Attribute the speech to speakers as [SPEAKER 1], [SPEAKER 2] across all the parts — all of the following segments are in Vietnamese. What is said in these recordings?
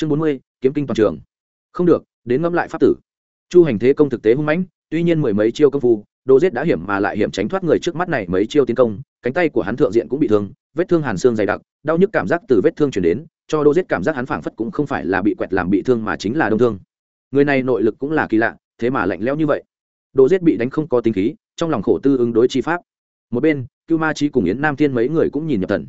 [SPEAKER 1] chương bốn mươi, kiếm kinh toàn trường. Không được, đến ngẫm lại pháp tử. Chu hành thế công thực tế hung mãnh, tuy nhiên mười mấy chiêu công phu, đô giết đã hiểm mà lại hiểm tránh thoát người trước mắt này mấy chiêu tiến công, cánh tay của hắn thượng diện cũng bị thương, vết thương hàn xương dày đặc, đau nhức cảm giác từ vết thương chuyển đến, cho đô giết cảm giác hắn phảng phất cũng không phải là bị quẹt làm bị thương mà chính là đông thương. Người này nội lực cũng là kỳ lạ, thế mà lạnh lẽo như vậy. Đô giết bị đánh không có tính khí, trong lòng khổ tư ứng đối chi pháp. Một bên, cưu ma trí cùng yến nam thiên mấy người cũng nhìn nhập thần.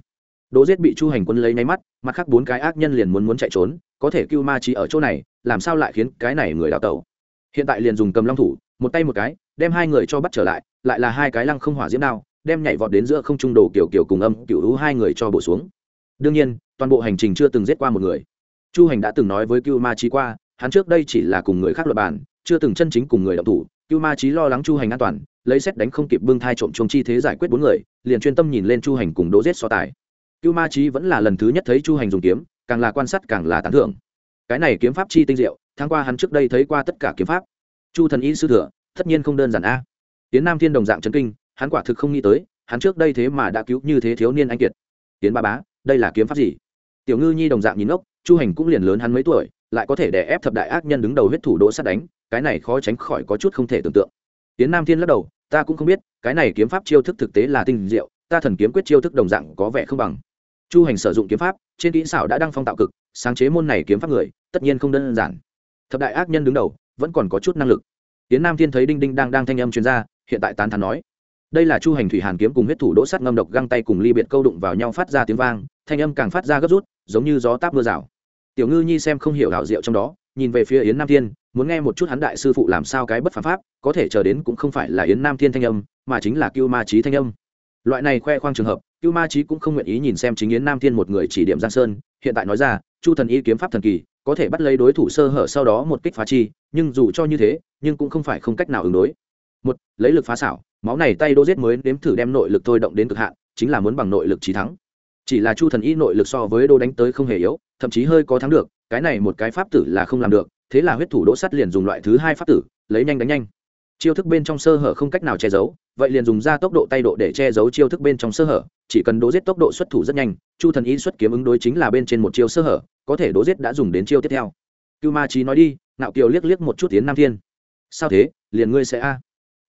[SPEAKER 1] Đỗ giết bị chu hành quân lấy nháy mắt, mặt khác bốn cái ác nhân liền muốn muốn chạy trốn có thể cưu ma trí ở chỗ này, làm sao lại khiến cái này người đào tẩu? Hiện tại liền dùng cầm long thủ, một tay một cái, đem hai người cho bắt trở lại lại là hai cái lăng không hỏa diễm đao, đem nhảy vọt đến giữa không trung đồ kiểu kiểu cùng âm kiểu hữu hai người cho bổ xuống. Đương nhiên, toàn bộ hành trình chưa từng giết qua một người. Chu hành đã từng nói với cưu ma trí qua, hắn trước đây chỉ là cùng người khác luật bàn chưa từng chân chính cùng người đọc thủ, cưu ma trí lo lắng chu hành an toàn, lấy xét đánh không kịp bưng thai trộm chuông chi thế giải quyết bốn người, liền chuyên tâm nhìn lên chu hành cùng đỗ giết so tài. Cưu ma trí vẫn là lần thứ nhất thấy chu hành dùng kiếm càng là quan sát càng là tán thưởng. Cái này kiếm pháp chi tinh diệu, tháng qua hắn trước đây thấy qua tất cả kiếm pháp. Chu thần y sư thừa, tất nhiên không đơn giản a. Tiến nam thiên đồng dạng trấn kinh, hắn quả thực không nghĩ tới, hắn trước đây thế mà đã cứu như thế thiếu niên anh kiệt. Tiến ba bá, đây là kiếm pháp gì? Tiểu ngư nhi đồng dạng nhìn ngốc, chu hành cũng liền lớn hắn mấy tuổi, lại có thể đè ép thập đại ác nhân đứng đầu huyết thủ đỗ sát đánh, cái này khó tránh khỏi có chút không thể tưởng tượng. Tiến nam thiên lắc đầu, ta cũng không biết, cái này kiếm pháp chiêu thức thực tế là tinh diệu, ta thần kiếm quyết chiêu thức đồng dạng có vẻ không bằng chu hành sử dụng kiếm pháp, trên kỹ xảo đã đăng phong tạo cực, sáng chế môn này kiếm pháp người, tất nhiên không đơn giản. Thập đại ác nhân đứng đầu, vẫn còn có chút năng lực. Tiến nam thiên thấy đinh đinh đang đang thanh âm chuyên gia hiện tại tán thán nói. Đây là chu hành thủy hàn kiếm cùng huyết thủ đỗ sắt ngâm độc găng tay cùng ly biệt câu đụng vào nhau phát ra tiếng vang, thanh âm càng phát ra gấp rút, giống như gió táp mưa rào. Tiểu ngư nhi xem không hiểu hảo diệu trong đó, nhìn về phía yến nam thiên, muốn nghe một chút hắn đại sư phụ làm sao cái bất phá pháp, có thể chờ đến cũng không phải là yến nam thiên thanh âm, mà chính là cưu ma trí thanh âm. Loại này khoe khoang trường hợp cưu ma trí cũng không nguyện ý nhìn xem chính yến nam thiên một người chỉ điểm giang sơn, hiện tại nói ra, chu thần y kiếm pháp thần kỳ, có thể bắt lấy đối thủ sơ hở sau đó một kích phá chi, nhưng dù cho như thế, nhưng cũng không phải không cách nào ứng đối. Một, lấy lực phá xảo, máu này tay đô giết mới nếm thử đem nội lực thôi động đến cực hạn, chính là muốn bằng nội lực trí thắng. Chỉ là chu thần y nội lực so với đô đánh tới không hề yếu, thậm chí hơi có thắng được, cái này một cái pháp tử là không làm được, thế là huyết thủ đỗ sắt liền dùng loại thứ hai pháp tử, lấy nhanh đánh nhanh chiêu thức bên trong sơ hở không cách nào che giấu, vậy liền dùng ra tốc độ tay độ để che giấu chiêu thức bên trong sơ hở, chỉ cần đố giết tốc độ xuất thủ rất nhanh, chu thần y xuất kiếm ứng đối chính là bên trên một chiêu sơ hở, có thể đố giết đã dùng đến chiêu tiếp theo. Cưu ma trí nói đi nạo kiều liếc liếc một chút tiến nam thiên. Sao thế, liền ngươi sẽ a? À?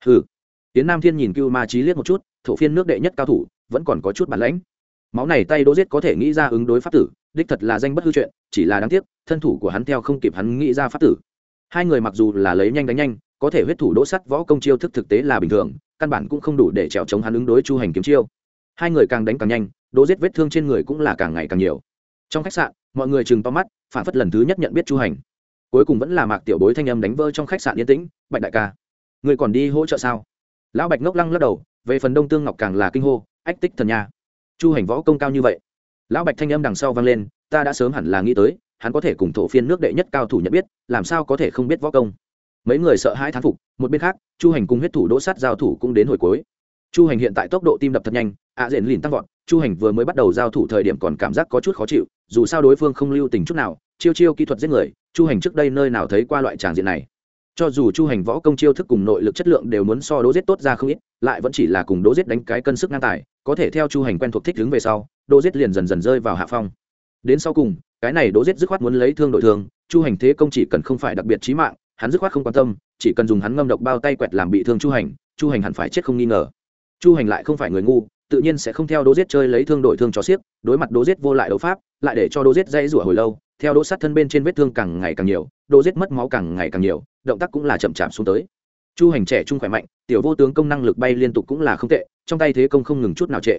[SPEAKER 1] hừ. Tiến nam thiên nhìn cưu ma trí liếc một chút, thổ phiên nước đệ nhất cao thủ, vẫn còn có chút bản lãnh. Máu này tay đố giết có thể nghĩ ra ứng đối pháp tử, đích thật là danh bất hư chuyện, chỉ là đáng tiếc, thân thủ của hắn theo không kịp hắn nghĩ ra pháp tử. Hai người mặc dù là lấy nhanh đánh nhanh có thể huyết thủ đỗ sắt võ công chiêu thức thực tế là bình thường, căn bản cũng không đủ để trèo chống hắn ứng đối chu hành kiếm chiêu. Hai người càng đánh càng nhanh, đỗ giết vết thương trên người cũng là càng ngày càng nhiều. Trong khách sạn, mọi người chừng to mắt, phản phất lần thứ nhất nhận biết chu hành. Cuối cùng vẫn là mạc tiểu bối thanh âm đánh vỡ trong khách sạn yên tĩnh, bạch đại ca, người còn đi hỗ trợ sao? Lão bạch ngốc lăng lắc đầu, về phần đông tương ngọc càng là kinh hô, ách tích thần nha, chu hành võ công cao như vậy. Lão bạch thanh âm đằng sau vang lên, ta đã sớm hẳn là nghĩ tới, hắn có thể cùng thổ phiên nước đệ nhất cao thủ nhận biết, làm sao có thể không biết võ công? Mấy người sợ hãi thán phục, một bên khác, chu hành cùng huyết thủ đỗ sát giao thủ cũng đến hồi cuối. Chu hành hiện tại tốc độ tim đập thật nhanh, ạ à lìn tăng vọt, chu hành vừa mới bắt đầu giao thủ thời điểm còn cảm giác có chút khó chịu, dù sao đối phương không lưu tình chút nào, chiêu chiêu kỹ thuật giết người, chu hành trước đây nơi nào thấy qua loại tràng diện này. Cho dù chu hành võ công chiêu thức cùng nội lực chất lượng đều muốn so đỗ giết tốt ra không ít, lại vẫn chỉ là cùng đỗ giết đánh cái cân sức ngang tài, có thể theo chu hành quen thuộc thích đứng về sau, đỗ giết liền dần dần rơi vào hạ phong. Đến sau cùng, cái này đỗ giết dứt khoát muốn lấy thương đội thương chu hành thế công chỉ cần không phải đặc biệt trí mạng hắn dứt khoát không quan tâm, chỉ cần dùng hắn ngâm độc bao tay quẹt làm bị thương chu hành chu hành hẳn phải chết không nghi ngờ. Chu hành lại không phải người ngu, tự nhiên sẽ không theo đố giết chơi lấy thương đổi thương cho xiếc, đối mặt đố giết vô lại đấu pháp, lại để cho đố giết dây rủa hồi lâu, theo đố sát thân bên trên vết thương càng ngày càng nhiều đố giết mất máu càng ngày càng nhiều, động tác cũng là chậm chạp xuống tới. Chu hành trẻ trung khỏe mạnh, tiểu vô tướng công năng lực bay liên tục cũng là không tệ, trong tay thế công không ngừng chút nào trệ.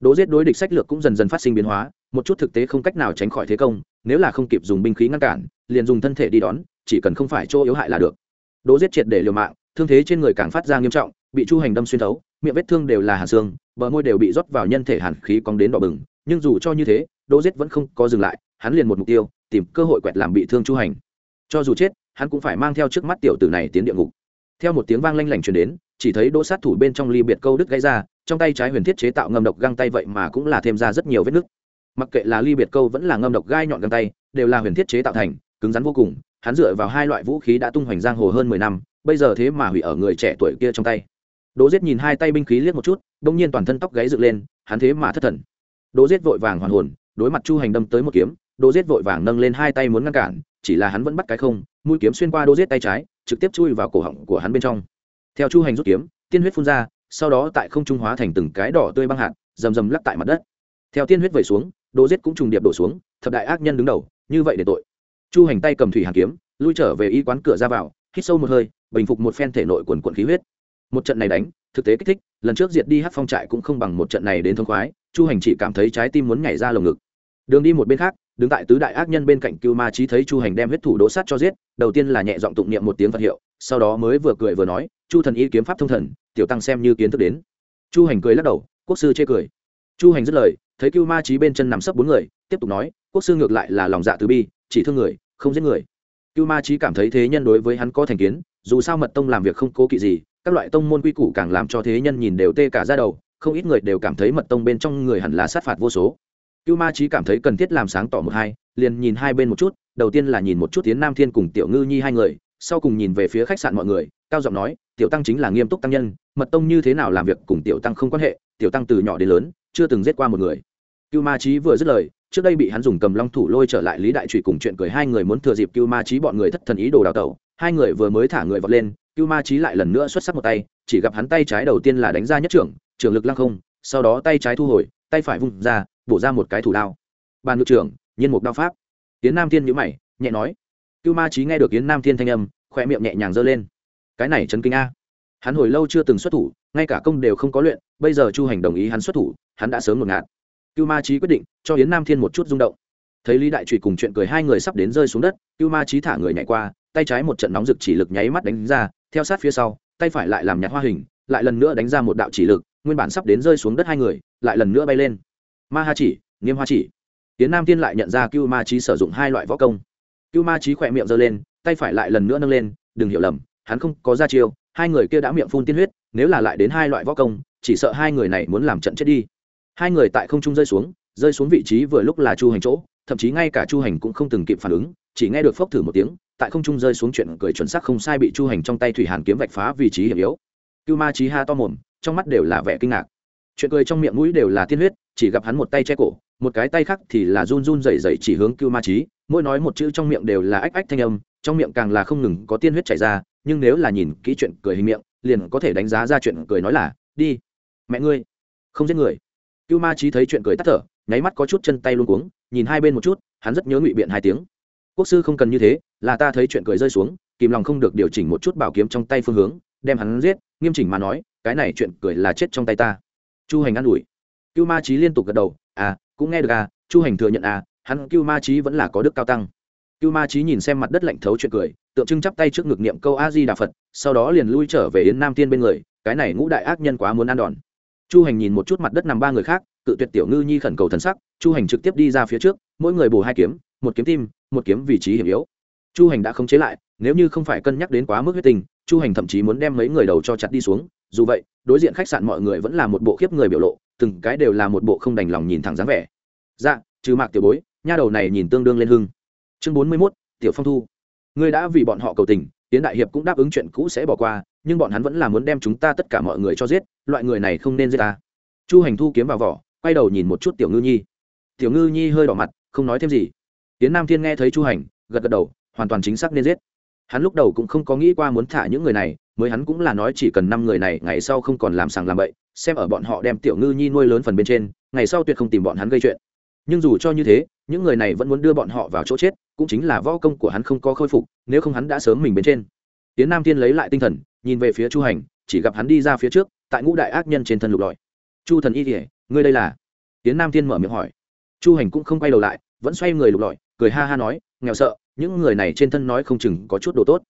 [SPEAKER 1] Đố giết đối địch sách lược cũng dần dần phát sinh biến hóa, một chút thực tế không cách nào tránh khỏi thế công, nếu là không kịp dùng binh khí ngăn cản, liền dùng thân thể đi đón chỉ cần không phải chỗ yếu hại là được. Đỗ giết triệt để liều mạng, thương thế trên người càng phát ra nghiêm trọng, bị chu hành đâm xuyên thấu, miệng vết thương đều là hàn xương, bờ môi đều bị rót vào nhân thể hàn khí cong đến đỏ bừng, nhưng dù cho như thế, đỗ giết vẫn không có dừng lại, hắn liền một mục tiêu, tìm cơ hội quẹt làm bị thương chu hành. Cho dù chết, hắn cũng phải mang theo trước mắt tiểu tử này tiến địa ngục. Theo một tiếng vang lanh lảnh truyền đến, chỉ thấy đỗ sát thủ bên trong ly biệt câu đứt gãy ra, trong tay trái huyền thiết chế tạo ngâm độc găng tay vậy mà cũng là thêm ra rất nhiều vết nứt. Mặc kệ là ly biệt câu vẫn là ngâm độc gai nhọn găng tay, đều là huyền thiết chế tạo thành, cứng rắn vô cùng hắn dựa vào hai loại vũ khí đã tung hoành giang hồ hơn mười năm, bây giờ thế mà hủy ở người trẻ tuổi kia trong tay. Đỗ giết nhìn hai tay binh khí liếc một chút đột nhiên toàn thân tóc gáy dựng lên, hắn thế mà thất thần. Đỗ giết vội vàng hoàn hồn, đối mặt chu hành đâm tới một kiếm, Đỗ giết vội vàng nâng lên hai tay muốn ngăn cản, chỉ là hắn vẫn bắt cái không, mũi kiếm xuyên qua Đỗ giết tay trái, trực tiếp chui vào cổ họng của hắn bên trong. Theo chu hành rút kiếm, tiên huyết phun ra, sau đó tại không trung hóa thành từng cái đỏ tươi băng hạt, rầm rầm lắc tại mặt đất. Theo tiên huyết vẩy xuống, Đỗ giết cũng trùng điệp đổ xuống, thập đại ác nhân đứng đầu, như vậy để tội chu hành tay cầm thủy hàn kiếm, lui trở về y quán cửa ra vào, hít sâu một hơi, bình phục một phen thể nội quần quận khí huyết. Một trận này đánh, thực tế kích thích, lần trước diệt đi hát phong trại cũng không bằng một trận này đến thông khoái, chu hành chỉ cảm thấy trái tim muốn nhảy ra lồng ngực. Đường đi một bên khác, đứng tại tứ đại ác nhân bên cạnh cưu ma trí thấy chu hành đem huyết thủ đỗ sát cho giết, đầu tiên là nhẹ giọng tụng niệm một tiếng vật hiệu, sau đó mới vừa cười vừa nói, chu thần y kiếm pháp thông thần, tiểu tăng xem như kiến thức đến. Chu hành cười lắc đầu, quốc sư chê cười. Chu hành dứt lời, thấy cưu ma trí bên chân nằm sấp bốn người, tiếp tục nói, quốc sư ngược lại là lòng dạ từ bi chỉ thương người, không giết người. Cưu ma trí cảm thấy thế nhân đối với hắn có thành kiến, dù sao mật tông làm việc không cố kỵ gì, các loại tông môn quy củ càng làm cho thế nhân nhìn đều tê cả ra đầu, không ít người đều cảm thấy mật tông bên trong người hẳn là sát phạt vô số. Cưu ma trí cảm thấy cần thiết làm sáng tỏ một hai, liền nhìn hai bên một chút, đầu tiên là nhìn một chút tiến nam thiên cùng tiểu ngư nhi hai người, sau cùng nhìn về phía khách sạn mọi người, cao giọng nói, tiểu tăng chính là nghiêm túc tăng nhân, mật tông như thế nào làm việc cùng tiểu tăng không quan hệ, tiểu tăng từ nhỏ đến lớn, chưa từng giết qua một người. Cưu ma trí vừa dứt lời trước đây bị hắn dùng cầm long thủ lôi trở lại lý đại trụy cùng chuyện cười hai người muốn thừa dịp cưu ma trí bọn người thất thần ý đồ đào tẩu. Hai người vừa mới thả người vọt lên, cưu ma trí lại lần nữa xuất sắc một tay, chỉ gặp hắn tay trái đầu tiên là đánh ra nhất trưởng trưởng lực lăng không, sau đó tay trái thu hồi, tay phải vung ra, bổ ra một cái thủ đao. Bàn ngự trưởng, nhiên mục đao pháp. Tiến nam thiên nhữ mày, nhẹ nói. Cưu ma trí nghe được tiến nam thiên thanh âm khỏe miệng nhẹ nhàng giơ lên. Cái này chấn kinh a. Hắn hồi lâu chưa từng xuất thủ, ngay cả công đều không có luyện, bây giờ chu hành đồng ý hắn xuất thủ, hắn đã sớm ngột ngạt cưu ma trí quyết định cho yến nam thiên một chút rung động. Thấy lý đại trụy cùng chuyện cười hai người sắp đến rơi xuống đất, cưu ma trí thả người nhảy qua, tay trái một trận nóng rực chỉ lực nháy mắt đánh ra, theo sát phía sau, tay phải lại làm nhạt hoa hình, lại lần nữa đánh ra một đạo chỉ lực, nguyên bản sắp đến rơi xuống đất hai người, lại lần nữa bay lên. Ma ha chỉ, nghiêm hoa chỉ. Tiến nam tiên lại nhận ra cưu ma trí sử dụng hai loại võ công. Cưu ma trí khỏe miệng giơ lên, tay phải lại lần nữa nâng lên, đừng hiểu lầm, hắn không có ra chiêu, hai người kia đã miệng phun tiên huyết, nếu là lại đến hai loại võ công, chỉ sợ hai người này muốn làm trận chết đi hai người tại không trung rơi xuống rơi xuống vị trí vừa lúc là chu hành chỗ, thậm chí ngay cả chu hành cũng không từng kịp phản ứng, chỉ nghe được phốc thử một tiếng, tại không trung rơi xuống chuyện cười chuẩn xác không sai bị chu hành trong tay thủy hàn kiếm vạch phá vị trí hiểm yếu. Cưu ma trí ha to mồm, trong mắt đều là vẻ kinh ngạc. Chuyện cười trong miệng mũi đều là tiên huyết, chỉ gặp hắn một tay che cổ, một cái tay khác thì là run run rẩy rẩy chỉ hướng cưu ma trí mỗi nói một chữ trong miệng đều là ách ách thanh âm, trong miệng càng là không ngừng có tiên huyết chảy ra, nhưng nếu là nhìn kỹ chuyện cười hình miệng, liền có thể đánh giá ra chuyện cười nói là, đi, mẹ ngươi, không giết người cưu ma trí thấy chuyện cười tắt thở, nháy mắt có chút chân tay luôn cuống, nhìn hai bên một chút, hắn rất nhớ ngụy biện hai tiếng. Quốc sư không cần như thế, là ta thấy chuyện cười rơi xuống, kìm lòng không được điều chỉnh một chút bảo kiếm trong tay phương hướng, đem hắn giết, nghiêm chỉnh mà nói, cái này chuyện cười là chết trong tay ta. Chu hành an ủi. Cưu ma trí liên tục gật đầu à cũng nghe được à chu hành thừa nhận à hắn cưu ma trí vẫn là có đức cao tăng. Cưu ma trí nhìn xem mặt đất lạnh thấu chuyện cười, tượng trưng chắp tay trước ngực niệm câu a di đà phật, sau đó liền lui trở về yến nam tiên bên người, cái này ngũ đại ác nhân quá muốn ăn đòn chu hành nhìn một chút mặt đất nằm ba người khác, cự tuyệt tiểu ngư nhi khẩn cầu thần sắc, chu hành trực tiếp đi ra phía trước, mỗi người bổ hai kiếm, một kiếm tim, một kiếm vị trí hiểm yếu. Chu hành đã khống chế lại, nếu như không phải cân nhắc đến quá mức huyết tình, chu hành thậm chí muốn đem mấy người đầu cho chặt đi xuống, dù vậy, đối diện khách sạn mọi người vẫn là một bộ khiếp người biểu lộ, từng cái đều là một bộ không đành lòng nhìn thẳng dáng vẻ. Dạ trừ mạc tiểu bối, nha đầu này nhìn tương đương lên hưng. Chương bốn mươi mốt, tiểu phong thu. Ngươi đã vì bọn họ cầu tình tiến đại hiệp cũng đáp ứng chuyện cũ sẽ bỏ qua, nhưng bọn hắn vẫn là muốn đem chúng ta tất cả mọi người cho giết, loại người này không nên giết ta. Chu hành thu kiếm vào vỏ, quay đầu nhìn một chút tiểu ngư nhi. Tiểu ngư nhi hơi đỏ mặt, không nói thêm gì. Tiến nam thiên nghe thấy chu hành, gật gật đầu, hoàn toàn chính xác nên giết. Hắn lúc đầu cũng không có nghĩ qua muốn thả những người này, mới hắn cũng là nói chỉ cần năm người này ngày sau không còn làm sàng làm bậy, xem ở bọn họ đem tiểu ngư nhi nuôi lớn phần bên trên, ngày sau tuyệt không tìm bọn hắn gây chuyện. Nhưng dù cho như thế, những người này vẫn muốn đưa bọn họ vào chỗ chết cũng chính là võ công của hắn không có khôi phục, nếu không hắn đã sớm mình bên trên. Tiến nam thiên lấy lại tinh thần, nhìn về phía chu hành, chỉ gặp hắn đi ra phía trước, tại ngũ đại ác nhân trên thân lục lọi. Chu thần y kỉa ngươi đây là? Tiến nam thiên mở miệng hỏi. Chu hành cũng không quay đầu lại, vẫn xoay người lục lọi, cười ha ha nói, nghèo sợ, những người này trên thân nói không chừng có chút đồ tốt.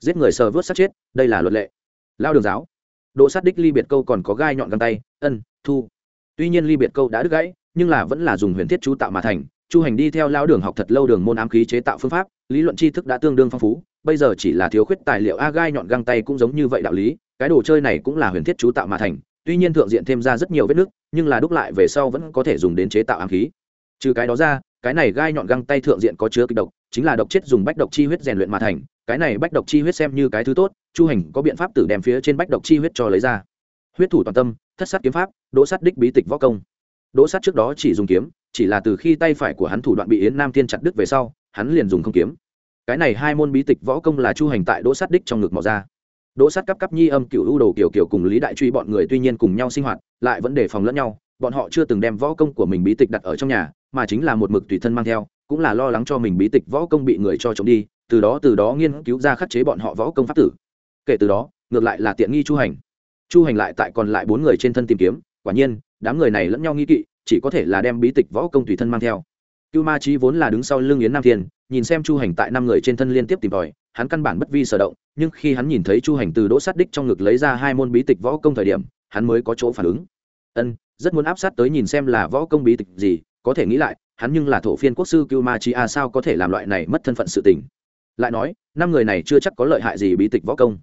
[SPEAKER 1] Giết người sờ vớt sát chết, đây là luật lệ. Lao đường giáo. Độ sát đích ly biệt câu còn có gai nhọn găng tay, ân, thu. Tuy nhiên ly biệt câu đã đứt gãy, nhưng là vẫn là dùng huyền thiết chú tạo mà thành chu hành đi theo lao đường học thật lâu đường môn ám khí chế tạo phương pháp, lý luận tri thức đã tương đương phong phú, bây giờ chỉ là thiếu khuyết tài liệu a gai nhọn găng tay cũng giống như vậy đạo lý, cái đồ chơi này cũng là huyền thiết chú tạo mà thành, tuy nhiên thượng diện thêm ra rất nhiều vết nứt, nhưng là đúc lại về sau vẫn có thể dùng đến chế tạo ám khí. Trừ cái đó ra, cái này gai nhọn găng tay thượng diện có chứa kịch độc, chính là độc chết dùng bách độc chi huyết rèn luyện mà thành, cái này bách độc chi huyết xem như cái thứ tốt, chu hành có biện pháp tử đem phía trên bách độc chi huyết cho lấy ra. Huyết thủ toàn tâm, thất sát kiếm pháp, đỗ sát đích bí tịch võ công. Đỗ sát trước đó chỉ dùng kiếm chỉ là từ khi tay phải của hắn thủ đoạn bị yến nam thiên chặt đứt về sau, hắn liền dùng không kiếm. Cái này hai môn bí tịch võ công là chu hành tại đỗ sát đích trong ngực mò ra. Đỗ sát cấp cấp nhi, âm cựu ưu đồ kiểu kiểu cùng lý đại truy bọn người tuy nhiên cùng nhau sinh hoạt, lại vẫn đề phòng lẫn nhau, bọn họ chưa từng đem võ công của mình bí tịch đặt ở trong nhà, mà chính là một mực tùy thân mang theo, cũng là lo lắng cho mình bí tịch võ công bị người cho trộm đi, từ đó từ đó nghiên cứu ra khắc chế bọn họ võ công pháp tử. Kể từ đó, ngược lại là tiện nghi chu hành. Chu hành lại tại còn lại bốn người trên thân tìm kiếm, quả nhiên, đám người này lẫn nhau nghi kỵ chỉ có thể là đem bí tịch võ công tùy thân mang theo. Cưu ma trí vốn là đứng sau lưng yến nam thiên, nhìn xem chu hành tại năm người trên thân liên tiếp tìm tòi, hắn căn bản bất vi sở động, nhưng khi hắn nhìn thấy chu hành từ đỗ sát đích trong ngực lấy ra hai môn bí tịch võ công thời điểm, hắn mới có chỗ phản ứng. Ân, rất muốn áp sát tới nhìn xem là võ công bí tịch gì, có thể nghĩ lại, hắn nhưng là thổ phiên quốc sư cưu ma trí a à sao có thể làm loại này mất thân phận sự tình. Lại nói, năm người này chưa chắc có lợi hại gì bí tịch võ công.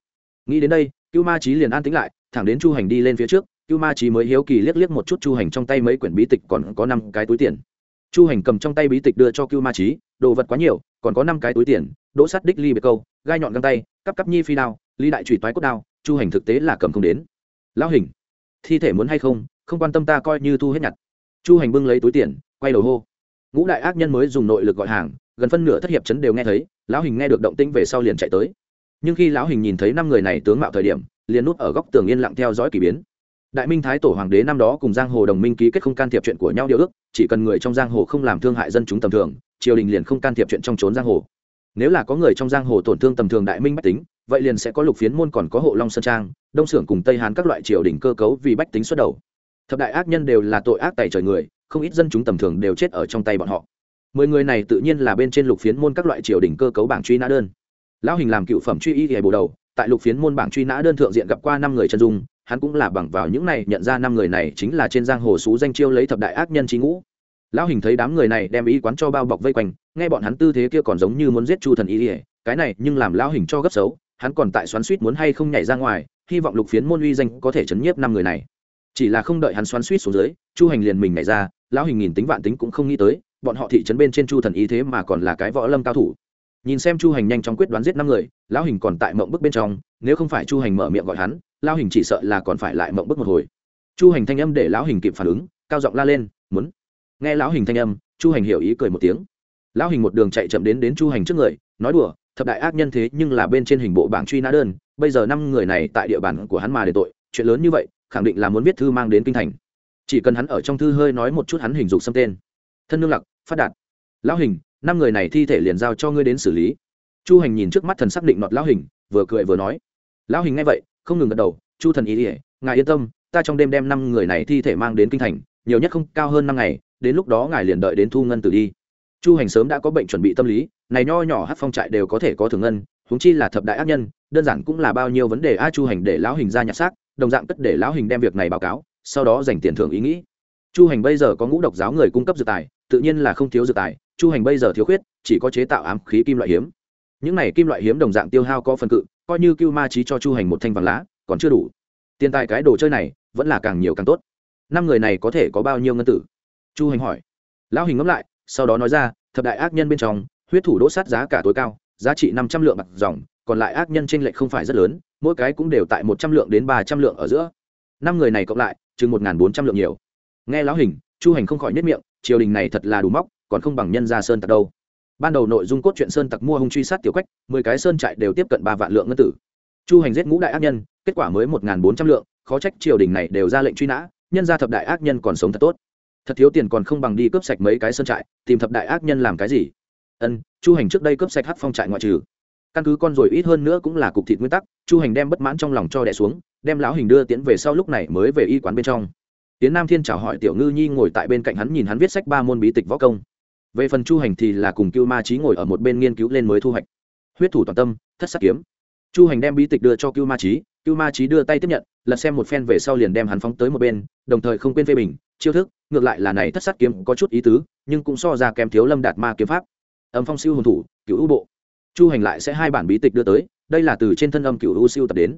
[SPEAKER 1] Nghĩ đến đây, cưu ma trí liền an tính lại, thẳng đến chu hành đi lên phía trước cưu ma trí mới hiếu kỳ liếc liếc một chút chu hành trong tay mấy quyển bí tịch còn có năm cái túi tiền. Chu hành cầm trong tay bí tịch đưa cho cưu ma trí đồ vật quá nhiều, còn có năm cái túi tiền, đỗ sắt đích ly biệt câu, gai nhọn găng tay, cắp cắp nhi phi đao, ly đại trùy toái cốt đao, chu hành thực tế là cầm không đến. Lão hình, thi thể muốn hay không không quan tâm ta coi như thu hết nhặt. Chu hành bưng lấy túi tiền, quay đầu hô. Ngũ đại ác nhân mới dùng nội lực gọi hàng, gần phân nửa thất hiệp chấn đều nghe thấy, lão hình nghe được động tĩnh về sau liền chạy tới. Nhưng khi lão hình nhìn thấy năm người này tướng mạo thời điểm, liền nút ở góc tường yên lặng theo dõi k ỳ biến đại minh thái tổ hoàng đế năm đó cùng giang hồ đồng minh ký kết không can thiệp chuyện của nhau điều ước, chỉ cần người trong giang hồ không làm thương hại dân chúng tầm thường, triều đình liền không can thiệp chuyện trong trốn giang hồ. Nếu là có người trong giang hồ tổn thương tầm thường đại minh bách tính, vậy liền sẽ có lục phiến môn còn có hộ long sơn trang, đông xưởng cùng tây hán các loại triều đình cơ cấu vì bách tính xuất đầu. Thập đại ác nhân đều là tội ác tài trời người, không ít dân chúng tầm thường đều chết ở trong tay bọn họ. Mười người này tự nhiên là bên trên lục phiến môn các loại triều đình cơ cấu bảng truy nã đơn. Lão hình làm cựu phẩm truy y thì bồ đầu, tại lục phiến môn bảng truy nã đơn thượng diện gặp qua năm người chân dung hắn cũng là bằng vào những này nhận ra năm người này chính là trên giang hồ xú danh chiêu lấy thập đại ác nhân trí ngũ. Lão hình thấy đám người này đem y quán cho bao bọc vây quanh, nghe bọn hắn tư thế kia còn giống như muốn giết chu thần y ỉa cái này nhưng làm lão hình cho gấp xấu, hắn còn tại xoắn suýt muốn hay không nhảy ra ngoài, hy vọng lục phiến môn uy danh có thể chấn nhiếp năm người này. Chỉ là không đợi hắn xoắn suýt xuống dưới, chu hành liền mình nhảy ra, lão hình nhìn tính vạn tính cũng không nghĩ tới, bọn họ thị trấn bên trên chu thần y thế mà còn là cái võ lâm cao thủ. Nhìn xem chu hành nhanh chóng quyết đoán giết năm người, lão hình còn tại mộng bức bên trong, nếu không phải chu hành mở miệng gọi hắn lão hình chỉ sợ là còn phải lại mộng bức một hồi. Chu hành thanh âm để lão hình kịp phản ứng, cao giọng la lên, muốn? Nghe lão hình thanh âm, chu hành hiểu ý cười một tiếng. Lão hình một đường chạy chậm đến đến chu hành trước người, nói đùa, thập đại ác nhân thế nhưng là bên trên hình bộ bảng truy nã đơn, bây giờ năm người này tại địa bàn của hắn mà để tội, chuyện lớn như vậy, khẳng định là muốn viết thư mang đến kinh thành. Chỉ cần hắn ở trong thư hơi nói một chút hắn hình dục xâm tên. Thân nương lặc, phát đạt. Lão hình, năm người này thi thể liền giao cho ngươi đến xử lý. Chu hành nhìn trước mắt thần xác định nọt lão hình, vừa cười vừa nói. Lão hình nghe vậy không ngừng gật đầu, chu thần ý ỉa ngài yên tâm, ta trong đêm đem năm người này thi thể mang đến kinh thành, nhiều nhất không cao hơn năm ngày, đến lúc đó ngài liền đợi đến thu ngân tử đi. Chu hành sớm đã có bệnh chuẩn bị tâm lý, này nho nhỏ hát phong trại đều có thể có thường ngân, huống chi là thập đại ác nhân, đơn giản cũng là bao nhiêu vấn đề a chu hành để lão hình ra nhặt xác, đồng dạng cất để lão hình đem việc này báo cáo, sau đó dành tiền thưởng ý nghĩ. Chu hành bây giờ có ngũ độc giáo người cung cấp dự tài, tự nhiên là không thiếu dự tài, chu hành bây giờ thiếu khuyết, chỉ có chế tạo ám khí kim loại hiếm. Những này kim loại hiếm đồng dạng tiêu hao có phần cự coi như cưu ma trí cho chu hành một thanh vàng lá, còn chưa đủ. Tiền tài cái đồ chơi này vẫn là càng nhiều càng tốt. Năm người này có thể có bao nhiêu ngân tử? Chu hành hỏi. Lão hình ngẫm lại, sau đó nói ra, thập đại ác nhân bên trong, huyết thủ đỗ sát giá cả tối cao, giá trị năm trăm lượng bạc dòng, còn lại ác nhân t r ê n lệch không phải rất lớn, mỗi cái cũng đều tại một trăm lượng đến ba trăm lượng ở giữa. Năm người này cộng lại, chừng một bốn trăm lượng nhiều. Nghe lão hình, chu hành không khỏi nhất miệng, triều đình này thật là đủ móc, còn không bằng nhân gia sơn tặc đâu ban đầu nội dung cốt truyện sơn tặc mua hung truy sát tiểu quách, mười cái sơn trại đều tiếp cận ba vạn lượng ngân tử. Chu hành giết ngũ đại ác nhân, kết quả mới một bốn trăm lượng, khó trách triều đình này đều ra lệnh truy nã, nhân ra thập đại ác nhân còn sống thật tốt. Thật thiếu tiền còn không bằng đi cướp sạch mấy cái sơn trại, tìm thập đại ác nhân làm cái gì? Ân, chu hành trước đây cướp sạch hát phong trại ngoại trừ. Căn cứ con rồi ít hơn nữa cũng là cục thịt nguyên tắc, chu hành đem bất mãn trong lòng cho đẻ xuống, đem lão hình đưa tiến về sau lúc này mới về y quán bên trong. Tiến nam thiên chào hỏi tiểu ngư nhi ngồi tại bên cạnh hắn nhìn hắn viết sách ba môn bí tịch võ công về phần chu hành thì là cùng cưu ma trí ngồi ở một bên nghiên cứu lên mới thu hoạch. Huyết thủ toàn tâm, thất sắc kiếm. Chu hành đem bí tịch đưa cho cưu ma trí cưu ma trí đưa tay tiếp nhận, lật xem một phen về sau liền đem hắn phóng tới một bên, đồng thời không quên phê bình, chiêu thức, ngược lại là này thất sắc kiếm có chút ý tứ, nhưng cũng so ra kém thiếu lâm đạt ma kiếm pháp. Âm phong siêu hồn thủ, cựu ưu bộ. Chu hành lại sẽ hai bản bí tịch đưa tới, đây là từ trên thân âm cựu ưu siêu tập đến.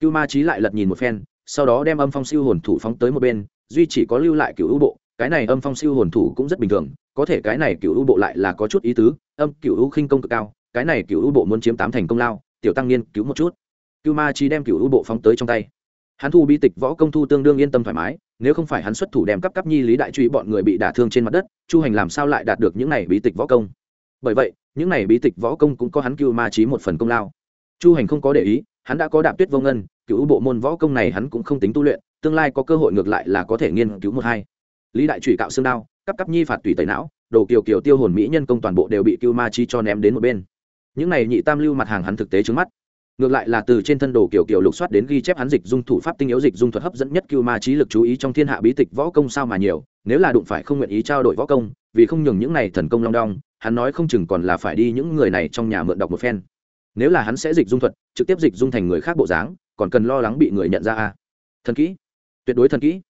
[SPEAKER 1] Cưu ma trí lại lật nhìn một phen, sau đó đem âm phong siêu hồn thủ phóng tới một bên, duy chỉ có lưu lại cựu ưu bộ, cái này âm phong siêu hồn thủ cũng rất bình thường có thể cái này cựu ưu bộ lại là có chút ý tứ, âm cựu ưu khinh công cực cao, cái này cựu ưu bộ muốn chiếm tám thành công lao, tiểu tăng niên cứu một chút. Cưu ma chi đem cựu ưu bộ phóng tới trong tay. Hắn thu bi tịch võ công thu tương đương yên tâm thoải mái, nếu không phải hắn xuất thủ đem cắp cắp nhi lý đại truy bọn người bị đả thương trên mặt đất, chu hành làm sao lại đạt được những này bí tịch võ công? Bởi vậy, những này bí tịch võ công cũng có hắn cưu ma trí một phần công lao. Chu hành không có để ý, hắn đã có đạp tuyết vô ngân, cựu bộ môn võ công này hắn cũng không tính tu luyện, tương lai có cơ hội ngược lại là có thể nghiên cứu một hai. Lý đại trụy cạo xương đao cấp cấp nhi phạt tùy tẩy não, đồ kiều kiều tiêu hồn mỹ nhân công toàn bộ đều bị cưu ma chi cho ném đến một bên. Những này nhị tam lưu mặt hàng hắn thực tế trước mắt. Ngược lại là từ trên thân đồ kiểu kiểu lục soát đến ghi chép hắn dịch dung thủ pháp tinh yếu dịch dung thuật hấp dẫn nhất cưu ma trí lực chú ý trong thiên hạ bí tịch võ công sao mà nhiều, nếu là đụng phải không nguyện ý trao đổi võ công, vì không nhường những này thần công long đong, hắn nói không chừng còn là phải đi những người này trong nhà mượn đọc một phen. Nếu là hắn sẽ dịch dung thuật, trực tiếp dịch dung thành người khác bộ dáng, còn cần lo lắng bị người nhận ra à? Thần kỹ. Tuyệt đối thần kỹ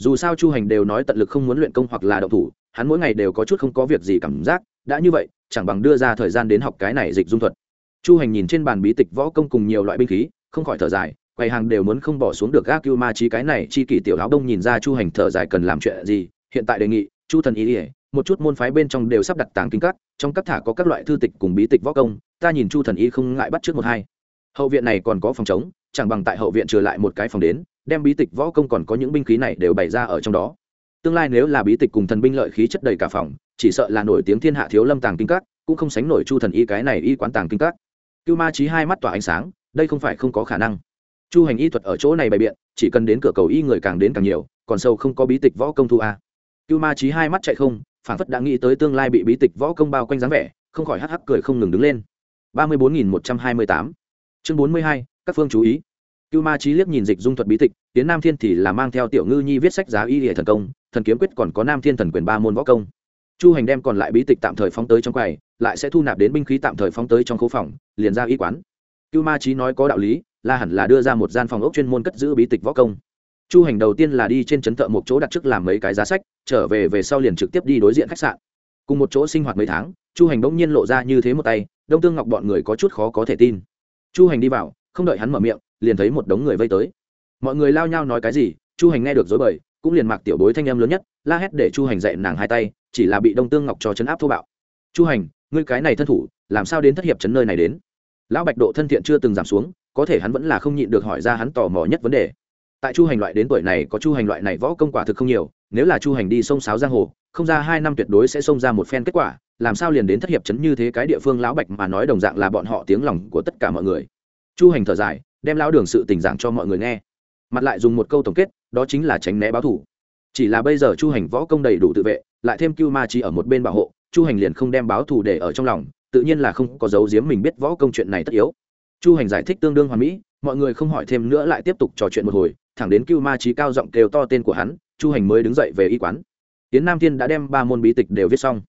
[SPEAKER 1] dù sao chu hành đều nói tận lực không muốn luyện công hoặc là động thủ, hắn mỗi ngày đều có chút không có việc gì cảm giác, đã như vậy, chẳng bằng đưa ra thời gian đến học cái này dịch dung thuật. Chu hành nhìn trên bàn bí tịch võ công cùng nhiều loại binh khí, không khỏi thở dài, quầy hàng đều muốn không bỏ xuống được gác cưu ma trí cái này chi kỷ tiểu áo đông nhìn ra chu hành thở dài cần làm chuyện gì, hiện tại đề nghị, chu thần ý ỉa một chút môn phái bên trong đều sắp đặt tàng kinh các, trong các thả có các loại thư tịch cùng bí tịch võ công, ta nhìn chu thần y không ngại bắt trước một hai. Hậu viện này còn có phòng chống chẳng bằng tại hậu viện trừ lại một cái phòng đến đem bí tịch võ công còn có những binh khí này đều bày ra ở trong đó. Tương lai nếu là bí tịch cùng thần binh lợi khí chất đầy cả phòng, chỉ sợ là nổi tiếng thiên hạ thiếu lâm tàng kinh các, cũng không sánh nổi chu thần y cái này y quán tàng kinh các. Cưu ma trí hai mắt tỏa ánh sáng, đây không phải không có khả năng. Chu hành y thuật ở chỗ này bày biện, chỉ cần đến cửa cầu y người càng đến càng nhiều, còn sâu không có bí tịch võ công thu a. Cưu ma trí hai mắt chạy không phản phất đã nghĩ tới tương lai bị bí tịch võ công bao quanh dáng vẻ, không khỏi hắc hắc cười không ngừng đứng lên. Ba mươi bốn nghìn một trăm hai mươi tám. Chương bốn mươi hai, các phương chú ý cưu ma trí liếc nhìn dịch dung thuật bí tịch, tiến nam thiên thì là mang theo tiểu ngư nhi viết sách giá y hệ thần công, thần kiếm quyết còn có nam thiên thần quyền ba môn võ công. Chu hành đem còn lại bí tịch tạm thời phóng tới trong quầy, lại sẽ thu nạp đến binh khí tạm thời phóng tới trong khố phòng, liền ra y quán. Cưu ma trí nói có đạo lý, là hẳn là đưa ra một gian phòng ốc chuyên môn cất giữ bí tịch võ công. Chu hành đầu tiên là đi trên trấn thợ một chỗ đặt trước làm mấy cái giá sách, trở về về sau liền trực tiếp đi đối diện khách sạn. Cùng một chỗ sinh hoạt mấy tháng, chu hành bỗng nhiên lộ ra như thế một tay, đông tương ngọc bọn người có chút khó có thể tin. Chu hành đi vào, không đợi hắn mở miệng liền thấy một đống người vây tới. Mọi người lao nhau nói cái gì, chu hành nghe được dối bời, cũng liền mặc tiểu bối thanh em lớn nhất, la hét để chu hành dạy nàng hai tay, chỉ là bị đông tương ngọc cho chấn áp thô bạo. Chu hành, ngươi cái này thân thủ, làm sao đến thất hiệp chấn nơi này đến? Lão bạch độ thân thiện chưa từng giảm xuống, có thể hắn vẫn là không nhịn được hỏi ra hắn tò mò nhất vấn đề. Tại chu hành loại đến tuổi này, có chu hành loại này võ công quả thực không nhiều, nếu là chu hành đi sông sáo giang hồ, không ra hai năm tuyệt đối sẽ xông ra một phen kết quả, làm sao liền đến thất hiệp chấn như thế cái địa phương lão bạch mà nói đồng dạng là bọn họ tiếng lòng của tất cả mọi người. Chu hành thở dài đem lão đường sự tình giảng cho mọi người nghe. Mặt lại dùng một câu tổng kết, đó chính là tránh né báo thủ. Chỉ là bây giờ chu hành võ công đầy đủ tự vệ, lại thêm cưu ma chi ở một bên bảo hộ, chu hành liền không đem báo thù để ở trong lòng, tự nhiên là không có dấu giếm mình biết võ công chuyện này tất yếu. Chu hành giải thích tương đương hoàn mỹ, mọi người không hỏi thêm nữa lại tiếp tục trò chuyện một hồi, thẳng đến cưu ma trí cao giọng kêu to tên của hắn, chu hành mới đứng dậy về y quán. Tiến nam thiên đã đem ba môn bí tịch đều viết xong.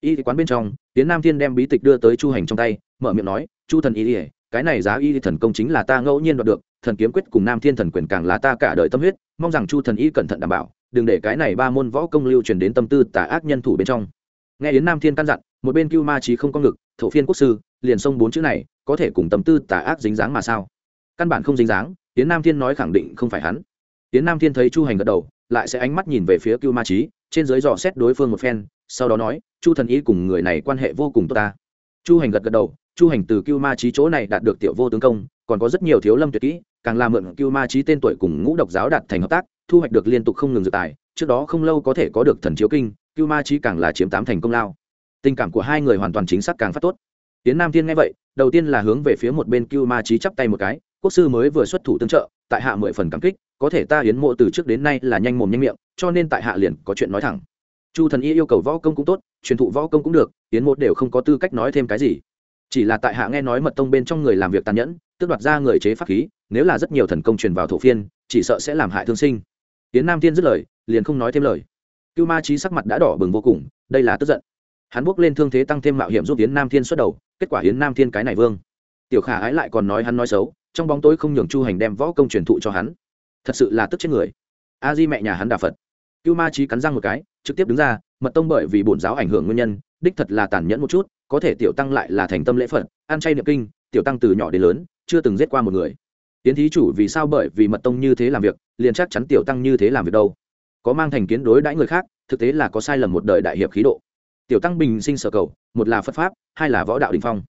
[SPEAKER 1] Y quán bên trong, tiến nam thiên đem bí tịch đưa tới chu hành trong tay, mở miệng nói, chu thần y ỉa cái này giá y thần công chính là ta ngẫu nhiên đoạt được, thần kiếm quyết cùng nam thiên thần quyền càng là ta cả đời tâm huyết, mong rằng chu thần y cẩn thận đảm bảo, đừng để cái này ba môn võ công lưu truyền đến tâm tư tà ác nhân thủ bên trong. Nghe đến nam thiên căn dặn, một bên cưu ma trí không có ngực, thổ phiên quốc sư, liền xông bốn chữ này, có thể cùng tâm tư tà ác dính dáng mà sao? Căn bản không dính dáng tiến nam thiên nói khẳng định không phải hắn. Tiến nam thiên thấy chu hành gật đầu, lại sẽ ánh mắt nhìn về phía cưu ma trí trên dưới dò xét đối phương một phen, sau đó nói, chu thần y cùng người này quan hệ vô cùng tốt ta. Chu hành gật gật đầu chu hành từ cưu ma trí chỗ này đạt được tiểu vô tướng công, còn có rất nhiều thiếu lâm tuyệt kỹ, càng làm mượn cưu ma trí tên tuổi cùng ngũ độc giáo đạt thành hợp tác, thu hoạch được liên tục không ngừng dự tài, trước đó không lâu có thể có được thần chiếu kinh, cưu ma trí càng là chiếm tám thành công lao. Tình cảm của hai người hoàn toàn chính xác càng phát tốt. Tiến nam thiên nghe vậy, đầu tiên là hướng về phía một bên cưu ma trí chắp tay một cái, quốc sư mới vừa xuất thủ tương trợ, tại hạ mười phần cảm kích, có thể ta hiến mộ từ trước đến nay là nhanh mồm nhanh miệng, cho nên tại hạ liền có chuyện nói thẳng. Chu thần y yêu cầu võ công cũng tốt, truyền thụ võ công cũng được, hiến mộ đều không có tư cách nói thêm cái gì chỉ là tại hạ nghe nói mật tông bên trong người làm việc tàn nhẫn, tước đoạt ra người chế pháp khí, nếu là rất nhiều thần công truyền vào thổ phiên, chỉ sợ sẽ làm hại thương sinh. Tiến nam thiên dứt lời, liền không nói thêm lời. Cưu ma trí sắc mặt đã đỏ bừng vô cùng, đây là tức giận. Hắn buộc lên thương thế tăng thêm mạo hiểm giúp tiến nam thiên xuất đầu, kết quả hiến nam thiên cái này vương. Tiểu khả ái lại còn nói hắn nói xấu, trong bóng tối không nhường chu hành đem võ công truyền thụ cho hắn. Thật sự là tức chết người. A di mẹ nhà hắn đà phật. Cưu ma trí cắn răng một cái, trực tiếp đứng ra, mật tông bởi vì bổn giáo ảnh hưởng nguyên nhân đích thật là tàn nhẫn một chút, có thể tiểu tăng lại là thành tâm lễ phật, ăn chay niệm kinh, tiểu tăng từ nhỏ đến lớn, chưa từng giết qua một người. Tiến thí chủ vì sao bởi vì mật tông như thế làm việc, liền chắc chắn tiểu tăng như thế làm việc đâu. Có mang thành kiến đối đãi người khác, thực tế là có sai lầm một đời đại hiệp khí độ. Tiểu tăng bình sinh sở cầu, một là phật pháp, hai là võ đạo đình phong.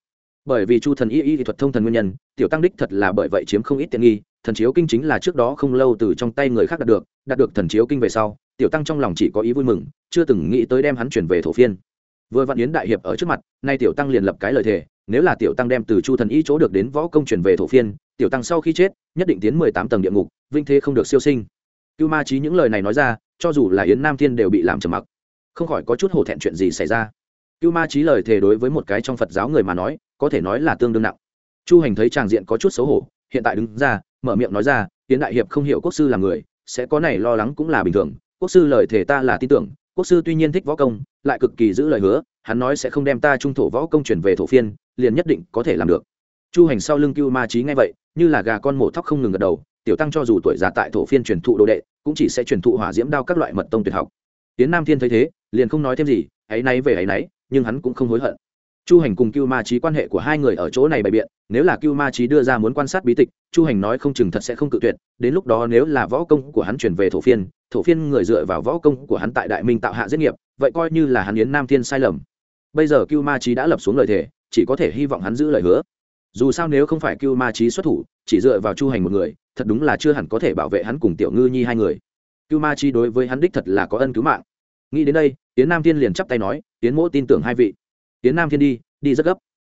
[SPEAKER 1] Bởi vì chu thần y y thuật thông thần nguyên nhân, tiểu tăng đích thật là bởi vậy chiếm không ít tiện nghi, thần chiếu kinh chính là trước đó không lâu từ trong tay người khác đạt được đạt được thần chiếu kinh về sau, tiểu tăng trong lòng chỉ có ý vui mừng, chưa từng nghĩ tới đem hắn chuyển về thổ phiên vừa vạn yến đại hiệp ở trước mặt, nay tiểu tăng liền lập cái lời thề, nếu là tiểu tăng đem từ chu thần y chỗ được đến võ công chuyển về thổ phiên, tiểu tăng sau khi chết, nhất định tiến mười tám tầng địa ngục, vinh thế không được siêu sinh. Cưu ma trí những lời này nói ra, cho dù là yến nam thiên đều bị làm trầm mặc. Không khỏi có chút hổ thẹn chuyện gì xảy ra. Cưu ma trí lời thề đối với một cái trong phật giáo người mà nói, có thể nói là tương đương nặng. Chu hành thấy tràng diện có chút xấu hổ, hiện tại đứng ra, mở miệng nói ra, yến đại hiệp không hiểu quốc sư là người, sẽ có này lo lắng cũng là bình thường. Quốc sư lời thề ta là tin tưởng quốc sư tuy nhiên thích võ công, lại cực kỳ giữ lời hứa, hắn nói sẽ không đem ta trung thổ võ công chuyển về thổ phiên, liền nhất định có thể làm được. Chu hành sau lưng cưu ma trí ngay vậy, như là gà con mổ thóc không ngừng gật đầu, tiểu tăng cho dù tuổi già tại thổ phiên truyền thụ đồ đệ, cũng chỉ sẽ truyền thụ hỏa diễm đao các loại mật tông tuyệt học. Tiến nam thiên thấy thế, liền không nói thêm gì ấy náy về ấy náy, nhưng hắn cũng không hối hận chu hành cùng cưu ma trí quan hệ của hai người ở chỗ này bày biện, nếu là cưu ma trí đưa ra muốn quan sát bí tịch, chu hành nói không chừng thật sẽ không cự tuyệt, đến lúc đó nếu là võ công của hắn chuyển về thổ phiên thổ phiên người dựa vào võ công của hắn tại đại minh tạo hạ giết nghiệp, vậy coi như là hắn yến nam thiên sai lầm. Bây giờ cưu ma trí đã lập xuống lời thề, chỉ có thể hy vọng hắn giữ lời hứa. Dù sao nếu không phải cưu ma trí xuất thủ, chỉ dựa vào chu hành một người, thật đúng là chưa hẳn có thể bảo vệ hắn cùng tiểu ngư nhi hai người. Cưu ma trí đối với hắn đích thật là có ân cứu mạng. Nghĩ đến đây tiến nam thiên liền chắp tay nói tiến mỗ tin tưởng hai vị tiến nam thiên đi đi rất gấp.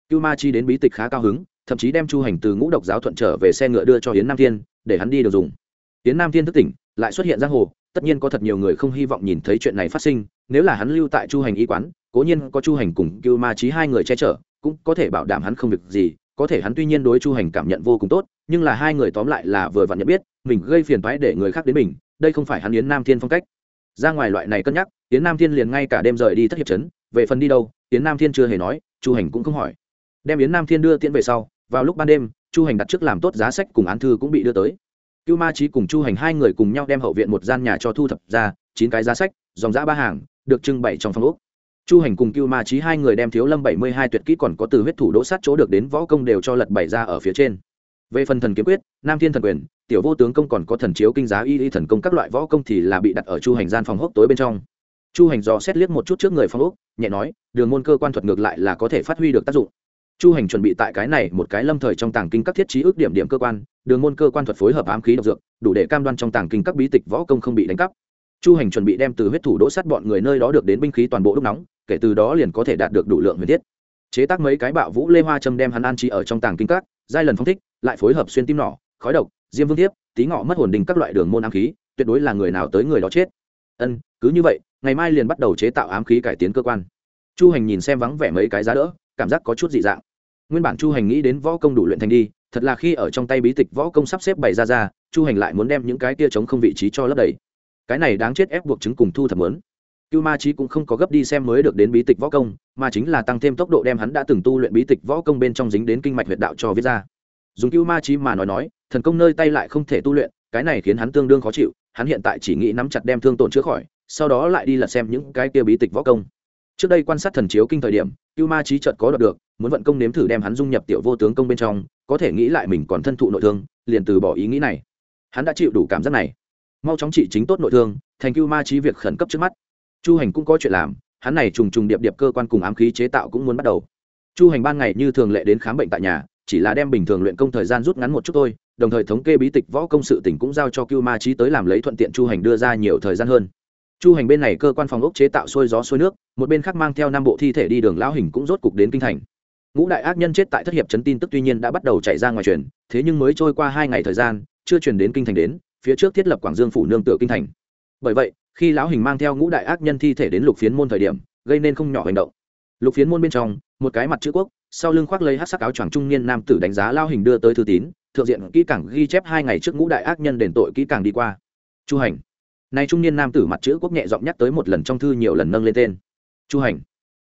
[SPEAKER 1] Cưu ma chi đến bí tịch khá cao hứng, thậm chí đem chu hành từ ngũ độc giáo thuận trở về xe ngựa đưa cho yến nam thiên, để hắn đi được dùng. Yến nam thiên thức tỉnh, lại xuất hiện giang hồ, tất nhiên có thật nhiều người không hy vọng nhìn thấy chuyện này phát sinh, nếu là hắn lưu tại chu hành y quán, cố nhiên có chu hành cùng cưu ma trí hai người che chở, cũng có thể bảo đảm hắn không việc gì, có thể hắn tuy nhiên đối chu hành cảm nhận vô cùng tốt, nhưng là hai người tóm lại là vừa vặn nhận biết, mình gây phiền toái để người khác đến mình, đây không phải hắn yến nam thiên phong cách. Ra ngoài loại này cân nhắc, yến nam thiên liền ngay cả đêm rời đi thất hiệp trấn về phần đi đâu, yến nam thiên chưa hề nói, chu hành cũng không hỏi. Đem yến nam thiên đưa tiễn về sau, vào lúc ban đêm, chu hành đặt trước làm tốt giá sách cùng án thư cũng bị đưa tới. Cưu ma trí cùng chu hành hai người cùng nhau đem hậu viện một gian nhà cho thu thập ra, chín cái giá sách, dòng giã ba hàng, được trưng bày trong phòng úc chu hành cùng cưu ma trí hai người đem thiếu lâm bảy mươi hai tuyệt kỹ còn có từ huyết thủ đỗ sát chỗ được đến võ công đều cho lật bày ra ở phía trên. Về phần thần kiếm quyết, nam thiên thần quyền, tiểu vô tướng công còn có thần chiếu kinh giá y y thần công các loại võ công thì là bị đặt ở chu hành gian phòng hốc tối bên trong chu hành dò xét liếc một chút trước người phong úc, nhẹ nói, đường môn cơ quan thuật ngược lại là có thể phát huy được tác dụng. Chu hành chuẩn bị tại cái này một cái lâm thời trong tàng kinh các thiết trí ước điểm điểm cơ quan, đường môn cơ quan thuật phối hợp ám khí độc dược, đủ để cam đoan trong tàng kinh các bí tịch võ công không bị đánh cắp. Chu hành chuẩn bị đem từ huyết thủ đỗ sát bọn người nơi đó được đến binh khí toàn bộ lúc nóng, kể từ đó liền có thể đạt được đủ lượng huyền thiết. Chế tác mấy cái bạo vũ lê hoa châm đem hắn an trí ở trong tàng kinh các, giai lần phong thích, lại phối hợp xuyên tim nỏ, khói độc, diêm vương thiếp, tí ngọ mất hồn đình các loại đường môn ám khí, tuyệt đối là người nào tới người đó chết. Ân, cứ như vậy ngày mai liền bắt đầu chế tạo ám khí cải tiến cơ quan. Chu hành nhìn xem vắng vẻ mấy cái giá đỡ, cảm giác có chút dị dạng. Nguyên bản chu hành nghĩ đến võ công đủ luyện thành đi, thật là khi ở trong tay bí tịch võ công sắp xếp bày ra ra, chu hành lại muốn đem những cái kia chống không vị trí cho lấp đầy. Cái này đáng chết ép buộc chứng cùng thu thập lớn cưu ma trí cũng không có gấp đi xem mới được đến bí tịch võ công, mà chính là tăng thêm tốc độ đem hắn đã từng tu luyện bí tịch võ công bên trong dính đến kinh mạch huyệt đạo cho viết ra. Dùng cưu ma trí mà nói nói, thần công nơi tay lại không thể tu luyện, cái này khiến hắn tương đương khó chịu, hắn hiện tại chỉ nghĩ nắm chặt đem thương tổn chữa khỏi sau đó lại đi lật xem những cái kia bí tịch võ công. Trước đây quan sát thần chiếu kinh thời điểm, cưu ma trí chợt có đoạt được, muốn vận công nếm thử đem hắn dung nhập tiểu vô tướng công bên trong, có thể nghĩ lại mình còn thân thụ nội thương, liền từ bỏ ý nghĩ này. Hắn đã chịu đủ cảm giác này. Mau chóng trị chính tốt nội thương, thành cưu ma trí việc khẩn cấp trước mắt. Chu hành cũng có chuyện làm, hắn này trùng trùng điệp điệp cơ quan cùng ám khí chế tạo cũng muốn bắt đầu. Chu hành ban ngày như thường lệ đến khám bệnh tại nhà, chỉ là đem bình thường luyện công thời gian rút ngắn một chút thôi, đồng thời thống kê bí tịch võ công sự tỉnh cũng giao cho cưu ma trí tới làm lấy thuận tiện chu hành đưa ra nhiều thời gian hơn chu hành bên này cơ quan phòng ốc chế tạo xuôi gió xuôi nước, một bên khác mang theo năm bộ thi thể đi đường lão hình cũng rốt cục đến kinh thành. Ngũ đại ác nhân chết tại thất hiệp chấn tin tức tuy nhiên đã bắt đầu chạy ra ngoài truyền, thế nhưng mới trôi qua hai ngày thời gian, chưa truyền đến kinh thành đến, phía trước thiết lập quảng dương phủ nương tựa kinh thành. Bởi vậy, khi lão hình mang theo ngũ đại ác nhân thi thể đến lục phiến môn thời điểm, gây nên không nhỏ hành động. Lục phiến môn bên trong, một cái mặt chữ quốc, sau lưng khoác lấy hát sắc áo choàng trung niên nam tử đánh giá lao hình đưa tới thư tín, thượng diện kỹ càng ghi chép hai ngày trước ngũ đại ác nhân đền tội kỹ càng đi qua. Chu hành nay trung niên nam tử mặt chữ quốc nhẹ giọng nhắc tới một lần trong thư nhiều lần nâng lên tên. Chu hành.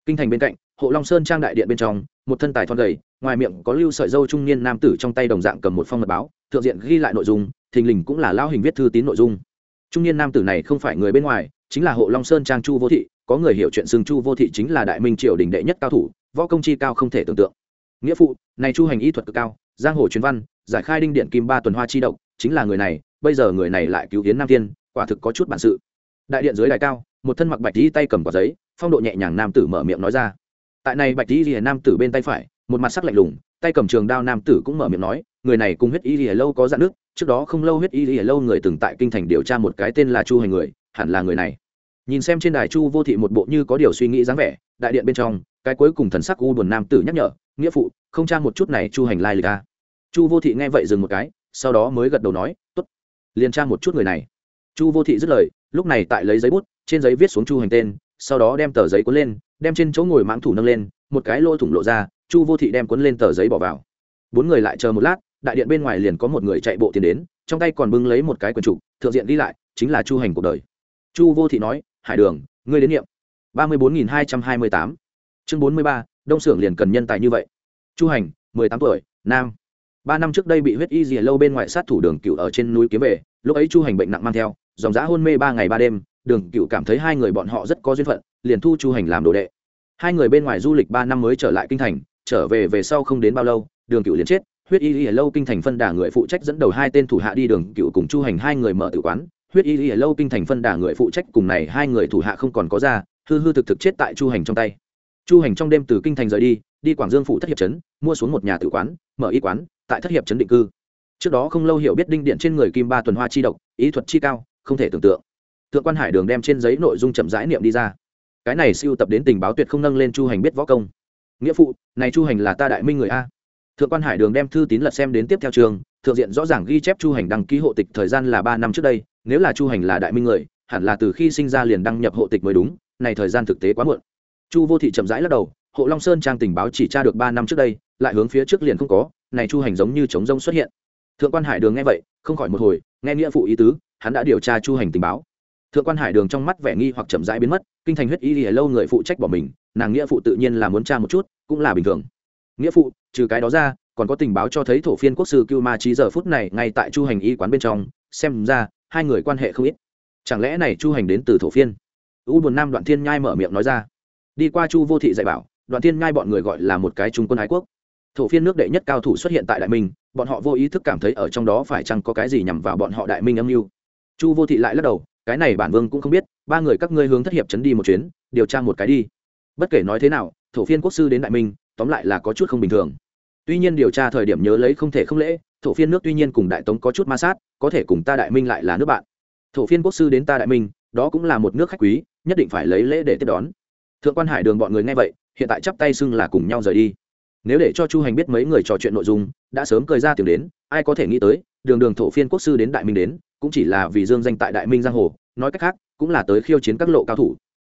[SPEAKER 1] Kinh thành bên cạnh, hộ long sơn trang đại điện bên trong, một thân tài thon gầy, ngoài miệng có lưu sợi dâu trung niên nam tử trong tay đồng dạng cầm một phong mật báo, thượng diện ghi lại nội dung, thình lình cũng là lao hình viết thư tín nội dung. Trung niên nam tử này không phải người bên ngoài, chính là hộ long sơn trang chu vô thị, có người hiểu chuyện xưng chu vô thị chính là đại minh triều đình đệ nhất cao thủ, võ công chi cao không thể tưởng tượng. Nghĩa phụ, này chu hành y thuật cực cao, giang hồ truyền văn, giải khai đinh điện kim ba tuần hoa chi độc, chính là người này, bây giờ người này lại cứu hiến nam thiên quả thực có chút bản sự. Đại điện dưới đài cao, một thân mặc bạch y tay cầm quả giấy, phong độ nhẹ nhàng nam tử mở miệng nói ra. Tại này bạch y gì nam tử bên tay phải, một mặt sắc lạnh lùng, tay cầm trường đao nam tử cũng mở miệng nói, người này cùng huyết y lìa lâu có dạn nước, trước đó không lâu huyết y lìa lâu người từng tại kinh thành điều tra một cái tên là chu hành người, hẳn là người này. Nhìn xem trên đài chu vô thị một bộ như có điều suy nghĩ dáng vẻ, đại điện bên trong, cái cuối cùng thần sắc u buồn nam tử nhắc nhở, nghĩa phụ, không tra một chút này chu hành lai lịch a. Chu vô thị nghe vậy dừng một cái, sau đó mới gật đầu nói t ố t liền tra một chút người này chu vô thị dứt lời lúc này tại lấy giấy bút trên giấy viết xuống chu hành tên sau đó đem tờ giấy cuốn lên đem trên chỗ ngồi mãng thủ nâng lên một cái lỗ thủng lộ ra chu vô thị đem cuốn lên tờ giấy bỏ vào. Bốn người lại chờ một lát đại điện bên ngoài liền có một người chạy bộ tiền đến trong tay còn bưng lấy một cái quần trụ, thượng diện đi lại chính là chu hành cuộc đời. Chu vô thị nói hải đường ngươi đến niệm. ba mươi bốn nghìn hai trăm hai mươi tám. Chương bốn mươi ba đông xưởng liền cần nhân tài như vậy. Chu hành mười tám tuổi nam. Ba năm trước đây bị huyết y dìa lâu bên ngoài sát thủ đường cựu ở trên núi kiếm về lúc ấy chu hành bệnh nặng mang theo dòng giã hôn mê ba ngày ba đêm, đường cựu cảm thấy hai người bọn họ rất có duyên phận, liền thu chu hành làm đồ đệ. Hai người bên ngoài du lịch ba năm mới trở lại kinh thành, trở về về sau không đến bao lâu, đường cựu liền chết, huyết y y lâu kinh thành phân đà người phụ trách dẫn đầu hai tên thủ hạ đi đường cựu cùng chu hành hai người mở tự quán. Huyết y y lâu kinh thành phân đà người phụ trách cùng này hai người thủ hạ không còn có ra, hư hư thực thực chết tại chu hành trong tay. Chu hành trong đêm từ kinh thành rời đi đi quảng dương phụ thất hiệp trấn, mua xuống một nhà tử quán, mở y quán tại thất hiệp trấn định cư. Trước đó không lâu hiểu biết đinh điện trên người kim ba tuần hoa chi độc, ý thuật chi cao không thể tưởng tượng. Thượng quan hải đường đem trên giấy nội dung chậm rãi niệm đi ra. Cái này siêu tập đến tình báo tuyệt không nâng lên chu hành biết võ công. Nghĩa phụ, này chu hành là ta đại minh người a. Thượng quan hải đường đem thư tín lật xem đến tiếp theo trường, thượng diện rõ ràng ghi chép chu hành đăng ký hộ tịch thời gian là ba năm trước đây, nếu là chu hành là đại minh người, hẳn là từ khi sinh ra liền đăng nhập hộ tịch mới đúng, này thời gian thực tế quá muộn. Chu vô thị chậm rãi lắc đầu, hộ long sơn trang tình báo chỉ tra được ba năm trước đây, lại hướng phía trước liền không có, này chu hành giống như chống rông xuất hiện. Thượng quan hải đường nghe vậy, không khỏi một hồi, nghe nghĩa phụ ý tứ hắn đã điều tra chu hành tình báo. Thượng quan hải đường trong mắt vẻ nghi hoặc chậm rãi biến mất, kinh thành huyết y lìa lâu người phụ trách bỏ mình, nàng nghĩa phụ tự nhiên là muốn tra một chút, cũng là bình thường. Nghĩa phụ, trừ cái đó ra, còn có tình báo cho thấy thổ phiên quốc sư cưu ma trí giờ phút này ngay tại chu hành y quán bên trong, xem ra, hai người quan hệ không ít. Chẳng lẽ này chu hành đến từ thổ phiên? U buồn nam đoạn thiên nhai mở miệng nói ra. Đi qua chu vô thị dạy bảo, đoạn thiên nhai bọn người gọi là một cái trung quân ái quốc. Thổ phiên nước đệ nhất cao thủ xuất hiện tại đại minh, bọn họ vô ý thức cảm thấy ở trong đó phải chăng có cái gì nhằm vào bọn họ đại minh âm mưu chu vô thị lại lắc đầu, cái này bản vương cũng không biết, ba người các ngươi hướng thất hiệp chấn đi một chuyến, điều tra một cái đi. Bất kể nói thế nào, thổ phiên quốc sư đến đại minh, tóm lại là có chút không bình thường. Tuy nhiên điều tra thời điểm nhớ lấy không thể không lễ, thổ phiên nước tuy nhiên cùng đại tống có chút ma sát, có thể cùng ta đại minh lại là nước bạn. Thổ phiên quốc sư đến ta đại minh, đó cũng là một nước khách quý, nhất định phải lấy lễ để tiếp đón. Thượng quan hải đường bọn người nghe vậy, hiện tại chắp tay xưng là cùng nhau rời đi. Nếu để cho chu hành biết mấy người trò chuyện nội dung, đã sớm cười ra tiếng đến, ai có thể nghĩ tới, đường đường thổ phiên quốc sư đến đại minh đến cũng chỉ là vì dương danh tại đại minh giang hồ, nói cách khác, cũng là tới khiêu chiến các lộ cao thủ.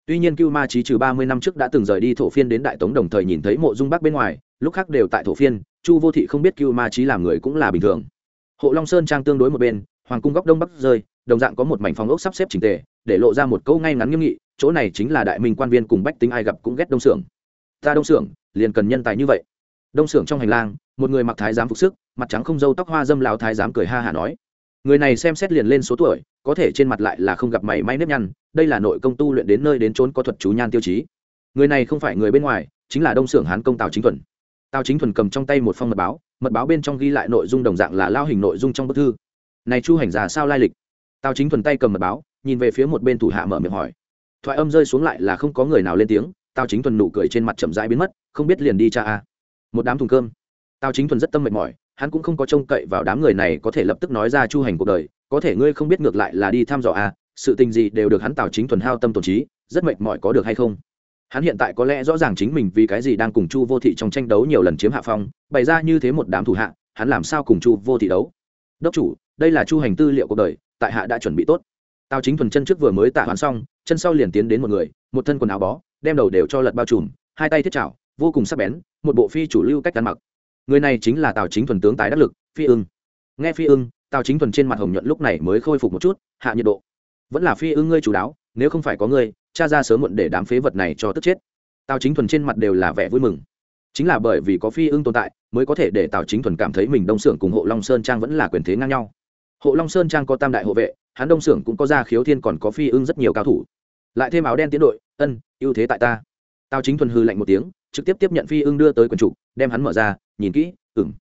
[SPEAKER 1] Tuy nhiên cưu ma trí trừ ba mươi năm trước đã từng rời đi thổ phiên đến đại tống đồng thời nhìn thấy mộ dung bắc bên ngoài, lúc khác đều tại thổ phiên, chu vô thị không biết cưu ma trí làm người cũng là bình thường. Hộ long sơn trang tương đối một bên, hoàng cung góc đông bắc rơi, đồng dạng có một mảnh phòng ốc sắp xếp trình tề, để lộ ra một câu ngay ngắn nghiêm nghị, chỗ này chính là đại minh quan viên cùng bách tính ai gặp cũng ghét đông xưởng ta đông xưởng liền cần nhân tài như vậy. Đông xưởng trong hành lang, một người mặc thái giám phục sức, mặt trắng không dâu tóc hoa dâm lao thái giám cười ha hả nói người này xem xét liền lên số tuổi, có thể trên mặt lại là không gặp mảy may nếp nhăn, đây là nội công tu luyện đến nơi đến trốn có thuật chú nhan tiêu chí. Người này không phải người bên ngoài, chính là đông xưởng hán công tào chính thuần. Tào chính thuần cầm trong tay một phong mật báo mật báo bên trong ghi lại nội dung đồng dạng là lao hình nội dung trong bức thư. Này chu hành giả sao lai lịch? Tào chính thuần tay cầm mật báo, nhìn về phía một bên thủ hạ mở miệng hỏi. Thoại âm rơi xuống lại là không có người nào lên tiếng, tào chính thuần nụ cười trên mặt chậm rãi biến mất, không biết liền đi cha a. Một đám thùng cơm. Tào chính thuần rất tâm mệt mỏi hắn cũng không có trông cậy vào đám người này có thể lập tức nói ra chu hành cuộc đời, có thể ngươi không biết ngược lại là đi thăm dò à? sự tình gì đều được hắn tào chính thuần hao tâm tổn trí, rất mệt mỏi có được hay không. Hắn hiện tại có lẽ rõ ràng chính mình vì cái gì đang cùng chu vô thị trong tranh đấu nhiều lần chiếm hạ phong, bày ra như thế một đám thủ hạ, hắn làm sao cùng chu vô thị đấu? Đốc chủ, đây là chu hành tư liệu cuộc đời, tại hạ đã chuẩn bị tốt. Tào chính thuần chân trước vừa mới tạ hoán xong, chân sau liền tiến đến một người, một thân quần áo bó, đem đầu đều cho lật bao trùm, hai tay thiết chảo, vô cùng sắc bén, một bộ phi chủ lưu cách ăn mặc người này chính là tào chính thuần tướng tái đắc lực, phi ưng. Nghe phi ưng, tào chính thuần trên mặt hồng nhuận lúc này mới khôi phục một chút, hạ nhiệt độ. Vẫn là phi ưng ngươi chủ đáo, nếu không phải có ngươi, cha ra sớm muộn để đám phế vật này cho tức chết. Tào chính thuần trên mặt đều là vẻ vui mừng. Chính là bởi vì có phi ưng tồn tại, mới có thể để tào chính thuần cảm thấy mình đông xưởng cùng hộ long sơn trang vẫn là quyền thế ngang nhau. Hộ long sơn trang có tam đại hộ vệ, hắn đông xưởng cũng có gia khiếu thiên còn có phi ưng rất nhiều cao thủ. Lại thêm áo đen tiến đội, ân, ưu thế tại ta. Tào chính thuần hư lạnh một tiếng trực tiếp tiếp nhận phi ưng đưa tới quần trụ đem hắn mở ra, nhìn kỹ ừng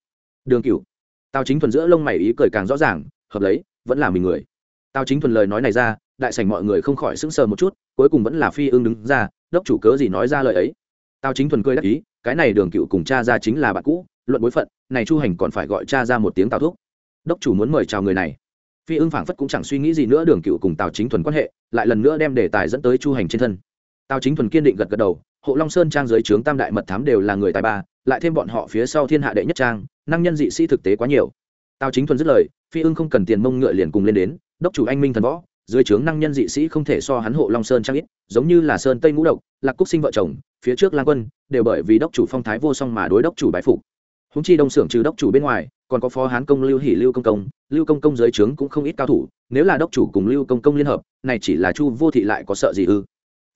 [SPEAKER 1] đường cựu tào chính thuần giữa lông mày ý cười càng rõ ràng, hợp lấy, vẫn là mình người. Tào chính thuần lời nói này ra, đại sảnh mọi người không khỏi sững sờ một chút, cuối cùng vẫn là phi ưng đứng ra, đốc chủ cớ gì nói ra lời ấy. Tào chính thuần cười đắc ý, cái này đường cựu cùng cha ra chính là bạn cũ, luận bối phận, này chu hành còn phải gọi cha ra một tiếng tào thúc. Đốc chủ muốn mời chào người này. Phi ưng phảng phất cũng chẳng suy nghĩ gì nữa, đường cựu cùng tào chính thuần quan hệ, lại lần nữa đem đề tài dẫn tới chu hành trên thân. Tào chính thuần kiên định gật gật đầu hộ long sơn trang dưới trướng tam đại mật thám đều là người tài ba, lại thêm bọn họ phía sau thiên hạ đệ nhất trang, năng nhân dị sĩ thực tế quá nhiều. Tào chính thuần dứt lời, phi ưng không cần tiền mông ngựa liền cùng lên đến, đốc chủ anh minh thần võ, dưới trướng năng nhân dị sĩ không thể so hắn hộ long sơn trang ít, giống như là sơn tây ngũ độc, lạc cúc sinh vợ chồng, phía trước lang quân, đều bởi vì đốc chủ phong thái vô song mà đối đốc chủ bái phục. Húng chi đông xưởng trừ đốc chủ bên ngoài, còn có phó hán công lưu hỷ lưu công công, lưu công công dưới trướng cũng không ít cao thủ, nếu là đốc chủ cùng lưu công công liên hợp, này chỉ là chu vô thị lại có sợ gì ư?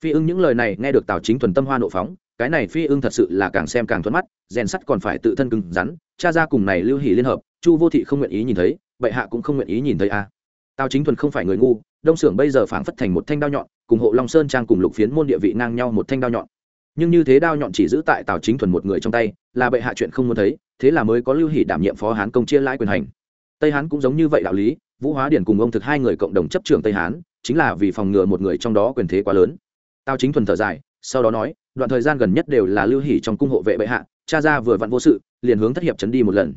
[SPEAKER 1] Phi ưng những lời này nghe được tào chính thuần tâm hoa nộ phóng, cái này phi ưng thật sự là càng xem càng thuận mắt, rèn sắt còn phải tự thân cứng rắn, cha ra cùng này lưu hỷ liên hợp, chu vô thị không nguyện ý nhìn thấy, bệ hạ cũng không nguyện ý nhìn thấy a. À. tào chính thuần không phải người ngu, đông xưởng bây giờ phảng phất thành một thanh đao nhọn, cùng hộ long sơn trang cùng lục phiến môn địa vị ngang nhau một thanh đao nhọn. Nhưng như thế đao nhọn chỉ giữ tại tào chính thuần một người trong tay, là bệ hạ chuyện không muốn thấy, thế là mới có lưu hỷ đảm nhiệm phó hán công chia lãi quyền hành. Tây hán cũng giống như vậy đạo lý, vũ hóa điển cùng ông thực hai người cộng đồng chấp trường tây hán, chính là vì phòng ngừa một người trong đó quyền thế quá lớn tao chính thuần thở dài, sau đó nói, đoạn thời gian gần nhất đều là lưu hỷ trong cung hộ vệ bệ hạ, cha ra vừa vặn vô sự, liền hướng thất hiệp chấn đi một lần.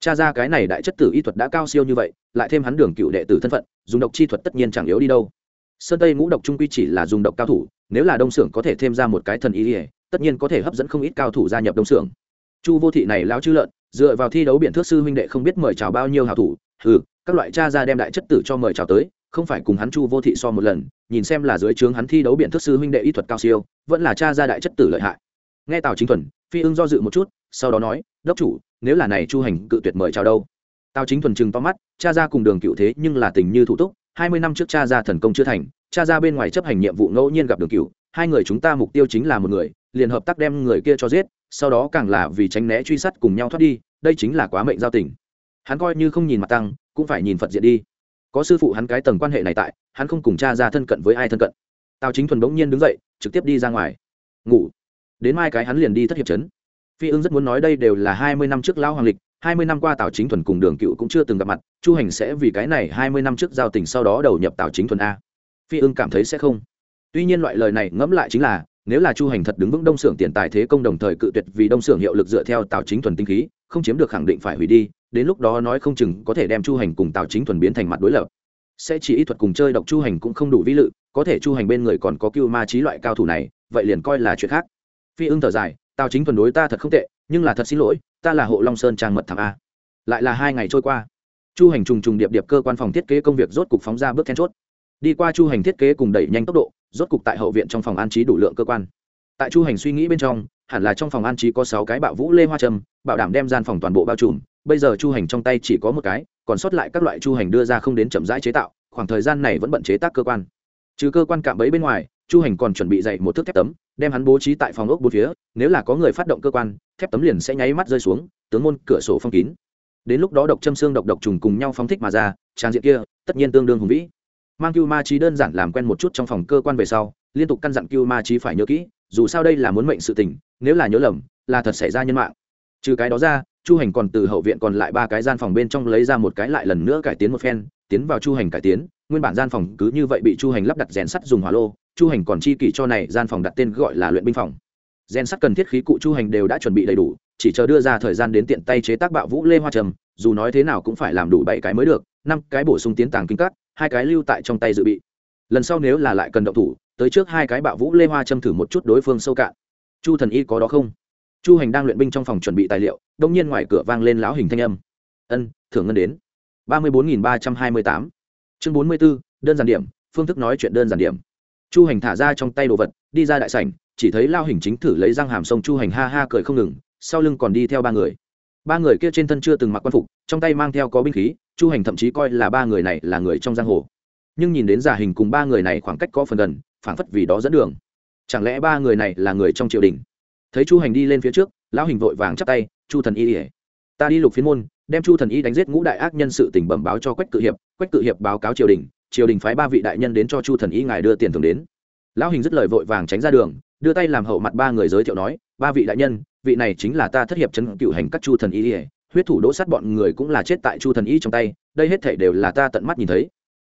[SPEAKER 1] Cha ra cái này đại chất tử y thuật đã cao siêu như vậy, lại thêm hắn đường cựu đệ tử thân phận, dùng độc chi thuật tất nhiên chẳng yếu đi đâu. Sơn tây ngũ độc trung quy chỉ là dùng độc cao thủ, nếu là đông xưởng có thể thêm ra một cái thần ý ỉa tất nhiên có thể hấp dẫn không ít cao thủ gia nhập đông xưởng chu vô thị này lao chư lợn, dựa vào thi đấu biện thước sư huynh đệ không biết mời chào bao nhiêu hào thủ ừ các loại cha ra đem đại chất tử cho mời chào tới không phải cùng hắn chu vô thị so một lần, nhìn xem là dưới trướng hắn thi đấu biện thức sư huynh đệ y thuật cao siêu, vẫn là cha gia đại chất tử lợi hại. Nghe tào chính thuần, phi ưng do dự một chút, sau đó nói, đốc chủ, nếu là này chu hành cự tuyệt mời chào đâu? Tào chính thuần chừng to mắt, cha ra cùng đường cựu thế nhưng là tình như thủ túc, hai mươi năm trước cha ra thần công chưa thành, cha ra bên ngoài chấp hành nhiệm vụ ngẫu nhiên gặp đường cựu, hai người chúng ta mục tiêu chính là một người, liền hợp tác đem người kia cho giết, sau đó càng là vì tránh né truy sát cùng nhau thoát đi, đây chính là quá mệnh giao tình. Hắn coi như không nhìn mặt tăng, cũng phải nhìn phật diện đi có sư phụ hắn cái tầng quan hệ này tại, hắn không cùng cha ra thân cận với ai thân cận. Tào chính thuần bỗng nhiên đứng dậy, trực tiếp đi ra ngoài. Ngủ. Đến mai cái hắn liền đi thất hiệp trấn phi ưng rất muốn nói đây đều là hai mươi năm trước lão hoàng lịch, hai mươi năm qua tào chính thuần cùng đường cựu cũng chưa từng gặp mặt, chu hành sẽ vì cái này hai mươi năm trước giao tình sau đó đầu nhập tào chính thuần a. Phi ưng cảm thấy sẽ không. Tuy nhiên loại lời này ngẫm lại chính là, nếu là chu hành thật đứng vững đông xưởng tiền tài thế công đồng thời cự tuyệt vì đông xưởng hiệu lực dựa theo tào chính thuần tinh khí, không chiếm được khẳng định phải hủy đi đến lúc đó nói không chừng có thể đem chu hành cùng tào chính thuần biến thành mặt đối lập. Sẽ chỉ ý thuật cùng chơi độc chu hành cũng không đủ vĩ lự, có thể chu hành bên người còn có cưu ma trí loại cao thủ này, vậy liền coi là chuyện khác. Phi ưng thở dài, tào chính thuần đối ta thật không tệ, nhưng là thật xin lỗi, ta là hộ long sơn trang mật thảm a. Lại là hai ngày trôi qua. Chu hành trùng trùng điệp điệp cơ quan phòng thiết kế công việc rốt cục phóng ra bước then chốt. Đi qua chu hành thiết kế cùng đẩy nhanh tốc độ, rốt cục tại hậu viện trong phòng an trí đủ lượng cơ quan. Tại chu hành suy nghĩ bên trong, hẳn là trong phòng an trí có sáu cái bạo vũ lê hoa trâm, bảo đảm đem gian phòng toàn bộ bao trùm bây giờ chu hành trong tay chỉ có một cái, còn sót lại các loại chu hành đưa ra không đến chậm rãi chế tạo, khoảng thời gian này vẫn bận chế tác cơ quan. Trừ cơ quan cạm bẫy bên ngoài, chu hành còn chuẩn bị dạy một thước thép tấm, đem hắn bố trí tại phòng ốc bốn phía, nếu là có người phát động cơ quan, thép tấm liền sẽ nháy mắt rơi xuống, tướng môn cửa sổ phong kín. Đến lúc đó độc châm xương độc độc trùng cùng nhau phóng thích mà ra, trang diện kia, tất nhiên tương đương hùng vĩ. Mang cưu ma trí đơn giản làm quen một chút trong phòng cơ quan về sau, liên tục căn dặn cưu ma trí phải nhớ kỹ, dù sao đây là muốn mệnh sự tình, nếu là nhớ lầm, là thật xảy ra nhân mạng. Trừ cái đó ra chu hành còn từ hậu viện còn lại ba cái gian phòng bên trong lấy ra một cái lại lần nữa cải tiến một phen, tiến vào chu hành cải tiến. Nguyên bản gian phòng cứ như vậy bị chu hành lắp đặt rèn sắt dùng hỏa lô. Chu hành còn chi kỷ cho này gian phòng đặt tên gọi là luyện binh phòng. Rèn sắt cần thiết khí cụ chu hành đều đã chuẩn bị đầy đủ, chỉ chờ đưa ra thời gian đến tiện tay chế tác bạo vũ lê hoa trầm, dù nói thế nào cũng phải làm đủ bảy cái mới được, năm cái bổ sung tiến tàng kinh cắt hai cái lưu tại trong tay dự bị. Lần sau nếu là lại cần động thủ, tới trước hai cái bạo vũ lê hoa châm thử một chút đối phương sâu cạn. Chu thần y có đó không? Chu hành đang luyện binh trong phòng chuẩn bị tài liệu đông nhiên ngoài cửa vang lên lão hình thanh âm. Ân, thưởng ngân đến. ba mươi bốn nghìn ba trăm hai mươi tám. Chương bốn mươi b ố đơn giản điểm, phương thức nói chuyện đơn giản điểm. Chu hành thả ra trong tay đồ vật, đi ra đại sảnh, chỉ thấy lao hình chính thử lấy răng hàm sông chu hành ha ha cười không ngừng, sau lưng còn đi theo ba người. Ba người kia trên thân chưa từng mặc quan phục, trong tay mang theo có binh khí, chu hành thậm chí coi là ba người này là người trong giang hồ. Nhưng nhìn đến giả hình cùng ba người này khoảng cách có phần gần, phảng phất vì đó dẫn đường. Chẳng lẽ ba người này là người trong triều đình? Thấy chu hành đi lên phía trước, lão hình vội vàng chắp tay, chu thần y ỉa ta đi lục phiên môn, đem chu thần y đánh giết ngũ đại ác nhân sự tình bẩm báo cho quách cự hiệp, quách cự hiệp báo cáo triều đình triều đình phái ba vị đại nhân đến cho chu thần y ngài đưa tiền thưởng đến. Lão hình dứt lời vội vàng tránh ra đường, đưa tay làm hậu mặt ba người giới thiệu nói, ba vị đại nhân, vị này chính là ta thất hiệp chân cựu hành các chu thần y ỉa huyết thủ đỗ sát bọn người cũng là chết tại chu thần y trong tay, đây hết thể đều là ta tận mắt nhìn thấy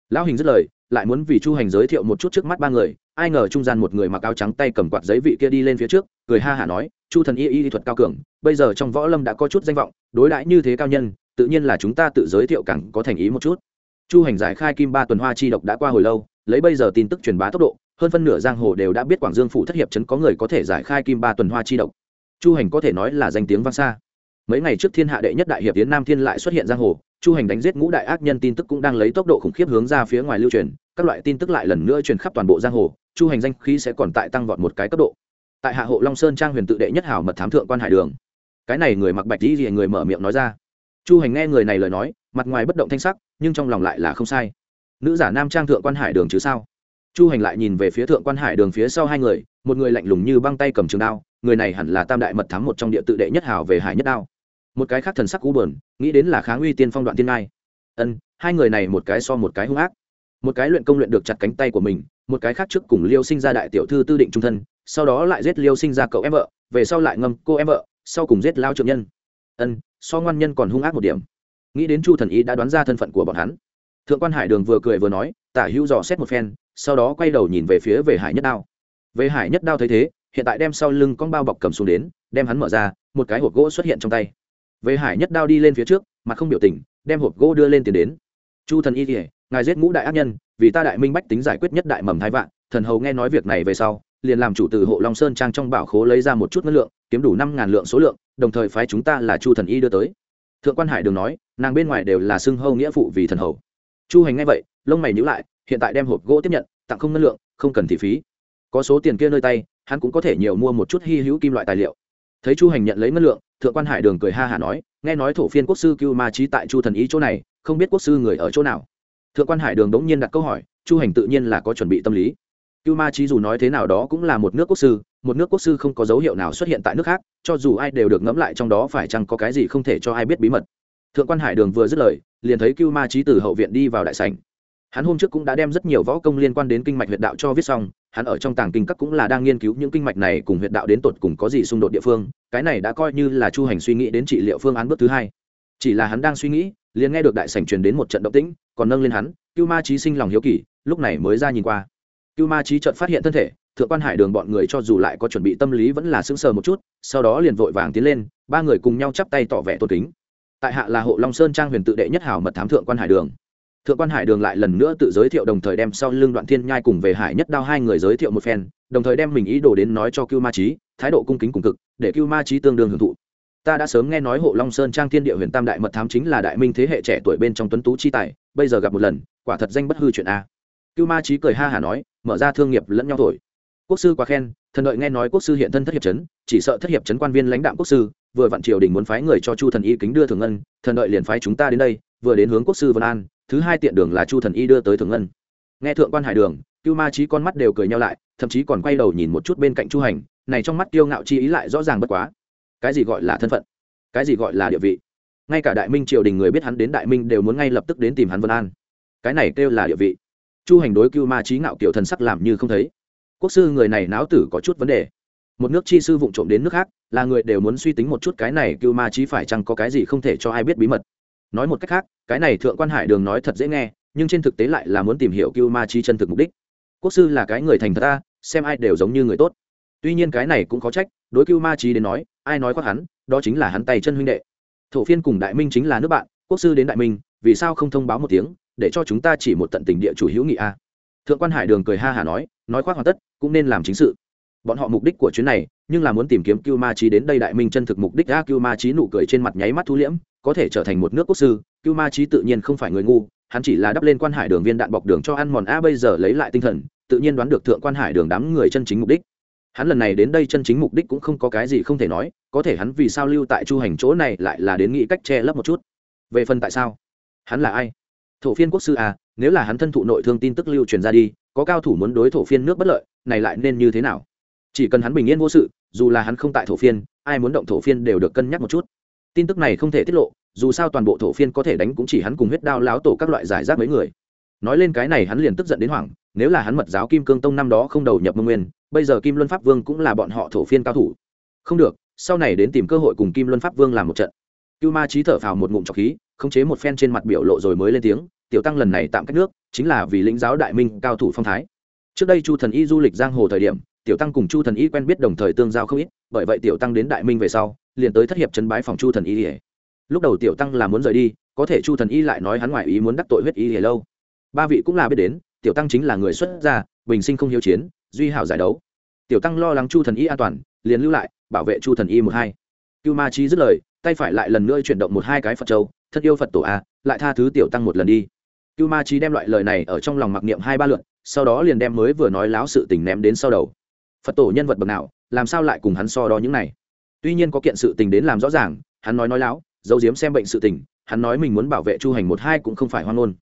[SPEAKER 1] lão hình dứt lời, lại muốn vì chu hành giới thiệu một chút trước mắt ba người, ai ngờ trung gian một người mặc áo trắng tay cầm quạt giấy vị kia đi lên phía trước, cười ha hả nói, chu thần y y thuật cao cường, bây giờ trong võ lâm đã có chút danh vọng, đối đãi như thế cao nhân, tự nhiên là chúng ta tự giới thiệu càng có thành ý một chút. Chu hành giải khai kim ba tuần hoa chi độc đã qua hồi lâu, lấy bây giờ tin tức truyền bá tốc độ, hơn phân nửa giang hồ đều đã biết quảng dương phủ thất hiệp chấn có người có thể giải khai kim ba tuần hoa chi độc. Chu hành có thể nói là danh tiếng vang xa. Mấy ngày trước thiên hạ đệ nhất đại hiệp tiến nam thiên lại xuất hiện giang hồ chu hành đánh giết ngũ đại ác nhân tin tức cũng đang lấy tốc độ khủng khiếp hướng ra phía ngoài lưu truyền, các loại tin tức lại lần nữa truyền khắp toàn bộ giang hồ, chu hành danh khí sẽ còn tại tăng vọt một cái cấp độ. Tại hạ hộ long sơn trang huyền tự đệ nhất hảo mật thám thượng quan hải đường. Cái này người mặc bạch dĩ gì người mở miệng nói ra. Chu hành nghe người này lời nói, mặt ngoài bất động thanh sắc, nhưng trong lòng lại là không sai. Nữ giả nam trang thượng quan hải đường chứ sao? Chu hành lại nhìn về phía thượng quan hải đường phía sau hai người, một người lạnh lùng như băng tay cầm trường đao, người này hẳn là tam đại mật thám một trong địa tự đệ nhất hảo về hải nhất đao một cái khác thần sắc cú bờn nghĩ đến là kháng uy tiên phong đoạn tiên ngai. Ân, hai người này một cái so một cái hung ác. Một cái luyện công luyện được chặt cánh tay của mình, một cái khác trước cùng liêu sinh ra đại tiểu thư tư định trung thân, sau đó lại giết liêu sinh ra cậu em vợ, về sau lại ngâm cô em vợ, sau cùng giết lao trượng nhân. Ân, so ngoan nhân còn hung ác một điểm. Nghĩ đến chu thần ý đã đoán ra thân phận của bọn hắn. Thượng quan hải đường vừa cười vừa nói, tả hữu dò xét một phen, sau đó quay đầu nhìn về phía về hải nhất đao. Về hải nhất đao thấy thế, hiện tại đem sau lưng con bao bọc cầm xuống đến, đem hắn mở ra, một cái hộp gỗ xuất hiện trong tay về hải nhất đao đi lên phía trước, mặt không biểu tình, đem hộp gỗ đưa lên tiền đến. Chu thần y kỉa ngài giết ngũ đại ác nhân, vì ta đại minh bách tính giải quyết nhất đại mầm thái vạn, thần hầu nghe nói việc này về sau, liền làm chủ từ hộ long sơn trang trong bảo khố lấy ra một chút ngân lượng, kiếm đủ năm ngàn lượng số lượng, đồng thời phái chúng ta là chu thần y đưa tới. Thượng quan hải đường nói, nàng bên ngoài đều là xưng hâu nghĩa phụ vì thần hầu. Chu hành nghe vậy, lông mày nhữ lại, hiện tại đem hộp gỗ tiếp nhận, tặng không ngân lượng, không cần thị phí. Có số tiền kia nơi tay, hắn cũng có thể nhiều mua một chút hy hữu kim loại tài liệu thấy chu hành nhận lấy ngân lượng, thượng quan hải đường cười ha hả nói, nghe nói thổ phiên quốc sư cưu ma trí tại chu thần ý chỗ này, không biết quốc sư người ở chỗ nào. Thượng quan hải đường đống nhiên đặt câu hỏi, chu hành tự nhiên là có chuẩn bị tâm lý. Cưu ma trí dù nói thế nào đó cũng là một nước quốc sư, một nước quốc sư không có dấu hiệu nào xuất hiện tại nước khác, cho dù ai đều được ngẫm lại trong đó phải chăng có cái gì không thể cho ai biết bí mật. Thượng quan hải đường vừa dứt lời, liền thấy cưu ma trí từ hậu viện đi vào đại sảnh. Hắn hôm trước cũng đã đem rất nhiều võ công liên quan đến kinh mạch huyệt đạo cho viết xong hắn ở trong tàng kinh các cũng là đang nghiên cứu những kinh mạch này cùng huyệt đạo đến tột cùng có gì xung đột địa phương, cái này đã coi như là chu hành suy nghĩ đến trị liệu phương án bước thứ hai. Chỉ là hắn đang suy nghĩ, liền nghe được đại sảnh truyền đến một trận động tĩnh, còn nâng lên hắn, cưu ma trí sinh lòng hiếu kỳ, lúc này mới ra nhìn qua. Cưu ma trí chợt phát hiện thân thể, thượng quan hải đường bọn người cho dù lại có chuẩn bị tâm lý vẫn là sững sờ một chút, sau đó liền vội vàng tiến lên, ba người cùng nhau chắp tay tỏ vẻ tôn kính. Tại hạ là hộ long sơn trang huyền tự đệ nhất hảo mật thám thượng quan hải đường thượng quan hải đường lại lần nữa tự giới thiệu đồng thời đem sau lưng đoạn thiên nhai cùng về hải nhất đao hai người giới thiệu một phen, đồng thời đem mình ý đồ đến nói cho cưu ma trí thái độ cung kính cùng cực, để cưu ma trí tương đương hưởng thụ. Ta đã sớm nghe nói hộ long sơn trang thiên địa huyền tam đại mật thám chính là đại minh thế hệ trẻ tuổi bên trong tuấn tú chi tài, bây giờ gặp một lần, quả thật danh bất hư chuyện a. Cưu ma trí cười ha hả nói, mở ra thương nghiệp lẫn nhau thổi. Quốc sư quá khen, thần đợi nghe nói quốc sư hiện thân thất hiệp trấn chỉ sợ thất hiệp trấn quan viên lãnh đạo quốc sư, vừa vặn triều đình muốn phái người cho chu thần y kính đưa thường ngân, thần đợi liền phái chúng ta đến đây, vừa đến hướng quốc sư vân an thứ hai tiện đường là chu thần y đưa tới thường ngân. Nghe thượng quan hải đường, cưu ma trí con mắt đều cười nhau lại, thậm chí còn quay đầu nhìn một chút bên cạnh chu hành, này trong mắt kiêu ngạo chi ý lại rõ ràng bất quá. Cái gì gọi là thân phận? Cái gì gọi là địa vị? Ngay cả đại minh triều đình người biết hắn đến đại minh đều muốn ngay lập tức đến tìm hắn vân an. Cái này kêu là địa vị. Chu hành đối cưu ma trí ngạo kiểu thần sắc làm như không thấy. Quốc sư người này náo tử có chút vấn đề. Một nước chi sư vụng trộm đến nước khác, là người đều muốn suy tính một chút cái này cưu ma trí phải chăng có cái gì không thể cho ai biết bí mật nói một cách khác, cái này thượng quan hải đường nói thật dễ nghe, nhưng trên thực tế lại là muốn tìm hiểu cưu ma chi chân thực mục đích. Quốc sư là cái người thành thật ta, xem ai đều giống như người tốt. Tuy nhiên cái này cũng có trách, đối cưu ma chi đến nói, ai nói khoác hắn, đó chính là hắn tay chân huynh đệ. Thổ phiên cùng đại minh chính là nước bạn, quốc sư đến đại minh, vì sao không thông báo một tiếng, để cho chúng ta chỉ một tận tình địa chủ hữu nghị a? Thượng quan hải đường cười ha hả nói nói khoác hoàn tất, cũng nên làm chính sự bọn họ mục đích của chuyến này, nhưng là muốn tìm kiếm cưu ma trí đến đây đại minh chân thực mục đích. A, cưu ma trí nụ cười trên mặt nháy mắt thu liễm, có thể trở thành một nước quốc sư. Cưu ma trí tự nhiên không phải người ngu, hắn chỉ là đắp lên quan hải đường viên đạn bọc đường cho ăn mòn. A, bây giờ lấy lại tinh thần, tự nhiên đoán được thượng quan hải đường đám người chân chính mục đích. Hắn lần này đến đây chân chính mục đích cũng không có cái gì không thể nói, có thể hắn vì sao lưu tại chu hành chỗ này lại là đến nghĩ cách che lấp một chút. Về phần tại sao? Hắn là ai? Thổ phiên quốc sư à nếu là hắn thân thụ nội thương tin tức lưu truyền ra đi, có cao thủ muốn đối thổ phiên nước bất lợi, này lại nên như thế nào? Chỉ cần hắn bình yên vô sự, dù là hắn không tại thổ phiên, ai muốn động thổ phiên đều được cân nhắc một chút. Tin tức này không thể tiết lộ, dù sao toàn bộ thổ phiên có thể đánh cũng chỉ hắn cùng huyết đao láo tổ các loại giải rác mấy người. Nói lên cái này hắn liền tức giận đến hoảng, nếu là hắn mật giáo kim cương tông năm đó không đầu nhập mông nguyên, bây giờ kim luân pháp vương cũng là bọn họ thổ phiên cao thủ. Không được, sau này đến tìm cơ hội cùng kim luân pháp vương làm một trận. Cưu ma trí thở phào một ngụm trọc khí, khống chế một phen trên mặt biểu lộ rồi mới lên tiếng, tiểu tăng lần này tạm cách nước, chính là vì lĩnh giáo đại minh cao thủ phong thái. Trước đây chu thần y du lịch giang hồ thời điểm tiểu tăng cùng chu thần y quen biết đồng thời tương giao không ít, bởi vậy tiểu tăng đến đại minh về sau, liền tới thất hiệp chân bái phòng chu thần y lúc đầu tiểu tăng là muốn rời đi, có thể chu thần y lại nói hắn ngoại ý muốn đắc tội huyết y lâu. Ba vị cũng là biết đến, tiểu tăng chính là người xuất gia, bình sinh không hiếu chiến, duy hảo giải đấu. Tiểu tăng lo lắng chu thần y an toàn, liền lưu lại, bảo vệ chu thần y một hai. Cưu ma chi dứt lời, tay phải lại lần nữa chuyển động một hai cái phật châu thân yêu phật tổ a, lại tha thứ tiểu tăng một lần đi. Cưu ma chi đem loại lời này ở trong lòng mặc niệm hai ba lượn sau đó liền đem mới vừa nói láo sự tình ném đến sau đầu phật tổ nhân vật bậc nào, làm sao lại cùng hắn so đo những này? Tuy nhiên có kiện sự tình đến làm rõ ràng, hắn nói nói láo, giấu diếm xem bệnh sự tình, hắn nói mình muốn bảo vệ chu hành một hai cũng không phải hoan ngôn.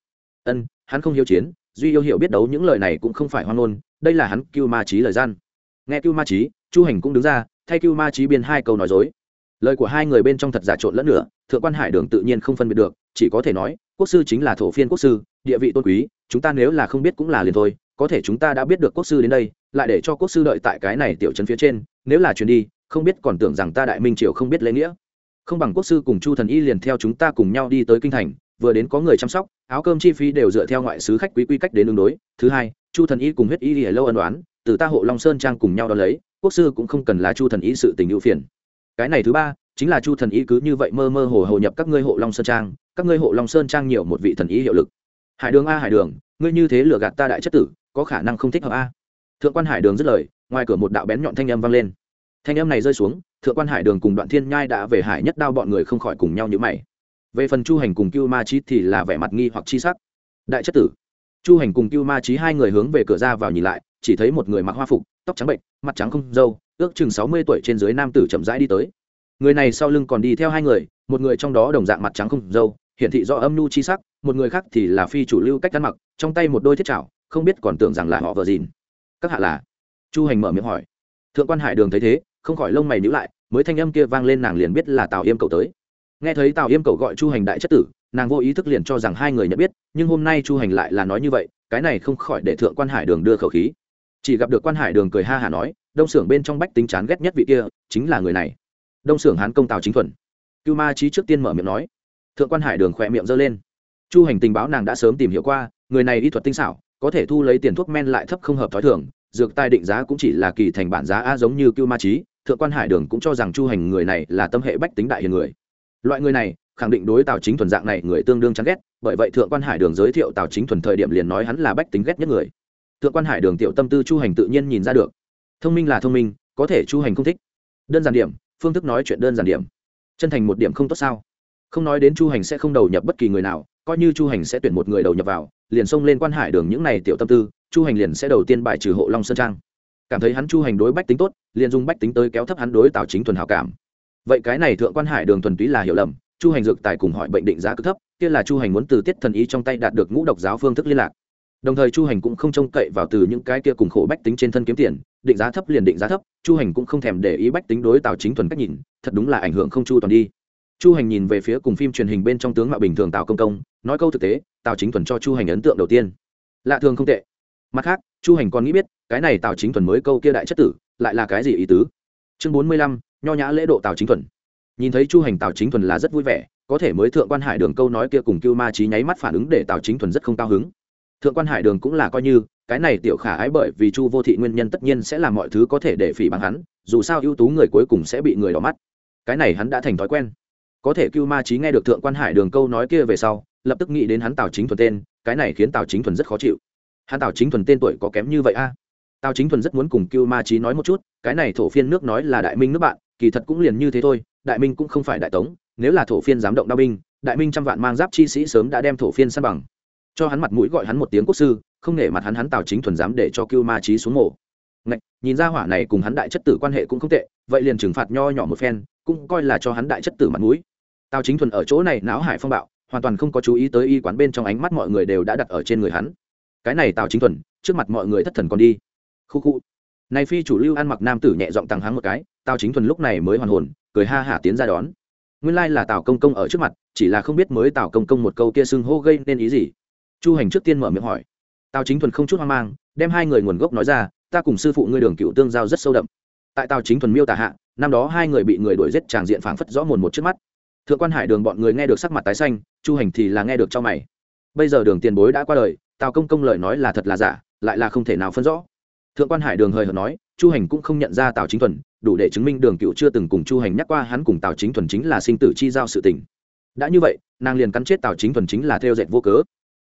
[SPEAKER 1] Ân, hắn không hiếu chiến, duy yêu hiểu biết đấu những lời này cũng không phải hoan ngôn, đây là hắn cưu ma trí lời gian. Nghe cưu ma trí chu hành cũng đứng ra, thay cưu ma trí biên hai câu nói dối. Lời của hai người bên trong thật giả trộn lẫn nữa thượng quan hải đường tự nhiên không phân biệt được, chỉ có thể nói, quốc sư chính là thổ phiên quốc sư, địa vị tôn quý, chúng ta nếu là không biết cũng là liền thôi, có thể chúng ta đã biết được quốc sư đến đây lại để cho quốc sư đợi tại cái này tiểu trấn phía trên, nếu là chuyến đi, không biết còn tưởng rằng ta đại minh triều không biết lễ nghĩa. Không bằng quốc sư cùng chu thần y liền theo chúng ta cùng nhau đi tới kinh thành, vừa đến có người chăm sóc, áo cơm chi phí đều dựa theo ngoại sứ khách quý quy cách đến đường đối. Thứ hai, chu thần y cùng huyết y ở lâu ân đoán từ ta hộ long sơn trang cùng nhau đo lấy, quốc sư cũng không cần là chu thần y sự tình ưu phiền. Cái này thứ ba, chính là chu thần y cứ như vậy mơ mơ hồ hồ nhập các ngươi hộ long sơn trang, các ngươi hộ long sơn trang nhiều một vị thần y hiệu lực. Hải đường a hải đường, ngươi như thế lừa gạt ta đại chất tử, có khả năng không thích hợp a thượng quan hải đường dứt lời ngoài cửa một đạo bén nhọn thanh âm vang lên. Thanh âm này rơi xuống thượng quan hải đường cùng đoạn thiên nhai đã về hải nhất đao bọn người không khỏi cùng nhau nhữ mày. Về phần chu hành cùng cưu ma trí thì là vẻ mặt nghi hoặc chi sắc. Đại chất tử. Chu hành cùng cưu ma trí hai người hướng về cửa ra vào nhìn lại chỉ thấy một người mặc hoa phục tóc trắng bệnh mặt trắng không dâu ước chừng sáu mươi tuổi trên dưới nam tử chậm rãi đi tới. Người này sau lưng còn đi theo hai người một người trong đó đồng dạng mặt trắng không dâu hiển thị do âm nhu chi sắc một người khác thì là phi chủ lưu cách ăn mặc trong tay một đôi thiết chảo, không biết còn tưởng rằng là họ vợ dìn các hạ là? Chu hành mở miệng hỏi. Thượng quan hải đường thấy thế, không khỏi lông mày nhữ lại, mới thanh âm kia vang lên nàng liền biết là tào yêm cầu tới. Nghe thấy tào yêm cầu gọi chu hành đại chất tử, nàng vô ý thức liền cho rằng hai người nhận biết, nhưng hôm nay chu hành lại là nói như vậy, cái này không khỏi để thượng quan hải đường đưa khẩu khí. Chỉ gặp được quan hải đường cười ha hả nói, đông xưởng bên trong bách tính chán ghét nhất vị kia, chính là người này. Đông xưởng hán công tào chính thuần. Cưu ma trí trước tiên mở miệng nói. Thượng quan hải đường khỏe miệng giơ lên. Chu hành tình báo nàng đã sớm tìm hiểu qua, người này y thuật tinh xảo có thể thu lấy tiền thuốc men lại thấp không hợp thói thường, dược tài định giá cũng chỉ là kỳ thành bản giá a giống như cưu ma trí thượng quan hải đường cũng cho rằng chu hành người này là tâm hệ bách tính đại hiền người. Loại người này, khẳng định đối tào chính thuần dạng này người tương đương chán ghét, bởi vậy thượng quan hải đường giới thiệu tào chính thuần thời điểm liền nói hắn là bách tính ghét nhất người. Thượng quan hải đường tiểu tâm tư chu hành tự nhiên nhìn ra được. Thông minh là thông minh, có thể chu hành không thích. Đơn giản điểm, phương thức nói chuyện đơn giản điểm. Chân thành một điểm không tốt sao? Không nói đến chu hành sẽ không đầu nhập bất kỳ người nào, coi như chu hành sẽ tuyển một người đầu nhập vào liền xông lên quan hải đường những này tiểu tâm tư, chu hành liền sẽ đầu tiên bài trừ hộ long sơn trang. Cảm thấy hắn chu hành đối bách tính tốt, liền dùng bách tính tới kéo thấp hắn đối tào chính thuần hảo cảm. Vậy cái này thượng quan hải đường thuần túy là hiểu lầm, chu hành dược tài cùng hỏi bệnh định giá cực thấp, kia là chu hành muốn từ tiết thần ý trong tay đạt được ngũ độc giáo phương thức liên lạc. Đồng thời chu hành cũng không trông cậy vào từ những cái kia cùng khổ bách tính trên thân kiếm tiền, định giá thấp liền định giá thấp, chu hành cũng không thèm để ý bách tính đối tào chính thuần cách nhìn, thật đúng là ảnh hưởng không chu toàn đi chu hành nhìn về phía cùng phim truyền hình bên trong tướng mạo bình thường tào công công, nói câu thực tế, tào chính thuần cho chu hành ấn tượng đầu tiên. Lạ thường không tệ. Mặt khác, chu hành còn nghĩ biết, cái này tào chính thuần mới câu kia đại chất tử, lại là cái gì ý tứ? Chương bốn mươi lăm, nho nhã lễ độ tào chính thuần. Nhìn thấy chu hành tào chính thuần là rất vui vẻ, có thể mới thượng quan hải đường câu nói kia cùng cưu ma trí nháy mắt phản ứng để tào chính thuần rất không cao hứng. Thượng quan hải đường cũng là coi như, cái này tiểu khả ái bởi vì chu vô thị nguyên nhân tất nhiên sẽ làm mọi thứ có thể để phỉ bằng hắn, dù sao ưu tú người cuối cùng sẽ bị người đỏ mắt. Cái này hắn đã thành thói quen có thể cưu ma trí nghe được thượng quan hải đường câu nói kia về sau lập tức nghĩ đến hắn tào chính thuần tên cái này khiến tào chính thuần rất khó chịu. Hắn tào chính thuần tên tuổi có kém như vậy a? À? tào chính thuần rất muốn cùng cưu ma trí nói một chút cái này thổ phiên nước nói là đại minh nước bạn kỳ thật cũng liền như thế thôi đại minh cũng không phải đại tống nếu là thổ phiên dám động đao binh đại minh trăm vạn mang giáp chi sĩ sớm đã đem thổ phiên san bằng. Cho hắn mặt mũi gọi hắn một tiếng quốc sư không nể mặt hắn hắn tào chính thuần dám để cho cưu ma trí xuống mổ Ngạch, nhìn ra hỏa này cùng hắn đại chất tử quan hệ cũng không tệ vậy liền trừng phạt nho nhỏ một phen cũng coi là cho hắn đại chất tử mặt mũi tào chính thuần ở chỗ này não hải phong bạo, hoàn toàn không có chú ý tới y quán bên trong ánh mắt mọi người đều đã đặt ở trên người hắn. Cái này tào chính thuần, trước mặt mọi người thất thần còn đi. Khu khu. Này phi chủ lưu ăn mặc nam tử nhẹ giọng tăng hắng một cái, tào chính thuần lúc này mới hoàn hồn, cười ha hả tiến ra đón. Nguyên lai là tào công công ở trước mặt, chỉ là không biết mới tào công công một câu kia xưng hô gây nên ý gì. Chu hành trước tiên mở miệng hỏi. Tào chính thuần không chút hoang mang, đem hai người nguồn gốc nói ra, ta cùng sư phụ ngươi đường cựu tương giao rất sâu đậm. Tại tào chính thuần miêu tả hạ, năm đó hai người bị người đuổi giết tràng diện phảng phất rõ mồn một trước mắt thượng quan hải đường bọn người nghe được sắc mặt tái xanh, chu hành thì là nghe được cho mày. Bây giờ đường tiền bối đã qua đời, tào công công lời nói là thật là giả, lại là không thể nào phân rõ. Thượng quan hải đường hời hợt nói, chu hành cũng không nhận ra tào chính thuần, đủ để chứng minh đường cựu chưa từng cùng chu hành nhắc qua hắn cùng tào chính thuần chính là sinh tử chi giao sự tình. Đã như vậy, nàng liền cắn chết tào chính thuần chính là theo dệt vô cớ.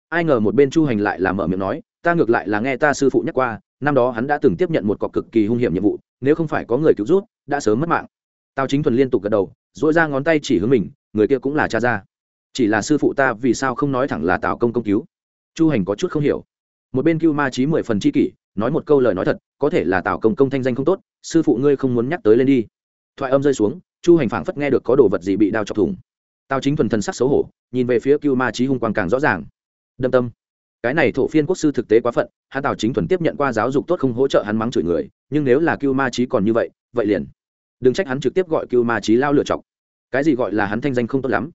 [SPEAKER 1] Ai ngờ một bên chu hành lại là mở miệng nói, ta ngược lại là nghe ta sư phụ nhắc qua, năm đó hắn đã từng tiếp nhận một cọc cực kỳ hung hiểm nhiệm vụ, nếu không phải có người cứu rút đã sớm mất mạng. Tào chính thuần liên tục gật đầu dội ra ngón tay chỉ hướng mình người kia cũng là cha ra, chỉ là sư phụ ta vì sao không nói thẳng là tào công công cứu? Chu hành có chút không hiểu. Một bên cưu ma trí mười phần c h i kỷ nói một câu lời nói thật có thể là tào công công thanh danh không tốt sư phụ ngươi không muốn nhắc tới lên đi. Thoại âm rơi xuống chu hành phảng phất nghe được có đồ vật gì bị đao chọc thủng. Tào chính thuần thần sắc xấu hổ nhìn về phía cưu ma trí hung quang càng rõ ràng. Đâm tâm. Cái này thổ phiên quốc sư thực tế quá phận hắn tào chính thuần tiếp nhận qua giáo dục tốt không hỗ trợ hắn mắng chửi người nhưng nếu là cưu ma trí còn như vậy vậy liền đừng trách hắn trực tiếp gọi cưu ma trí lao lựa chọc cái gì gọi là hắn thanh danh không tốt lắm?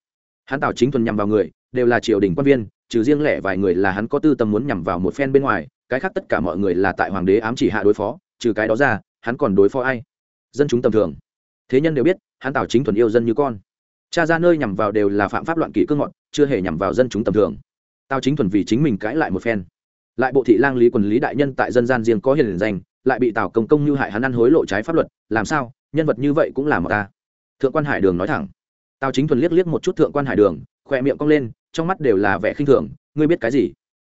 [SPEAKER 1] Hắn tào chính thuần nhằm vào người, đều là triều đình quan viên, trừ riêng lẻ vài người là hắn có tư tâm muốn nhằm vào một phen bên ngoài, cái khác tất cả mọi người là tại hoàng đế ám chỉ hạ đối phó, trừ cái đó ra, hắn còn đối phó ai? Dân chúng tầm thường. Thế nhân đều biết, hắn tào chính thuần yêu dân như con. Cha ra nơi nhằm vào đều là phạm pháp loạn kỷ cương ngọn, chưa hề nhằm vào dân chúng tầm thường. Tào chính thuần vì chính mình cãi lại một phen. Lại bộ thị lang lý quần lý đại nhân tại dân gian riêng có hiền danh lại bị tào công công như hại hắn ăn hối lộ trái pháp luật, làm sao? Nhân vật như vậy cũng là một ta. Thượng quan hải đường nói thẳng. Tào chính thuần liếc liếc một chút thượng quan hải đường, khỏe miệng cong lên, trong mắt đều là vẻ khinh thường, ngươi biết cái gì?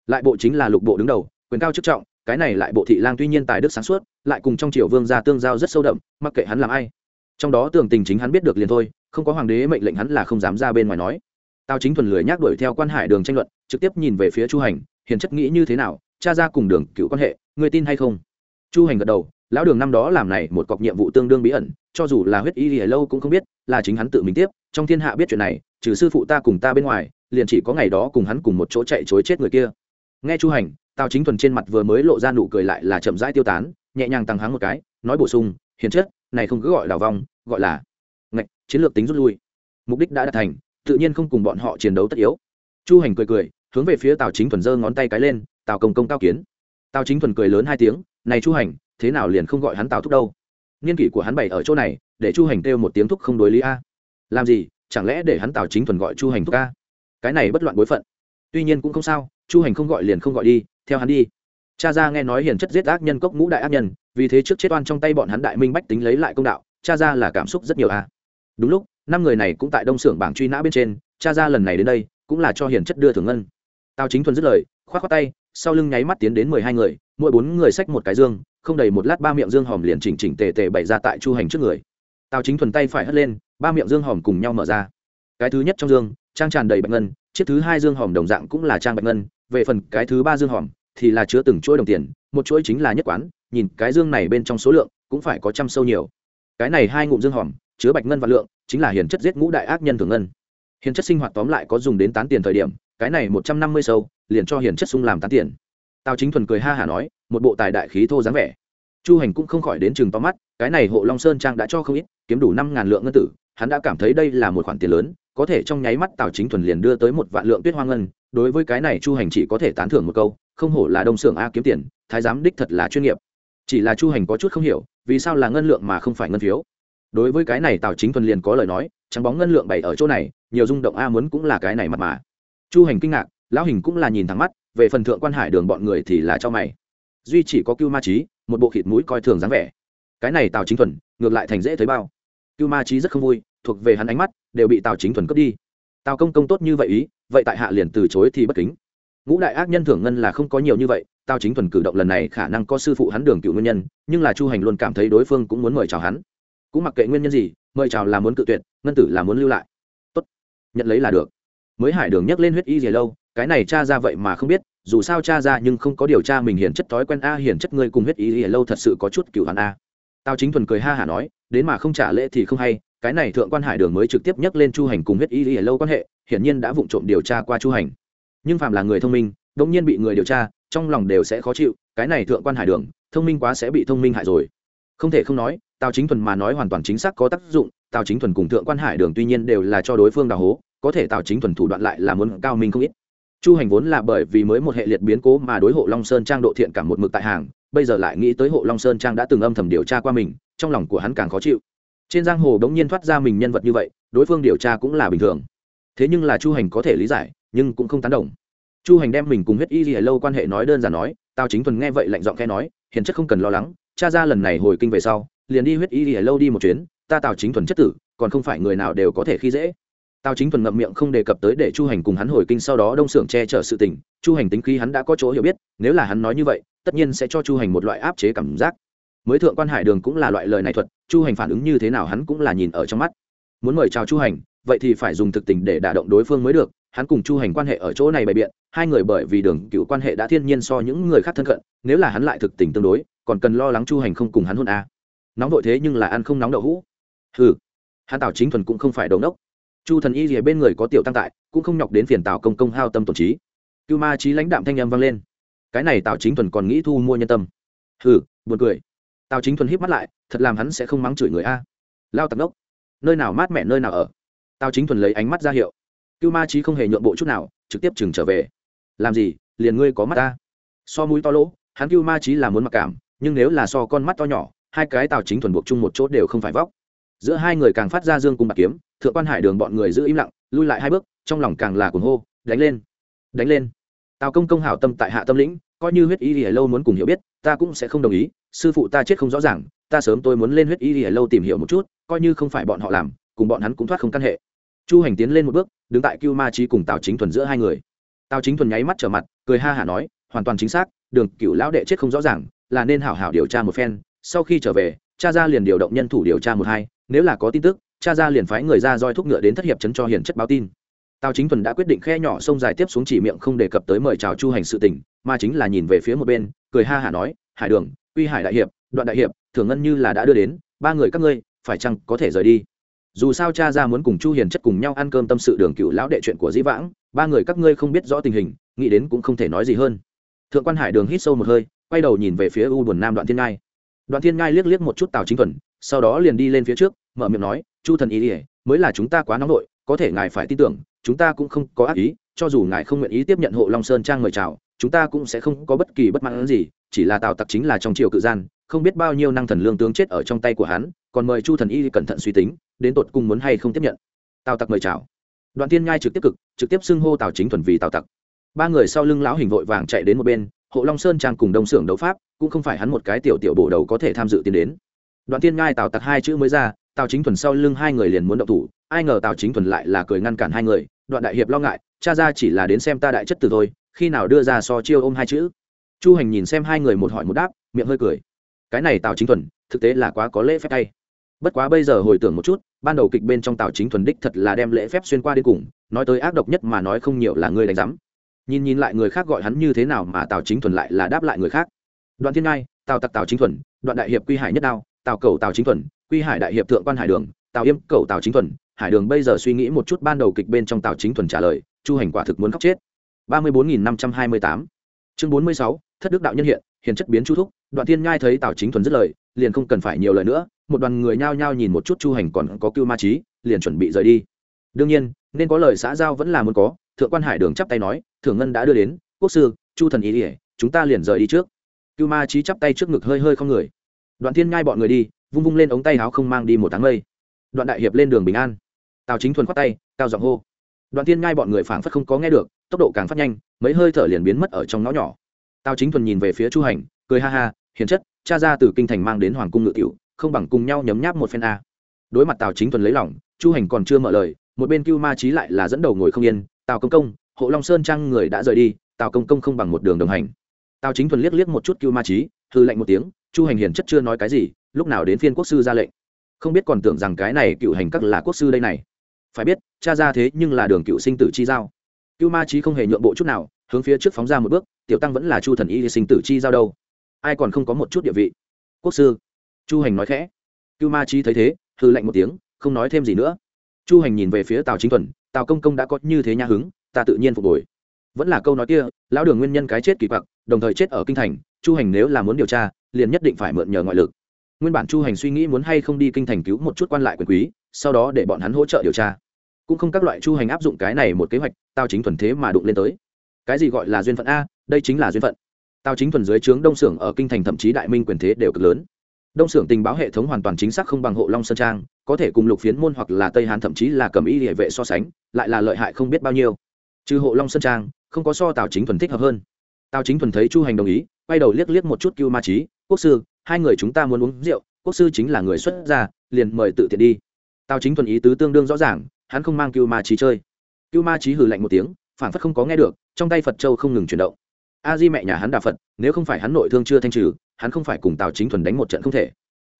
[SPEAKER 1] Lại bộ chính là lục bộ đứng đầu, quyền cao chức trọng, cái này lại bộ thị lang tuy nhiên tài đức sáng suốt, lại cùng trong triều vương gia tương giao rất sâu đậm, mặc kệ hắn làm ai. Trong đó tường tình chính hắn biết được liền thôi, không có hoàng đế mệnh lệnh hắn là không dám ra bên ngoài nói. Tào chính thuần lười nhác đuổi theo quan hải đường tranh luận, trực tiếp nhìn về phía chu hành, hiền chất nghĩ như thế nào cha ra cùng đường cựu quan hệ người tin hay không? Chu hành gật đầu lão đường năm đó làm này một cọc nhiệm vụ tương đương bí ẩn, cho dù là huyết y lìa lâu cũng không biết, là chính hắn tự mình tiếp. Trong thiên hạ biết chuyện này, trừ sư phụ ta cùng ta bên ngoài, liền chỉ có ngày đó cùng hắn cùng một chỗ chạy chối chết người kia. Nghe chu hành, tào chính thuần trên mặt vừa mới lộ ra nụ cười lại là chậm rãi tiêu tán, nhẹ nhàng tăng hắn một cái, nói bổ sung, hiền chất này không cứ gọi là vong, gọi là ngạch, chiến lược tính rút lui. Mục đích đã đạt thành, tự nhiên không cùng bọn họ chiến đấu tất yếu. Chu hành cười cười, hướng về phía tào chính thuần giơ ngón tay cái lên, tào công công cao kiến. Tào chính thuần cười lớn hai tiếng, này chu hành thế nào liền không gọi hắn tào thúc đâu. Niên kỷ của hắn bày ở chỗ này, để chu hành kêu một tiếng thúc không đối lý a. Làm gì, chẳng lẽ để hắn tào chính thuần gọi chu hành thúc a? Cái này bất loạn bối phận. Tuy nhiên cũng không sao, chu hành không gọi liền không gọi đi, theo hắn đi. Cha ra nghe nói hiền chất giết ác nhân cốc ngũ đại ác nhân, vì thế trước chết oan trong tay bọn hắn đại minh bách tính lấy lại công đạo, cha ra là cảm xúc rất nhiều a. Đúng lúc, năm người này cũng tại đông xưởng bảng truy nã bên trên, cha ra lần này đến đây, cũng là cho hiền chất đưa thưởng ngân. Tào chính thuần dứt lời k h o á t khoác tay, sau lưng nháy mắt tiến đến mười hai người, mỗi bốn người xách một cái dương không đầy một lát ba miệng dương hòm liền chỉnh chỉnh tề tề bày ra tại chu hành trước người. Tào chính thuần tay phải hất lên, ba miệng dương hòm cùng nhau mở ra. Cái thứ nhất trong dương, trang tràn đầy bạch ngân, chiếc thứ hai dương hòm đồng dạng cũng là trang bạch ngân, về phần cái thứ ba dương hòm thì là chứa từng chuỗi đồng tiền, một chuỗi chính là nhất quán, nhìn cái dương này bên trong số lượng cũng phải có trăm sâu nhiều. Cái này hai ngụm dương hòm chứa bạch ngân và lượng, chính là hiền chất giết ngũ đại ác nhân thường ngân. Hiền chất sinh hoạt tóm lại có dùng đến tán tiền thời điểm, cái này một trăm năm mươi sâu liền cho hiền chất sung làm tán tiền tào chính thuần cười ha hả nói, một bộ tài đại khí thô dáng vẻ. Chu hành cũng không khỏi đến chừng to mắt, cái này hộ long sơn trang đã cho không ít, kiếm đủ năm ngàn lượng ngân tử, hắn đã cảm thấy đây là một khoản tiền lớn, có thể trong nháy mắt tào chính thuần liền đưa tới một vạn lượng tuyết hoa ngân, đối với cái này chu hành chỉ có thể tán thưởng một câu, không hổ là đông xưởng a kiếm tiền, thái giám đích thật là chuyên nghiệp. Chỉ là chu hành có chút không hiểu, vì sao là ngân lượng mà không phải ngân phiếu? Đối với cái này tào chính thuần liền có lời nói, trắng bóng ngân lượng bày ở chỗ này, nhiều rung động a muốn cũng là cái này mặt mà. Chu hành kinh ngạc, lão hình cũng là nhìn thẳng mắt về phần thượng quan hải đường bọn người thì là cho mày. Duy chỉ có cưu ma trí một bộ khịt mũi coi thường dáng vẻ. Cái này tào chính thuần, ngược lại thành dễ thấy bao. Cưu ma trí rất không vui, thuộc về hắn ánh mắt, đều bị tào chính thuần cướp đi. Tào công công tốt như vậy ý, vậy tại hạ liền từ chối thì bất kính. Ngũ đại ác nhân thưởng ngân là không có nhiều như vậy, tào chính thuần cử động lần này khả năng có sư phụ hắn đường cựu nguyên nhân, nhưng là chu hành luôn cảm thấy đối phương cũng muốn mời chào hắn. Cũng mặc kệ nguyên nhân gì, mời chào là muốn cự tuyệt, ngân tử là muốn lưu lại. Tốt, nhận lấy là được. Mới hải đường nhắc lên huyết y gì lâu cái này cha ra vậy mà không biết, dù sao cha ra nhưng không có điều tra mình hiển chất thói quen a, hiển chất ngươi cùng huyết y gì lâu thật sự có chút cựu hắn a. Tao chính thuần cười ha hả nói, đến mà không trả lễ thì không hay, cái này thượng quan hải đường mới trực tiếp nhắc lên chu hành cùng huyết y gì lâu quan hệ, hiển nhiên đã vụng trộm điều tra qua chu hành. Nhưng phạm là người thông minh đông nhiên bị người điều tra, trong lòng đều sẽ khó chịu, cái này thượng quan hải đường, thông minh quá sẽ bị thông minh hại rồi. Không thể không nói, tào chính thuần mà nói hoàn toàn chính xác có tác dụng, tào chính thuần cùng thượng quan hải đường tuy nhiên đều là cho đối phương đào hố, có thể tào chính thuần thủ đoạn lại là muốn cao minh không ít chu hành vốn là bởi vì mới một hệ liệt biến cố mà đối hộ long sơn trang độ thiện cảm một mực tại hàng, bây giờ lại nghĩ tới hộ long sơn trang đã từng âm thầm điều tra qua mình, trong lòng của hắn càng khó chịu. Trên giang hồ đống nhiên thoát ra mình nhân vật như vậy, đối phương điều tra cũng là bình thường. Thế nhưng là chu hành có thể lý giải, nhưng cũng không tán đồng. Chu hành đem mình cùng huyết y gì lâu quan hệ nói đơn giản nói tao chính thuần nghe vậy lạnh giọng khe nói, hiền chất không cần lo lắng, cha ra lần này hồi kinh về sau, liền đi huyết y gì lâu đi một chuyến, ta tào chính thuần chất tử, còn không phải người nào đều có thể khi dễ tào chính thuần ngậm miệng không đề cập tới để chu hành cùng hắn hồi kinh sau đó đông xưởng che chở sự tình. Chu hành tính khi hắn đã có chỗ hiểu biết, nếu là hắn nói như vậy, tất nhiên sẽ cho chu hành một loại áp chế cảm giác. Mới thượng quan hải đường cũng là loại lời này thuật, chu hành phản ứng như thế nào hắn cũng là nhìn ở trong mắt. Muốn mời chào chu hành, vậy thì phải dùng thực tình để đả động đối phương mới được. Hắn cùng chu hành quan hệ ở chỗ này bày biện, hai người bởi vì đường cựu quan hệ đã thiên nhiên so những người khác thân cận, nếu là hắn lại thực tình tương đối, còn cần lo lắng chu hành không cùng hắn hôn a. À. nóng vội thế nhưng là ăn không nóng đậu hũ. Ừ hắn tào chính thuần cũng không phải đầu nốc chu thần y rìa bên người có tiểu tăng tại, cũng không nhọc đến phiền tào công công hao tâm tổn trí. Cưu ma trí lãnh đạm thanh âm vang lên. Cái này tào chính thuần còn nghĩ thu mua nhân tâm. Hừ, buồn cười. Tào chính thuần híp mắt lại, thật làm hắn sẽ không mắng chửi người a. Lao tặc đốc nơi nào mát mẻ nơi nào ở? Tào chính thuần lấy ánh mắt ra hiệu. Cưu ma trí không hề nhượng bộ chút nào, trực tiếp chừng trở về. Làm gì, liền ngươi có mắt ta. So mũi to lỗ, hắn cưu ma trí là muốn mặc cảm, nhưng nếu là so con mắt to nhỏ, hai cái tào chính thuần buộc chung một chỗ đều không phải vóc giữa hai người càng phát ra dương cùng bạc kiếm, thượng quan hải đường bọn người giữ im lặng, lui lại hai bước, trong lòng càng là cuồng hô, đánh lên! Đánh lên! Tào công công hảo tâm tại hạ tâm lĩnh, coi như huyết y lìa lâu muốn cùng hiểu biết, ta cũng sẽ không đồng ý, sư phụ ta chết không rõ ràng, ta sớm tôi muốn lên huyết y lìa lâu tìm hiểu một chút, coi như không phải bọn họ làm, cùng bọn hắn cũng thoát không căn hệ. Chu hành tiến lên một bước, đứng tại cưu ma trí cùng tào chính thuần giữa hai người. Tào chính thuần nháy mắt trở mặt, cười ha hả nói, hoàn toàn chính xác, đường cựu lão đệ chết không rõ ràng, là nên hảo hảo điều tra một phen, sau khi trở về, cha ra liền điều động nhân thủ điều tra một hai nếu là có tin tức, cha ra liền phái người ra roi thúc ngựa đến thất hiệp chấn cho hiền chất báo tin. Tào chính thuần đã quyết định khe nhỏ sông dài tiếp xuống chỉ miệng không đề cập tới mời chào chu hành sự tỉnh mà chính là nhìn về phía một bên, cười ha hả nói, hải đường, uy hải đại hiệp, đoạn đại hiệp, thường ngân như là đã đưa đến, ba người các ngươi, phải chăng có thể rời đi? Dù sao cha ra muốn cùng chu hiền chất cùng nhau ăn cơm tâm sự đường cựu lão đệ chuyện của dĩ vãng, ba người các ngươi không biết rõ tình hình, nghĩ đến cũng không thể nói gì hơn. Thượng quan hải đường hít sâu một hơi, quay đầu nhìn về phía u buồn nam đoạn thiên ngai. Đoàn thiên ngai liếc liếc một chút tào chính thuần, sau đó liền đi lên phía trước, mở miệng nói, chu thần ý ỉa mới là chúng ta quá nóng nội, có thể ngài phải tin tưởng, chúng ta cũng không có ác ý, cho dù ngài không nguyện ý tiếp nhận hộ long sơn trang mời chào, chúng ta cũng sẽ không có bất kỳ bất mãn gì, chỉ là tào tặc chính là trong triều cự gian, không biết bao nhiêu năng thần lương tướng chết ở trong tay của hắn, còn mời chu thần y cẩn thận suy tính, đến tột cùng muốn hay không tiếp nhận. Tào tặc mời chào. Đoàn tiên nhai trực tiếp cực, trực tiếp xưng hô tào chính thuần vì tào tặc. Ba người sau lưng lão hình vội vàng chạy đến một bên hộ long sơn trang cùng đông xưởng đấu pháp, cũng không phải hắn một cái tiểu tiểu bổ đầu có thể tham dự tiến đến. Đoạn tiên ngai tào tặc hai chữ mới ra, tào chính thuần sau lưng hai người liền muốn động thủ, ai ngờ tào chính thuần lại là cười ngăn cản hai người, đoạn đại hiệp lo ngại, cha ra chỉ là đến xem ta đại chất từ thôi, khi nào đưa ra so chiêu ôm hai chữ. Chu hành nhìn xem hai người một hỏi một đáp, miệng hơi cười. Cái này tào chính thuần, thực tế là quá có lễ phép tay bất quá bây giờ hồi tưởng một chút, ban đầu kịch bên trong tào chính thuần đích thật là đem lễ phép xuyên qua đến cùng, nói tới ác độc nhất mà nói không nhiều là ngươi đánh giám nhìn nhìn lại người khác gọi hắn như thế nào mà tào chính thuần lại là đáp lại người khác đoạn thiên ngai tào tặc tào chính thuần đoạn đại hiệp quy hải nhất đao tào cầu tào chính thuần quy hải đại hiệp thượng quan hải đường tào yêm cầu tào chính thuần hải đường bây giờ suy nghĩ một chút ban đầu kịch bên trong tào chính thuần trả lời chu hành quả thực muốn khóc chết ba mươi bốn nghìn năm trăm hai mươi tám chương bốn mươi sáu thất đức đạo nhân hiện hiền chất biến chu thúc đoạn thiên nhai thấy tào chính thuần dứt lời liền không cần phải nhiều lời nữa một đoàn người nhao nhao nhìn một chút chu hành còn có cưu ma trí liền chuẩn bị rời đi đương nhiên nên có lời xã giao vẫn là muốn có thượng quan hải đường chắp tay nói thượng ngân đã đưa đến, quốc sư, chu thần ý ỉa chúng ta liền rời đi trước. Cưu ma trí chắp tay trước ngực hơi hơi không người. Đoạn thiên ngai bọn người đi, vung vung lên ống tay áo không mang đi một tháng mây. Đoạn đại hiệp lên đường bình an. Tào chính thuần khoát tay, cao giọng hô. Đoạn thiên ngai bọn người phảng phất không có nghe được, tốc độ càng phát nhanh, mấy hơi thở liền biến mất ở trong ngõ nhỏ. Tào chính thuần nhìn về phía chu hành, cười ha ha, hiền chất, cha ra từ kinh thành mang đến hoàng cung ngự cựu không bằng cùng nhau nhấm nháp một phen a. Đối mặt tào chính thuần lấy lòng, chu hành còn chưa mở lời, một bên cưu ma trí lại là dẫn đầu ngồi không yên, tào công công hộ long sơn trang người đã rời đi, tào công công không bằng một đường đồng hành. Tào chính thuần liếc liếc một chút cưu ma trí thư lệnh một tiếng, chu hành hiền chất chưa nói cái gì, lúc nào đến phiên quốc sư ra lệnh. Không biết còn tưởng rằng cái này cựu hành các là quốc sư đây này. Phải biết, cha ra thế nhưng là đường cựu sinh tử chi giao. Cưu ma trí không hề nhượng bộ chút nào, hướng phía trước phóng ra một bước, tiểu tăng vẫn là chu thần y sinh tử chi giao đâu. Ai còn không có một chút địa vị? Quốc sư. Chu hành nói khẽ. Cưu ma trí thấy thế hư lạnh một tiếng, không nói thêm gì nữa. Chu hành nhìn về phía tào chính thuần, tào công công đã có như thế nha hứng ta tự nhiên phục hồi. Vẫn là câu nói kia, lão đường nguyên nhân cái chết kỳ quặc, đồng thời chết ở kinh thành, chu hành nếu là muốn điều tra, liền nhất định phải mượn nhờ ngoại lực. Nguyên bản chu hành suy nghĩ muốn hay không đi kinh thành cứu một chút quan lại quyền quý, sau đó để bọn hắn hỗ trợ điều tra. Cũng không các loại chu hành áp dụng cái này một kế hoạch tao chính thuần thế mà đụng lên tới. Cái gì gọi là duyên phận a, đây chính là duyên phận. Tao chính thuần dưới trướng đông xưởng ở kinh thành thậm chí đại minh quyền thế đều cực lớn. Đông xưởng tình báo hệ thống hoàn toàn chính xác không bằng hộ long sơn trang, có thể cùng lục phiến môn hoặc là tây hàn thậm chí là cầm y địa vệ so sánh, lại là lợi hại không biết bao nhiêu trừ hộ long sơn trang, không có so tào chính thuần thích hợp hơn. Tào chính thuần thấy chu hành đồng ý, quay đầu liếc liếc một chút cưu ma trí quốc sư, hai người chúng ta muốn uống rượu, quốc sư chính là người xuất gia, liền mời tự tiện đi. Tào chính thuần ý tứ tương đương rõ ràng, hắn không mang cưu ma trí chơi. Cưu ma trí hừ lạnh một tiếng phản phất không có nghe được, trong tay phật châu không ngừng chuyển động. A di mẹ nhà hắn đà phật, nếu không phải hắn nội thương chưa thanh trừ, hắn không phải cùng tào chính thuần đánh một trận không thể.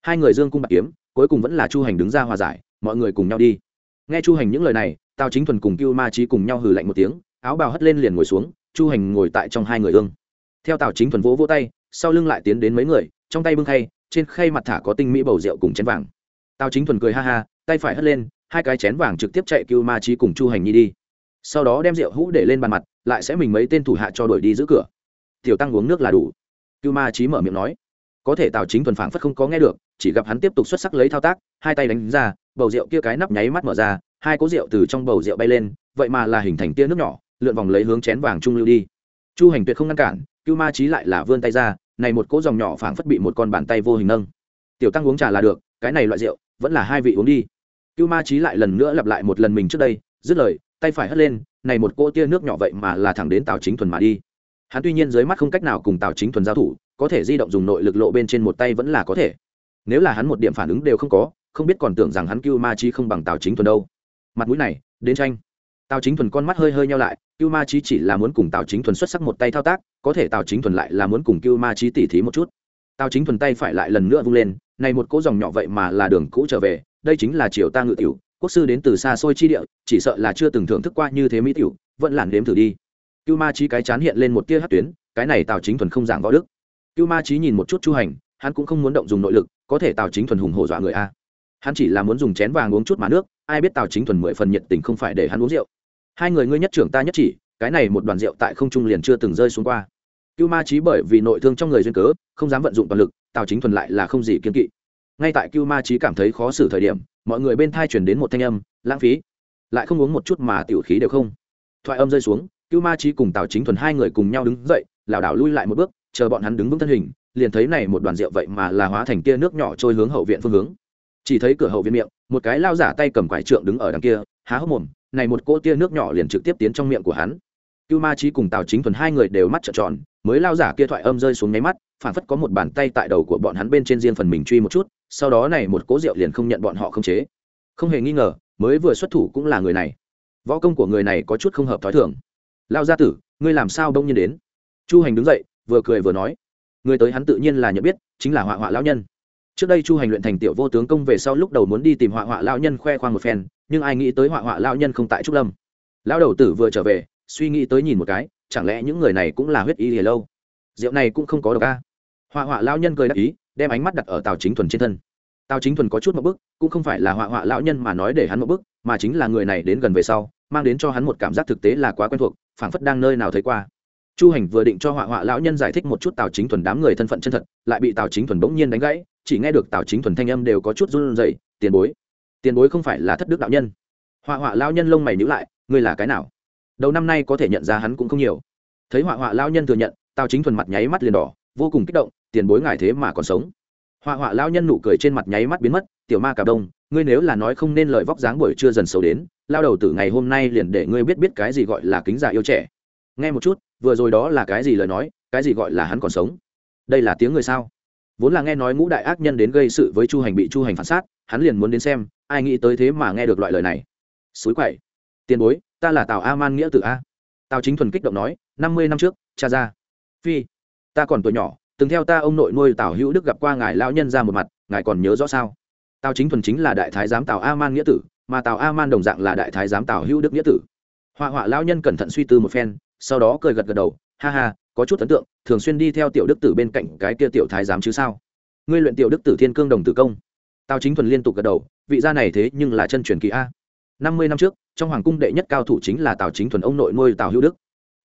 [SPEAKER 1] Hai người dương cung bạc kiếm, cuối cùng vẫn là chu hành đứng ra hòa giải, mọi người cùng nhau đi nghe chu hành những lời này, tào chính thuần cùng cưu ma trí cùng nhau hừ lạnh một tiếng, áo bào hất lên liền ngồi xuống, chu hành ngồi tại trong hai người ương. Theo tào chính thuần vỗ vỗ tay, sau lưng lại tiến đến mấy người, trong tay bưng khay, trên khay mặt thả có tinh mỹ bầu rượu cùng chén vàng. Tào chính thuần cười ha ha, tay phải hất lên, hai cái chén vàng trực tiếp chạy cưu ma trí cùng chu hành nhi đi. Sau đó đem rượu hũ để lên bàn mặt, lại sẽ mình mấy tên thủ hạ cho đuổi đi giữ cửa. Tiểu tăng uống nước là đủ. Cưu ma trí mở miệng nói. Có thể tào chính thuần phảng phất không có nghe được, chỉ gặp hắn tiếp tục xuất sắc lấy thao tác, hai tay đánh ra bầu rượu kia cái nắp nháy mắt mở ra, hai cỗ rượu từ trong bầu rượu bay lên, vậy mà là hình thành tia nước nhỏ, lượn vòng lấy hướng chén vàng trung lưu đi. Chu hành tuyệt không ngăn cản, cưu ma trí lại là vươn tay ra, này một cỗ dòng nhỏ phảng phất bị một con bàn tay vô hình nâng. Tiểu tăng uống trà là được, cái này loại rượu, vẫn là hai vị uống đi. Cưu ma trí lại lần nữa lặp lại một lần mình trước đây, dứt lời, tay phải hất lên, này một cỗ tia nước nhỏ vậy mà là thẳng đến tào chính thuần mà đi. Hắn tuy nhiên dưới mắt không cách nào cùng tào chính thuần giao thủ, có thể di động dùng nội lực lộ bên trên một tay vẫn là có thể. Nếu là hắn một điểm phản ứng đều không có không biết còn tưởng rằng hắn cưu ma trí không bằng tào chính thuần đâu. Mặt mũi này, đến tranh. Tào chính thuần con mắt hơi hơi nhau lại, cưu ma trí chỉ là muốn cùng tào chính thuần xuất sắc một tay thao tác, có thể tào chính thuần lại là muốn cùng cưu ma trí tỉ thí một chút. Tào chính thuần tay phải lại lần nữa vung lên, này một cỗ dòng nhỏ vậy mà là đường cũ trở về, đây chính là triều ta ngự tiểu, quốc sư đến từ xa xôi chi địa, chỉ sợ là chưa từng thưởng thức qua như thế mỹ tiểu, vẫn lản đếm thử đi. Cưu ma trí cái chán hiện lên một tia hát tuyến, cái này tào chính thuần không giảng võ đức. Cưu ma trí nhìn một chút chu hành, hắn cũng không muốn động dùng nội lực, có thể tào chính thuần hùng hổ dọa người a hắn chỉ là muốn dùng chén vàng uống chút mà nước, ai biết tào chính thuần mười phần nhiệt tình không phải để hắn uống rượu. Hai người ngươi nhất trưởng ta nhất chỉ, cái này một đoàn rượu tại không trung liền chưa từng rơi xuống qua. Cưu ma trí bởi vì nội thương trong người duyên cớ, không dám vận dụng toàn lực, tào chính thuần lại là không gì kiên kỵ. Ngay tại cưu ma trí cảm thấy khó xử thời điểm, mọi người bên thai chuyển đến một thanh âm, lãng phí. Lại không uống một chút mà tiểu khí đều không. Thoại âm rơi xuống, cưu ma trí cùng tào chính thuần hai người cùng nhau đứng dậy, lảo đảo lui lại một bước, chờ bọn hắn đứng vững thân hình, liền thấy này một đoàn rượu vậy mà là hóa thành tia nước nhỏ trôi hướng hậu viện phương hướng chỉ thấy cửa hậu viên miệng, một cái lao giả tay cầm quải trượng đứng ở đằng kia, há hốc mồm, này một cỗ tia nước nhỏ liền trực tiếp tiến trong miệng của hắn. Cưu ma trí cùng tào chính thuần hai người đều mắt trợn tròn, mới lao giả kia thoại âm rơi xuống nháy mắt, phản phất có một bàn tay tại đầu của bọn hắn bên trên riêng phần mình truy một chút, sau đó này một cỗ rượu liền không nhận bọn họ không chế. Không hề nghi ngờ, mới vừa xuất thủ cũng là người này. Võ công của người này có chút không hợp thói thường. Lao gia tử, ngươi làm sao đông nhiên đến? Chu hành đứng dậy, vừa cười vừa nói. Người tới hắn tự nhiên là nhận biết, chính là họa họa lão nhân trước đây chu hành luyện thành tiểu vô tướng công về sau lúc đầu muốn đi tìm họa họa lão nhân khoe khoang một phen, nhưng ai nghĩ tới họa họa lão nhân không tại trúc lâm. Lão đầu tử vừa trở về, suy nghĩ tới nhìn một cái, chẳng lẽ những người này cũng là huyết y lìa lâu? Rượu này cũng không có độc a. Họa họa lão nhân cười đáp ý, đem ánh mắt đặt ở tào chính thuần trên thân. Tào chính thuần có chút một bức, cũng không phải là họa họa lão nhân mà nói để hắn một bức, mà chính là người này đến gần về sau, mang đến cho hắn một cảm giác thực tế là quá quen thuộc, phảng phất đang nơi nào thấy qua. Chu hành vừa định cho họa họa lão nhân giải thích một chút tào chính thuần đám người thân phận chân thật, lại bị tào chính thuần bỗng nhiên đánh gãy chỉ nghe được tào chính thuần thanh âm đều có chút run rẩy, tiền bối tiền bối không phải là thất đức đạo nhân. Họa họa lao nhân lông mày nhíu lại, ngươi là cái nào? Đầu năm nay có thể nhận ra hắn cũng không nhiều. Thấy họa họa lao nhân thừa nhận, tào chính thuần mặt nháy mắt liền đỏ, vô cùng kích động, tiền bối ngài thế mà còn sống. Họa họa lao nhân nụ cười trên mặt nháy mắt biến mất, tiểu ma cà đông, ngươi nếu là nói không nên lời vóc dáng buổi trưa dần xấu đến, lao đầu từ ngày hôm nay liền để ngươi biết biết cái gì gọi là kính già yêu trẻ. Nghe một chút, vừa rồi đó là cái gì lời nói, cái gì gọi là hắn còn sống? Đây là tiếng người sao? Vốn là nghe nói ngũ đại ác nhân đến gây sự với chu hành bị chu hành phản sát, hắn liền muốn đến xem, ai nghĩ tới thế mà nghe được loại lời này. Suối quậy. Tiền bối, ta là tào a man nghĩa tự a. Tào chính thuần kích động nói, năm mươi năm trước, cha ra. Phi, ta còn tuổi nhỏ, từng theo ta ông nội nuôi tào hữu đức gặp qua ngài lão nhân ra một mặt, ngài còn nhớ rõ sao? Tào chính thuần chính là đại thái giám tào a man nghĩa tử, mà tào a man đồng dạng là đại thái giám tào hữu đức nghĩa tử. Họa họa lão nhân cẩn thận suy tư một phen, sau đó cười gật gật đầu, ha ha có chút ấn tượng, thường xuyên đi theo tiểu đức tử bên cạnh cái kia tiểu thái giám chứ sao? Ngươi luyện tiểu đức tử thiên cương đồng tử công. Tào chính thuần liên tục gật đầu, vị gia này thế nhưng là chân truyền kỳ a. Năm mươi năm trước, trong hoàng cung đệ nhất cao thủ chính là tào chính thuần ông nội nuôi tào hữu đức.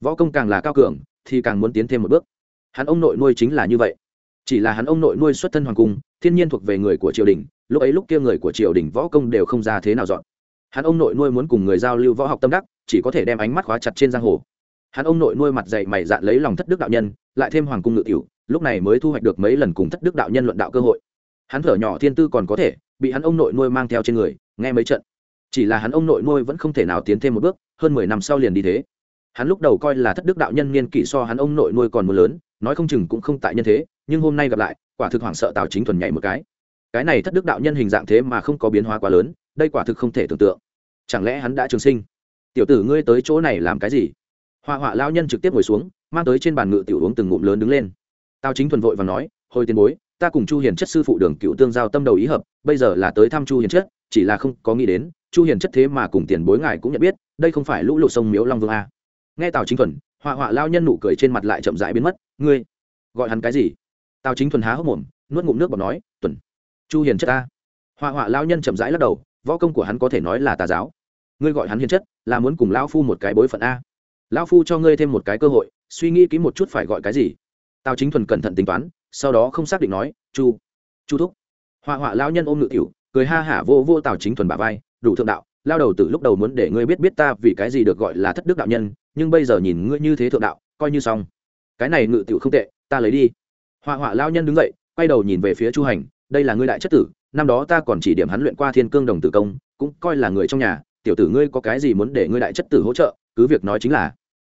[SPEAKER 1] Võ công càng là cao cường, thì càng muốn tiến thêm một bước. Hắn ông nội nuôi chính là như vậy. Chỉ là hắn ông nội nuôi xuất thân hoàng cung, thiên nhiên thuộc về người của triều đình, lúc ấy lúc kia người của triều đình võ công đều không ra thế nào dọn. Hắn ông nội nuôi muốn cùng người giao lưu võ học tâm đắc, chỉ có thể đem ánh mắt khóa chặt trên giang hồ hắn ông nội nuôi mặt dày mày dạn lấy lòng thất đức đạo nhân, lại thêm hoàng cung ngự tiểu, lúc này mới thu hoạch được mấy lần cùng thất đức đạo nhân luận đạo cơ hội. Hắn thở nhỏ thiên tư còn có thể, bị hắn ông nội nuôi mang theo trên người, nghe mấy trận. Chỉ là hắn ông nội nuôi vẫn không thể nào tiến thêm một bước, hơn mười năm sau liền đi thế. Hắn lúc đầu coi là thất đức đạo nhân niên kỷ so hắn ông nội nuôi còn mưa lớn, nói không chừng cũng không tại nhân thế, nhưng hôm nay gặp lại, quả thực hoảng sợ tào chính thuần nhảy một cái. Cái này thất đức đạo nhân hình dạng thế mà không có biến hóa quá lớn, đây quả thực không thể tưởng tượng. Chẳng lẽ hắn đã trường sinh? Tiểu tử ngươi tới chỗ này làm cái gì? Họa họa lao nhân trực tiếp ngồi xuống, mang tới trên bàn ngự tiểu uống từng ngụm lớn đứng lên. Tào chính thuần vội và nói, hồi tiền bối, ta cùng chu hiền chất sư phụ đường cựu tương giao tâm đầu ý hợp, bây giờ là tới thăm chu hiền chất, chỉ là không có nghĩ đến, chu hiền chất thế mà cùng tiền bối ngài cũng nhận biết, đây không phải lũ lụt sông miếu long vương a nghe tào chính thuần họa họa lao nhân nụ cười trên mặt lại chậm rãi biến mất, ngươi gọi hắn cái gì? Tào chính thuần há hốc mồm, nuốt ngụm nước bọt nói, tuần, chu hiền chất ta. Họa họa lao nhân chậm rãi lắc đầu, võ công của hắn có thể nói là tà giáo. Ngươi gọi hắn hiền chất, là muốn cùng lão phu một cái bối phận a lão phu cho ngươi thêm một cái cơ hội, suy nghĩ kỹ một chút phải gọi cái gì. Tào chính thuần cẩn thận tính toán, sau đó không xác định nói, chu chu thúc. Họa họa lão nhân ôm ngự tiểu, cười ha hả vô vô tào chính thuần bả vai, đủ thượng đạo, lao đầu từ lúc đầu muốn để ngươi biết biết ta vì cái gì được gọi là thất đức đạo nhân, nhưng bây giờ nhìn ngươi như thế thượng đạo, coi như xong. Cái này ngự tiểu không tệ, ta lấy đi. Họa họa lao nhân đứng dậy, quay đầu nhìn về phía chu hành, đây là ngươi đại chất tử, năm đó ta còn chỉ điểm hắn luyện qua thiên cương đồng tử công, cũng coi là người trong nhà, tiểu tử ngươi có cái gì muốn để ngươi đại chất tử hỗ trợ cứ việc nói chính là,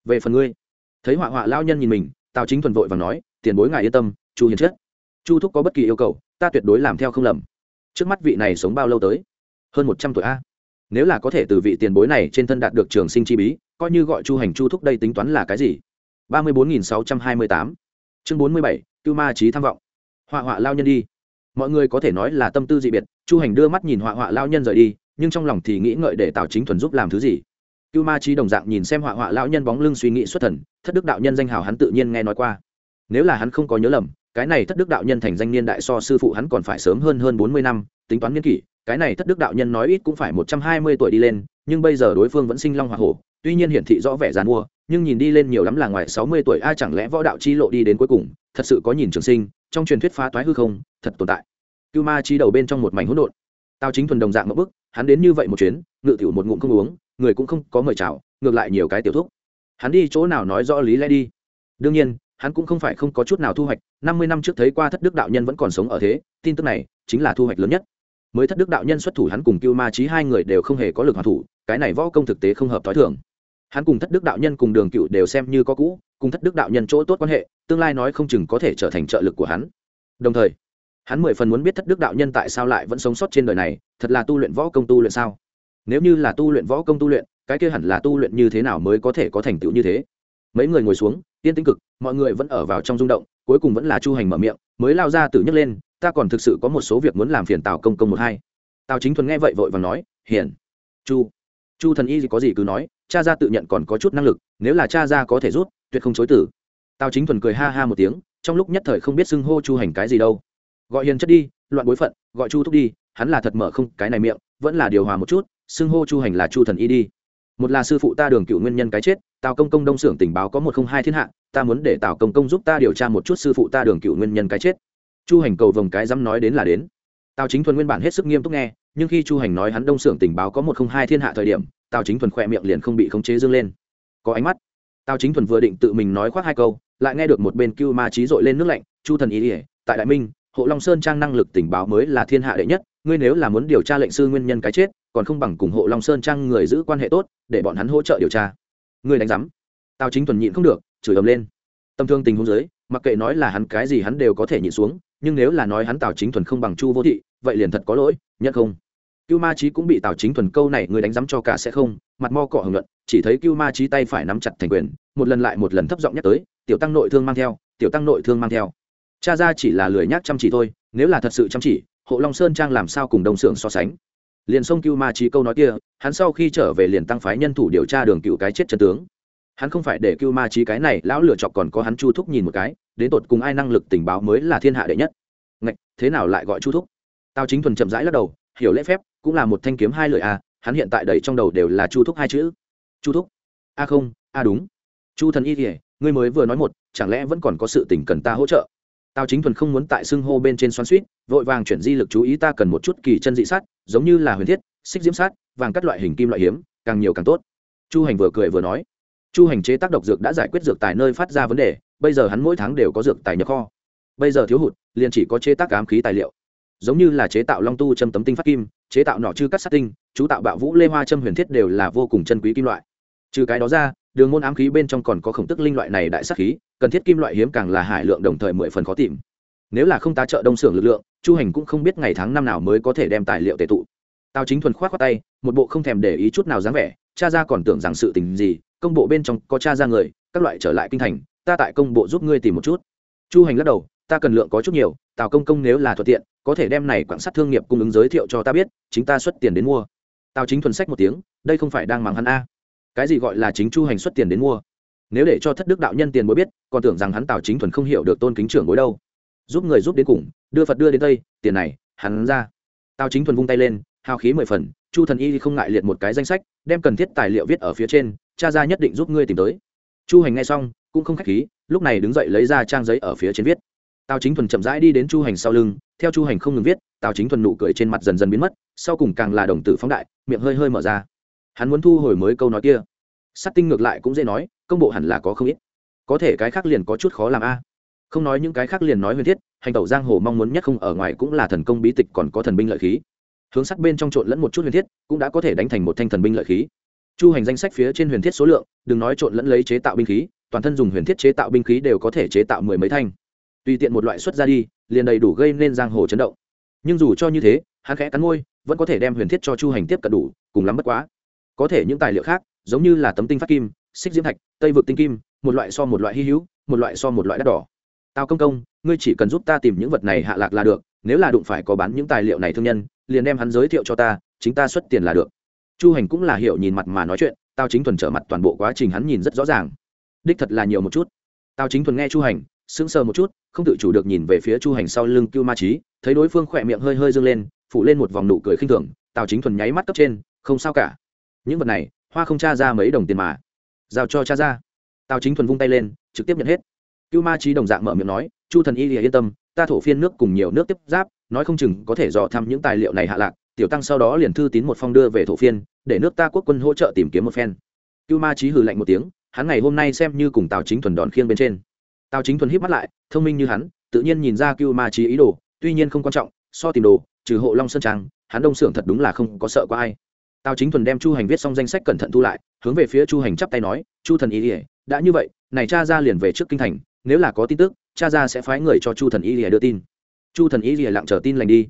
[SPEAKER 1] về phần ngươi. Thấy họa họa lao nhân nhìn mình, tào chính thuần vội và nói, tiền bối ngài yên tâm, chu hiền chết. Chu thúc có bất kỳ yêu cầu, ta tuyệt đối làm theo không lầm. Trước mắt vị này sống bao lâu tới? Hơn một trăm tuổi a. Nếu là có thể từ vị tiền bối này trên thân đạt được trường sinh chi bí, coi như gọi chu hành chu thúc đây tính toán là cái gì? ba mươi bốn nghìn sáu trăm hai mươi tám. Chương bốn mươi bảy, cưu ma trí tham vọng. Họa họa lao nhân đi. Mọi người có thể nói là tâm tư dị biệt, chu hành đưa mắt nhìn họa họa lao nhân rời đi, nhưng trong lòng thì nghĩ ngợi để tào chính thuần giúp làm thứ gì cưu ma trí đồng dạng nhìn xem họa họa lão nhân bóng lưng suy nghĩ xuất thần, thất đức đạo nhân danh hào hắn tự nhiên nghe nói qua. Nếu là hắn không có nhớ lầm, cái này thất đức đạo nhân thành danh niên đại so sư phụ hắn còn phải sớm hơn hơn bốn mươi năm, tính toán niên kỷ, cái này thất đức đạo nhân nói ít cũng phải một trăm hai mươi tuổi đi lên, nhưng bây giờ đối phương vẫn sinh long hoa hổ, tuy nhiên hiển thị rõ vẻ g mua nhưng nhìn đi lên nhiều lắm là ngoài sáu mươi tuổi, ai chẳng lẽ võ đạo chi lộ đi đến cuối cùng, thật sự có nhìn trường sinh, trong truyền thuyết phá toái hư không, thật tồn tại. Cưu ma chi đầu bên trong một mảnh hỗn độn. Tao chính thuần đồng dạng một bức, hắn đến như vậy một chuyến, ngự tiểu một ngụm không uống người cũng không có mời chào, ngược lại nhiều cái tiểu thuốc hắn đi chỗ nào nói rõ lý lẽ đi. Đương nhiên, hắn cũng không phải không có chút nào thu hoạch, năm mươi năm trước thấy qua thất đức đạo nhân vẫn còn sống ở thế, tin tức này chính là thu hoạch lớn nhất. Mới thất đức đạo nhân xuất thủ hắn cùng cưu ma trí hai người đều không hề có lực hoàn thủ, cái này võ công thực tế không hợp t h ó i thường. Hắn cùng thất đức đạo nhân cùng đường cựu đều xem như có cũ, cùng thất đức đạo nhân chỗ tốt quan hệ, tương lai nói không chừng có thể trở thành trợ lực của hắn. Đồng thời, hắn mười phần muốn biết thất đức đạo nhân tại sao lại vẫn sống sót trên đời này, thật là tu luyện võ công tu luyện sao? Nếu như là tu luyện võ công tu luyện, cái kia hẳn là tu luyện như thế nào mới có thể có thành tựu như thế? Mấy người ngồi xuống tiên tĩnh cực, mọi người vẫn ở vào trong rung động, cuối cùng vẫn là chu hành mở miệng, mới lao ra từ nhấc lên, ta còn thực sự có một số việc muốn làm phiền tào công công một hai. Tào chính thuần nghe vậy vội và nói hiển chu chu thần y có gì cứ nói, cha ra tự nhận còn có chút năng lực, nếu là cha ra có thể rút, tuyệt không chối tử. Tào chính thuần cười ha ha một tiếng, trong lúc nhất thời không biết xưng hô chu hành cái gì đâu. Gọi hiền chất đi, loạn bối phận, gọi chu thúc đi, hắn là thật mở không cái này miệng, vẫn là điều hòa một chút xưng hô chu hành là chu thần y đi. Một là sư phụ ta đường cựu nguyên nhân cái chết, tào công công đông xưởng tình báo có một không hai thiên hạ, ta muốn để tào công công giúp ta điều tra một chút sư phụ ta đường cựu nguyên nhân cái chết. Chu hành cầu vồng cái dám nói đến là đến. Tào chính thuần nguyên bản hết sức nghiêm túc nghe, nhưng khi chu hành nói hắn đông xưởng tình báo có một không hai thiên hạ thời điểm, tào chính thuần khỏe miệng liền không bị khống chế dương lên. Có ánh mắt. Tào chính thuần vừa định tự mình nói khoác hai câu, lại nghe được một bên cưu ma trí dội lên nước lạnh, chu thần ý ỉa tại đại minh, hộ long sơn trang năng lực tình báo mới là thiên hạ đệ nhất, ngươi nếu là muốn điều tra lệnh sư nguyên nhân cái chết còn không bằng cùng hộ long sơn trang người giữ quan hệ tốt, để bọn hắn hỗ trợ điều tra. Người đánh giám. Tào chính thuần nhịn không được, chửi ầm lên. Tâm thương tình huống giới mặc kệ nói là hắn cái gì hắn đều có thể nhịn xuống, nhưng nếu là nói hắn tào chính thuần không bằng chu vô thị, vậy liền thật có lỗi, nhận không? Cưu ma trí cũng bị tào chính thuần câu này người đánh giám cho cả sẽ không, mặt mo cọ hưởng luận, chỉ thấy cưu ma trí tay phải nắm chặt thành quyền, một lần lại một lần thấp giọng nhắc tới, tiểu tăng nội thương mang theo, tiểu tăng nội thương mang theo. Cha ra chỉ là lười nhác chăm chỉ thôi, nếu là thật sự chăm chỉ, hộ long sơn trang làm sao cùng đồng xưởng so sánh? Liền xông cưu ma trí câu nói kia hắn sau khi trở về liền tăng phái nhân thủ điều tra đường cựu cái chết chân tướng. Hắn không phải để cưu ma trí cái này lão lựa chọc còn có hắn chu thúc nhìn một cái đến tột cùng ai năng lực tình báo mới là thiên hạ đệ nhất. Ngạch thế nào lại gọi chu thúc? Tao chính thuần chậm rãi lắc đầu hiểu lễ phép cũng là một thanh kiếm hai lời a à, hắn hiện tại đầy trong đầu đều là chu thúc hai chữ. Chu thúc? A không a đúng. Chu thần y kỉa ngươi mới vừa nói một chẳng lẽ vẫn còn có sự tình cần ta hỗ trợ? Tao chính thuần không muốn tại xưng hô bên trên xoắn suýt vội vàng chuyển di lực chú ý ta cần một chút kỳ chân dị sát, giống như là huyền thiết, xích diễm sát, vàng các loại hình kim loại hiếm, càng nhiều càng tốt. Chu hành vừa cười vừa nói. Chu hành chế tác độc dược đã giải quyết dược tài nơi phát ra vấn đề, bây giờ hắn mỗi tháng đều có dược tài nhập kho. Bây giờ thiếu hụt, liền chỉ có chế tác ám khí tài liệu. Giống như là chế tạo long tu châm tấm tinh phát kim, chế tạo nọ chư cắt sát tinh, chú tạo bạo vũ lê hoa châm huyền thiết đều là vô cùng chân quý kim loại. Trừ cái đó ra, đường môn ám khí bên trong còn có khổng tức linh loại này đại sát khí cần thiết kim loại hiếm càng là hải lượng đồng thời mười phần khó tìm. Nếu là không tá trợ đông xưởng lực lượng, chu hành cũng không biết ngày tháng năm nào mới có thể đem tài liệu tệ tụ. Tào chính thuần k h o á t khoác tay, một bộ không thèm để ý chút nào dáng vẻ, cha ra còn tưởng rằng sự tình gì, công bộ bên trong có cha ra người, các loại trở lại kinh thành, ta tại công bộ giúp ngươi tìm một chút. Chu hành lắc đầu, ta cần lượng có chút nhiều, tào công công nếu là thuận tiện, có thể đem này quảng sát thương nghiệp cung ứng giới thiệu cho ta biết, chính ta xuất tiền đến mua. Tào chính thuần sách một tiếng, đây không phải đang mắng hắn a. Cái gì gọi là chính chu hành xuất tiền đến mua? Nếu để cho thất đức đạo nhân tiền bối biết, còn tưởng rằng hắn tào chính thuần không hiểu được tôn kính trưởng bối đâu. Giúp người giúp đến cùng, đưa phật đưa đến tây, tiền này, hắn ra. Tào chính thuần vung tay lên, hào khí mười phần, chu thần y không ngại liệt một cái danh sách, đem cần thiết tài liệu viết ở phía trên, cha ra nhất định giúp ngươi tìm tới. Chu hành nghe xong, cũng không k h á c h khí, lúc này đứng dậy lấy ra trang giấy ở phía trên viết. Tào chính thuần chậm rãi đi đến chu hành sau lưng, theo chu hành không ngừng viết, tào chính thuần nụ cười trên mặt dần dần biến mất, sau cùng càng là đồng tử phóng đại, miệng hơi hơi mở ra. Hắn muốn thu hồi mới câu nói kia. Sắt tinh ngược lại cũng dễ nói công bộ hẳn là có không ít. Có thể cái khác liền có chút khó làm a. Không nói những cái khác liền nói huyền thiết, hành tẩu giang hồ mong muốn nhất không ở ngoài cũng là thần công bí tịch còn có thần binh lợi khí. Hướng sắt bên trong trộn lẫn một chút huyền thiết, cũng đã có thể đánh thành một thanh thần binh lợi khí. Chu hành danh sách phía trên huyền thiết số lượng, đừng nói trộn lẫn lấy chế tạo binh khí, toàn thân dùng huyền thiết chế tạo binh khí đều có thể chế tạo mười mấy thanh. Tùy tiện một loại xuất ra đi, liền đầy đủ gây nên giang hồ chấn động. Nhưng dù cho như thế, hắn khẽ cắn môi, vẫn có thể đem huyền thiết cho chu hành tiếp cận đủ, cùng lắm bất quá. Có thể những tài liệu khác, giống như là tấm tinh phát kim, xích diễm thạch tây vực tinh kim, một loại so một loại hy hữu, một loại so một loại đắt đỏ. Tao công công, ngươi chỉ cần giúp ta tìm những vật này hạ lạc là được, nếu là đụng phải có bán những tài liệu này thương nhân, liền đem hắn giới thiệu cho ta, chính ta xuất tiền là được. Chu hành cũng là hiểu nhìn mặt mà nói chuyện tao chính thuần trở mặt toàn bộ quá trình hắn nhìn rất rõ ràng. Đích thật là nhiều một chút. Tao chính thuần nghe chu hành, sững sờ một chút, không tự chủ được nhìn về phía chu hành sau lưng cưu ma trí thấy đối phương khỏe miệng hơi hơi dâng lên, phủ lên một vòng nụ cười khinh thường, tào chính thuần nháy mắt cấp trên, không sao cả. Những vật này, hoa không tra ra mấy đồng tiền mà giao cho cha ra. Tào chính thuần vung tay lên, trực tiếp nhận hết. Cưu ma trí đồng dạng mở miệng nói, chu thần y lìa yên tâm, ta thổ phiên nước cùng nhiều nước tiếp giáp, nói không chừng có thể dò thăm những tài liệu này hạ lạc, tiểu tăng sau đó liền thư tín một phong đưa về thổ phiên, để nước ta quốc quân hỗ trợ tìm kiếm một phen. Cưu ma trí hừ lạnh một tiếng, hắn ngày hôm nay xem như cùng tào chính thuần đòn khiêng bên trên. Tào chính thuần híp mắt lại, thông minh như hắn, tự nhiên nhìn ra cưu ma trí ý đồ, tuy nhiên không quan trọng, so tìm đồ, trừ hộ long sơn trang, hắn đông xưởng thật đúng là không có sợ có ai tào chính thuần đem chu hành viết xong danh sách cẩn thận thu lại, hướng về phía chu hành chắp tay nói, chu thần ý ỉa đã như vậy, này cha ra liền về trước kinh thành, nếu là có tin tức, cha ra sẽ phái người cho chu thần ý ỉa đưa tin. Chu thần ý ỉa lặng chờ tin lành đi.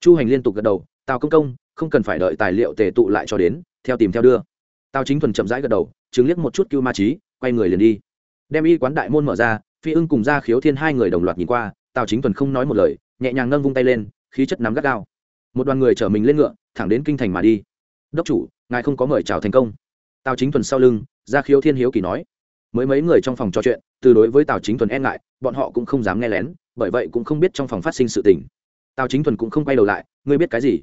[SPEAKER 1] Chu hành liên tục gật đầu, tào công công, không cần phải đợi tài liệu tề tụ lại cho đến, theo tìm theo đưa. Tào chính thuần chậm rãi gật đầu, chứng liếc một chút cưu ma trí quay người liền đi. Đem y quán đại môn mở ra, phi ưng cùng ra khiếu thiên hai người đồng loạt nhìn qua, tào chính thuần không nói một lời, nhẹ nhàng nâng vung tay lên, khí chất nắm gắt gao. Một đoàn người chở mình lên ngựa, thẳng đến kinh thành mà đi đốc chủ, ngài không có mời chào thành công. Tào chính thuần sau lưng ra khiếu thiên hiếu kỳ nói. Mới mấy người trong phòng trò chuyện, từ đối với tào chính thuần e ngại, bọn họ cũng không dám nghe lén, bởi vậy cũng không biết trong phòng phát sinh sự tình. Tào chính thuần cũng không quay đầu lại, ngươi biết cái gì?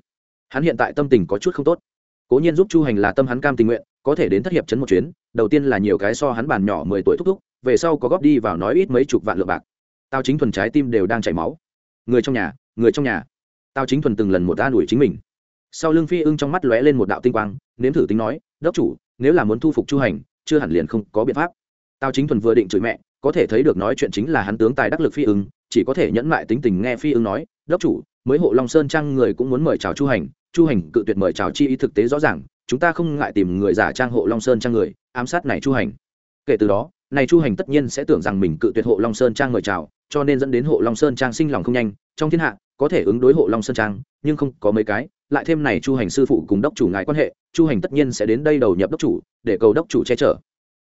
[SPEAKER 1] Hắn hiện tại tâm tình có chút không tốt. Cố nhiên giúp chu hành là tâm hắn cam tình nguyện, có thể đến thất hiệp chấn một chuyến, đầu tiên là nhiều cái so hắn bàn nhỏ mười tuổi thúc thúc, về sau có góp đi vào nói ít mấy chục vạn lượng bạc. Tao chính thuần trái tim đều đang chảy máu. Người trong nhà, người trong nhà. Tao chính thuần từng lần một an ủi chính mình sau lưng phi ưng trong mắt lóe lên một đạo tinh quang, nếm thử tính nói, đốc chủ, nếu là muốn thu phục chu hành, chưa hẳn liền không có biện pháp. Tao chính thuần vừa định chửi mẹ, có thể thấy được nói chuyện chính là hắn tướng tài đắc lực phi ưng, chỉ có thể nhẫn lại tính tình nghe phi ưng nói, đốc chủ, mới hộ long sơn trang người cũng muốn mời chào chu hành chu hành cự tuyệt mời chào chi ý thực tế rõ ràng, chúng ta không ngại tìm người giả trang hộ long sơn trang người, ám sát này chu hành. Kể từ đó, này chu hành tất nhiên sẽ tưởng rằng mình cự tuyệt hộ long sơn trang mời chào, cho nên dẫn đến hộ long sơn trang sinh lòng không nhanh, trong thiên hạ có thể ứng đối hộ long sơn trang, nhưng không có mấy cái, lại thêm này chu hành sư phụ cùng đốc chủ ngài quan hệ, chu hành tất nhiên sẽ đến đây đầu nhập đốc chủ, để cầu đốc chủ che chở.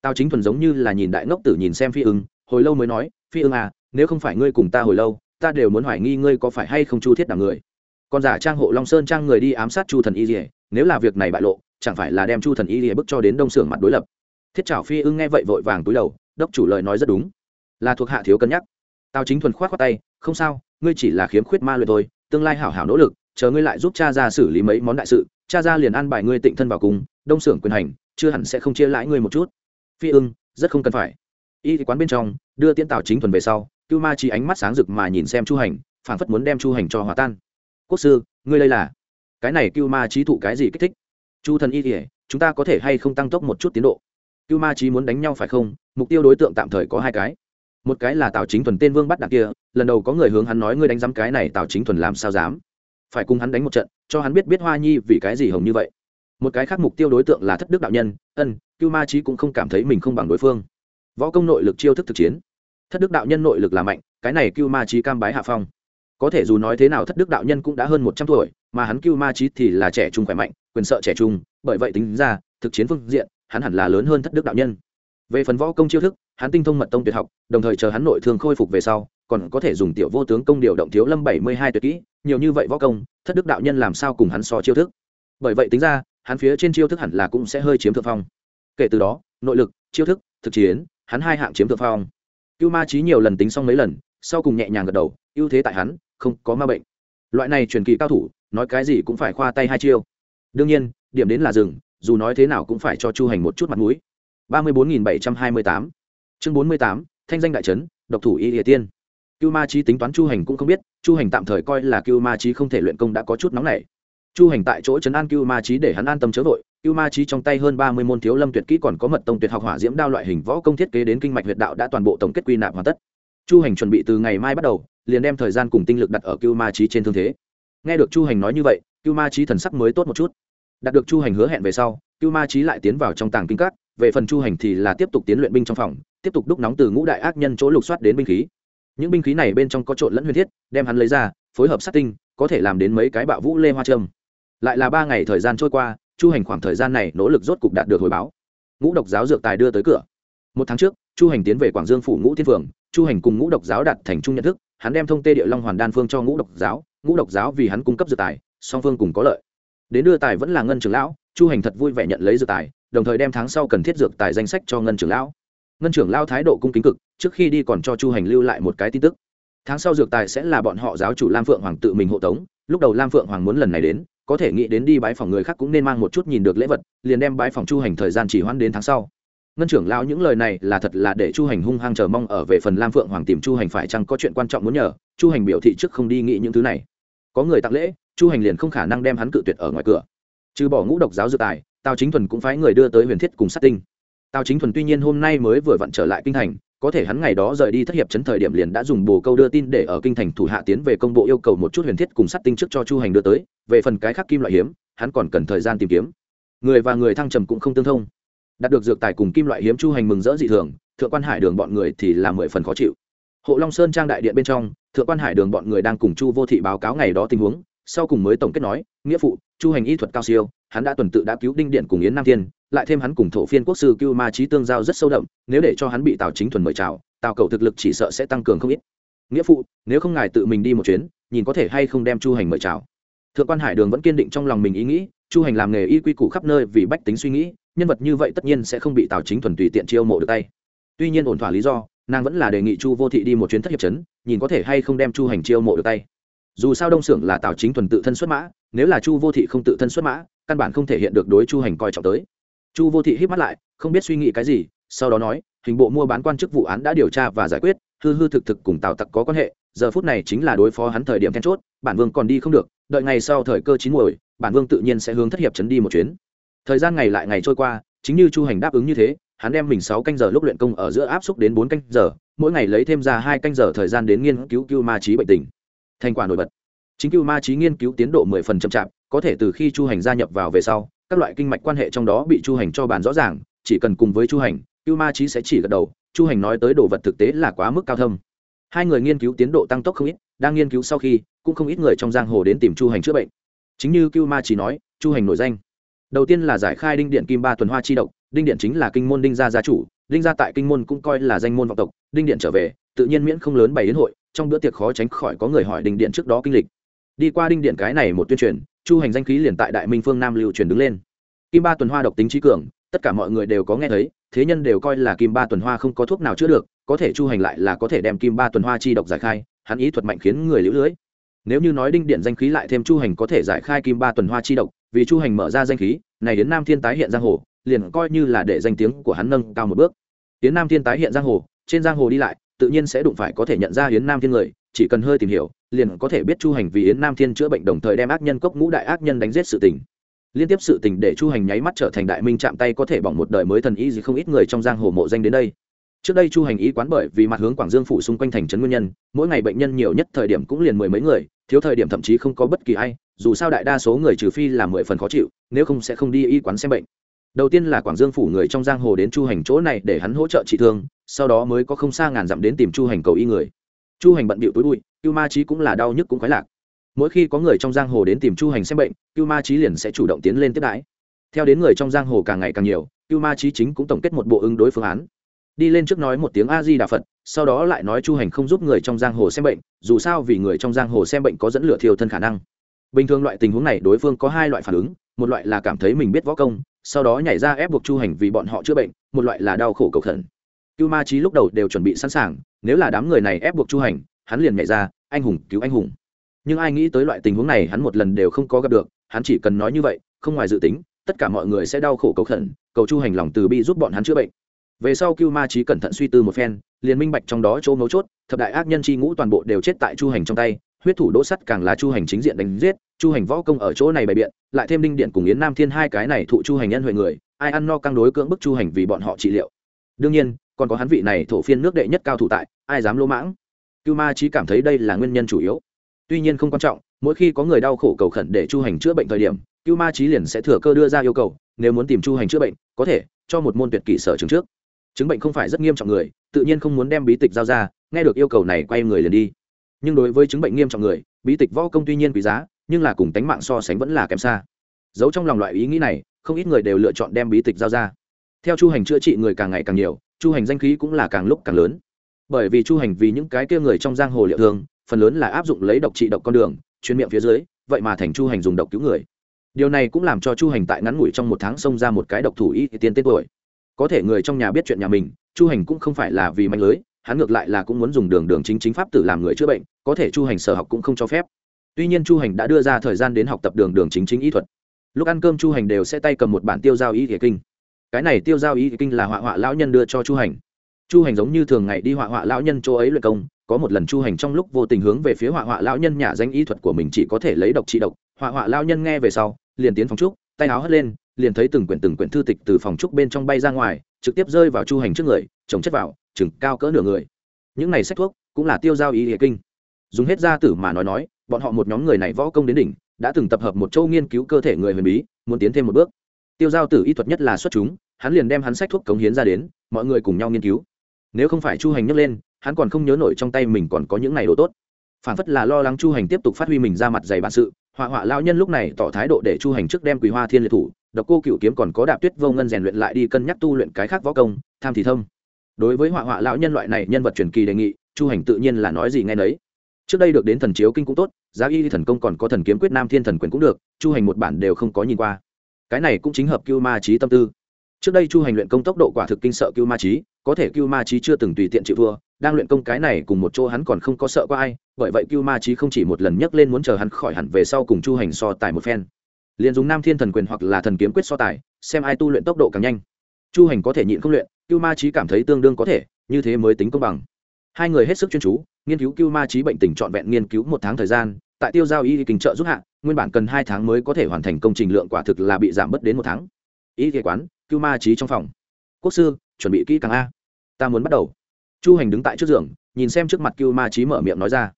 [SPEAKER 1] Tao chính thuần giống như là nhìn đại ngốc tử nhìn xem phi ưng, hồi lâu mới nói, phi ưng à nếu không phải ngươi cùng ta hồi lâu, ta đều muốn hoài nghi ngươi có phải hay không chu thiết đảng người. Còn giả trang hộ long sơn trang người đi ám sát chu thần y rỉa nếu là việc này bại lộ, chẳng phải là đem chu thần y rỉa bức cho đến đông xưởng mặt đối lập. Thiết trảo phi ưng nghe vậy vội vàng túi đầu, đốc chủ lời nói rất đúng. Là thuộc hạ thiếu cân nhắc. Tao chính thuần khoát khoát tay, không sao ngươi chỉ là khiếm khuyết ma luyện thôi, tương lai hảo hảo nỗ lực, chờ ngươi lại giúp cha ra xử lý mấy món đại sự, cha ra liền an bài ngươi tịnh thân vào cùng, đông xưởng quyền hành, chưa hẳn sẽ không chia lãi ngươi một chút. Phi ưng, rất không cần phải. Y quán bên trong, đưa tiễn tào chính thuần về sau, cưu ma chỉ ánh mắt sáng rực mà nhìn xem chu hành phản phất muốn đem chu hành cho hòa tan. Quốc sư, ngươi đây là? Cái này cưu ma trí thụ cái gì kích thích? Chu thần y kỉa chúng ta có thể hay không tăng tốc một chút tiến độ? Cưu ma trí muốn đánh nhau phải không? Mục tiêu đối tượng tạm thời có hai cái một cái là tào chính thuần tên vương bắt đạn kia, lần đầu có người hướng hắn nói ngươi đánh giám cái này tào chính thuần làm sao dám? Phải cùng hắn đánh một trận, cho hắn biết biết hoa nhi vì cái gì hồng như vậy. Một cái khác mục tiêu đối tượng là thất đức đạo nhân, ân, cưu ma trí cũng không cảm thấy mình không bằng đối phương. Võ công nội lực chiêu thức thực chiến. Thất đức đạo nhân nội lực là mạnh, cái này cưu ma trí cam bái hạ phong. Có thể dù nói thế nào thất đức đạo nhân cũng đã hơn một trăm tuổi, mà hắn cưu ma trí thì là trẻ trung khỏe mạnh, quyền sợ trẻ trung, bởi vậy tính ra, thực chiến phương diện, hắn hẳn là lớn hơn thất đức đạo nhân về phần võ công chiêu thức, hắn tinh thông mật tông tuyệt học, đồng thời chờ hắn nội thương khôi phục về sau, còn có thể dùng tiểu vô tướng công điều động thiếu lâm bảy mươi hai tuyệt kỹ, nhiều như vậy võ công, thất đức đạo nhân làm sao cùng hắn so chiêu thức. Bởi vậy tính ra, hắn phía trên chiêu thức hẳn là cũng sẽ hơi chiếm thượng phong. Kể từ đó, nội lực, chiêu thức, thực chiến, hắn hai hạng chiếm thượng phong. Cưu ma trí nhiều lần tính xong mấy lần, sau cùng nhẹ nhàng gật đầu, ưu thế tại hắn, không có ma bệnh. Loại này truyền kỳ cao thủ, nói cái gì cũng phải khoa tay hai chiêu. Đương nhiên, điểm đến là rừng dù nói thế nào cũng phải cho chu hành một chút mặt mũi ba mươi bốn nghìn bảy trăm hai mươi tám. Chương bốn mươi tám, thanh danh đại trấn, độc thủ y địa tiên. Cưu ma trí tính toán chu hành cũng không biết, chu hành tạm thời coi là cưu ma trí không thể luyện công đã có chút nóng nảy. Chu hành tại chỗ trấn an cưu ma trí để hắn an tâm chớ vội, cưu ma trí trong tay hơn ba mươi môn thiếu lâm tuyệt kỹ còn có mật tông tuyệt học hỏa diễm đao loại hình võ công thiết kế đến kinh mạch huyệt đạo đã toàn bộ tổng kết quy nạp hoàn tất. Chu hành chuẩn bị từ ngày mai bắt đầu, liền đem thời gian cùng tinh lực đặt ở cưu ma trí trên thương thế. Nghe được chu hành nói như vậy, cưu ma trí thần sắc mới tốt một chút. Đạt được chu hành hứa hẹn về sau, cưu ma trí lại tiến vào trong tàng kinh các về phần chu hành thì là tiếp tục tiến luyện binh trong phòng, tiếp tục đúc nóng từ ngũ đại ác nhân chỗ lục soát đến binh khí. Những binh khí này bên trong có trộn lẫn huyền thiết, đem hắn lấy ra, phối hợp sát tinh, có thể làm đến mấy cái bạo vũ lê hoa trâm. Lại là ba ngày thời gian trôi qua, chu hành khoảng thời gian này nỗ lực rốt cục đạt được hồi báo. Ngũ độc giáo dược tài đưa tới cửa. Một tháng trước, chu hành tiến về quảng dương phủ ngũ thiên phường, chu hành cùng ngũ độc giáo đạt thành trung nhận thức, hắn đem thông tê địa long hoàn đan phương cho ngũ độc giáo, ngũ độc giáo vì hắn cung cấp dược tài, song phương cùng có lợi. Đến đưa tài vẫn là ngân trưởng lão, chu hành thật vui vẻ nhận lấy dược tài đồng thời đem tháng sau cần thiết dược tài danh sách cho ngân trưởng lão. Ngân trưởng lão thái độ cung kính cực, trước khi đi còn cho chu hành lưu lại một cái tin tức. Tháng sau dược tài sẽ là bọn họ giáo chủ lam phượng hoàng tự mình hộ tống, lúc đầu lam phượng hoàng muốn lần này đến, có thể nghĩ đến đi bái phòng người khác cũng nên mang một chút nhìn được lễ vật, liền đem bái phòng chu hành thời gian chỉ hoãn đến tháng sau. Ngân trưởng lão những lời này là thật là để chu hành hung hăng chờ mong ở về phần lam phượng hoàng tìm chu hành phải chăng có chuyện quan trọng muốn nhờ, chu hành biểu thị trước không đi nghĩ những thứ này. Có người tặng lễ, chu hành liền không khả năng đem hắn cự tuyệt ở ngoài cửa. Trừ bỏ ngũ độc giáo dược tài tào chính thuần cũng phái người đưa tới huyền thiết cùng sát tinh. Tào chính thuần tuy nhiên hôm nay mới vừa vặn trở lại kinh thành, có thể hắn ngày đó rời đi thất hiệp chấn thời điểm liền đã dùng bồ câu đưa tin để ở kinh thành thủ hạ tiến về công bộ yêu cầu một chút huyền thiết cùng sát tinh trước cho chu hành đưa tới, về phần cái khác kim loại hiếm, hắn còn cần thời gian tìm kiếm. Người và người thăng trầm cũng không tương thông. Đạt được dược tài cùng kim loại hiếm chu hành mừng rỡ dị thường, thượng quan hải đường bọn người thì là mười phần khó chịu. Hộ long sơn trang đại điện bên trong, thượng quan hải đường bọn người đang cùng chu vô thị báo cáo ngày đó tình huống, sau cùng mới tổng kết nói, nghĩa phụ, chu hành y thuật cao siêu hắn đã tuần tự đã cứu đinh điện cùng yến nam thiên, lại thêm hắn cùng thổ phiên quốc sư cưu ma trí tương giao rất sâu đậm, nếu để cho hắn bị tào chính thuần mời chào, tào cầu thực lực chỉ sợ sẽ tăng cường không ít. Nghĩa phụ, nếu không ngài tự mình đi một chuyến, nhìn có thể hay không đem chu hành mời chào. Thượng quan hải đường vẫn kiên định trong lòng mình ý nghĩ, chu hành làm nghề y quy củ khắp nơi vì bách tính suy nghĩ, nhân vật như vậy tất nhiên sẽ không bị tào chính thuần tùy tiện chiêu mộ được tay. Tuy nhiên ổn thỏa lý do, nàng vẫn là đề nghị chu vô thị đi một chuyến thất hiệp chấn nhìn có thể hay không đem chu hành chiêu mộ được tay. Dù sao đông xưởng là tào chính thuần tự thân xuất mã, nếu là chu vô thị không tự thân xuất mã căn bản không thể hiện được đối chu hành coi trọng tới. Chu vô thị hít mắt lại, không biết suy nghĩ cái gì, sau đó nói, hình bộ mua bán quan chức vụ án đã điều tra và giải quyết, hư hư thực thực cùng tào tặc có quan hệ, giờ phút này chính là đối phó hắn thời điểm then chốt, bản vương còn đi không được, đợi ngày sau thời cơ chín muồi, bản vương tự nhiên sẽ hướng thất hiệp trấn đi một chuyến. Thời gian ngày lại ngày trôi qua, chính như chu hành đáp ứng như thế, hắn đem mình sáu canh giờ lúc luyện công ở giữa áp xúc đến bốn canh giờ, mỗi ngày lấy thêm ra hai canh giờ thời gian đến nghiên cứu cưu ma trí bệnh tình. Thành quả nổi bật. Chính cưu ma trí nghiên cứu tiến độ mười phần chậm chạp có thể từ khi chu hành gia nhập vào về sau, các loại kinh mạch quan hệ trong đó bị chu hành cho bàn rõ ràng, chỉ cần cùng với chu hành, cưu ma trí sẽ chỉ gật đầu, chu hành nói tới đồ vật thực tế là quá mức cao thâm. Hai người nghiên cứu tiến độ tăng tốc không ít, đang nghiên cứu sau khi, cũng không ít người trong giang hồ đến tìm chu hành chữa bệnh. Chính như cưu ma trí nói, chu hành nổi danh. Đầu tiên là giải khai đinh điện kim ba tuần hoa chi độc, đinh điện chính là kinh môn đinh gia gia chủ, đinh gia tại kinh môn cũng coi là danh môn vọng tộc, đinh điện trở về, tự nhiên miễn không lớn bày đến hội, trong bữa tiệc khó tránh khỏi có người hỏi đinh điện trước đó kinh lịch. Đi qua đinh điện cái này một tuyên truyền chu hành danh khí liền tại đại minh phương nam lưu truyền đứng lên. Kim ba tuần hoa độc tính trí cường, tất cả mọi người đều có nghe thấy, thế nhân đều coi là kim ba tuần hoa không có thuốc nào chữa được, có thể chu hành lại là có thể đem kim ba tuần hoa chi độc giải khai, hắn ý thuật mạnh khiến người lũ lưới. Nếu như nói đinh điện danh khí lại thêm chu hành có thể giải khai kim ba tuần hoa chi độc, vì chu hành mở ra danh khí, này đến nam thiên tái hiện giang hồ, liền coi như là để danh tiếng của hắn nâng cao một bước. Yến nam thiên tái hiện giang hồ, trên giang hồ đi lại, tự nhiên sẽ đụng phải có thể nhận ra yến nam thiên người chỉ cần hơi tìm hiểu, liền có thể biết chu hành vì yến nam thiên chữa bệnh đồng thời đem ác nhân cốc ngũ đại ác nhân đánh giết sự tình. Liên tiếp sự tình để chu hành nháy mắt trở thành đại minh chạm tay có thể bỏng một đời mới thần y gì không ít người trong giang hồ mộ danh đến đây. Trước đây chu hành y quán bởi vì mặt hướng quảng dương phủ xung quanh thành trấn nguyên nhân, mỗi ngày bệnh nhân nhiều nhất thời điểm cũng liền mười mấy người, thiếu thời điểm thậm chí không có bất kỳ ai, dù sao đại đa số người trừ phi là mười phần khó chịu, nếu không sẽ không đi y quán xem bệnh. Đầu tiên là quảng dương phủ người trong giang hồ đến chu hành chỗ này để hắn hỗ trợ trị thương, sau đó mới có không xa ngàn dặm đến tìm chu hành cầu y người chu hành bận bịu túi bụi, cưu ma trí cũng là đau nhức cũng khoái lạc. Mỗi khi có người trong giang hồ đến tìm chu hành xem bệnh, cưu ma trí liền sẽ chủ động tiến lên tiếp đãi. Theo đến người trong giang hồ càng ngày càng nhiều, cưu ma trí chính cũng tổng kết một bộ ứng đối phương án. Đi lên trước nói một tiếng a di đà phật, sau đó lại nói chu hành không giúp người trong giang hồ xem bệnh, dù sao vì người trong giang hồ xem bệnh có dẫn lửa thiêu thân khả năng. Bình thường loại tình huống này đối phương có hai loại phản ứng, một loại là cảm thấy mình biết võ công, sau đó nhảy ra ép buộc chu hành vì bọn họ chữa bệnh, một loại là đau khổ cầu khẩn. Cưu ma trí lúc đầu đều chuẩn bị sẵn sàng nếu là đám người này ép buộc chu hành, hắn liền nhảy ra, anh hùng, cứu anh hùng. Nhưng ai nghĩ tới loại tình huống này, hắn một lần đều không có gặp được, hắn chỉ cần nói như vậy, không ngoài dự tính, tất cả mọi người sẽ đau khổ cầu khẩn, cầu chu hành lòng từ bi giúp bọn hắn chữa bệnh. Về sau cưu ma trí cẩn thận suy tư một phen, liền minh bạch trong đó chỗ mấu chốt, thập đại ác nhân c h i ngũ toàn bộ đều chết tại chu hành trong tay, huyết thủ đỗ sắt càng là chu hành chính diện đánh giết, chu hành võ công ở chỗ này bày biện, lại thêm đinh điện cùng yến nam thiên hai cái này thụ chu hành nhân huệ người, ai ăn no căng đối cưỡng bức chu hành vì bọn họ trị liệu. Đương nhiên còn có hắn vị này thổ phiên nước đệ nhất cao thủ tại, ai dám lỗ mãng? Cưu ma trí cảm thấy đây là nguyên nhân chủ yếu. Tuy nhiên không quan trọng, mỗi khi có người đau khổ cầu khẩn để chu hành chữa bệnh thời điểm, cưu ma trí liền sẽ thừa cơ đưa ra yêu cầu, nếu muốn tìm chu hành chữa bệnh, có thể cho một môn tuyệt kỷ sở chứng trước. Chứng bệnh không phải rất nghiêm trọng người, tự nhiên không muốn đem bí tịch giao ra, nghe được yêu cầu này quay người liền đi. Nhưng đối với chứng bệnh nghiêm trọng người, bí tịch võ công tuy nhiên quý giá, nhưng là cùng tánh mạng so sánh vẫn là kém xa. Giấu trong lòng loại ý nghĩ này, không ít người đều lựa chọn đem bí tịch giao ra. Theo chu hành chữa trị người càng ngày càng nhiều chu hành danh khí cũng là càng lúc càng lớn. Bởi vì chu hành vì những cái kia người trong giang hồ liệu thương phần lớn là áp dụng lấy độc trị độc con đường, chuyên miệng phía dưới, vậy mà thành chu hành dùng độc cứu người. Điều này cũng làm cho chu hành tại ngắn ngủi trong một tháng xông ra một cái độc thủ y tiên tên tuổi. Có thể người trong nhà biết chuyện nhà mình, chu hành cũng không phải là vì mạnh lưới, hắn ngược lại là cũng muốn dùng đường đường chính chính pháp tử làm người chữa bệnh, có thể chu hành sở học cũng không cho phép. Tuy nhiên chu hành đã đưa ra thời gian đến học tập đường đường chính chính y thuật. Lúc ăn cơm chu hành đều sẽ tay cầm một bản tiêu giao y thể kinh cái này tiêu giao y kinh là họa họa lão nhân đưa cho chu hành. Chu hành giống như thường ngày đi họa họa lão nhân chỗ ấy luyện công, có một lần chu hành trong lúc vô tình hướng về phía họa họa lão nhân nhà danh y thuật của mình chỉ có thể lấy độc trị độc. Họa họa lão nhân nghe về sau, liền tiến phòng trúc, tay áo hất lên, liền thấy từng quyển từng quyển thư tịch từ phòng trúc bên trong bay ra ngoài, trực tiếp rơi vào chu hành trước người trồng chất vào, chừng cao cỡ nửa người. Những này sách thuốc cũng là tiêu giao y hệ kinh. Dùng hết gia tử mà nói nói, bọn họ một nhóm người này võ công đến đỉnh, đã từng tập hợp một châu nghiên cứu cơ thể người huyền bí, muốn tiến thêm một bước. Tiêu giao tử y thuật nhất là xuất chúng hắn liền đem hắn sách thuốc cống hiến ra đến, mọi người cùng nhau nghiên cứu. Nếu không phải chu hành nhấc lên, hắn còn không nhớ nổi trong tay mình còn có những này đồ tốt. Phản phất là lo lắng chu hành tiếp tục phát huy mình ra mặt dày bản sự, họa họa lao nhân lúc này tỏ thái độ để chu hành trước đem quý hoa thiên liệt thủ, độc cô cựu kiếm còn có đạp tuyết vô ngân rèn luyện lại đi cân nhắc tu luyện cái khác võ công, tham thì thâm. Đối với họa họa lão nhân loại này, nhân vật truyền kỳ đề nghị, chu hành tự nhiên là nói gì ngay nấy. Trước đây được đến thần chiếu kinh cũng tốt, giá y thần công còn có thần kiếm quyết nam thiên thần quyền cũng được, chu hành một bản đều không có nhìn qua. Cái này cũng chính hợp cưu ma trí tâm tư trước đây chu hành luyện công tốc độ quả thực kinh sợ cưu ma trí có thể cưu ma trí chưa từng tùy tiện chịu thua, đang luyện công cái này cùng một chỗ hắn còn không có sợ qua ai, bởi vậy cưu ma trí không chỉ một lần nhấc lên muốn chờ hắn khỏi hẳn về sau cùng chu hành so tài một phen. Liền dùng nam thiên thần quyền hoặc là thần kiếm quyết so tài, xem ai tu luyện tốc độ càng nhanh. Chu hành có thể nhịn không luyện, cưu ma trí cảm thấy tương đương có thể, như thế mới tính công bằng. Hai người hết sức chuyên chú, nghiên cứu cưu ma trí bệnh tình trọn vẹn nghiên cứu một tháng thời gian, tại tiêu giao y kinh trợ giúp hạ, nguyên bản cần hai tháng mới có thể hoàn thành công trình lượng quả thực là bị giảm bớt đến một tháng. Y kế quán cưu ma trí trong phòng. Quốc sư, chuẩn bị kỹ càng a. Ta muốn bắt đầu. Chu hành đứng tại trước giường, nhìn xem trước mặt cưu ma trí mở miệng nói ra.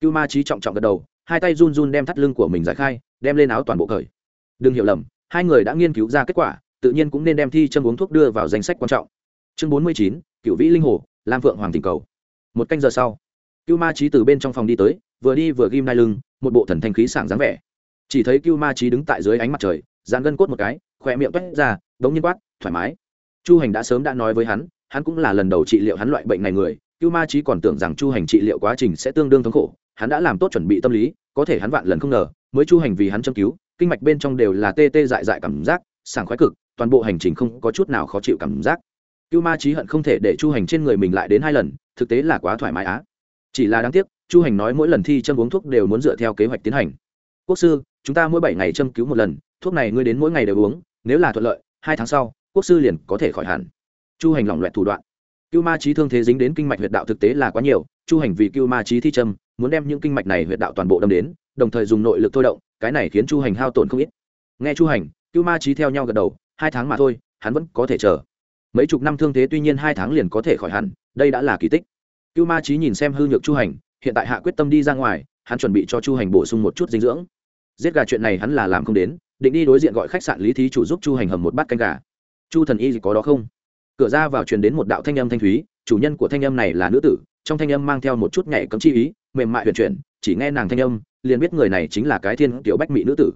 [SPEAKER 1] Cưu ma trí trọng trọng gật đầu, hai tay run run đem thắt lưng của mình giải khai, đem lên áo toàn bộ cởi. Đừng hiểu lầm, hai người đã nghiên cứu ra kết quả, tự nhiên cũng nên đem thi châm uống thuốc đưa vào danh sách quan trọng. Chương bốn mươi chín, cựu vĩ linh hồ, lam phượng hoàng tình cầu. Một canh giờ sau cưu ma trí từ bên trong phòng đi tới, vừa đi vừa ghim đai lưng, một bộ thần thanh khí sảng dáng vẻ. Chỉ thấy cưu ma trí đứng tại dưới ánh mặt trời dán gân cốt một cái khỏe miệng toét ra, đống nhiên quát, thoải mái. Chu hành đã sớm đã nói với hắn hắn cũng là lần đầu trị liệu hắn loại bệnh này người, cưu ma trí còn tưởng rằng chu hành trị liệu quá trình sẽ tương đương thống khổ, hắn đã làm tốt chuẩn bị tâm lý, có thể hắn vạn lần không ngờ, mới chu hành vì hắn châm cứu, kinh mạch bên trong đều là tê tê dại dại cảm giác, sảng khoái cực, toàn bộ hành trình không có chút nào khó chịu cảm giác. Cưu ma trí hận không thể để chu hành trên người mình lại đến hai lần, thực tế là quá thoải mái á. Chỉ là đáng tiếc, chu hành nói mỗi lần thi châm uống thuốc đều muốn dựa theo kế hoạch tiến hành. Quốc sư, chúng ta mỗi bảy ngày châm cứu một lần, thuốc này ngươi đến mỗi ngày đều uống nếu là thuận lợi, hai tháng sau, quốc sư liền có thể khỏi hẳn. Chu hành lỏng loẹt thủ đoạn. Cưu ma trí thương thế dính đến kinh mạch huyệt đạo thực tế là quá nhiều, chu hành vì cưu ma trí thi trâm, muốn đem những kinh mạch này huyệt đạo toàn bộ đâm đến, đồng thời dùng nội lực thôi động, cái này khiến chu hành hao tổn không ít. Nghe chu hành, cưu ma trí theo nhau gật đầu, hai tháng mà thôi, hắn vẫn có thể chờ. Mấy chục năm thương thế tuy nhiên hai tháng liền có thể khỏi hẳn, đây đã là kỳ tích. Cưu ma trí nhìn xem hư nhược chu hành, hiện tại hạ quyết tâm đi ra ngoài, hắn chuẩn bị cho chu hành bổ sung một chút dinh dưỡng. Giết gà chuyện này hắn là làm không đến định đi đối diện gọi khách sạn lý thí chủ giúp chu hành hầm một bát canh gà chu thần y có đó không cửa ra vào truyền đến một đạo thanh âm thanh thúy chủ nhân của thanh âm này là nữ tử trong thanh âm mang theo một chút nhảy cấm chi ý mềm mại huyền chuyển chỉ nghe nàng thanh âm liền biết người này chính là cái thiên tiểu bách mỹ nữ tử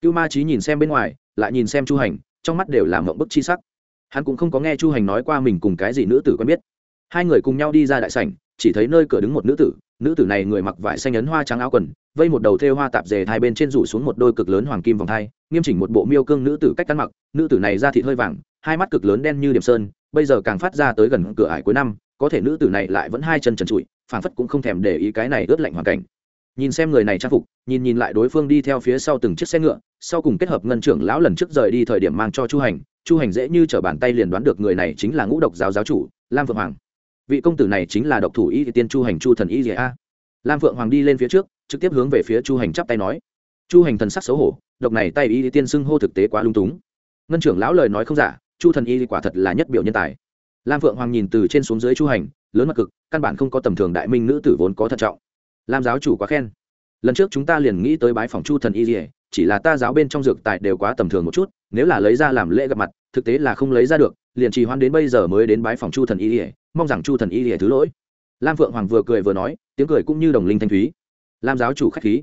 [SPEAKER 1] cưu ma trí nhìn xem bên ngoài lại nhìn xem chu hành trong mắt đều là mộng bức chi sắc hắn cũng không có nghe chu hành nói qua mình cùng cái gì nữ tử quen biết hai người cùng nhau đi ra đại sảnh chỉ thấy nơi cửa đứng một nữ tử nữ tử này người mặc vải xanh ấn hoa trắng áo quần, vây một đầu thêu hoa tạp dề hai bên trên rủ xuống một đôi cực lớn hoàng kim vòng thai, nghiêm chỉnh một bộ miêu cương nữ tử cách ăn mặc, nữ tử này da thịt hơi vàng, hai mắt cực lớn đen như điểm sơn, bây giờ càng phát ra tới gần cửa ải cuối năm, có thể nữ tử này lại vẫn hai chân trần trụi, phảng phất cũng không thèm để ý cái này ướt lạnh hoàn cảnh. Nhìn xem người này trang phục, nhìn nhìn lại đối phương đi theo phía sau từng chiếc xe ngựa, sau cùng kết hợp ngân trưởng lão lần trước rời đi thời điểm mang cho chu hành chu hành dễ như t r ở bàn tay liền đoán được người này chính là ngũ độc giáo giáo chủ, lam phượng hoàng vị công tử này chính là độc thủ y tiên chu hành chu thần y dĩa a. Lam phượng hoàng đi lên phía trước, trực tiếp hướng về phía chu hành chắp tay nói. Chu hành thần sắc xấu hổ, độc này tay y tiên xưng hô thực tế quá lung túng. Ngân trưởng lão lời nói không giả, chu thần y quả thật là nhất biểu nhân tài. Lam phượng hoàng nhìn từ trên xuống dưới chu hành, lớn mặt cực, căn bản không có tầm thường đại minh nữ tử vốn có thận trọng. Lam giáo chủ quá khen. Lần trước chúng ta liền nghĩ tới bái phòng chu thần y dỉa chỉ là ta giáo bên trong dược tài đều quá tầm thường một chút, nếu là lấy ra làm lễ gặp mặt, thực tế là không lấy ra được, liền trì hoãn đến bây giờ mới đến bái phòng chu thần y dỉa mong rằng chu thần y lìa thứ lỗi. Lam phượng hoàng vừa cười vừa nói, tiếng cười cũng như đồng linh thanh thúy. Lam giáo chủ k h á c h khí.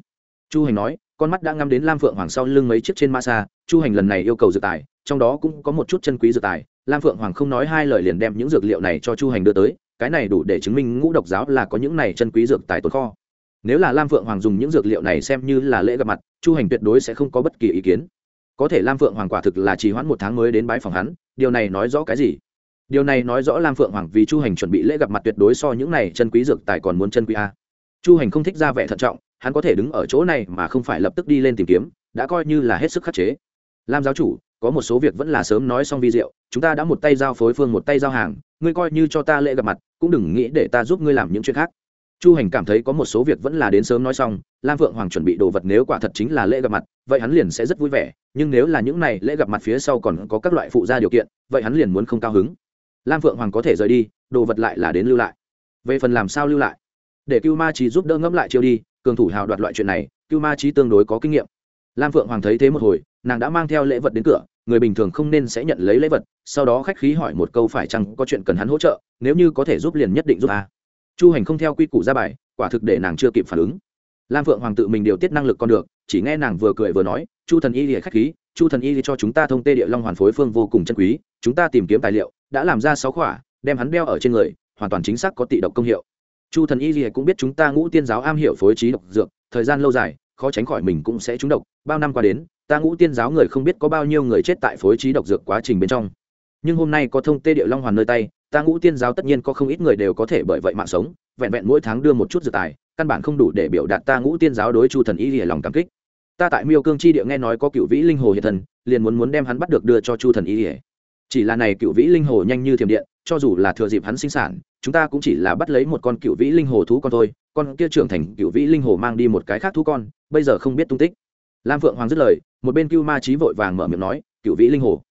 [SPEAKER 1] Chu hành nói, con mắt đã ngắm đến lam phượng hoàng sau lưng mấy chiếc trên ma xa chu hành lần này yêu cầu dược tài, trong đó cũng có một chút chân quý dược tài. Lam phượng hoàng không nói hai lời liền đem những dược liệu này cho chu hành đưa tới. Cái này đủ để chứng minh ngũ độc giáo là có những này chân quý dược tài tồn kho. Nếu là lam phượng hoàng dùng những dược liệu này xem như là lễ gặp mặt, chu hành tuyệt đối sẽ không có bất kỳ ý kiến. Có thể lam phượng hoàng quả thực là trì hoãn một tháng mới đến bái phòng hắn, điều này nói rõ cái gì? Điều này nói rõ lam phượng hoàng vì chu hành chuẩn bị lễ gặp mặt tuyệt đối so những này chân quý dược tài còn muốn chân quý a. Chu hành không thích ra vẻ thận trọng, hắn có thể đứng ở chỗ này mà không phải lập tức đi lên tìm kiếm, đã coi như là hết sức khắc chế. Lam giáo chủ, có một số việc vẫn là sớm nói xong vi diệu, chúng ta đã một tay giao phối phương một tay giao hàng, ngươi coi như cho ta lễ gặp mặt, cũng đừng nghĩ để ta giúp ngươi làm những chuyện khác. Chu hành cảm thấy có một số việc vẫn là đến sớm nói xong, lam phượng hoàng chuẩn bị đồ vật nếu quả thật chính là lễ gặp mặt, vậy hắn liền sẽ rất vui vẻ, nhưng nếu là những này lễ gặp mặt phía sau còn có các loại phụ gia điều kiện, vậy hắn liền muốn không cao hứng lam phượng hoàng có thể rời đi, đồ vật lại là đến lưu lại. Về phần làm sao lưu lại? Để cưu ma trí giúp đỡ ngẫm lại chiêu đi, cường thủ hào đoạt loại chuyện này, cưu ma trí tương đối có kinh nghiệm. Lam phượng hoàng thấy thế một hồi, nàng đã mang theo lễ vật đến cửa, người bình thường không nên sẽ nhận lấy lễ vật, sau đó khách khí hỏi một câu phải chăng có chuyện cần hắn hỗ trợ, nếu như có thể giúp liền nhất định giúp a. Chu hành không theo quy củ ra bài, quả thực để nàng chưa kịp phản ứng. Lam phượng hoàng tự mình điều tiết năng lực còn được, chỉ nghe nàng vừa cười vừa nói, chu thần y lìa khách khí chu thần y cho chúng ta thông tê địa long hoàn phối phương vô cùng chân quý, chúng ta tìm kiếm tài liệu, đã làm ra sáu khỏa, đem hắn đeo ở trên người, hoàn toàn chính xác có tị độc công hiệu. Chu thần y lìa cũng biết chúng ta ngũ tiên giáo am hiểu phối trí độc dược, thời gian lâu dài, khó tránh khỏi mình cũng sẽ trúng độc. Bao năm qua đến, ta ngũ tiên giáo người không biết có bao nhiêu người chết tại phối trí độc dược quá trình bên trong. Nhưng hôm nay có thông tê địa long hoàn nơi tay, ta ngũ tiên giáo tất nhiên có không ít người đều có thể bởi vậy mạng sống, vẹn vẹn mỗi tháng đưa một chút dược tài, căn bản không đủ để biểu đạt ta ngũ tiên giáo đối chu thần y lòng cảm kích ta tại miêu cương chi địa nghe nói có cựu vĩ linh hồ hiện thần, liền muốn muốn đem hắn bắt được đưa cho chu thần y lìa chỉ là này cựu vĩ linh hồ nhanh như thiểm điện, cho dù là thừa dịp hắn sinh sản, chúng ta cũng chỉ là bắt lấy một con cựu vĩ linh hồ thú con thôi, con kia trưởng thành cựu vĩ linh hồ mang đi một cái khác thú con, bây giờ không biết tung tích. Lam phượng hoàng dứt lời, một bên cưu ma trí vội vàng mở miệng nói, cựu vĩ linh hồ,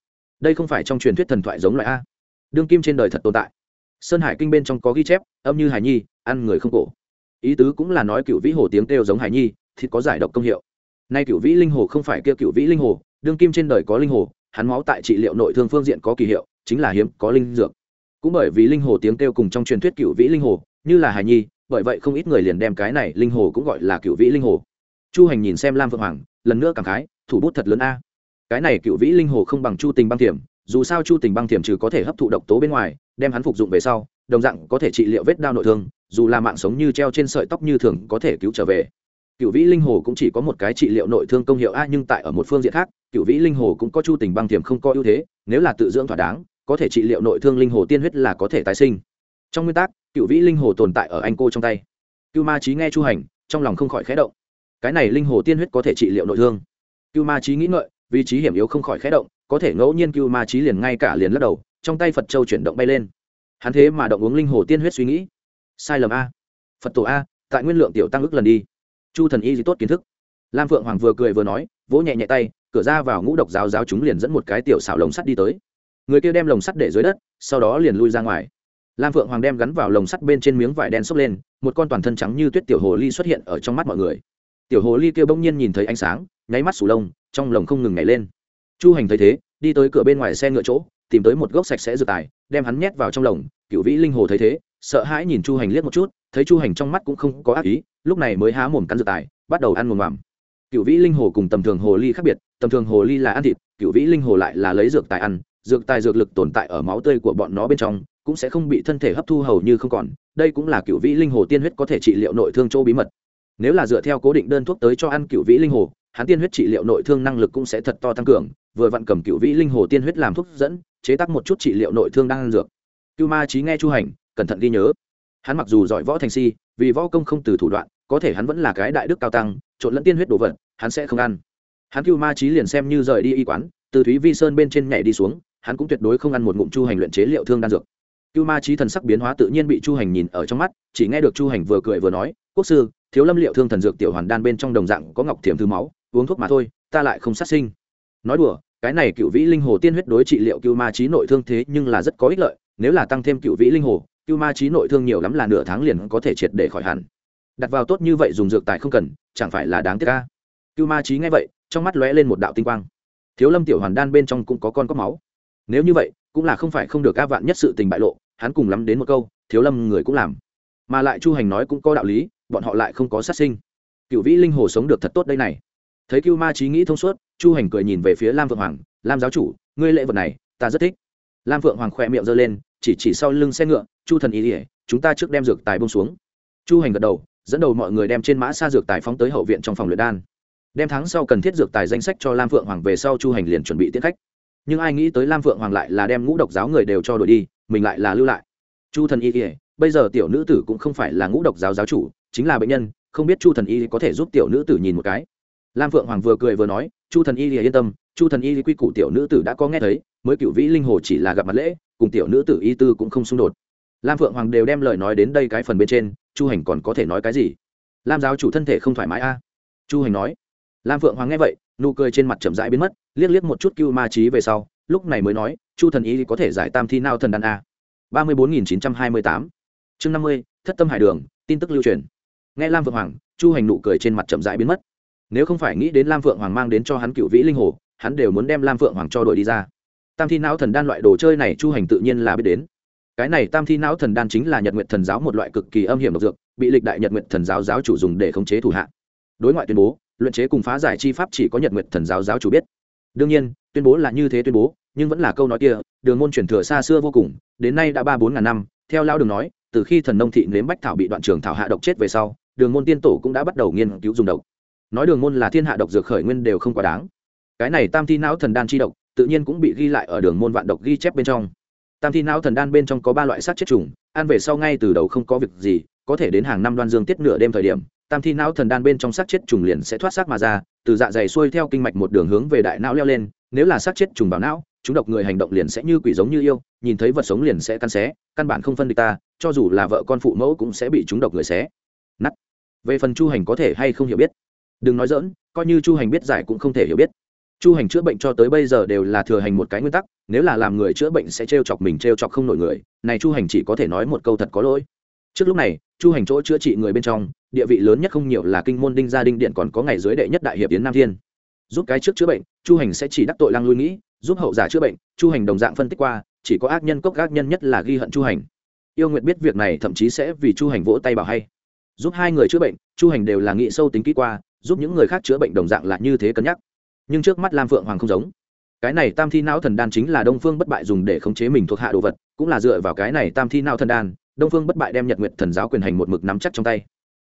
[SPEAKER 1] đây không phải trong truyền thuyết thần thoại giống loại a. Đương kim trên đời thật tồn tại. Sơn hải kinh bên trong có ghi chép, âm như hải nhi, ăn người không cổ. Ý tứ cũng là nói cựu vĩ hồ tiếng kêu giống hải nhi thì có giải độc công hiệu nay cựu vĩ linh hồ không phải kia cựu vĩ linh hồ, đương kim trên đời có linh hồ, hắn máu tại trị liệu nội thương phương diện có kỳ hiệu, chính là hiếm, có linh dược. Cũng bởi vì linh hồ tiếng kêu cùng trong truyền thuyết cựu vĩ linh hồ, như là hải nhi, bởi vậy không ít người liền đem cái này linh hồ cũng gọi là cựu vĩ linh hồ. Chu hành nhìn xem lam vượng hoàng, lần nữa cảm khái, thủ bút thật lớn a. Cái này cựu vĩ linh hồ không bằng chu tình băng thiểm, dù sao chu tình băng thiểm trừ có thể hấp thụ độc tố bên ngoài, đem hắn phục dụng về sau, đồng dạng có thể trị liệu vết đau nội thương, dù là mạng sống như treo trên sợi tóc như thường có thể cứu trở về cựu vĩ linh hồ cũng chỉ có một cái trị liệu nội thương công hiệu a, nhưng tại ở một phương diện khác cựu vĩ linh hồ cũng có chu tình băng tiềm không có ưu thế, nếu là tự dưỡng thỏa đáng, có thể trị liệu nội thương linh hồ tiên huyết là có thể tái sinh. Trong nguyên tắc cựu vĩ linh hồ tồn tại ở anh cô trong tay. Cựu ma trí nghe chu hành, trong lòng không khỏi khẽ động. Cái này linh hồ tiên huyết có thể trị liệu nội thương. Cựu ma trí nghĩ ngợi, vị trí hiểm yếu không khỏi khẽ động, có thể ngẫu nhiên cựu ma trí liền ngay cả liền lắc đầu, trong tay phật châu chuyển động bay lên. Hắn thế mà động uống linh hồ tiên huyết suy nghĩ. Sai lầm a. Phật tổ a, tại nguyên lượng tiểu tăng ức lần đi chu thần y gì tốt kiến thức. Lam phượng hoàng vừa cười vừa nói, vỗ nhẹ nhẹ tay, cửa ra vào ngũ độc giáo giáo chúng liền dẫn một cái tiểu xảo lồng sắt đi tới. Người kia đem lồng sắt để dưới đất, sau đó liền lui ra ngoài. Lam phượng hoàng đem gắn vào lồng sắt bên trên miếng vải đen xốc lên, một con toàn thân trắng như tuyết tiểu hồ ly xuất hiện ở trong mắt mọi người. Tiểu hồ ly kia bỗng nhiên nhìn thấy ánh sáng, nháy mắt sủ lông, trong lồng không ngừng nhảy lên. Chu hành thấy thế, đi tới cửa bên ngoài xe ngựa chỗ, tìm tới một gốc sạch sẽ dược tài, đem hắn nhét vào trong lồng. Cựu vĩ linh hồ thấy thế, sợ hãi nhìn chu hành liếc một chút, thấy chu hành trong mắt cũng không có ác ý lúc này mới há mồm cắn dược tài, bắt đầu ăn mồm mòm cựu vĩ linh hồ cùng tầm thường hồ ly khác biệt, tầm thường hồ ly là ăn thịt cựu vĩ linh hồ lại là lấy dược tài ăn, dược tài dược lực tồn tại ở máu tươi của bọn nó bên trong, cũng sẽ không bị thân thể hấp thu hầu như không còn, đây cũng là cựu vĩ linh hồ tiên huyết có thể trị liệu nội thương chỗ bí mật. Nếu là dựa theo cố định đơn thuốc tới cho ăn cựu vĩ linh hồ, hắn tiên huyết trị liệu nội thương năng lực cũng sẽ thật to tăng cường, vừa vặn cầm cựu vĩ linh hồ tiên huyết làm thuốc dẫn, chế tác một chút trị liệu nội thương đang ăn dược. Cưu ma trí nghe chu hành, cẩn thận ghi nhớ hắn mặc dù giỏi võ thành si, vì võ công không từ thủ đoạn, có thể hắn vẫn là cái đại đức cao tăng, trộn lẫn tiên huyết đồ vật, hắn sẽ không ăn. Hắn cưu ma trí liền xem như rời đi y quán, từ thúy vi sơn bên trên nhảy đi xuống, hắn cũng tuyệt đối không ăn một ngụm chu hành luyện chế liệu thương đan dược. Cưu ma trí thần sắc biến hóa tự nhiên bị chu hành nhìn ở trong mắt, chỉ nghe được chu hành vừa cười vừa nói, quốc sư, thiếu lâm liệu thương thần dược tiểu hoàn đan bên trong đồng dạng có ngọc thiểm thư máu, uống thuốc mà thôi, ta lại không sát sinh. Nói đùa, cái này cựu vĩ linh hồ tiên huyết đối trị liệu cưu ma trí nội thương thế nhưng là rất có ích lợi, nếu là tăng thêm cựu vĩ linh hồ cưu ma trí nội thương nhiều lắm là nửa tháng liền có thể triệt để khỏi hẳn. Đặt vào tốt như vậy dùng dược tài không cần, chẳng phải là đáng tiếc ca cưu ma trí nghe vậy, trong mắt lóe lên một đạo tinh quang. Thiếu lâm tiểu hoàn đan bên trong cũng có con có máu. Nếu như vậy, cũng là không phải không được ca vạn nhất sự tình bại lộ, hắn cùng lắm đến một câu, thiếu lâm người cũng làm. Mà lại chu hành nói cũng có đạo lý, bọn họ lại không có sát sinh. Cựu vĩ linh hồ sống được thật tốt đây này. Thấy cưu ma trí nghĩ thông suốt, chu hành cười nhìn về phía lam Vượng hoàng, lam giáo chủ, ngươi lễ vật này, ta rất thích. Lam Vượng hoàng khỏe miệng giơ lên, chỉ chỉ sau lưng xe ngựa chu thần ý ỉa chúng ta trước đem dược tài bông xuống. Chu hành gật đầu, dẫn đầu mọi người đem trên mã xa dược tài phóng tới hậu viện trong phòng luyện đan. Đem tháng sau cần thiết dược tài danh sách cho lam phượng hoàng về sau chu hành liền chuẩn bị tiễn khách. Nhưng ai nghĩ tới lam phượng hoàng lại là đem ngũ độc giáo người đều cho đổi đi, mình lại là lưu lại. Chu thần y ỉa bây giờ tiểu nữ tử cũng không phải là ngũ độc giáo giáo chủ, chính là bệnh nhân, không biết chu thần y có thể giúp tiểu nữ tử nhìn một cái. Lam phượng hoàng vừa cười vừa nói, chu thần y yên tâm, chu thần y quy củ tiểu nữ tử đã có nghe thấy, mới cựu vĩ linh hồ chỉ là gặp mặt lễ, cùng tiểu nữ tử y tư cũng không xung đột lam phượng hoàng đều đem lời nói đến đây cái phần bên trên, chu hành còn có thể nói cái gì? Lam giáo chủ thân thể không thoải mái a. À? Chu hành nói. Lam phượng hoàng nghe vậy, nụ cười trên mặt chậm rãi biến mất, liếc liếc một chút cưu ma trí về sau, lúc này mới nói, chu thần y có thể giải tam thi nao thần đàn a. ba mươi bốn nghìn chín trăm hai mươi tám. Chương năm mươi, thất tâm hải đường, tin tức lưu truyền. Nghe lam phượng hoàng, chu hành nụ cười trên mặt chậm rãi biến mất. Nếu không phải nghĩ đến lam phượng hoàng mang đến cho hắn cựu vĩ linh hồ, hắn đều muốn đem lam phượng hoàng cho đội đi ra. Tam thi não thần đan loại đồ chơi này chu hành tự nhiên là biết đến cái này tam thi não thần đan chính là nhật nguyện thần giáo một loại cực kỳ âm hiểm độc dược, bị lịch đại nhật nguyện thần giáo giáo chủ dùng để khống chế thủ hạ. Đối ngoại tuyên bố, luận chế cùng phá giải chi pháp chỉ có nhật nguyện thần giáo giáo chủ biết. Đương nhiên, tuyên bố là như thế tuyên bố, nhưng vẫn là câu nói kia, đường môn truyền thừa xa xưa vô cùng, đến nay đã ba bốn ngàn năm, theo lao đường nói, từ khi thần nông thị nếm bách thảo bị đoạn trường thảo hạ độc chết về sau, đường môn tiên tổ cũng đã bắt đầu nghiên cứu dùng độc. Nói đường môn là thiên hạ độc dược khởi nguyên đều không quá đáng. Cái này tam thi não thần đan chi độc, tự nhiên cũng bị ghi lại ở đường môn vạn độc ghi chép bên trong tam thi não thần đan bên trong có ba loại sát chết trùng, ăn về sau ngay từ đầu không có việc gì, có thể đến hàng năm đoan dương tiết nửa đêm thời điểm, tam thi não thần đan bên trong sát chết trùng liền sẽ thoát xác mà ra, từ dạ dày xuôi theo kinh mạch một đường hướng về đại não leo lên, nếu là sát chết trùng vào não, chúng độc người hành động liền sẽ như quỷ giống như yêu, nhìn thấy vật sống liền sẽ căn xé, căn bản không phân địch ta, cho dù là vợ con phụ mẫu cũng sẽ bị chúng độc người xé. Nắt về phần chu hành có thể hay không hiểu biết? Đừng nói dỡn coi như chu hành biết giải cũng không thể hiểu biết chu hành chữa bệnh cho tới bây giờ đều là thừa hành một cái nguyên tắc, nếu là làm người chữa bệnh sẽ t r e o chọc mình t r e o chọc không nổi người. Này chu hành chỉ có thể nói một câu thật có lỗi. Trước lúc này, chu hành chỗ chữa trị người bên trong, địa vị lớn nhất không nhiều là kinh môn đinh gia đinh điện còn có ngày dưới đệ nhất đại hiệp yến nam thiên. Giúp cái trước chữa bệnh, chu hành sẽ chỉ đắc tội lăng lui nghĩ, giúp hậu giả chữa bệnh, chu hành đồng dạng phân tích qua, chỉ có ác nhân cốc ác nhân nhất là ghi hận chu hành. Yêu nguyện biết việc này thậm chí sẽ vì chu hành vỗ tay bảo hay. Giúp hai người chữa bệnh, chu hành đều là nghĩ sâu tính kỹ qua, giúp những người khác chữa bệnh đồng dạng là như thế cân nhắc nhưng trước mắt lam phượng hoàng không giống. Cái này tam thi não thần đan chính là đông phương bất bại dùng để khống chế mình thuộc hạ đồ vật, cũng là dựa vào cái này tam thi não thần đan, đông phương bất bại đem nhật nguyệt thần giáo quyền hành một mực nắm chắc trong tay.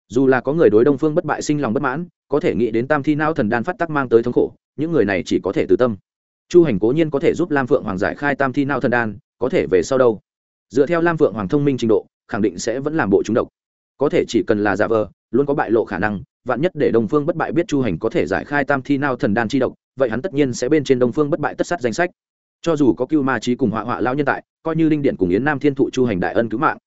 [SPEAKER 1] Dù là có người đối đông phương bất bại sinh lòng bất mãn, có thể nghĩ đến tam thi não thần đan phát tắc mang tới thống khổ, những người này chỉ có thể từ tâm. Chu hành cố nhiên có thể giúp lam phượng hoàng giải khai tam thi não thần đan, có thể về sau đâu? Dựa theo lam phượng hoàng thông minh trình độ, khẳng định sẽ vẫn làm bộ chúng độc có thể chỉ cần là giả vờ, luôn có bại lộ khả năng, vạn nhất để đông phương bất bại biết chu hành có thể giải khai tam thi nao thần đan chi độc, vậy hắn tất nhiên sẽ bên trên đông phương bất bại tất sát danh sách. Cho dù có cưu ma trí cùng họa họa lao nhân tại, coi như linh điện cùng yến nam thiên thụ chu hành đại ân cứu mạng.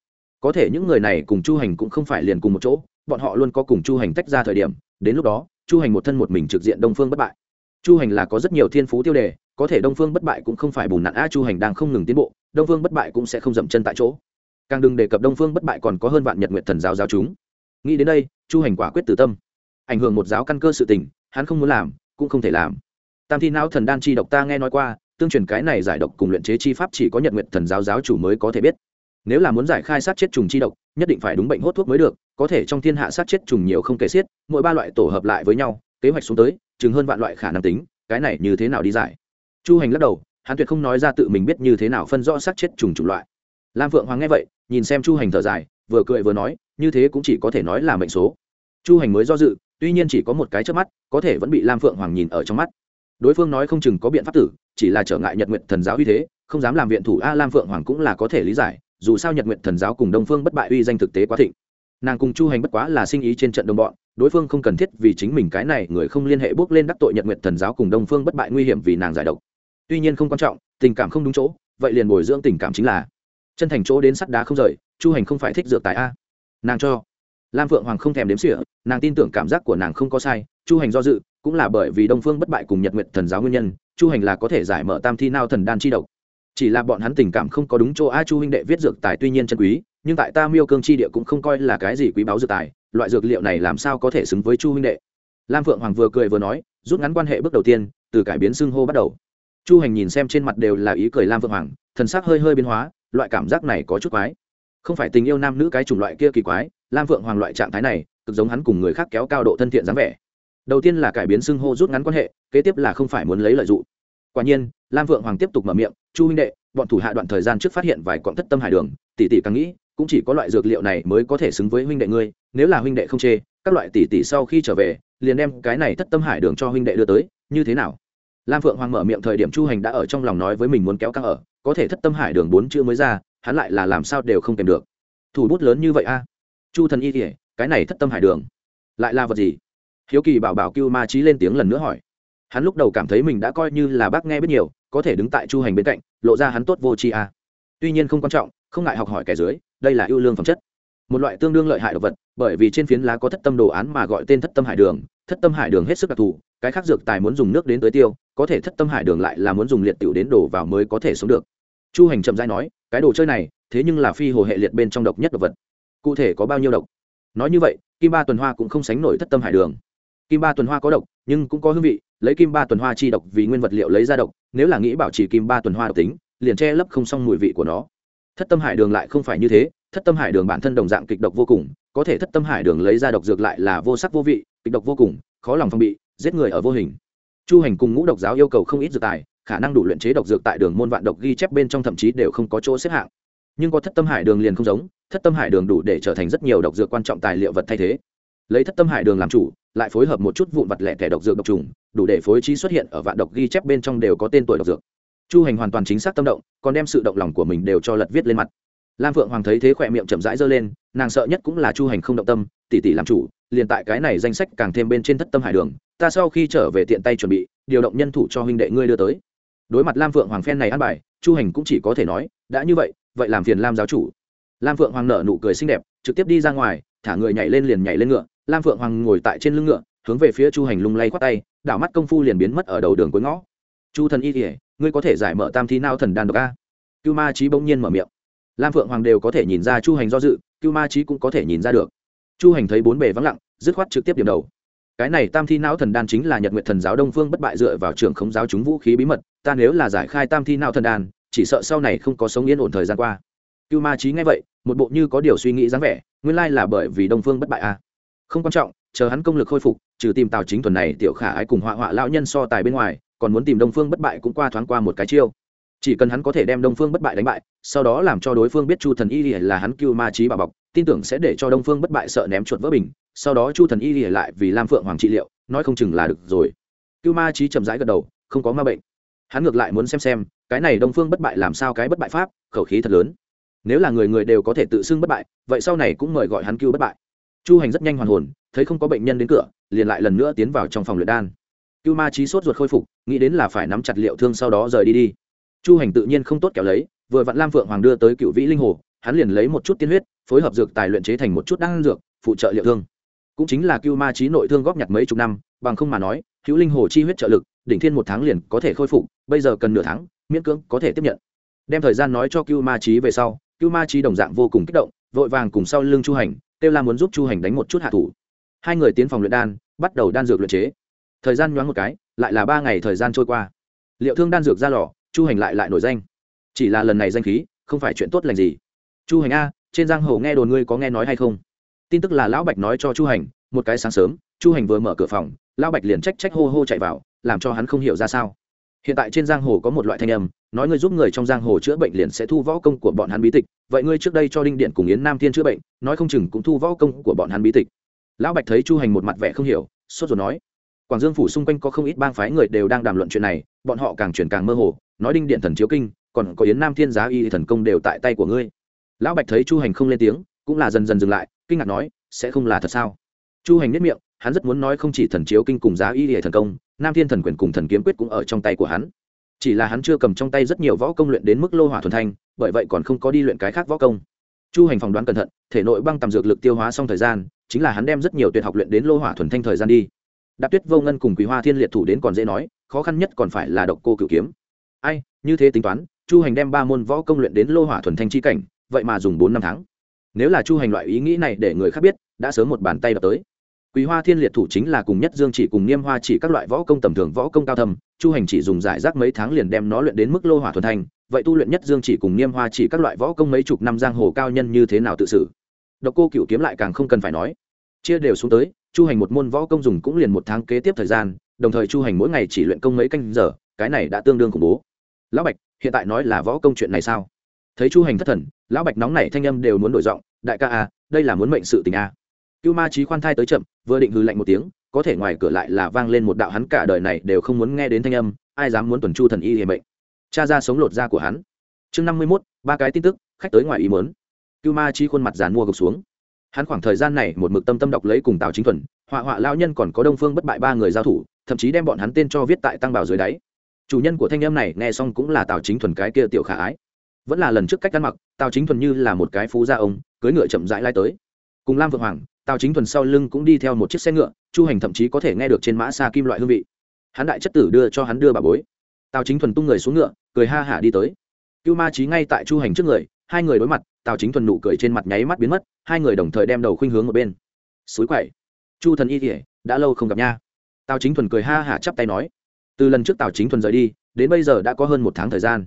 [SPEAKER 1] Có thể những người này cùng chu hành cũng không phải liền cùng một chỗ, bọn họ luôn có cùng chu hành tách ra thời điểm, đến lúc đó, chu hành một thân một mình trực diện đông phương bất bại. Chu hành là có rất nhiều thiên phú tiêu đề, có thể đông phương bất bại cũng không phải bùn nặn a chu hành đang không ngừng tiến bộ, đông phương bất bại cũng sẽ không dậm chân tại chỗ càng đừng đề cập đông phương bất bại còn có hơn vạn nhật nguyện thần giáo giáo chúng. Nghĩ đến đây, chu hành quả quyết từ tâm. Ảnh hưởng một giáo căn cơ sự tình, hắn không muốn làm, cũng không thể làm. Tam thi não thần đan chi độc ta nghe nói qua, tương truyền cái này giải độc cùng luyện chế chi pháp chỉ có nhật nguyện thần giáo giáo chủ mới có thể biết. Nếu là muốn giải khai sát chết trùng chi độc, nhất định phải đúng bệnh hốt thuốc mới được, có thể trong thiên hạ sát chết trùng nhiều không kể xiết, mỗi ba loại tổ hợp lại với nhau, kế hoạch xuống tới, chừng hơn vạn loại khả năng tính, cái này như thế nào đi giải? Chu hành lắc đầu, hắn tuyệt không nói ra tự mình biết như thế nào phân rõ sát chết trùng chủng loại. Lam phượng hoàng nghe vậy nhìn xem chu hành thở dài, vừa cười vừa nói, như thế cũng chỉ có thể nói là mệnh số. Chu hành mới do dự, tuy nhiên chỉ có một cái trước mắt, có thể vẫn bị lam phượng hoàng nhìn ở trong mắt. Đối phương nói không chừng có biện pháp tử, chỉ là trở ngại nhật nguyện thần giáo uy thế, không dám làm viện thủ a lam phượng hoàng cũng là có thể lý giải, dù sao nhật nguyện thần giáo cùng đông phương bất bại uy danh thực tế quá thịnh. Nàng cùng chu hành bất quá là sinh ý trên trận đồng bọn, đối phương không cần thiết vì chính mình cái này người không liên hệ bước lên đắc tội nhật nguyện thần giáo cùng đông phương bất bại nguy hiểm vì nàng giải độc. Tuy nhiên không quan trọng, tình cảm không đúng chỗ, vậy liền bồi dưỡng tình cảm chính là chân thành chỗ đến sắt đá không rời, chu hành không phải thích dược tài a. Nàng cho, lam phượng hoàng không thèm đếm sỉa nàng tin tưởng cảm giác của nàng không có sai, chu hành do dự, cũng là bởi vì đông phương bất bại cùng nhật nguyện thần giáo nguyên nhân, chu hành là có thể giải mở tam thi nao thần đan chi độc. Chỉ là bọn hắn tình cảm không có đúng chỗ a chu huynh đệ viết dược tài tuy nhiên chân quý, nhưng tại ta miêu cương chi địa cũng không coi là cái gì quý báu dược tài, loại dược liệu này làm sao có thể xứng với chu huynh đệ? Lam phượng hoàng vừa cười vừa nói, rút ngắn quan hệ bước đầu tiên, từ cải biến xưng hô bắt đầu. Chu hành nhìn xem trên mặt đều là ý cười lam phượng hoàng, thần sắc hơi hơi biến hóa loại cảm giác này có chút quái. Không phải tình yêu nam nữ cái chủng loại kia kỳ quái, lam phượng hoàng loại trạng thái này, cực giống hắn cùng người khác kéo cao độ thân thiện dáng vẻ. Đầu tiên là cải biến xưng hô rút ngắn quan hệ, kế tiếp là không phải muốn lấy lợi dụng. Quả nhiên, lam phượng hoàng tiếp tục mở miệng, chu huynh đệ, bọn thủ hạ đoạn thời gian trước phát hiện vài cọng thất tâm hải đường, tỷ tỷ càng nghĩ, cũng chỉ có loại dược liệu này mới có thể xứng với huynh đệ ngươi, nếu là huynh đệ không chê, các loại tỷ tỷ sau khi trở về, liền đem cái này thất tâm hải đường cho huynh đệ đưa tới, như thế nào? Lam phượng hoàng mở miệng thời điểm chu hành đã ở trong lòng nói với mình muốn kéo căng ở có thể thất tâm hải đường bốn chữ mới ra, hắn lại là làm sao đều không kèm được. Thủ bút lớn như vậy a? Chu thần y kỉa cái này thất tâm hải đường. Lại là vật gì? Hiếu kỳ bảo bảo cưu ma trí lên tiếng lần nữa hỏi. Hắn lúc đầu cảm thấy mình đã coi như là bác nghe biết nhiều, có thể đứng tại chu hành bên cạnh, lộ ra hắn tốt vô tri a. Tuy nhiên không quan trọng, không ngại học hỏi kẻ dưới, đây là ưu lương phẩm chất. Một loại tương đương lợi hại động vật, bởi vì trên phiến lá có thất tâm đồ án mà gọi tên thất tâm hải đường, thất tâm hải đường hết sức đặc thù, cái khác dược tài muốn dùng nước đến tới tiêu, có thể thất tâm hải đường lại là muốn dùng liệt tiểu đến đổ vào mới có thể sống được chu hành chậm dãi nói, cái đồ chơi này, thế nhưng là phi hồ hệ liệt bên trong độc nhất độc vật. Cụ thể có bao nhiêu độc? Nói như vậy, kim ba tuần hoa cũng không sánh nổi thất tâm hải đường. Kim ba tuần hoa có độc, nhưng cũng có hương vị, lấy kim ba tuần hoa chi độc vì nguyên vật liệu lấy ra độc, nếu là nghĩ bảo trì kim ba tuần hoa độc tính, liền che lấp không xong mùi vị của nó. Thất tâm hải đường lại không phải như thế, thất tâm hải đường bản thân đồng dạng kịch độc vô cùng, có thể thất tâm hải đường lấy ra độc dược lại là vô sắc vô vị, kịch độc vô cùng, khó lòng phong bị, giết người ở vô hình. Chu hành cùng ngũ độc giáo yêu cầu không ít dược tài khả năng đủ luyện chế độc dược tại đường môn vạn độc ghi chép bên trong thậm chí đều không có chỗ xếp hạng. Nhưng có thất tâm hải đường liền không giống, thất tâm hải đường đủ để trở thành rất nhiều độc dược quan trọng tài liệu vật thay thế. Lấy thất tâm hải đường làm chủ, lại phối hợp một chút vụn vật lẻ tẻ độc dược độc trùng, đủ để phối trí xuất hiện ở vạn độc ghi chép bên trong đều có tên tuổi độc dược. Chu hành hoàn toàn chính xác tâm động, còn đem sự động lòng của mình đều cho lật viết lên mặt. Lam phượng hoàng thấy thế khỏe miệng chậm rãi giơ lên, nàng sợ nhất cũng là chu hành không động tâm, tỉ tỉ làm chủ, liền tại cái này danh sách càng thêm bên trên thất tâm hải đường, ta sau khi trở về tiện tay chuẩn bị, điều động nhân thủ cho huynh đệ ngươi đưa tới đối mặt lam phượng hoàng phen này ăn bài, chu hành cũng chỉ có thể nói, đã như vậy vậy làm phiền lam giáo chủ. Lam phượng hoàng nở nụ cười xinh đẹp, trực tiếp đi ra ngoài, thả người nhảy lên liền nhảy lên ngựa. Lam phượng hoàng ngồi tại trên lưng ngựa, hướng về phía chu hành lung lay khoát tay, đảo mắt công phu liền biến mất ở đầu đường cuối ngõ. Chu thần y kỉa ngươi có thể giải mở tam thi nao thần đàn độc a? Cưu ma trí bỗng nhiên mở miệng. Lam phượng hoàng đều có thể nhìn ra chu hành do dự, cưu ma trí cũng có thể nhìn ra được. Chu hành thấy bốn bề vắng lặng, dứt khoát trực tiếp điểm đầu. Cái này tam thi não thần đan chính là nhật nguyện thần giáo đông phương bất bại dựa vào trường khống giáo chúng vũ khí bí mật ta nếu là giải khai tam thi não thần đàn, chỉ sợ sau này không có sống yên ổn thời gian qua. Cưu ma trí nghe vậy một bộ như có điều suy nghĩ dáng vẻ nguyên lai là bởi vì đông phương bất bại a. Không quan trọng chờ hắn công lực khôi phục trừ tìm tào chính thuần này tiểu khả ái cùng họa họa lão nhân so tài bên ngoài còn muốn tìm đông phương bất bại cũng qua thoáng qua một cái chiêu. Chỉ cần hắn có thể đem đông phương bất bại đánh bại sau đó làm cho đối phương biết chu thần y là hắn cưu ma trí bà bọc tin tưởng sẽ để cho đông phương bất bại sợ ném chuột vỡ bình sau đó chu thần y lại vì lam phượng hoàng trị liệu nói không chừng là được rồi. Cưu ma trí chậm rãi gật đầu không có ma bệnh hắn ngược lại muốn xem xem, cái này đông phương bất bại làm sao cái bất bại pháp, khẩu khí thật lớn. Nếu là người người đều có thể tự xưng bất bại, vậy sau này cũng mời gọi hắn cứu bất bại. Chu hành rất nhanh hoàn hồn, thấy không có bệnh nhân đến cửa, liền lại lần nữa tiến vào trong phòng luyện đan. Cưu ma trí sốt ruột khôi phục, nghĩ đến là phải nắm chặt liệu thương sau đó rời đi đi. Chu hành tự nhiên không tốt kéo lấy, vừa vặn lam phượng hoàng đưa tới cựu vĩ linh hồ, hắn liền lấy một chút tiên huyết, phối hợp dược tài luyện chế thành một chút đan dược, phụ trợ liệu thương. Cũng chính là cưu ma trí nội thương góp nhặt mấy chục năm, bằng không mà nói hữu linh hồ chi huyết trợ lực đỉnh thiên một tháng liền có thể khôi phục, bây giờ cần nửa tháng, miễn cưỡng có thể tiếp nhận. Đem thời gian nói cho cưu ma trí về sau, cưu ma trí đồng dạng vô cùng kích động, vội vàng cùng sau lưng chu hành, kêu la muốn giúp chu hành đánh một chút hạ thủ. Hai người tiến phòng luyện đan, bắt đầu đan dược luyện chế. Thời gian nhoáng một cái, lại là ba ngày thời gian trôi qua. Liệu thương đan dược ra lò, chu hành lại lại nổi danh. Chỉ là lần này danh khí, không phải chuyện tốt lành gì. Chu hành a, trên giang hồ nghe đồn ngươi có nghe nói hay không? Tin tức là lão bạch nói cho chu hành, một cái sáng sớm, chu hành vừa mở cửa phòng, lão bạch liền trách trách hô hô chạy vào làm cho hắn không hiểu ra sao. Hiện tại trên giang hồ có một loại thanh âm, nói ngươi giúp người trong giang hồ chữa bệnh liền sẽ thu võ công của bọn hắn bí tịch, vậy ngươi trước đây cho đinh điện cùng yến nam thiên chữa bệnh, nói không chừng cũng thu võ công của bọn hắn bí tịch. Lão bạch thấy chu hành một mặt vẻ không hiểu, sốt rồi nói, quảng dương phủ xung quanh có không ít bang phái người đều đang đàm luận chuyện này, bọn họ càng chuyển càng mơ hồ, nói đinh điện thần chiếu kinh, còn có yến nam thiên giá y thần công đều tại tay của ngươi. Lão bạch thấy chu hành không lên tiếng, cũng là dần dần dừng lại, kinh ngạc nói, sẽ không là thật sao? Chu hành nếp miệng, hắn rất muốn nói không chỉ thần chiếu kinh cùng giá y hệ thần công nam thiên thần quyền cùng thần kiếm quyết cũng ở trong tay của hắn. Chỉ là hắn chưa cầm trong tay rất nhiều võ công luyện đến mức lô hỏa thuần thanh, bởi vậy còn không có đi luyện cái khác võ công. Chu hành phỏng đoán cẩn thận, thể nội băng tầm dược lực tiêu hóa xong thời gian, chính là hắn đem rất nhiều tuyệt học luyện đến lô hỏa thuần thanh thời gian đi. Đạp tuyết vô ngân cùng quý hoa thiên liệt thủ đến còn dễ nói, khó khăn nhất còn phải là độc cô cựu kiếm. Ai, như thế tính toán, chu hành đem ba môn võ công luyện đến lô hỏa thuần thanh chi cảnh, vậy mà dùng bốn năm tháng. Nếu là chu hành loại ý nghĩ này để người khác biết, đã sớm một bàn tay đập tới quý hoa thiên liệt thủ chính là cùng nhất dương chỉ cùng niêm hoa chỉ các loại võ công tầm thường võ công cao thầm chu hành chỉ dùng giải rác mấy tháng liền đem nó luyện đến mức lô hỏa thuần thành. vậy tu luyện nhất dương chỉ cùng niêm hoa chỉ các loại võ công mấy chục năm giang hồ cao nhân như thế nào tự xử độc cô cựu kiếm lại càng không cần phải nói chia đều xuống tới chu hành một môn võ công dùng cũng liền một tháng kế tiếp thời gian đồng thời chu hành mỗi ngày chỉ luyện công mấy canh giờ cái này đã tương đương khủng bố lão bạch hiện tại nói là võ công chuyện này sao thấy chu hành thất thần lão bạch nóng nảy thanh âm đều muốn đổi giọng đại ca a à, đây là muốn mệnh sự tình a à cưu ma trí khoan thai tới chậm, vừa định hư lạnh một tiếng, có thể ngoài cửa lại là vang lên một đạo hắn cả đời này đều không muốn nghe đến thanh âm, ai dám muốn tuần chu thần y hiểm mệnh. Cha ra sống lột da của hắn. Chương năm mươi mốt, ba cái tin tức, khách tới ngoài ý mớn cưu ma chi khuôn mặt giàn mua gục xuống. Hắn khoảng thời gian này một mực tâm tâm đọc lấy cùng tào chính thuần, họa họa lao nhân còn có đông phương bất bại ba người giao thủ, thậm chí đem bọn hắn tên cho viết tại tăng bảo dưới đáy. Chủ nhân của thanh âm này nghe xong cũng là tào chính thuần cái kia tiểu khả ái. Vẫn là lần trước cách ăn mặc, tào chính thuần như là một cái phú gia ông cưới ngựa chậm rãi lai tới cùng lam vượng hoàng tào chính thuần sau lưng cũng đi theo một chiếc xe ngựa chu hành thậm chí có thể nghe được trên mã xa kim loại hương vị hắn đại chất tử đưa cho hắn đưa bà bối tào chính thuần tung người xuống ngựa cười ha hả đi tới cưu ma trí ngay tại chu hành trước người hai người đối mặt tào chính thuần nụ cười trên mặt nháy mắt biến mất hai người đồng thời đem đầu khuynh hướng ở bên suối quậy chu thần y kỉa đã lâu không gặp nha tào chính thuần cười ha hả chắp tay nói từ lần trước tào chính thuần rời đi đến bây giờ đã có hơn một tháng thời gian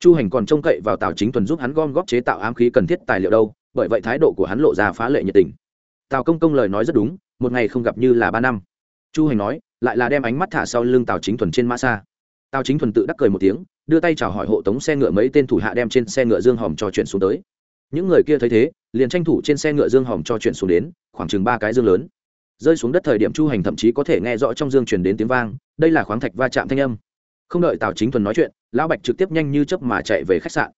[SPEAKER 1] chu hành còn trông cậy vào tào chính thuần giúp hắn gom góp chế tạo ám khí cần thiết tài liệu đâu bởi vậy thái độ của hắn lộ ra phá lệ nhiệt tình. Tào công công lời nói rất đúng, một ngày không gặp như là ba năm. Chu hành nói, lại là đem ánh mắt thả sau lưng tào chính thuần trên mã xa. Tào chính thuần tự đắc cười một tiếng, đưa tay chào hỏi hộ tống xe ngựa mấy tên thủ hạ đem trên xe ngựa dương hòm cho chuyển xuống tới. Những người kia thấy thế, liền tranh thủ trên xe ngựa dương hòm cho chuyển xuống đến, khoảng chừng ba cái dương lớn. Rơi xuống đất thời điểm chu hành thậm chí có thể nghe rõ trong dương truyền đến tiếng vang, đây là khoáng thạch va chạm thanh âm. Không đợi tào chính thuần nói chuyện, lão bạch trực tiếp nhanh như chớp mà chạy về khách sạn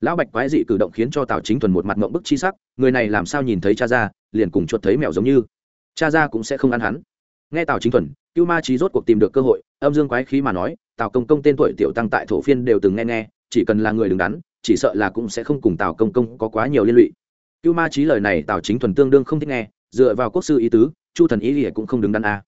[SPEAKER 1] lão bạch quái dị cử động khiến cho tào chính thuần một mặt mộng bức chi sắc, người này làm sao nhìn thấy cha ra, liền cùng chuột thấy mèo giống như. Cha ra cũng sẽ không ăn hắn. Nghe tào chính thuần, cưu ma trí rốt cuộc tìm được cơ hội, âm dương quái khí mà nói, tào công công tên tuổi tiểu tăng tại thổ phiên đều từng nghe nghe, chỉ cần là người đứng đắn, chỉ sợ là cũng sẽ không cùng tào công công có quá nhiều liên lụy. Cưu ma trí lời này tào chính thuần tương đương không thích nghe, dựa vào quốc sư ý tứ, chu thần ý ỉa cũng không đứng đắn a. À.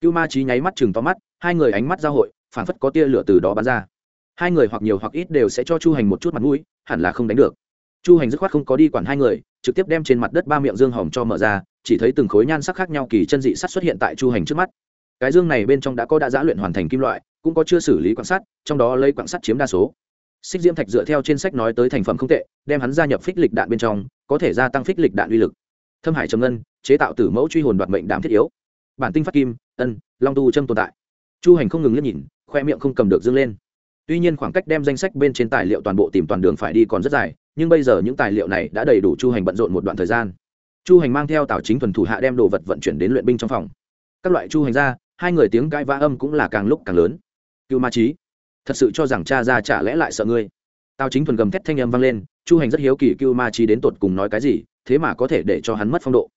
[SPEAKER 1] cưu ma trí nháy mắt chừng to mắt, hai người ánh mắt giao hội phản phất có tia lửa từ đó bắn ra hai người hoặc nhiều hoặc ít đều sẽ cho chu hành một chút mặt mũi, hẳn là không đánh được. Chu hành dứt khoát không có đi quản hai người, trực tiếp đem trên mặt đất ba miệng dương hòm cho mở ra, chỉ thấy từng khối nhan sắc khác nhau kỳ chân dị sắt xuất hiện tại chu hành trước mắt. Cái dương này bên trong đã có đã giã luyện hoàn thành kim loại, cũng có chưa xử lý quạng sắt, trong đó lấy quạng sắt chiếm đa số. Xích diễm thạch dựa theo trên sách nói tới thành phẩm không tệ, đem hắn gia nhập phích lịch đạn bên trong, có thể gia tăng phích lịch đạn uy lực. Thâm hải trầm ngân, chế tạo tử mẫu truy hồn đoạt mệnh đảm thiết yếu. Bản tinh phát kim, ân, long tu châm tồn tại. Chu hành không ngừng liếc nhìn, khoe miệng không cầm được dương lên tuy nhiên khoảng cách đem danh sách bên trên tài liệu toàn bộ tìm toàn đường phải đi còn rất dài, nhưng bây giờ những tài liệu này đã đầy đủ chu hành bận rộn một đoạn thời gian. Chu hành mang theo tào chính thuần thủ hạ đem đồ vật vận chuyển đến luyện binh trong phòng. Các loại chu hành ra, hai người tiếng cãi vã âm cũng là càng lúc càng lớn. Cựu ma trí thật sự cho rằng cha ra chả lẽ lại sợ ngươi? Tào chính thuần gầm thét thanh âm vang lên, chu hành rất hiếu kỳ cưu ma trí đến tột cùng nói cái gì, thế mà có thể để cho hắn mất phong độ.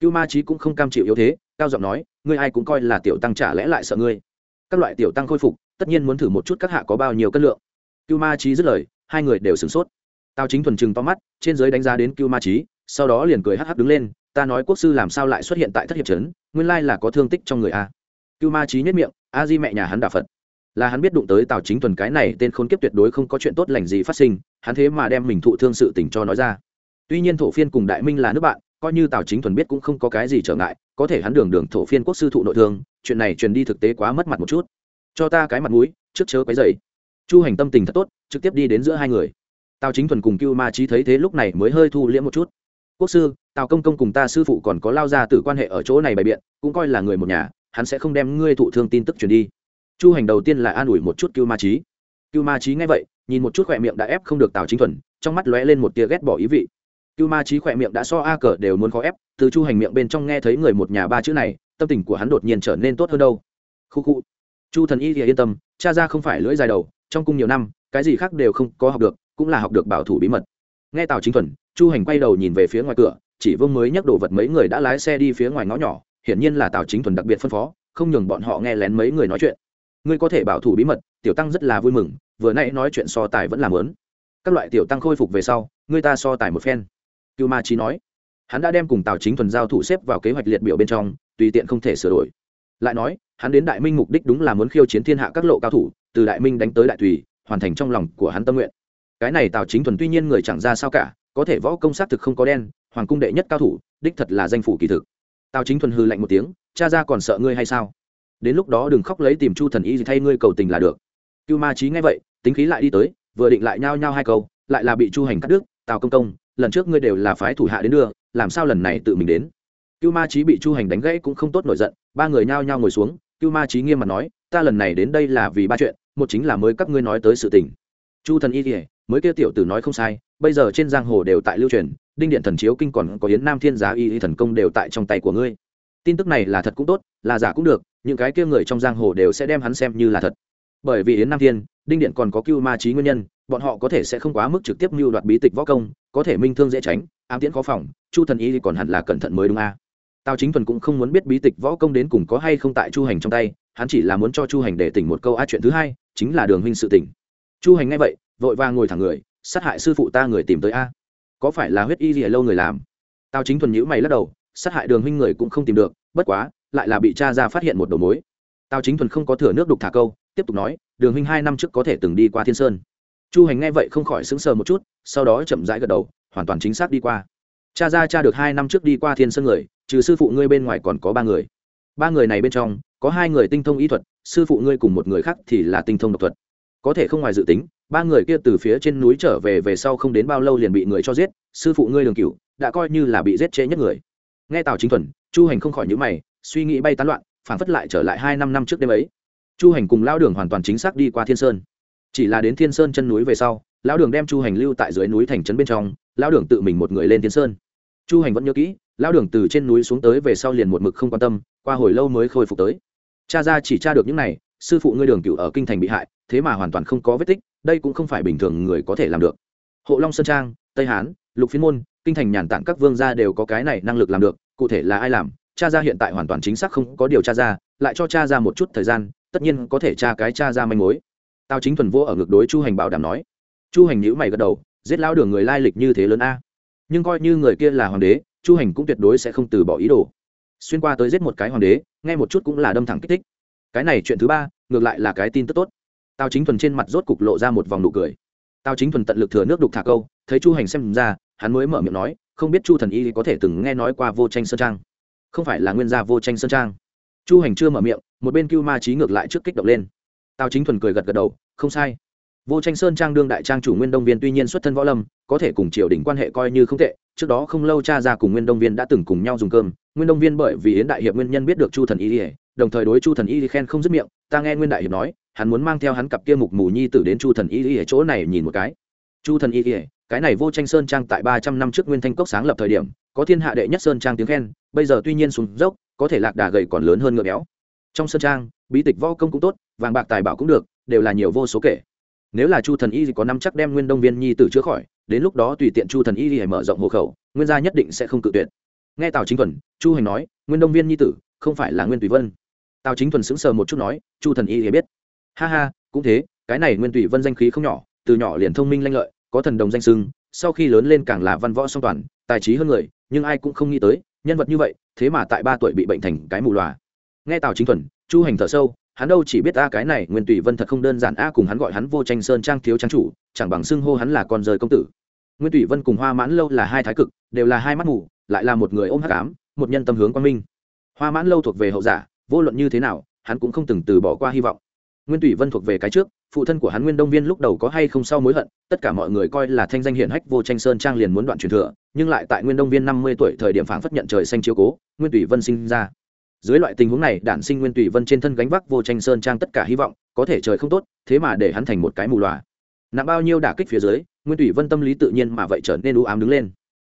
[SPEAKER 1] Cưu ma trí cũng không cam chịu yếu thế, cao giọng nói, ngươi ai cũng coi là tiểu tăng chả lẽ lại sợ ngươi. Các loại tiểu tăng khôi phục tất nhiên muốn thử một chút các hạ có bao nhiêu cân lượng. Cưu ma trí dứt lời, hai người đều sửng sốt. Tào chính thuần chừng to mắt, trên giới đánh giá đến cưu ma trí sau đó liền cười hắc hắc đứng lên, ta nói quốc sư làm sao lại xuất hiện tại thất hiệp trấn, nguyên lai là có thương tích trong người a. Cưu ma trí nhất miệng, a di mẹ nhà hắn đà phật. Là hắn biết đụng tới tào chính thuần cái này tên khốn kiếp tuyệt đối không có chuyện tốt lành gì phát sinh, hắn thế mà đem mình thụ thương sự tình cho nói ra. Tuy nhiên thổ phiên cùng đại minh là nước bạn, coi như tào chính thuần biết cũng không có cái gì trở ngại, có thể hắn đường đường thổ phiên quốc sư thụ nội thương, chuyện này truyền đi thực tế quá mất mặt một chút cho ta cái mặt mũi, trước chớ cái dày chu hành tâm tình thật tốt, trực tiếp đi đến giữa hai người. Tào chính thuần cùng cưu ma trí thấy thế lúc này mới hơi thu liễm một chút. Quốc sư, tào công công cùng ta sư phụ còn có lao ra từ quan hệ ở chỗ này bày biện, cũng coi là người một nhà, hắn sẽ không đem ngươi thụ thương tin tức truyền đi. Chu hành đầu tiên là an ủi một chút cưu ma trí cưu ma trí nghe vậy, nhìn một chút khỏe miệng đã ép không được tào chính thuần, trong mắt lóe lên một tia ghét bỏ ý vị. Cưu ma trí khỏe miệng đã so a cờ đều muốn khó ép, từ chu hành miệng bên trong nghe thấy người một nhà ba chữ này, tâm tình của hắn đột nhiên trở nên tốt hơn đâu. Khu khu chu thần y thì yên tâm, cha ra không phải lưỡi dài đầu, trong cung nhiều năm, cái gì khác đều không có học được, cũng là học được bảo thủ bí mật. Nghe tào chính thuần, chu hành quay đầu nhìn về phía ngoài cửa, chỉ vương mới nhắc đồ vật mấy người đã lái xe đi phía ngoài ngõ nhỏ, hiển nhiên là tào chính thuần đặc biệt phân phó, không nhường bọn họ nghe lén mấy người nói chuyện. Ngươi có thể bảo thủ bí mật, tiểu tăng rất là vui mừng, vừa nãy nói chuyện so tài vẫn làm lớn các loại tiểu tăng khôi phục về sau, ngươi ta so tài một phen. Cưu ma trí nói. Hắn đã đem cùng tào chính thuần giao thủ xếp vào kế hoạch liệt biểu bên trong, tùy tiện không thể sửa đổi. Lại nói hắn đến đại minh mục đích đúng là muốn khiêu chiến thiên hạ các lộ cao thủ, từ đại minh đánh tới đại tùy hoàn thành trong lòng của hắn tâm nguyện. Cái này tào chính thuần tuy nhiên người chẳng ra sao cả, có thể võ công sát thực không có đen, hoàng cung đệ nhất cao thủ, đích thật là danh phủ kỳ thực. Tào chính thuần hư lạnh một tiếng, cha ra còn sợ ngươi hay sao? Đến lúc đó đừng khóc lấy tìm chu thần y gì thay ngươi cầu tình là được. Cưu ma trí nghe vậy, tính khí lại đi tới, vừa định lại nhao nhao hai câu, lại là bị chu hành cắt đứt, tào công công, lần trước ngươi đều là phái thủ hạ đến đưa, làm sao lần này tự mình đến? Cưu ma trí bị chu hành đánh gãy cũng không tốt nổi giận, ba người nhao nhao ngồi xuống cưu ma trí nghiêm mặt nói, ta lần này đến đây là vì ba chuyện, một chính là mới các ngươi nói tới sự tình. Chu thần y kỉa mới kia tiểu tử nói không sai, bây giờ trên giang hồ đều tại lưu truyền, đinh điện thần chiếu kinh còn có yến nam thiên giá y thần công đều tại trong tay của ngươi. Tin tức này là thật cũng tốt, là giả cũng được, những cái kia người trong giang hồ đều sẽ đem hắn xem như là thật. Bởi vì yến nam thiên, đinh điện còn có cưu ma trí nguyên nhân, bọn họ có thể sẽ không quá mức trực tiếp mưu đoạt bí tịch võ công, có thể minh thương dễ tránh, ám tiễn khó phòng, chu thần y còn hẳn là cẩn thận mới đúng a. à tào chính thuần cũng không muốn biết bí tịch võ công đến cùng có hay không tại chu hành trong tay, hắn chỉ là muốn cho chu hành để tỉnh một câu a chuyện thứ hai, chính là đường huynh sự tỉnh. Chu hành ngay vậy, vội vàng ngồi thẳng người, sát hại sư phụ ta người tìm tới a. Có phải là huyết y gì lâu người làm? Tào chính thuần nhữ mày lắc đầu, sát hại đường huynh người cũng không tìm được, bất quá, lại là bị cha ra phát hiện một đầu mối. Tào chính thuần không có thừa nước đục thả câu, tiếp tục nói, đường huynh hai năm trước có thể từng đi qua thiên sơn. Chu hành nghe vậy không khỏi sững sờ một chút, sau đó chậm rãi gật đầu, hoàn toàn chính xác đi qua cha ra cha được hai năm trước đi qua thiên sơn người, trừ sư phụ ngươi bên ngoài còn có ba người. Ba người này bên trong, có hai người tinh thông y thuật, sư phụ ngươi cùng một người khác thì là tinh thông độc thuật. Có thể không ngoài dự tính, ba người kia từ phía trên núi trở về về sau không đến bao lâu liền bị người cho giết, sư phụ ngươi đường cửu, đã coi như là bị giết trễ nhất người. Nghe tào chính thuần, chu hành không khỏi nhữ mày, suy nghĩ bay tán loạn phản phất lại trở lại hai năm năm trước đêm ấy. Chu hành cùng lao đường hoàn toàn chính xác đi qua thiên sơn. Chỉ là đến thiên sơn chân núi về sau, lão đường đem chu hành lưu tại dưới núi thành trấn bên trong, lão đường tự mình một người lên thiên sơn chu hành vẫn nhớ kỹ, lão đường từ trên núi xuống tới về sau liền một mực không quan tâm, qua hồi lâu mới khôi phục tới. Cha ra chỉ tra được những này, sư phụ ngươi đường cựu ở kinh thành bị hại, thế mà hoàn toàn không có vết tích, đây cũng không phải bình thường người có thể làm được. Hộ long sơn trang, tây hán, lục phiên môn, kinh thành nhàn tản các vương gia đều có cái này năng lực làm được, cụ thể là ai làm, cha ra hiện tại hoàn toàn chính xác không có điều tra ra, lại cho cha ra một chút thời gian, tất nhiên có thể tra cái cha ra manh mối. Tao chính thuần vô ở ngược đối chu hành bảo đảm nói. Chu hành nhữ mày gật đầu, giết lão đường người lai lịch như thế lớn a nhưng coi như người kia là hoàng đế, chu hành cũng tuyệt đối sẽ không từ bỏ ý đồ. Xuyên qua tới giết một cái hoàng đế, nghe một chút cũng là đâm thẳng kích thích. Cái này chuyện thứ ba, ngược lại là cái tin tức tốt. Tao chính thuần trên mặt rốt cục lộ ra một vòng nụ cười. Tao chính thuần tận lực thừa nước đục thả câu, thấy chu hành xem ra, hắn mới mở miệng nói, không biết chu thần y có thể từng nghe nói qua vô tranh sơn trang. Không phải là nguyên gia vô tranh sơn trang. Chu hành chưa mở miệng, một bên cưu ma trí ngược lại trước kích động lên. Tào chính thuần cười gật gật đầu, không sai vô tranh sơn trang đương đại trang chủ nguyên đông viên tuy nhiên xuất thân võ lâm, có thể cùng triều đình quan hệ coi như không tệ, trước đó không lâu cha ra cùng nguyên đông viên đã từng cùng nhau dùng cơm. Nguyên đông viên bởi vì yến đại hiệp nguyên nhân biết được chu thần y đồng thời đối chu thần y khen không dứt miệng, ta nghe nguyên đại hiệp nói, hắn muốn mang theo hắn cặp kia mục mù nhi tử đến chu thần y ở chỗ này nhìn một cái. Chu thần y cái này vô tranh sơn trang tại ba trăm năm trước nguyên thanh cốc sáng lập thời điểm, có thiên hạ đệ nhất sơn trang tiếng khen, bây giờ tuy nhiên xuống dốc, có thể lạc đà gầy còn lớn hơn ngựa béo. Trong sơn trang, bí tịch võ công cũng tốt, vàng bạc tài bảo cũng được, đều là nhiều vô số kể nếu là chu thần y có năm chắc đem nguyên đông viên nhi tử chữa khỏi, đến lúc đó tùy tiện chu thần y mở rộng hộ khẩu, nguyên gia nhất định sẽ không cự tuyệt. Nghe tào chính thuần, chu hành nói, nguyên đông viên nhi tử, không phải là nguyên tùy vân. Tào chính thuần sững sờ một chút nói, chu thần y hãy biết. Ha ha, cũng thế, cái này nguyên tùy vân danh khí không nhỏ, từ nhỏ liền thông minh lanh lợi, có thần đồng danh sưng sau khi lớn lên càng là văn võ song toàn, tài trí hơn người, nhưng ai cũng không nghĩ tới, nhân vật như vậy, thế mà tại ba tuổi bị bệnh thành cái mù loà. Nghe tào chính thuần, chu hành thở sâu hắn đâu chỉ biết a cái này nguyên tùy vân thật không đơn giản a cùng hắn gọi hắn vô tranh sơn trang thiếu trang chủ chẳng bằng xưng hô hắn là con rời công tử. Nguyên tùy vân cùng hoa mãn lâu là hai thái cực đều là hai mắt ngủ, lại là một người ôm hắc ám một nhân tâm hướng quang minh. Hoa mãn lâu thuộc về hậu giả vô luận như thế nào hắn cũng không từng từ bỏ qua hy vọng. Nguyên tùy vân thuộc về cái trước phụ thân của hắn nguyên đông viên lúc đầu có hay không sau mối hận tất cả mọi người coi là thanh danh hiển hách vô tranh sơn trang liền muốn đoạn truyền thừa nhưng lại tại nguyên đông viên năm mươi tuổi thời điểm phảng phất nhận trời xanh chiếu cố nguyên tùy vân sinh ra dưới loại tình huống này, đản sinh nguyên tùy vân trên thân gánh vác vô tranh sơn trang tất cả hy vọng, có thể trời không tốt, thế mà để hắn thành một cái mù loà nặng bao nhiêu đả kích phía dưới, nguyên tùy vân tâm lý tự nhiên mà vậy trở nên u ám đứng lên.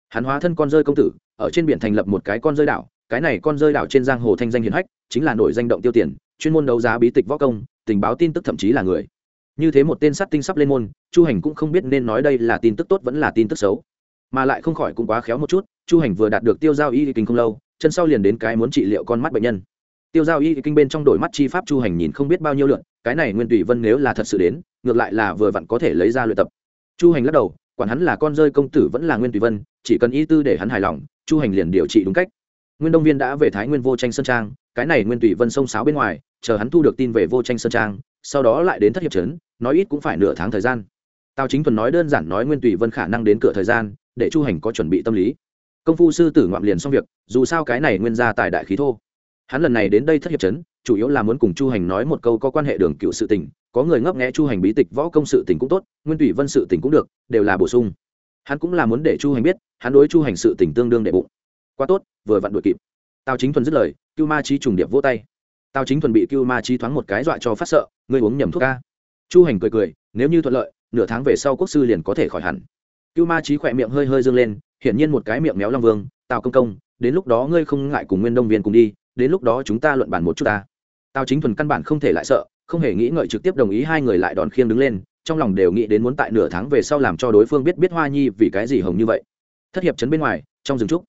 [SPEAKER 1] Hắn hóa thân con rơi công tử, ở trên biển thành lập một cái con rơi đảo, cái này con rơi đảo trên giang hồ thanh danh hiển hách, chính là nổi danh động tiêu tiền, chuyên môn đấu giá bí tịch võ công, tình báo tin tức thậm chí là người. Như thế một tên sát tinh sắp lên môn, chu hành cũng không biết nên nói đây là tin tức tốt vẫn là tin tức xấu. Mà lại không khỏi cũng quá khéo một chút, chu hành vừa đạt được tiêu giao y kinh không lâu chân sau liền đến cái muốn trị liệu con mắt bệnh nhân. Tiêu giao y kinh bên trong đổi mắt chi pháp chu hành nhìn không biết bao nhiêu lượn cái này nguyên tùy vân nếu là thật sự đến, ngược lại là vừa vặn có thể lấy ra luyện tập. Chu hành lắc đầu, quản hắn là con rơi công tử vẫn là nguyên tùy vân, chỉ cần y tư để hắn hài lòng, chu hành liền điều trị đúng cách. Nguyên đông viên đã về thái nguyên vô tranh sơn trang, cái này nguyên tùy vân sông sáo bên ngoài, chờ hắn thu được tin về vô tranh sơn trang, sau đó lại đến thất hiệp trấn, nói ít cũng phải nửa tháng thời gian. Tào chính thuần nói đơn giản nói nguyên tùy vân khả năng đến cửa thời gian, để chu hành có chuẩn bị tâm lý công phu sư tử ngoạm liền xong việc dù sao cái này nguyên ra tại đại khí thô. Hắn lần này đến đây thất hiệp chấn, chủ yếu là muốn cùng chu hành nói một câu có quan hệ đường cựu sự tình có người ngấp nghẽ chu hành bí tịch võ công sự tình cũng tốt nguyên thủy vân sự tình cũng được đều là bổ sung. Hắn cũng là muốn để chu hành biết hắn đối chu hành sự tình tương đương đệ bụng. Quá tốt vừa vặn đuổi kịp. Tào chính thuần dứt lời cưu ma trí trùng điệp vỗ tay. Tào chính thuần bị cưu ma trí thoáng một cái dọa cho phát sợ ngươi uống nhầm thuốc ca chu hành cười cười nếu như thuận lợi nửa tháng về sau quốc sư liền có thể khỏi hẳn. Cưu ma trí khỏe miệng hơi hơi dương lên hiển nhiên một cái miệng méo long vương, tào công công, đến lúc đó ngươi không ngại cùng nguyên đông viên cùng đi, đến lúc đó chúng ta luận bàn một chút ta. Tào chính thuần căn bản không thể lại sợ, không hề nghĩ ngợi trực tiếp đồng ý hai người lại đòn khiêng đứng lên, trong lòng đều nghĩ đến muốn tại nửa tháng về sau làm cho đối phương biết biết hoa nhi vì cái gì hồng như vậy. Thất hiệp chấn bên ngoài, trong rừng trúc,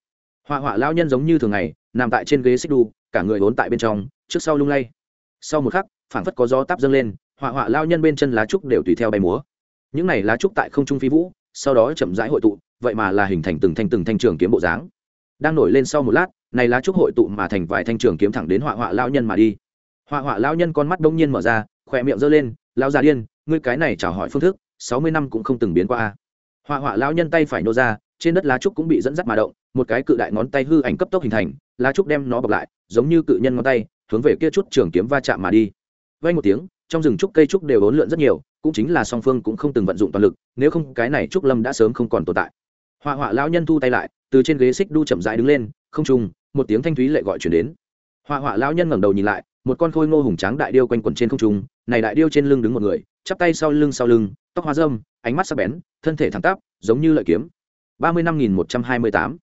[SPEAKER 1] hoa họa lao nhân giống như thường ngày, nằm tại trên ghế xích đu, cả người vốn tại bên trong, trước sau lung lay. Sau một khắc, phảng phất có gió táp dâng lên, hoa họa lao nhân bên chân lá trúc đều tùy theo bay múa. Những này lá trúc tại không trung phi vũ, sau đó chậm rãi hội tụ vậy mà là hình thành từng thanh từng thanh trường kiếm bộ dáng. Đang nổi lên sau một lát, này lá trúc hội tụ mà thành vài thanh trường kiếm thẳng đến họa họa lao nhân mà đi. Họa họa lao nhân con mắt đông nhiên mở ra, khỏe miệng giơ lên lao già điên, ngươi cái này chào hỏi phương thức, sáu mươi năm cũng không từng biến qua a. Họa họa lao nhân tay phải nô ra, trên đất lá trúc cũng bị dẫn dắt mà động, một cái cự đại ngón tay hư ảnh cấp tốc hình thành, lá trúc đem nó bọc lại, giống như cự nhân ngón tay, hướng về kia chút trường kiếm va chạm mà đi. Vay một tiếng, trong rừng trúc cây trúc đều ốn lượn rất nhiều, cũng chính là song phương cũng không từng vận dụng toàn lực, nếu không cái này trúc lâm đã sớm không còn tồn tại họa họa lão nhân thu tay lại, từ trên ghế xích đu chậm rãi đứng lên, không trùng một tiếng thanh thúy lệ gọi chuyển đến. Họa họa lão nhân ngẩng đầu nhìn lại, một con khôi ngô hùng tráng đại điêu quanh quẩn trên không trung, này đại điêu trên lưng đứng một người, chắp tay sau lưng sau lưng, tóc hoa râm, ánh mắt sắc bén, thân thể thẳng tắp, giống như lợi kiếm. ba mươi năm nghìn một trăm hai mươi tám.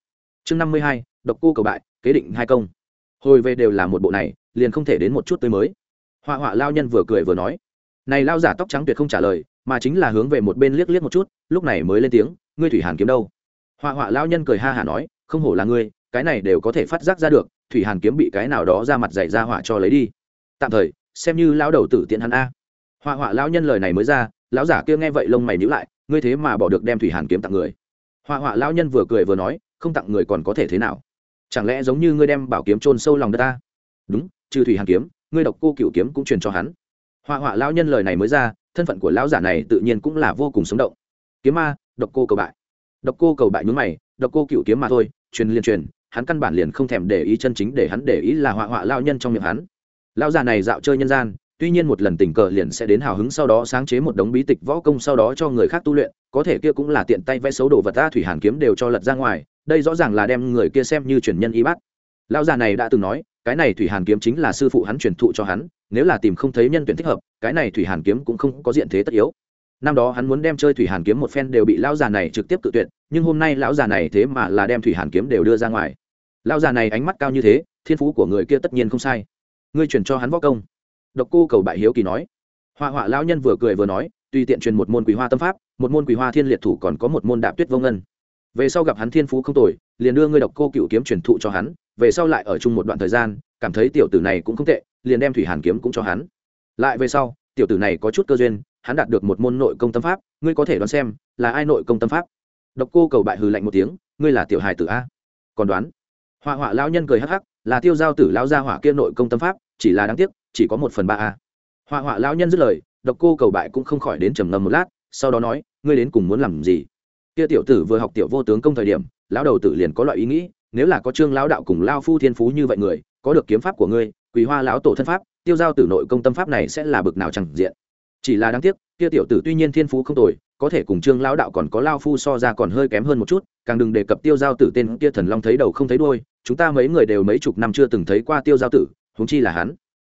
[SPEAKER 1] Chương năm mươi hai, độc cô cầu bại, kế định hai công. Hồi về đều là một bộ này, liền không thể đến một chút tới mới. Họa họa lao nhân vừa cười vừa nói. Này lao giả tóc trắng tuyệt không trả lời, mà chính là hướng về một bên liếc liếc một chút, lúc này mới lên tiếng, ngươi thủy hàn kiếm đâu? Họa họa lao nhân cười ha hả nói, không hổ là ngươi, cái này đều có thể phát giác ra được, thủy hàn kiếm bị cái nào đó ra mặt dạy ra họa cho lấy đi. Tạm thời, xem như lão đầu tử tiện hắn a. Họa họa lao nhân lời này mới ra, lão giả kia nghe vậy lông mày nhíu lại, ngươi thế mà bỏ được đem thủy hàn kiếm tặng người. Họa họa lao nhân vừa cười vừa nói, không tặng người còn có thể thế nào? Chẳng lẽ giống như ngươi đem bảo kiếm chôn sâu lòng đất ta? Đúng, trừ thủy hàn kiếm, ngươi độc cô cựu kiếm cũng truyền cho hắn. Họa họa lao nhân lời này mới ra, thân phận của lão giả này tự nhiên cũng là vô cùng sống động. Kiếm ma, độc cô cầu bại độc cô cầu bại nhún mày, độc cô cựu kiếm mà thôi, truyền liên truyền, hắn căn bản liền không thèm để ý chân chính để hắn để ý là họa họa lao nhân trong miệng hắn lão già này dạo chơi nhân gian, tuy nhiên một lần tình cờ liền sẽ đến hào hứng sau đó sáng chế một đống bí tịch võ công sau đó cho người khác tu luyện, có thể kia cũng là tiện tay vẽ xấu đồ vật ta thủy hàn kiếm đều cho lật ra ngoài, đây rõ ràng là đem người kia xem như truyền nhân y bác. lão già này đã từng nói, cái này thủy hàn kiếm chính là sư phụ hắn truyền thụ cho hắn, nếu là tìm không thấy nhân tuyển thích hợp, cái này thủy hàn kiếm cũng không có diện thế tất yếu năm đó hắn muốn đem chơi thủy hàn kiếm một phen đều bị lão già này trực tiếp cự tuyệt, nhưng hôm nay lão già này thế mà là đem thủy hàn kiếm đều đưa ra ngoài. Lão già này ánh mắt cao như thế, thiên phú của người kia tất nhiên không sai. Ngươi chuyển cho hắn võ công. Độc cô cầu bại hiếu kỳ nói. Hoa họa lão nhân vừa cười vừa nói, tùy tiện truyền một môn quý hoa tâm pháp, một môn quý hoa thiên liệt thủ còn có một môn đạp tuyết vô ngân. Về sau gặp hắn thiên phú không tồi, liền đưa ngươi độc cô cựu kiếm truyền thụ cho hắn, về sau lại ở chung một đoạn thời gian, cảm thấy tiểu tử này cũng không tệ, liền đem thủy hàn kiếm cũng cho hắn. Lại về sau, tiểu tử này có chút cơ duyên hắn đạt được một môn nội công tâm pháp, ngươi có thể đoán xem là ai nội công tâm pháp. Độc cô cầu bại hừ lạnh một tiếng, ngươi là tiểu hài tử a. Còn đoán? Họa họa lão nhân cười hắc hắc, là tiêu giao tử lão gia hỏa kia nội công tâm pháp, chỉ là đáng tiếc, chỉ có một phần ba a. Họa họa lão nhân dứt lời, độc cô cầu bại cũng không khỏi đến trầm ngâm một lát, sau đó nói, ngươi đến cùng muốn làm gì? Kia tiểu tử vừa học tiểu vô tướng công thời điểm, lão đầu tử liền có loại ý nghĩ, nếu là có trương lão đạo cùng lao phu thiên phú như vậy người, có được kiếm pháp của ngươi quý hoa lão tổ thân pháp, tiêu giao tử nội công tâm pháp này sẽ là bực nào chẳng diện chỉ là đáng tiếc, kia tiểu tử tuy nhiên thiên phú không tồi, có thể cùng trương lão đạo còn có lao phu so ra còn hơi kém hơn một chút, càng đừng đề cập tiêu giao tử tên kia thần long thấy đầu không thấy đôi chúng ta mấy người đều mấy chục năm chưa từng thấy qua tiêu giao tử, huống chi là hắn.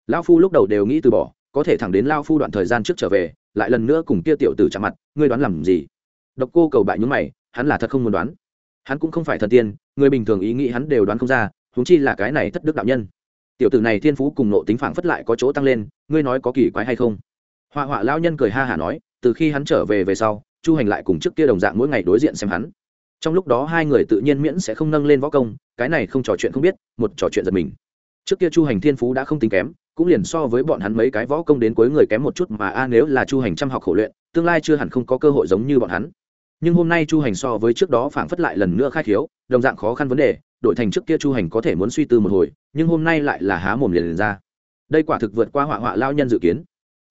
[SPEAKER 1] Lao phu lúc đầu đều nghĩ từ bỏ, có thể thẳng đến lao phu đoạn thời gian trước trở về, lại lần nữa cùng kia tiểu tử chạm mặt, ngươi đoán làm gì? Độc cô cầu bại nhúng mày, hắn là thật không muốn đoán. Hắn cũng không phải thần tiên, người bình thường ý nghĩ hắn đều đoán không ra, huống chi là cái này thất đức đạo nhân. Tiểu tử này thiên phú cùng nộ tính phảng phất lại có chỗ tăng lên, ngươi nói có kỳ quái hay không? Họa họa lao nhân cười ha hả nói từ khi hắn trở về về sau chu hành lại cùng trước kia đồng dạng mỗi ngày đối diện xem hắn. Trong lúc đó hai người tự nhiên miễn sẽ không nâng lên võ công cái này không trò chuyện không biết một trò chuyện giật mình. Trước kia chu hành thiên phú đã không tính kém cũng liền so với bọn hắn mấy cái võ công đến cuối người kém một chút mà a nếu là chu hành chăm học khổ luyện tương lai chưa hẳn không có cơ hội giống như bọn hắn. Nhưng hôm nay chu hành so với trước đó phảng phất lại lần nữa khai khiếu đồng dạng khó khăn vấn đề đổi thành trước kia chu hành có thể muốn suy tư một hồi nhưng hôm nay lại là há mồm liền, liền ra. Đây quả thực vượt qua họa họa lao nhân dự kiến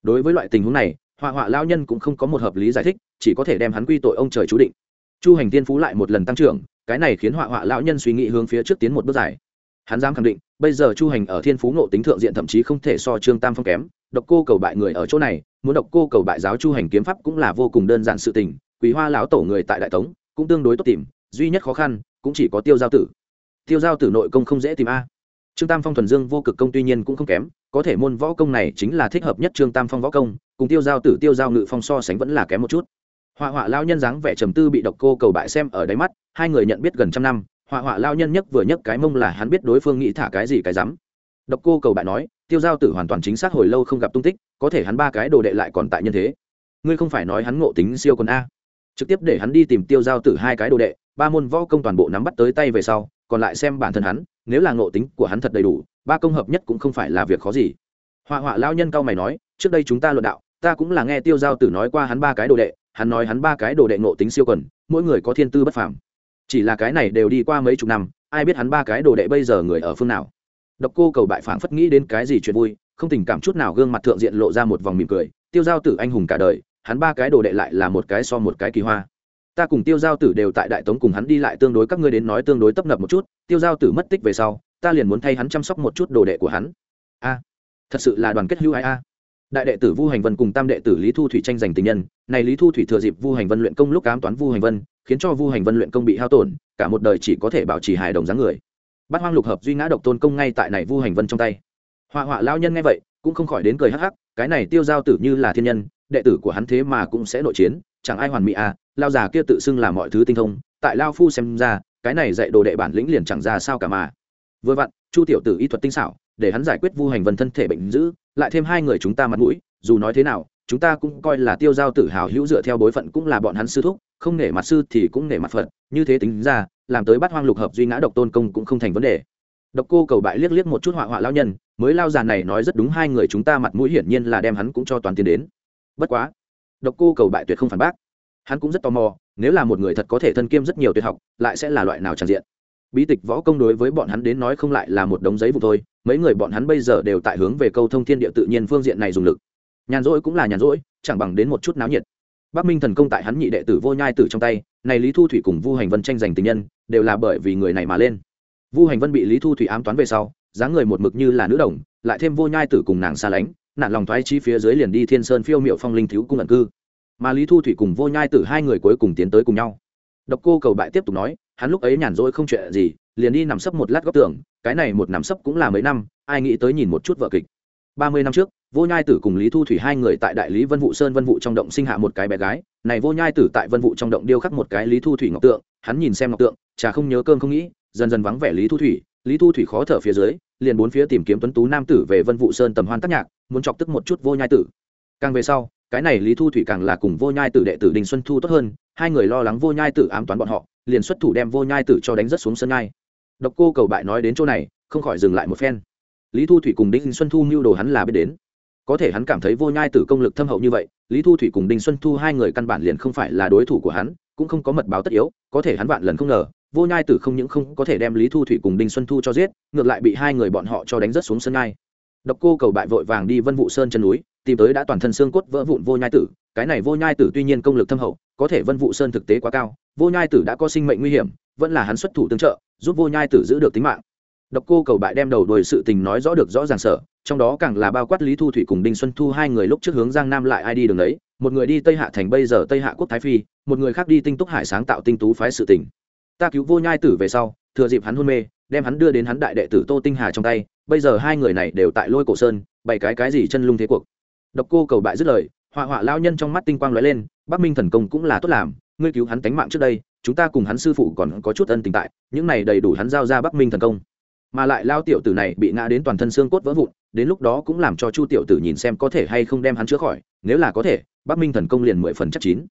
[SPEAKER 1] đối với loại tình huống này họa họa lao nhân cũng không có một hợp lý giải thích, chỉ có thể đem hắn quy tội ông trời chú định. Chu hành tiên phú lại một lần tăng trưởng, cái này khiến họa họa lão nhân suy nghĩ hướng phía trước tiến một bước dài. Hắn dám khẳng định, bây giờ chu hành ở thiên phú ngộ tính thượng diện thậm chí không thể so trương tam phong kém, độc cô cầu bại người ở chỗ này, muốn độc cô cầu bại giáo chu hành kiếm pháp cũng là vô cùng đơn giản sự tình, quý hoa lão tổ người tại đại tống, cũng tương đối tốt tìm, duy nhất khó khăn, cũng chỉ có tiêu giao tử. Tiêu giao tử nội công không dễ tìm a trương tam phong thuần dương vô cực công tuy nhiên cũng không kém, có thể môn võ công này chính là thích hợp nhất trương tam phong võ công, cùng tiêu giao tử, tiêu giao ngự phong so sánh vẫn là kém một chút. Họa họa lao nhân dáng vẻ trầm tư bị độc cô cầu bại xem ở đáy mắt, hai người nhận biết gần trăm năm, họa họa lao nhân nhất vừa nhấc cái mông là hắn biết đối phương nghĩ thả cái gì cái rắm. Độc cô cầu bại nói, tiêu giao tử hoàn toàn chính xác hồi lâu không gặp tung tích, có thể hắn ba cái đồ đệ lại còn tại nhân thế. Ngươi không phải nói hắn ngộ tính siêu còn a. Trực tiếp để hắn đi tìm tiêu giao tử hai cái đồ đệ, ba môn võ công toàn bộ nắm bắt tới tay về sau, còn lại xem bản thân hắn nếu là ngộ tính của hắn thật đầy đủ, ba công hợp nhất cũng không phải là việc khó gì. Họa họa lao nhân cao mày nói, trước đây chúng ta luận đạo, ta cũng là nghe tiêu giao tử nói qua hắn ba cái đồ đệ, hắn nói hắn ba cái đồ đệ ngộ tính siêu quần, mỗi người có thiên tư bất phàm. Chỉ là cái này đều đi qua mấy chục năm, ai biết hắn ba cái đồ đệ bây giờ người ở phương nào. Độc cô cầu bại phảng phất nghĩ đến cái gì chuyện vui, không tình cảm chút nào gương mặt thượng diện lộ ra một vòng mỉm cười, tiêu giao tử anh hùng cả đời, hắn ba cái đồ đệ lại là một cái so một cái kỳ hoa ta cùng tiêu giao tử đều tại đại tống cùng hắn đi lại tương đối các ngươi đến nói tương đối tấp nập một chút, tiêu giao tử mất tích về sau, ta liền muốn thay hắn chăm sóc một chút đồ đệ của hắn. A, thật sự là đoàn kết hữu ai a. Đại đệ tử vu hành vân cùng tam đệ tử lý thu thủy tranh giành tình nhân, này lý thu thủy thừa dịp vu hành vân luyện công lúc cám toán vu hành vân, khiến cho vu hành vân luyện công bị hao tổn, cả một đời chỉ có thể bảo trì hài đồng dáng người. Bát hoang lục hợp duy ngã độc tôn công ngay tại này vu hành vân trong tay. Họa họa lao nhân nghe vậy, cũng không khỏi đến cười hắc hắc, cái này tiêu giao tử như là thiên nhân, đệ tử của hắn thế mà cũng sẽ nội chiến, chẳng ai hoàn mỹ à lao già kia tự xưng là mọi thứ tinh thông, tại lao phu xem ra, cái này dạy đồ đệ bản lĩnh liền chẳng ra sao cả mà. Vừa vặn, chu tiểu tử y thuật tinh xảo, để hắn giải quyết vu hành vân thân thể bệnh dữ, lại thêm hai người chúng ta mặt mũi, dù nói thế nào, chúng ta cũng coi là tiêu giao tử hào hữu dựa theo bối phận cũng là bọn hắn sư thúc, không nể mặt sư thì cũng nể mặt phật, như thế tính ra, làm tới bắt hoang lục hợp duy ngã độc tôn công cũng không thành vấn đề. Độc cô cầu bại liếc liếc một chút họa họa lao nhân, mới lao già này nói rất đúng, hai người chúng ta mặt mũi hiển nhiên là đem hắn cũng cho toàn tiền đến. Bất quá, độc cô cầu bại tuyệt không phản bác hắn cũng rất tò mò, nếu là một người thật có thể thân kiêm rất nhiều tuyệt học, lại sẽ là loại nào tràn diện? Bí tịch võ công đối với bọn hắn đến nói không lại là một đống giấy vụ thôi, mấy người bọn hắn bây giờ đều tại hướng về câu thông thiên địa tự nhiên phương diện này dùng lực. Nhàn rỗi cũng là nhàn rỗi, chẳng bằng đến một chút náo nhiệt. Bắc minh thần công tại hắn nhị đệ tử vô nhai tử trong tay, này lý thu thủy cùng vu hành vân tranh giành tình nhân, đều là bởi vì người này mà lên. Vu hành vân bị lý thu thủy ám toán về sau, dáng người một mực như là nữ đồng, lại thêm vô nhai tử cùng nàng xa lánh, nạn lòng thoái chi phía dưới liền đi thiên sơn phiêu miệu phong linh thiếu cung ẩn cư mà lý thu thủy cùng vô nhai tử hai người cuối cùng tiến tới cùng nhau. Độc cô cầu bại tiếp tục nói, hắn lúc ấy nhàn rỗi không chuyện gì, liền đi nằm sấp một lát góc tường, cái này một nằm sấp cũng là mấy năm, ai nghĩ tới nhìn một chút vợ kịch. Ba mươi năm trước, vô nhai tử cùng lý thu thủy hai người tại đại lý vân vụ sơn vân vụ trong động sinh hạ một cái bé gái, này vô nhai tử tại vân vụ trong động điêu khắc một cái lý thu thủy ngọc tượng, hắn nhìn xem ngọc tượng, chả không nhớ cơm không nghĩ, dần dần vắng vẻ lý thu thủy, lý thu thủy khó thở phía dưới, liền bốn phía tìm kiếm tuấn tú nam tử về vân vụ sơn tầm hoan tác nhạc, muốn chọc tức một chút vô nhai tử. Càng về sau cái này lý thu thủy càng là cùng vô nhai tử đệ tử đình xuân thu tốt hơn, hai người lo lắng vô nhai tử ám toán bọn họ, liền xuất thủ đem vô nhai tử cho đánh rất xuống sân ngai độc cô cầu bại nói đến chỗ này, không khỏi dừng lại một phen. Lý thu thủy cùng đinh xuân thu mưu đồ hắn là biết đến. Có thể hắn cảm thấy vô nhai tử công lực thâm hậu như vậy, lý thu thủy cùng đinh xuân thu hai người căn bản liền không phải là đối thủ của hắn, cũng không có mật báo tất yếu, có thể hắn vạn lần không ngờ, vô nhai tử không những không có thể đem lý thu thủy cùng đinh xuân thu cho giết, ngược lại bị hai người bọn họ cho đánh rất xuống sân nhai độc cô cầu bại vội vàng đi vân vụ sơn chân núi tìm tới đã toàn thân xương cốt vỡ vụn vô nhai tử, cái này vô nhai tử tuy nhiên công lực thâm hậu, có thể vân vụ sơn thực tế quá cao, vô nhai tử đã có sinh mệnh nguy hiểm, vẫn là hắn xuất thủ tương trợ, giúp vô nhai tử giữ được tính mạng độc cô cầu bại đem đầu đuổi sự tình nói rõ được rõ ràng sở, trong đó càng là bao quát lý thu thủy cùng đinh xuân thu hai người lúc trước hướng giang nam lại ai đi đường đấy một người đi tây hạ thành bây giờ tây hạ quốc thái phi, một người khác đi tinh túc hải sáng tạo tinh tú phái sự tình. ta cứu vô nhai tử về sau, thừa dịp hắn hôn mê, đem hắn đưa đến hắn đại đệ tử tô tinh hà trong tay, bây giờ hai người này đều tại lôi cổ sơn, bày cái cái gì chân lung thế cuộc độc cô cầu bại dứt lời, họa họa lao nhân trong mắt tinh quang lóe lên, bắc minh thần công cũng là tốt làm, ngươi cứu hắn tánh mạng trước đây, chúng ta cùng hắn sư phụ còn có chút ân tình tại, những này đầy đủ hắn giao ra bắc minh thần công. Mà lại lao tiểu tử này bị ngã đến toàn thân xương cốt vỡ vụn, đến lúc đó cũng làm cho chu tiểu tử nhìn xem có thể hay không đem hắn chữa khỏi, nếu là có thể, bắc minh thần công liền mười phần chắc chín.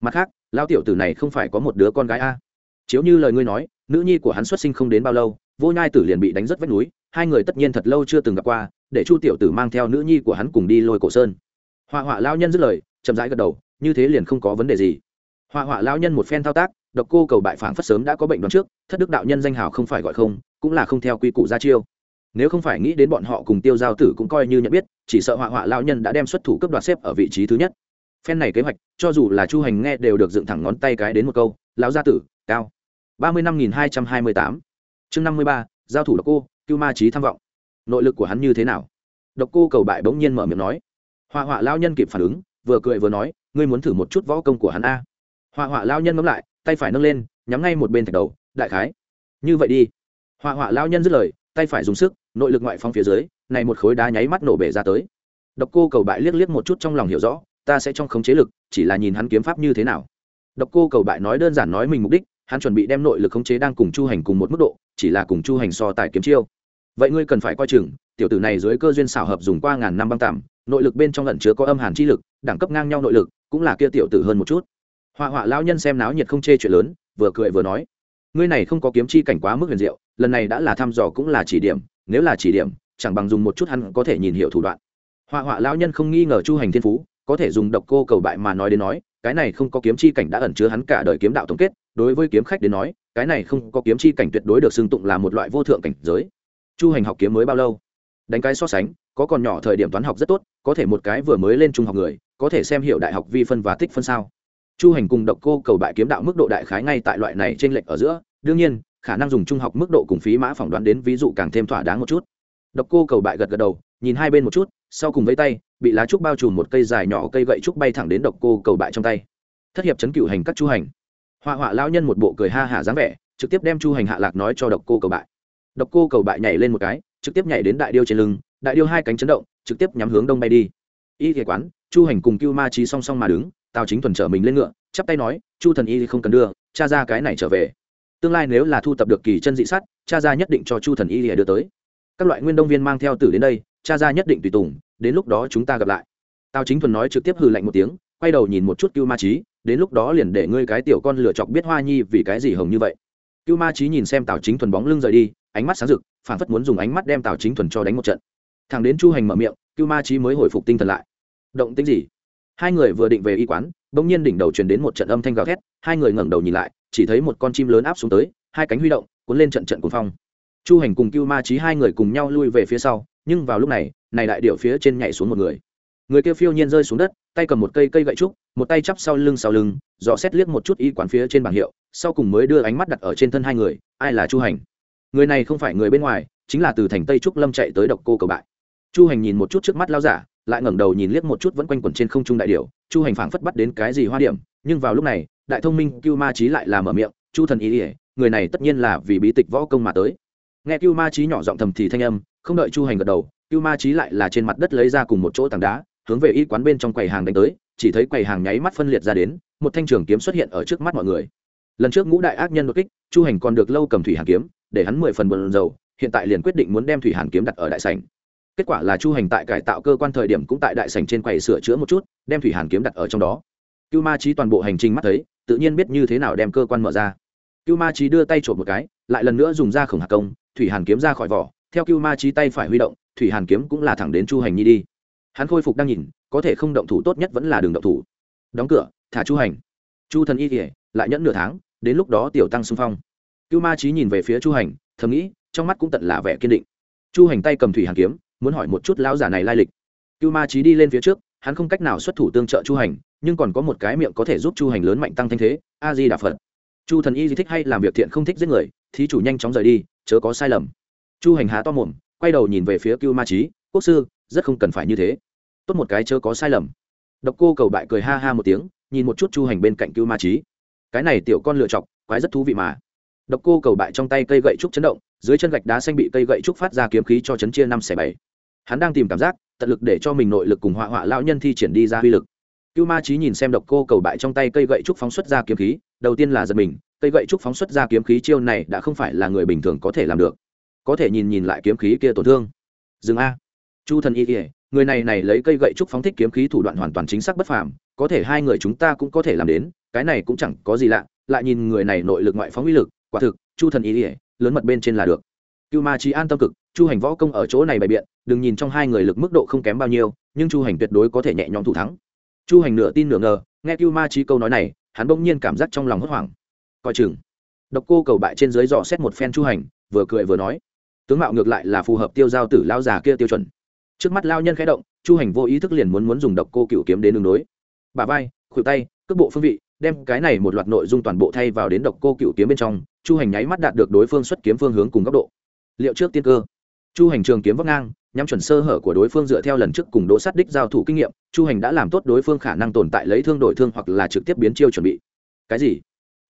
[SPEAKER 1] Mặt khác, lao tiểu tử này không phải có một đứa con gái a. Chiếu như lời ngươi nói, nữ nhi của hắn xuất sinh không đến bao lâu, vô nhai tử liền bị đánh rất vách núi hai người tất nhiên thật lâu chưa từng gặp qua, để chu tiểu tử mang theo nữ nhi của hắn cùng đi lôi cổ sơn. Hoa họa lao nhân dứt lời, chậm rãi gật đầu, như thế liền không có vấn đề gì. Hoa họa lao nhân một phen thao tác, độc cô cầu bại phản phất sớm đã có bệnh đoán trước, thất đức đạo nhân danh hào không phải gọi không, cũng là không theo quy củ ra chiêu. Nếu không phải nghĩ đến bọn họ cùng tiêu giao tử cũng coi như nhận biết, chỉ sợ họa họa lao nhân đã đem xuất thủ cấp đoạt xếp ở vị trí thứ nhất. Phen này kế hoạch, cho dù là chu hành nghe đều được dựng thẳng ngón tay cái đến một câu, lão gia tử, cao. ba mươi năm nghìn hai trăm hai mươi tám. Chương năm mươi ba, giao thủ độc cô cưu ma trí tham vọng. Nội lực của hắn như thế nào? Độc cô cầu bại bỗng nhiên mở miệng nói. Hoa họa lao nhân kịp phản ứng, vừa cười vừa nói, ngươi muốn thử một chút võ công của hắn a? Hoa họa lao nhân ngẫm lại, tay phải nâng lên, nhắm ngay một bên thạch đầu, đại khái, như vậy đi. Hoa họa lao nhân dứt lời, tay phải dùng sức, nội lực ngoại phong phía dưới, này một khối đá nháy mắt nổ bể ra tới. Độc cô cầu bại liếc liếc một chút trong lòng hiểu rõ, ta sẽ trong khống chế lực, chỉ là nhìn hắn kiếm pháp như thế nào. Độc cô cầu bại nói đơn giản nói mình mục đích, hắn chuẩn bị đem nội lực khống chế đang cùng chu hành cùng một mức độ, chỉ là cùng chu hành so tài kiếm chiêu vậy ngươi cần phải coi chừng, tiểu tử này dưới cơ duyên xảo hợp dùng qua ngàn năm băng tạm, nội lực bên trong lẩn chứa có âm hàn chi lực, đẳng cấp ngang nhau nội lực, cũng là kia tiểu tử hơn một chút. Họa họa lão nhân xem náo nhiệt không chê chuyện lớn, vừa cười vừa nói, ngươi này không có kiếm chi cảnh quá mức huyền diệu, lần này đã là thăm dò cũng là chỉ điểm, nếu là chỉ điểm, chẳng bằng dùng một chút hắn có thể nhìn hiểu thủ đoạn. Họa họa lão nhân không nghi ngờ chu hành thiên phú, có thể dùng độc cô cầu bại mà nói đến nói, cái này không có kiếm chi cảnh đã ẩn chứa hắn cả đời kiếm đạo tổng kết, đối với kiếm khách đến nói, cái này không có kiếm chi cảnh tuyệt đối được xưng tụng là một loại vô thượng cảnh giới chu hành học kiếm mới bao lâu? Đánh cái so sánh, có còn nhỏ thời điểm toán học rất tốt, có thể một cái vừa mới lên trung học người, có thể xem hiểu đại học vi phân và tích phân sao. Chu hành cùng độc cô cầu bại kiếm đạo mức độ đại khái ngay tại loại này trên lệch ở giữa, đương nhiên, khả năng dùng trung học mức độ cùng phí mã phỏng đoán đến ví dụ càng thêm thỏa đáng một chút. Độc cô cầu bại gật gật đầu, nhìn hai bên một chút, sau cùng với tay, bị lá trúc bao trùm một cây dài nhỏ cây gậy trúc bay thẳng đến độc cô cầu bại trong tay. Thất hiệp chấn cựu hành các chu hành. Họa họa lao nhân một bộ cười ha hả dáng vẻ, trực tiếp đem chu hành hạ lạc nói cho độc cô cầu bại độc cô cầu bại nhảy lên một cái, trực tiếp nhảy đến đại điêu trên lưng, đại điêu hai cánh chấn động, trực tiếp nhắm hướng đông bay đi. Y thể quán, chu hành cùng cưu ma trí song song mà đứng, tào chính thuần trở mình lên ngựa, chắp tay nói, chu thần y không cần đưa, cha ra cái này trở về. Tương lai nếu là thu tập được kỳ chân dị sắt cha ra nhất định cho chu thần y lìa đưa tới. Các loại nguyên đông viên mang theo tử đến đây, cha ra nhất định tùy tùng, đến lúc đó chúng ta gặp lại. Tào chính thuần nói trực tiếp hừ lạnh một tiếng, quay đầu nhìn một chút cưu ma trí đến lúc đó liền để ngươi cái tiểu con lửa chọc biết hoa nhi vì cái gì hồng như vậy. Cưu ma trí nhìn xem tào chính thuần bóng lưng rời đi ánh mắt sáng rực phản phất muốn dùng ánh mắt đem tào chính thuần cho đánh một trận. Thằng đến chu hành mở miệng, cưu ma trí mới hồi phục tinh thần lại. Động tính gì? Hai người vừa định về y quán, bỗng nhiên đỉnh đầu truyền đến một trận âm thanh gào thét, hai người ngẩng đầu nhìn lại, chỉ thấy một con chim lớn áp xuống tới, hai cánh huy động, cuốn lên trận trận cuồng phong. Chu hành cùng cưu ma trí hai người cùng nhau lui về phía sau, nhưng vào lúc này này đại điệu phía trên nhảy xuống một người. Người kia phiêu nhiên rơi xuống đất, tay cầm một cây cây gậy trúc, một tay chắp sau lưng sau lưng, dò xét liếc một chút y quán phía trên bảng hiệu, sau cùng mới đưa ánh mắt đặt ở trên thân hai người, ai là chu hành? Người này không phải người bên ngoài, chính là từ thành tây trúc lâm chạy tới độc cô cầu bại. Chu hành nhìn một chút trước mắt lao giả, lại ngẩng đầu nhìn liếc một chút vẫn quanh quẩn trên không trung đại điệu chu hành phảng phất bắt đến cái gì hoa điểm, nhưng vào lúc này, đại thông minh cưu ma trí lại làm mở miệng, chu thần ý ỉa người này tất nhiên là vì bí tịch võ công mà tới. Nghe cưu ma trí nhỏ giọng thầm thì thanh âm, không đợi chu hành gật đầu, cưu ma trí lại là trên mặt đất lấy ra cùng một chỗ tảng đá, hướng về y quán bên trong quầy hàng đánh tới, chỉ thấy quầy hàng nháy mắt phân liệt ra đến, một thanh trường kiếm xuất hiện ở trước mắt mọi người. Lần trước ngũ đại ác nhân đột kích, chu hành còn được lâu cầm thủy hàng kiếm để hắn mười phần buồn dầu hiện tại liền quyết định muốn đem thủy hàn kiếm đặt ở đại sảnh. Kết quả là chu hành tại cải tạo cơ quan thời điểm cũng tại đại sảnh trên quầy sửa chữa một chút, đem thủy hàn kiếm đặt ở trong đó. Cưu ma trí toàn bộ hành trình mắt thấy, tự nhiên biết như thế nào đem cơ quan mở ra. Cưu ma trí đưa tay trộm một cái, lại lần nữa dùng ra khổng hạt công, thủy hàn kiếm ra khỏi vỏ, theo cưu ma trí tay phải huy động, thủy hàn kiếm cũng là thẳng đến chu hành nhi đi. Hắn khôi phục đang nhìn, có thể không động thủ tốt nhất vẫn là đường động thủ. Đóng cửa, thả chu hành. Chu thần y kể lại nhẫn nửa tháng, đến lúc đó tiểu tăng xung phong cưu ma trí nhìn về phía chu hành, thầm nghĩ, trong mắt cũng tận là vẻ kiên định. Chu hành tay cầm thủy hàn kiếm, muốn hỏi một chút lão giả này lai lịch. Cưu ma trí đi lên phía trước, hắn không cách nào xuất thủ tương trợ chu hành, nhưng còn có một cái miệng có thể giúp chu hành lớn mạnh tăng thanh thế, a di đà phật. Chu thần y di thích hay làm việc thiện không thích giết người, thí chủ nhanh chóng rời đi, chớ có sai lầm. Chu hành há to mồm, quay đầu nhìn về phía cưu ma trí quốc sư, rất không cần phải như thế. Tốt một cái chớ có sai lầm. Độc cô cầu bại cười ha ha một tiếng, nhìn một chút chu hành bên cạnh cưu ma trí cái này tiểu con lựa chọc, quái rất thú vị mà độc cô cầu bại trong tay cây gậy trúc chấn động, dưới chân gạch đá xanh bị cây gậy trúc phát ra kiếm khí cho chấn chia năm xẻ bảy. Hắn đang tìm cảm giác, tận lực để cho mình nội lực cùng họa họa lão nhân thi triển đi ra uy lực. Cưu ma trí nhìn xem độc cô cầu bại trong tay cây gậy trúc phóng xuất ra kiếm khí, đầu tiên là giật mình, cây gậy trúc phóng xuất ra kiếm khí chiêu này đã không phải là người bình thường có thể làm được. Có thể nhìn nhìn lại kiếm khí kia tổn thương. Dừng a. Chu thần y kỉa người này này lấy cây gậy trúc phóng thích kiếm khí thủ đoạn hoàn toàn chính xác bất phàm, có thể hai người chúng ta cũng có thể làm đến, cái này cũng chẳng có gì lạ, lại nhìn người này nội lực ngoại phóng uy lực quả thực, chu thần ý ỉa lớn mật bên trên là được. Cưu ma trí an tâm cực, chu hành võ công ở chỗ này bày biện, đừng nhìn trong hai người lực mức độ không kém bao nhiêu, nhưng chu hành tuyệt đối có thể nhẹ nhõm thủ thắng. Chu hành nửa tin nửa ngờ, nghe cưu ma trí câu nói này, hắn bỗng nhiên cảm giác trong lòng hốt hoảng. Coi chừng. Độc cô cầu bại trên dưới dò xét một phen chu hành, vừa cười vừa nói, tướng mạo ngược lại là phù hợp tiêu giao tử lao già kia tiêu chuẩn. Trước mắt lao nhân khẽ động, chu hành vô ý thức liền muốn muốn dùng độc cô cựu kiếm đến đường đối. Bà vai, khuỷu tay, cước bộ phương vị, đem cái này một loạt nội dung toàn bộ thay vào đến độc cô cựu kiếm bên trong chu hành nháy mắt đạt được đối phương xuất kiếm phương hướng cùng góc độ. Liệu trước tiên cơ. Chu hành trường kiếm vấp ngang, nhắm chuẩn sơ hở của đối phương dựa theo lần trước cùng đỗ sát đích giao thủ kinh nghiệm, chu hành đã làm tốt đối phương khả năng tồn tại lấy thương đổi thương hoặc là trực tiếp biến chiêu chuẩn bị. Cái gì?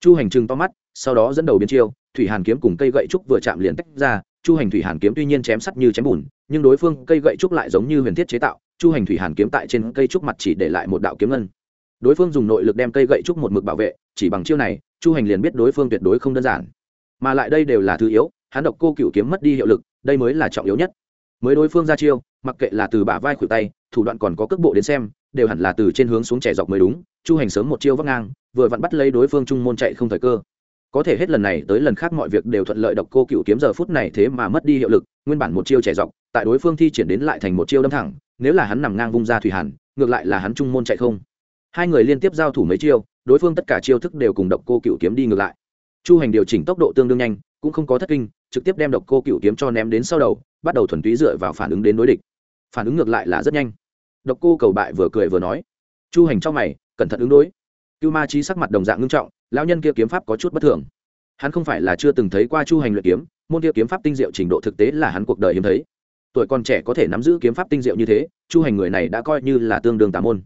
[SPEAKER 1] Chu hành trừng to mắt, sau đó dẫn đầu biến chiêu, thủy hàn kiếm cùng cây gậy trúc vừa chạm liền tách ra, chu hành thủy hàn kiếm tuy nhiên chém sắt như chém bùn, nhưng đối phương cây gậy trúc lại giống như huyền thiết chế tạo, chu hành thủy hàn kiếm tại trên cây trúc mặt chỉ để lại một đạo kiếm ngân. Đối phương dùng nội lực đem cây gậy trúc một mực bảo vệ, chỉ bằng chiêu này chu hành liền biết đối phương tuyệt đối không đơn giản. Mà lại đây đều là thứ yếu, hắn độc cô cựu kiếm mất đi hiệu lực, đây mới là trọng yếu nhất. Mới đối phương ra chiêu, mặc kệ là từ bả vai khuỷu tay, thủ đoạn còn có cước bộ đến xem, đều hẳn là từ trên hướng xuống trẻ dọc mới đúng. Chu hành sớm một chiêu vắt ngang, vừa vặn bắt lấy đối phương trung môn chạy không thời cơ. Có thể hết lần này tới lần khác mọi việc đều thuận lợi độc cô cựu kiếm giờ phút này thế mà mất đi hiệu lực, nguyên bản một chiêu trẻ dọc, tại đối phương thi triển đến lại thành một chiêu đâm thẳng, nếu là hắn nằm ngang vung ra thủy hàn, ngược lại là hắn trung môn chạy không. Hai người liên tiếp giao thủ mấy chiêu đối phương tất cả chiêu thức đều cùng độc cô cựu kiếm đi ngược lại. Chu hành điều chỉnh tốc độ tương đương nhanh, cũng không có thất kinh, trực tiếp đem độc cô cựu kiếm cho ném đến sau đầu, bắt đầu thuần túy dựa vào phản ứng đến đối địch. Phản ứng ngược lại là rất nhanh. Độc cô cầu bại vừa cười vừa nói. Chu hành trong mày, cẩn thận ứng đối. Cưu ma trí sắc mặt đồng dạng ngưng trọng, lão nhân kia kiếm pháp có chút bất thường. Hắn không phải là chưa từng thấy qua chu hành luyện kiếm, môn kia kiếm pháp tinh diệu trình độ thực tế là hắn cuộc đời hiếm thấy. Tuổi còn trẻ có thể nắm giữ kiếm pháp tinh diệu như thế, chu hành người này đã coi như là tương đương tà môn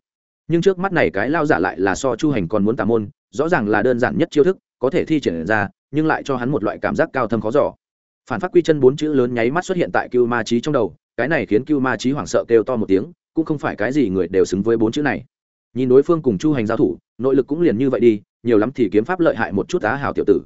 [SPEAKER 1] nhưng trước mắt này cái lao giả lại là so chu hành còn muốn tà môn, rõ ràng là đơn giản nhất chiêu thức, có thể thi triển ra, nhưng lại cho hắn một loại cảm giác cao thâm khó giỏ phản phát quy chân bốn chữ lớn nháy mắt xuất hiện tại cưu ma trí trong đầu, cái này khiến cưu ma trí hoảng sợ kêu to một tiếng, cũng không phải cái gì người đều xứng với bốn chữ này. Nhìn đối phương cùng chu hành giao thủ, nội lực cũng liền như vậy đi, nhiều lắm thì kiếm pháp lợi hại một chút á hào tiểu tử.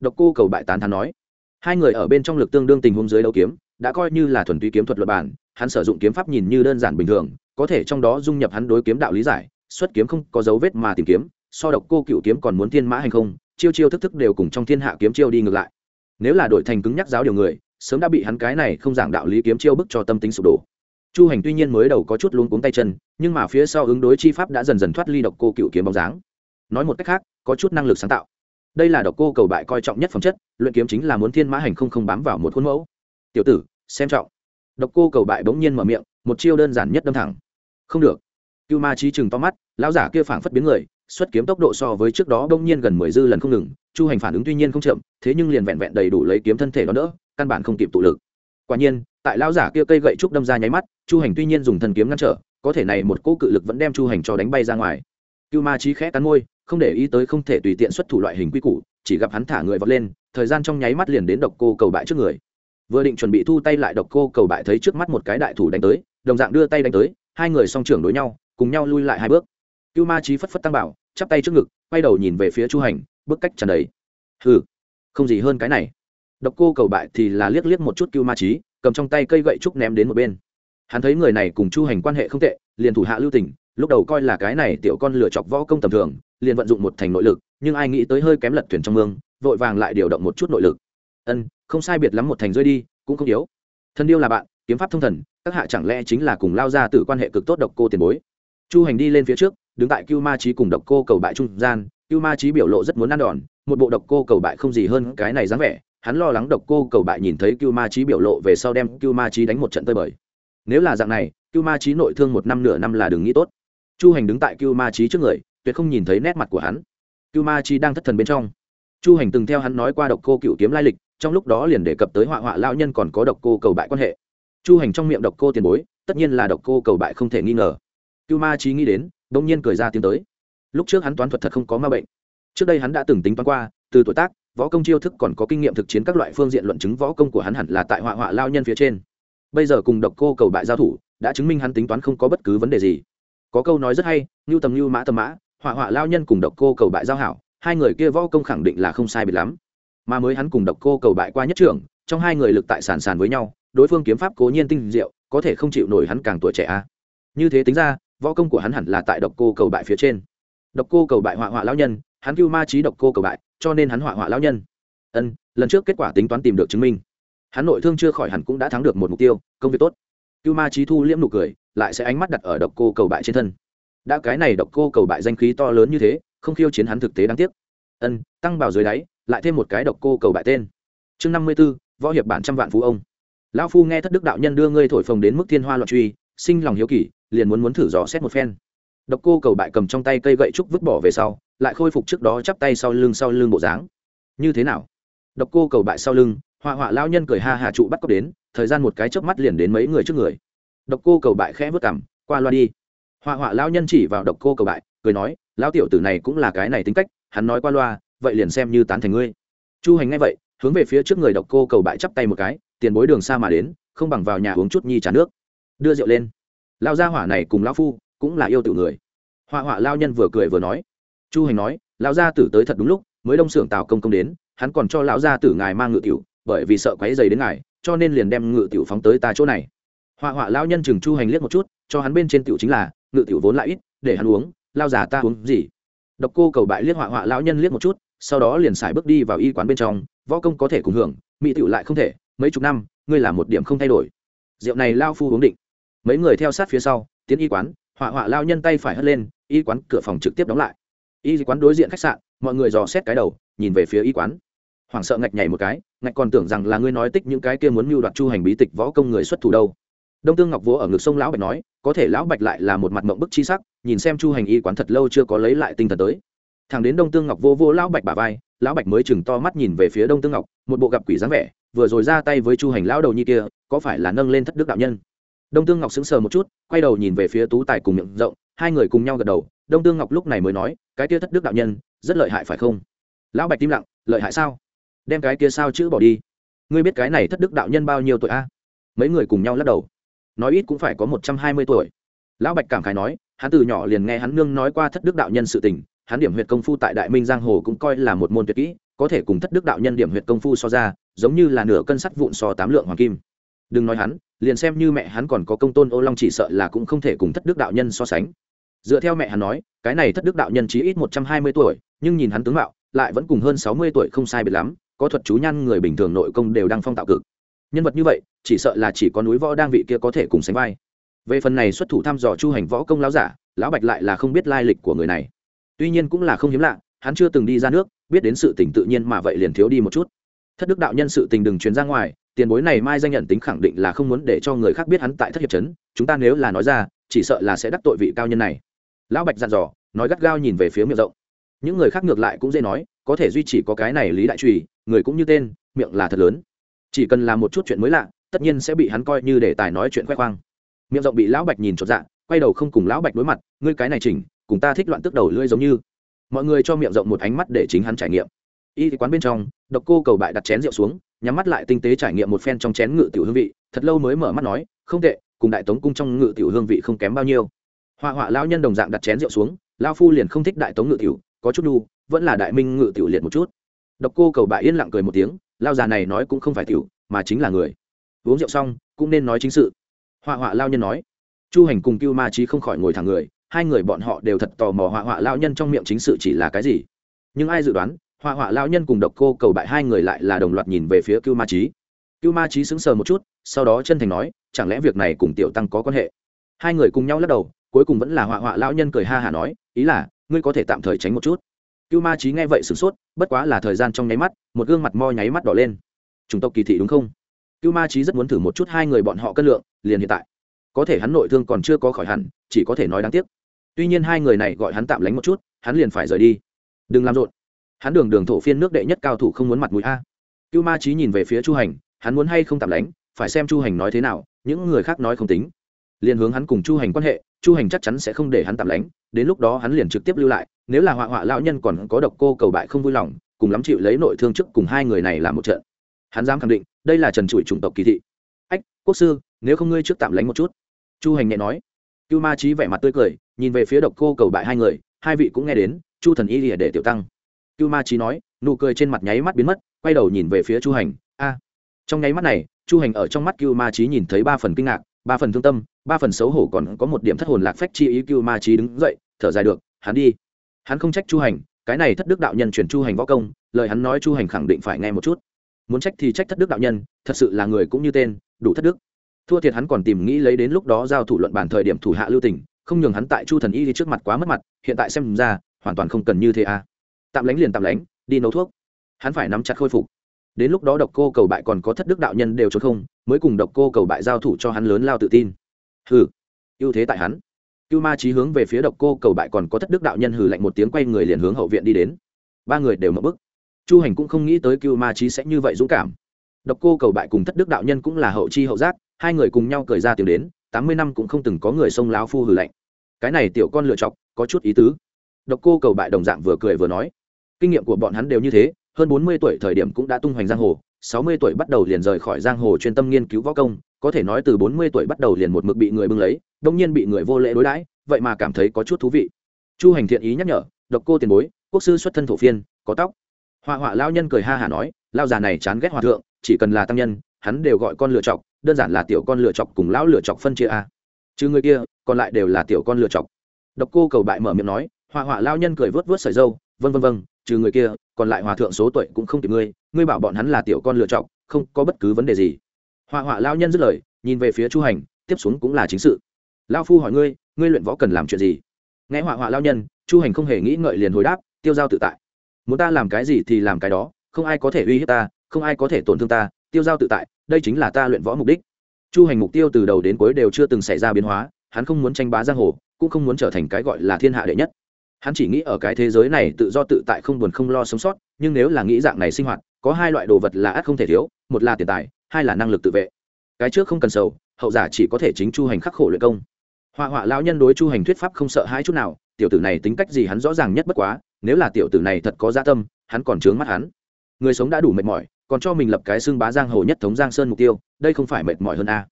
[SPEAKER 1] Độc cô cầu bại tán thán nói, hai người ở bên trong lực tương đương tình huống dưới đấu kiếm, đã coi như là thuần túy kiếm thuật luật bản hắn sử dụng kiếm pháp nhìn như đơn giản bình thường, có thể trong đó dung nhập hắn đối kiếm đạo lý giải, xuất kiếm không có dấu vết mà tìm kiếm, so độc cô cựu kiếm còn muốn thiên mã hành không, chiêu chiêu thức thức đều cùng trong thiên hạ kiếm chiêu đi ngược lại. Nếu là đổi thành cứng nhắc giáo điều người, sớm đã bị hắn cái này không giảng đạo lý kiếm chiêu bức cho tâm tính sụp đổ. Chu hành tuy nhiên mới đầu có chút luống cuống tay chân, nhưng mà phía sau ứng đối chi pháp đã dần dần thoát ly độc cô cựu kiếm bóng dáng. Nói một cách khác, có chút năng lực sáng tạo. Đây là độc cô cầu bại coi trọng nhất phẩm chất, luyện kiếm chính là muốn thiên mã hành không không bám vào một khuôn mẫu. Tiểu tử, xem trọng độc cô cầu bại bỗng nhiên mở miệng, một chiêu đơn giản nhất đâm thẳng. Không được. Cưu ma trí chừng to mắt, lão giả kia phảng phất biến người, xuất kiếm tốc độ so với trước đó bỗng nhiên gần mười dư lần không ngừng, chu hành phản ứng tuy nhiên không chậm, thế nhưng liền vẹn vẹn đầy đủ lấy kiếm thân thể đó đỡ, căn bản không kịp tụ lực. Quả nhiên, tại lão giả kia cây gậy trúc đâm ra nháy mắt, chu hành tuy nhiên dùng thần kiếm ngăn trở, có thể này một cỗ cự lực vẫn đem chu hành cho đánh bay ra ngoài. Cưu ma trí khẽ cắn môi, không để ý tới không thể tùy tiện xuất thủ loại hình quy củ, chỉ gặp hắn thả người vọt lên, thời gian trong nháy mắt liền đến độc cô cầu bại trước người vừa định chuẩn bị thu tay lại độc cô cầu bại thấy trước mắt một cái đại thủ đánh tới, đồng dạng đưa tay đánh tới, hai người song trưởng đối nhau, cùng nhau lui lại hai bước. Cưu ma trí phất phất tăng bảo, chắp tay trước ngực, quay đầu nhìn về phía chu hành, bước cách trần đấy hừ, không gì hơn cái này. Độc cô cầu bại thì là liếc liếc một chút cưu ma trí cầm trong tay cây gậy trúc ném đến một bên. Hắn thấy người này cùng chu hành quan hệ không tệ, liền thủ hạ lưu tình, lúc đầu coi là cái này tiểu con lựa chọc võ công tầm thường, liền vận dụng một thành nội lực, nhưng ai nghĩ tới hơi kém lật thuyền trong mương, vội vàng lại điều động một chút nội lực ân, không sai biệt lắm một thành rơi đi, cũng không yếu. Thân điêu là bạn, kiếm pháp thông thần, các hạ chẳng lẽ chính là cùng lao ra từ quan hệ cực tốt độc cô tiền bối? Chu hành đi lên phía trước, đứng tại cưu ma trí cùng độc cô cầu bại trung gian, cưu ma trí biểu lộ rất muốn ăn đòn, một bộ độc cô cầu bại không gì hơn cái này dáng vẻ, hắn lo lắng độc cô cầu bại nhìn thấy cưu ma trí biểu lộ về sau đem cưu ma trí đánh một trận tơi bời. Nếu là dạng này, cưu ma trí nội thương một năm nửa năm là đừng nghĩ tốt. Chu hành đứng tại cưu ma trí trước người, tuyệt không nhìn thấy nét mặt của hắn. Cưu ma trí đang thất thần bên trong. Chu hành từng theo hắn nói qua độc cô cựu kiếm lai lịch trong lúc đó liền đề cập tới họa họa lao nhân còn có độc cô cầu bại quan hệ. Chu hành trong miệng độc cô tiền bối, tất nhiên là độc cô cầu bại không thể nghi ngờ. Cưu ma trí nghĩ đến đông nhiên cười ra tiến tới. Lúc trước hắn toán thuật thật không có ma bệnh. Trước đây hắn đã từng tính toán qua, từ tuổi tác, võ công chiêu thức còn có kinh nghiệm thực chiến các loại phương diện luận chứng võ công của hắn hẳn là tại họa họa lao nhân phía trên. Bây giờ cùng độc cô cầu bại giao thủ, đã chứng minh hắn tính toán không có bất cứ vấn đề gì. Có câu nói rất hay như tầm như mã tầm mã, họa họa lao nhân cùng độc cô cầu bại giao hảo, hai người kia võ công khẳng định là không sai biệt lắm mà mới hắn cùng độc cô cầu bại qua nhất trưởng, trong hai người lực tại sàn sàn với nhau, đối phương kiếm pháp cố nhiên tinh diệu, có thể không chịu nổi hắn càng tuổi trẻ a. Như thế tính ra, võ công của hắn hẳn là tại độc cô cầu bại phía trên. Độc cô cầu bại họa họa lão nhân, hắn cưu ma trí độc cô cầu bại, cho nên hắn họa họa lão nhân. Ân, lần trước kết quả tính toán tìm được chứng minh. Hắn nội thương chưa khỏi hẳn cũng đã thắng được một mục tiêu, công việc tốt. Cưu ma trí thu liễm nụ cười, lại sẽ ánh mắt đặt ở độc cô cầu bại trên thân. Đã cái này độc cô cầu bại danh khí to lớn như thế, không khiêu chiến hắn thực tế đáng tiếc. Ân, tăng bảo dưới đáy lại thêm một cái độc cô cầu bại tên. Chương năm mươi b ố võ hiệp bản trăm vạn phú ông. Lão phu nghe thất đức đạo nhân đưa ngươi thổi phồng đến mức thiên hoa loạn truy, sinh lòng hiếu kỳ, liền muốn muốn thử dò xét một phen. Độc cô cầu bại cầm trong tay cây gậy trúc vứt bỏ về sau, lại khôi phục trước đó chắp tay sau lưng sau lưng bộ dáng. Như thế nào? Độc cô cầu bại sau lưng, họa họa lao nhân cười ha hà trụ bắt cóc đến, thời gian một cái chớp mắt liền đến mấy người trước người. Độc cô cầu bại khẽ vớt cảm qua loa đi. Họa họa lao nhân chỉ vào độc cô cầu bại, cười nói lao tiểu tử này cũng là cái này tính cách, hắn nói qua loa vậy liền xem như tán thành ngươi. Chu hành ngay vậy, hướng về phía trước người độc cô cầu bại chắp tay một cái, tiền bối đường xa mà đến, không bằng vào nhà uống chút nhi trà nước. Đưa rượu lên. Lao gia hỏa này cùng lao phu, cũng là yêu tự người. Họa họa lao nhân vừa cười vừa nói. Chu hành nói, lão gia tử tới thật đúng lúc, mới đông xưởng tào công công đến, hắn còn cho lão gia tử ngài mang ngự tiểu, bởi vì sợ quấy dày đến ngài, cho nên liền đem ngự tiểu phóng tới ta chỗ này. Họa họa lao nhân chừng chu hành liếc một chút, cho hắn bên trên tiểu chính là, ngự tiểu vốn lại ít, để hắn uống lao già ta uống gì? Độc cô cầu bại liếc họa họa lão nhân liếc một chút sau đó liền xài bước đi vào y quán bên trong, võ công có thể cùng hưởng, mỹ tiểu lại không thể, mấy chục năm, ngươi là một điểm không thay đổi. Rượu này lao phu uống định. Mấy người theo sát phía sau, tiến y quán, họa họa lao nhân tay phải hất lên, y quán cửa phòng trực tiếp đóng lại. Y quán đối diện khách sạn, mọi người dò xét cái đầu, nhìn về phía y quán. Hoảng sợ ngạch nhảy một cái, ngạch còn tưởng rằng là ngươi nói tích những cái kia muốn mưu đoạt chu hành bí tịch võ công người xuất thủ đâu. Đông tương ngọc vỗ ở ngực sông lão bạch nói, có thể lão bạch lại là một mặt mộng bức chi sắc, nhìn xem chu hành y quán thật lâu chưa có lấy lại tinh thần tới thằng đến đông tương ngọc vô vô lão bạch bà vai, lão bạch mới chừng to mắt nhìn về phía đông tương ngọc, một bộ gặp quỷ dáng vẻ, vừa rồi ra tay với chu hành lão đầu nhi kia, có phải là nâng lên thất đức đạo nhân? Đông tương ngọc sững sờ một chút, quay đầu nhìn về phía tú tài cùng miệng rộng, hai người cùng nhau gật đầu, đông tương ngọc lúc này mới nói, cái kia thất đức đạo nhân, rất lợi hại phải không? Lão bạch tim lặng, lợi hại sao? Đem cái kia sao chữ bỏ đi. Ngươi biết cái này thất đức đạo nhân bao nhiêu tuổi a? Mấy người cùng nhau lắc đầu. Nói ít cũng phải có một trăm hai mươi tuổi. Lão bạch cảm khái nói, hắn từ nhỏ liền nghe hắn nương nói qua thất đức đạo nhân sự tình hắn điểm huyệt công phu tại đại minh giang hồ cũng coi là một môn tuyệt kỹ, có thể cùng thất đức đạo nhân điểm huyệt công phu so ra, giống như là nửa cân sắt vụn so tám lượng hoàng kim. Đừng nói hắn, liền xem như mẹ hắn còn có công tôn ô long chỉ sợ là cũng không thể cùng thất đức đạo nhân so sánh. Dựa theo mẹ hắn nói, cái này thất đức đạo nhân chỉ ít một trăm hai mươi tuổi, nhưng nhìn hắn tướng mạo, lại vẫn cùng hơn sáu mươi tuổi không sai biệt lắm, có thuật chú nhan người bình thường nội công đều đang phong tạo cực. Nhân vật như vậy, chỉ sợ là chỉ có núi võ đang vị kia có thể cùng sánh vai. Về phần này xuất thủ thăm dò chu hành võ công lão giả, lão bạch lại là không biết lai lịch của người này tuy nhiên cũng là không hiếm lạ, hắn chưa từng đi ra nước, biết đến sự tình tự nhiên mà vậy liền thiếu đi một chút. Thất đức đạo nhân sự tình đừng truyền ra ngoài, tiền bối này mai danh nhận tính khẳng định là không muốn để cho người khác biết hắn tại thất hiệp trấn, chúng ta nếu là nói ra, chỉ sợ là sẽ đắc tội vị cao nhân này. Lão bạch dặn dò, nói gắt gao nhìn về phía miệng rộng. Những người khác ngược lại cũng dễ nói, có thể duy chỉ có cái này lý đại trùy, người cũng như tên, miệng là thật lớn. Chỉ cần làm một chút chuyện mới lạ, tất nhiên sẽ bị hắn coi như để tài nói chuyện khoe khoang. Miệng rộng bị lão bạch nhìn chột dạ quay đầu không cùng lão bạch đối mặt, ngươi cái này chỉnh cùng ta thích loạn tức đầu lưỡi giống như. Mọi người cho miệng rộng một ánh mắt để chính hắn trải nghiệm. Y quán bên trong, độc cô cầu bại đặt chén rượu xuống, nhắm mắt lại tinh tế trải nghiệm một phen trong chén ngự tiểu hương vị, thật lâu mới mở mắt nói, không tệ, cùng đại tống cung trong ngự tiểu hương vị không kém bao nhiêu. Họa họa lao nhân đồng dạng đặt chén rượu xuống lao phu liền không thích đại tống ngự tiểu, có chút đu, vẫn là đại minh ngự tiểu liệt một chút. Độc cô cầu bại yên lặng cười một tiếng lao già này nói cũng không phải tiểu, mà chính là người. Uống rượu xong, cũng nên nói chính sự. Họa họa lao nhân nói, chu hành cùng cưu ma trí không khỏi ngồi thẳng người hai người bọn họ đều thật tò mò họa họa lao nhân trong miệng chính sự chỉ là cái gì. Nhưng ai dự đoán, họa họa lao nhân cùng độc cô cầu bại hai người lại là đồng loạt nhìn về phía cưu ma trí cưu ma trí sững sờ một chút, sau đó chân thành nói, chẳng lẽ việc này cùng tiểu tăng có quan hệ? Hai người cùng nhau lắc đầu, cuối cùng vẫn là họa họa lao nhân cười ha hả nói, ý là, ngươi có thể tạm thời tránh một chút. Cưu ma trí nghe vậy sửng sốt, bất quá là thời gian trong nháy mắt, một gương mặt mo nháy mắt đỏ lên. Chủng tộc kỳ thị đúng không? Cưu ma trí rất muốn thử một chút hai người bọn họ cân lượng, liền hiện tại. Có thể hắn nội thương còn chưa có khỏi hẳn, chỉ có thể nói đáng tiếc tuy nhiên hai người này gọi hắn tạm lánh một chút, hắn liền phải rời đi. Đừng làm rộn. Hắn đường đường thổ phiên nước đệ nhất cao thủ không muốn mặt mũi a. Cưu ma trí nhìn về phía chu hành, hắn muốn hay không tạm lánh, phải xem chu hành nói thế nào, những người khác nói không tính. Liền hướng hắn cùng chu hành quan hệ, chu hành chắc chắn sẽ không để hắn tạm lánh, đến lúc đó hắn liền trực tiếp lưu lại, nếu là họa họa lão nhân còn có độc cô cầu bại không vui lòng, cùng lắm chịu lấy nội thương trước cùng hai người này làm một trận. Hắn dám khẳng định, đây là trần trụi chủng tộc kỳ thị. Ách, quốc sư, nếu không ngươi trước tạm lánh một chút. Chu hành nhẹ nói cưu ma trí vẻ mặt tươi cười, nhìn về phía độc cô cầu bại hai người, hai vị cũng nghe đến, chu thần y lìa để tiểu tăng. Cưu ma trí nói, nụ cười trên mặt nháy mắt biến mất, quay đầu nhìn về phía chu hành, a. Trong nháy mắt này, chu hành ở trong mắt cưu ma trí nhìn thấy ba phần kinh ngạc, ba phần thương tâm, ba phần xấu hổ còn có một điểm thất hồn lạc phách chi ý cưu ma trí đứng dậy, thở dài được, hắn đi. Hắn không trách chu hành, cái này thất đức đạo nhân truyền chu hành võ công, lời hắn nói chu hành khẳng định phải nghe một chút. Muốn trách thì trách thất đức đạo nhân, thật sự là người cũng như tên, đủ thất đức thua thiệt hắn còn tìm nghĩ lấy đến lúc đó giao thủ luận bản thời điểm thủ hạ lưu tình, không nhường hắn tại chu thần y đi trước mặt quá mất mặt, hiện tại xem ra, hoàn toàn không cần như thế à. Tạm lánh liền tạm lánh, đi nấu thuốc. Hắn phải nắm chặt khôi phục. Đến lúc đó độc cô cầu bại còn có thất đức đạo nhân đều trốn không, mới cùng độc cô cầu bại giao thủ cho hắn lớn lao tự tin. Hừ, ưu thế tại hắn. Cưu ma trí hướng về phía độc cô cầu bại còn có thất đức đạo nhân hừ lạnh một tiếng quay người liền hướng hậu viện đi đến. Ba người đều mở bức chu hành cũng không nghĩ tới cưu ma trí sẽ như vậy dũng cảm. Độc cô cầu bại cùng thất đức đạo nhân cũng là hậu chi hậu giác hai người cùng nhau cười ra tiếng đến, tám mươi năm cũng không từng có người xông láo phu hừ lạnh. Cái này tiểu con lựa chọc, có chút ý tứ. Độc cô cầu bại đồng dạng vừa cười vừa nói. Kinh nghiệm của bọn hắn đều như thế, hơn bốn mươi tuổi thời điểm cũng đã tung hoành giang hồ, sáu mươi tuổi bắt đầu liền rời khỏi giang hồ chuyên tâm nghiên cứu võ công, có thể nói từ bốn mươi tuổi bắt đầu liền một mực bị người bưng lấy, đông nhiên bị người vô lễ đối đãi, vậy mà cảm thấy có chút thú vị. Chu hành thiện ý nhắc nhở, độc cô tiền bối, quốc sư xuất thân thổ phiên, có tóc. Họa họa lao nhân cười ha hả nói lao già này chán ghét hòa thượng, chỉ cần là tăng nhân, hắn đều gọi con lựa chọc đơn giản là tiểu con lựa chọc cùng lão lựa chọc phân chia a. Chứ người kia, còn lại đều là tiểu con lựa chọc. Độc cô cầu bại mở miệng nói, họa họa lao nhân cười vớt vớt sợi dâu vân vân vân trừ người kia, còn lại hòa thượng số tuổi cũng không kịp ngươi ngươi bảo bọn hắn là tiểu con lựa chọc, không có bất cứ vấn đề gì. Họa họa lao nhân dứt lời, nhìn về phía chu hành, tiếp xuống cũng là chính sự. Lao phu hỏi ngươi ngươi luyện võ cần làm chuyện gì? Nghe họa họa lao nhân, chu hành không hề nghĩ ngợi liền hồi đáp, tiêu giao tự tại. Muốn ta làm cái gì thì làm cái đó, không ai có thể uy hiếp ta, không ai có thể tổn thương ta tiêu giao tự tại, đây chính là ta luyện võ mục đích. Chu hành mục tiêu từ đầu đến cuối đều chưa từng xảy ra biến hóa, hắn không muốn tranh bá giang hồ, cũng không muốn trở thành cái gọi là thiên hạ đệ nhất. Hắn chỉ nghĩ ở cái thế giới này tự do tự tại không buồn không lo sống sót, nhưng nếu là nghĩ dạng này sinh hoạt, có hai loại đồ vật là ắt không thể thiếu, một là tiền tài, hai là năng lực tự vệ. Cái trước không cần sầu, hậu giả chỉ có thể chính chu hành khắc khổ luyện công. Họa họa lão nhân đối chu hành thuyết pháp không sợ hai chút nào, tiểu tử này tính cách gì hắn rõ ràng nhất bất quá, nếu là tiểu tử này thật có gia tâm, hắn còn trướng mắt hắn. Người sống đã đủ mệt mỏi còn cho mình lập cái xương bá giang hồ nhất thống giang sơn mục tiêu, đây không phải mệt mỏi hơn a à.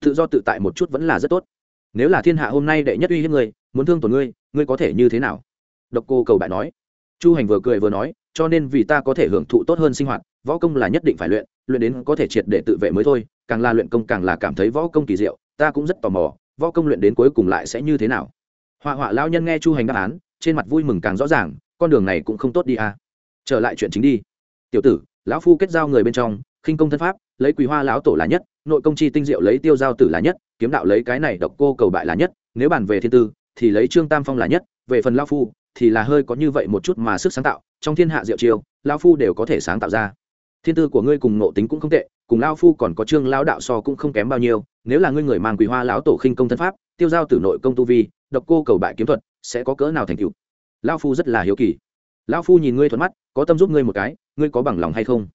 [SPEAKER 1] tự do tự tại một chút vẫn là rất tốt. Nếu là thiên hạ hôm nay đệ nhất uy hiếp ngươi, muốn thương tổn ngươi ngươi có thể như thế nào? Độc cô cầu bại nói. Chu hành vừa cười vừa nói, cho nên vì ta có thể hưởng thụ tốt hơn sinh hoạt, võ công là nhất định phải luyện luyện đến có thể triệt để tự vệ mới thôi, càng là luyện công càng là cảm thấy võ công kỳ diệu, ta cũng rất tò mò, võ công luyện đến cuối cùng lại sẽ như thế nào? Họa họa lao nhân nghe chu hành đáp án, trên mặt vui mừng càng rõ ràng, con đường này cũng không tốt đi à. Trở lại chuyện chính đi. Tiểu tử lão phu kết giao người bên trong, khinh công thân pháp, lấy quý hoa lão tổ là nhất, nội công chi tinh diệu lấy tiêu giao tử là nhất, kiếm đạo lấy cái này độc cô cầu bại là nhất, nếu bàn về thiên tư, thì lấy trương tam phong là nhất, về phần lão phu, thì là hơi có như vậy một chút mà sức sáng tạo, trong thiên hạ diệu chiêu lão phu đều có thể sáng tạo ra. Thiên tư của ngươi cùng nộ tính cũng không tệ, cùng lão phu còn có trương lão đạo so cũng không kém bao nhiêu, nếu là ngươi người mang quý hoa lão tổ khinh công thân pháp, tiêu giao tử nội công tu vi, độc cô cầu bại kiếm thuật, sẽ có cỡ nào thành tựu? Lão phu rất là hiếu kỳ lao phu nhìn ngươi thuận mắt, có tâm giúp ngươi một cái, ngươi có bằng lòng hay không?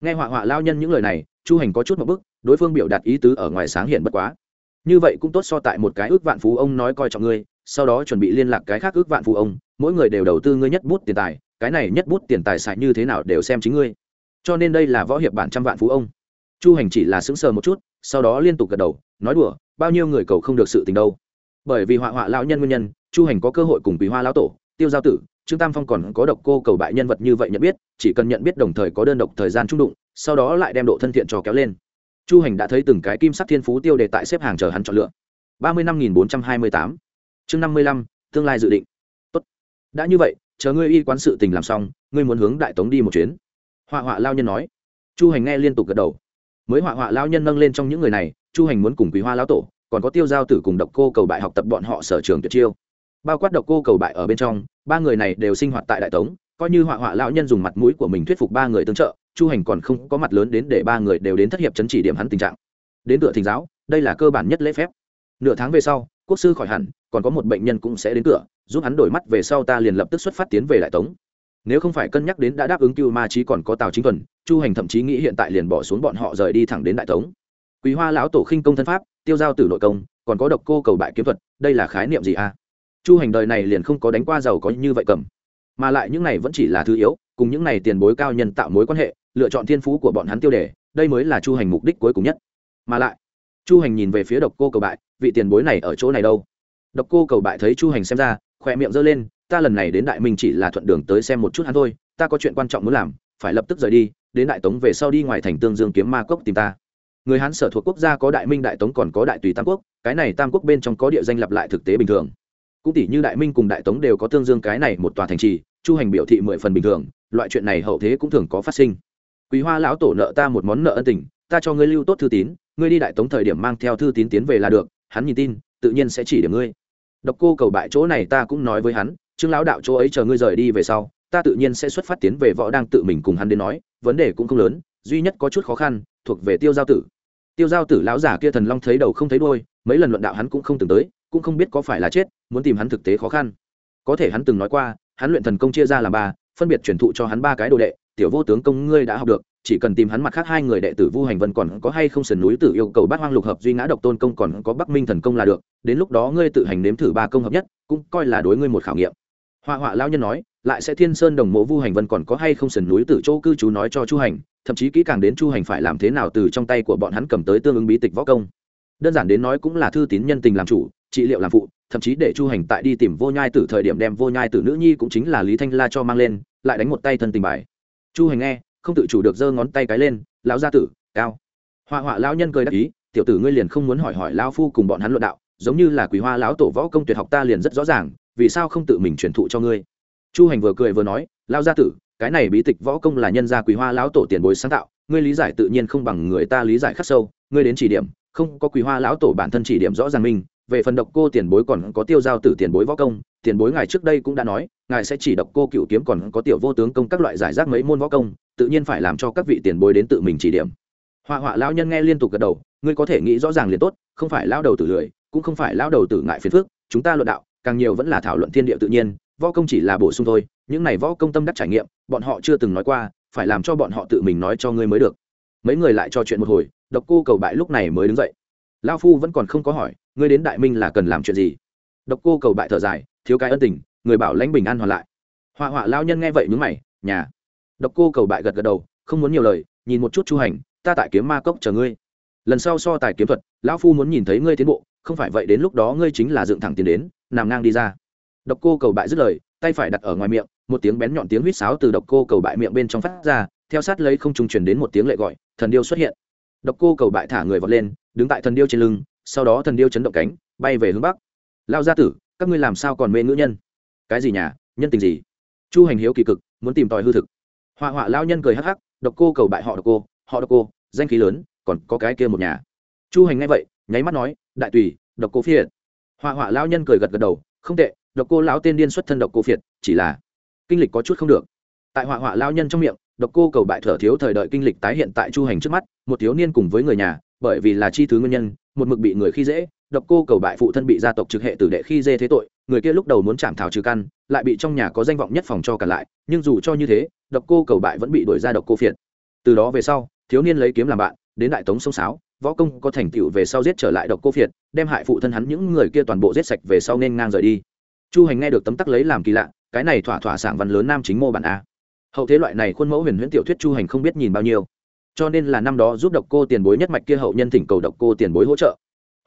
[SPEAKER 1] Nghe họa họa lao nhân những lời này, chu hành có chút một bức, đối phương biểu đạt ý tứ ở ngoài sáng hiện bất quá. Như vậy cũng tốt so tại một cái ước vạn phú ông nói coi trọng ngươi, sau đó chuẩn bị liên lạc cái khác ước vạn phú ông, mỗi người đều đầu tư ngươi nhất bút tiền tài, cái này nhất bút tiền tài xài như thế nào đều xem chính ngươi. Cho nên đây là võ hiệp bản trăm vạn phú ông. Chu hành chỉ là sững sờ một chút, sau đó liên tục gật đầu, nói đùa, bao nhiêu người cầu không được sự tình đâu. Bởi vì họa họa lão nhân nguyên nhân, chu hành có cơ hội cùng quý hoa lão tổ, tiêu giao tử trương tam phong còn có độc cô cầu bại nhân vật như vậy nhận biết, chỉ cần nhận biết đồng thời có đơn độc thời gian trung đụng, sau đó lại đem độ thân thiện cho kéo lên. Chu hành đã thấy từng cái kim sắc thiên phú tiêu đề tại xếp hàng chờ hắn chọn lựa. ba mươi năm nghìn bốn trăm hai mươi tám. Chương năm mươi lăm, tương lai dự định. Tốt. đã như vậy, chờ ngươi y quán sự tình làm xong, ngươi muốn hướng đại tống đi một chuyến. Họa họa lao nhân nói. Chu hành nghe liên tục gật đầu. Mới họa họa lao nhân nâng lên trong những người này, chu hành muốn cùng quý hoa lão tổ, còn có tiêu giao tử cùng độc cô cầu bại học tập bọn họ sở trường tuyệt chiêu bao quát độc cô cầu bại ở bên trong, ba người này đều sinh hoạt tại đại tống, coi như họa họa lão nhân dùng mặt mũi của mình thuyết phục ba người tương trợ, chu hành còn không có mặt lớn đến để ba người đều đến thất hiệp chấn chỉ điểm hắn tình trạng. Đến cửa thỉnh giáo, đây là cơ bản nhất lễ phép. Nửa tháng về sau, quốc sư khỏi hẳn, còn có một bệnh nhân cũng sẽ đến cửa, giúp hắn đổi mắt về sau ta liền lập tức xuất phát tiến về đại tống. Nếu không phải cân nhắc đến đã đáp ứng cưu ma trí còn có tào chính thuần, chu hành thậm chí nghĩ hiện tại liền bỏ xuống bọn họ rời đi thẳng đến đại tống. Quý hoa lão tổ khinh công thân pháp, tiêu giao tử nội công, còn có độc cô cầu bại kiếm thuật, đây là khái niệm gì a? Chu hành đời này liền không có đánh qua giàu có như vậy cầm. Mà lại những này vẫn chỉ là thứ yếu, cùng những này tiền bối cao nhân tạo mối quan hệ, lựa chọn thiên phú của bọn hắn tiêu đề, đây mới là chu hành mục đích cuối cùng nhất. Mà lại, chu hành nhìn về phía độc cô cầu bại, vị tiền bối này ở chỗ này đâu? Độc cô cầu bại thấy chu hành xem ra, khỏe miệng giơ lên, ta lần này đến đại minh chỉ là thuận đường tới xem một chút hắn thôi, ta có chuyện quan trọng muốn làm, phải lập tức rời đi, đến đại tống về sau đi ngoài thành tương dương kiếm ma cốc tìm ta. Người hán sở thuộc quốc gia có đại minh, đại tống còn có đại tùy tam quốc, cái này tam quốc bên trong có địa danh lặp lại thực tế bình thường cũng tỷ như đại minh cùng đại tống đều có tương dương cái này một tòa thành trì, chu hành biểu thị mười phần bình thường, loại chuyện này hậu thế cũng thường có phát sinh. Quý hoa lão tổ nợ ta một món nợ ân tình, ta cho ngươi lưu tốt thư tín, ngươi đi đại tống thời điểm mang theo thư tín tiến về là được, hắn nhìn tin, tự nhiên sẽ chỉ điểm ngươi. Độc cô cầu bại chỗ này ta cũng nói với hắn, trương lão đạo chỗ ấy chờ ngươi rời đi về sau, ta tự nhiên sẽ xuất phát tiến về võ đang tự mình cùng hắn đến nói, vấn đề cũng không lớn, duy nhất có chút khó khăn, thuộc về tiêu giao tử. Tiêu giao tử lão giả kia thần long thấy đầu không thấy đôi mấy lần luận đạo hắn cũng không từng tới cũng không biết có phải là chết, muốn tìm hắn thực tế khó khăn. Có thể hắn từng nói qua, hắn luyện thần công chia ra làm ba, phân biệt truyền thụ cho hắn ba cái đồ đệ, tiểu vô tướng công ngươi đã học được, chỉ cần tìm hắn mặt khác hai người đệ tử vu hành vân còn có hay không sườn núi tử yêu cầu bát hoang lục hợp duy ngã độc tôn công còn có bắc minh thần công là được, đến lúc đó ngươi tự hành nếm thử ba công hợp nhất, cũng coi là đối ngươi một khảo nghiệm. Hoa họa lao nhân nói, lại sẽ thiên sơn đồng mộ vu hành vân còn có hay không sườn núi tử chỗ cư trú nói cho chu hành, thậm chí kỹ càng đến chu hành phải làm thế nào từ trong tay của bọn hắn cầm tới tương ứng bí tịch võ công. Đơn giản đến nói cũng là thư tín nhân tình làm chủ trị liệu làm phụ, thậm chí để chu hành tại đi tìm vô nhai tử thời điểm đem vô nhai tử nữ nhi cũng chính là lý thanh la cho mang lên, lại đánh một tay thân tình bài. Chu hành nghe, không tự chủ được giơ ngón tay cái lên, lão gia tử, cao. Họa họa lão nhân cười đắc ý, tiểu tử ngươi liền không muốn hỏi hỏi lão phu cùng bọn hắn luận đạo, giống như là quý hoa lão tổ võ công tuyệt học ta liền rất rõ ràng, vì sao không tự mình truyền thụ cho ngươi? Chu hành vừa cười vừa nói, lão gia tử, cái này bí tịch võ công là nhân gia quý hoa lão tổ tiền bối sáng tạo, ngươi lý giải tự nhiên không bằng người ta lý giải khắc sâu, ngươi đến chỉ điểm, không có quý hoa lão tổ bản thân chỉ điểm rõ ràng mình về phần độc cô tiền bối còn có tiêu giao tử tiền bối võ công, tiền bối ngài trước đây cũng đã nói, ngài sẽ chỉ độc cô cựu kiếm còn có tiểu vô tướng công các loại giải rác mấy môn võ công, tự nhiên phải làm cho các vị tiền bối đến tự mình chỉ điểm. Họa họa lão nhân nghe liên tục gật đầu, ngươi có thể nghĩ rõ ràng liền tốt, không phải lao đầu tử lười, cũng không phải lao đầu tử ngại phiền phước chúng ta luận đạo, càng nhiều vẫn là thảo luận thiên địa tự nhiên, võ công chỉ là bổ sung thôi, những này võ công tâm đắc trải nghiệm, bọn họ chưa từng nói qua, phải làm cho bọn họ tự mình nói cho ngươi mới được. Mấy người lại trò chuyện một hồi, độc cô cầu bại lúc này mới đứng dậy. Lao phu vẫn còn không có hỏi ngươi đến đại minh là cần làm chuyện gì? Độc cô cầu bại thở dài, thiếu cái ân tình, người bảo lãnh bình an hoàn lại. Họa họa lao nhân nghe vậy mướn mày, nhà. Độc cô cầu bại gật gật đầu, không muốn nhiều lời, nhìn một chút chu hành, ta tại kiếm ma cốc chờ ngươi. Lần sau so tài kiếm thuật, lão phu muốn nhìn thấy ngươi tiến bộ, không phải vậy đến lúc đó ngươi chính là dựng thẳng tiến đến, nằm ngang đi ra. Độc cô cầu bại dứt lời, tay phải đặt ở ngoài miệng, một tiếng bén nhọn tiếng huýt sáo từ độc cô cầu bại miệng bên trong phát ra, theo sát lấy không trung truyền đến một tiếng lệ gọi, thần điêu xuất hiện. Độc cô cầu bại thả người vọt lên, đứng tại thần điêu trên lưng sau đó thần điêu chấn động cánh, bay về hướng bắc. Lao gia tử, các ngươi làm sao còn mê ngữ nhân? Cái gì nhà, nhân tình gì? Chu hành hiếu kỳ cực, muốn tìm tòi hư thực. Họa họa lao nhân cười hắc hắc, độc cô cầu bại họ độc cô, họ độc cô, danh khí lớn, còn có cái kia một nhà. Chu hành nghe vậy, nháy mắt nói, đại tùy, độc cô phiệt. Họa họa lao nhân cười gật gật đầu, không tệ, độc cô lão tên điên xuất thân độc cô phiệt, chỉ là kinh lịch có chút không được. Tại họa họa lao nhân trong miệng, độc cô cầu bại thở thiếu thời đợi kinh lịch tái hiện tại chu hành trước mắt, một thiếu niên cùng với người nhà bởi vì là chi thứ nguyên nhân, một mực bị người khi dễ, độc cô cầu bại phụ thân bị gia tộc trực hệ tử đệ khi dê thế tội, người kia lúc đầu muốn chạm thảo trừ căn, lại bị trong nhà có danh vọng nhất phòng cho cả lại, nhưng dù cho như thế, độc cô cầu bại vẫn bị đuổi ra độc cô phiệt. Từ đó về sau, thiếu niên lấy kiếm làm bạn, đến đại tống sông sáo, võ công có thành tựu về sau giết trở lại độc cô phiệt, đem hại phụ thân hắn những người kia toàn bộ giết sạch về sau nên ngang rời đi. Chu hành nghe được tấm tắc lấy làm kỳ lạ, cái này thỏa thỏa sảng văn lớn nam chính mô bản a. Hậu thế loại này khuôn mẫu huyền huyễn tiểu thuyết chu hành không biết nhìn bao nhiêu cho nên là năm đó giúp độc cô tiền bối nhất mạch kia hậu nhân thỉnh cầu độc cô tiền bối hỗ trợ.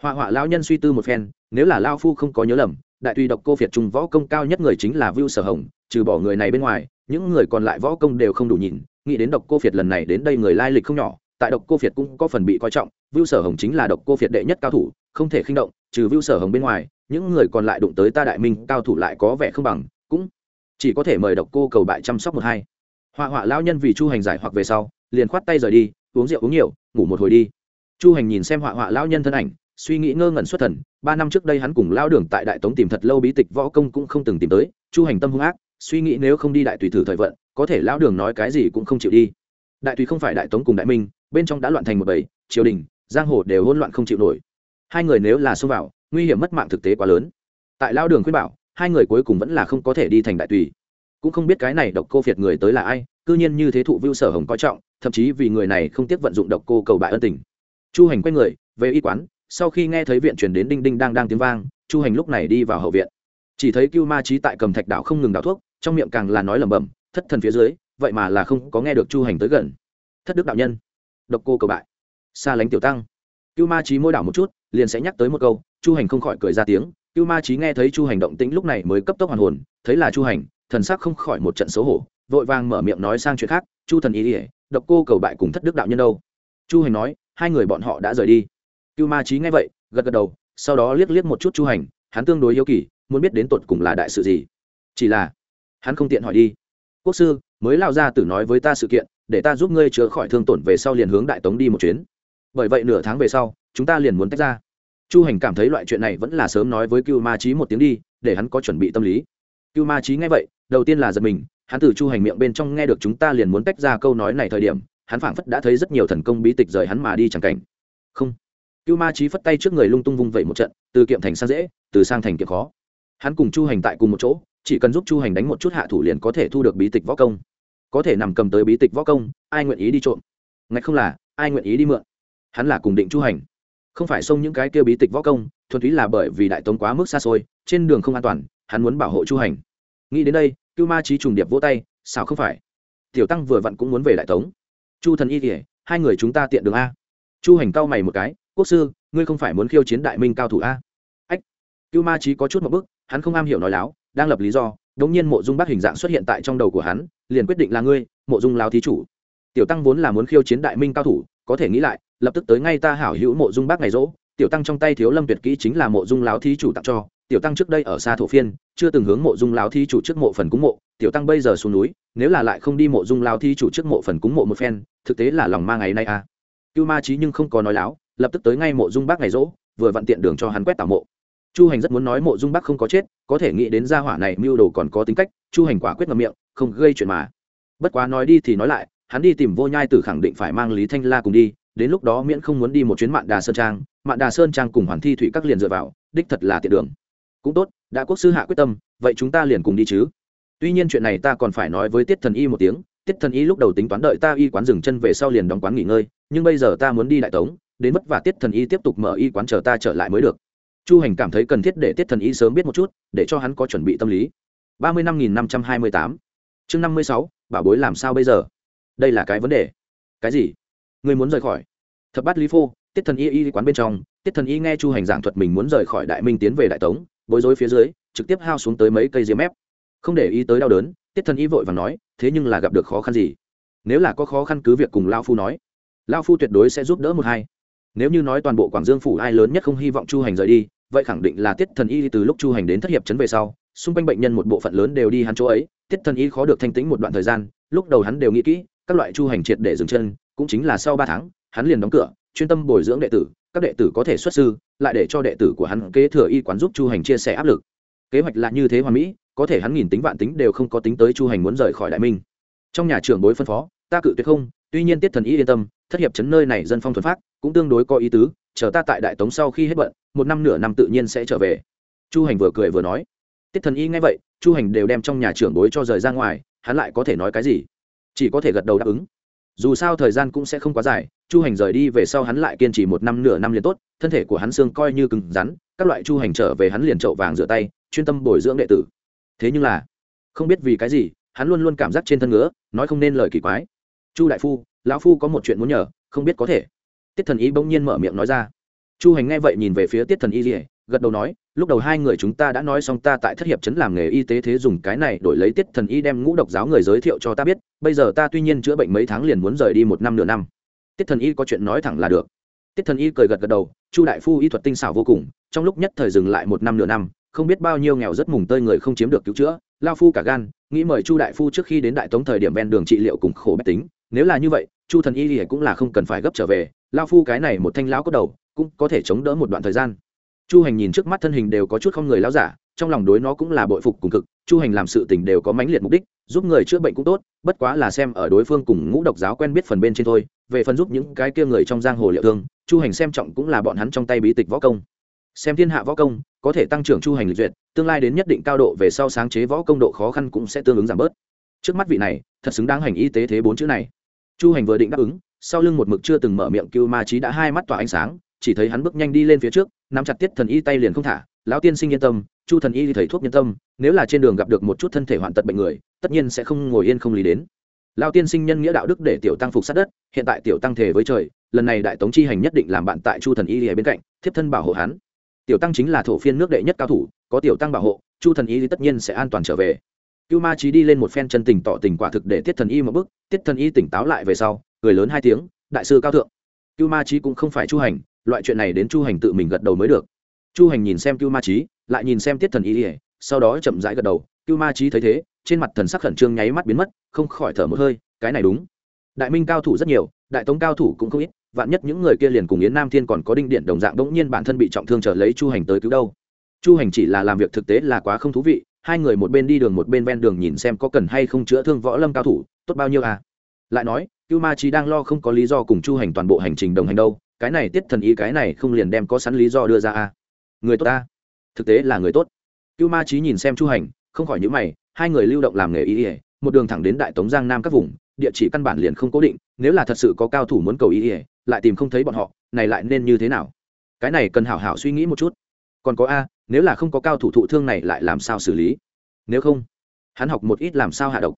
[SPEAKER 1] Họa họa lao nhân suy tư một phen, nếu là lao phu không có nhớ lầm, đại tùy độc cô việt trung võ công cao nhất người chính là vưu sở hồng, trừ bỏ người này bên ngoài, những người còn lại võ công đều không đủ nhìn, nghĩ đến độc cô việt lần này đến đây người lai lịch không nhỏ, tại độc cô việt cũng có phần bị coi trọng, vưu sở hồng chính là độc cô việt đệ nhất cao thủ, không thể khinh động, trừ vưu sở hồng bên ngoài, những người còn lại đụng tới ta đại minh cao thủ lại có vẻ không bằng, cũng chỉ có thể mời độc cô cầu bại chăm sóc một hai. Họa họa lao nhân vì chu hành giải hoặc về sau liền khoát tay rời đi, uống rượu uống nhiều, ngủ một hồi đi. Chu hành nhìn xem họa họa lao nhân thân ảnh, suy nghĩ ngơ ngẩn xuất thần, ba năm trước đây hắn cùng lao đường tại đại tống tìm thật lâu bí tịch võ công cũng không từng tìm tới, chu hành tâm hung ác, suy nghĩ nếu không đi đại tùy thử thời vận, có thể lao đường nói cái gì cũng không chịu đi. Đại tùy không phải đại tống cùng đại minh, bên trong đã loạn thành một bầy, triều đình, giang hồ đều hỗn loạn không chịu nổi. Hai người nếu là xông vào, nguy hiểm mất mạng thực tế quá lớn. Tại lao đường khuyên bảo, hai người cuối cùng vẫn là không có thể đi thành đại tùy. Cũng không biết cái này độc cô phiệt người tới là ai, cư nhiên như thế thụ vưu sở hồng coi trọng thậm chí vì người này không tiếc vận dụng độc cô cầu bại ân tình. Chu hành quay người, về y quán, sau khi nghe thấy viện chuyển đến đinh đinh đang đang tiếng vang, chu hành lúc này đi vào hậu viện. Chỉ thấy cưu ma trí tại cầm thạch đạo không ngừng đảo thuốc, trong miệng càng là nói lẩm bẩm, thất thần phía dưới, vậy mà là không có nghe được chu hành tới gần. Thất đức đạo nhân, độc cô cầu bại. Xa lánh tiểu tăng. Cưu ma trí môi đảo một chút, liền sẽ nhắc tới một câu, chu hành không khỏi cười ra tiếng. Cưu ma trí nghe thấy chu hành động tĩnh lúc này mới cấp tốc hoàn hồn, thấy là chu hành, thần sắc không khỏi một trận xấu hổ, vội vàng mở miệng nói sang chuyện khác, chu thần ý ỉa độc cô cầu bại cùng thất đức đạo nhân đâu. Chu hành nói, hai người bọn họ đã rời đi. Cưu ma trí nghe vậy, gật gật đầu, sau đó liếc liếc một chút chu hành, hắn tương đối yêu kỳ, muốn biết đến tột cùng là đại sự gì. Chỉ là, hắn không tiện hỏi đi. Quốc sư, mới lao ra tử nói với ta sự kiện, để ta giúp ngươi chữa khỏi thương tổn về sau liền hướng đại tống đi một chuyến. Bởi vậy nửa tháng về sau, chúng ta liền muốn tách ra. Chu hành cảm thấy loại chuyện này vẫn là sớm nói với cưu ma trí một tiếng đi, để hắn có chuẩn bị tâm lý. Cưu ma trí nghe vậy, đầu tiên là giật mình hắn từ chu hành miệng bên trong nghe được chúng ta liền muốn tách ra câu nói này thời điểm, hắn phảng phất đã thấy rất nhiều thần công bí tịch rời hắn mà đi chẳng cảnh. Không. Cưu ma trí phất tay trước người lung tung vung vẩy một trận, từ kiệm thành sang dễ, từ sang thành kiệm khó. Hắn cùng chu hành tại cùng một chỗ, chỉ cần giúp chu hành đánh một chút hạ thủ liền có thể thu được bí tịch võ công. Có thể nằm cầm tới bí tịch võ công, ai nguyện ý đi trộm? Ngạch không là, ai nguyện ý đi mượn? Hắn là cùng định chu hành. Không phải xông những cái kia bí tịch võ công, thuần túy là bởi vì đại tống quá mức xa xôi, trên đường không an toàn, hắn muốn bảo hộ chu hành. Nghĩ đến đây cưu ma trí trùng điệp vỗ tay sao không phải. Tiểu tăng vừa vặn cũng muốn về đại tống. Chu thần y kể hai người chúng ta tiện đường a. Chu hành cao mày một cái, quốc sư, ngươi không phải muốn khiêu chiến đại minh cao thủ a? Ách. Cưu ma trí có chút một bức hắn không am hiểu nói láo, đang lập lý do, đống nhiên mộ dung bác hình dạng xuất hiện tại trong đầu của hắn, liền quyết định là ngươi, mộ dung lao thí chủ. Tiểu tăng vốn là muốn khiêu chiến đại minh cao thủ, có thể nghĩ lại, lập tức tới ngay ta hảo hữu mộ dung bác ngày rỗ, tiểu tăng trong tay thiếu lâm tuyệt kỹ chính là mộ dung lão thí chủ tặng cho tiểu tăng trước đây ở xa thổ phiên, chưa từng hướng mộ dung lão Thi chủ trước mộ phần cúng mộ. Tiểu tăng bây giờ xuống núi, nếu là lại không đi mộ dung lão Thi chủ trước mộ phần cúng mộ một phen, thực tế là lòng ma ngày nay à. cưu ma trí nhưng không có nói láo, lập tức tới ngay mộ dung bác ngày rỗ, vừa vặn tiện đường cho hắn quét tảo mộ. Chu hành rất muốn nói mộ dung bác không có chết, có thể nghĩ đến gia hỏa này mưu đồ còn có tính cách, chu hành quả quyết ngậm miệng, không gây chuyện mà. Bất quá nói đi thì nói lại, hắn đi tìm vô nhai tử khẳng định phải mang lý thanh la cùng đi, đến lúc đó miễn không muốn đi một chuyến mạn đà sơn trang, mạn đà sơn trang cùng hoàn thi thủy các liền dựa vào, đích thật là tiện đường cũng tốt, đã quốc sư hạ quyết tâm, vậy chúng ta liền cùng đi chứ. Tuy nhiên chuyện này ta còn phải nói với tiết thần y một tiếng, tiết thần y lúc đầu tính toán đợi ta y quán dừng chân về sau liền đóng quán nghỉ ngơi, nhưng bây giờ ta muốn đi đại tống, đến mất và tiết thần y tiếp tục mở y quán chờ ta trở lại mới được. Chu hành cảm thấy cần thiết để tiết thần y sớm biết một chút, để cho hắn có chuẩn bị tâm lý. ba mươi năm nghìn năm trăm hai mươi tám. Chương năm mươi sáu, bảo bối làm sao bây giờ? Đây là cái vấn đề. Cái gì? Người muốn rời khỏi. Thập bát lý phô, tiết thần y y quán bên trong, tiết thần y nghe chu hành giảng thuật mình muốn rời khỏi đại minh tiến về đại tống bối rối phía dưới, trực tiếp hao xuống tới mấy cây diêm mép. Không để ý tới đau đớn, tiết thần y vội và nói, thế nhưng là gặp được khó khăn gì? Nếu là có khó khăn cứ việc cùng lao phu nói lao phu tuyệt đối sẽ giúp đỡ một hai. Nếu như nói toàn bộ quảng dương phủ ai lớn nhất không hy vọng chu hành rời đi, vậy khẳng định là tiết thần y từ lúc chu hành đến thất hiệp chấn về sau, xung quanh bệnh nhân một bộ phận lớn đều đi hắn chỗ ấy. Tiết thần y khó được thanh tĩnh một đoạn thời gian, lúc đầu hắn đều nghĩ kỹ, các loại chu hành triệt để dừng chân, cũng chính là sau ba tháng, hắn liền đóng cửa, chuyên tâm bồi dưỡng đệ tử các đệ tử có thể xuất sư, lại để cho đệ tử của hắn kế thừa y quán giúp chu hành chia sẻ áp lực. Kế hoạch là như thế hoàn mỹ, có thể hắn nghìn tính vạn tính đều không có tính tới chu hành muốn rời khỏi đại minh. Trong nhà trường bối phân phó, ta cự tuyệt không, tuy nhiên tiết thần y yên tâm, thất hiệp chấn nơi này dân phong thuần phát, cũng tương đối có ý tứ, chờ ta tại đại tống sau khi hết bận, một năm nửa năm tự nhiên sẽ trở về. Chu hành vừa cười vừa nói. Tiết thần y nghe vậy, chu hành đều đem trong nhà trưởng bối cho rời ra ngoài, hắn lại có thể nói cái gì? Chỉ có thể gật đầu đáp ứng dù sao thời gian cũng sẽ không quá dài, chu hành rời đi về sau hắn lại kiên trì một năm nửa năm liền tốt, thân thể của hắn xương coi như cứng rắn, các loại chu hành trở về hắn liền trậu vàng rửa tay, chuyên tâm bồi dưỡng đệ tử. Thế nhưng là, không biết vì cái gì, hắn luôn luôn cảm giác trên thân ngứa, nói không nên lời kỳ quái. Chu đại phu, lão phu có một chuyện muốn nhờ, không biết có thể. Tiết thần y bỗng nhiên mở miệng nói ra. Chu hành nghe vậy nhìn về phía tiết thần y rỉa gật đầu nói, lúc đầu hai người chúng ta đã nói xong ta tại thất hiệp chấn làm nghề y tế thế dùng cái này đổi lấy tiết thần y đem ngũ độc giáo người giới thiệu cho ta biết, bây giờ ta tuy nhiên chữa bệnh mấy tháng liền muốn rời đi một năm nửa năm. Tiết thần y có chuyện nói thẳng là được. Tiết thần y cười gật gật đầu, chu đại phu y thuật tinh xảo vô cùng, trong lúc nhất thời dừng lại một năm nửa năm, không biết bao nhiêu nghèo rất mùng tơi người không chiếm được cứu chữa, lao phu cả gan, nghĩ mời chu đại phu trước khi đến đại tống thời điểm ven đường trị liệu cùng khổ bách tính, nếu là như vậy, chu thần y thì cũng là không cần phải gấp trở về, lao phu cái này một thanh lão có đầu, cũng có thể chống đỡ một đoạn thời gian chu hành nhìn trước mắt thân hình đều có chút không người lao giả, trong lòng đối nó cũng là bội phục cùng cực, chu hành làm sự tình đều có mãnh liệt mục đích, giúp người chữa bệnh cũng tốt, bất quá là xem ở đối phương cùng ngũ độc giáo quen biết phần bên trên thôi, về phần giúp những cái kia người trong giang hồ liệu thương, chu hành xem trọng cũng là bọn hắn trong tay bí tịch võ công. Xem thiên hạ võ công, có thể tăng trưởng chu hành lịch duyệt, tương lai đến nhất định cao độ về sau sáng chế võ công độ khó khăn cũng sẽ tương ứng giảm bớt. Trước mắt vị này, thật xứng đáng hành y tế thế bốn chữ này. Chu hành vừa định đáp ứng, sau lưng một mực chưa từng mở miệng cưu ma trí đã hai mắt tỏa ánh sáng, chỉ thấy hắn bước nhanh đi lên phía trước nắm chặt tiết thần y tay liền không thả lão tiên sinh yên tâm chu thần y thầy thuốc nhân tâm nếu là trên đường gặp được một chút thân thể hoạn tật bệnh người tất nhiên sẽ không ngồi yên không lý đến. Lão tiên sinh nhân nghĩa đạo đức để tiểu tăng phục sát đất hiện tại tiểu tăng thể với trời lần này đại tống chi hành nhất định làm bạn tại chu thần y ở bên cạnh thiếp thân bảo hộ hắn. Tiểu tăng chính là thổ phiên nước đệ nhất cao thủ có tiểu tăng bảo hộ chu thần y tất nhiên sẽ an toàn trở về. Cưu ma trí đi lên một phen chân tình tỏ tình quả thực để tiết thần y một bước, tiết thần y tỉnh táo lại về sau cười lớn hai tiếng đại sư cao thượng. Cưu ma trí cũng không phải chu hành loại chuyện này đến chu hành tự mình gật đầu mới được. Chu hành nhìn xem cưu ma trí lại nhìn xem tiết thần y ỉa sau đó chậm rãi gật đầu. Cưu ma trí thấy thế, trên mặt thần sắc khẩn trương nháy mắt biến mất, không khỏi thở một hơi, cái này đúng. Đại minh cao thủ rất nhiều, đại tống cao thủ cũng không ít, vạn nhất những người kia liền cùng yến nam thiên còn có đinh điện đồng dạng, bỗng nhiên bản thân bị trọng thương trở lấy chu hành tới cứu đâu. Chu hành chỉ là làm việc thực tế là quá không thú vị, hai người một bên đi đường một bên ven đường nhìn xem có cần hay không chữa thương võ lâm cao thủ, tốt bao nhiêu à? Lại nói, cưu ma trí đang lo không có lý do cùng chu hành toàn bộ hành trình đồng hành đâu, cái này tiết thần ý cái này không liền đem có sẵn lý do đưa ra à? Người tốt ta. Thực tế là người tốt. Cưu ma trí nhìn xem chu hành, không khỏi nhữ mày, hai người lưu động làm nghề ý ỉa một đường thẳng đến đại tống giang nam các vùng, địa chỉ căn bản liền không cố định, nếu là thật sự có cao thủ muốn cầu ý ỉa lại tìm không thấy bọn họ, này lại nên như thế nào? Cái này cần hảo hảo suy nghĩ một chút. Còn có a, nếu là không có cao thủ thụ thương này lại làm sao xử lý? Nếu không, hắn học một ít làm sao hạ độc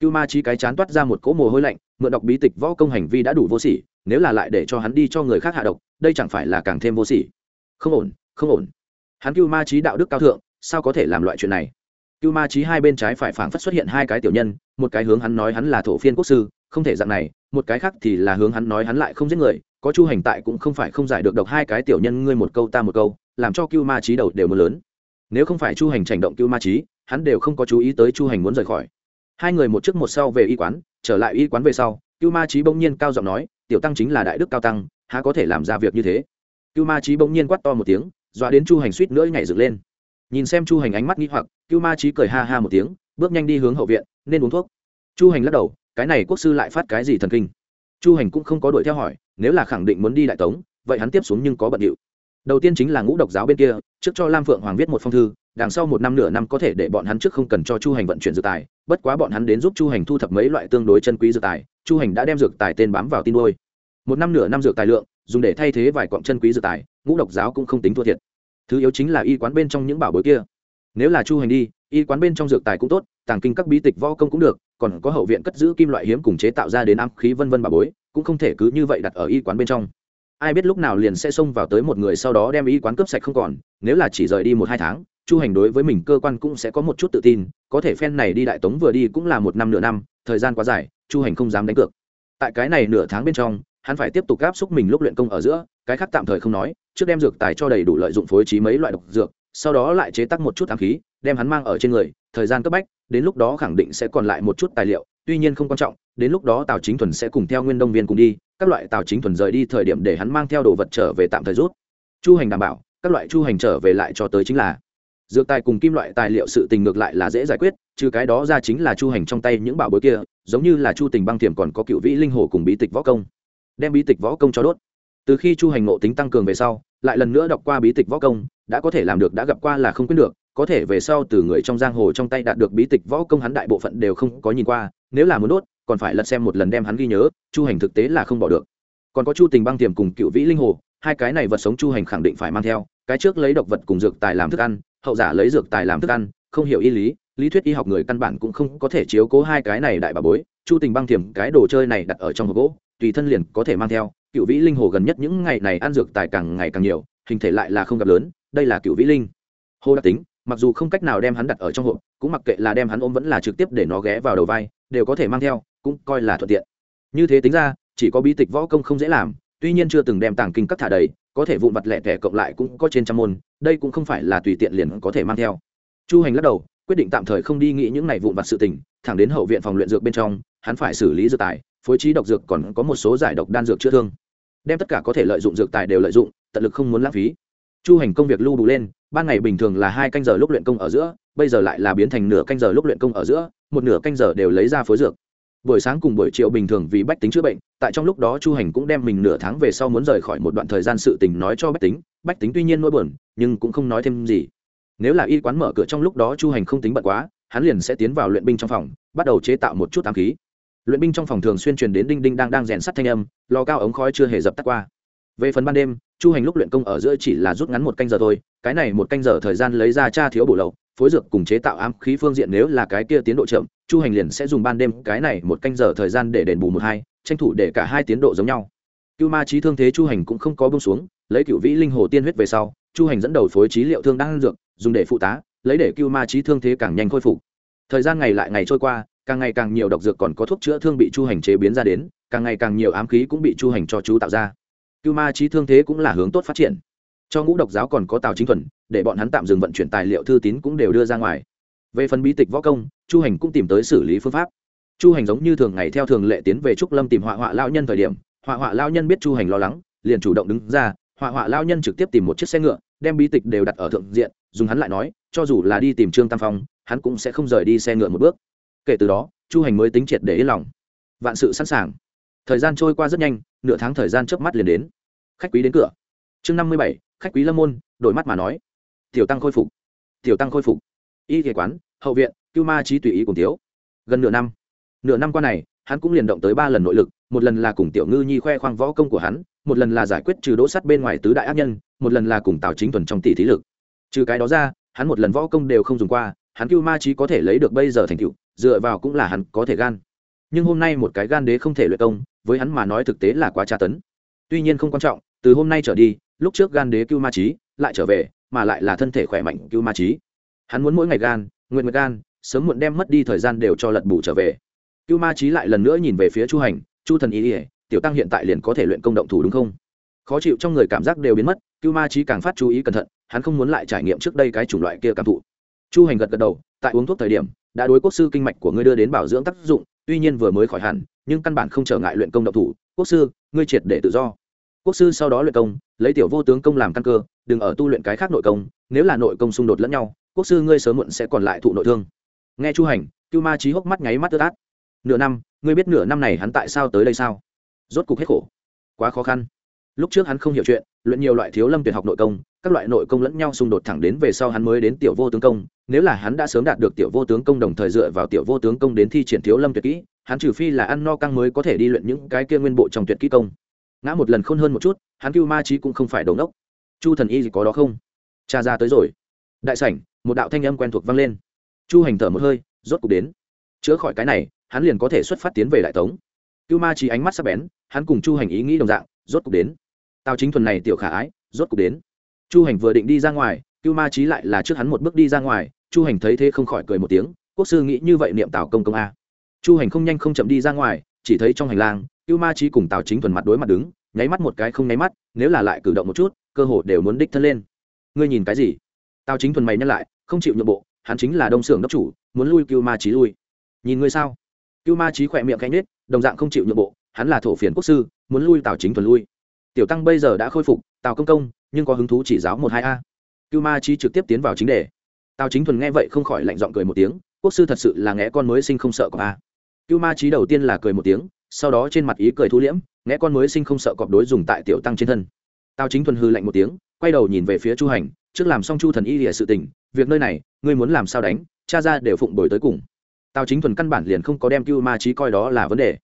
[SPEAKER 1] cưu ma trí cái chán toát ra một cỗ mồ hôi lạnh, mượn đọc bí tịch võ công hành vi đã đủ vô sỉ, nếu là lại để cho hắn đi cho người khác hạ độc, đây chẳng phải là càng thêm vô sỉ. Không ổn không ổn. Hắn cưu ma trí đạo đức cao thượng, sao có thể làm loại chuyện này? Cưu ma trí hai bên trái phải phảng phất xuất hiện hai cái tiểu nhân, một cái hướng hắn nói hắn là thổ phiên quốc sư, không thể dạng này, một cái khác thì là hướng hắn nói hắn lại không giết người, có chu hành tại cũng không phải không giải được độc hai cái tiểu nhân, ngươi một câu ta một câu, làm cho cưu ma trí đầu đều mưa lớn. Nếu không phải chu hành trành động cưu ma trí hắn đều không có chú ý tới chu hành muốn rời khỏi hai người một trước một sau về y quán, trở lại y quán về sau, cưu ma trí bỗng nhiên cao giọng nói, tiểu tăng chính là đại đức cao tăng, há có thể làm ra việc như thế? Cưu ma trí bỗng nhiên quát to một tiếng, dọa đến chu hành suýt nữa nhảy dựng lên. Nhìn xem chu hành ánh mắt nghĩ hoặc, cưu ma trí cười ha ha một tiếng, bước nhanh đi hướng hậu viện, nên uống thuốc. Chu hành lắc đầu, cái này quốc sư lại phát cái gì thần kinh? Chu hành cũng không có đuổi theo hỏi, nếu là khẳng định muốn đi đại tống, vậy hắn tiếp xuống nhưng có bận điệu. Đầu tiên chính là ngũ độc giáo bên kia, trước cho lam phượng hoàng viết một phong thư đằng sau một năm nửa năm có thể để bọn hắn trước không cần cho chu hành vận chuyển dược tài, bất quá bọn hắn đến giúp chu hành thu thập mấy loại tương đối chân quý dược tài, chu hành đã đem dược tài tên bám vào tin đôi một năm nửa năm dược tài lượng, dùng để thay thế vài cọng chân quý dược tài, ngũ độc giáo cũng không tính thua thiệt. Thứ yếu chính là y quán bên trong những bảo bối kia. Nếu là chu hành đi, y quán bên trong dược tài cũng tốt, tàng kinh các bí tịch võ công cũng được, còn có hậu viện cất giữ kim loại hiếm cùng chế tạo ra đến ám khí vân vân bảo bối, cũng không thể cứ như vậy đặt ở y quán bên trong. Ai biết lúc nào liền sẽ xông vào tới một người sau đó đem y quán cướp sạch không còn, nếu là chỉ rời đi một hai tháng chu hành đối với mình cơ quan cũng sẽ có một chút tự tin, có thể phen này đi đại tống vừa đi cũng là một năm nửa năm, thời gian quá dài, chu hành không dám đánh cược. Tại cái này nửa tháng bên trong, hắn phải tiếp tục gáp xúc mình lúc luyện công ở giữa, cái khác tạm thời không nói, trước đem dược tài cho đầy đủ lợi dụng phối trí mấy loại độc dược, sau đó lại chế tác một chút ám khí, đem hắn mang ở trên người, thời gian cấp bách, đến lúc đó khẳng định sẽ còn lại một chút tài liệu, tuy nhiên không quan trọng, đến lúc đó tào chính thuần sẽ cùng theo nguyên đông viên cùng đi, các loại tào chính thuần rời đi thời điểm để hắn mang theo đồ vật trở về tạm thời rút. Chu hành đảm bảo, các loại chu hành trở về lại cho tới chính là dược tài cùng kim loại tài liệu sự tình ngược lại là dễ giải quyết, trừ cái đó ra chính là chu hành trong tay những bảo bối kia, giống như là chu tình băng thiểm còn có cựu vĩ linh hồ cùng bí tịch võ công. Đem bí tịch võ công cho đốt. Từ khi chu hành ngộ tính tăng cường về sau, lại lần nữa đọc qua bí tịch võ công, đã có thể làm được đã gặp qua là không quyết được, có thể về sau từ người trong giang hồ trong tay đạt được bí tịch võ công hắn đại bộ phận đều không có nhìn qua, nếu là muốn đốt, còn phải lật xem một lần đem hắn ghi nhớ, chu hành thực tế là không bỏ được. Còn có chu tình băng tiềm cùng cựu vĩ linh hồ, hai cái này vật sống chu hành khẳng định phải mang theo, cái trước lấy độc vật cùng dược tài làm thức ăn hậu giả lấy dược tài làm thức ăn, không hiểu y lý lý thuyết y học người căn bản cũng không có thể chiếu cố hai cái này đại bà bối. Chu tình băng thiểm cái đồ chơi này đặt ở trong hộp gỗ, tùy thân liền có thể mang theo. Cựu vĩ linh hồ gần nhất những ngày này ăn dược tài càng ngày càng nhiều, hình thể lại là không gặp lớn, đây là cựu vĩ linh hồ đặc tính, mặc dù không cách nào đem hắn đặt ở trong hộp, cũng mặc kệ là đem hắn ôm vẫn là trực tiếp để nó ghé vào đầu vai, đều có thể mang theo, cũng coi là thuận tiện. Như thế tính ra, chỉ có bí tịch võ công không dễ làm tuy nhiên chưa từng đem tàng kinh các thả đầy, có thể vụn vặt lẻ tẻ cộng lại cũng có trên trăm môn, đây cũng không phải là tùy tiện liền có thể mang theo. Chu hành lắc đầu, quyết định tạm thời không đi nghĩ những này vụn vặt sự tình, thẳng đến hậu viện phòng luyện dược bên trong, hắn phải xử lý dược tài, phối trí độc dược còn có một số giải độc đan dược chữa thương. Đem tất cả có thể lợi dụng dược tài đều lợi dụng, tận lực không muốn lãng phí. Chu hành công việc lưu đủ lên, ban ngày bình thường là hai canh giờ lúc luyện công ở giữa, bây giờ lại là biến thành nửa canh giờ lúc luyện công ở giữa, một nửa canh giờ đều lấy ra phối dược buổi sáng cùng buổi chiều bình thường vì bách tính chữa bệnh, tại trong lúc đó chu hành cũng đem mình nửa tháng về sau muốn rời khỏi một đoạn thời gian sự tình nói cho bách tính. Bách tính tuy nhiên nỗi buồn, nhưng cũng không nói thêm gì. Nếu là y quán mở cửa trong lúc đó chu hành không tính bận quá, hắn liền sẽ tiến vào luyện binh trong phòng, bắt đầu chế tạo một chút ám khí. Luyện binh trong phòng thường xuyên truyền đến đinh đinh đang đang rèn sắt thanh âm, lò cao ống khói chưa hề dập tắt qua. Về phần ban đêm, chu hành lúc luyện công ở giữa chỉ là rút ngắn một canh giờ thôi, cái này một canh giờ thời gian lấy ra cha thiếu bổ lậu phối dược cùng chế tạo ám khí phương diện nếu là cái kia tiến độ chậm, chu hành liền sẽ dùng ban đêm cái này một canh giờ thời gian để đền bù một hai, tranh thủ để cả hai tiến độ giống nhau. Cưu ma trí thương thế chu hành cũng không có bông xuống, lấy cựu vĩ linh hồ tiên huyết về sau, chu hành dẫn đầu phối trí liệu thương đang dược, dùng để phụ tá, lấy để cưu ma trí thương thế càng nhanh khôi phục. Thời gian ngày lại ngày trôi qua, càng ngày càng nhiều độc dược còn có thuốc chữa thương bị chu hành chế biến ra đến, càng ngày càng nhiều ám khí cũng bị chu hành cho chú tạo ra. Cưu ma trí thương thế cũng là hướng tốt phát triển. Cho ngũ độc giáo còn có tào chính thuần để bọn hắn tạm dừng vận chuyển tài liệu thư tín cũng đều đưa ra ngoài. Về phần bí tịch võ công, chu hành cũng tìm tới xử lý phương pháp. Chu hành giống như thường ngày theo thường lệ tiến về trúc lâm tìm họa họa lao nhân thời điểm, họa họa lao nhân biết chu hành lo lắng, liền chủ động đứng ra, họa họa lao nhân trực tiếp tìm một chiếc xe ngựa, đem bí tịch đều đặt ở thượng diện, dùng hắn lại nói, cho dù là đi tìm trương tam phong, hắn cũng sẽ không rời đi xe ngựa một bước. Kể từ đó, chu hành mới tính triệt để yên lòng. Vạn sự sẵn sàng. Thời gian trôi qua rất nhanh, nửa tháng thời gian chớp mắt liền đến. Khách quý đến cửa. Chương năm mươi bảy, khách quý lâm môn, đổi mắt mà nói tiểu tăng khôi phục. Tiểu tăng khôi phục. Y kế quán, hậu viện, cưu ma trí tùy ý cùng thiếu. Gần nửa năm. Nửa năm qua này, hắn cũng liền động tới ba lần nội lực, một lần là cùng tiểu ngư nhi khoe khoang võ công của hắn, một lần là giải quyết trừ đỗ sắt bên ngoài tứ đại ác nhân, một lần là cùng tào chính thuần trong tỷ thí lực. Trừ cái đó ra, hắn một lần võ công đều không dùng qua, hắn cưu ma trí có thể lấy được bây giờ thành tựu, dựa vào cũng là hắn có thể gan. Nhưng hôm nay một cái gan đế không thể luyện công, với hắn mà nói thực tế là quá tra tấn. Tuy nhiên không quan trọng, từ hôm nay trở đi, lúc trước gan đế cưu ma trí lại trở về mà lại là thân thể khỏe mạnh cứu ma trí. Hắn muốn mỗi ngày gan, nguyện nguyện gan, sớm muộn đem mất đi thời gian đều cho lật bù trở về. Cưu ma trí lại lần nữa nhìn về phía chu hành, chu thần ý ỉa tiểu tăng hiện tại liền có thể luyện công động thủ đúng không? Khó chịu trong người cảm giác đều biến mất cưu ma trí càng phát chú ý cẩn thận, hắn không muốn lại trải nghiệm trước đây cái chủng loại kia cảm thụ. Chu hành gật gật đầu, tại uống thuốc thời điểm, đã đối quốc sư kinh mạch của ngươi đưa đến bảo dưỡng tác dụng, tuy nhiên vừa mới khỏi hẳn, nhưng căn bản không trở ngại luyện công động thủ. Quốc sư, ngươi triệt để tự do quốc sư sau đó luyện công, lấy tiểu vô tướng công làm căn cơ, đừng ở tu luyện cái khác nội công, nếu là nội công xung đột lẫn nhau, quốc sư ngươi sớm muộn sẽ còn lại thụ nội thương. Nghe chu hành, cưu ma trí hốc mắt nháy mắt tơ tát. Nửa năm, ngươi biết nửa năm này hắn tại sao tới đây sao? Rốt cục hết khổ. Quá khó khăn. Lúc trước hắn không hiểu chuyện, luyện nhiều loại thiếu lâm tuyệt học nội công, các loại nội công lẫn nhau xung đột thẳng đến về sau hắn mới đến tiểu vô tướng công. Nếu là hắn đã sớm đạt được tiểu vô tướng công đồng thời dựa vào tiểu vô tướng công đến thi triển thiếu lâm tuyệt kỹ, hắn trừ phi là ăn no căng mới có thể đi luyện những cái kia nguyên bộ trong tuyệt kỹ công ngã một lần khôn hơn một chút, hắn cưu ma trí cũng không phải đầu nốc chu thần y gì có đó không? Cha ra tới rồi. Đại sảnh, một đạo thanh âm quen thuộc vang lên. Chu hành thở một hơi, rốt cục đến. Chữa khỏi cái này, hắn liền có thể xuất phát tiến về đại tống. Cưu ma trí ánh mắt sắc bén, hắn cùng chu hành ý nghĩ đồng dạng, rốt cục đến. Tào chính thuần này tiểu khả ái, rốt cục đến. Chu hành vừa định đi ra ngoài, cưu ma trí lại là trước hắn một bước đi ra ngoài, chu hành thấy thế không khỏi cười một tiếng, quốc sư nghĩ như vậy niệm tào công công a. Chu hành không nhanh không chậm đi ra ngoài chỉ thấy trong hành lang, cưu ma trí cùng tào chính thuần mặt đối mặt đứng, nháy mắt một cái không nháy mắt, nếu là lại cử động một chút, cơ hội đều muốn đích thân lên. Ngươi nhìn cái gì? Tào chính thuần mày nhắc lại, không chịu nhượng bộ, hắn chính là đông xưởng đốc chủ, muốn lui cưu ma trí lui. Nhìn ngươi sao? Cưu ma trí khỏe miệng canh nết đồng dạng không chịu nhượng bộ, hắn là thổ phiền quốc sư, muốn lui tào chính thuần lui. Tiểu tăng bây giờ đã khôi phục, tào công công, nhưng có hứng thú chỉ giáo một hai a. Cưu ma trí trực tiếp tiến vào chính đề. Tào chính thuần nghe vậy không khỏi lạnh giọng cười một tiếng, quốc sư thật sự là nghe con mới sinh không sợ có a cưu ma trí đầu tiên là cười một tiếng, sau đó trên mặt ý cười thu liễm, nghe con mới sinh không sợ cọp đối dùng tại tiểu tăng trên thân. Tào chính thuần hư lạnh một tiếng, quay đầu nhìn về phía chu hành, trước làm xong chu thần y lìa sự tình, việc nơi này, ngươi muốn làm sao đánh, cha ra đều phụng bồi tới cùng. Tào chính thuần căn bản liền không có đem cưu ma trí coi đó là vấn đề.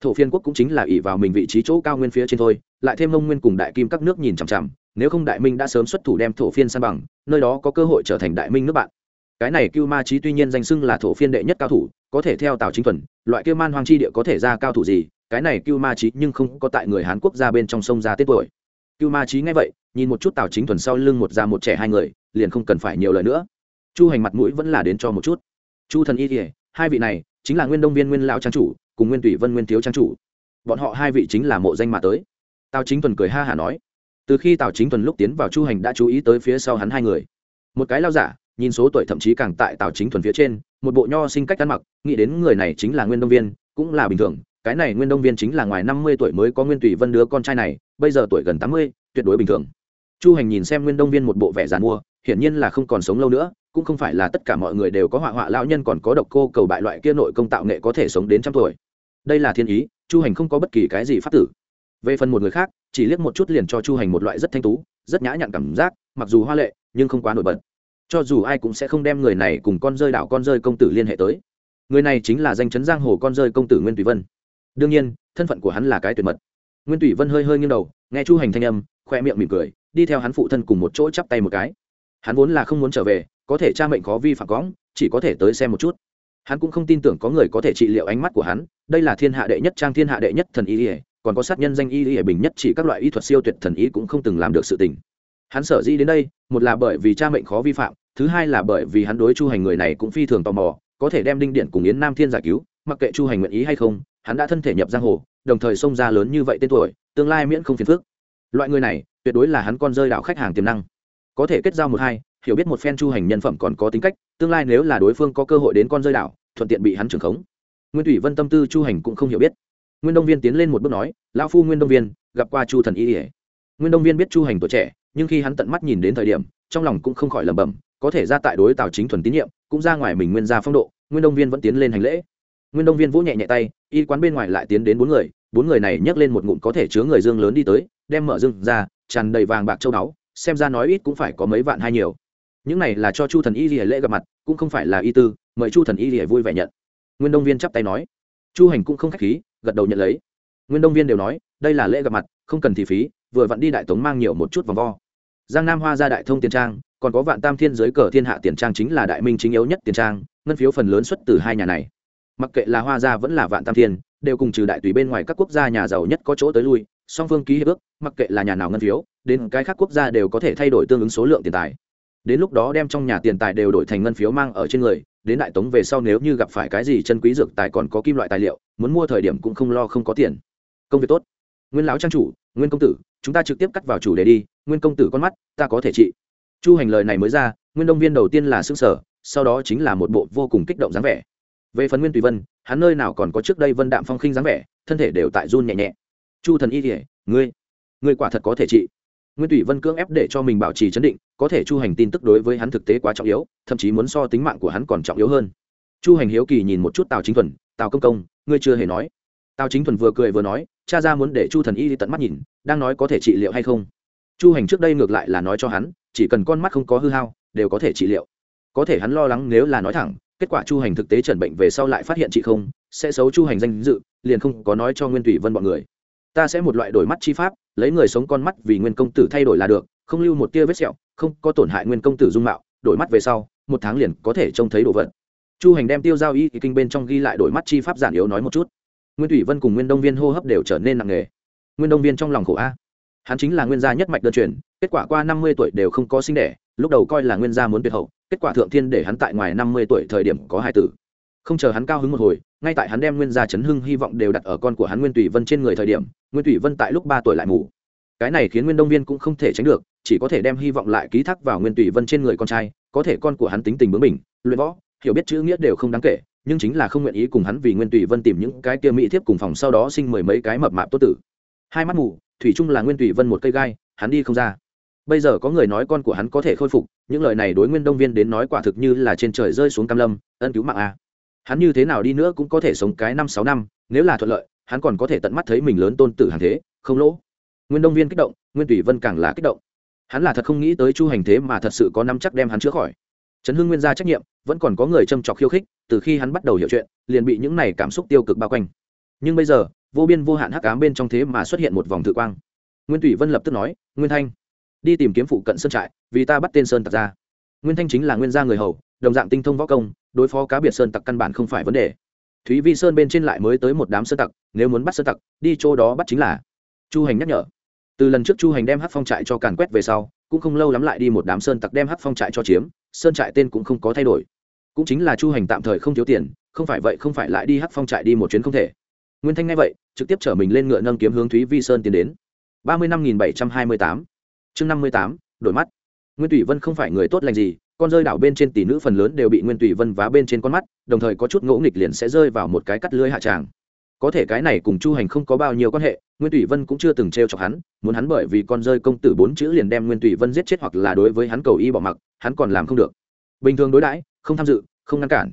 [SPEAKER 1] Thổ phiên quốc cũng chính là ỷ vào mình vị trí chỗ cao nguyên phía trên thôi, lại thêm mông nguyên cùng đại kim các nước nhìn chằm chằm, nếu không đại minh đã sớm xuất thủ đem thổ phiên san bằng, nơi đó có cơ hội trở thành đại minh nước bạn cái này cưu ma trí tuy nhiên danh xưng là thổ phiên đệ nhất cao thủ, có thể theo tào chính thuần, loại kêu man hoang chi địa có thể ra cao thủ gì, cái này cưu ma trí nhưng không có tại người hán quốc ra bên trong sông ra tết tuổi. Cưu ma trí nghe vậy, nhìn một chút tào chính thuần sau lưng một già một trẻ hai người, liền không cần phải nhiều lời nữa. Chu hành mặt mũi vẫn là đến cho một chút. Chu thần y kỉa hai vị này, chính là nguyên đông viên nguyên lão trang chủ, cùng nguyên tùy vân nguyên thiếu trang chủ. Bọn họ hai vị chính là mộ danh mà tới. Tào chính thuần cười ha hả nói. Từ khi tào chính thuần lúc tiến vào chu hành đã chú ý tới phía sau hắn hai người. Một cái lao giả nhìn số tuổi thậm chí càng tại tào chính thuần phía trên, một bộ nho sinh cách ăn mặc, nghĩ đến người này chính là nguyên đông viên, cũng là bình thường, cái này nguyên đông viên chính là ngoài năm mươi tuổi mới có nguyên tùy vân đứa con trai này, bây giờ tuổi gần tám mươi, tuyệt đối bình thường. Chu hành nhìn xem nguyên đông viên một bộ vẻ giàn mua, hiển nhiên là không còn sống lâu nữa, cũng không phải là tất cả mọi người đều có họa họa lão nhân còn có độc cô cầu bại loại kia nội công tạo nghệ có thể sống đến trăm tuổi. Đây là thiên ý, chu hành không có bất kỳ cái gì phát tử. Về phần một người khác, chỉ liếc một chút liền cho chu hành một loại rất thanh tú, rất nhã nhặn cảm giác, mặc dù hoa lệ, nhưng không quá nổi bật cho dù ai cũng sẽ không đem người này cùng con rơi đảo con rơi công tử liên hệ tới. Người này chính là danh chấn giang hồ con rơi công tử nguyên tùy vân. Đương nhiên, thân phận của hắn là cái tuyệt mật. Nguyên tùy vân hơi hơi nghiêng đầu, nghe chu hành thanh âm, khoe miệng mỉm cười, đi theo hắn phụ thân cùng một chỗ chắp tay một cái. Hắn vốn là không muốn trở về, có thể cha mệnh khó vi phạm cõng, chỉ có thể tới xem một chút. Hắn cũng không tin tưởng có người có thể trị liệu ánh mắt của hắn, đây là thiên hạ đệ nhất trang thiên hạ đệ nhất thần y ỉa còn có sát nhân danh y ỉa bình nhất chỉ các loại y thuật siêu tuyệt thần y cũng không từng làm được sự tình hắn sở dĩ đến đây, một là bởi vì cha mệnh khó vi phạm, thứ hai là bởi vì hắn đối chu hành người này cũng phi thường tò mò, có thể đem đinh điện cùng yến nam thiên giải cứu, mặc kệ chu hành nguyện ý hay không, hắn đã thân thể nhập giang hồ, đồng thời xông ra lớn như vậy tên tuổi, tương lai miễn không phiền phức. Loại người này, tuyệt đối là hắn con rơi đạo khách hàng tiềm năng. Có thể kết giao một hai, hiểu biết một phen chu hành nhân phẩm còn có tính cách, tương lai nếu là đối phương có cơ hội đến con rơi đảo, thuận tiện bị hắn trưởng khống. Nguyên thủy vân tâm tư chu hành cũng không hiểu biết. Nguyên đông viên tiến lên một bước nói, lão phu nguyên đông viên, gặp qua chu thần y ỉa nguyên đông viên biết chu hành tuổi trẻ nhưng khi hắn tận mắt nhìn đến thời điểm, trong lòng cũng không khỏi lẩm bẩm, có thể ra tại đối tào chính thuần tín nhiệm, cũng ra ngoài mình nguyên gia phong độ, nguyên đông viên vẫn tiến lên hành lễ. Nguyên đông viên vỗ nhẹ nhẹ tay, y quán bên ngoài lại tiến đến bốn người bốn người này nhấc lên một ngụm có thể chứa người dương lớn đi tới, đem mở dương ra, tràn đầy vàng bạc châu báu, xem ra nói ít cũng phải có mấy vạn hay nhiều. Những này là cho chu thần y lìa lễ gặp mặt, cũng không phải là y tư, mời chu thần y lìa vui vẻ nhận. Nguyên đông viên chắp tay nói. Chu hành cũng không k h á c h khí, gật đầu nhận lấy. Nguyên đông viên đều nói, đây là lễ gặp mặt, không cần thì phí, vừa vặn đi đại tống mang nhiều một chút vòng vo giang nam hoa ra đại thông tiền trang, còn có vạn tam thiên giới cờ thiên hạ tiền trang chính là đại minh chính yếu nhất tiền trang, ngân phiếu phần lớn xuất từ hai nhà này. Mặc kệ là hoa gia vẫn là vạn tam thiên, đều cùng trừ đại tùy bên ngoài các quốc gia nhà giàu nhất có chỗ tới lui, song phương ký hiệp ước, mặc kệ là nhà nào ngân phiếu, đến cái khác quốc gia đều có thể thay đổi tương ứng số lượng tiền tài. Đến lúc đó đem trong nhà tiền tài đều đổi thành ngân phiếu mang ở trên người, đến đại tống về sau nếu như gặp phải cái gì chân quý dược tài còn có kim loại tài liệu, muốn mua thời điểm cũng không lo không có tiền. Công việc tốt. Nguyên lão trang chủ, nguyên công tử chúng ta trực tiếp cắt vào chủ đề đi, nguyên công tử con mắt, ta có thể trị. Chu hành lời này mới ra, nguyên đông viên đầu tiên là xương sở sau đó chính là một bộ vô cùng kích động dáng vẻ. Về phần nguyên tùy vân, hắn nơi nào còn có trước đây vân đạm phong khinh dáng vẻ, thân thể đều tại run nhẹ nhẹ. Chu thần y thể ngươi ngươi quả thật có thể trị. Nguyên tùy vân cưỡng ép để cho mình bảo trì chấn định, có thể chu hành tin tức đối với hắn thực tế quá trọng yếu, thậm chí muốn so tính mạng của hắn còn trọng yếu hơn. Chu hành hiếu kỳ nhìn một chút tào chính thuần, tào công công, ngươi chưa hề nói tào chính thuần vừa cười vừa nói, cha ra muốn để chu thần y đi tận mắt nhìn, đang nói có thể trị liệu hay không? Chu hành trước đây ngược lại là nói cho hắn, chỉ cần con mắt không có hư hao, đều có thể trị liệu. Có thể hắn lo lắng nếu là nói thẳng, kết quả chu hành thực tế chẩn bệnh về sau lại phát hiện chị không, sẽ xấu chu hành danh dự, liền không có nói cho nguyên thủy vân b ọ n người. Ta sẽ một loại đổi mắt chi pháp, lấy người sống con mắt vì nguyên công tử thay đổi là được, không lưu một tia vết sẹo, không có tổn hại nguyên công tử dung mạo, đổi mắt về sau, một tháng liền có thể trông thấy đồ vật. Chu hành đem tiêu giao y kinh bên trong ghi lại đổi mắt chi pháp giản yếu nói một chút nguyên thủy vân cùng nguyên đông viên hô hấp đều trở nên nặng nề. Nguyên đông viên trong lòng khổ a. Hắn chính là nguyên gia nhất mạch đơn truyền, kết quả qua năm mươi tuổi đều không có sinh đẻ, lúc đầu coi là nguyên gia muốn tuyệt hậu, kết quả thượng thiên để hắn tại ngoài năm mươi tuổi thời điểm có hai tử. Không chờ hắn cao hứng một hồi, ngay tại hắn đem nguyên gia chấn hưng hy vọng đều đặt ở con của hắn nguyên Thủy vân trên người thời điểm, nguyên Thủy vân tại lúc ba tuổi lại ngủ cái này khiến nguyên đông viên cũng không thể tránh được, chỉ có thể đem hy vọng lại ký thác vào nguyên Thủy vân trên người con trai, có thể con của hắn tính tình bướng mình luyện võ, hiểu biết chữ nghĩa đều không đáng kể nhưng chính là không nguyện ý cùng hắn vì nguyên tùy vân tìm những cái kia mỹ thiếp cùng phòng sau đó sinh mười mấy cái mập mạp tốt tử. Hai mắt mù, thủy chung là nguyên tùy vân một cây gai, hắn đi không ra. Bây giờ có người nói con của hắn có thể khôi phục, những lời này đối nguyên đông viên đến nói quả thực như là trên trời rơi xuống cam lâm, ân cứu mạng a. Hắn như thế nào đi nữa cũng có thể sống cái năm sáu năm, nếu là thuận lợi, hắn còn có thể tận mắt thấy mình lớn tôn tử hàng thế, không lỗ. Nguyên đông viên kích động, nguyên tùy vân càng là kích động. Hắn là thật không nghĩ tới chu hành thế mà thật sự có năm chắc đem hắn chữa khỏi trấn hưng nguyên ra trách nhiệm, vẫn còn có người châm trọc khiêu khích, từ khi hắn bắt đầu hiểu chuyện, liền bị những này cảm xúc tiêu cực bao quanh. Nhưng bây giờ, vô biên vô hạn hắc ám bên trong thế mà xuất hiện một vòng thự quang. Nguyên thủy vân lập tức nói, nguyên thanh, đi tìm kiếm phụ cận sơn trại, vì ta bắt tên sơn tặc ra. Nguyên thanh chính là nguyên gia người hầu, đồng dạng tinh thông võ công, đối phó cá biệt sơn tặc căn bản không phải vấn đề. Thúy vi sơn bên trên lại mới tới một đám sơn tặc, nếu muốn bắt sơn tặc, đi chỗ đó bắt chính là chu hành nhắc nhở. Từ lần trước chu hành đem hát phong trại cho càn quét về sau cũng không lâu lắm lại đi một đám sơn tặc đem hắc phong trại cho chiếm, sơn trại tên cũng không có thay đổi. Cũng chính là chu hành tạm thời không thiếu tiền, không phải vậy không phải lại đi hắc phong trại đi một chuyến không thể. Nguyên thanh ngay vậy, trực tiếp chở mình lên ngựa nâng kiếm hướng thúy vi sơn tiến đến. ba mươi năm nghìn bảy trăm hai mươi tám. Chương năm mươi tám, đổi mắt. Nguyên tùy vân không phải người tốt lành gì, con rơi đảo bên trên tỷ nữ phần lớn đều bị nguyên tùy vân vá bên trên con mắt, đồng thời có chút ngỗ nghịch liền sẽ rơi vào một cái cắt lưới hạ tràng có thể cái này cùng chu hành không có bao nhiêu quan hệ, nguyên thủy vân cũng chưa từng t r e o chọc hắn, muốn hắn bởi vì con rơi công tử bốn chữ liền đem nguyên thủy vân giết chết hoặc là đối với hắn cầu y bỏ mặc, hắn còn làm không được. Bình thường đối đãi, không tham dự, không ngăn cản.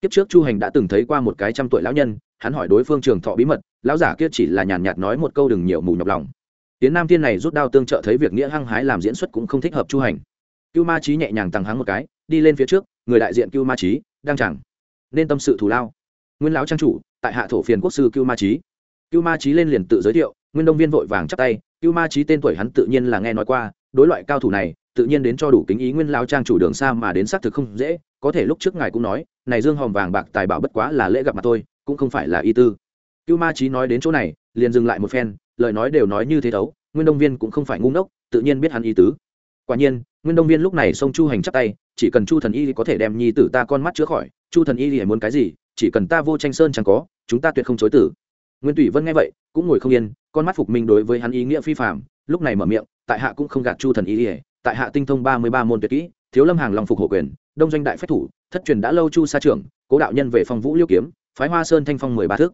[SPEAKER 1] Kiếp trước chu hành đã từng thấy qua một cái trăm tuổi lão nhân, hắn hỏi đối phương trường thọ bí mật, lão giả kia chỉ là nhàn nhạt nói một câu đừng nhiều mù nhọc lòng. Tiến nam thiên này rút đao tương trợ thấy việc nghĩa hăng hái làm diễn xuất cũng không thích hợp chu hành. Cưu ma trí nhẹ nhàng tăng hắng một cái, đi lên phía trước, người đại diện cưu ma trí đang chẳng. Nên tâm sự thù lao. Nguyên lão trang chủ tại hạ thổ phiền quốc sư cưu ma trí cưu ma trí lên liền tự giới thiệu, nguyên đông viên vội vàng chắp tay, cưu ma trí tên tuổi hắn tự nhiên là nghe nói qua, đối loại cao thủ này, tự nhiên đến cho đủ kính ý nguyên lao trang chủ đường xa mà đến xác thực không dễ, có thể lúc trước ngài cũng nói, này dương hòm vàng bạc tài bảo bất quá là lễ gặp mặt tôi cũng không phải là y tư. Cưu ma trí nói đến chỗ này, liền dừng lại một phen, lời nói đều nói như thế thấu, nguyên đông viên cũng không phải ngu ngốc, tự nhiên biết hắn y tứ. Quả nhiên, nguyên đông viên lúc này xông chu hành chắp tay, chỉ cần chu thần y có thể đem nhi tử ta con mắt chữa khỏi, chu thần y thì muốn cái gì, chỉ cần ta vô tranh sơn chẳng có chúng ta tuyệt không chối tử. Nguyên tùy vân nghe vậy, cũng ngồi không yên, con mắt phục minh đối với hắn ý nghĩa phi phạm lúc này mở miệng, tại hạ cũng không gạt chu thần y ỉa tại hạ tinh thông ba mươi ba môn tuyệt kỹ, thiếu lâm hàng lòng phục hộ quyền, đông doanh đại phách thủ, thất truyền đã lâu chu sa trưởng, cố đạo nhân về phong vũ liêu kiếm, phái hoa sơn thanh phong mười ba thước.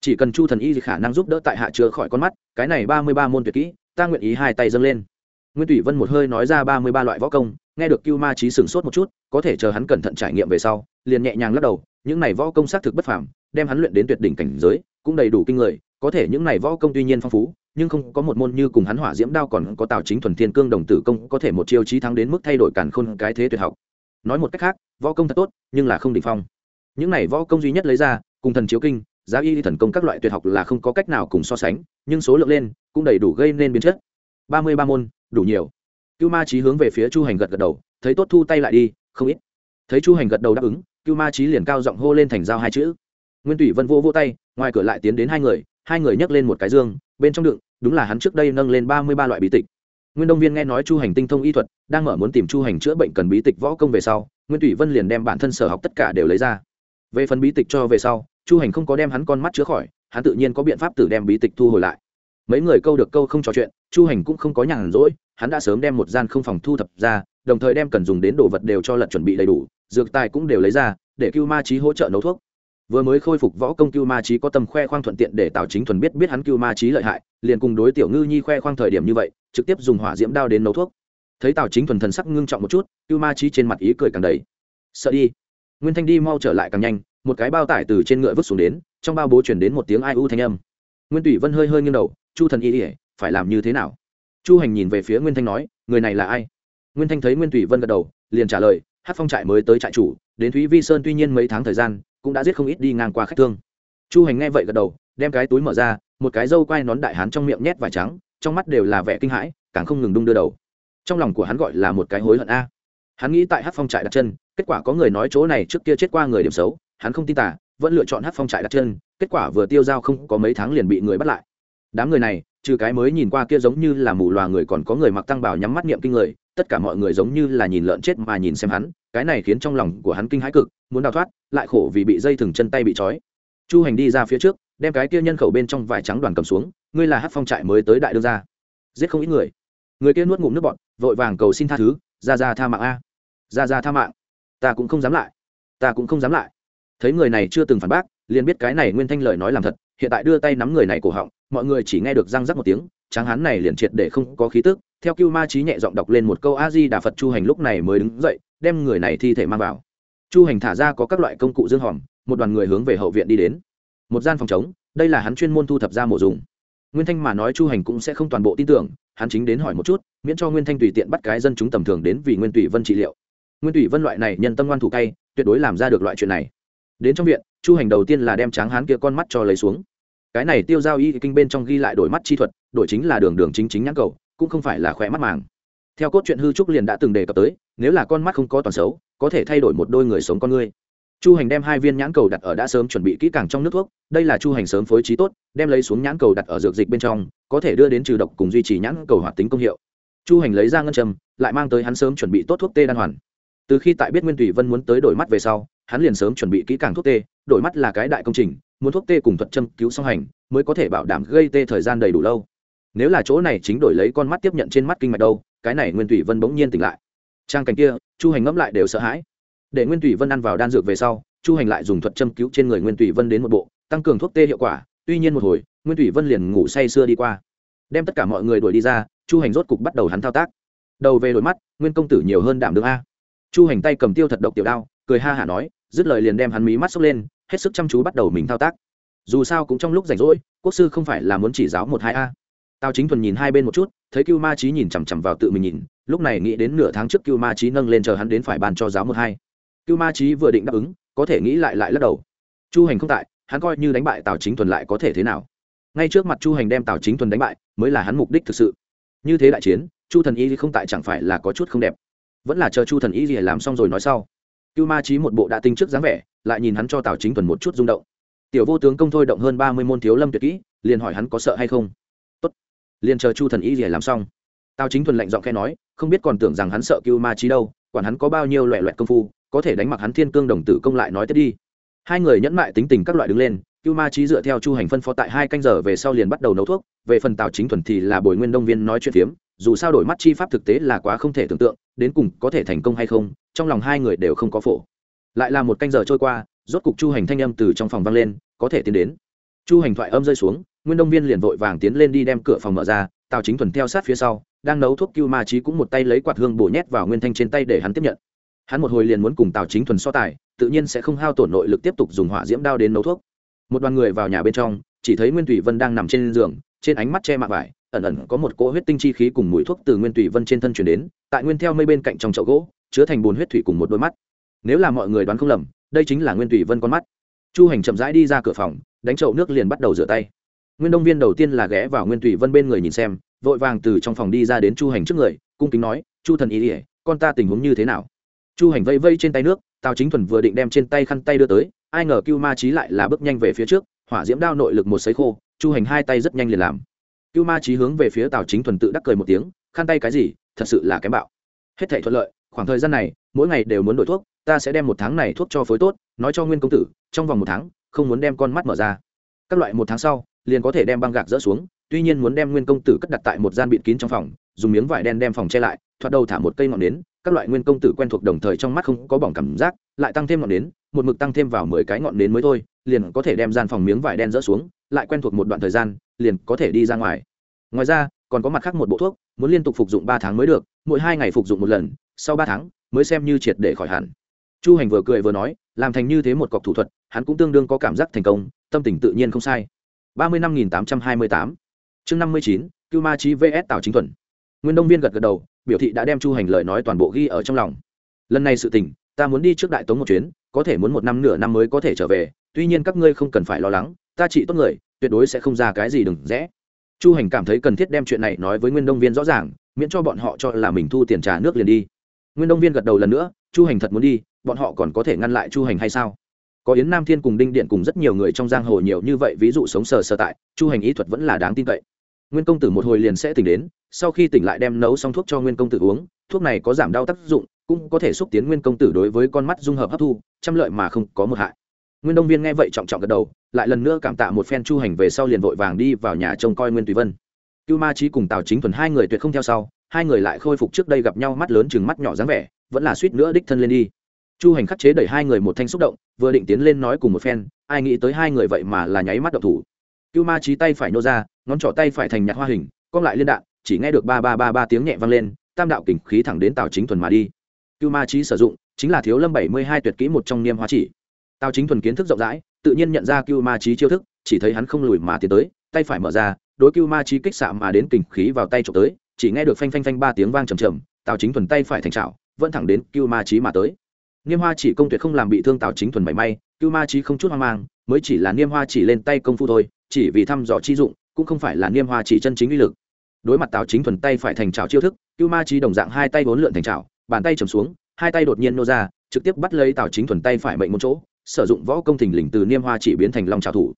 [SPEAKER 1] Chỉ cần chu thần y khả năng giúp đỡ tại hạ chữa khỏi con mắt, cái này ba mươi ba môn tuyệt kỹ, ta nguyện ý hai tay dâng lên. Nguyên tùy vân một hơi nói ra ba mươi ba loại võ công, nghe được cưu ma trí sửng sốt một chút, có thể chờ hắn cẩn thận trải nghiệm về sau, liền nhẹ nhàng lắc đầu, những này võ công xác thực bất phàm đem hắn luyện đến tuyệt đỉnh cảnh giới, cũng đầy đủ kinh người, có thể những này võ công tuy nhiên phong phú, nhưng không có một môn như cùng hắn hỏa diễm đao còn có tào chính thuần thiên cương đồng tử công có thể một chiêu chí thắng đến mức thay đổi càn khôn cái thế tuyệt học. Nói một cách khác, võ công thật tốt, nhưng là không đỉnh phong. Những này võ công duy nhất lấy ra, cùng thần chiếu kinh, giá y thần công các loại tuyệt học là không có cách nào cùng so sánh, nhưng số lượng lên, cũng đầy đủ gây nên biến chất. Ba mươi ba môn, đủ nhiều. Cưu ma trí hướng về phía chu hành gật gật đầu, thấy tốt thu tay lại đi, không ít. Thấy chu hành gật đầu đáp ứng, cưu ma trí liền cao giọng hô lên thành giao hai chữ nguyên tùy vân vô vô tay, ngoài cửa lại tiến đến hai người hai người nhấc lên một cái dương, bên trong đựng, đúng là hắn trước đây nâng lên ba mươi ba loại bí tịch. Nguyên đông viên nghe nói chu hành tinh thông y thuật, đang mở muốn tìm chu hành chữa bệnh cần bí tịch võ công về sau, nguyên tùy vân liền đem bản thân sở học tất cả đều lấy ra. Về phần bí tịch cho về sau, chu hành không có đem hắn con mắt chữa khỏi, hắn tự nhiên có biện pháp tự đem bí tịch thu hồi lại. Mấy người câu được câu không trò chuyện, chu hành cũng không có nhàn rỗi, hắn đã sớm đem một gian không phòng thu thập ra, đồng thời đem cần dùng đến đồ vật đều cho lật chuẩn bị đầy đủ, dược tài cũng đều lấy ra, để cưu ma trí hỗ trợ nấu thuốc vừa mới khôi phục võ công cưu ma trí có tâm khoe khoang thuận tiện để tào chính thuần biết biết hắn cưu ma trí lợi hại, liền cùng đối tiểu ngư nhi khoe khoang thời điểm như vậy, trực tiếp dùng hỏa diễm đao đến nấu thuốc. Thấy tào chính thuần thần sắc ngưng trọng một chút, cưu ma trí trên mặt ý cười càng đầy. Sợ đi. Nguyên thanh đi mau trở lại càng nhanh, một cái bao tải từ trên ngựa vứt xuống đến, trong bao bố chuyển đến một tiếng ai u thanh âm. Nguyên tủy vân hơi hơi nghiêng đầu, chu thần y ỉa phải làm như thế nào? Chu hành nhìn về phía nguyên thanh nói, người này là ai? Nguyên thanh thấy nguyên tủy vân gật đầu, liền trả lời, hát phong trại mới tới trại chủ, đến thúy vi sơn tuy nhiên mấy tháng thời gian cũng đã giết không ít đi ngang qua khách thương. Chu hành nghe vậy gật đầu, đem cái túi mở ra, một cái dâu quai nón đại hán trong miệng nhét vải trắng, trong mắt đều là vẻ kinh hãi, càng không ngừng đung đưa đầu. Trong lòng của hắn gọi là một cái hối hận a. Hắn nghĩ tại hát phong trại đặt chân, kết quả có người nói chỗ này trước kia chết qua người điểm xấu, hắn không tin tả vẫn lựa chọn hát phong trại đặt chân, kết quả vừa tiêu dao không có mấy tháng liền bị người bắt lại đám người này, trừ cái mới nhìn qua kia giống như là mù loà người còn có người mặc tăng bảo nhắm mắt niệm kinh người, tất cả mọi người giống như là nhìn lợn chết mà nhìn xem hắn, cái này khiến trong lòng của hắn kinh hãi cực, muốn đào thoát, lại khổ vì bị dây thừng chân tay bị trói. Chu hành đi ra phía trước, đem cái kia nhân khẩu bên trong vải trắng đoàn cầm xuống, ngươi là hát phong trại mới tới đại đương gia. Giết không ít người. Người kia nuốt ngụm nước bọn vội vàng cầu xin tha thứ, ra ra tha mạng a. Ra ra tha mạng. Ta cũng không dám lại. Ta cũng không dám lại. Thấy người này chưa từng phản bác, liền biết cái này nguyên thanh lời nói làm thật hiện tại đưa tay nắm người này cổ họng, mọi người chỉ nghe được răng rắc một tiếng, tráng hán này liền triệt để không có khí tức, theo cưu ma trí nhẹ giọng đọc lên một câu a di đà phật chu hành lúc này mới đứng dậy, đem người này thi thể mang vào. Chu hành thả ra có các loại công cụ dương hòm, một đoàn người hướng về hậu viện đi đến. Một gian phòng chống đây là hắn chuyên môn thu thập ra mổ dùng. Nguyên thanh mà nói chu hành cũng sẽ không toàn bộ tin tưởng, hắn chính đến hỏi một chút, miễn cho nguyên thanh tùy tiện bắt cái dân chúng tầm thường đến vì nguyên tùy vân trị liệu. Nguyên tùy vân loại này nhân tâm ngoan thủ cay, tuyệt đối làm ra được loại chuyện này. Đến trong viện chu hành đầu tiên là đem tráng hán kia con mắt cho lấy xuống. Cái này tiêu giao y kinh bên trong ghi lại đổi mắt chi thuật, đổi chính là đường đường chính chính nhãn cầu, cũng không phải là khỏe mắt màng. Theo cốt truyện hư trúc liền đã từng đề cập tới, nếu là con mắt không có toàn xấu, có thể thay đổi một đôi người sống con ngươi. Chu hành đem hai viên nhãn cầu đặt ở đã sớm chuẩn bị kỹ càng trong nước thuốc, đây là chu hành sớm phối trí tốt, đem lấy xuống nhãn cầu đặt ở dược dịch bên trong, có thể đưa đến trừ độc cùng duy trì nhãn cầu hoạt tính công hiệu. Chu hành lấy ra ngân trầm lại mang tới hắn sớm chuẩn bị tốt thuốc tê đan hoàn. Từ khi tại biết nguyên tùy vân muốn tới đổi mắt về sau hắn liền sớm chuẩn bị kỹ càng thuốc tê, đổi mắt là cái đại công trình, muốn thuốc tê cùng thuật châm cứu song hành, mới có thể bảo đảm gây tê thời gian đầy đủ lâu. Nếu là chỗ này chính đổi lấy con mắt tiếp nhận trên mắt kinh mạch đâu, cái này nguyên thủy vân bỗng nhiên tỉnh lại. Trang cảnh kia, chu hành ngẫm lại đều sợ hãi. Để nguyên thủy vân ăn vào đan dược về sau, chu hành lại dùng thuật châm cứu trên người nguyên thủy vân đến một bộ, tăng cường thuốc tê hiệu quả, tuy nhiên một hồi, nguyên thủy vân liền ngủ say sưa đi qua. Đem tất cả mọi người đuổi đi ra, chu hành rốt cục bắt đầu hắn thao tác. Đầu về đổi mắt, nguyên công tử nhiều hơn đảm đương a. Chu hành tay cầm tiêu thật độc tiểu đao, cười ha hả nói dứt lời liền đem hắn mí mắt xốc lên, hết sức chăm chú bắt đầu mình thao tác. Dù sao cũng trong lúc rảnh rỗi, quốc sư không phải là muốn chỉ giáo một hai a. Tào chính thuần nhìn hai bên một chút, thấy cưu ma trí nhìn chằm chằm vào tự mình nhìn, lúc này nghĩ đến nửa tháng trước cưu ma trí nâng lên chờ hắn đến phải bàn cho giáo một hai. Cưu ma trí vừa định đáp ứng, có thể nghĩ lại lại lắc đầu. Chu hành không tại, hắn coi như đánh bại tào chính thuần lại có thể thế nào? Ngay trước mặt chu hành đem tào chính thuần đánh bại, mới là hắn mục đích thực sự. Như thế đại chiến, chu thần y không tại chẳng phải là có chút không đẹp. Vẫn là chờ chu thần y làm xong rồi nói sau cưu ma trí một bộ đã tinh trước dáng vẻ, lại nhìn hắn cho tào chính thuần một chút rung động. Tiểu vô tướng công thôi động hơn ba mươi môn thiếu lâm tuyệt kỹ, liền hỏi hắn có sợ hay không? Tốt. Liền chờ chu thần y gì làm xong. Tào chính thuần lạnh giọng khe nói, không biết còn tưởng rằng hắn sợ cưu ma trí đâu, quản hắn có bao nhiêu loại loại công phu, có thể đánh mặc hắn thiên cương đồng tử công lại nói tiếp đi. Hai người nhẫn mại tính tình các loại đứng lên cưu ma trí dựa theo chu hành phân phó tại hai canh giờ về sau liền bắt đầu nấu thuốc, về phần tào chính thuần thì là bồi nguyên đông viên nói chuyện phiếm, dù sao đổi mắt chi pháp thực tế là quá không thể tưởng tượng, đến cùng có thể thành công hay không, trong lòng hai người đều không có phổ. Lại là một canh giờ trôi qua, rốt cục chu hành thanh âm từ trong phòng vang lên, có thể tiến đến. Chu hành thoại âm rơi xuống, nguyên đông viên liền vội vàng tiến lên đi đem cửa phòng mở ra, tào chính thuần theo sát phía sau, đang nấu thuốc cưu ma trí cũng một tay lấy quạt hương bổ nhét vào nguyên thanh trên tay để hắn tiếp nhận. Hắn một hồi liền muốn cùng tào chính thuần so tài, tự nhiên sẽ không hao tổn nội lực tiếp tục dùng hỏa diễm đao đến nấu thuốc một đoàn người vào nhà bên trong, chỉ thấy nguyên thủy vân đang nằm trên giường, trên ánh mắt che mạ vải, ẩn ẩn có một cỗ huyết tinh chi khí cùng mùi thuốc từ nguyên thủy vân trên thân chuyển đến, tại nguyên theo mây bên cạnh trong chậu gỗ, chứa thành bùn huyết thủy cùng một đôi mắt. Nếu là mọi người đoán không lầm, đây chính là nguyên thủy vân con mắt. Chu hành chậm rãi đi ra cửa phòng, đánh chậu nước liền bắt đầu rửa tay. Nguyên đông viên đầu tiên là ghé vào nguyên thủy vân bên người nhìn xem, vội vàng từ trong phòng đi ra đến chu hành trước người, cung kính nói, chu thần ý ỉa con ta tình huống như thế nào? Chu hành vây vây trên tay nước, tào chính thuần vừa định đem trên tay khăn tay đưa tới ai ngờ cưu ma trí lại là bước nhanh về phía trước, hỏa diễm đao nội lực một sấy khô, chu hành hai tay rất nhanh liền làm. Cưu ma trí hướng về phía tào chính thuần tự đắc cười một tiếng, khăn tay cái gì, thật sự là kém bạo. Hết thể thuận lợi, khoảng thời gian này, mỗi ngày đều muốn đổi thuốc, ta sẽ đem một tháng này thuốc cho phối tốt, nói cho nguyên công tử, trong vòng một tháng, không muốn đem con mắt mở ra. Các loại một tháng sau, liền có thể đem băng gạc dỡ xuống, tuy nhiên muốn đem nguyên công tử cất đặt tại một gian bịt kín trong phòng dùng miếng vải đen đem phòng che lại, thoạt đầu thả một cây ngọn nến, các loại nguyên công tử quen thuộc đồng thời trong mắt không có bỏng cảm giác, lại tăng thêm ngọn nến, một mực tăng thêm vào mười cái ngọn nến mới thôi, liền có thể đem gian phòng miếng vải đen dỡ xuống, lại quen thuộc một đoạn thời gian, liền có thể đi ra ngoài. Ngoài ra, còn có mặt khác một bộ thuốc, muốn liên tục phục dụng ba tháng mới được, mỗi hai ngày phục dụng một lần, sau ba tháng, mới xem như triệt để khỏi hẳn. Chu hành vừa cười vừa nói, làm thành như thế một cọc thủ thuật, hắn cũng tương đương có cảm giác thành công, tâm tình tự nhiên không sai. ba mươi năm nghìn tám trăm hai mươi tám. Chương năm mươi chín, cưu ma trí vs tào chính thuần nguyên đông viên gật gật đầu, biểu thị đã đem chu hành lời nói toàn bộ ghi ở trong lòng. Lần này sự tình, ta muốn đi trước đại tống một chuyến, có thể muốn một năm nửa năm mới có thể trở về, tuy nhiên các ngươi không cần phải lo lắng, ta chỉ tốt người, tuyệt đối sẽ không ra cái gì đừng rẽ. Chu hành cảm thấy cần thiết đem chuyện này nói với nguyên đông viên rõ ràng, miễn cho bọn họ cho là mình thu tiền trả nước liền đi. Nguyên đông viên gật đầu lần nữa, chu hành thật muốn đi, bọn họ còn có thể ngăn lại chu hành hay sao? Có yến nam thiên cùng đinh điện cùng rất nhiều người trong giang hồ nhiều như vậy, ví dụ sống sờ sờ tại, chu hành ý thuật vẫn là đáng tin cậy nguyên công tử một hồi liền sẽ tỉnh đến, sau khi tỉnh lại đem nấu xong thuốc cho nguyên công tử uống, thuốc này có giảm đau tác dụng, cũng có thể xúc tiến nguyên công tử đối với con mắt dung hợp hấp thu, trăm lợi mà không có một hại. Nguyên đông viên nghe vậy trọng trọng gật đầu, lại lần nữa cảm tạ một phen chu hành về sau liền vội vàng đi vào nhà trông coi nguyên tùy vân. Cưu ma trí cùng tào chính thuần hai người tuyệt không theo sau, hai người lại khôi phục trước đây gặp nhau mắt lớn chừng mắt nhỏ dáng vẻ, vẫn là suýt nữa đích thân lên đi. Chu hành khắc chế đẩy hai người một thanh xúc động, vừa định tiến lên nói cùng một phen, ai nghĩ tới hai người vậy mà là nháy mắt độc thủ cưu ma trí tay phải nô ra, ngón trỏ tay phải thành nhạc hoa hình, cong lại liên đạn, chỉ nghe được ba ba ba ba tiếng nhẹ vang lên, tam đạo kình khí thẳng đến tào chính thuần mà đi. Cưu ma trí sử dụng, chính là thiếu lâm bảy mươi hai tuyệt kỹ một trong niêm hoa chỉ. Tào chính thuần kiến thức rộng rãi, tự nhiên nhận ra cưu ma trí chiêu thức, chỉ thấy hắn không lùi mà tiến tới, tay phải mở ra, đối cưu ma trí kích xạ mà đến kình khí vào tay trộm tới, chỉ nghe được phanh phanh phanh ba tiếng vang trầm trầm, tào chính thuần tay phải thành trào vẫn thẳng đến cưu ma trí mà tới. Niêm hoa chỉ công tuyệt không làm bị thương tào chính thuần mảy may, cưu ma trí không chút hoang mang, mới chỉ là niêm hoa chỉ lên tay công phu thôi chỉ vì thăm dò chi dụng, cũng không phải là niêm hoa chỉ chân chính uy lực. Đối mặt tào chính thuần tay phải thành trào chiêu thức, cưu ma trí đồng dạng hai tay vốn lượn thành trào bàn tay trầm xuống, hai tay đột nhiên nô ra, trực tiếp bắt lấy tào chính thuần tay phải mệnh một chỗ, sử dụng võ công thình lình từ niêm hoa chỉ biến thành long trào thủ.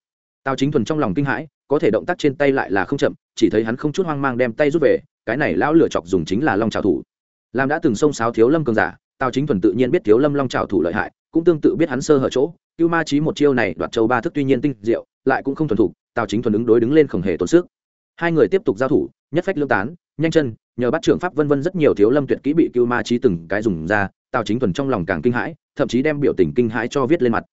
[SPEAKER 1] Tào chính thuần trong lòng kinh hãi, có thể động tác trên tay lại là không chậm, chỉ thấy hắn không chút hoang mang đem tay rút về, cái này lão lửa chọc dùng chính là long trào thủ. Làm đã từng xông sáo thiếu lâm cường giả, tào chính thuần tự nhiên biết thiếu lâm long trào thủ lợi hại, cũng tương tự biết hắn sơ hở chỗ, cưu ma trí một chiêu này đoạt châu ba thức tuy nhiên tinh diệu, lại cũng không thuần thục tào chính thuần ứng đối đứng lên không hề tốn sức. Hai người tiếp tục giao thủ, nhất phách lương tán, nhanh chân, nhờ bắt trưởng pháp vân vân rất nhiều thiếu lâm tuyệt kỹ bị cưu ma trí từng cái dùng ra, tào chính thuần trong lòng càng kinh hãi, thậm chí đem biểu tình kinh hãi cho viết lên mặt.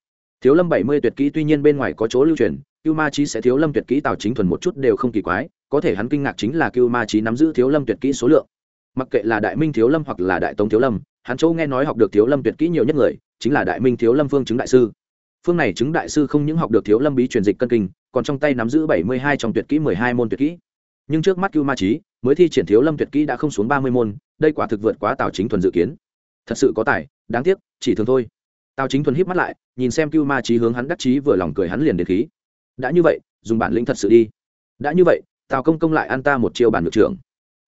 [SPEAKER 1] Thiếu lâm bảy mươi tuyệt kỹ tuy nhiên bên ngoài có chỗ lưu truyền cưu ma trí sẽ thiếu lâm tuyệt kỹ tào chính thuần một chút đều không kỳ quái, có thể hắn kinh ngạc chính là cưu ma trí nắm giữ thiếu lâm tuyệt kỹ số lượng. Mặc kệ là đại minh thiếu lâm hoặc là đại tống thiếu lâm, hắn chỗ nghe nói học được thiếu lâm tuyệt kỹ nhiều nhất người, chính là đại minh thiếu lâm phương chứng đại sư phương này chứng đại sư không những học được thiếu lâm bí truyền dịch cân kinh, còn trong tay nắm giữ bảy mươi hai trong tuyệt kỹ mười hai môn tuyệt kỹ. Nhưng trước mắt cưu ma trí mới thi triển thiếu lâm tuyệt kỹ đã không xuống ba mươi môn, đây quả thực vượt quá tào chính thuần dự kiến. Thật sự có tài, đáng tiếc, chỉ thường thôi. Tào chính thuần híp mắt lại, nhìn xem cưu ma trí hướng hắn đắc chí vừa lòng cười hắn liền đến khí. Đã như vậy, dùng bản lĩnh thật sự đi. Đã như vậy, tào công công lại ăn ta một chiêu bản ngược trưởng.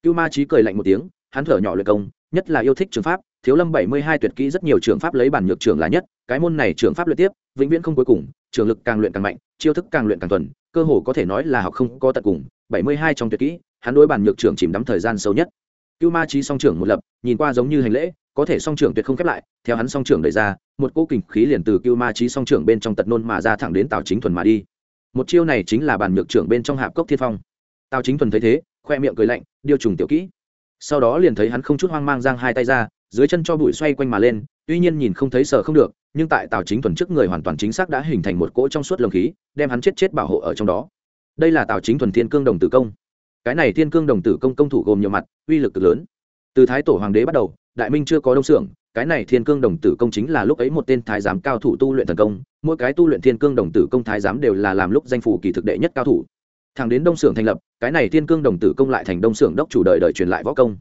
[SPEAKER 1] Cưu ma trí cười lạnh một tiếng, hắn thở nhỏ luyện công, nhất là yêu thích trường pháp, thiếu lâm bảy mươi hai tuyệt kỹ rất nhiều trường pháp lấy bản nhược trưởng là nhất, cái môn này trường pháp luyện tiếp vĩnh viễn không cuối cùng, trường lực càng luyện càng mạnh, chiêu thức càng luyện càng thuần, cơ hồ có thể nói là học không có tận cùng. Bảy mươi hai trong tuyệt kỹ, hắn đối bản nhược trưởng chìm đắm thời gian sâu nhất. Cưu ma trí song trưởng một lập, nhìn qua giống như hành lễ, có thể song trưởng tuyệt không khép lại, theo hắn song trưởng đẩy ra, một cỗ kình khí liền từ cưu ma trí song trưởng bên trong tật nôn mà ra thẳng đến tào chính thuần mà đi. Một chiêu này chính là bản nhược trưởng bên trong hạp cốc thiên phong. Tào chính thuần thấy thế, khoe miệng cười lạnh, điều trùng tiểu kỹ. Sau đó liền thấy hắn không chút hoang mang giang hai tay ra, dưới chân cho bụi xoay quanh mà lên, tuy nhiên nhìn không thấy sợ không được nhưng tại tào chính thuần trước người hoàn toàn chính xác đã hình thành một cỗ trong suốt lồng khí, đem hắn chết chết bảo hộ ở trong đó. Đây là tào chính thuần thiên cương đồng tử công. Cái này thiên cương đồng tử công công thủ gồm nhiều mặt, uy lực cực lớn. Từ thái tổ hoàng đế bắt đầu, đại minh chưa có đông xưởng, cái này thiên cương đồng tử công chính là lúc ấy một tên thái giám cao thủ tu luyện thần công, mỗi cái tu luyện thiên cương đồng tử công thái giám đều là làm lúc danh phủ kỳ thực đệ nhất cao thủ. Thẳng đến đông xưởng thành lập, cái này thiên cương đồng tử công lại thành đông xưởng đốc chủ đời đời truyền lại võ công.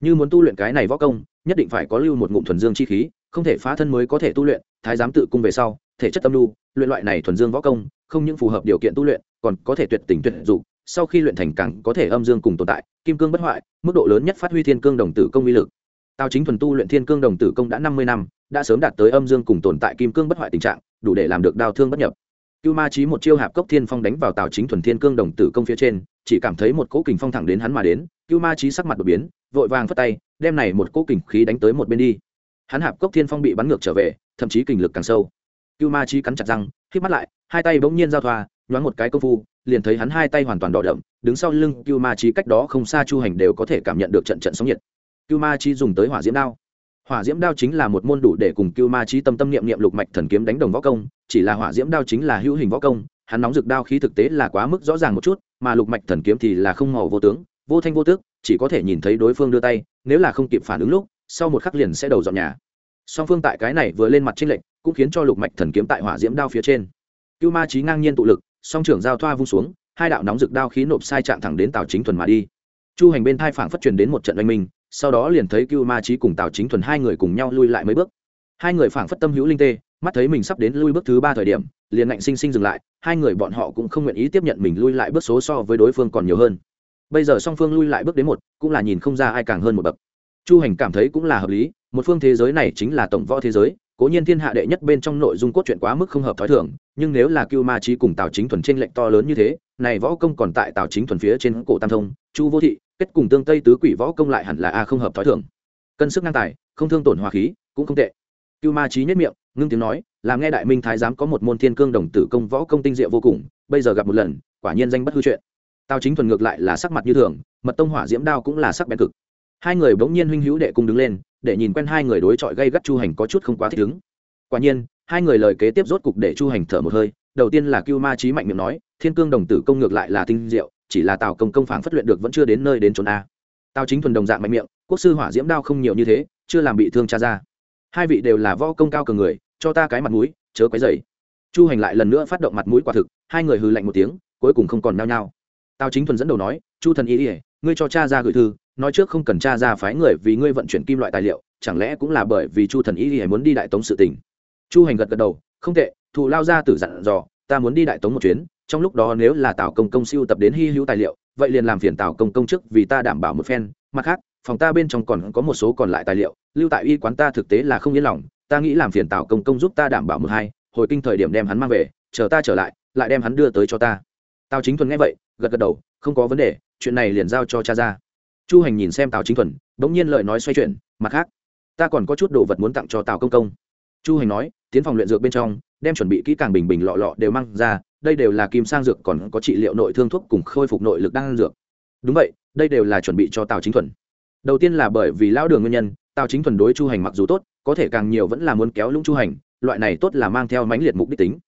[SPEAKER 1] Như muốn tu luyện cái này võ công, nhất định phải có lưu một ngụm thuần dương chi khí không thể phá thân mới có thể tu luyện, thái giám tự cung về sau, thể chất tâm lưu, luyện loại này thuần dương võ công, không những phù hợp điều kiện tu luyện, còn có thể tuyệt tình tuyệt dục sau khi luyện thành cẳng có thể âm dương cùng tồn tại, kim cương bất hoại, mức độ lớn nhất phát huy thiên cương đồng tử công uy lực. Tào chính thuần tu luyện thiên cương đồng tử công đã năm mươi năm, đã sớm đạt tới âm dương cùng tồn tại kim cương bất hoại tình trạng, đủ để làm được đao thương bất nhập. Cưu ma trí một chiêu hạp cốc thiên phong đánh vào tào chính thuần thiên cương đồng tử công phía trên, chỉ cảm thấy một cỗ kình phong thẳng đến hắn mà đến, cưu ma trí sắc mặt đột biến, vội vàng phất tay, đem này một cỗ kình khí đánh tới một bên đi hắn hạp cốc thiên phong bị bắn ngược trở về, thậm chí kình lực càng sâu. Cưu ma chi cắn chặt răng k mắt lại, hai tay bỗng nhiên giao thoa, nhoáng một cái công phu, liền thấy hắn hai tay hoàn toàn đỏ đậm, đứng sau lưng cưu ma chi cách đó không xa chu hành đều có thể cảm nhận được trận trận sóng nhiệt. Cưu ma chi dùng tới hỏa diễm đao. Hỏa diễm đao chính là một môn đủ để cùng cưu ma chi tâm tâm niệm niệm lục mạch thần kiếm đánh đồng võ công, chỉ là hỏa diễm đao chính là hữu hình võ công, hắn nóng rực đao khí thực tế là quá mức rõ ràng một chút, mà lục mạch thần kiếm thì là không màu vô tướng, vô thanh vô tước chỉ có thể nhìn thấy đối phương đưa tay, nếu là không kịp phản ứng lúc sau một khắc liền sẽ đầu dọn nhà. Song phương tại cái này vừa lên mặt trên lệnh cũng khiến cho lục mạch thần kiếm tại hỏa diễm đao phía trên. Cưu ma trí ngang nhiên tụ lực, song trưởng giao thoa vung xuống, hai đạo nóng rực đao khí nộp sai trạng thẳng đến tào chính thuần mà đi. Chu hành bên thai phảng phất truyền đến một trận oanh minh, sau đó liền thấy cưu ma trí cùng tào chính thuần hai người cùng nhau lui lại mấy bước. Hai người phảng phất tâm hữu linh tê, mắt thấy mình sắp đến lui bước thứ ba thời điểm, liền ngạnh sinh sinh dừng lại, hai người bọn họ cũng không nguyện ý tiếp nhận mình lui lại bước số so với đối phương còn nhiều hơn. Bây giờ song phương lui lại bước đến một, cũng là nhìn không ra ai càng hơn một bậc chu hành cảm thấy cũng là hợp lý, một phương thế giới này chính là tổng võ thế giới, cố nhiên thiên hạ đệ nhất bên trong nội dung cốt truyện quá mức không hợp t h ó i thường, nhưng nếu là cưu ma trí cùng tào chính thuần t r ê n lệnh to lớn như thế, này võ công còn tại tào chính thuần phía trên cổ tam thông, chu vô thị, kết cùng tương tây tứ quỷ võ công lại hẳn là a không hợp t h ó i thường. Cân sức ngang tài, không thương tổn hòa khí, cũng không tệ. Cưu ma trí nhất miệng, ngưng tiếng nói làm nghe đại minh thái giám có một môn thiên cương đồng tử công võ công tinh diệu vô cùng, bây giờ gặp một lần, quả nhiên danh bất hư chuyện tào chính thuần ngược lại là sắc mặt như thường, mật tông hỏa diễm đao cũng là sắc bén cực hai người bỗng nhiên huynh hữu đệ cung đứng lên, để nhìn quen hai người đối chọi gây gắt chu hành có chút không quá thích ứng. Quả nhiên, hai người lời kế tiếp rốt cục để chu hành thở một hơi, đầu tiên là cưu ma trí mạnh miệng nói, thiên cương đồng tử công ngược lại là tinh diệu, chỉ là tào công công phản phất luyện được vẫn chưa đến nơi đến trốn a. Tào chính thuần đồng dạng mạnh miệng, quốc sư hỏa diễm đao không nhiều như thế, chưa làm bị thương cha ra. Hai vị đều là võ công cao cường người, cho ta cái mặt mũi, chớ quấy dày chu hành lại lần nữa phát động mặt mũi quả thực, hai người hư lạnh một tiếng, cuối cùng không còn nao nhao. Tào chính thuần dẫn đầu nói, chu thần ý ỉa ngươi cho cha ra gửi thư nói trước không cần cha ra phái người vì ngươi vận chuyển kim loại tài liệu, chẳng lẽ cũng là bởi vì chu thần ý ỉa muốn đi đại tống sự tình? Chu hành gật gật đầu, không tệ, thù lao ra tử dặn dò, ta muốn đi đại tống một chuyến, trong lúc đó nếu là tào công công siêu tập đến hy hữu tài liệu, vậy liền làm phiền tào công công trước vì ta đảm bảo một phen, mặt khác, phòng ta bên trong còn có một số còn lại tài liệu, lưu tại y quán ta thực tế là không yên lòng, ta nghĩ làm phiền tào công công giúp ta đảm bảo một hai, hồi kinh thời điểm đem hắn mang về, chờ ta trở lại lại đem hắn đưa tới cho ta. Tào chính thuần nghe vậy, gật gật đầu, không có vấn đề, chuyện này liền giao cho cha ra chu hành nhìn xem tào chính thuần, bỗng nhiên lời nói xoay chuyển, mặt khác, ta còn có chút đồ vật muốn tặng cho tào công công. Chu hành nói, tiến phòng luyện dược bên trong, đem chuẩn bị kỹ càng bình bình lọ lọ đều mang ra, đây đều là kim sang dược còn có trị liệu nội thương thuốc cùng khôi phục nội lực đang dược. Đúng vậy, đây đều là chuẩn bị cho tào chính thuần. Đầu tiên là bởi vì lão đường nguyên nhân, tào chính thuần đối chu hành mặc dù tốt, có thể càng nhiều vẫn là muốn kéo lũng chu hành, loại này tốt là mang theo mãnh liệt mục đích tính.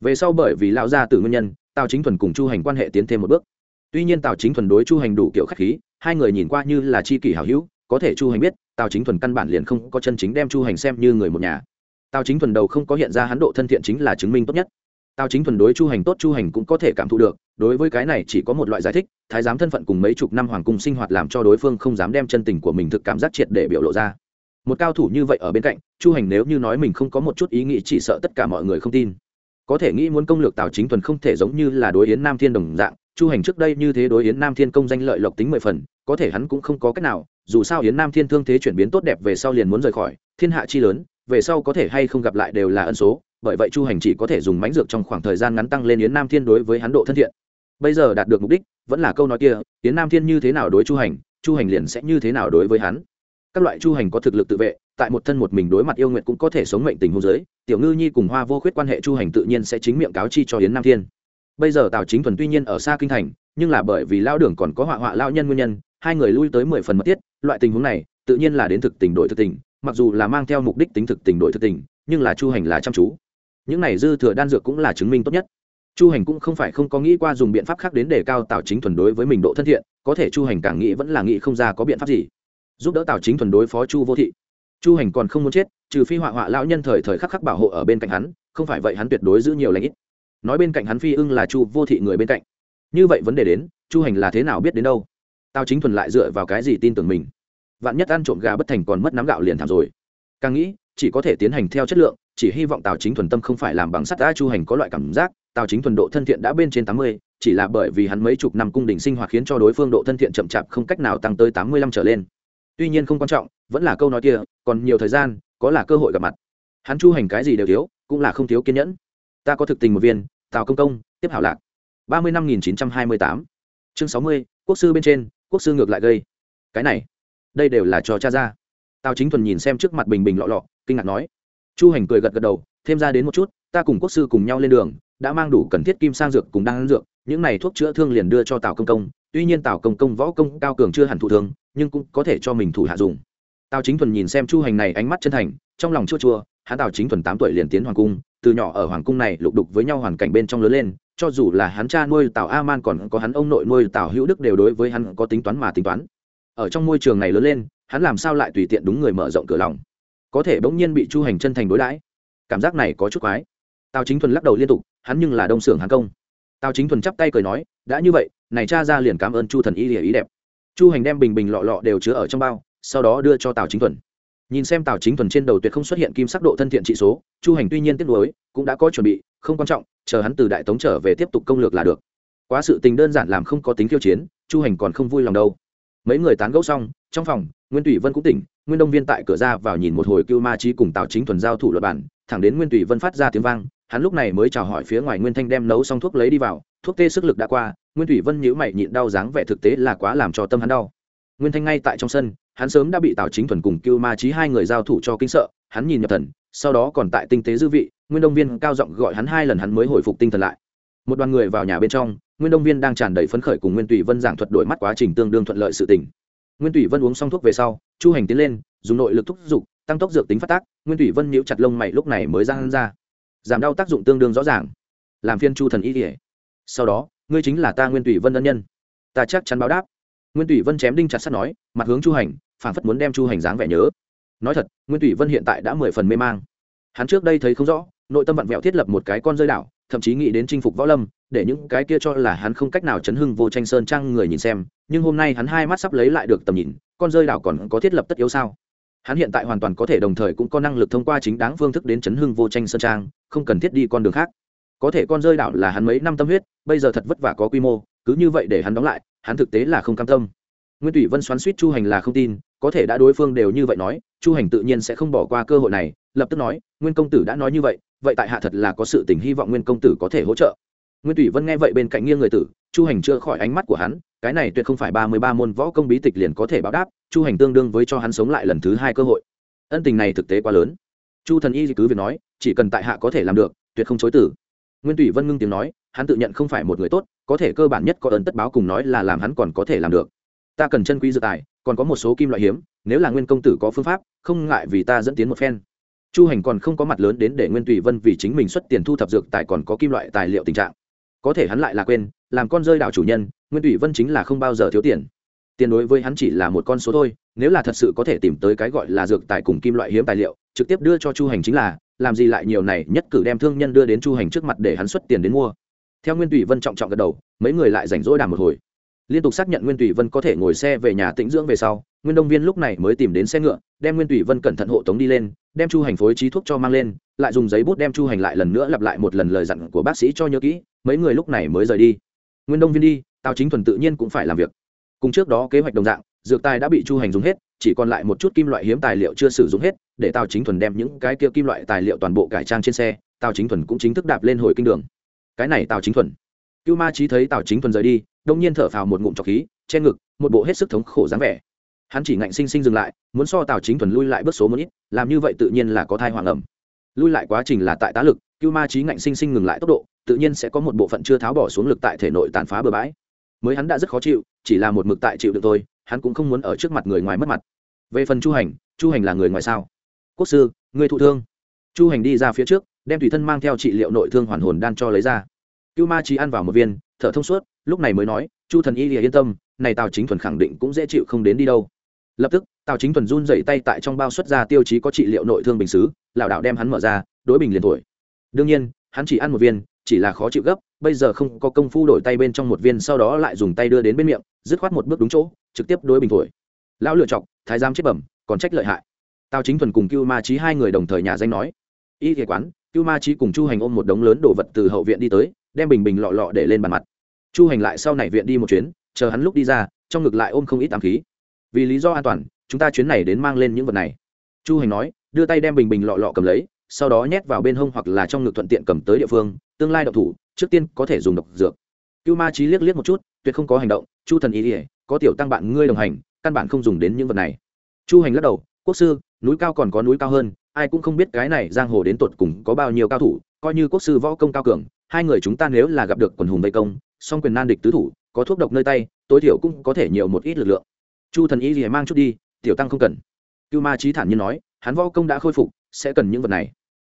[SPEAKER 1] Về sau bởi vì lão gia tử nguyên nhân, tào chính thuần cùng chu hành quan hệ tiến thêm một bước. Tuy nhiên tào chính thuần đối chu hành đủ kiểu khách khí hai người nhìn qua như là c h i kỷ hảo hữu, có thể chu hành biết, tào chính thuần căn bản liền không có chân chính đem chu hành xem như người một nhà. Tào chính thuần đầu không có hiện ra hắn độ thân thiện chính là chứng minh tốt nhất. Tào chính thuần đối chu hành tốt, chu hành cũng có thể cảm thụ được, đối với cái này chỉ có một loại giải thích, thái giám thân phận cùng mấy chục năm hoàng cung sinh hoạt làm cho đối phương không dám đem chân tình của mình thực cảm giác triệt để biểu lộ ra. Một cao thủ như vậy ở bên cạnh, chu hành nếu như nói mình không có một chút ý nghĩ chỉ sợ tất cả mọi người không tin. Có thể nghĩ muốn công lược tào chính thuần không thể giống như là đối yến nam thiên đồng dạng chu hành trước đây như thế đối yến nam thiên công danh lợi lộc tính mười phần, có thể hắn cũng không có cách nào, dù sao yến nam thiên thương thế chuyển biến tốt đẹp về sau liền muốn rời khỏi, thiên hạ chi lớn, về sau có thể hay không gặp lại đều là ân số, bởi vậy chu hành chỉ có thể dùng mánh dược trong khoảng thời gian ngắn tăng lên yến nam thiên đối với hắn độ thân thiện. Bây giờ đạt được mục đích, vẫn là câu nói kia, yến nam thiên như thế nào đối chu hành chu hành liền sẽ như thế nào đối với hắn. Các loại chu hành có thực lực tự vệ, tại một thân một mình đối mặt yêu nguyện cũng có thể sống mệnh tình hôn giới tiểu ngư nhi cùng hoa vô khuyết quan hệ chu hành tự nhiên sẽ chính miệng cáo chi cho yến nam thiên bây giờ tào chính thuần tuy nhiên ở xa kinh thành, nhưng là bởi vì lao đường còn có họa họa lao nhân nguyên nhân, hai người lui tới mười phần mất tiết loại tình huống này, tự nhiên là đến thực tình đổi thực tình, mặc dù là mang theo mục đích tính thực tình đổi thực tình, nhưng là chu hành là chăm chú. Những này dư thừa đan dược cũng là chứng minh tốt nhất. Chu hành cũng không phải không có nghĩ qua dùng biện pháp khác đến để cao tào chính thuần đối với mình độ thân thiện, có thể chu hành càng nghĩ vẫn là nghĩ không ra có biện pháp gì. Giúp đỡ tào chính thuần đối phó chu vô thị. Chu hành còn không muốn chết, trừ phi họa họa lão nhân thời thời khắc khắc bảo hộ ở bên cạnh hắn, không phải vậy hắn tuyệt đối giữ nhiều lãnh ít nói bên cạnh hắn phi ưng là chu vô thị người bên cạnh. Như vậy vấn đề đến, chu hành là thế nào biết đến đâu? Tao chính thuần lại dựa vào cái gì tin tưởng mình? Vạn nhất ăn trộm gà bất thành còn mất nắm gạo liền thảm rồi. Càng nghĩ, chỉ có thể tiến hành theo chất lượng, chỉ hy vọng tào chính thuần tâm không phải làm bằng sắt đã chu hành có loại cảm giác, tào chính thuần độ thân thiện đã bên trên tám mươi, chỉ là bởi vì hắn mấy chục năm cung đình sinh hoạt khiến cho đối phương độ thân thiện chậm chạp không cách nào tăng tới tám mươi lăm trở lên. Tuy nhiên không quan trọng, vẫn là câu nói kia, còn nhiều thời gian, có là cơ hội gặp mặt. Hắn chu hành cái gì đều thiếu, cũng là không thiếu kiên nhẫn. Ta có thực tình một viên tào công công, tiếp hảo lạc. Ba mươi năm nghìn chín trăm hai mươi tám. Chương sáu mươi, quốc sư bên trên, quốc sư ngược lại gây. Cái này, đây đều là cho cha ra. Tào chính thuần nhìn xem trước mặt bình bình lọ lọ, kinh ngạc nói. Chu hành cười gật gật đầu, thêm ra đến một chút, ta cùng quốc sư cùng nhau lên đường, đã mang đủ cần thiết kim sang dược cùng đang ăn dược, những này thuốc chữa thương liền đưa cho tào công công. Tuy nhiên tào công công võ công cao cường chưa hẳn thụ thương nhưng cũng có thể cho mình thủ hạ dùng. Tào chính thuần nhìn xem chu hành này ánh mắt chân thành, trong lòng chua chua hắn tào chính thuần tám tuổi liền tiến hoàng cung, từ nhỏ ở hoàng cung này lục đục với nhau hoàn cảnh bên trong lớn lên, cho dù là hắn cha nuôi tào a man còn có hắn ông nội nuôi tào hữu đức đều đối với hắn có tính toán mà tính toán. Ở trong môi trường này lớn lên, hắn làm sao lại tùy tiện đúng người mở rộng cửa lòng? Có thể bỗng nhiên bị chu hành chân thành đối đãi. Cảm giác này có chút quái. Tào chính thuần lắc đầu liên tục, hắn nhưng là đông xưởng hàng công. Tào chính thuần chắp tay cười nói, đã như vậy, này cha ra liền cảm ơn chu thần y lìa ý đẹp. Chu hành đem bình bình lọ lọ đều chứa ở trong bao, sau đó đưa cho tào chính thuần nhìn xem tào chính thuần trên đầu tuyệt không xuất hiện kim sắc độ thân thiện trị số, chu hành tuy nhiên tiếp nối cũng đã có chuẩn bị, không quan trọng, chờ hắn từ đại tống trở về tiếp tục công lược là được. Quá sự tình đơn giản làm không có tính khiêu chiến, chu hành còn không vui lòng đâu. Mấy người tán gẫu xong, trong phòng, nguyên tùy vân cũng tỉnh, nguyên đông viên tại cửa ra vào nhìn một hồi cưu ma trí cùng tào chính thuần giao thủ luật bản thẳng đến nguyên tùy vân phát ra tiếng vang, hắn lúc này mới chào hỏi phía ngoài nguyên thanh đem nấu xong thuốc lấy đi vào, thuốc tê sức lực đã qua, nguyên thủy vân nhíu mày nhịn đau dáng vẻ thực tế là quá làm cho tâm hắn đau. Nguyên thanh ngay tại trong sân hắn sớm đã bị tào chính thuần cùng cưu ma trí hai người giao thủ cho kinh sợ, hắn nhìn nhập thần, sau đó còn tại tinh tế dư vị, nguyên đông viên cao giọng gọi hắn hai lần hắn mới hồi phục tinh thần lại. Một đoàn người vào nhà bên trong, nguyên đông viên đang tràn đầy phấn khởi cùng nguyên tùy vân giảng thuật đổi mắt quá trình tương đương thuận lợi sự tình. Nguyên tùy vân uống xong thuốc về sau, chu hành tiến lên, dùng nội lực thúc giục, tăng tốc dược tính phát tác, nguyên tùy vân nhíu chặt lông mày lúc này mới ra hắn ra. Giảm đau tác dụng tương đương rõ ràng. Làm phiên chu thần y kỉa sau đó, ngươi chính là ta nguyên tùy vân ân nhân. Ta chắc chắn báo đáp. Nguyên tùy vân chém đinh chặt sắt nói, mặt hướng chu hành phản phất muốn đem chu hành dáng vẻ nhớ. Nói thật, nguyên thủy vân hiện tại đã mười phần mê mang. Hắn trước đây thấy không rõ, nội tâm vặn vẹo thiết lập một cái con rơi đảo, thậm chí nghĩ đến chinh phục võ lâm, để những cái kia cho là hắn không cách nào chấn hưng vô tranh sơn trang người nhìn xem, nhưng hôm nay hắn hai mắt sắp lấy lại được tầm nhìn, con rơi đảo còn có thiết lập tất yếu sao? Hắn hiện tại hoàn toàn có thể đồng thời cũng có năng lực thông qua chính đáng phương thức đến chấn hưng vô tranh sơn trang, không cần thiết đi con đường khác. Có thể con rơi đảo là hắn mấy năm tâm huyết, bây giờ thật vất vả có quy mô, cứ như vậy để hắn đóng lại, hắn thực tế là không cam tâm nguyên Tủy vân xoắn suýt chu hành là không tin, có thể đã đối phương đều như vậy nói, chu hành tự nhiên sẽ không bỏ qua cơ hội này, lập tức nói, nguyên công tử đã nói như vậy vậy tại hạ thật là có sự tình hy vọng nguyên công tử có thể hỗ trợ. Nguyên Tủy vân nghe vậy bên cạnh nghiêng người tử, chu hành chưa khỏi ánh mắt của hắn, cái này tuyệt không phải ba mươi ba môn võ công bí tịch liền có thể báo đáp, chu hành tương đương với cho hắn sống lại lần thứ hai cơ hội. Ân tình này thực tế quá lớn. Chu thần y cứ việc nói, chỉ cần tại hạ có thể làm được, tuyệt không chối từ. nguyên Tủy vân ngưng tiếng nói, hắn tự nhận không phải một người tốt, có thể cơ bản nhất có ơn tất báo cùng nói là làm hắn còn có thể làm được ta cần chân quý dự tài, còn có một số kim loại hiếm, nếu là nguyên công tử có phương pháp, không ngại vì ta dẫn tiến một phen. Chu hành còn không có mặt lớn đến để nguyên tùy vân vì chính mình xuất tiền thu thập dược tài còn có kim loại tài liệu tình trạng. Có thể hắn lại là quên, làm con rơi đảo chủ nhân, nguyên tùy vân chính là không bao giờ thiếu tiền. Tiền đối với hắn chỉ là một con số thôi, nếu là thật sự có thể tìm tới cái gọi là dược tài cùng kim loại hiếm tài liệu, trực tiếp đưa cho chu hành chính là, làm gì lại nhiều này, nhất cử đem thương nhân đưa đến chu hành trước mặt để hắn xuất tiền đến mua. Theo nguyên tùy vân trọng trọng gật đầu, mấy người lại rảnh rỗi đàm một hồi liên tục xác nhận nguyên tùy vân có thể ngồi xe về nhà tĩnh dưỡng về sau, nguyên đông viên lúc này mới tìm đến xe ngựa, đem nguyên tùy vân cẩn thận hộ tống đi lên, đem chu hành phối trí thuốc cho mang lên, lại dùng giấy bút đem chu hành lại lần nữa lặp lại một lần lời dặn của bác sĩ cho nhớ kỹ, mấy người lúc này mới rời đi. Nguyên đông viên đi, tào chính thuần tự nhiên cũng phải làm việc. Cùng trước đó kế hoạch đồng dạng, dược tài đã bị chu hành dùng hết, chỉ còn lại một chút kim loại hiếm tài liệu chưa sử dụng hết, để tào chính thuần đem những cái kia kim loại tài liệu toàn bộ cải trang trên xe, tào chính thuần cũng chính thức đạp lên hồi kinh đường. Cái này tào chính thuần. Cưu ma trí thấy tào chính thuần rời đi đông nhiên thở phào một ngụm trọc khí, che ngực, một bộ hết sức thống khổ dáng vẻ. Hắn chỉ ngạnh sinh sinh dừng lại, muốn so tào chính thuần lui lại bước số một ít, làm như vậy tự nhiên là có thai hoàng ẩm. Lui lại quá trình là tại tá lực, cưu ma trí ngạnh sinh sinh ngừng lại tốc độ, tự nhiên sẽ có một bộ phận chưa tháo bỏ xuống lực tại thể nội tàn phá bừa bãi. Mới hắn đã rất khó chịu, chỉ là một mực tại chịu được thôi, hắn cũng không muốn ở trước mặt người ngoài mất mặt. Về phần chu hành chu hành là người ngoài sao? Quốc sư, người thụ thương. Chu hành đi ra phía trước, đem tùy thân mang theo trị liệu nội thương hoàn hồn đan cho lấy ra. Cưu ma trí ăn vào một viên, thở thông suốt lúc này mới nói, chu thần y lìa yên tâm, này tào chính thuần khẳng định cũng dễ chịu không đến đi đâu. Lập tức, tào chính thuần run dậy tay tại trong bao xuất ra tiêu chí có trị liệu nội thương bình xứ, lảo đảo đem hắn mở ra, đối bình liền thổi. Đương nhiên, hắn chỉ ăn một viên, chỉ là khó chịu gấp, bây giờ không có công phu đổi tay bên trong một viên sau đó lại dùng tay đưa đến bên miệng, dứt khoát một bước đúng chỗ, trực tiếp đối bình thổi. Lão lựa chọc, thái giám chết bẩm, còn trách lợi hại. Tào chính thuần cùng cưu ma trí hai người đồng thời nhà danh nói. Y thể quán, cưu ma trí cùng chu hành ôm một đống lớn đồ vật từ hậu viện đi tới, đem bình bình lọ lọ để lên bàn mặt chu hành lại sau này viện đi một chuyến, chờ hắn lúc đi ra, trong ngực lại ôm không ít ám khí. Vì lý do an toàn, chúng ta chuyến này đến mang lên những vật này. Chu hành nói, đưa tay đem bình bình lọ lọ cầm lấy, sau đó nhét vào bên hông hoặc là trong ngực thuận tiện cầm tới địa phương, tương lai độc thủ, trước tiên có thể dùng độc dược. Cưu ma trí liếc liếc một chút, tuyệt không có hành động, chu thần ý ỉa có tiểu tăng bạn ngươi đồng hành, căn bản không dùng đến những vật này. Chu hành lắc đầu, quốc sư, núi cao còn có núi cao hơn, ai cũng không biết cái này giang hồ đến tột cùng có bao nhiêu cao thủ, coi như quốc sư võ công cao cường, hai người chúng ta nếu là gặp được quần hùng vây công song quyền nan địch tứ thủ, có thuốc độc nơi tay, tối thiểu cũng có thể nhiều một ít lực lượng. Chu thần ý gì mang chút đi, tiểu tăng không cần. Cưu ma trí thản nhiên nói, hắn võ công đã khôi phục, sẽ cần những vật này.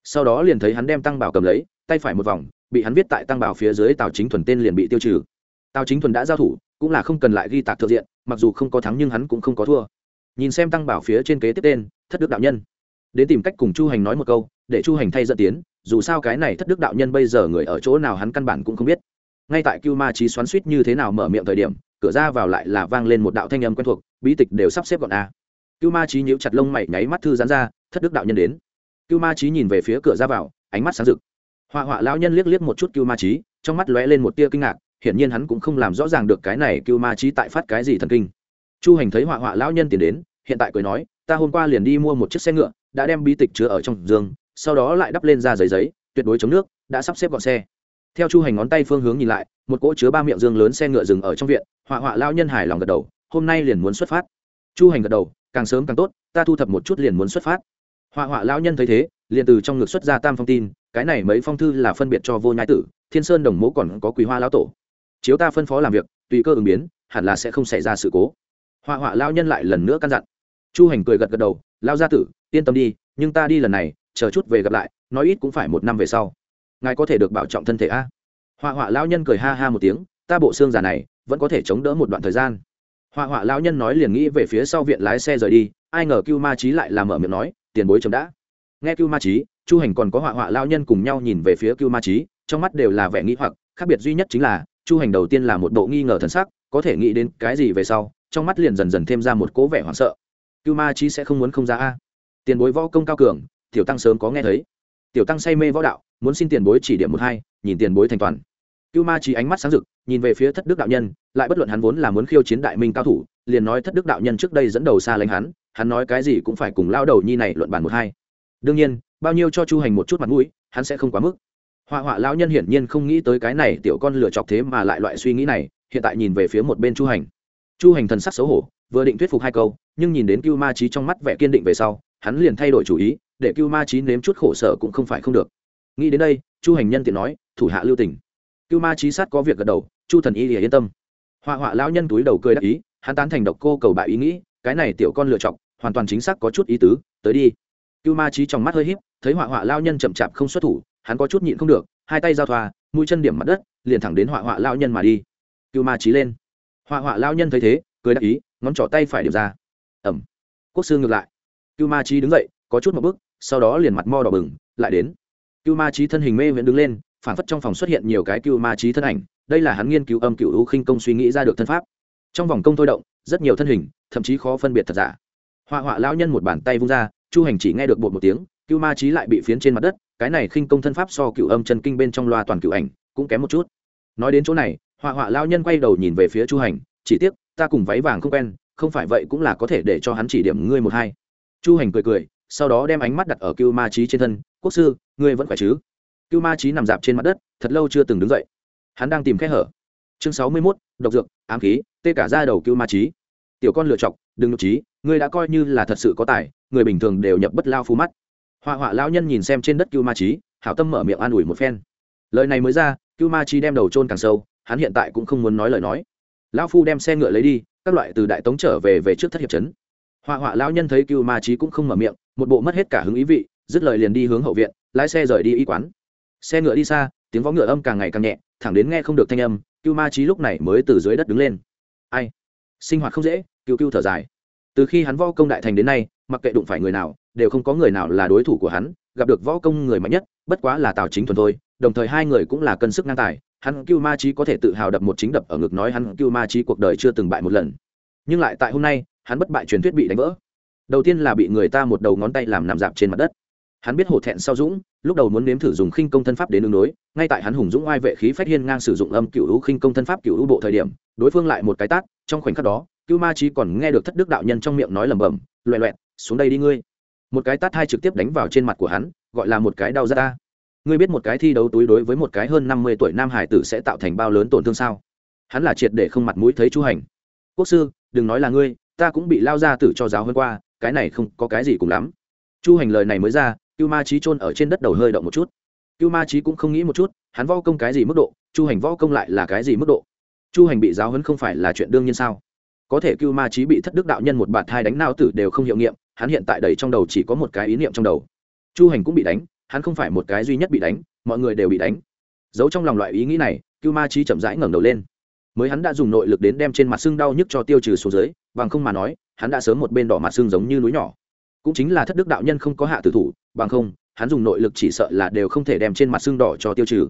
[SPEAKER 1] Sau đó liền thấy hắn đem tăng bảo cầm lấy, tay phải một vòng, bị hắn viết tại tăng bảo phía dưới tào chính thuần tên liền bị tiêu trừ. Tào chính thuần đã giao thủ, cũng là không cần lại ghi tạc thượng diện, mặc dù không có thắng nhưng hắn cũng không có thua. Nhìn xem tăng bảo phía trên kế tiếp tên, thất đức đạo nhân. Đến tìm cách cùng chu hành nói một câu, để chu hành thay dẫn tiến, dù sao cái này thất đức đạo nhân bây giờ người ở chỗ nào hắn căn bản cũng không biết ngay tại cưu ma trí xoắn suýt như thế nào mở miệng thời điểm, cửa ra vào lại là vang lên một đạo thanh âm quen thuộc, bí tịch đều sắp xếp gọn a. Cưu ma trí nhíu chặt lông mày, nháy mắt thư giãn ra, thất đức đạo nhân đến. Cưu ma trí nhìn về phía cửa ra vào, ánh mắt sáng rực. Họa họa lão nhân liếc liếc một chút cưu ma trí trong mắt lóe lên một tia kinh ngạc, hiển nhiên hắn cũng không làm rõ ràng được cái này cưu ma trí tại phát cái gì thần kinh. Chu hành thấy họa họa lão nhân tiền đến, hiện tại cười nói, ta hôm qua liền đi mua một chiếc xe ngựa, đã đem bí tịch chứa ở trong giường, sau đó lại đắp lên ra giấy giấy, tuyệt đối chống nước, đã sắp xếp gọn xe theo chu hành ngón tay phương hướng nhìn lại, một cỗ chứa ba miệng dương lớn xe ngựa dừng ở trong viện, họa họa lão nhân hài lòng gật đầu, hôm nay liền muốn xuất phát. Chu hành gật đầu, càng sớm càng tốt, ta thu thập một chút liền muốn xuất phát. Họa họa lão nhân thấy thế, liền từ trong ngực xuất ra tam phong tin, cái này mấy phong thư là phân biệt cho vô nhai tử, thiên sơn đồng mẫu còn có quý hoa lão tổ. Chiếu ta phân phó làm việc, tùy cơ ứng biến, hẳn là sẽ không xảy ra sự cố. Họa họa lão nhân lại lần nữa căn dặn. Chu hành cười gật gật đầu lao gia tử, yên tâm đi, nhưng ta đi lần này, chờ chút về gặp lại, nói ít cũng phải một năm về sau ngài có thể được bảo trọng thân thể a? Họa họa lão nhân cười ha ha một tiếng, ta bộ xương già này, vẫn có thể chống đỡ một đoạn thời gian. Họa họa lão nhân nói liền nghĩ về phía sau viện lái xe rời đi, ai ngờ cưu ma trí lại làm mở miệng nói, tiền bối chấm đã. Nghe cưu ma trí chu hành còn có họa họa lão nhân cùng nhau nhìn về phía cưu ma trí trong mắt đều là vẻ nghĩ hoặc, khác biệt duy nhất chính là, chu hành đầu tiên là một bộ nghi ngờ thần sắc, có thể nghĩ đến cái gì về sau, trong mắt liền dần dần thêm ra một cố vẻ hoảng sợ. Cưu ma trí sẽ không muốn không ra a. Tiền bối võ công cao cường, tiểu tăng sớm có nghe thấy. Tiểu tăng say mê võ đạo muốn xin tiền bối chỉ điểm một hai, nhìn tiền bối thành toàn. Cưu ma trí ánh mắt sáng rực, nhìn về phía thất đức đạo nhân, lại bất luận hắn vốn là muốn khiêu chiến đại minh cao thủ, liền nói thất đức đạo nhân trước đây dẫn đầu xa lánh hắn hắn nói cái gì cũng phải cùng lao đầu nhi này luận bàn một hai. Đương nhiên, bao nhiêu cho chu hành một chút mặt mũi, hắn sẽ không quá mức. Họa họa lão nhân hiển nhiên không nghĩ tới cái này tiểu con lửa chọc thế mà lại loại suy nghĩ này, hiện tại nhìn về phía một bên chu hành. Chu hành thần sắc xấu hổ, vừa định thuyết phục hai câu, nhưng nhìn đến cưu ma trí trong mắt vẻ kiên định về sau, hắn liền thay đổi chủ ý, để cưu ma trí nếm chút khổ sở cũng không phải không được nghĩ đến đây, chu hành nhân tiện nói, thủ hạ lưu tỉnh cưu ma trí sát có việc gật đầu, chu thần y lìa yên tâm. Họa họa lão nhân túi đầu cười đắc ý, hắn tán thành độc cô cầu bại ý nghĩ, cái này tiểu con lựa chọc hoàn toàn chính xác có chút ý tứ, tới đi. Cưu ma trí trong mắt hơi híp, thấy họa họa lao nhân chậm chạp không xuất thủ, hắn có chút nhịn không được, hai tay giao thoa, mũi chân điểm mặt đất, liền thẳng đến họa họa lao nhân mà đi. Cưu ma trí lên. Họa họa lao nhân thấy thế, cười đắc ý, ngón trỏ tay phải điểm ra. Ẩm. Quốc sư ngược lại. Cưu ma trí đứng dậy, có chút một bước, sau đó liền mặt mo đỏ bừng, lại đến cưu ma trí thân hình mê viễn đứng lên, phản phất trong phòng xuất hiện nhiều cái cưu ma trí thân ảnh. Đây là hắn nghiên cứu âm cựu u khinh công suy nghĩ ra được thân pháp. Trong vòng công thôi động, rất nhiều thân hình, thậm chí khó phân biệt thật giả. Họa họa lão nhân một bàn tay vung ra, chu hành chỉ nghe được bột một tiếng, cưu ma trí lại bị phiến trên mặt đất. Cái này khinh công thân pháp so cựu âm chân kinh bên trong loa toàn cựu ảnh, cũng kém một chút. Nói đến chỗ này họa họa Lão nhân quay đầu nhìn về phía chu hành, chỉ tiếc, ta cùng váy vàng không quen, không phải vậy cũng là có thể để cho hắn chỉ điểm ngươi một hai. Chu hành cười cười sau đó đem ánh mắt đặt ở cưu ma trí trên thân, quốc sư, ngươi vẫn khỏe chứ? Cưu ma trí nằm dạp trên mặt đất, thật lâu chưa từng đứng dậy. Hắn đang tìm kẽ hở. Chương sáu mươi mốt, độc dược, ám khí, tê cả ra đầu cưu ma trí tiểu con lựa chọc, đừng nhục trí ngươi đã coi như là thật sự có tài, người bình thường đều nhập bất lao phu mắt. Họa họa lao nhân nhìn xem trên đất cưu ma trí hảo tâm mở miệng an ủi một phen. Lời này mới ra, cưu ma trí đem đầu trôn càng sâu, hắn hiện tại cũng không muốn nói lời nói. Lão phu đem xe ngựa lấy đi, các loại từ đại tống trở về về trước thất hiệp trấn họa họa lão nhân thấy cưu ma trí cũng không mở miệng, một bộ mất hết cả hứng ý vị, dứt lời liền đi hướng hậu viện, lái xe rời đi y quán. Xe ngựa đi xa, tiếng võ ngựa âm càng ngày càng nhẹ, thẳng đến nghe không được thanh âm cưu ma trí lúc này mới từ dưới đất đứng lên. Ai? Sinh hoạt không dễ cưu cưu thở dài. Từ khi hắn võ công đại thành đến nay, mặc kệ đụng phải người nào, đều không có người nào là đối thủ của hắn, gặp được võ công người mạnh nhất, bất quá là tào chính thuần thôi, đồng thời hai người cũng là cân sức ngang tài, hắn cưu ma trí có thể tự hào đập một chính đập ở ngực nói hắn cưu ma trí cuộc đời chưa từng bại một lần. Nhưng lại tại hôm nay hắn bất bại truyền thuyết bị đánh vỡ. Đầu tiên là bị người ta một đầu ngón tay làm nằm dạp trên mặt đất. Hắn biết hổ thẹn sau dũng, lúc đầu muốn nếm thử dùng khinh công thân pháp đến đường đối, ngay tại hắn hùng dũng oai vệ khí phách hiên ngang sử dụng âm cựu hữu khinh công thân pháp cựu hữu bộ thời điểm, đối phương lại một cái tát, trong khoảnh khắc đó, cưu ma trí còn nghe được thất đức đạo nhân trong miệng nói lẩm bẩm loẹ loẹt, xuống đây đi ngươi. Một cái tát hai trực tiếp đánh vào trên mặt của hắn, gọi là một cái đau ra ta. Ngươi biết một cái thi đấu túi đối với một cái hơn năm mươi tuổi nam hải tử sẽ tạo thành bao lớn tổn thương sao? Hắn là triệt để không mặt mũi thấy chu hành. Quốc sư, đừng nói là ngươi ta cũng bị lao ra tử cho giáo hơn qua, cái này không có cái gì cùng lắm. Chu hành lời này mới ra, cưu ma trí trôn ở trên đất đầu hơi động một chút. Cưu ma trí cũng không nghĩ một chút, hắn võ công cái gì mức độ, chu hành võ công lại là cái gì mức độ? Chu hành bị giáo hấn không phải là chuyện đương nhiên sao? Có thể cưu ma trí bị thất đức đạo nhân một bạt hai đánh nao tử đều không hiệu nghiệm, hắn hiện tại đầy trong đầu chỉ có một cái ý niệm trong đầu. Chu hành cũng bị đánh, hắn không phải một cái duy nhất bị đánh, mọi người đều bị đánh. Giấu trong lòng loại ý nghĩ này, cưu ma trí chậm rãi ngẩng đầu lên mới hắn đã dùng nội lực đến đem trên mặt xương đau nhức cho tiêu trừ xuống dưới, bằng không mà nói, hắn đã sớm một bên đỏ mặt xương giống như núi nhỏ. Cũng chính là thất đức đạo nhân không có hạ tử thủ, bằng không, hắn dùng nội lực chỉ sợ là đều không thể đem trên mặt xương đỏ cho tiêu trừ.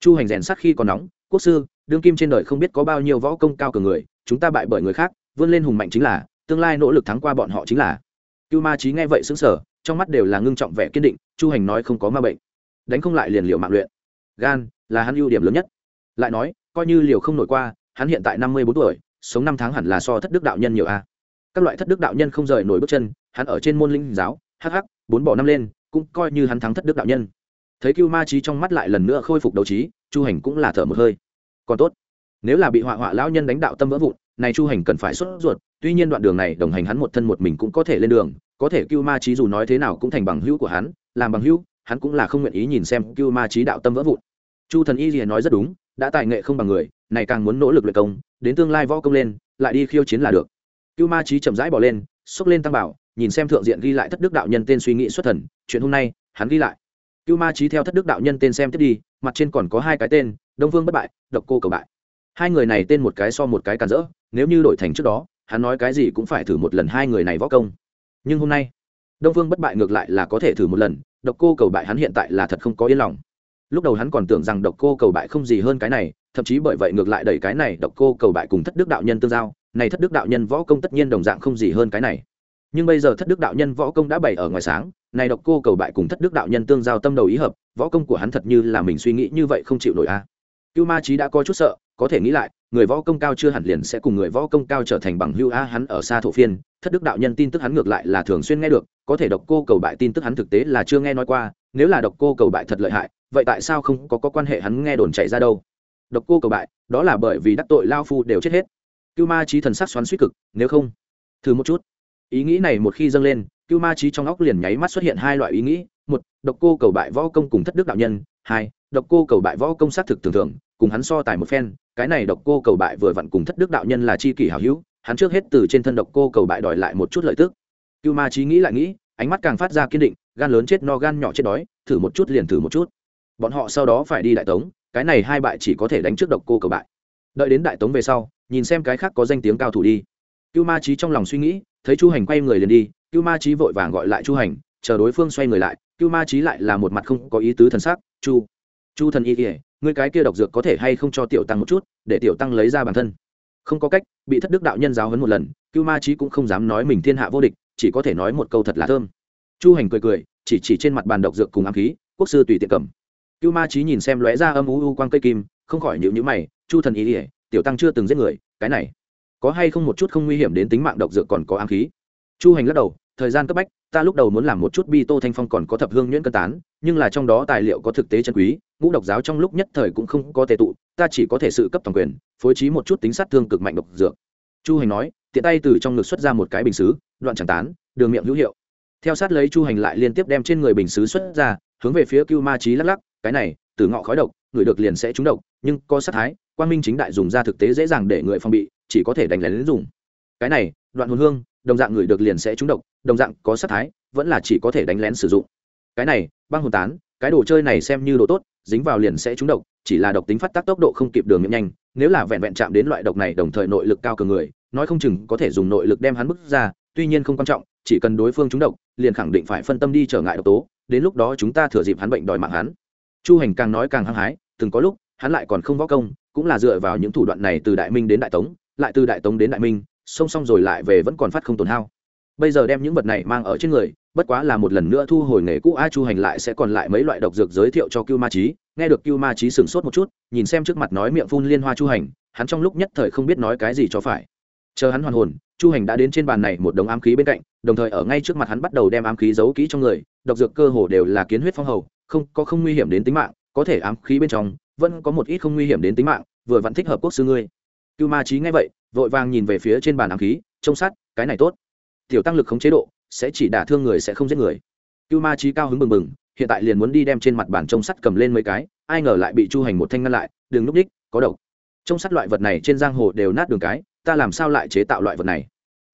[SPEAKER 1] Chu hành rèn sát khi còn nóng, quốc sư, đương kim trên đời không biết có bao nhiêu võ công cao cường người, chúng ta bại bởi người khác, vươn lên hùng mạnh chính là, tương lai nỗ lực thắng qua bọn họ chính là. Cưu ma trí nghe vậy xứng sở trong mắt đều là ngưng trọng vẻ kiên định, chu hành nói không có ma bệnh. Đánh không lại liền liệu mạng luyện. Gan, là hắn ưu điểm lớn nhất. Lại nói, coi như liều không nổi qua hắn hiện tại năm mươi bốn tuổi, sống năm tháng hẳn là so thất đức đạo nhân nhiều a. Các loại thất đức đạo nhân không rời nổi bước chân, hắn ở trên môn linh giáo hh bốn bỏ năm lên, cũng coi như hắn thắng thất đức đạo nhân. Thấy cưu ma trí trong mắt lại lần nữa khôi phục đấu trí, chu hành cũng là thở một hơi. Còn tốt, nếu là bị họa họa lão nhân đánh đạo tâm vỡ vụn, này chu hành cần phải xuất ruột, tuy nhiên đoạn đường này đồng hành hắn một thân một mình cũng có thể lên đường, có thể cưu ma trí dù nói thế nào cũng thành bằng hữu của hắn, làm bằng hữu, hắn cũng là không nguyện ý nhìn xem cưu ma trí đạo tâm vỡ vụn. Chu thần y gì nói rất đúng đã tài nghệ không bằng người, này càng muốn nỗ lực luyện công, đến tương lai võ công lên, lại đi khiêu chiến là được. Cưu ma trí chậm rãi bỏ lên, xốc lên tăng bảo, nhìn xem thượng diện ghi lại thất đức đạo nhân tên suy nghĩ xuất thần, chuyện hôm nay, hắn ghi lại. Cưu ma trí theo thất đức đạo nhân tên xem tiếp đi, mặt trên còn có hai cái tên, đông vương bất bại, độc cô cầu bại. Hai người này tên một cái so một cái càn rỡ, nếu như đổi thành trước đó, hắn nói cái gì cũng phải thử một lần hai người này võ công. Nhưng hôm nay, đông vương bất bại ngược lại là có thể thử một lần, độc cô cầu bại hắn hiện tại là thật không có yên lòng lúc đầu hắn còn tưởng rằng độc cô cầu bại không gì hơn cái này, thậm chí bởi vậy ngược lại đẩy cái này độc cô cầu bại cùng thất đức đạo nhân tương giao. Này thất đức đạo nhân võ công tất nhiên đồng dạng không gì hơn cái này. Nhưng bây giờ thất đức đạo nhân võ công đã bày ở ngoài sáng, này độc cô cầu bại cùng thất đức đạo nhân tương giao tâm đầu ý hợp, võ công của hắn thật như là mình suy nghĩ như vậy không chịu nổi a. À. cưu ma trí đã có chút sợ, có thể nghĩ lại, người võ công cao chưa hẳn liền sẽ cùng người võ công cao trở thành bằng hưu a, hắn ở xa thổ phiên, thất đức đạo nhân tin tức hắn ngược lại là thường xuyên nghe được, có thể độc cô cầu bại tin tức hắn thực tế là chưa nghe nói qua, nếu là độc cô cầu bại thật lợi hại vậy tại sao không có, có quan hệ hắn nghe đồn chạy ra đâu? Độc cô cầu bại đó là bởi vì đắc tội lao phu đều chết hết. Cưu ma trí thần sắc xoắn suýt cực nếu không thử một chút. Ý nghĩ này một khi dâng lên cưu ma trí trong óc liền nháy mắt xuất hiện hai loại ý nghĩ. Một độc cô cầu bại võ công cùng thất đức đạo nhân. Hai độc cô cầu bại võ công xác thực thường thường cùng hắn so tài một phen cái này độc cô cầu bại vừa vặn cùng thất đức đạo nhân là chi kỷ hảo hữu hắn trước hết từ trên thân độc cô cầu bại đòi lại một chút lợi tức. Cưu ma trí nghĩ lại nghĩ ánh mắt càng phát ra kiên định gan lớn chết no gan nhỏ chết đói thử một chút liền thử một chút bọn họ sau đó phải đi đại tống, cái này hai bại chỉ có thể đánh trước độc cô cầu bại. Đợi đến đại tống về sau, nhìn xem cái khác có danh tiếng cao thủ đi. Cưu ma trí trong lòng suy nghĩ, thấy chu hành quay người liền đi, cưu ma trí vội vàng gọi lại chu hành, chờ đối phương xoay người lại, cưu ma trí lại là một mặt không có ý tứ thần sắc, chu chu thần y kỉa ngươi cái kia độc dược có thể hay không cho tiểu tăng một chút, để tiểu tăng lấy ra bản thân? Không có cách, bị thất đức đạo nhân giáo hấn một lần, cưu ma trí cũng không dám nói mình thiên hạ vô địch, chỉ có thể nói một câu thật là thơm. Chu hành cười cười, chỉ chỉ trên mặt bàn độc dược cùng ám khí, quốc sư tùy tiện cầm cưu ma trí nhìn xem lóe ra âm u u quang cây kim, không khỏi nhịu nhữ mày, chu thần ý ỉa tiểu tăng chưa từng giết người, cái này, có hay không một chút không nguy hiểm đến tính mạng độc dược còn có ám khí? Chu hành lắc đầu, thời gian cấp bách, ta lúc đầu muốn làm một chút bi tô thanh phong còn có thập hương nhuyễn cân tán, nhưng là trong đó tài liệu có thực tế chân quý, ngũ độc giáo trong lúc nhất thời cũng không có tệ tụ, ta chỉ có thể sự cấp toàn quyền, phối trí một chút tính sát thương cực mạnh độc dược. Chu hành nói, tiện tay từ trong ngực xuất ra một cái bình xứ, đoạn chẳng tán, đường miệng hữu hiệu. Theo sát lấy chu hành lại liên tiếp đem trên người bình xứ xuất ra, hướng về phía cưu ma trí lắc lắc cái này, từ ngọ khói độc, người được liền sẽ trúng độc, nhưng có sát thái quan minh chính đại dùng ra thực tế dễ dàng để người phòng bị, chỉ có thể đánh lén dùng. Cái này, đoạn hồn hương, đồng dạng người được liền sẽ trúng độc, đồng dạng có sát thái, vẫn là chỉ có thể đánh lén sử dụng. Cái này, băng hồn tán, cái đồ chơi này xem như đồ tốt, dính vào liền sẽ trúng độc, chỉ là độc tính phát tác tốc độ không kịp đường miệng nhanh, nếu là vẹn vẹn chạm đến loại độc này đồng thời nội lực cao cường người, nói không chừng có thể dùng nội lực đem hắn bức ra, tuy nhiên không quan trọng, chỉ cần đối phương trúng độc, liền khẳng định phải phân tâm đi trở ngại độc tố, đến lúc đó chúng ta thừa dịp hắn bệnh đòi mạng hắn chu hành càng nói càng hăng hái, từng có lúc, hắn lại còn không võ công, cũng là dựa vào những thủ đoạn này từ đại minh đến đại tống, lại từ đại tống đến đại minh, song song rồi lại về vẫn còn phát không tồn hao. Bây giờ đem những vật này mang ở trên người, bất quá là một lần nữa thu hồi nghề cũ, a chu hành lại sẽ còn lại mấy loại độc dược giới thiệu cho cưu ma trí nghe được cưu ma trí sửng sốt một chút, nhìn xem trước mặt nói miệng phun liên hoa chu hành, hắn trong lúc nhất thời không biết nói cái gì cho phải. Chờ hắn hoàn hồn, chu hành đã đến trên bàn này một đống ám khí bên cạnh, đồng thời ở ngay trước mặt hắn bắt đầu đem ám khí giấu kỹ trong người, độc dược cơ hồ đều là kiến huyết phong hầu không, có không nguy hiểm đến tính mạng, có thể ám khí bên trong, vẫn có một ít không nguy hiểm đến tính mạng, vừa vẫn thích hợp quốc sư ngươi. Cưu ma trí nghe vậy, vội vàng nhìn về phía trên bàn ám khí, trông sát, cái này tốt. Tiểu tăng lực không chế độ, sẽ chỉ đả thương người sẽ không giết người. Cưu ma trí cao hứng bừng bừng, hiện tại liền muốn đi đem trên mặt bàn trông sắt cầm lên mấy cái, ai ngờ lại bị chu hành một thanh ngăn lại, đừng núp đích, có độc. Trông sắt loại vật này trên giang hồ đều nát đường cái, ta làm sao lại chế tạo loại vật này?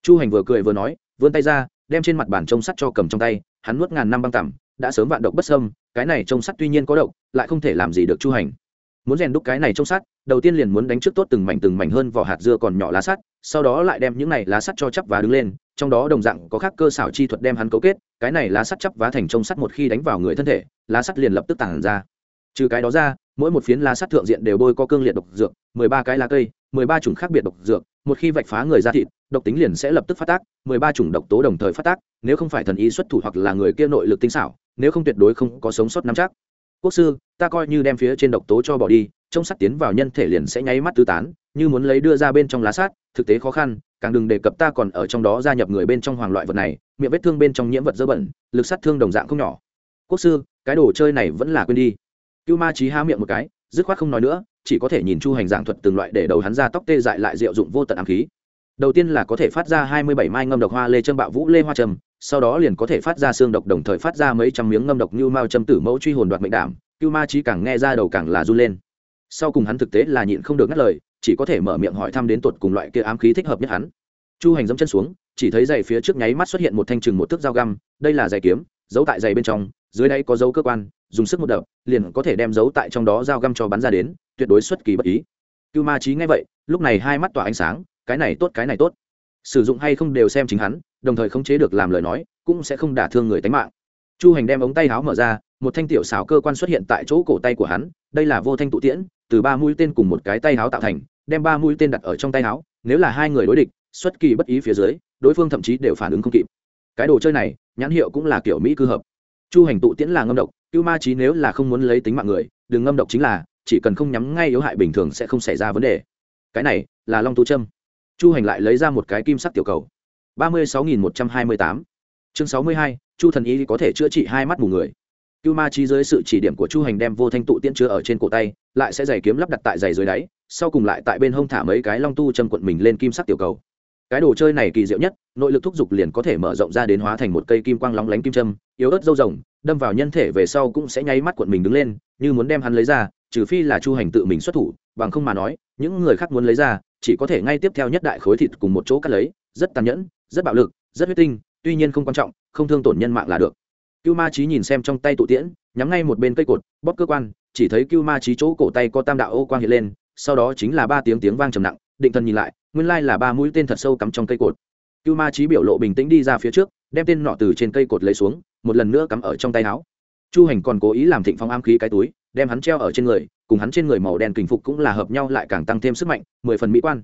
[SPEAKER 1] Chu hành vừa cười vừa nói, vươn tay ra, đem trên mặt bàn trông sắt cho cầm trong tay, hắn nuốt ngàn năm băng tằm đã sớm vạn độc bất sâm cái này trông sắt tuy nhiên có độc, lại không thể làm gì được chu hành. Muốn rèn đúc cái này trông sắt, đầu tiên liền muốn đánh trước tốt từng mảnh từng mảnh hơn vỏ hạt dưa còn nhỏ lá sắt, sau đó lại đem những này lá sắt cho chắp và đứng lên, trong đó đồng dạng có khác cơ xảo chi thuật đem hắn cấu kết, cái này lá sắt chắp vá thành trông sắt một khi đánh vào người thân thể, lá sắt liền lập tức tản ra. Trừ cái đó ra, mỗi một phiến lá sắt thượng diện đều bôi có cương liệt độc dược, mười ba cái lá cây, mười ba chủng khác biệt độc dược, một khi vạch phá người ra thịt, độc tính liền sẽ lập tức phát tác, mười ba chủng độc tố đồng thời phát tác, nếu không phải thần ý xuất thủ hoặc là người kia nội lực tinh xảo nếu không tuyệt đối không có sống sót nắm chắc. Quốc sư, ta coi như đem phía trên độc tố cho bỏ đi trong sắt tiến vào nhân thể liền sẽ nháy mắt tứ tán, như muốn lấy đưa ra bên trong lá sát, thực tế khó khăn, càng đừng đề cập ta còn ở trong đó gia nhập người bên trong hoàng loại vật này, miệng vết thương bên trong nhiễm vật dơ bẩn, lực sát thương đồng dạng không nhỏ. Quốc sư, cái đồ chơi này vẫn là quên đi. Cưu ma trí há miệng một cái, dứt khoát không nói nữa, chỉ có thể nhìn chu hành giảng thuật từng loại để đầu hắn ra tóc tê dại lại diệu dụng vô tận ám khí đầu tiên là có thể phát ra hai mươi bảy mai ngâm độc hoa lê châm bạo vũ lê hoa trầm sau đó liền có thể phát ra xương độc, đồng thời phát ra mấy trăm miếng ngâm độc như mao châm tử mẫu truy hồn đoạt mệnh đảm, cưu ma trí càng nghe ra đầu càng là run lên. Sau cùng hắn thực tế là nhịn không được ngắt lời, chỉ có thể mở miệng hỏi thăm đến tuột cùng loại kia ám khí thích hợp nhất hắn. Chu hành dẫm chân xuống, chỉ thấy giày phía trước nháy mắt xuất hiện một thanh chừng một thước dao găm, đây là giày kiếm, giấu tại giày bên trong, dưới đây có dấu cơ quan, dùng sức một đập, liền có thể đem dấu tại trong đó dao găm cho bắn ra đến, tuyệt đối xuất kỳ bất ý. Cưu ma trí nghe vậy, lúc này hai mắt tỏa ánh sáng cái này tốt, cái này tốt. Sử dụng hay không đều xem chính hắn, đồng thời khống chế được làm lời nói, cũng sẽ không đả thương người tánh mạng. Chu hành đem ống tay áo mở ra, một thanh tiểu xảo cơ quan xuất hiện tại chỗ cổ tay của hắn, đây là vô thanh tụ tiễn, từ ba mũi tên cùng một cái tay áo tạo thành, đem ba mũi tên đặt ở trong tay áo, nếu là hai người đối địch, xuất kỳ bất ý phía dưới, đối phương thậm chí đều phản ứng không kịp. Cái đồ chơi này, nhãn hiệu cũng là kiểu mỹ cư hợp. Chu hành tụ tiễn là ngâm độc, cưu ma trí nếu là không muốn lấy tính mạng người, đừng ngâm độc chính là, chỉ cần không nhắm ngay yếu hại bình thường sẽ không xảy ra vấn đề. Cái này là long tu trâm chu hành lại lấy ra một cái kim sắc tiểu cầu. ba mươi sáu nghìn một trăm hai mươi tám. Chương sáu mươi hai, chu thần y có thể chữa trị hai mắt mù người. Cưu ma trí dưới sự chỉ điểm của chu hành đem vô thanh tụ tiễn chứa ở trên cổ tay, lại sẽ giày kiếm lắp đặt tại giày dưới đáy, sau cùng lại tại bên hông thả mấy cái long tu châm quận mình lên kim sắc tiểu cầu. Cái đồ chơi này kỳ diệu nhất, nội lực thúc giục liền có thể mở rộng ra đến hóa thành một cây kim quang lóng lánh kim châm, yếu ớt dâu rồng, đâm vào nhân thể về sau cũng sẽ nháy mắt quận mình đứng lên, như muốn đem hắn lấy ra, trừ phi là chu hành tự mình xuất thủ, bằng không mà nói, những người khác muốn lấy ra chỉ có thể ngay tiếp theo nhất đại khối thịt cùng một chỗ cắt lấy, rất tàn nhẫn, rất bạo lực, rất huyết tinh, tuy nhiên không quan trọng, không thương tổn nhân mạng là được. Cưu ma trí nhìn xem trong tay tụ tiễn, nhắm ngay một bên cây cột, bóp cơ quan, chỉ thấy cưu ma trí chỗ cổ tay có tam đạo ô quang hiện lên, sau đó chính là ba tiếng tiếng vang trầm nặng, định thần nhìn lại, nguyên lai là ba mũi tên thật sâu cắm trong cây cột. Cưu ma trí biểu lộ bình tĩnh đi ra phía trước, đem tên nọ từ trên cây cột lấy xuống, một lần nữa cắm ở trong tay áo. Chu hành còn cố ý làm thịnh phong am khí cái túi đem hắn treo ở trên người, cùng hắn trên người màu đen kình phục cũng là hợp nhau lại càng tăng thêm sức mạnh, mười phần mỹ quan.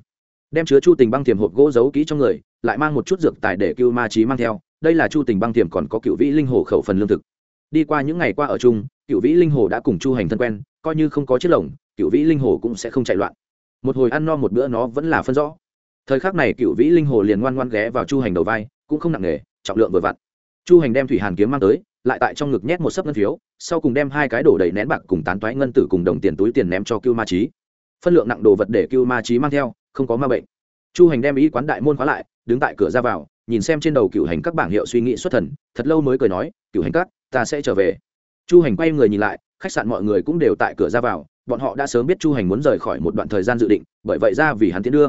[SPEAKER 1] Đem chứa chu tình băng tiềm hộp gỗ giấu kỹ trong người, lại mang một chút dược tài để cưu ma trí mang theo. Đây là chu tình băng tiềm còn có cựu vĩ linh hồ khẩu phần lương thực. Đi qua những ngày qua ở chung cựu vĩ linh hồ đã cùng chu hành thân quen, coi như không có chiếc lồng cựu vĩ linh hồ cũng sẽ không chạy loạn. Một hồi ăn no một bữa nó vẫn là phân rõ. Thời khắc này cựu vĩ linh hồ liền ngoan ngoan ghé vào chu hành đầu vai, cũng không nặng nề, trọng lượng vừa vặn. Chu hành đem thủy hàn kiếm mang tới lại tại trong ngực nhét một sấp ngân phiếu, sau cùng đem hai cái đổ đầy nén bạc cùng tán toái ngân tử cùng đồng tiền túi tiền ném cho cưu ma trí phân lượng nặng đồ vật để cưu ma trí mang theo, không có ma bệnh. Chu hành đem ý quán đại môn khóa lại, đứng tại cửa ra vào, nhìn xem trên đầu cựu hành các bảng hiệu suy nghĩ xuất thần, thật lâu mới cười nói, cựu hành các, ta sẽ trở về. Chu hành quay người nhìn lại, khách sạn mọi người cũng đều tại cửa ra vào, bọn họ đã sớm biết chu hành muốn rời khỏi một đoạn thời gian dự định, bởi vậy ra vì hắn tiến đưa.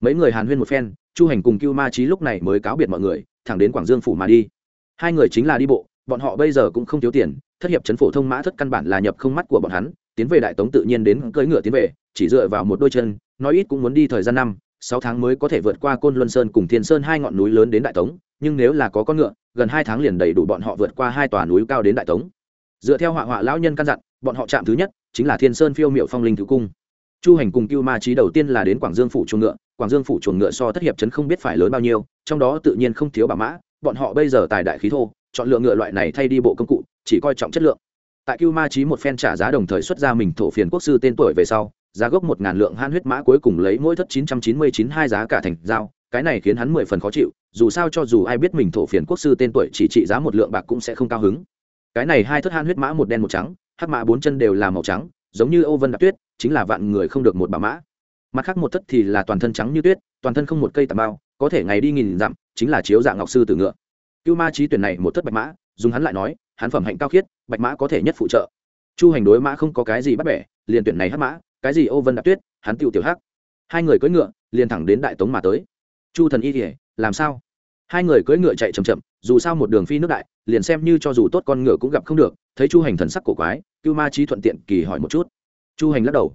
[SPEAKER 1] Mấy người hàn huyên một phen, chu hành cùng cưu ma trí lúc này mới cáo biệt mọi người, thẳng đến quảng dương phủ mà đi. Hai người chính là đi bộ bọn họ bây giờ cũng không thiếu tiền, thất hiệp chấn phổ thông mã thất căn bản là nhập không mắt của bọn hắn, tiến về đại tống tự nhiên đến cưỡi ngựa tiến về, chỉ dựa vào một đôi chân, nói ít cũng muốn đi thời gian năm, sáu tháng mới có thể vượt qua côn luân sơn cùng thiên sơn hai ngọn núi lớn đến đại tống, nhưng nếu là có con ngựa, gần hai tháng liền đầy đủ bọn họ vượt qua hai tòa núi cao đến đại tống. Dựa theo họa họa lão nhân căn dặn, bọn họ chạm thứ nhất, chính là thiên sơn phiêu miệu phong linh thứ cung. Chu hành cùng cưu ma trí đầu tiên là đến quảng dương phủ chuồng ngựa, quảng dương phủ chuồng ngựa so thất hiệp chấn không biết phải lớn bao nhiêu, trong đó tự nhiên không thiếu bà mã, bọn họ bây giờ tài đại khí thô chọn lựa ngựa loại này thay đi bộ công cụ, chỉ coi trọng chất lượng. Tại cưu ma trí một phen trả giá đồng thời xuất ra mình thổ phiền quốc sư tên tuổi về sau, giá gốc một ngàn lượng han huyết mã cuối cùng lấy mỗi thất chín trăm chín mươi chín hai giá cả thành giao, cái này khiến hắn mười phần khó chịu, dù sao cho dù ai biết mình thổ phiền quốc sư tên tuổi chỉ trị giá một lượng bạc cũng sẽ không cao hứng. Cái này hai thất han huyết mã một đen một trắng, hắc mã bốn chân đều là màu trắng, giống như âu vân đạp tuyết, chính là vạn người không được một bà mã. Mặt khác một thất thì là toàn thân trắng như tuyết, toàn thân không một cây tà bao có thể ngày đi nghìn dặm, chính là chiếu dạng ngọc sư từ ngựa cưu ma trí tuyển này một thất bạch mã, dùng hắn lại nói, hắn phẩm hạnh cao khiết, bạch mã có thể nhất phụ trợ. Chu hành đối mã không có cái gì bắt bẻ, liền tuyển này hắc mã, cái gì ô vân đạp tuyết, hắn tựu tiểu hắc. Hai người cưỡi ngựa, liền thẳng đến đại tống mà tới. Chu thần y kỉa làm sao? Hai người cưỡi ngựa chạy chậm chậm, dù sao một đường phi nước đại, liền xem như cho dù tốt con ngựa cũng gặp không được, thấy chu hành thần sắc cổ quái, cưu ma trí thuận tiện kỳ hỏi một chút. Chu hành lắc đầu.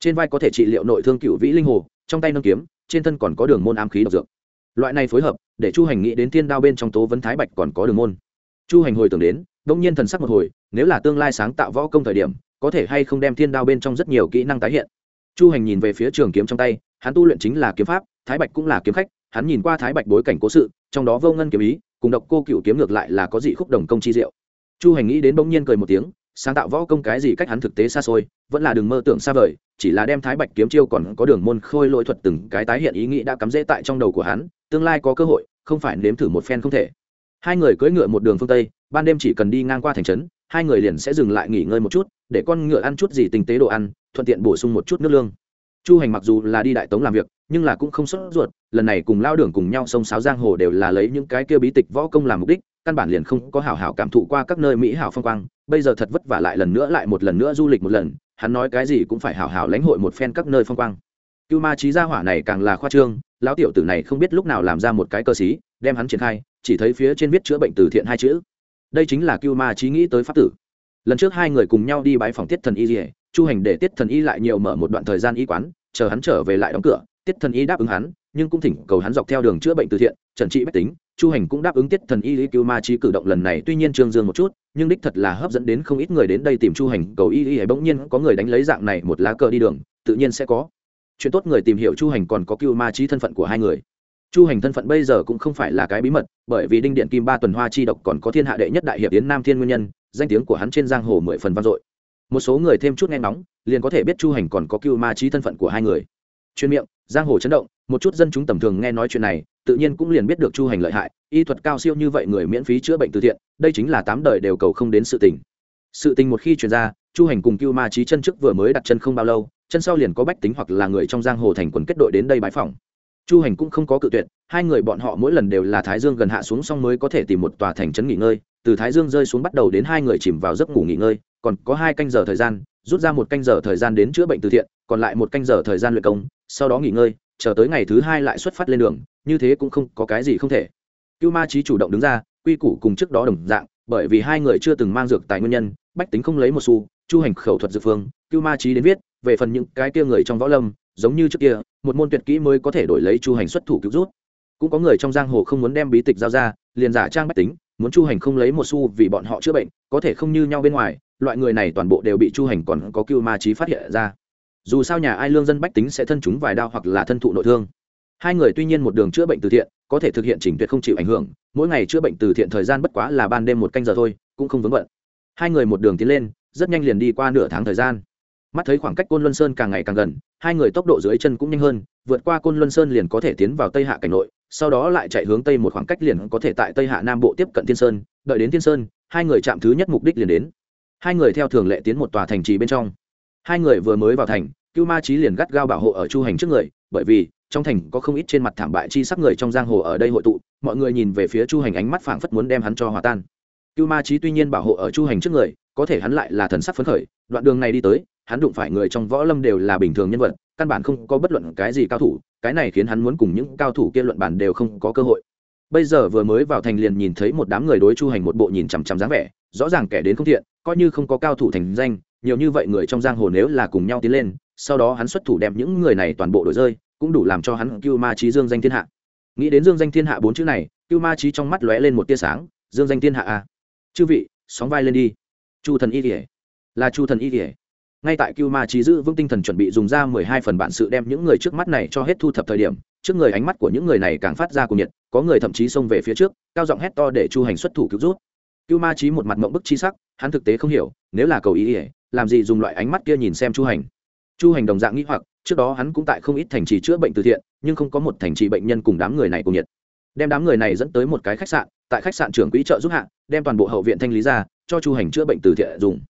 [SPEAKER 1] Trên vai có thể trị liệu nội thương cựu vĩ linh hồ, trong tay nâng kiếm, trên thân còn có đường môn ám khí độc dược. Loại này phối hợp để chu hành nghĩ đến thiên đao bên trong tố vấn thái bạch còn có đường môn. Chu hành hồi tưởng đến, đông nhiên thần sắc một hồi, nếu là tương lai sáng tạo võ công thời điểm, có thể hay không đem thiên đao bên trong rất nhiều kỹ năng tái hiện. Chu hành nhìn về phía trường kiếm trong tay, hắn tu luyện chính là kiếm pháp, thái bạch cũng là kiếm khách, hắn nhìn qua thái bạch bối cảnh cố sự, trong đó vô ngân kiếm ý, cùng độc cô cựu kiếm ngược lại là có dị khúc đồng công chi diệu. Chu hành nghĩ đến bỗng nhiên cười một tiếng, sáng tạo võ công cái gì cách hắn thực tế xa xôi, vẫn là đừng mơ tưởng xa vời, chỉ là đem thái bạch kiếm chiêu còn có đường môn khôi lỗi thuật từng cái tái hiện ý nghĩ đã cắm rễ tại trong đầu của hắn, tương lai có cơ hội không phải nếm thử một phen không thể. Hai người cưỡi ngựa một đường phương tây, ban đêm chỉ cần đi ngang qua thành trấn, hai người liền sẽ dừng lại nghỉ ngơi một chút, để con ngựa ăn chút gì tinh tế đồ ăn, thuận tiện bổ sung một chút nước lương. Chu hành mặc dù là đi đại tống làm việc, nhưng là cũng không sốt ruột, lần này cùng lao đường cùng nhau sông sáo giang hồ đều là lấy những cái kia bí tịch võ công làm mục đích, căn bản liền không có hảo hảo cảm thụ qua các nơi mỹ hảo phong quang, bây giờ thật vất vả lại lần nữa lại một lần nữa du lịch một lần, hắn nói cái gì cũng phải hảo hảo lãnh hội một phen các nơi phong quang. Cưu ma trí gia hỏa này càng là khoa trương lão tiểu tử này không biết lúc nào làm ra một cái cơ sĩ, đem hắn triển khai chỉ thấy phía trên viết chữa bệnh từ thiện hai chữ. Đây chính là cưu ma trí nghĩ tới pháp tử. Lần trước hai người cùng nhau đi bái phòng tiết thần y dỉa chu hành để tiết thần y lại nhiều mở một đoạn thời gian y quán chờ hắn trở về lại đóng cửa tiết thần y đáp ứng hắn nhưng cũng thỉnh cầu hắn dọc theo đường chữa bệnh từ thiện trần trị bách tính. Chu hành cũng đáp ứng tiết thần y lý cứu ma trí cử động lần này tuy nhiên trương dương một chút nhưng đích thật là hấp dẫn đến không ít người đến đây tìm chu hành cầu y lý bỗng nhiên có người đánh lấy dạng này một lá cờ đi đường tự nhiên sẽ có chuyện tốt người tìm hiểu chu hành còn có cưu ma trí thân phận của hai người. Chu hành thân phận bây giờ cũng không phải là cái bí mật, bởi vì đinh điện kim ba tuần hoa chi độc còn có thiên hạ đệ nhất đại hiệp yến nam thiên nguyên nhân, danh tiếng của hắn trên giang hồ mười phần vang dội. Một số người thêm chút nghe nóng liền có thể biết chu hành còn có cưu ma trí thân phận của hai người. Chuyên miệng, giang hồ chấn động, một chút dân chúng tầm thường nghe nói chuyện này, tự nhiên cũng liền biết được chu hành lợi hại, y thuật cao siêu như vậy người miễn phí chữa bệnh từ thiện, đây chính là tám đời đều cầu không đến sự tình. Sự tình một khi chuyển ra, chu hành cùng cưu ma trí chân chức vừa mới đặt chân không bao lâu chân sau liền có bách tính hoặc là người trong giang hồ thành quần kết đội đến đây bãi phòng chu hành cũng không có cự tuyệt, hai người bọn họ mỗi lần đều là thái dương gần hạ xuống xong mới có thể tìm một tòa thành trấn nghỉ ngơi, từ thái dương rơi xuống bắt đầu đến hai người chìm vào giấc ngủ nghỉ ngơi, còn có hai canh giờ thời gian, rút ra một canh giờ thời gian đến chữa bệnh từ thiện, còn lại một canh giờ thời gian luyện công, sau đó nghỉ ngơi, chờ tới ngày thứ hai lại xuất phát lên đường, như thế cũng không có cái gì không thể. Cưu ma trí chủ động đứng ra, quy củ cùng trước đó đồng dạng, bởi vì hai người chưa từng mang dược tài nguyên nhân, bách tính không lấy một xu chu hành khẩu thuật dược phương, cưu ma trí đến viết, về phần những cái kia người trong võ lâm, giống như trước kia, một môn tuyệt kỹ mới có thể đổi lấy chu hành xuất thủ cứu rút. Cũng có người trong giang hồ không muốn đem bí tịch giao ra, liền giả trang bách tính, muốn chu hành không lấy một xu vì bọn họ chữa bệnh, có thể không như nhau bên ngoài, loại người này toàn bộ đều bị chu hành còn có cưu ma trí phát hiện ra. Dù sao nhà ai lương dân bách tính sẽ thân chúng vài đao hoặc là thân thụ nội thương. Hai người tuy nhiên một đường chữa bệnh từ thiện, có thể thực hiện trình tuyệt không chịu ảnh hưởng, mỗi ngày chữa bệnh từ thiện thời gian bất quá là ban đêm một canh giờ thôi, cũng không vướng bận. Hai người một đường tiến lên rất nhanh liền đi qua nửa tháng thời gian. Mắt thấy khoảng cách côn luân sơn càng ngày càng gần, hai người tốc độ dưới chân cũng nhanh hơn, vượt qua côn luân sơn liền có thể tiến vào tây hạ cảnh nội, sau đó lại chạy hướng tây một khoảng cách liền có thể tại tây hạ nam bộ tiếp cận thiên sơn, đợi đến thiên sơn, hai người chạm thứ nhất mục đích liền đến. Hai người theo thường lệ tiến một tòa thành trì bên trong. Hai người vừa mới vào thành, cưu ma trí liền gắt gao bảo hộ ở chu hành trước người, bởi vì, trong thành có không ít trên mặt thảm bại chi sắc người trong giang hồ ở đây hội tụ, mọi người nhìn về phía chu hành ánh mắt phảng phất muốn đem hắn cho hòa tan cưu ma trí tuy nhiên bảo hộ ở chu hành trước người, có thể hắn lại là thần sắc phấn khởi, đoạn đường này đi tới, hắn đụng phải người trong võ lâm đều là bình thường nhân vật, căn bản không có bất luận cái gì cao thủ, cái này khiến hắn muốn cùng những cao thủ kia luận bản đều không có cơ hội. Bây giờ vừa mới vào thành liền nhìn thấy một đám người đối chu hành một bộ nhìn chằm chằm dáng vẻ, rõ ràng kẻ đến không thiện, coi như không có cao thủ thành danh, nhiều như vậy người trong giang hồ nếu là cùng nhau tiến lên, sau đó hắn xuất thủ đem những người này toàn bộ đổi rơi, cũng đủ làm cho hắn cưu ma trí dương danh thiên hạ. Nghĩ đến dương danh thiên hạ bốn chữ này, cưu ma trí trong mắt lóe lên một tia sáng, dương danh thiên hạ a chư vị, sóng vai lên đi. Chu thần y kỉa là chu thần y kỉa ngay tại cưu ma trí giữ vững tinh thần chuẩn bị dùng ra mười hai phần bản sự đem những người trước mắt này cho hết thu thập thời điểm, trước người ánh mắt của những người này càng phát ra cùng nhiệt, có người thậm chí xông về phía trước, cao giọng hét to để chu hành xuất thủ cứu rút. Cưu ma trí một mặt mộng bức chi sắc, hắn thực tế không hiểu, nếu là cầu ý ỉa làm gì dùng loại ánh mắt kia nhìn xem chu hành. Chu hành đồng dạng nghĩ hoặc, trước đó hắn cũng tại không ít thành trì chữa bệnh từ thiện, nhưng không có một thành trì bệnh nhân cùng đám người này cùng nhiệt đem đám người này dẫn tới một cái khách sạn, tại khách sạn trưởng quỹ trợ giúp hạ, đem toàn bộ hậu viện thanh lý ra, cho chu hành chữa bệnh từ thiện dùng.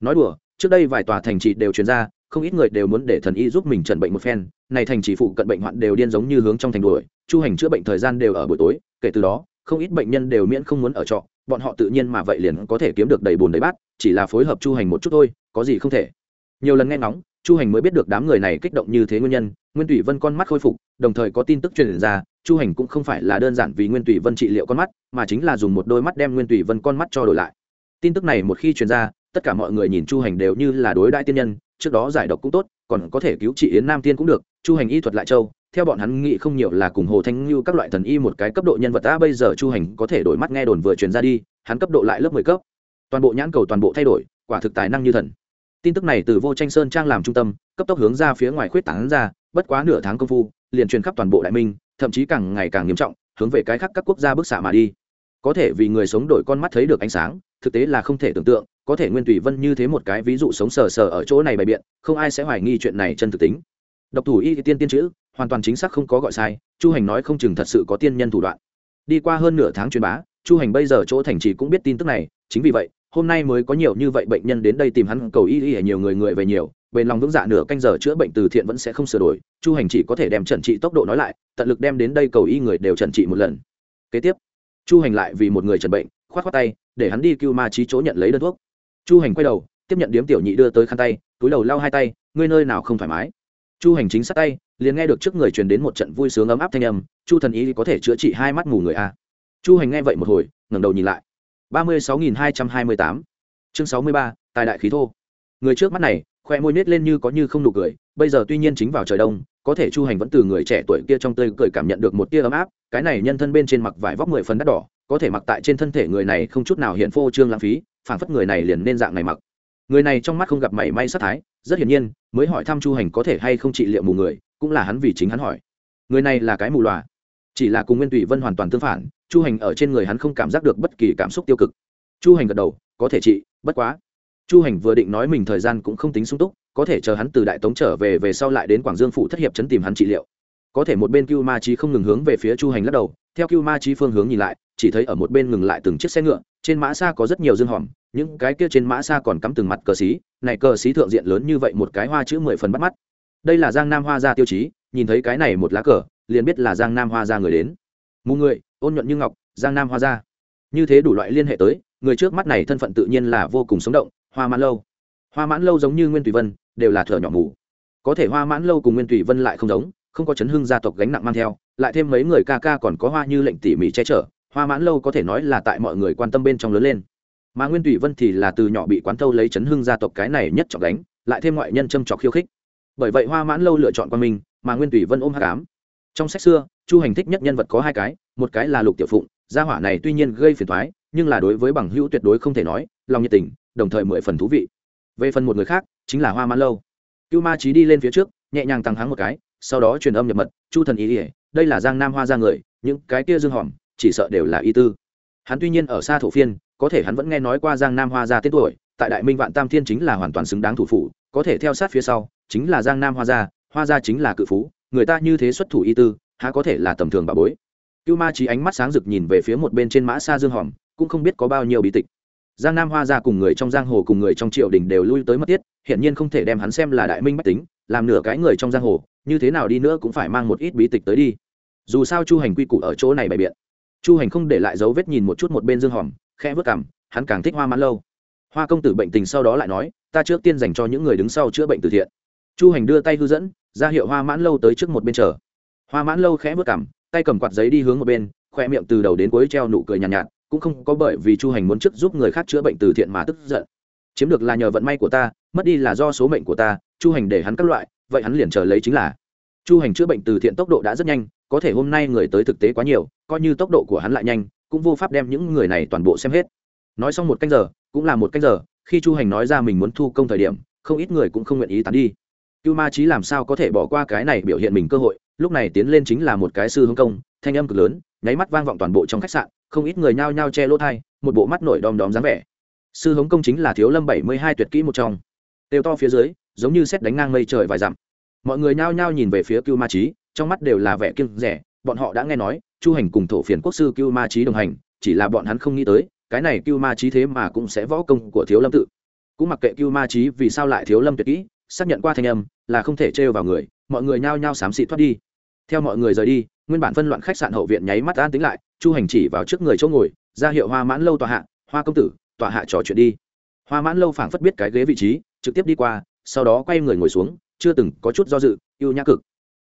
[SPEAKER 1] Nói đùa, trước đây vài tòa thành trì đều truyền ra, không ít người đều muốn để thần y giúp mình trần bệnh một phen, này thành trì phụ cận bệnh hoạn đều điên giống như hướng trong thành đuổi, chu hành chữa bệnh thời gian đều ở buổi tối, kể từ đó, không ít bệnh nhân đều miễn không muốn ở trọ, bọn họ tự nhiên mà vậy liền có thể kiếm được đầy bùn đầy bát, chỉ là phối hợp chu hành một chút thôi, có gì không thể. Nhiều lần nghe ngóng, chu hành mới biết được đám người này kích động như thế nguyên nhân, nguyên tùy vân con mắt khôi phục, đồng thời có tin tức truyền ra chu hành cũng không phải là đơn giản vì nguyên tùy vân trị liệu con mắt, mà chính là dùng một đôi mắt đem nguyên tùy vân con mắt cho đổi lại. Tin tức này một khi truyền ra, tất cả mọi người nhìn chu hành đều như là đối đại tiên nhân, trước đó giải độc cũng tốt, còn có thể cứu trị yến nam tiên cũng được, chu hành y thuật lại châu, theo bọn hắn nghĩ không nhiều là cùng hồ thanh như các loại thần y một cái cấp độ nhân vật ta bây giờ chu hành có thể đổi mắt nghe đồn vừa truyền ra đi, hắn cấp độ lại lớp mười cấp. Toàn bộ nhãn cầu toàn bộ thay đổi, quả thực tài năng như thần. Tin tức này từ vô tranh sơn trang làm trung tâm, cấp tốc hướng ra phía ngoài khuyết tảng ra, bất quá nửa tháng công phu, liền truyền khắp toàn bộ đại minh thậm chí càng ngày càng nghiêm trọng, hướng về cái khác các quốc gia bức xạ mà đi. Có thể vì người sống đổi con mắt thấy được ánh sáng, thực tế là không thể tưởng tượng, có thể nguyên tùy vân như thế một cái ví dụ sống sờ sờ ở chỗ này bày biện, không ai sẽ hoài nghi chuyện này chân thực tính. Độc thủ y tiên tiên chữ, hoàn toàn chính xác không có gọi sai, chu hành nói không chừng thật sự có tiên nhân thủ đoạn. Đi qua hơn nửa tháng truyền bá, chu hành bây giờ chỗ thành trì cũng biết tin tức này, chính vì vậy, hôm nay mới có nhiều như vậy bệnh nhân đến đây tìm hắn cầu y y nhiều người người về nhiều bên lòng vững dạ nửa canh giờ chữa bệnh từ thiện vẫn sẽ không sửa đổi, chu hành chỉ có thể đem trần trị tốc độ nói lại, tận lực đem đến đây cầu y người đều trần trị một lần. Kế tiếp, chu hành lại vì một người trần bệnh k h o á t k h o á tay, để hắn đi cưu ma trí chỗ nhận lấy đơn thuốc. Chu hành quay đầu, tiếp nhận điếm tiểu nhị đưa tới khăn tay, túi đầu lau hai tay, ngươi nơi nào không thoải mái? Chu hành chính sát tay, liền nghe được trước người truyền đến một trận vui sướng ấm áp thanh âm, chu thần ý có thể chữa trị hai mắt mù người a chu hành nghe vậy một hồi, ngẩng đầu nhìn lại. Ba mươi sáu nghìn hai trăm hai mươi tám, chương sáu mươi ba, tài đại khí thô. Người trước mắt này khoe môi nết lên như có như không nụ cười, bây giờ tuy nhiên chính vào trời đông, có thể chu hành vẫn từ người trẻ tuổi kia trong tươi cười cảm nhận được một tia ấm áp, cái này nhân thân bên trên mặc vải vóc mười phần đắt đỏ, có thể mặc tại trên thân thể người này không chút nào hiện phô trương lãng phí, phảng phất người này liền nên dạng này mặc. Người này trong mắt không gặp mảy may sát thái, rất hiển nhiên, mới hỏi thăm chu hành có thể hay không trị liệu mù người, cũng là hắn vì chính hắn hỏi. Người này là cái mù loà, chỉ là cùng nguyên tùy vân hoàn toàn tương phản, chu hành ở trên người hắn không cảm giác được bất kỳ cảm xúc tiêu cực. Chu hành gật đầu, có thể trị, bất quá chu hành vừa định nói mình thời gian cũng không tính sung túc, có thể chờ hắn từ đại tống trở về về sau lại đến quảng dương phụ thất hiệp chấn tìm hắn trị liệu. Có thể một bên cưu ma trí không ngừng hướng về phía chu hành lắc đầu, theo cưu ma trí phương hướng nhìn lại, chỉ thấy ở một bên ngừng lại từng chiếc xe ngựa, trên mã xa có rất nhiều dương hòm, những cái kia trên mã xa còn cắm từng mặt cờ xí, này cờ xí thượng diện lớn như vậy một cái hoa chữ mười phần bắt mắt. Đây là giang nam hoa gia tiêu chí, nhìn thấy cái này một lá cờ, liền biết là giang nam hoa gia người đến. Mù người, ôn nhuận như ngọc, giang nam hoa gia. Như thế đủ loại liên hệ tới, người trước mắt này thân phận tự nhiên là vô cùng sống động hoa mãn lâu. Hoa mãn lâu giống như nguyên tùy vân đều là thợ nhỏ mù. Có thể hoa mãn lâu cùng nguyên tùy vân lại không giống không có chấn hưng gia tộc gánh nặng mang theo lại thêm mấy người ca ca còn có hoa như lệnh tỉ mỉ che chở hoa mãn lâu có thể nói là tại mọi người quan tâm bên trong lớn lên. Mà nguyên tùy vân thì là từ nhỏ bị quán thâu lấy chấn hưng gia tộc cái này nhất trọng đánh lại thêm ngoại nhân châm trọc khiêu khích. Bởi vậy hoa mãn lâu lựa chọn quan mình, mà nguyên tùy vân ôm hát cám trong sách xưa chu hành thích nhất nhân vật có hai cái một cái là lục tiểu phụng gia hỏa này tuy nhiên gây phiền thoái nhưng là đối với bằng hữu tuyệt đối không thể nói, lòng nhiệt tình, đồng thời mười phần thú vị. Về phần một người khác, chính là hoa mãn lâu. Cưu ma trí đi lên phía trước, nhẹ nhàng tăng háng một cái, sau đó truyền âm nhập mật, chu thần ý ỉa đây là giang nam hoa ra người, những cái kia dương hòm, chỉ sợ đều là y tư. Hắn tuy nhiên ở xa thổ phiên, có thể hắn vẫn nghe nói qua giang nam hoa ra tên tuổi, tại đại minh vạn tam thiên chính là hoàn toàn xứng đáng thủ phủ, có thể theo sát phía sau, chính là giang nam hoa gia hoa gia chính là cự phú, người ta như thế xuất thủ y tư, há có thể là tầm thường bà bối cưu ma trí ánh mắt sáng rực nhìn về phía một bên trên mã xa dương hòm, cũng không biết có bao nhiêu bí tịch. Giang nam hoa gia cùng người trong giang hồ cùng người trong triều đình đều lui tới mất tiết hiện nhiên không thể đem hắn xem là đại minh bách tính, làm nửa cái người trong giang hồ, như thế nào đi nữa cũng phải mang một ít bí tịch tới đi. Dù sao chu hành quy củ ở chỗ này bày biện. Chu hành không để lại dấu vết nhìn một chút một bên dương hòm, khẽ vớt cảm hắn càng thích hoa mãn lâu. Hoa công tử bệnh tình sau đó lại nói, ta trước tiên dành cho những người đứng sau chữa bệnh từ thiện. Chu hành đưa tay hư dẫn, ra hiệu hoa mãn lâu tới trước một bên chờ. Hoa mãn lâu khẽ vớt cảm tay cầm quạt giấy đi hướng một bên khoe miệng từ đầu đến cuối treo nụ cười nhàn nhạt, nhạt cũng không có bởi vì chu hành muốn trước giúp người khác chữa bệnh từ thiện mà tức giận. Chiếm được là nhờ vận may của ta mất đi là do số mệnh của ta chu hành để hắn các loại vậy hắn liền chờ lấy chính là. Chu hành chữa bệnh từ thiện tốc độ đã rất nhanh có thể hôm nay người tới thực tế quá nhiều coi như tốc độ của hắn lại nhanh cũng vô pháp đem những người này toàn bộ xem hết. Nói xong một canh giờ cũng là một canh giờ khi chu hành nói ra mình muốn thu công thời điểm không ít người cũng không nguyện ý tán đi. Cưu ma trí làm sao có thể bỏ qua cái này biểu hiện mình cơ hội lúc này tiến lên chính là một cái sư hướng công, thanh âm cực lớn, nháy mắt vang vọng toàn bộ trong khách sạn, không ít người nhao nhao che lỗ thai một bộ mắt nổi đom đóm dáng vẻ. Sư hống công chính là thiếu lâm bảy mươi hai tuyệt kỹ một trong. Đều to phía dưới, giống như xét đánh ngang mây trời vài dặm. Mọi người nhao nhao nhìn về phía cưu ma trí trong mắt đều là vẻ kiêng rẻ, bọn họ đã nghe nói, chu hành cùng thổ phiền quốc sư cưu ma trí đồng hành, chỉ là bọn hắn không nghĩ tới, cái này cưu ma trí thế mà cũng sẽ võ công của thiếu lâm tự. Cũng mặc kệ cưu ma trí vì sao lại thiếu lâm tuyệt kỹ, xác nhận qua thanh âm, là không thể trêu vào người, mọi người nhao nhao xám xị thoát đi theo mọi người rời đi, nguyên bản phân loạn khách sạn hậu viện nháy mắt an tính lại, chu hành chỉ vào trước người chỗ ngồi, ra hiệu hoa mãn lâu tòa hạ, hoa công tử, tòa hạ trò chuyện đi. Hoa mãn lâu phảng phất biết cái ghế vị trí, trực tiếp đi qua, sau đó quay người ngồi xuống, chưa từng có chút do dự yêu nhã cực.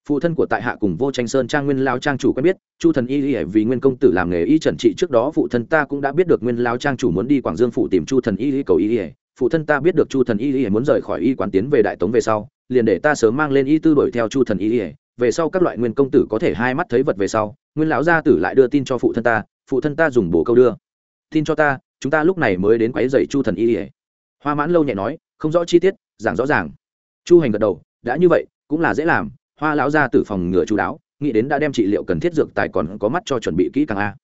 [SPEAKER 1] Phụ thân của tại hạ cùng vô tranh sơn trang nguyên lao trang chủ quen biết, chu thần y y vì nguyên công tử làm nghề y trần trị trước đó phụ thân ta cũng đã biết được nguyên lao trang chủ muốn đi quảng dương phụ tìm chu thần y y cầu y y phụ thân ta biết được chu thần y y muốn rời khỏi y quán tiến về đại tống về sau, liền để ta sớm mang lên y tư đuổi theo chu thần y y về sau các loại nguyên công tử có thể hai mắt thấy vật về sau, nguyên lão gia tử lại đưa tin cho phụ thân ta, phụ thân ta dùng bổ câu đưa. Tin cho ta, chúng ta lúc này mới đến quấy dậy chu thần y ỉa hoa mãn lâu nhẹ nói, không rõ chi tiết, giảng rõ ràng. Chu hành gật đầu, đã như vậy, cũng là dễ làm, hoa lão gia tử phòng ngừa chú đáo, nghĩ đến đã đem trị liệu cần thiết dược tài còn có mắt cho chuẩn bị kỹ càng a.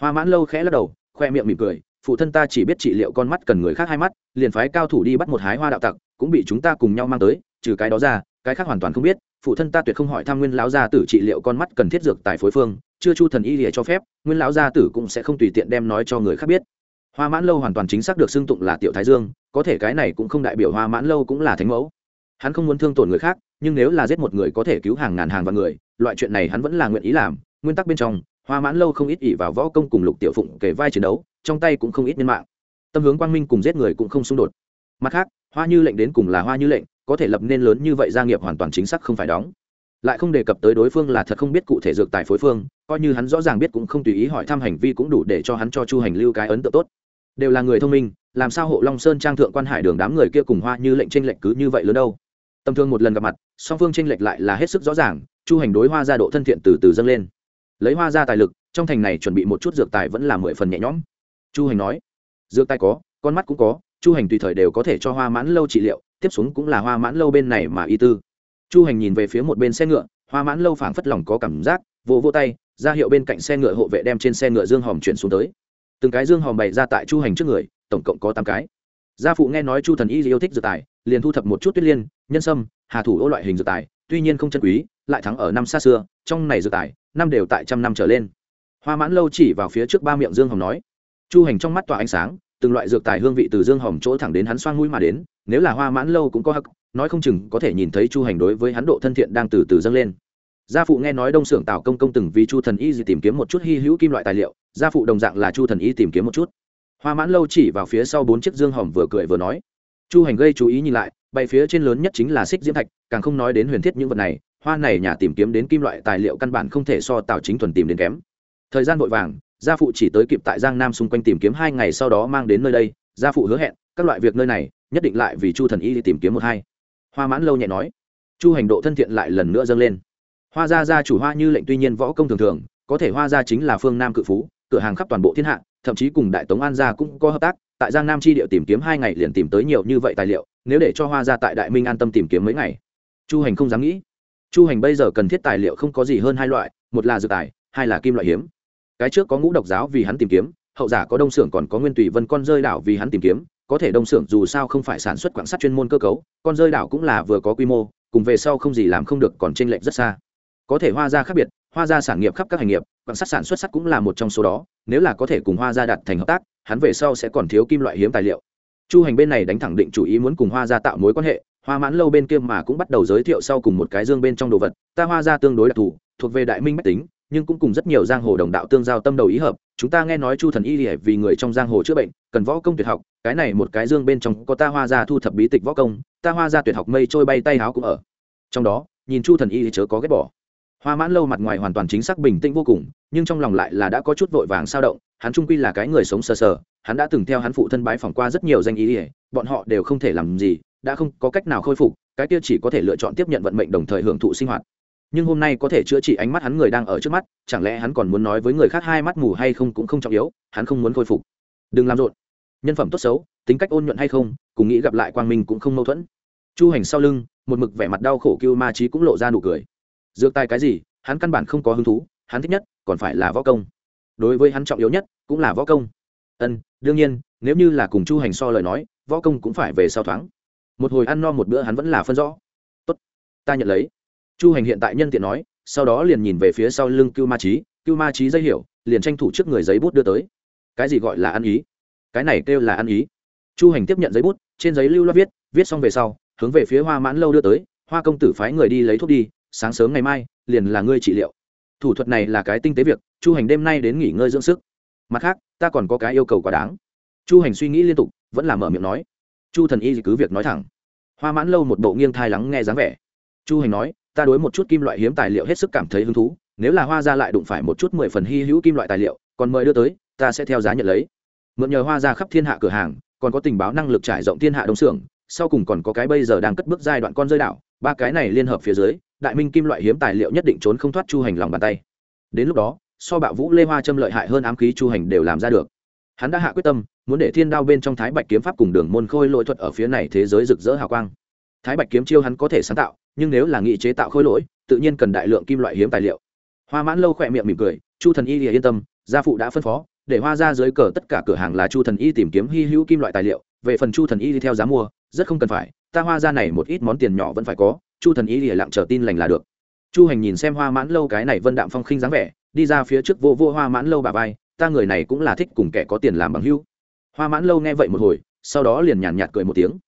[SPEAKER 1] Hoa mãn lâu khẽ lắc đầu, khoe miệng mỉm cười, phụ thân ta chỉ biết trị liệu con mắt cần người khác hai mắt, liền phái cao thủ đi bắt một hái hoa đạo tặc, cũng bị chúng ta cùng nhau mang tới, trừ cái đó ra, cái khác hoàn toàn không biết phụ thân ta tuyệt không hỏi thăm nguyên lão gia tử trị liệu con mắt cần thiết dược tài phối phương, chưa chu thần y lìa cho phép, nguyên lão gia tử cũng sẽ không tùy tiện đem nói cho người khác biết. Hoa mãn lâu hoàn toàn chính xác được xưng tụng là tiểu thái dương, có thể cái này cũng không đại biểu hoa mãn lâu cũng là thánh mẫu. Hắn không muốn thương tổn người khác, nhưng nếu là giết một người có thể cứu hàng ngàn hàng vạn người, loại chuyện này hắn vẫn là nguyện ý làm. Nguyên tắc bên trong, hoa mãn lâu không ít ỉ vào võ công cùng lục tiểu phụng kể vai chiến đấu, trong tay cũng không ít nhân mạng. Tâm hướng quang minh cùng giết người cũng không xung đột. Mặt khác, hoa như lệnh đến cùng là hoa như lệnh có thể lập nên lớn như vậy gia nghiệp hoàn toàn chính xác không phải đóng. Lại không đề cập tới đối phương là thật không biết cụ thể dược tài phối phương, coi như hắn rõ ràng biết cũng không tùy ý hỏi thăm hành vi cũng đủ để cho hắn cho chu hành lưu cái ấn tượng tốt. Đều là người thông minh, làm sao hộ long sơn trang thượng quan hải đường đám người kia cùng hoa như lệnh tranh lệch cứ như vậy lớn đâu? Tầm thương một lần gặp mặt, song phương tranh lệch lại là hết sức rõ ràng, chu hành đối hoa ra độ thân thiện từ từ dâng lên. Lấy hoa ra tài lực, trong thành này chuẩn bị một chút dược tài vẫn là mười phần nhẹ nhõm. Chu hành nói, dược tài có, con mắt cũng có chu hành tùy thời đều có thể cho hoa mãn lâu trị liệu, tiếp xuống cũng là hoa mãn lâu bên này mà y tư. Chu hành nhìn về phía một bên xe ngựa, hoa mãn lâu phảng phất lòng có cảm giác, vỗ vỗ tay, ra hiệu bên cạnh xe ngựa hộ vệ đem trên xe ngựa dương hòm chuyển xuống tới. Từng cái dương hòm bày ra tại chu hành trước người, tổng cộng có tám cái. Gia phụ nghe nói chu thần y yêu thích dược tài, liền thu thập một chút tuyết liên, nhân sâm, hà thủ ô loại hình dược tài, tuy nhiên không chân quý, lại thắng ở năm xa xưa, trong này dược tài, năm đều tại trăm năm trở lên. Hoa mãn lâu chỉ vào phía trước ba miệng dương hòm nói. Chu hành trong mắt tỏa ánh sáng từng loại dược tài hương vị từ dương hòm chỗ thẳng đến hắn xoang mũi mà đến, nếu là hoa mãn lâu cũng có hắc, nói không chừng có thể nhìn thấy chu hành đối với hắn độ thân thiện đang từ từ dâng lên. Gia phụ nghe nói đông xưởng tào công công từng vì chu thần y gì tìm kiếm một chút hy hữu kim loại tài liệu, gia phụ đồng dạng là chu thần y tìm kiếm một chút. Hoa mãn lâu chỉ vào phía sau bốn chiếc dương hòm vừa cười vừa nói. Chu hành gây chú ý nhìn lại, bày phía trên lớn nhất chính là xích diễm thạch, càng không nói đến huyền thiết những vật này, hoa này nhà tìm kiếm đến kim loại tài liệu căn bản không thể so tào chính thuần tìm đến kém. Thời gian vội vàng gia phụ chỉ tới kịp tại giang nam xung quanh tìm kiếm hai ngày sau đó mang đến nơi đây, gia phụ hứa hẹn, các loại việc nơi này, nhất định lại vì chu thần y tìm kiếm một hai. Hoa mãn lâu nhẹ nói, chu hành độ thân thiện lại lần nữa dâng lên. Hoa gia gia chủ hoa như lệnh tuy nhiên võ công thường thường, có thể hoa gia chính là phương nam cự phú, cửa hàng khắp toàn bộ thiên hạ, thậm chí cùng đại tống an gia cũng có hợp tác, tại giang nam chi địa tìm kiếm hai ngày liền tìm tới nhiều như vậy tài liệu, nếu để cho hoa gia tại đại minh an tâm tìm kiếm mấy ngày. Chu hành không dám nghĩ. Chu hành bây giờ cần thiết tài liệu không có gì hơn hai loại, một là dược tài, hai là kim loại hiếm cái trước có ngũ độc giáo vì hắn tìm kiếm, hậu giả có đông xưởng còn có nguyên tùy vân con rơi đảo vì hắn tìm kiếm, có thể đông xưởng dù sao không phải sản xuất quảng sắt chuyên môn cơ cấu, con rơi đảo cũng là vừa có quy mô, cùng về sau không gì làm không được còn t r ê n lệch rất xa. Có thể hoa ra khác biệt, hoa ra sản nghiệp khắp các hành nghiệp quảng sắt sản xuất sắt cũng là một trong số đó, nếu là có thể cùng hoa ra đặt thành hợp tác, hắn về sau sẽ còn thiếu kim loại hiếm tài liệu. Chu hành bên này đánh thẳng định chủ ý muốn cùng hoa ra tạo mối quan hệ, hoa mãn lâu bên kia mà cũng bắt đầu giới thiệu sau cùng một cái dương bên trong đồ vật, ta hoa ra tương đối đặc thù, thuộc về đại minh mách tính nhưng cũng cùng rất nhiều giang hồ đồng đạo tương giao tâm đầu ý hợp, chúng ta nghe nói chu thần y lìa vì người trong giang hồ chữa bệnh, cần võ công tuyệt học, cái này một cái dương bên trong có ta hoa ra thu thập bí tịch võ công, ta hoa ra tuyệt học mây trôi bay tay háo cũng ở. Trong đó, nhìn chu thần y chớ có ghét bỏ. Hoa mãn lâu mặt ngoài hoàn toàn chính xác bình tĩnh vô cùng, nhưng trong lòng lại là đã có chút vội vàng sao động, hắn trung quy là cái người sống sờ sờ, hắn đã từng theo hắn phụ thân bái phỏng qua rất nhiều danh y ỉa bọn họ đều không thể làm gì, đã không có cách nào khôi phục, cái kia chỉ có thể lựa chọn tiếp nhận vận mệnh đồng thời hưởng thụ sinh hoạt nhưng hôm nay có thể chữa trị ánh mắt hắn người đang ở trước mắt, chẳng lẽ hắn còn muốn nói với người khác hai mắt mù hay không cũng không trọng yếu, hắn không muốn khôi phục. Đừng làm rộn. Nhân phẩm tốt xấu, tính cách ôn nhuận hay không, cùng nghĩ gặp lại quang minh cũng không mâu thuẫn. Chu hành sau lưng, một mực vẻ mặt đau khổ cưu ma trí cũng lộ ra nụ cười. Dược tài cái gì, hắn căn bản không có hứng thú, hắn thích nhất, còn phải là võ công. Đối với hắn trọng yếu nhất, cũng là võ công. Ân, đương nhiên, nếu như là cùng chu hành so lời nói, võ công cũng phải về sau thoáng. Một hồi ăn no một bữa hắn vẫn là phân rõ. Tốt, ta nhận lấy chu hành hiện tại nhân tiện nói, sau đó liền nhìn về phía sau lưng cưu ma trí cưu ma trí dây hiểu, liền tranh thủ trước người giấy bút đưa tới. Cái gì gọi là ăn ý? Cái này kêu là ăn ý. Chu hành tiếp nhận giấy bút, trên giấy lưu loát viết viết xong về sau, hướng về phía hoa mãn lâu đưa tới, hoa công tử phái người đi lấy thuốc đi, sáng sớm ngày mai, liền là ngươi trị liệu. Thủ thuật này là cái tinh tế việc, chu hành đêm nay đến nghỉ ngơi dưỡng sức. Mặt khác, ta còn có cái yêu cầu quá đáng. Chu hành suy nghĩ liên tục, vẫn là mở miệng nói. Chu thần y cứ việc nói thẳng. Hoa mãn lâu một bộ nghiêng thai lắng nghe dáng vẻ. Chu hành nói ta đối một chút kim loại hiếm tài liệu hết sức cảm thấy hứng thú, nếu là hoa ra lại đụng phải một chút mười phần hy hữu kim loại tài liệu, còn mời đưa tới, ta sẽ theo giá nhận lấy. Mượn nhờ hoa ra khắp thiên hạ cửa hàng, còn có tình báo năng lực trải rộng thiên hạ đông xưởng, sau cùng còn có cái bây giờ đang cất bước giai đoạn con rơi đảo, ba cái này liên hợp phía dưới, đại minh kim loại hiếm tài liệu nhất định trốn không thoát chu hành lòng bàn tay. Đến lúc đó, so bạo vũ lê hoa châm lợi hại hơn ám khí chu hành đều làm ra được. Hắn đã hạ quyết tâm, muốn để thiên đao bên trong thái bạch kiếm pháp cùng đường môn khôi lỗi thuật ở phía này thế giới rực rỡ hào quang thái bạch kiếm chiêu hắn có thể sáng tạo, nhưng nếu là nghị chế tạo khôi lỗi, tự nhiên cần đại lượng kim loại hiếm tài liệu. Hoa mãn lâu khỏe miệng mỉm cười, chu thần y thì yên tâm, gia phụ đã phân phó, để hoa ra dưới cờ tất cả cửa hàng là chu thần y tìm kiếm hy hữu kim loại tài liệu, về phần chu thần y đi theo giá mua, rất không cần phải, ta hoa ra này một ít món tiền nhỏ vẫn phải có, chu thần y lìa lặng chờ tin lành là được. Chu hành nhìn xem hoa mãn lâu cái này vân đạm phong khinh dáng vẻ, đi ra phía trước vô vô hoa mãn lâu bà vai, ta người này cũng là thích cùng kẻ có tiền làm bằng hữu. Hoa mãn lâu nghe vậy một hồi, sau đó liền nhàn nhạt cười một tiếng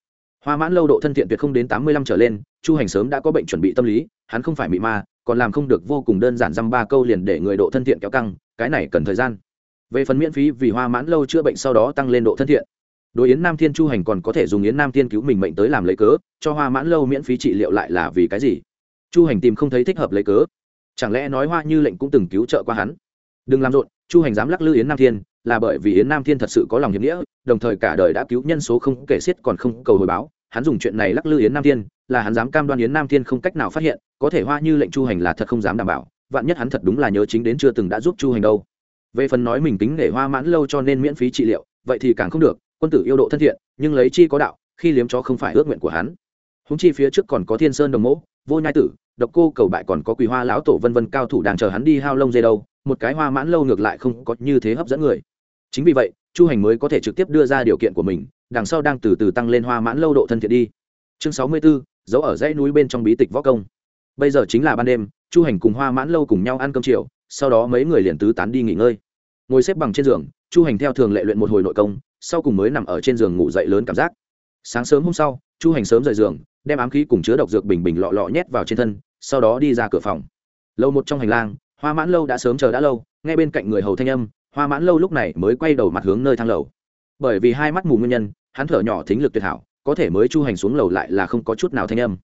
[SPEAKER 1] hoa mãn lâu độ thân thiện tuyệt không đến tám mươi lăm trở lên, chu hành sớm đã có bệnh chuẩn bị tâm lý, hắn không phải bị ma, còn làm không được vô cùng đơn giản dăm ba câu liền để người độ thân thiện kéo căng, cái này cần thời gian. Về phần miễn phí vì hoa mãn lâu chữa bệnh sau đó tăng lên độ thân thiện, đối yến nam thiên chu hành còn có thể dùng yến nam thiên cứu mình mệnh tới làm lấy cớ, cho hoa mãn lâu miễn phí trị liệu lại là vì cái gì? Chu hành tìm không thấy thích hợp lấy cớ. Chẳng lẽ nói hoa như lệnh cũng từng cứu trợ qua hắn? Đừng làm rộn, chu hành dám lắc lư yến nam thiên là bởi vì yến nam thiên thật sự có lòng hiệp nghĩa, đồng thời cả đời đã cứu nhân số không kể xiết còn không cầu hồi báo. Hắn dùng chuyện này lắc lư yến nam thiên, là hắn dám cam đoan yến nam thiên không cách nào phát hiện, có thể hoa như lệnh chu hành là thật không dám đảm bảo, vạn nhất hắn thật đúng là nhớ chính đến chưa từng đã giúp chu hành đâu. Về phần nói mình tính để hoa mãn lâu cho nên miễn phí trị liệu, vậy thì càng không được, quân tử yêu độ thân thiện, nhưng lấy chi có đạo, khi liếm chó không phải ước nguyện của hắn. Húng chi phía trước còn có thiên sơn đồng mẫu vô nhai tử, độc cô cầu bại còn có quỳ hoa lão tổ vân vân cao thủ đang chờ hắn đi hao lông dây đâu, một cái hoa mãn lâu ngược lại không có như thế hấp dẫn người chính vì vậy chu hành mới có thể trực tiếp đưa ra điều kiện của mình đằng sau đang từ từ tăng lên hoa mãn lâu độ thân thiện đi. Chương sáu mươi 64, giấu ở dãy núi bên trong bí tịch võ công. Bây giờ chính là ban đêm chu hành cùng hoa mãn lâu cùng nhau ăn cơm chiều sau đó mấy người liền tứ tán đi nghỉ ngơi. Ngồi xếp bằng trên giường chu hành theo thường lệ luyện một hồi nội công sau cùng mới nằm ở trên giường ngủ dậy lớn cảm giác. Sáng sớm hôm sau chu hành sớm rời giường đem ám khí cùng chứa độc dược bình bình lọ lọ nhét vào trên thân sau đó đi ra cửa phòng. Lâu một trong hành lang hoa mãn lâu đã sớm chờ đã lâu ngay bên cạnh người hầu thanh âm hoa mãn lâu lúc này mới quay đầu mặt hướng nơi thang lầu. Bởi vì hai mắt mù nguyên nhân, hắn thở nhỏ thính lực tuyệt hảo, có thể mới chu hành xuống lầu lại là không có chút nào thanh âm.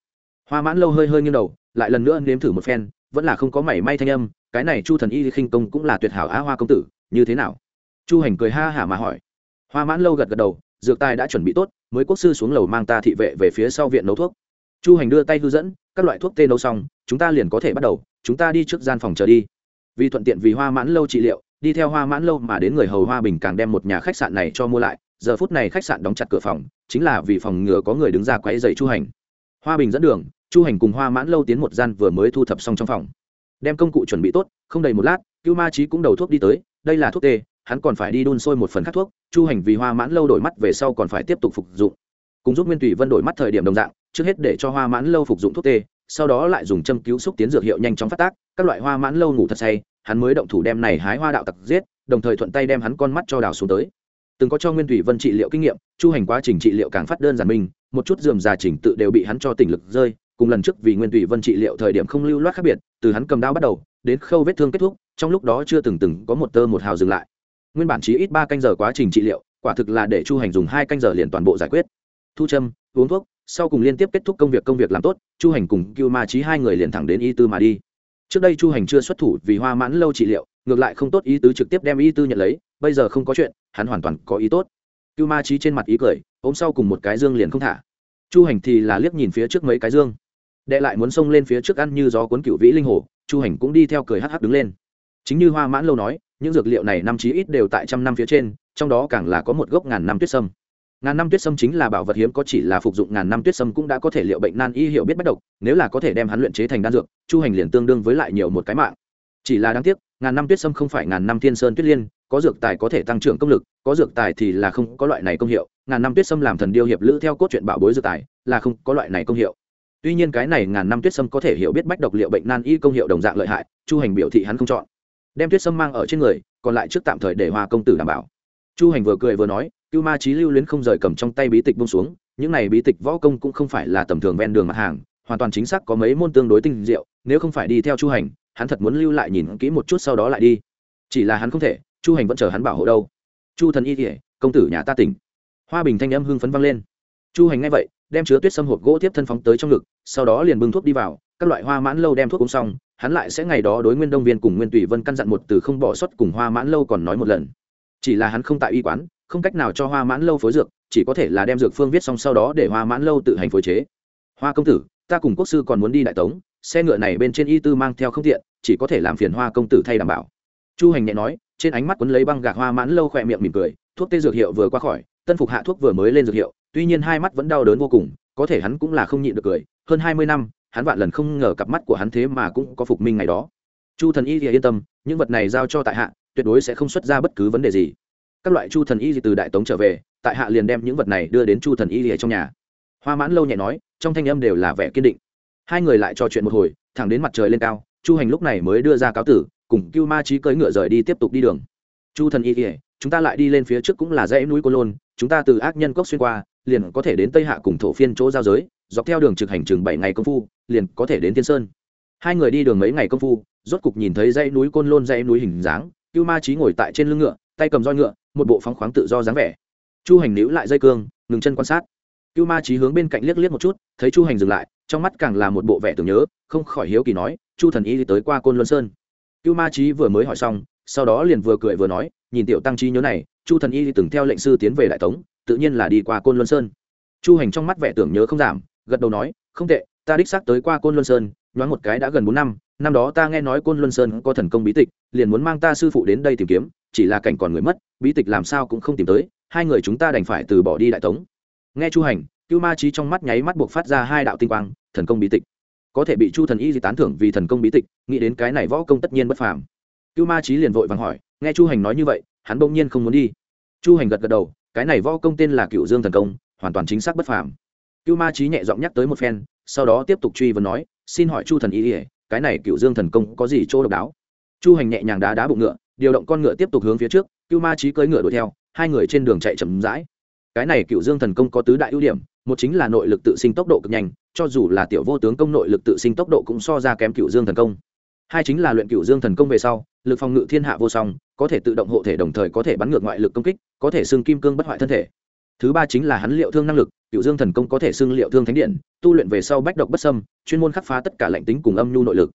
[SPEAKER 1] Hoa mãn lâu hơi hơi nghiêng đầu, lại lần nữa nếm thử một phen, vẫn là không có mảy may thanh âm, cái này chu thần y khinh công cũng là tuyệt hảo á hoa công tử, như thế nào? Chu hành cười ha hả mà hỏi. Hoa mãn lâu gật gật đầu, dược tài đã chuẩn bị tốt, mới quốc sư xuống lầu mang ta thị vệ về phía sau viện nấu thuốc. Chu hành đưa tay hư dẫn, các loại thuốc tê nấu xong, chúng ta liền có thể bắt đầu, chúng ta đi trước gian phòng chờ đi. Vì thuận tiện vì hoa mãn lâu trị liệu đi theo hoa mãn lâu mà đến người hầu hoa bình càng đem một nhà khách sạn này cho mua lại. Giờ phút này khách sạn đóng chặt cửa phòng, chính là vì phòng ngừa có người đứng ra quấy dày chu hành. Hoa bình dẫn đường, chu hành cùng hoa mãn lâu tiến một gian vừa mới thu thập xong trong phòng. Đem công cụ chuẩn bị tốt, không đầy một lát, cưu ma trí cũng đầu thuốc đi tới, đây là thuốc tê, hắn còn phải đi đun sôi một phần khác thuốc, chu hành vì hoa mãn lâu đổi mắt về sau còn phải tiếp tục phục dụng. Cùng giúp nguyên tùy vân đổi mắt thời điểm đồng dạng, trước hết để cho hoa mãn lâu phục dụng thuốc tê, sau đó lại dùng châm cứu xúc tiến dược hiệu nhanh chóng phát tác, các loại hoa mãn lâu ngủ thật say hắn mới động thủ đem này hái hoa đạo tặc giết, đồng thời thuận tay đem hắn con mắt cho đào xuống tới. Từng có cho nguyên thủy vân trị liệu kinh nghiệm, chu hành quá trình trị liệu càng phát đơn giản mình, một chút dườm già trình tự đều bị hắn cho tỉnh lực rơi, cùng lần trước vì nguyên thủy vân trị liệu thời điểm không lưu loát khác biệt, từ hắn cầm đao bắt đầu, đến khâu vết thương kết thúc, trong lúc đó chưa từng từng có một tơ một hào dừng lại. Nguyên bản chỉ ít ba canh giờ quá trình trị liệu, quả thực là để chu hành dùng hai canh giờ liền toàn bộ giải quyết. Thu châm, uống thuốc, sau cùng liên tiếp kết thúc công việc công việc làm tốt, chu hành cùng cưu ma trí hai người liền thẳng đến y tư mà đi trước đây chu hành chưa xuất thủ vì hoa mãn lâu trị liệu, ngược lại không tốt ý tứ trực tiếp đem ý tư nhận lấy, bây giờ không có chuyện, hắn hoàn toàn có ý tốt. Cưu ma trí trên mặt ý cười, ôm sau cùng một cái dương liền không thả. Chu hành thì là liếc nhìn phía trước mấy cái dương. Đệ lại muốn xông lên phía trước ăn như gió cuốn cựu vĩ linh hồ, chu hành cũng đi theo cười hắc hắc đứng lên. Chính như hoa mãn lâu nói, những dược liệu này năm chí ít đều tại trăm năm phía trên, trong đó càng là có một gốc ngàn năm tuyết sâm ngàn năm tuyết sâm chính là bảo vật hiếm, có chỉ là phục dụng ngàn năm tuyết sâm cũng đã có thể liệu bệnh nan y hiểu biết bất độc, nếu là có thể đem hắn luyện chế thành đan dược, chu hành liền tương đương với lại nhiều một cái mạng. Chỉ là đáng tiếc, ngàn năm tuyết sâm không phải ngàn năm thiên sơn tuyết liên, có dược tài có thể tăng trưởng công lực, có dược tài thì là không có loại này công hiệu, ngàn năm tuyết sâm làm thần điêu hiệp lữ theo cốt truyện bảo bối dược tài, là không có loại này công hiệu. Tuy nhiên cái này ngàn năm tuyết sâm có thể hiểu biết bách độc liệu bệnh nan y công hiệu đồng dạng lợi hại, chu hành biểu thị hắn không chọn. Đem tuyết sâm mang ở trên người, còn lại trước tạm thời để hoa công tử đảm bảo. Chu hành vừa cười vừa nói cưu ma trí lưu luyến không rời cầm trong tay bí tịch bông xuống, những này bí tịch võ công cũng không phải là tầm thường ven đường mặt hàng, hoàn toàn chính xác có mấy môn tương đối tinh diệu, nếu không phải đi theo chu hành, hắn thật muốn lưu lại nhìn kỹ một chút sau đó lại đi. Chỉ là hắn không thể, chu hành vẫn chờ hắn bảo hộ đâu. Chu thần y thể công tử nhà ta tỉnh. Hoa bình thanh âm hưng phấn vang lên. Chu hành ngay vậy, đem chứa tuyết sâm hộp gỗ tiếp thân phóng tới trong ngực, sau đó liền bưng thuốc đi vào, các loại hoa mãn lâu đem thuốc uống xong, hắn lại sẽ ngày đó đối nguyên đông viên cùng nguyên tùy vân căn dặn một từ không bỏ suất cùng hoa mãn lâu còn nói một lần. Chỉ là hắn không tại y quán không cách nào cho hoa mãn lâu phối dược, chỉ có thể là đem dược phương viết xong sau đó để hoa mãn lâu tự hành phối chế. Hoa công tử, ta cùng quốc sư còn muốn đi đại tống, xe ngựa này bên trên y tư mang theo không tiện, chỉ có thể làm phiền hoa công tử thay đảm bảo. Chu hành nhẹ nói, trên ánh mắt quấn lấy băng gạc hoa mãn lâu khỏe miệng mỉm cười, thuốc tê dược hiệu vừa qua khỏi, tân phục hạ thuốc vừa mới lên dược hiệu, tuy nhiên hai mắt vẫn đau đớn vô cùng, có thể hắn cũng là không nhịn được cười, hơn hai mươi năm, hắn vạn lần không ngờ cặp mắt của hắn thế mà cũng có phục minh ngày đó. Chu thần y thì yên tâm, những vật này giao cho tại hạ, tuyệt đối sẽ không xuất ra bất cứ vấn đề gì các loại chu thần y từ đại tống trở về, tại hạ liền đem những vật này đưa đến chu thần y trong nhà. Hoa mãn lâu nhẹ nói, trong thanh âm đều là vẻ kiên định. Hai người lại trò chuyện một hồi, thẳng đến mặt trời lên cao, chu hành lúc này mới đưa ra cáo tử, cùng cưu ma trí cưỡi ngựa rời đi tiếp tục đi đường. Chu thần y kỉa chúng ta lại đi lên phía trước cũng là dãy núi cô lôn, chúng ta từ ác nhân cốc xuyên qua, liền có thể đến tây hạ cùng thổ phiên chỗ giao giới, dọc theo đường trực hành chừng bảy ngày công phu, liền có thể đến tiên sơn. Hai người đi đường mấy ngày công phu, rốt cục nhìn thấy dãy núi côn lôn dãy núi hình dáng cưu ma trí ngồi tại trên lưng ngựa, tay cầm roi ngựa, một bộ phóng khoáng tự do dáng vẻ. Chu hành níu lại dây cương, ngừng chân quan sát. Cưu ma trí hướng bên cạnh liếc liếc một chút, thấy chu hành dừng lại, trong mắt càng là một bộ vẻ tưởng nhớ, không khỏi hiếu kỳ nói, chu thần y đi tới qua côn luân sơn. Cưu ma trí vừa mới hỏi xong, sau đó liền vừa cười vừa nói, nhìn tiểu tăng trí nhớ này, chu thần y từng theo lệnh sư tiến về đại tống, tự nhiên là đi qua côn luân sơn. Chu hành trong mắt vẻ tưởng nhớ không giảm, gật đầu nói, không tệ, ta đích xác tới qua côn luân sơn, nhoáng một cái đã gần bốn năm năm đó ta nghe nói côn luân sơn có thần công bí tịch, liền muốn mang ta sư phụ đến đây tìm kiếm, chỉ là cảnh còn người mất, bí tịch làm sao cũng không tìm tới, hai người chúng ta đành phải từ bỏ đi đại tống. Nghe chu hành, cưu ma trí trong mắt nháy mắt buộc phát ra hai đạo tinh quang, thần công bí tịch. Có thể bị chu thần y di tán thưởng vì thần công bí tịch, nghĩ đến cái này võ công tất nhiên bất phàm. Cưu ma trí liền vội vàng hỏi, nghe chu hành nói như vậy, hắn bỗng nhiên không muốn đi. Chu hành gật gật đầu, cái này võ công tên là cựu dương thần công, hoàn toàn chính xác bất phàm. Cưu ma trí nhẹ giọng nhắc tới một phen, sau đó tiếp tục truy vấn nói, xin hỏi chu thần y ỉa cái này cựu dương thần công có gì chỗ độc đáo? Chu hành nhẹ nhàng đá đá bụng ngựa, điều động con ngựa tiếp tục hướng phía trước, cưu ma trí cưỡi ngựa đuổi theo, hai người trên đường chạy chậm rãi. Cái này cựu dương thần công có tứ đại ưu điểm, một chính là nội lực tự sinh tốc độ cực nhanh, cho dù là tiểu vô tướng công nội lực tự sinh tốc độ cũng so ra kém cựu dương thần công. Hai chính là luyện cựu dương thần công về sau, lực phòng ngự thiên hạ vô song, có thể tự động hộ thể đồng thời có thể bắn ngược ngoại lực công kích, có thể xưng kim cương bất hoại thân thể. Thứ ba chính là hắn liệu thương năng lực cựu dương thần công có thể xưng liệu thương thánh điện, tu luyện về sau bách độc bất sâm chuyên môn khắc phá tất cả lạnh tính cùng âm nhu nội lực.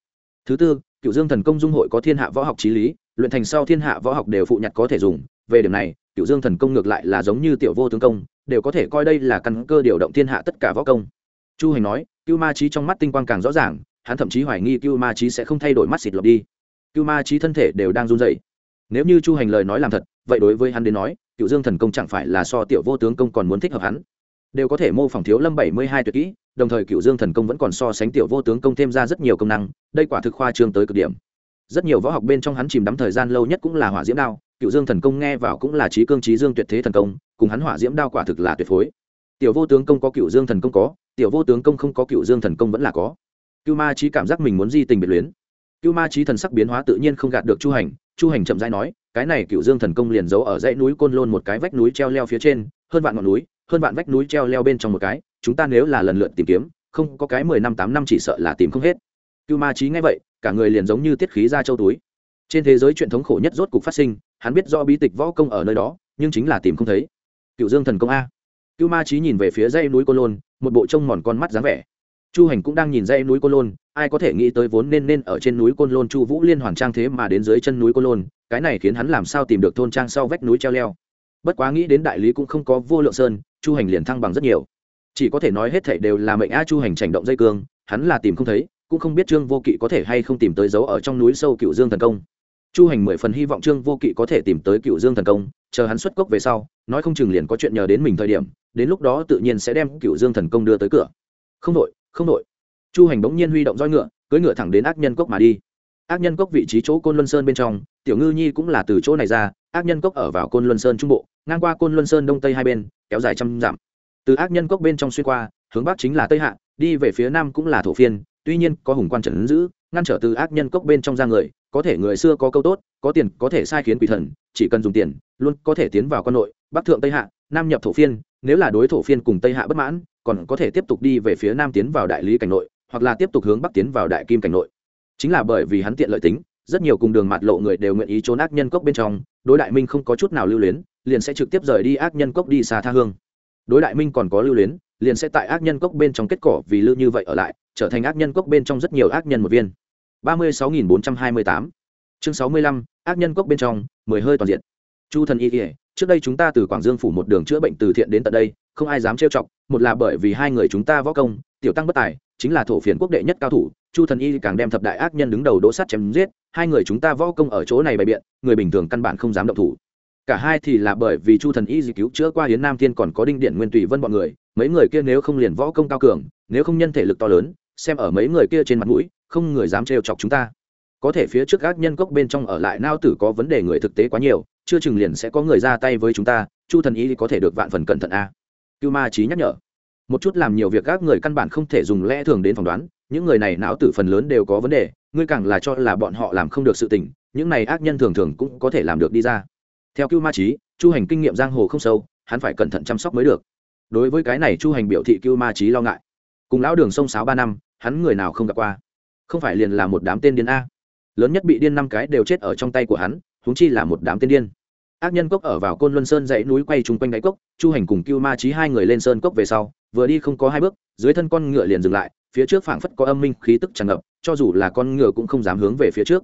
[SPEAKER 1] Thứ tư cựu dương thần công dung hội có thiên hạ võ học trí lý, luyện thành sau thiên hạ võ học đều phụ nhặt có thể dùng. Về điểm này cựu dương thần công ngược lại là giống như tiểu vô tướng công, đều có thể coi đây là căn cơ điều động thiên hạ tất cả võ công. Chu hành nói cưu ma trí trong mắt tinh quang càng rõ ràng, hắn thậm chí hoài nghi cưu ma trí sẽ không thay đổi mắt xịt lọc đi. Cưu ma trí thân thể đều đang run dậy nếu như chu hành lời nói làm thật, vậy đối với hắn đến nói cựu dương thần công chẳng phải là so tiểu vô tướng công còn muốn thích hợp hắn đều có thể mô phỏng thiếu lâm bảy mươi hai tuyệt kỹ, đồng thời cựu dương thần công vẫn còn so sánh tiểu vô tướng công thêm ra rất nhiều công năng, đây quả thực khoa trương tới cực điểm. Rất nhiều võ học bên trong hắn chìm đắm thời gian lâu nhất cũng là hỏa diễm đao cựu dương thần công nghe vào cũng là trí cương trí dương tuyệt thế thần công, cùng hắn hỏa diễm đao quả thực là tuyệt phối. Tiểu vô tướng công có cựu dương thần công có, tiểu vô tướng công không có cựu dương thần công vẫn là có. Cưu ma trí cảm giác mình muốn di tình biệt luyến. Cưu ma trí thần sắc biến hóa tự nhiên không gạt được chu hành chu hành chậm rãi nói, cái này cựu dương thần công liền giấu ở dãy núi côn lôn một cái vách núi treo leo phía trên, hơn vạn ngọn núi hơn vạn vách núi treo leo bên trong một cái, chúng ta nếu là lần lượt tìm kiếm, không có cái mười năm tám năm chỉ sợ là tìm không hết. Cưu ma trí nghe vậy, cả người liền giống như tiết khí ra châu túi. Trên thế giới chuyện thống khổ nhất rốt cục phát sinh, hắn biết do bí tịch võ công ở nơi đó, nhưng chính là tìm không thấy. Cựu dương thần công a. Cưu ma trí nhìn về phía dãy núi cô lôn, một bộ trông mòn con mắt dáng vẻ. Chu hành cũng đang nhìn dãy núi cô lôn, ai có thể nghĩ tới vốn nên nên ở trên núi côn lôn chu vũ liên hoàn trang thế mà đến dưới chân núi côn lôn, cái này khiến hắn làm sao tìm được thôn trang sau vách núi treo leo. Bất quá nghĩ đến đại lý cũng không có vô lượng sơn chu hành liền thăng bằng rất nhiều. Chỉ có thể nói hết thảy đều là mệnh a chu hành chảnh động dây cương, hắn là tìm không thấy, cũng không biết trương vô kỵ có thể hay không tìm tới dấu ở trong núi sâu cựu dương thần công. Chu hành mười phần hy vọng trương vô kỵ có thể tìm tới cựu dương thần công, chờ hắn xuất cốc về sau, nói không chừng liền có chuyện nhờ đến mình thời điểm, đến lúc đó tự nhiên sẽ đem cựu dương thần công đưa tới cửa. Không đội không đội chu hành bỗng nhiên huy động roi ngựa, cưỡi ngựa thẳng đến ác nhân cốc mà đi. Ác nhân cốc vị trí chỗ côn luân sơn bên trong, tiểu ngư nhi cũng là từ chỗ này ra, ác nhân cốc ở vào côn luân sơn trung bộ ngang qua côn luân sơn đông tây hai bên, kéo dài trăm dặm. Từ ác nhân cốc bên trong xuyên qua, hướng bắc chính là tây hạ, đi về phía nam cũng là thổ phiên, tuy nhiên có hùng quan trần giữ, ngăn trở từ ác nhân cốc bên trong ra người, có thể người xưa có câu tốt, có tiền có thể sai khiến quỷ thần, chỉ cần dùng tiền, luôn có thể tiến vào quan nội, bắc thượng tây hạ, nam nhập thổ phiên, nếu là đối thổ phiên cùng tây hạ bất mãn, còn có thể tiếp tục đi về phía nam tiến vào đại lý cảnh nội, hoặc là tiếp tục hướng bắc tiến vào đại kim cảnh nội. Chính là bởi vì hắn tiện lợi tính rất nhiều cùng đường mặt lộ người đều nguyện ý trốn ác nhân cốc bên trong, đối đại minh không có chút nào lưu luyến, liền sẽ trực tiếp rời đi ác nhân cốc đi xa tha hương. Đối đại minh còn có lưu luyến, liền sẽ tại ác nhân cốc bên trong kết cỏ vì lưu như vậy ở lại, trở thành ác nhân cốc bên trong rất nhiều ác nhân một viên. ba mươi sáu nghìn bốn trăm hai mươi tám. Chương sáu mươi lăm, ác nhân cốc bên trong, mười hơi toàn diện. Chu thần y kỉa trước đây chúng ta từ quảng dương phủ một đường chữa bệnh từ thiện đến tận đây, không ai dám trêu chọc, một là bởi vì hai người chúng ta võ công tiểu tăng bất tài, chính là thổ phiền quốc đệ nhất cao thủ, chu thần y càng đem thập đại ác nhân đứng đầu đỗ sát chém giết, hai người chúng ta võ công ở chỗ này bày biện, người bình thường căn bản không dám động thủ. Cả hai thì là bởi vì chu thần y di cứu chữa qua hiến nam thiên còn có đinh điện nguyên tùy vân bọn người, mấy người kia nếu không liền võ công cao cường, nếu không nhân thể lực to lớn, xem ở mấy người kia trên mặt mũi, không người dám trêu chọc chúng ta. Có thể phía trước ác nhân cốc bên trong ở lại nao tử có vấn đề người thực tế quá nhiều, chưa chừng liền sẽ có người ra tay với chúng ta, chu thần y có thể được vạn phần cẩn thận a. Cưu ma trí nhắc nhở một chút làm nhiều việc các người căn bản không thể dùng lẽ thường đến phỏng đoán, những người này não tử phần lớn đều có vấn đề, ngươi càng là cho là bọn họ làm không được sự tình, những này ác nhân thường thường cũng có thể làm được đi ra. Theo cưu ma trí chu hành kinh nghiệm giang hồ không sâu, hắn phải cẩn thận chăm sóc mới được. Đối với cái này chu hành biểu thị cưu ma trí lo ngại. Cùng lão đường sông sáo ba năm, hắn người nào không gặp qua? Không phải liền là một đám tên điên a. Lớn nhất bị điên năm cái đều chết ở trong tay của hắn húng chi là một đám tên điên. Ác nhân cốc ở vào côn luân sơn dãy núi quay chung quanh đáy cốc, chu hành cùng cưu ma trí hai người lên sơn cốc về sau vừa đi không có hai bước, dưới thân con ngựa liền dừng lại, phía trước phảng phất có âm minh khí tức tràn ngập, cho dù là con ngựa cũng không dám hướng về phía trước.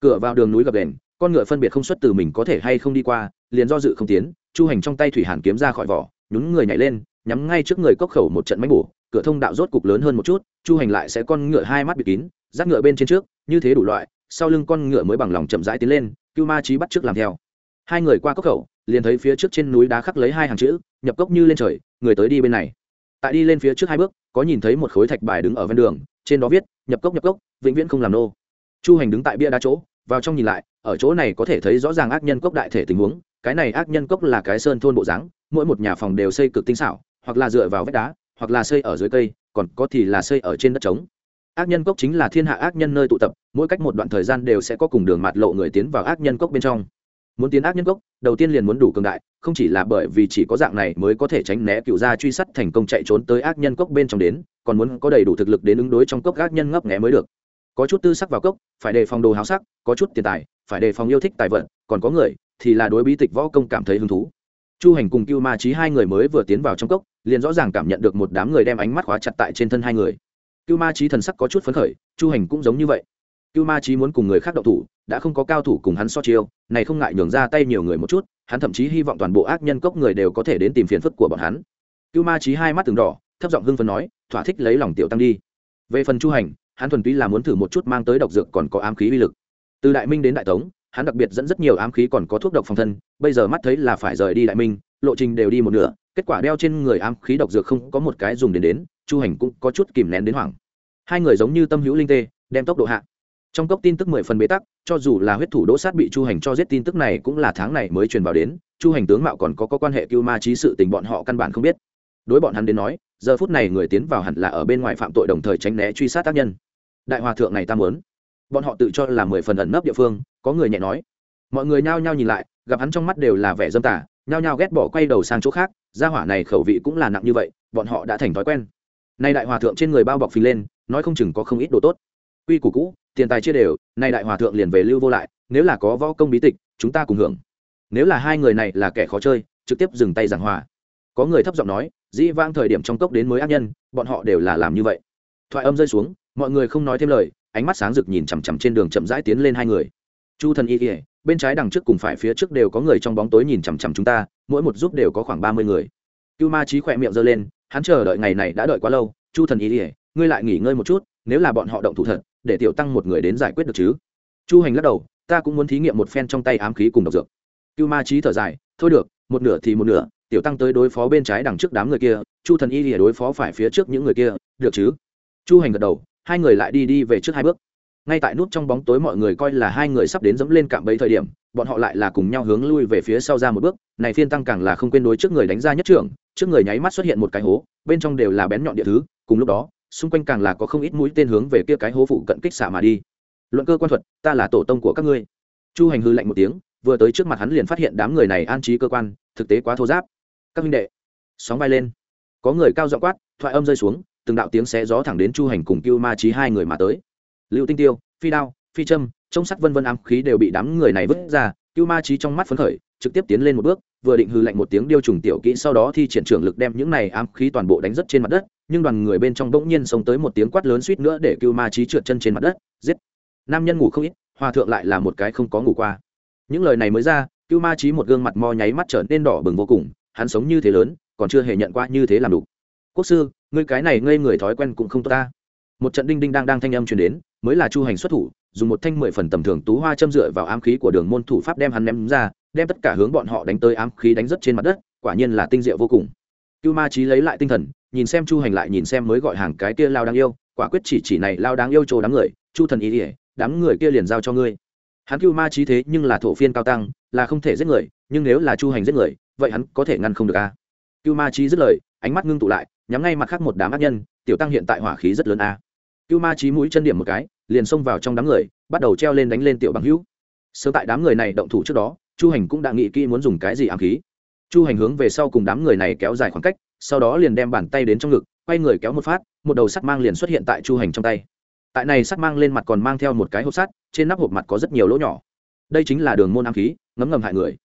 [SPEAKER 1] Cửa vào đường núi gập đền, con ngựa phân biệt không xuất từ mình có thể hay không đi qua, liền do dự không tiến, chu hành trong tay thủy hàn kiếm ra khỏi vỏ, nhún người nhảy lên, nhắm ngay trước người cốc khẩu một trận máy bổ, cửa thông đạo rốt cục lớn hơn một chút, chu hành lại sẽ con ngựa hai mắt bịt kín, rác ngựa bên trên trước, như thế đủ loại, sau lưng con ngựa mới bằng lòng chậm rãi tiến lên, cưu ma trí bắt trước làm theo. Hai người qua cốc khẩu, liền thấy phía trước trên núi đá khắc lấy hai hàng chữ, nhập cốc như lên trời, người tới đi bên này tại đi lên phía trước hai bước, có nhìn thấy một khối thạch bài đứng ở ven đường, trên đó viết, nhập cốc nhập cốc, vĩnh viễn không làm nô. Chu hành đứng tại bia đá chỗ, vào trong nhìn lại, ở chỗ này có thể thấy rõ ràng ác nhân cốc đại thể tình huống, cái này ác nhân cốc là cái sơn thôn bộ dáng, mỗi một nhà phòng đều xây cực tinh xảo, hoặc là dựa vào vách đá, hoặc là xây ở dưới cây, còn có thì là xây ở trên đất trống. Ác nhân cốc chính là thiên hạ ác nhân nơi tụ tập, mỗi cách một đoạn thời gian đều sẽ có cùng đường mạt lộ người tiến vào ác nhân cốc bên trong muốn tiến ác nhân cốc đầu tiên liền muốn đủ cường đại, không chỉ là bởi vì chỉ có dạng này mới có thể tránh né cựu gia truy sát thành công chạy trốn tới ác nhân cốc bên trong đến, còn muốn có đầy đủ thực lực đến ứng đối trong cốc ác nhân ngấp nghé mới được. Có chút tư sắc vào cốc, phải đề phòng đồ háo sắc, có chút tiền tài, phải đề phòng yêu thích tài vận, còn có người thì là đối bí tịch võ công cảm thấy hứng thú. Chu hành cùng cưu ma trí hai người mới vừa tiến vào trong cốc, liền rõ ràng cảm nhận được một đám người đem ánh mắt khóa chặt tại trên thân hai người. Cưu ma trí thần sắc có chút phấn khởi, chu hành cũng giống như vậy. Cưu ma trí muốn cùng người khác đậu thủ đã không có cao thủ cùng hắn so chiêu, này không ngại nhường ra tay nhiều người một chút, hắn thậm chí hy vọng toàn bộ ác nhân cốc người đều có thể đến tìm phiền phức của bọn hắn. Cưu ma trí hai mắt từng đỏ, thấp giọng hưng phấn nói, thỏa thích lấy lòng tiểu tăng đi. Về phần chu hành, hắn thuần túy là muốn thử một chút mang tới độc dược còn có ám khí uy lực. Từ đại minh đến đại tống, hắn đặc biệt dẫn rất nhiều ám khí còn có thuốc độc phòng thân, bây giờ mắt thấy là phải rời đi đại minh, lộ trình đều đi một nửa, kết quả đeo trên người ám khí độc dược không có một cái dùng đến đến, chu hành cũng có chút kìm nén đến hoảng. Hai người giống như tâm hữu linh tê, đem tốc độ hạ trong cốc tin tức mười phần bế tắc cho dù là huyết thủ đỗ sát bị chu hành cho giết tin tức này cũng là tháng này mới truyền vào đến chu hành tướng mạo còn có, có quan hệ cưu ma trí sự tình bọn họ căn bản không biết. Đối bọn hắn đến nói giờ phút này người tiến vào hẳn là ở bên ngoài phạm tội đồng thời tránh né truy sát tác nhân. Đại hòa thượng này ta muốn. Bọn họ tự cho là mười phần ẩn nấp địa phương có người nhẹ nói. Mọi người nhao nhao nhìn lại gặp hắn trong mắt đều là vẻ dâm tả nhao nhao ghét bỏ quay đầu sang chỗ khác gia hỏa này khẩu vị cũng là nặng như vậy bọn họ đã thành thói quen. Nay đại hòa thượng trên người bao bọc phình lên nói không chừng có không ít đồ tốt. Quy củ cũ tiền tài chia đều, nay đại hòa thượng liền về lưu vô lại, nếu là có võ công bí tịch, chúng ta cùng hưởng. Nếu là hai người này là kẻ khó chơi, trực tiếp dừng tay giảng hòa. Có người thấp giọng nói, dĩ vang thời điểm trong cốc đến mới ác nhân, bọn họ đều là làm như vậy. Thoại âm rơi xuống, mọi người không nói thêm lời, ánh mắt sáng rực nhìn chằm chằm trên đường chậm rãi tiến lên hai người. Chu thần y ỉa bên trái đằng trước cùng phải phía trước đều có người trong bóng tối nhìn chằm chằm chúng ta, mỗi một giúp đều có khoảng ba mươi người. Cưu ma trí khỏe miệng giơ lên, hắn chờ đợi ngày này đã đợi quá lâu. Chu thần y ỉa ngươi lại nghỉ ngơi một chút, nếu là bọn họ động thủ thật để tiểu tăng một người đến giải quyết được chứ? Chu hành lắc đầu, ta cũng muốn thí nghiệm một phen trong tay ám khí cùng độc dược. Cưu ma trí thở dài, thôi được, một nửa thì một nửa, tiểu tăng tới đối phó bên trái đằng trước đám người kia, chu thần y lìa đối phó phải phía trước những người kia, được chứ? Chu hành gật đầu, hai người lại đi đi về trước hai bước. Ngay tại nút trong bóng tối mọi người coi là hai người sắp đến dẫm lên cạm bẫy thời điểm, bọn họ lại là cùng nhau hướng lui về phía sau ra một bước. Này phiên tăng càng là không quên đối trước người đánh ra nhất trưởng, trước người nháy mắt xuất hiện một cái hố, bên trong đều là bén nhọn địa thứ, cùng lúc đó xung quanh càng là có không ít mũi tên hướng về kia cái hố phụ cận kích xạ mà đi. Luận cơ quan thuật, ta là tổ tông của các ngươi. Chu hành hư lạnh một tiếng, vừa tới trước mặt hắn liền phát hiện đám người này an trí cơ quan, thực tế quá thô giáp. Các minh đệ, sóng vai lên. Có người cao dọ quát, thoại âm rơi xuống, từng đạo tiếng xé gió thẳng đến chu hành cùng cưu ma trí hai người mà tới. Lưu tinh tiêu, phi đao, phi trâm trông sắt vân vân ám khí đều bị đám người này vứt ra cưu ma trí trong mắt phấn khởi, trực tiếp tiến lên một bước, vừa định hư lạnh một tiếng điêu trùng tiểu kỹ sau đó thi triển trưởng lực đem những này ám khí toàn bộ đánh rất trên mặt đất nhưng đoàn người bên trong bỗng nhiên sống tới một tiếng quát lớn suýt nữa để cưu ma trí trượt chân trên mặt đất, giết. Nam nhân ngủ không ít, hòa thượng lại là một cái không có ngủ qua. Những lời này mới ra, cưu ma trí một gương mặt mo nháy mắt trở nên đỏ bừng vô cùng, hắn sống như thế lớn, còn chưa hề nhận qua như thế làm đủ. Quốc sư, ngươi cái này ngây người thói quen cũng không tốt ta. Một trận đinh đinh đang đang thanh âm truyền đến, mới là chu hành xuất thủ, dùng một thanh mười phần tầm thường tú hoa châm dựa vào ám khí của đường môn thủ pháp đem hắn ném ra, đem tất cả hướng bọn họ đánh tới ám khí đánh rất trên mặt đất, quả nhiên là tinh diệu vô cùng. Cưu ma trí lấy lại tinh thần nhìn xem chu hành lại nhìn xem mới gọi hàng cái kia lao đáng yêu, quả quyết chỉ chỉ này lao đáng yêu trồ đám người, chu thần ý ỉa đám người kia liền giao cho ngươi hắn cưu ma trí thế nhưng là thổ phiên cao tăng, là không thể giết người, nhưng nếu là chu hành giết người, vậy hắn có thể ngăn không được a à? cưu ma trí dứt lời, ánh mắt ngưng tụ lại, nhắm ngay mặt khác một đám ác nhân, tiểu tăng hiện tại hỏa khí rất lớn a à. cưu ma trí mũi chân điểm một cái, liền xông vào trong đám người, bắt đầu treo lên đánh lên tiểu bằng hữu sớm tại đám người này động thủ trước đó, chu hành cũng đã nghĩ kỹ muốn dùng cái gì ám khí chu hành hướng về sau cùng đám người này kéo dài khoảng cách sau đó liền đem bàn tay đến trong ngực, quay người kéo một phát, một đầu sắt mang liền xuất hiện tại chu hành trong tay. Tại này sắt mang lên mặt còn mang theo một cái hộp sắt, trên nắp hộp mặt có rất nhiều lỗ nhỏ. Đây chính là đường môn ám khí, ngấm ngầm hại người.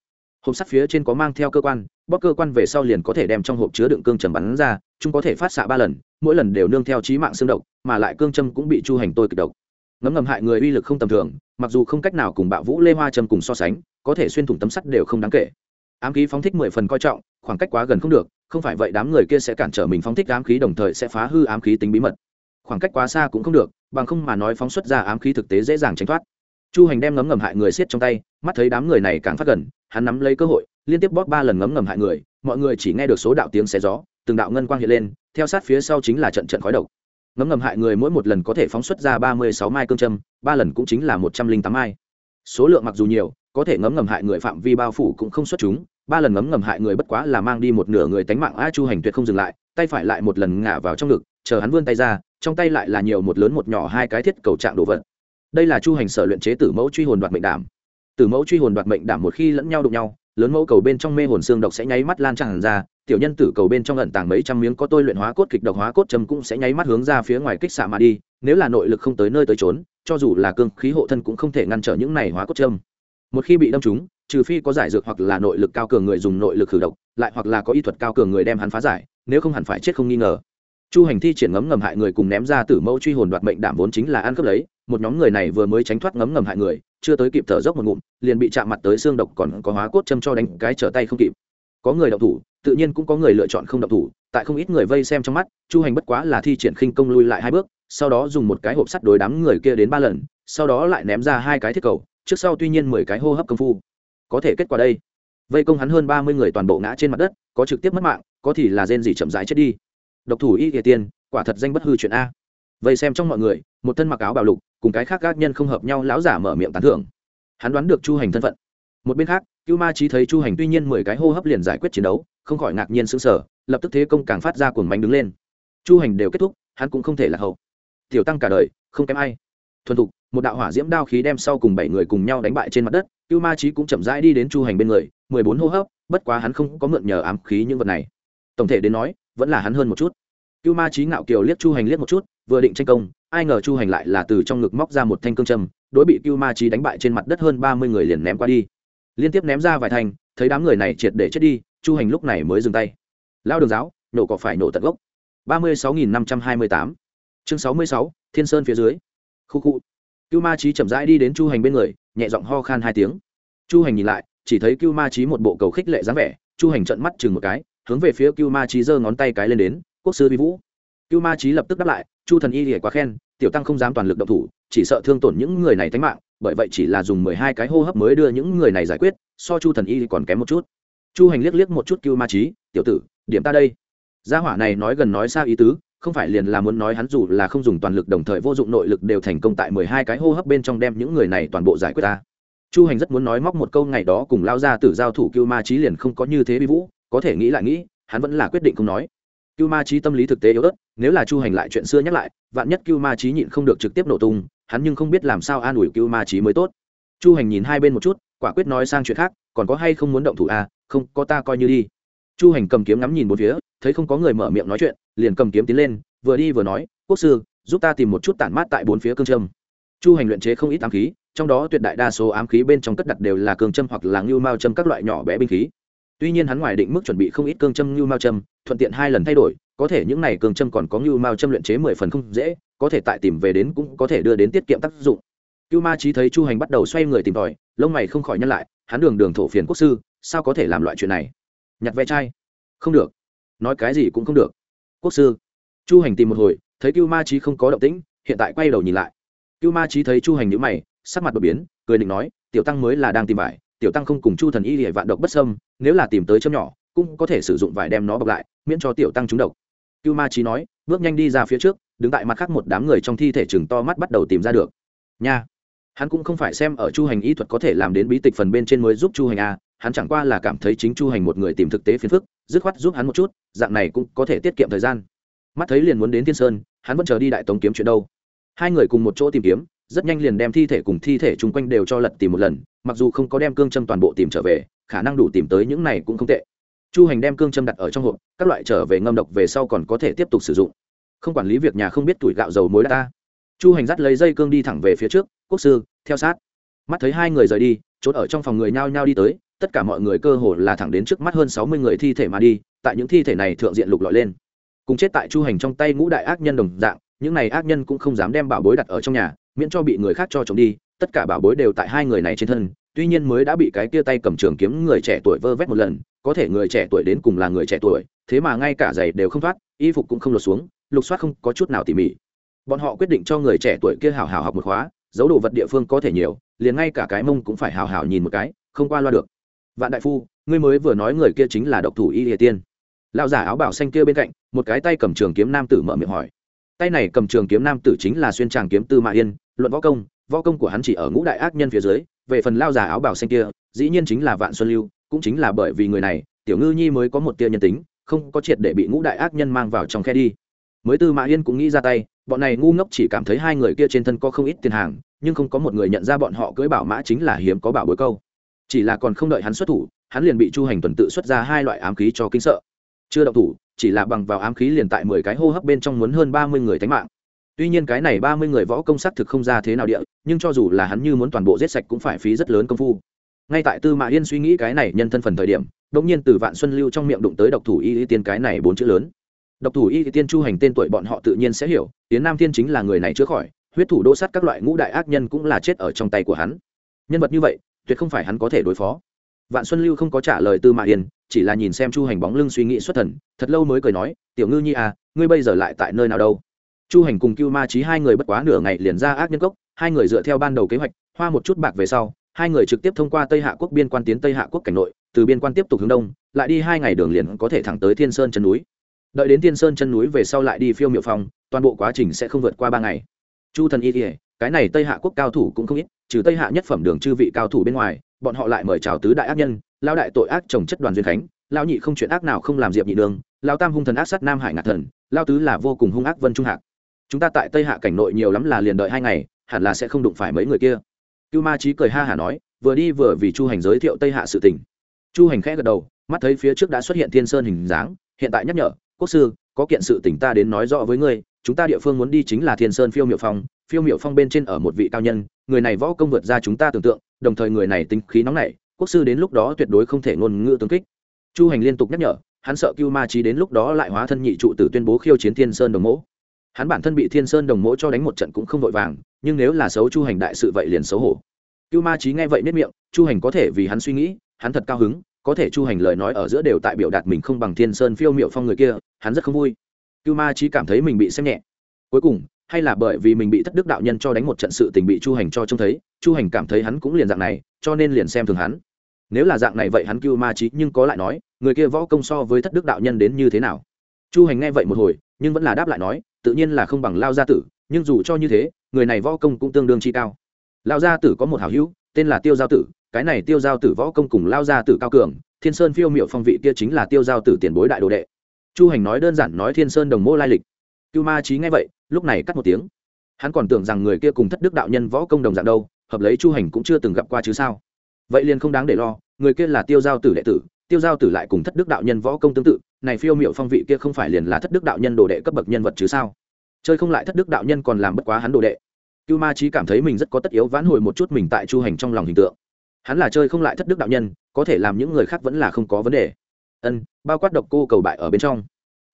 [SPEAKER 1] Hộp sắt phía trên có mang theo cơ quan, bóp cơ quan về sau liền có thể đem trong hộp chứa đựng cương trầm bắn ra, chúng có thể phát xạ ba lần, mỗi lần đều nương theo trí mạng xương độc, mà lại cương châm cũng bị chu hành tôi kịch độc. Ngấm ngầm hại người uy lực không tầm thường, mặc dù không cách nào cùng bạo vũ lê hoa châm cùng so sánh, có thể xuyên thủng tấm sắt đều không đáng kể. Ám khí phóng thích mười phần coi trọng, khoảng cách quá gần không được không phải vậy đám người kia sẽ cản trở mình phóng thích ám khí đồng thời sẽ phá hư ám khí tính bí mật. Khoảng cách quá xa cũng không được, bằng không mà nói phóng xuất ra ám khí thực tế dễ dàng tránh thoát. Chu hành đem ngấm ngầm hại người siết trong tay, mắt thấy đám người này càng phát gần, hắn nắm lấy cơ hội, liên tiếp bóp ba lần ngấm ngầm hại người, mọi người chỉ nghe được số đạo tiếng xé gió, từng đạo ngân quang hiện lên, theo sát phía sau chính là trận trận khói độc. Ngấm ngầm hại người mỗi một lần có thể phóng xuất ra ba mươi sáu mai cương châm, ba lần cũng chính là một trăm linh tám mai. Số lượng mặc dù nhiều, có thể ngấm ngầm hại người phạm vi bao phủ cũng không xuất chúng ba lần ngấm ngầm hại người bất quá là mang đi một nửa người tánh mạng a chu hành tuyệt không dừng lại, tay phải lại một lần ngả vào trong ngực, chờ hắn vươn tay ra, trong tay lại là nhiều một lớn một nhỏ hai cái thiết cầu trạng đồ vật. Đây là chu hành sở luyện chế tử mẫu truy hồn đoạt mệnh đảm. Tử mẫu truy hồn đoạt mệnh đảm một khi lẫn nhau đụng nhau, lớn mẫu cầu bên trong mê hồn xương độc sẽ nháy mắt lan tràn ra, tiểu nhân tử cầu bên trong ẩn tàng mấy trăm miếng có tôi luyện hóa cốt kịch độc hóa cốt châm cũng sẽ nháy mắt hướng ra phía ngoài kích xạ mà đi, nếu là nội lực không tới nơi tới trốn cho dù là cương khí hộ thân cũng không thể ngăn trở những này hóa cốt châm. Một khi bị đâm trúng trừ phi có giải dược hoặc là nội lực cao cường người dùng nội lực khử độc, lại hoặc là có y thuật cao cường người đem hắn phá giải, nếu không hẳn phải chết không nghi ngờ. Chu hành thi triển ngấm ngầm hại người cùng ném ra tử mẫu truy hồn đoạt mệnh đảm vốn chính là ăn cướp lấy, một nhóm người này vừa mới tránh thoát ngấm ngầm hại người, chưa tới kịp thở dốc một ngụm, liền bị chạm mặt tới xương độc còn có hóa cốt châm cho đánh cái trở tay không kịp. Có người động thủ, tự nhiên cũng có người lựa chọn không động thủ, tại không ít người vây xem trong mắt, chu hành bất quá là thi triển khinh công lui lại hai bước, sau đó dùng một cái hộp sắt đối đám người kia đến ba lần, sau đó lại ném ra hai cái thiết cầu, trước sau tuy nhiên mười cái hô hấp công phu có thể kết quả đây. Vây công hắn hơn ba mươi người toàn bộ ngã trên mặt đất, có trực tiếp mất mạng, có thì là rên gì chậm rãi chết đi. Độc thủ y kể tiên, quả thật danh bất hư chuyện a. Vây xem trong mọi người, một thân mặc áo bào lục, cùng cái khác các nhân không hợp nhau lão giả mở miệng tán thưởng. Hắn đoán được chu hành thân phận. Một bên khác, cưu ma trí thấy chu hành tuy nhiên mười cái hô hấp liền giải quyết chiến đấu, không khỏi ngạc nhiên sững sờ, lập tức thế công càng phát ra cuồng mánh đứng lên. Chu hành đều kết thúc, hắn cũng không thể là hậu. Tiểu tăng cả đời, không kém ai. Thuần thục, một đạo hỏa diễm đao khí đem sau cùng bảy người cùng nhau đánh bại trên mặt đất cưu ma trí cũng chậm rãi đi đến chu hành bên người, mười bốn hô hấp, bất quá hắn không có mượn nhờ ám khí những vật này. Tổng thể đến nói, vẫn là hắn hơn một chút. Cưu ma trí ngạo kiều liếc chu hành liếc một chút, vừa định tranh công, ai ngờ chu hành lại là từ trong ngực móc ra một thanh cương châm, đối bị cưu ma trí đánh bại trên mặt đất hơn ba mươi người liền ném qua đi. Liên tiếp ném ra vài thành thấy đám người này triệt để chết đi, chu hành lúc này mới dừng tay. Lao đường giáo, nổ cỏ phải nổ tận gốc. ba mươi sáu nghìn năm trăm hai mươi tám. Chương sáu mươi sáu, thiên sơn phía dưới. Khu khu. Cưu ma trí chậm rãi đi đến chu hành bên người nhẹ giọng ho khan hai tiếng. Chu hành nhìn lại, chỉ thấy cưu ma trí một bộ cầu khích lệ dáng vẻ, chu hành trận mắt chừng một cái, hướng về phía cưu ma trí giơ ngón tay cái lên đến, quốc sư vi vũ. Cưu ma trí lập tức đáp lại, chu thần y thì quá khen, tiểu tăng không dám toàn lực động thủ, chỉ sợ thương tổn những người này tánh mạng, bởi vậy chỉ là dùng mười hai cái hô hấp mới đưa những người này giải quyết, so chu thần y còn kém một chút. Chu hành liếc liếc một chút cưu ma trí tiểu tử, điểm ta đây. Gia hỏa này nói gần nói xa ý tứ không phải liền là muốn nói hắn dù là không dùng toàn lực đồng thời vô dụng nội lực đều thành công tại mười hai cái hô hấp bên trong đem những người này toàn bộ giải quyết ta. Chu hành rất muốn nói móc một câu ngày đó cùng lao ra từ giao thủ cưu ma trí liền không có như thế bi vũ, có thể nghĩ lại nghĩ, hắn vẫn là quyết định không nói. Cưu ma trí tâm lý thực tế yếu ớt, nếu là chu hành lại chuyện xưa nhắc lại, vạn nhất cưu ma trí nhịn không được trực tiếp nổ tung, hắn nhưng không biết làm sao an ủi cưu ma trí mới tốt. Chu hành nhìn hai bên một chút, quả quyết nói sang chuyện khác, còn có hay không muốn động thủ à không, có ta coi như đi. Chu hành cầm kiếm ngắm nhìn một phía thấy không có người mở miệng nói chuyện, liền cầm kiếm tiến lên, vừa đi vừa nói, quốc sư, giúp ta tìm một chút tản mát tại bốn phía cương trâm chu hành luyện chế không ít ám khí, trong đó tuyệt đại đa số ám khí bên trong cất đặt đều là cương châm hoặc là ngưu mao châm các loại nhỏ bé binh khí. Tuy nhiên hắn ngoài định mức chuẩn bị không ít cương châm ngưu mao châm, thuận tiện hai lần thay đổi, có thể những này cương châm còn có ngưu mao châm luyện chế mười phần không dễ, có thể tại tìm về đến cũng có thể đưa đến tiết kiệm tác dụng. Cưu ma trí thấy chu hành bắt đầu xoay người tìm tòi, lông mày không khỏi nhăn lại, hắn đường đường thổ phiền quốc sư, sao có thể làm loại chuyện này? Nhặt ve chai. Không được nói cái gì cũng không được. Quốc sư, chu hành tìm một hồi, thấy cưu ma trí không có động tĩnh, hiện tại quay đầu nhìn lại. Cưu ma trí thấy chu hành nhữ mày, sắc mặt đột biến, cười định nói, tiểu tăng mới là đang tìm vải, tiểu tăng không cùng chu thần y hệ vạn độc bất sâm nếu là tìm tới châm nhỏ, cũng có thể sử dụng vải đem nó bọc lại, miễn cho tiểu tăng trúng độc. Cưu ma trí nói, bước nhanh đi ra phía trước, đứng tại mặt khác một đám người trong thi thể chừng to mắt bắt đầu tìm ra được. Nha, hắn cũng không phải xem ở chu hành y thuật có thể làm đến bí tịch phần bên trên mới giúp chu hành a hắn chẳng qua là cảm thấy chính chu hành một người tìm thực tế phiền phức, dứt khoát giúp hắn một chút, dạng này cũng có thể tiết kiệm thời gian. Mắt thấy liền muốn đến thiên sơn, hắn vẫn chờ đi đại tống kiếm chuyện đâu. Hai người cùng một chỗ tìm kiếm, rất nhanh liền đem thi thể cùng thi thể chung quanh đều cho lật tìm một lần, mặc dù không có đem cương châm toàn bộ tìm trở về, khả năng đủ tìm tới những này cũng không tệ. Chu hành đem cương châm đặt ở trong hộp, các loại trở về ngâm độc về sau còn có thể tiếp tục sử dụng. Không quản lý việc nhà không biết tuổi gạo dầu mối ta. Chu hành dắt lấy dây cương đi thẳng về phía trước, quốc sư, theo sát. Mắt thấy hai người rời đi trốn ở trong phòng người nhao nhao đi tới tất cả mọi người cơ hồ là thẳng đến trước mắt hơn sáu mươi người thi thể mà đi, tại những thi thể này thượng diện lục lọi lên. Cùng chết tại chu hành trong tay ngũ đại ác nhân đồng dạng, những này ác nhân cũng không dám đem bảo bối đặt ở trong nhà, miễn cho bị người khác cho trộm đi, tất cả bảo bối đều tại hai người này trên thân, tuy nhiên mới đã bị cái tia tay cầm trường kiếm người trẻ tuổi vơ vét một lần, có thể người trẻ tuổi đến cùng là người trẻ tuổi, thế mà ngay cả giày đều không thoát, y phục cũng không lột xuống, lục soát không có chút nào tỉ mỉ. Bọn họ quyết định cho người trẻ tuổi kia hào hào học một khóa dấu đồ vật địa phương có thể nhiều, liền ngay cả cái mông cũng phải hào hào nhìn một cái, không qua loa được vạn đại phu, ngươi mới vừa nói người kia chính là độc thủ y địa tiên. Lão giả áo bảo xanh kia bên cạnh, một cái tay cầm trường kiếm nam tử mở miệng hỏi. Tay này cầm trường kiếm nam tử chính là xuyên tràng kiếm tư mã yên, luận võ công võ công của hắn chỉ ở ngũ đại ác nhân phía dưới, về phần lao giả áo bảo xanh kia, dĩ nhiên chính là vạn xuân lưu, cũng chính là bởi vì người này, tiểu ngư nhi mới có một tia nhân tính, không có triệt để bị ngũ đại ác nhân mang vào trong khe đi. Mới tư mã yên cũng nghĩ ra tay, bọn này ngu ngốc chỉ cảm thấy hai người kia trên thân có không ít tiền hàng, nhưng không có một người nhận ra bọn họ cưỡi bảo mã chính là hiếm có bảo bối câu chỉ là còn không đợi hắn xuất thủ, hắn liền bị chu hành tuần tự xuất ra hai loại ám khí cho kinh sợ. Chưa động thủ, chỉ là bằng vào ám khí liền tại mười cái hô hấp bên trong muốn hơn ba mươi người tánh mạng. Tuy nhiên cái này ba mươi người võ công sắc thực không ra thế nào địa, nhưng cho dù là hắn như muốn toàn bộ giết sạch cũng phải phí rất lớn công phu. Ngay tại tư mã yên suy nghĩ cái này nhân thân phần thời điểm đ nhiên từ vạn xuân lưu trong miệng đụng tới độc thủ y y tiên cái này bốn chữ lớn. Độc thủ y y tiên chu hành tên tuổi bọn họ tự nhiên sẽ hiểu tiến nam thiên chính là người này chữa khỏi, huyết thủ đỗ sắt các loại ngũ đại ác nhân cũng là chết ở trong tay của hắn. Nhân vật như vậy tuyệt không phải hắn có thể đối phó. Vạn xuân lưu không có trả lời tư mã yên, chỉ là nhìn xem chu hành bóng lưng suy nghĩ xuất thần, thật lâu mới cười nói, tiểu ngư nhi à ngươi bây giờ lại tại nơi nào đâu? Chu hành cùng cưu ma trí hai người bất quá nửa ngày liền ra ác nhân cốc, hai người dựa theo ban đầu kế hoạch, hoa một chút bạc về sau, hai người trực tiếp thông qua tây hạ quốc biên quan tiến tây hạ quốc cảnh nội, từ biên quan tiếp tục hướng đông, lại đi hai ngày đường liền có thể thẳng tới thiên sơn chân núi. Đợi đến thiên sơn chân núi về sau lại đi phiêu miệu phong, toàn bộ quá trình sẽ không vượt qua ba ngày chu thần y ỉa cái này tây hạ quốc cao thủ cũng không ít, trừ tây hạ nhất phẩm đường chư vị cao thủ bên ngoài, bọn họ lại mời chào tứ đại ác nhân lao đại tội ác trồng chất đoàn duyên khánh lao nhị không chuyện ác nào không làm diệp nhị đường lao tam hung thần ác sát nam hải ngạc thần lao tứ là vô cùng hung ác vân trung hạc. Chúng ta tại tây hạ cảnh nội nhiều lắm là liền đợi hai ngày, hẳn là sẽ không đụng phải mấy người kia. Cưu ma trí cười ha hả nói, vừa đi vừa vì chu hành giới thiệu tây hạ sự tình. Chu hành khẽ gật đầu, mắt thấy phía trước đã xuất hiện thiên sơn hình dáng, hiện tại nhắc nhở, quốc sư, có kiện sự tình ta đến nói rõ với ngươi chúng ta địa phương muốn đi chính là thiên sơn phiêu miệu phong, phiêu miệu phong bên trên ở một vị cao nhân, người này võ công vượt ra chúng ta tưởng tượng, đồng thời người này tính khí nóng nảy, quốc sư đến lúc đó tuyệt đối không thể ngôn ngữ tương kích. Chu hành liên tục nhắc nhở, hắn sợ cưu ma trí đến lúc đó lại hóa thân nhị trụ tử tuyên bố khiêu chiến thiên sơn đồng mẫu hắn bản thân bị thiên sơn đồng mẫu cho đánh một trận cũng không vội vàng, nhưng nếu là xấu chu hành đại sự vậy liền xấu hổ. Cưu ma trí nghe vậy nết miệng, chu hành có thể vì hắn suy nghĩ, hắn thật cao hứng, có thể chu hành lời nói ở giữa đều tại biểu đạt mình không bằng thiên sơn phiêu miệu phong người kia, hắn rất không vui cưu ma trí cảm thấy mình bị xem nhẹ. Cuối cùng, hay là bởi vì mình bị thất đức đạo nhân cho đánh một trận sự tình bị chu hành cho trông thấy, chu hành cảm thấy hắn cũng liền dạng này, cho nên liền xem thường hắn. Nếu là dạng này vậy hắn cưu ma trí nhưng có lại nói, người kia võ công so với thất đức đạo nhân đến như thế nào? Chu hành nghe vậy một hồi, nhưng vẫn là đáp lại nói, tự nhiên là không bằng lao gia tử, nhưng dù cho như thế, người này võ công cũng tương đương chi cao. Lao gia tử có một hảo hữu, tên là tiêu giao tử, cái này tiêu giao tử võ công cùng lao gia tử cao cường, thiên sơn phiêu miệu phong vị kia chính là tiêu giao tử tiền bối đại đồ đệ chu hành nói đơn giản nói thiên sơn đồng mô lai lịch. Cưu ma trí nghe vậy, lúc này cắt một tiếng. Hắn còn tưởng rằng người kia cùng thất đức đạo nhân võ công đồng dạng đâu, hợp lấy chu hành cũng chưa từng gặp qua chứ sao. Vậy liền không đáng để lo, người kia là tiêu giao tử đệ tử, tiêu giao tử lại cùng thất đức đạo nhân võ công tương tự, này phiêu miệu phong vị kia không phải liền là thất đức đạo nhân đồ đệ cấp bậc nhân vật chứ sao? Chơi không lại thất đức đạo nhân còn làm bất quá hắn đồ đệ. Cưu ma trí cảm thấy mình rất có tất yếu vãn hồi một chút mình tại chu hành trong lòng hình tượng. Hắn là chơi không lại thất đức đạo nhân, có thể làm những người khác vẫn là không có vấn đề ân, bao quát độc cô cầu bại ở bên trong.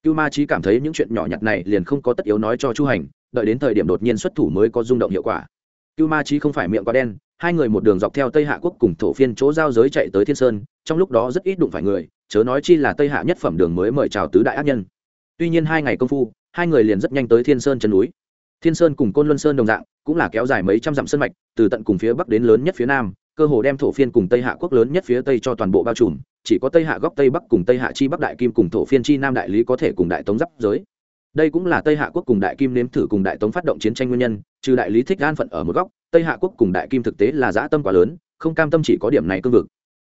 [SPEAKER 1] Cưu ma trí cảm thấy những chuyện nhỏ nhặt này liền không có tất yếu nói cho chu hành, đợi đến thời điểm đột nhiên xuất thủ mới có rung động hiệu quả. Cưu ma trí không phải miệng quá đen, hai người một đường dọc theo tây hạ quốc cùng thổ phiên chỗ giao giới chạy tới thiên sơn, trong lúc đó rất ít đụng phải người, chớ nói chi là tây hạ nhất phẩm đường mới mời chào tứ đại ác nhân. Tuy nhiên hai ngày công phu, hai người liền rất nhanh tới thiên sơn chân núi. Thiên sơn cùng côn luân sơn đồng dạng, cũng là kéo dài mấy trăm dặm sân mạch, từ tận cùng phía bắc đến lớn nhất phía nam, cơ hồ đem thổ phiên cùng tây hạ quốc lớn nhất phía tây cho toàn bộ bao trùm chỉ có tây hạ góc tây bắc cùng tây hạ chi bắc đại kim cùng thổ phiên chi nam đại lý có thể cùng đại tống giáp giới. Đây cũng là tây hạ quốc cùng đại kim nếm thử cùng đại tống phát động chiến tranh nguyên nhân, trừ đại lý thích an phận ở một góc, tây hạ quốc cùng đại kim thực tế là dã tâm quá lớn, không cam tâm chỉ có điểm này cương vực.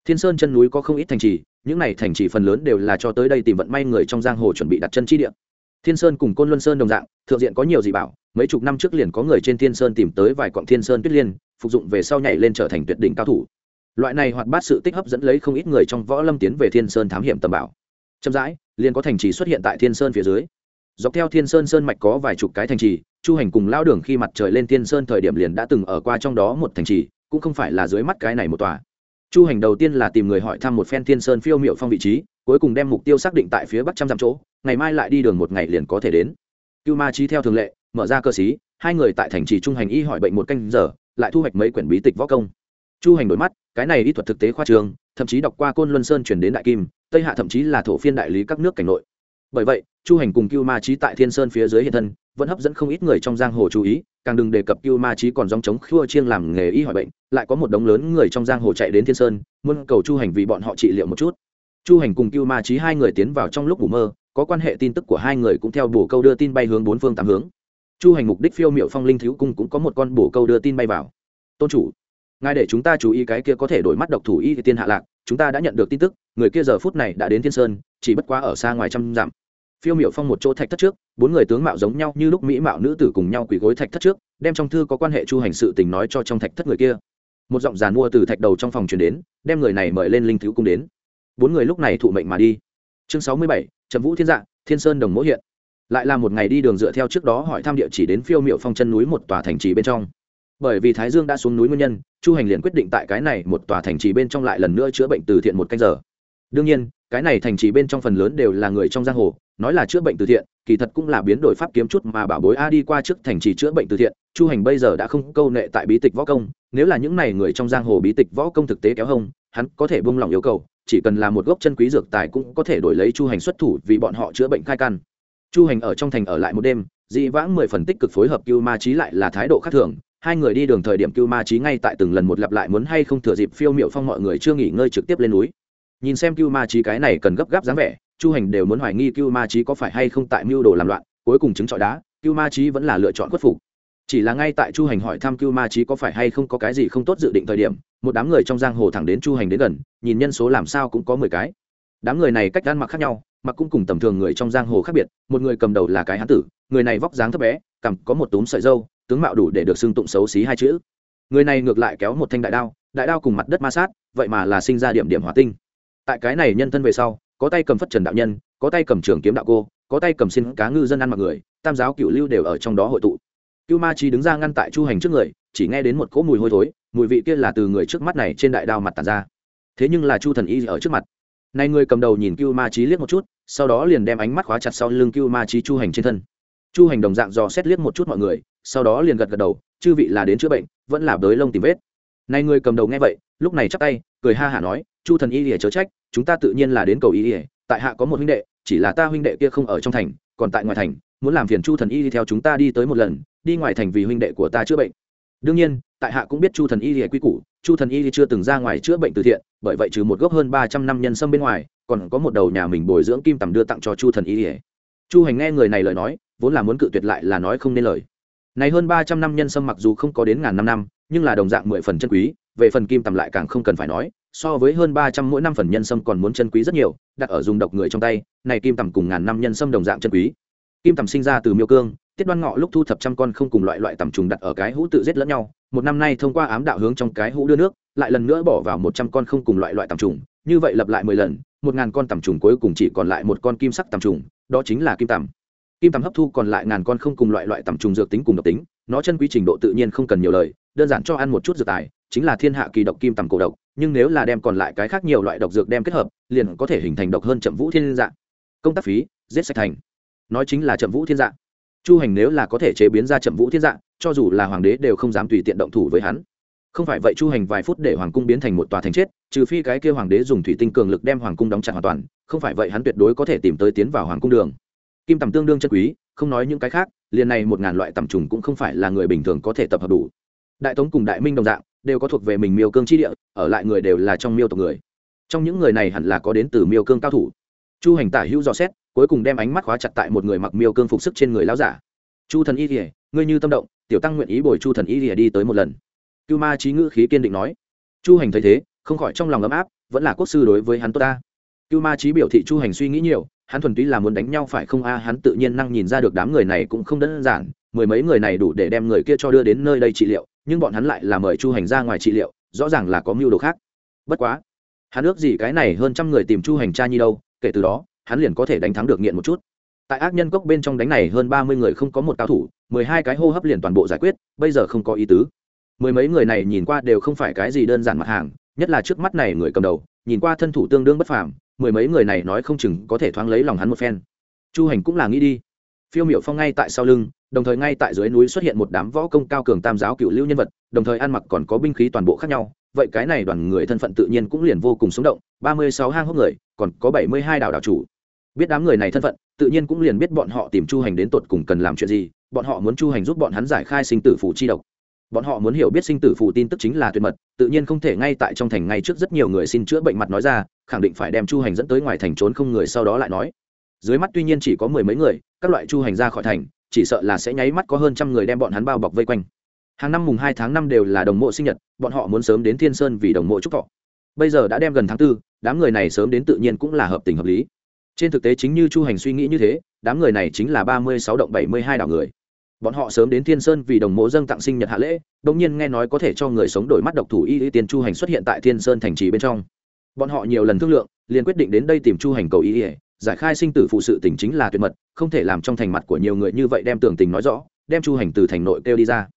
[SPEAKER 1] Thiên sơn chân núi có không ít thành trì, những này thành trì phần lớn đều là cho tới đây tìm vận may người trong giang hồ chuẩn bị đặt chân chi địa. Thiên sơn cùng côn luân sơn đồng dạng, thượng diện có nhiều dị bảo, mấy chục năm trước liền có người trên thiên sơn tìm tới vài quặng thiên sơn tuyết liên, phục dụng về sau nhảy lên trở thành tuyệt đỉnh cao thủ loại này hoạt bát sự tích hấp dẫn lấy không ít người trong võ lâm tiến về thiên sơn thám hiểm tầm bảo. Chậm rãi liền có thành trì xuất hiện tại thiên sơn phía dưới. Dọc theo thiên sơn sơn mạch có vài chục cái thành trì chu hành cùng lao đường khi mặt trời lên thiên sơn thời điểm liền đã từng ở qua trong đó một thành trì cũng không phải là dưới mắt cái này một tòa. Chu hành đầu tiên là tìm người hỏi thăm một phen thiên sơn phiêu m i ệ u phong vị trí cuối cùng đem mục tiêu xác định tại phía bắc trăm dặm chỗ ngày mai lại đi đường một ngày liền có thể đến. Cưu ma trí theo thường lệ mở ra cơ sĩ, hai người tại thành trì trung hành y hỏi bệnh một canh giờ lại thu hoạch mấy quyển bí tịch võ công chu hành đổi mắt, cái này y thuật thực tế khoa trường, thậm chí đọc qua côn luân sơn chuyển đến đại kim, tây hạ thậm chí là thổ phiên đại lý các nước cảnh nội. Bởi vậy, chu hành cùng cưu ma trí tại thiên sơn phía dưới hiện thân, vẫn hấp dẫn không ít người trong giang hồ chú ý, càng đừng đề cập cưu ma trí còn dòng chống khua chiêng làm nghề y hỏi bệnh, lại có một đống lớn người trong giang hồ chạy đến thiên sơn, muốn cầu chu hành vì bọn họ trị liệu một chút. Chu hành cùng cưu ma trí hai người tiến vào trong lúc ngủ mơ, có quan hệ tin tức của hai người cũng theo bổ câu đưa tin bay hướng bốn phương tám hướng. Chu hành mục đích phiêu m i ệ u phong linh thiếu cung cũng có một con bổ câu đưa tin bay vào. Tôn chủ ngài để chúng ta chú ý cái kia có thể đổi mắt độc thủ y tiên hạ lạc, chúng ta đã nhận được tin tức, người kia giờ phút này đã đến thiên sơn, chỉ bất quá ở xa ngoài trăm dặm. Phiêu miểu phong một chỗ thạch thất trước, bốn người tướng mạo giống nhau như lúc mỹ mạo nữ tử cùng nhau quỳ gối thạch thất trước, đem trong thư có quan hệ chu hành sự tình nói cho trong thạch thất người kia. Một giọng giàn mua từ thạch đầu trong phòng truyền đến, đem người này mời lên linh thiếu cung đến. Bốn người lúc này thụ mệnh mà đi. Chương sáu mươi bảy, trầm vũ thiên dạ thiên sơn đồng mỗ hiện. Lại là một ngày đi đường dựa theo trước đó hỏi thăm địa chỉ đến phiêu miệu phong chân núi một tòa thành trì bên trong bởi vì thái dương đã xuống núi nguyên nhân, chu hành liền quyết định tại cái này một tòa thành trì bên trong lại lần nữa chữa bệnh từ thiện một canh giờ. Đương nhiên, cái này thành trì bên trong phần lớn đều là người trong giang hồ, nói là chữa bệnh từ thiện, kỳ thật cũng là biến đổi pháp kiếm chút mà bảo bối a đi qua trước thành trì chữa bệnh từ thiện, chu hành bây giờ đã không câu nệ tại bí tịch võ công, nếu là những n à y người trong giang hồ bí tịch võ công thực tế kéo hông, hắn có thể bông lòng yêu cầu, chỉ cần là một gốc chân quý dược tài cũng có thể đổi lấy chu hành xuất thủ vì bọn họ chữa bệnh khai căn. Chu hành ở trong thành ở lại một đêm, dị vãng mười phần tích cực phối hợp cưu ma trí lại là thái độ khác thường hai người đi đường thời điểm cưu ma trí ngay tại từng lần một lặp lại muốn hay không thừa dịp phiêu m i ệ u phong mọi người chưa nghỉ ngơi trực tiếp lên núi. Nhìn xem cưu ma trí cái này cần gấp gáp dáng vẻ, chu hành đều muốn hoài nghi cưu ma trí có phải hay không tại mưu đồ làm loạn, cuối cùng chứng trọi đá, cưu ma trí vẫn là lựa chọn khuất phục. Chỉ là ngay tại chu hành hỏi thăm cưu ma trí có phải hay không có cái gì không tốt dự định thời điểm, một đám người trong giang hồ thẳng đến chu hành đến gần, nhìn nhân số làm sao cũng có mười cái. Đám người này cách ăn mặc khác nhau, mặc cũng cùng tầm thường người trong giang hồ khác biệt, một người cầm đầu là cái hán tử, người này vóc dáng thấp bé, cằm có một túm sợi dâu tướng mạo đủ để được xưng tụng xấu xí hai chữ. Người này ngược lại kéo một thanh đại đao đại đao cùng mặt đất ma sát, vậy mà là sinh ra điểm điểm hỏa tinh. Tại cái này nhân thân về sau, có tay cầm phất trần đạo nhân, có tay cầm trường kiếm đạo cô, có tay cầm xin cá ngư dân ăn mặc người, tam giáo cựu lưu đều ở trong đó hội tụ. Cưu ma trí đứng ra ngăn tại chu hành trước người, chỉ nghe đến một cỗ mùi hôi thối, mùi vị kia là từ người trước mắt này trên đại đao mặt tàn ra. Thế nhưng là chu thần y ở trước mặt. Này người cầm đầu nhìn cưu ma trí liếc một chút, sau đó liền đem ánh mắt khóa chặt sau lưng cưu ma trí chu hành trên thân chu hành đồng dạng dò xét liếc một chút mọi người, sau đó liền gật gật đầu, chư vị là đến chữa bệnh, vẫn là đới lông tìm vết. Này người cầm đầu nghe vậy, lúc này chắp tay, cười ha hả nói, chu thần y ỉa chớ trách, chúng ta tự nhiên là đến cầu y ỉa tại hạ có một huynh đệ, chỉ là ta huynh đệ kia không ở trong thành, còn tại ngoài thành, muốn làm phiền chu thần y đi theo chúng ta đi tới một lần, đi ngoài thành vì huynh đệ của ta chữa bệnh. Đương nhiên, tại hạ cũng biết chu thần y lìa quy củ, chu thần y chưa từng ra ngoài chữa bệnh từ thiện, bởi vậy trừ một gốc hơn ba trăm năm nhân sâm bên ngoài, còn có một đầu nhà mình bồi dưỡng kim tầm đưa tặng cho chu thần y lìa chu hành nghe người này lời nói vốn là muốn cự tuyệt lại là nói không nên lời. Này hơn ba trăm năm nhân sâm mặc dù không có đến ngàn năm năm, nhưng là đồng dạng mười phần chân quý, về phần kim tầm lại càng không cần phải nói, so với hơn ba trăm mỗi năm phần nhân sâm còn muốn chân quý rất nhiều, đặt ở dùng độc người trong tay, này kim tầm cùng ngàn năm nhân sâm đồng dạng chân quý. Kim tầm sinh ra từ miêu cương, tiết đoan ngọ lúc thu thập trăm con không cùng loại loại tầm trùng đặt ở cái hũ tự giết lẫn nhau, một năm nay thông qua ám đạo hướng trong cái hũ đưa nước, lại lần nữa bỏ vào một trăm con không cùng loại loại tầm trùng, như vậy lập lại mười lần, một ngàn con tầm trùng cuối cùng chỉ còn lại một con kim sắc tầm trùng, đó chính là kim tầm kim tầm hấp thu còn lại ngàn con không cùng loại loại tầm trùng dược tính cùng độc tính, nó chân quý trình độ tự nhiên không cần nhiều lời, đơn giản cho ăn một chút dược tài, chính là thiên hạ kỳ độc kim tầm cổ độc, nhưng nếu là đem còn lại cái khác nhiều loại độc dược đem kết hợp, liền có thể hình thành độc hơn chậm vũ thiên dạng công tác phí, giết sạch thành. Nói chính là chậm vũ thiên dạng chu hành nếu là có thể chế biến ra chậm vũ thiên dạng cho dù là hoàng đế đều không dám tùy tiện động thủ với hắn. Không phải vậy chu hành vài phút để hoàng cung biến thành một tòa thành chết, trừ phi cái kia hoàng đế dùng thủy tinh cường lực đem hoàng cung đóng chặt hoàn toàn, không phải vậy hắn tuyệt đối có thể tìm tới tiến vào hoàng cung đường kim tầm tương đương chân quý, không nói những cái khác, liền này một ngàn loại tầm trùng cũng không phải là người bình thường có thể tập hợp đủ. Đại tống cùng đại minh đồng dạng, đều có thuộc về mình miêu cương chi địa, ở lại người đều là trong miêu tộc người. Trong những người này hẳn là có đến từ miêu cương cao thủ. Chu hành tả hữu dò xét, cuối cùng đem ánh mắt khóa chặt tại một người mặc miêu cương phục sức trên người lão giả. Chu thần y kỉa ngươi như tâm động, tiểu tăng nguyện ý bồi chu thần y kỉa đi tới một lần. Cưu ma trí ngữ khí kiên định nói. Chu hành thấy thế, không khỏi trong lòng ấm áp, vẫn là quốc sư đối với hắn tốt ta. Cưu ma trí biểu thị chu hành suy nghĩ nhiều hắn thuần túy là muốn đánh nhau phải không? A, hắn tự nhiên năng nhìn ra được đám người này cũng không đơn giản, mười mấy người này đủ để đem người kia cho đưa đến nơi đây trị liệu, nhưng bọn hắn lại là mời chu hành ra ngoài trị liệu, rõ ràng là có mưu đồ khác. Bất quá, hắn ước gì cái này hơn trăm người tìm chu hành cha nhi đâu, kể từ đó, hắn liền có thể đánh thắng được nghiện một chút. Tại ác nhân cốc bên trong đánh này hơn ba mươi người không có một cao thủ, mười hai cái hô hấp liền toàn bộ giải quyết, bây giờ không có ý tứ. Mười mấy người này nhìn qua đều không phải cái gì đơn giản mặt hàng, nhất là trước mắt này người cầm đầu, nhìn qua thân thủ tương đương bất phàm mười mấy người này nói không chừng có thể thoáng lấy lòng hắn một phen. Chu hành cũng là nghĩ đi. Phiêu miểu phong ngay tại sau lưng, đồng thời ngay tại dưới núi xuất hiện một đám võ công cao cường tam giáo cựu lưu nhân vật, đồng thời ăn mặc còn có binh khí toàn bộ khác nhau. Vậy cái này đoàn người thân phận tự nhiên cũng liền vô cùng sống động. Ba mươi sáu hang hốc người, còn có bảy mươi hai đảo đảo chủ. Biết đám người này thân phận, tự nhiên cũng liền biết bọn họ tìm chu hành đến tột cùng cần làm chuyện gì. Bọn họ muốn chu hành giúp bọn hắn giải khai sinh tử phủ chi độc bọn họ muốn hiểu biết sinh tử phụ tin tức chính là tuyệt mật, tự nhiên không thể ngay tại trong thành ngay trước rất nhiều người xin chữa bệnh mặt nói ra, khẳng định phải đem chu hành dẫn tới ngoài thành trốn không người sau đó lại nói. Dưới mắt tuy nhiên chỉ có mười mấy người, các loại chu hành ra khỏi thành, chỉ sợ là sẽ nháy mắt có hơn trăm người đem bọn hắn bao bọc vây quanh. Hàng năm mùng hai tháng năm đều là đồng mộ sinh nhật, bọn họ muốn sớm đến thiên sơn vì đồng mộ chúc thọ. Bây giờ đã đem gần tháng tư, đám người này sớm đến tự nhiên cũng là hợp tình hợp lý. Trên thực tế chính như chu hành suy nghĩ như thế, đám người này chính là ba mươi sáu động bảy mươi hai đảo người bọn họ sớm đến thiên sơn vì đồng mộ dâng tặng sinh nhật hạ lễ đ nhiên nghe nói có thể cho người sống đổi mắt độc thủ y y tiên chu hành xuất hiện tại thiên sơn thành trì bên trong. Bọn họ nhiều lần thương lượng, liền quyết định đến đây tìm chu hành cầu y y, giải khai sinh tử phụ sự tình chính là tuyệt mật, không thể làm trong thành mặt của nhiều người như vậy đem tưởng tình nói rõ, đem chu hành từ thành nội kêu đi ra.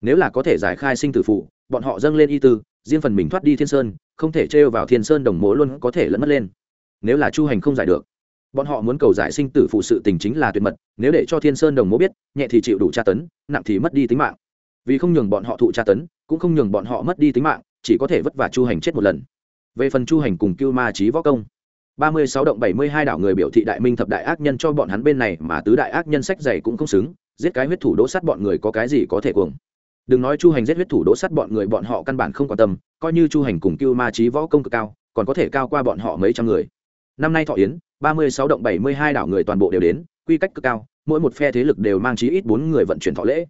[SPEAKER 1] Nếu là có thể giải khai sinh tử phụ, bọn họ dâng lên y tư, riêng phần mình thoát đi thiên sơn, không thể trêu vào thiên sơn đồng mộ luôn có thể lẫn mất lên. Nếu là chu hành không giải được bọn họ muốn cầu giải sinh tử phụ sự tình chính là tuyệt mật, nếu để cho thiên sơn đồng mố biết, nhẹ thì chịu đủ tra tấn, nặng thì mất đi tính mạng. Vì không nhường bọn họ thụ tra tấn, cũng không nhường bọn họ mất đi tính mạng, chỉ có thể vất vả chu hành chết một lần. Về phần chu hành cùng cưu ma trí võ công, ba mươi sáu động bảy mươi hai đảo người biểu thị đại minh thập đại ác nhân cho bọn hắn bên này mà tứ đại ác nhân sách dày cũng không xứng, giết cái huyết thủ đỗ sắt bọn người có cái gì có thể cuồng. Đừng nói chu hành giết huyết thủ đỗ sắt bọn người, bọn họ căn bản không quan tâm, coi như chu hành cùng cưu ma trí võ công cực cao, còn có thể cao qua bọn họ mấy trăm người. Năm nay thọ yến ba mươi sáu động bảy mươi hai đảo người toàn bộ đều đến, quy cách cực cao, mỗi một phe thế lực đều mang chí ít bốn người vận chuyển thọ lễ.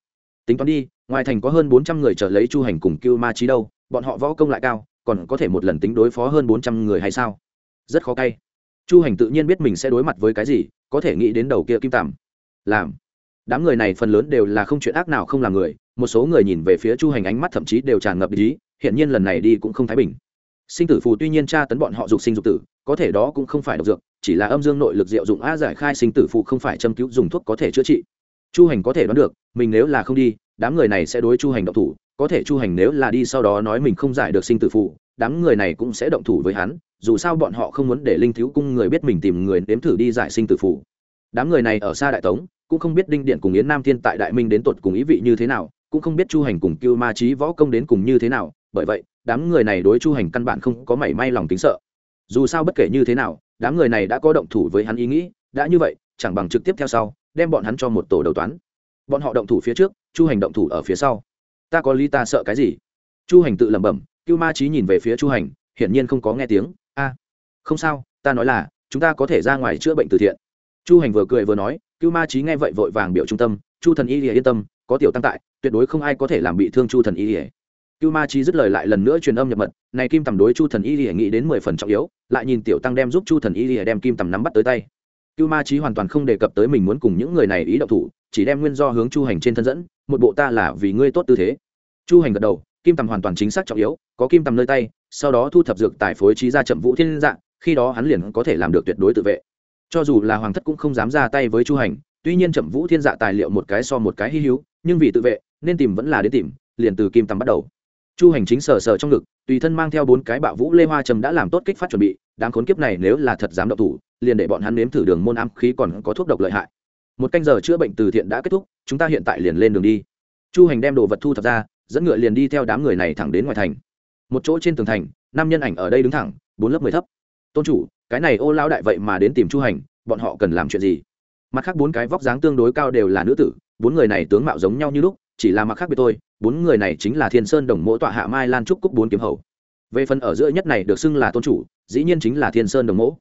[SPEAKER 1] Tính toán đi, ngoài thành có hơn bốn trăm người trở lấy chu hành cùng cưu ma trí đâu, bọn họ võ công lại cao, còn có thể một lần tính đối phó hơn bốn trăm người hay sao? Rất khó cay. Chu hành tự nhiên biết mình sẽ đối mặt với cái gì, có thể nghĩ đến đầu kia kim tằm làm. Đám người này phần lớn đều là không chuyện ác nào không làm người, một số người nhìn về phía chu hành ánh mắt thậm chí đều tràn ngập ý hiện nhiên lần này đi cũng không thái bình. Sinh tử phù tuy nhiên tra tấn bọn họ dục sinh dục tử có thể đó cũng không phải độc dược chỉ là âm dương nội lực diệu dụng a giải khai sinh tử phụ không phải châm cứu dùng thuốc có thể chữa trị chu hành có thể đoán được mình nếu là không đi đám người này sẽ đối chu hành động thủ có thể chu hành nếu là đi sau đó nói mình không giải được sinh tử phụ, đám người này cũng sẽ động thủ với hắn dù sao bọn họ không muốn để linh thiếu cung người biết mình tìm người nếm thử đi giải sinh tử phụ. đám người này ở xa đại tống cũng không biết đinh điện cùng yến nam thiên tại đại minh đến tột cùng ý vị như thế nào cũng không biết chu hành cùng cưu ma trí võ công đến cùng như thế nào bởi vậy đám người này đối chu hành căn bản không có mảy may lòng tính sợ dù sao bất kể như thế nào, đám người này đã có động thủ với hắn ý nghĩ, đã như vậy, chẳng bằng trực tiếp theo sau, đem bọn hắn cho một tổ đầu toán. Bọn họ động thủ phía trước, chu hành động thủ ở phía sau. Ta có lý ta sợ cái gì? Chu hành tự lẩm bẩm, cưu ma trí nhìn về phía chu hành, hiển nhiên không có nghe tiếng. A, không sao, ta nói là, chúng ta có thể ra ngoài chữa bệnh từ thiện. Chu hành vừa cười vừa nói, cưu ma trí nghe vậy vội vàng biểu trung tâm, chu thần y lìa yên tâm, có tiểu tăng tại, tuyệt đối không ai có thể làm bị thương chu thần y lìa cưu ma Chi dứt lời lại lần nữa truyền âm nhập mật, này kim tầm đối chu thần y lìa nghĩ đến mười phần trọng yếu, lại nhìn tiểu tăng đem giúp chu thần y lìa đem kim tầm nắm bắt tới tay. Cưu ma Chi hoàn toàn không đề cập tới mình muốn cùng những người này ý động thủ, chỉ đem nguyên do hướng chu hành trên thân dẫn, một bộ ta là vì ngươi tốt tư thế. Chu hành gật đầu, kim tầm hoàn toàn chính xác trọng yếu, có kim tầm nơi tay, sau đó thu thập dược tài phối trí ra chậm vũ thiên dạng, khi đó hắn liền có thể làm được tuyệt đối tự vệ. Cho dù là hoàng thất cũng không dám ra tay với chu hành, tuy nhiên chậm vũ thiên dạ tài liệu một cái so một cái hy hữu, nhưng vì tự vệ, nên tìm vẫn là đến tìm, liền từ kim tầm bắt đầu chu hành chính sờ sờ trong ngực, tùy thân mang theo bốn cái bạo vũ lê hoa trầm đã làm tốt kích phát chuẩn bị đáng khốn kiếp này nếu là thật dám động thủ, liền để bọn hắn nếm thử đường môn ám khí còn có thuốc độc lợi hại. Một canh giờ chữa bệnh từ thiện đã kết thúc, chúng ta hiện tại liền lên đường đi. Chu hành đem đồ vật thu thập ra, dẫn ngựa liền đi theo đám người này thẳng đến ngoài thành. Một chỗ trên tường thành năm nhân ảnh ở đây đứng thẳng, bốn lớp mười thấp. Tôn chủ, cái này ô lao đại vậy mà đến tìm chu hành, bọn họ cần làm chuyện gì? Mặt khác bốn cái vóc dáng tương đối cao đều là nữ tử, bốn người này tướng mạo giống nhau như lúc, chỉ là mặt khác biệt tôi bốn người này chính là thiên sơn đồng mỗ tọa hạ mai lan trúc cúc bốn kiếm hầu. Về phần ở giữa nhất này được xưng là tôn chủ, dĩ nhiên chính là thiên sơn đồng mỗ.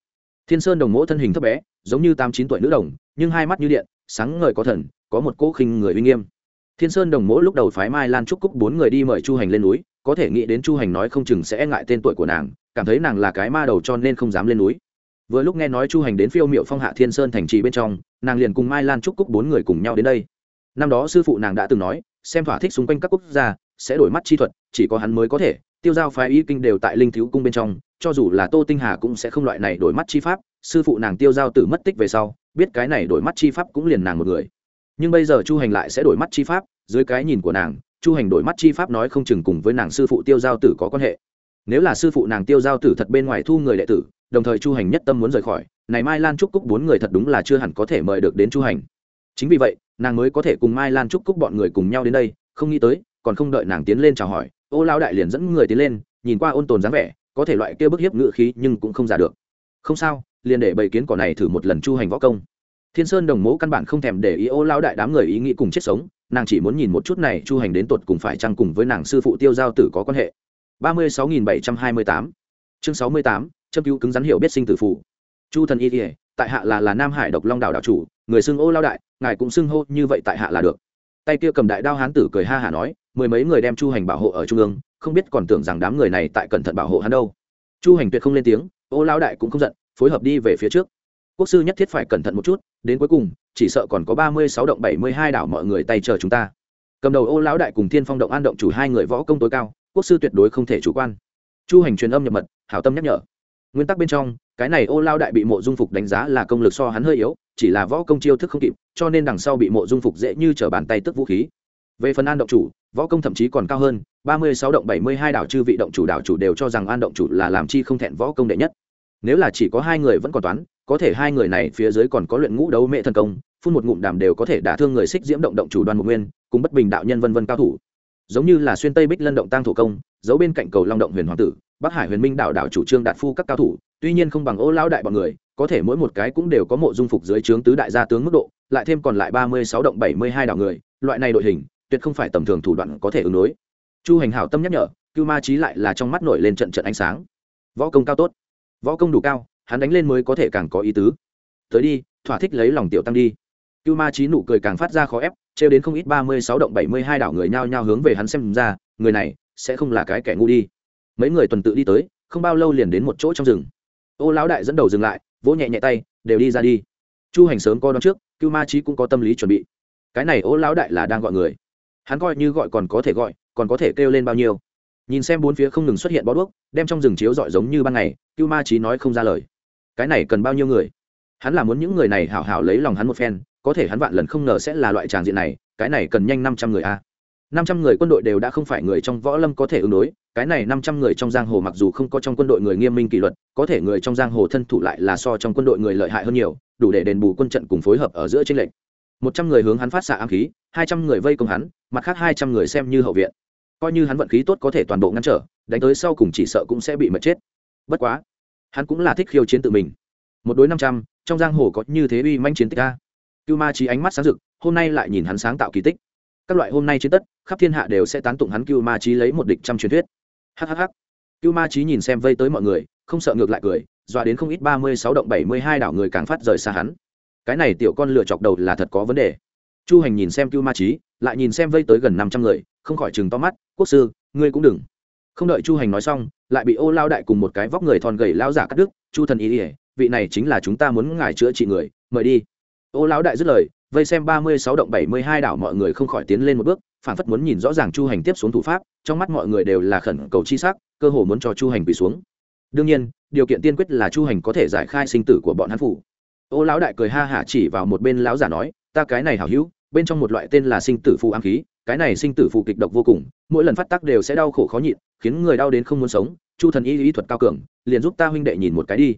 [SPEAKER 1] Thiên sơn đồng mỗ thân hình thấp bé, giống như tám chín tuổi nữ đồng, nhưng hai mắt như điện, sáng ngời có thần, có một cỗ khinh người uy nghiêm. Thiên sơn đồng mỗ lúc đầu phái mai lan trúc cúc bốn người đi mời chu hành lên núi, có thể nghĩ đến chu hành nói không chừng sẽ e ngại tên tuổi của nàng, cảm thấy nàng là cái ma đầu cho nên không dám lên núi. Vừa lúc nghe nói chu hành đến phiêu m i ệ u phong hạ thiên sơn thành trì bên trong, nàng liền cùng mai lan trúc cúc bốn người cùng nhau đến đây. Năm đó sư phụ nàng đã từng nói xem thỏa thích xung quanh các quốc gia, sẽ đổi mắt chi thuật, chỉ có hắn mới có thể. Tiêu giao phái y kinh đều tại linh thiếu cung bên trong, cho dù là tô tinh hà cũng sẽ không loại này đổi mắt chi pháp. Sư phụ nàng tiêu giao tử mất tích về sau, biết cái này đổi mắt chi pháp cũng liền nàng một người. Nhưng bây giờ chu hành lại sẽ đổi mắt chi pháp, dưới cái nhìn của nàng, chu hành đổi mắt chi pháp nói không chừng cùng với nàng sư phụ tiêu giao tử có quan hệ. Nếu là sư phụ nàng tiêu giao tử thật bên ngoài thu người đệ tử, đồng thời chu hành nhất tâm muốn rời khỏi, này mai lan trúc cúc bốn người thật đúng là chưa hẳn có thể mời được đến chu hành. Chính vì vậy nàng mới có thể cùng mai lan trúc cúc bọn người cùng nhau đến đây, không nghĩ tới, còn không đợi nàng tiến lên chào hỏi, ô lao đại liền dẫn người tiến lên, nhìn qua ôn tồn dáng vẻ, có thể loại kia bức hiếp ngự khí nhưng cũng không giả được. Không sao, liền để bầy kiến cỏ này thử một lần chu hành võ công. Thiên sơn đồng mẫu căn bản không thèm để ý ô lao đại đám người ý nghĩ cùng chết sống, nàng chỉ muốn nhìn một chút này chu hành đến tột cùng phải chăng cùng với nàng sư phụ tiêu giao tử có quan hệ. ba mươi sáu nghìn bảy trăm hai mươi tám. Chương sáu mươi tám, châm cứu cứng rắn hiểu biết sinh tử phụ chu thần y tại hạ là là nam hải độc long đảo đảo chủ, người xưng ô lao đại ngài cũng xưng hô như vậy tại hạ là được. Tay kia cầm đại đao hán tử cười ha hả nói, mười mấy người đem chu hành bảo hộ ở trung ương, không biết còn tưởng rằng đám người này tại cẩn thận bảo hộ hắn đâu. Chu hành tuyệt không lên tiếng, ô lao đại cũng không giận, phối hợp đi về phía trước. Quốc sư nhất thiết phải cẩn thận một chút, đến cuối cùng, chỉ sợ còn có ba mươi sáu động bảy mươi hai đảo mọi người tay chờ chúng ta. Cầm đầu ô lão đại cùng thiên phong động an động chủ hai người võ công tối cao, quốc sư tuyệt đối không thể chủ quan. Chu hành truyền âm nhập mật, hảo tâm nhắc nhở. Nguyên tắc bên trong, cái này ô lao đại bị mộ dung phục đánh giá là công lực so hắn hơi yếu, chỉ là võ công chiêu thức không kịp cho nên đằng sau bị mộ dung phục dễ như t r ở bàn tay tức vũ khí. Về phần an động chủ, võ công thậm chí còn cao hơn, ba mươi sáu động bảy mươi hai đảo chư vị động chủ đảo chủ đều cho rằng an động chủ là làm chi không thẹn võ công đệ nhất. Nếu là chỉ có hai người vẫn còn toán, có thể hai người này phía dưới còn có luyện ngũ đấu mệ thần công, phun một ngụm đàm đều có thể đả thương người xích diễm động động chủ đoàn một nguyên, cùng bất bình đạo nhân vân vân cao thủ giống như là xuyên tây bích lân động tăng thủ công, giấu bên cạnh cầu long động huyền hoàng tử, bắc hải huyền minh đảo đảo chủ trương đạt phu các cao thủ, tuy nhiên không bằng ô lão đại bọn người, có thể mỗi một cái cũng đều có mộ dung phục dưới trướng tứ đại gia tướng mức độ, lại thêm còn lại ba mươi sáu động bảy mươi hai đảo người, loại này đội hình, tuyệt không phải tầm thường thủ đoạn có thể ứng đối. Chu hành hảo tâm nhắc nhở, cưu ma trí lại là trong mắt nổi lên trận trận ánh sáng. Võ công cao tốt. Võ công đủ cao, hắn đánh lên mới có thể càng có ý tứ. Tới đi, thỏa thích lấy lòng tiểu tăng đi. Cưu ma trí nụ cười càng phát ra khó ép trêu đến không ít ba mươi sáu động bảy mươi hai đảo người nhao nhao hướng về hắn xem ra, người này sẽ không là cái kẻ ngu đi. Mấy người tuần tự đi tới, không bao lâu liền đến một chỗ trong rừng. Ô lão đại dẫn đầu dừng lại, vỗ nhẹ nhẹ tay, đều đi ra đi. Chu hành sớm coi đón trước, cưu ma Chí cũng có tâm lý chuẩn bị. Cái này ô lão đại là đang gọi người. Hắn coi như gọi còn có thể gọi, còn có thể kêu lên bao nhiêu. Nhìn xem bốn phía không ngừng xuất hiện bó đuốc, đem trong rừng chiếu dọi giống như ban ngày, cưu ma Chí nói không ra lời. Cái này cần bao nhiêu người? Hắn là muốn những người này hảo hảo lấy lòng hắn một phen có thể hắn vạn lần không ngờ sẽ là loại tràng diện này, cái này cần nhanh năm trăm người a. năm trăm người quân đội đều đã không phải người trong võ lâm có thể ứng đối, cái này năm trăm người trong giang hồ mặc dù không có trong quân đội người nghiêm minh kỷ luật, có thể người trong giang hồ thân thủ lại là so trong quân đội người lợi hại hơn nhiều, đủ để đền bù quân trận cùng phối hợp ở giữa tranh lệnh một trăm người hướng hắn phát xạ ám khí, hai trăm người vây công hắn, mặt khác hai trăm người xem như hậu viện. Coi như hắn vận khí tốt có thể toàn bộ ngăn trở, đánh tới sau cùng chỉ sợ cũng sẽ bị mật chết. Bất quá, hắn cũng là thích khiêu chiến tự mình. Một đối năm trăm, trong giang hồ có như thế uy manh chiến tích a cưu ma trí ánh mắt sáng rực, hôm nay lại nhìn hắn sáng tạo kỳ tích. Các loại hôm nay chiến tất, khắp thiên hạ đều sẽ tán tụng hắn cưu ma trí lấy một địch trăm truyền thuyết. Hhh cưu ma trí nhìn xem vây tới mọi người, không sợ ngược lại cười, dọa đến không ít ba mươi sáu động bảy mươi hai đảo người càng phát rời xa hắn. Cái này tiểu con lựa chọc đầu là thật có vấn đề. Chu hành nhìn xem cưu ma trí lại nhìn xem vây tới gần năm trăm người, không khỏi chừng to mắt, quốc sư, ngươi cũng đừng. Không đợi chu hành nói xong, lại bị ô lao đại cùng một cái vóc người thon gầy lao giả cắt đứt, chu thần ý ỉa vị này chính là chúng ta muốn ngài chữa trị người, mời đi ô lão đại dứt lời, vây xem ba mươi sáu động bảy mươi hai đảo mọi người không khỏi tiến lên một bước phản phất muốn nhìn rõ ràng chu hành tiếp xuống thủ pháp, trong mắt mọi người đều là khẩn cầu chi sắc, cơ hồ muốn cho chu hành bị xuống. Đương nhiên, điều kiện tiên quyết là chu hành có thể giải khai sinh tử của bọn hắn phủ. Ô lão đại cười ha hả chỉ vào một bên lão giả nói, ta cái này hảo hữu, bên trong một loại tên là sinh tử phù ám khí, cái này sinh tử phù kịch độc vô cùng, mỗi lần phát tác đều sẽ đau khổ khó nhịn, khiến người đau đến không muốn sống, chu thần y lý thuật cao cường, liền giúp ta huynh đệ nhìn một cái đi.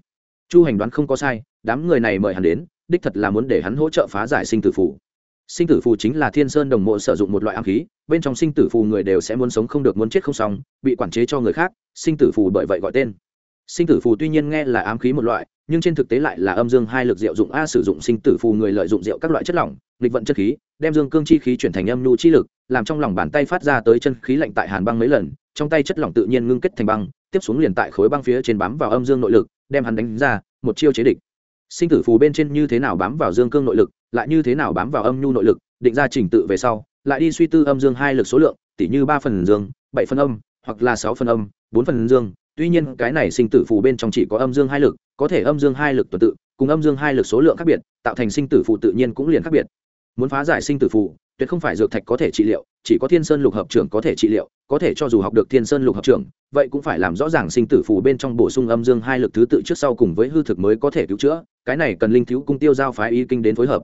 [SPEAKER 1] Chu hành đoán không có sai, đám người này mời hắn đến đích thật là muốn để hắn hỗ trợ phá giải sinh tử phù. Sinh tử phù chính là thiên sơn đồng mộ sử dụng một loại ám khí, bên trong sinh tử phù người đều sẽ muốn sống không được, muốn chết không xong, bị quản chế cho người khác, sinh tử phù bởi vậy gọi tên. Sinh tử phù tuy nhiên nghe là ám khí một loại, nhưng trên thực tế lại là âm dương hai lực diệu dụng a sử dụng sinh tử phù người lợi dụng rượu các loại chất lỏng, nghịch vận chất khí, đem dương cương chi khí chuyển thành âm nhu chi lực, làm trong lòng bàn tay phát ra tới chân khí lạnh tại hàn băng mấy lần, trong tay chất lỏng tự nhiên ngưng kết thành băng, tiếp xuống liền tại khối băng phía trên bám vào âm dương nội lực, đem hắn đánh ra, một chiêu chế địch sinh tử phù bên trên như thế nào bám vào dương cương nội lực, lại như thế nào bám vào âm nhu nội lực, định ra trình tự về sau, lại đi suy tư âm dương hai lực số lượng tỷ như ba phần dương, bảy phần âm, hoặc là sáu phần âm, bốn phần dương. Tuy nhiên, cái này sinh tử phù bên trong chỉ có âm dương hai lực, có thể âm dương hai lực tuần tự, cùng âm dương hai lực số lượng khác biệt, tạo thành sinh tử phù tự nhiên cũng liền khác biệt. Muốn phá giải sinh tử phù, tuyệt không phải dược thạch có thể trị liệu chỉ có thiên sơn lục hợp trưởng có thể trị liệu, có thể cho dù học được thiên sơn lục hợp trưởng, vậy cũng phải làm rõ ràng sinh tử phù bên trong bổ sung âm dương hai lực thứ tự trước sau cùng với hư thực mới có thể cứu chữa, cái này cần linh thiếu cung tiêu giao phái y kinh đến phối hợp.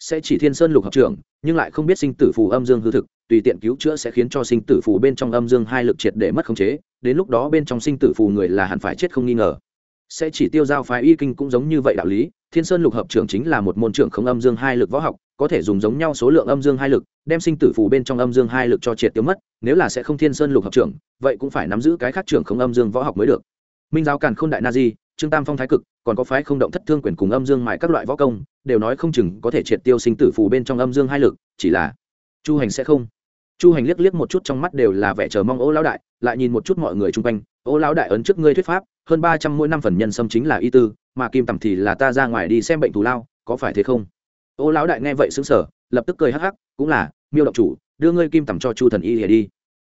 [SPEAKER 1] Sẽ chỉ thiên sơn lục hợp trưởng, nhưng lại không biết sinh tử phù âm dương hư thực, tùy tiện cứu chữa sẽ khiến cho sinh tử phù bên trong âm dương hai lực triệt để mất khống chế, đến lúc đó bên trong sinh tử phù người là hẳn phải chết không nghi ngờ. Sẽ chỉ tiêu giao phái y kinh cũng giống như vậy đạo lý, thiên sơn lục hợp trưởng chính là một môn trưởng không âm dương hai lực võ học có thể dùng giống nhau số lượng âm dương hai lực, đem sinh tử phù bên trong âm dương hai lực cho triệt tiêu mất, nếu là sẽ không thiên sơn lục hợp trưởng, vậy cũng phải nắm giữ cái khác trưởng không âm dương võ học mới được. Minh giáo càn k h ô n đại na di, trương tam phong thái cực, còn có phái không động thất thương quyền cùng âm dương mại các loại võ công, đều nói không chừng có thể triệt tiêu sinh tử phù bên trong âm dương hai lực, chỉ là chu hành sẽ không. Chu hành liếc liếc một chút trong mắt đều là vẻ chờ mong ô lão đại, lại nhìn một chút mọi người chung quanh, ô lão đại ấn trước ngươi thuyết pháp, hơn ba trăm mỗi năm phần nhân xâm chính là y tư, mà kim tầm thì là ta ra ngoài đi xem bệnh thù lao, có phải thế không? Ô lão đại nghe vậy xứng sở lập tức cười hắc hắc, cũng là, miêu động chủ, đưa ngươi kim tầm cho chu thần y hề đi.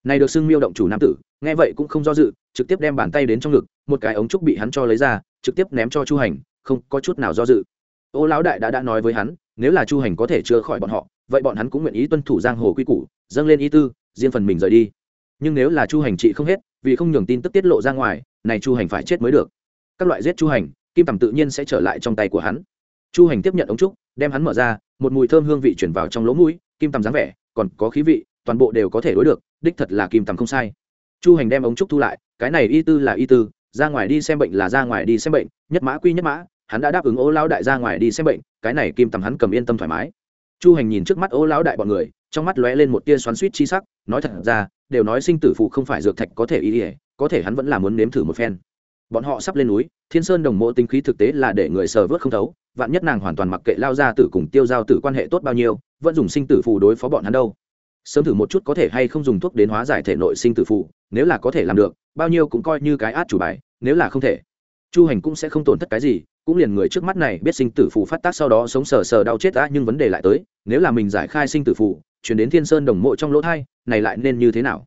[SPEAKER 1] Này được xưng miêu động chủ nam tử, nghe vậy cũng không do dự, trực tiếp đem bàn tay đến trong ngực, một cái ống trúc bị hắn cho lấy ra, trực tiếp ném cho chu hành, không có chút nào do dự. Ô lão đại đã đã nói với hắn, nếu là chu hành có thể chữa khỏi bọn họ, vậy bọn hắn cũng nguyện ý tuân thủ giang hồ quy củ, dâng lên ý tư, riêng phần mình rời đi. Nhưng nếu là chu hành trị không hết, vì không nhường tin tức tiết lộ ra ngoài, này chu hành phải chết mới được. Các loại giết chu hành, kim tầm tự nhiên sẽ trở lại trong tay của hắn. Chu hành tiếp nhận ống trúc đem hắn mở ra, một mùi thơm hương vị chuyển vào trong lỗ mũi, kim tầm dáng vẻ, còn có khí vị, toàn bộ đều có thể đối được, đích thật là kim tầm không sai. Chu hành đem ống trúc thu lại, cái này y tư là y tư, ra ngoài đi xem bệnh là ra ngoài đi xem bệnh, nhất mã quy nhất mã, hắn đã đáp ứng ô lão đại ra ngoài đi xem bệnh, cái này kim tầm hắn cầm yên tâm thoải mái. Chu hành nhìn trước mắt ô lão đại bọn người, trong mắt lóe lên một tia xoắn suýt chi sắc, nói thật ra, đều nói sinh tử phụ không phải dược thạch có thể y ỉa có thể hắn vẫn là muốn nếm thử một phen. Bọn họ sắp lên núi, thiên sơn đồng mộ tinh khí thực tế là để người sờ vớt không thấu vạn nhất nàng hoàn toàn mặc kệ lao ra tử cùng tiêu giao tử quan hệ tốt bao nhiêu, vẫn dùng sinh tử phù đối phó bọn hắn đâu. Sớm thử một chút có thể hay không dùng thuốc đến hóa giải thể nội sinh tử phù, nếu là có thể làm được, bao nhiêu cũng coi như cái át chủ bài, nếu là không thể. Chu hành cũng sẽ không tổn thất cái gì, cũng liền người trước mắt này biết sinh tử phù phát tác sau đó sống sờ sờ đau chết đã nhưng vấn đề lại tới, nếu là mình giải khai sinh tử phù, chuyển đến thiên sơn đồng mộ trong lỗ thai, này lại nên như thế nào?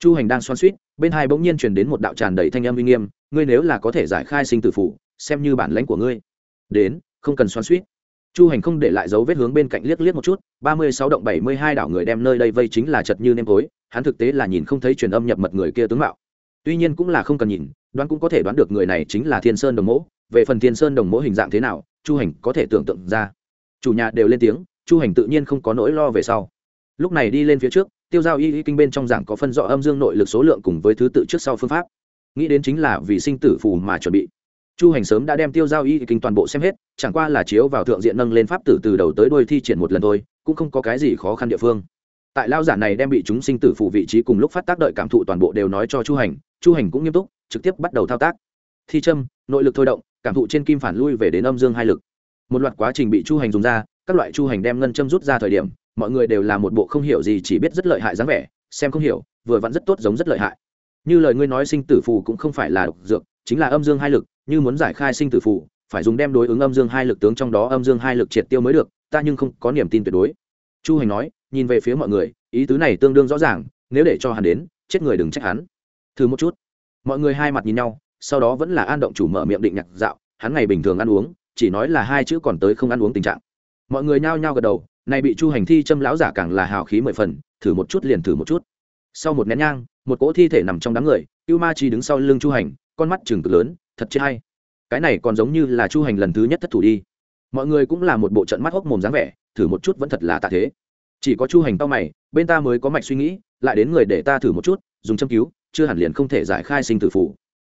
[SPEAKER 1] Chu hành đang xoan suýt bên hai bỗng nhiên chuyển đến một đạo tràn đầy thanh âm uy nghiêm, ngươi nếu là có thể giải khai sinh tử phù, xem như bản lãnh của ngươi. Đến không cần xoan suýt. Chu hành không để lại dấu vết hướng bên cạnh liếc liếc một chút, ba mươi sáu động bảy mươi hai đảo người đem nơi đây vây chính là chật như nêm tối, hắn thực tế là nhìn không thấy truyền âm nhập mật người kia tướng mạo. Tuy nhiên cũng là không cần nhìn, đoán cũng có thể đoán được người này chính là thiên sơn đồng mỗ, về phần thiên sơn đồng mỗ hình dạng thế nào, chu hành có thể tưởng tượng ra. Chủ nhà đều lên tiếng, chu hành tự nhiên không có nỗi lo về sau. Lúc này đi lên phía trước, tiêu giao y y kinh bên trong giảng có phân rõ âm dương nội lực số lượng cùng với thứ tự trước sau phương pháp. Nghĩ đến chính là vì sinh tử phù mà chuẩn bị chu hành sớm đã đem tiêu giao y kinh toàn bộ xem hết, chẳng qua là chiếu vào thượng diện nâng lên pháp tử từ đầu tới đuôi thi triển một lần thôi, cũng không có cái gì khó khăn địa phương. Tại lao giả này đem bị chúng sinh tử phụ vị trí cùng lúc phát tác đợi cảm thụ toàn bộ đều nói cho chu hành chu hành cũng nghiêm túc, trực tiếp bắt đầu thao tác. Thi châm, nội lực thôi động, cảm thụ trên kim phản lui về đến âm dương hai lực. Một loạt quá trình bị chu hành dùng ra, các loại chu hành đem ngân châm rút ra thời điểm, mọi người đều là một bộ không hiểu gì chỉ biết rất lợi hại dáng vẻ, xem không hiểu, vừa vặn rất tốt giống rất lợi hại. Như lời ngươi nói sinh tử phù cũng không phải là độc dược chính là âm dương hai lực như muốn giải khai sinh tử phụ, phải dùng đem đối ứng âm dương hai lực tướng trong đó âm dương hai lực triệt tiêu mới được ta nhưng không có niềm tin tuyệt đối. Chu hành nói nhìn về phía mọi người ý tứ này tương đương rõ ràng nếu để cho hắn đến chết người đừng trách hắn. Thử một chút. Mọi người hai mặt nhìn nhau sau đó vẫn là an động chủ mở miệng định nhạc dạo hắn ngày bình thường ăn uống chỉ nói là hai chữ còn tới không ăn uống tình trạng. Mọi người nhao nhao gật đầu này bị chu hành thi châm lão giả càng là hào khí mười phần thử một chút liền thử một chút. Sau một nén nhang một cỗ thi thể nằm trong đám người cưu ma chi đứng sau lưng chu hành con mắt chừng cực lớn, thật chết hay. Cái này còn giống như là chu hành lần thứ nhất thất thủ đi. Mọi người cũng là một bộ trận mắt hốc mồm dáng vẻ, thử một chút vẫn thật là tạ thế. Chỉ có chu hành tao mày, bên ta mới có mạch suy nghĩ, lại đến người để ta thử một chút, dùng châm cứu, chưa hẳn liền không thể giải khai sinh tử phủ.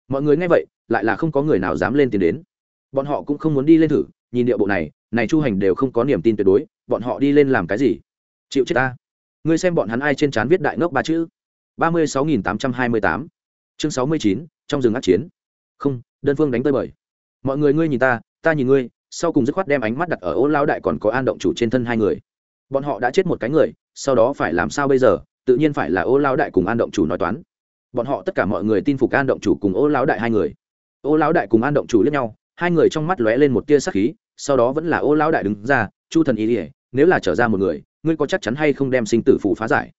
[SPEAKER 1] Mọi người nghe vậy, lại là không có người nào dám lên tiền đến. Bọn họ cũng không muốn đi lên thử, nhìn địa bộ này này chu hành đều không có niềm tin tuyệt đối, bọn họ đi lên làm cái gì? Chịu chết ta. Ngươi xem bọn hắn ai trên trán viết đại ngốc ba chữ? ba mươi sáu nghìn tám trăm hai mươi tám chương sáu mươi chín, trong rừng ác chiến. Không, đơn phương đánh tơi bời. Mọi người ngươi nhìn ta ta nhìn ngươi, sau cùng dứt khoát đem ánh mắt đặt ở ô lao đại còn có an động chủ trên thân hai người. Bọn họ đã chết một cái người, sau đó phải làm sao bây giờ? Tự nhiên phải là ô lao đại cùng an động chủ nói toán. Bọn họ tất cả mọi người tin phục an động chủ cùng ô lao đại hai người. Ô lao đại cùng an động chủ lẫn nhau, hai người trong mắt lóe lên một tia sắc khí, sau đó vẫn là ô lao đại đứng ra, chu thần ý ỉa nếu là trở ra một người, ngươi có chắc chắn hay không đem sinh tử phụ phá giải?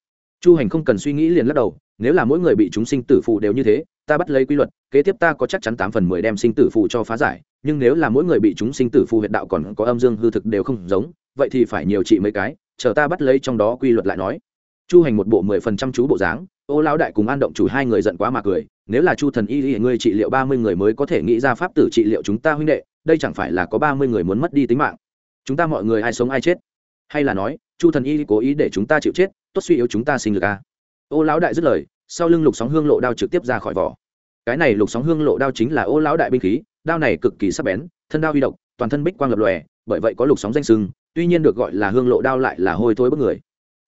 [SPEAKER 1] Chu hành không cần suy nghĩ liền lắc đầu nếu là mỗi người bị chúng sinh tử phụ đều như thế, ta bắt lấy quy luật, kế tiếp ta có chắc chắn tám phần mười đem sinh tử phụ cho phá giải, nhưng nếu là mỗi người bị chúng sinh tử phụ huyện đạo còn có âm dương hư thực đều không giống, vậy thì phải nhiều trị mấy cái, chờ ta bắt lấy trong đó quy luật lại nói. Chu hành một bộ mười phần trăm chú bộ dáng, ô lão đại cùng an động chủ hai người giận quá mà cười, nếu là chu thần y y ngươi trị liệu ba mươi người mới có thể nghĩ ra pháp tử trị liệu chúng ta huynh đệ, đây chẳng phải là có ba mươi người muốn mất đi tính mạng. Chúng ta mọi người ai sống ai chết? Hay là nói, chu thần y cố ý để chúng ta chịu chết, tốt suy yếu chúng ta sinh lực a. à? Ô lão đại dứt lời, sau lưng lục sóng hương lộ đao trực tiếp ra khỏi vỏ. Cái này lục sóng hương lộ đao chính là ô lão đại binh khí, đao này cực kỳ sắc bén, thân đao huy động, toàn thân bích quang lập lòe, bởi vậy có lục sóng danh sưng, tuy nhiên được gọi là hương lộ đao lại là hôi thối bất người.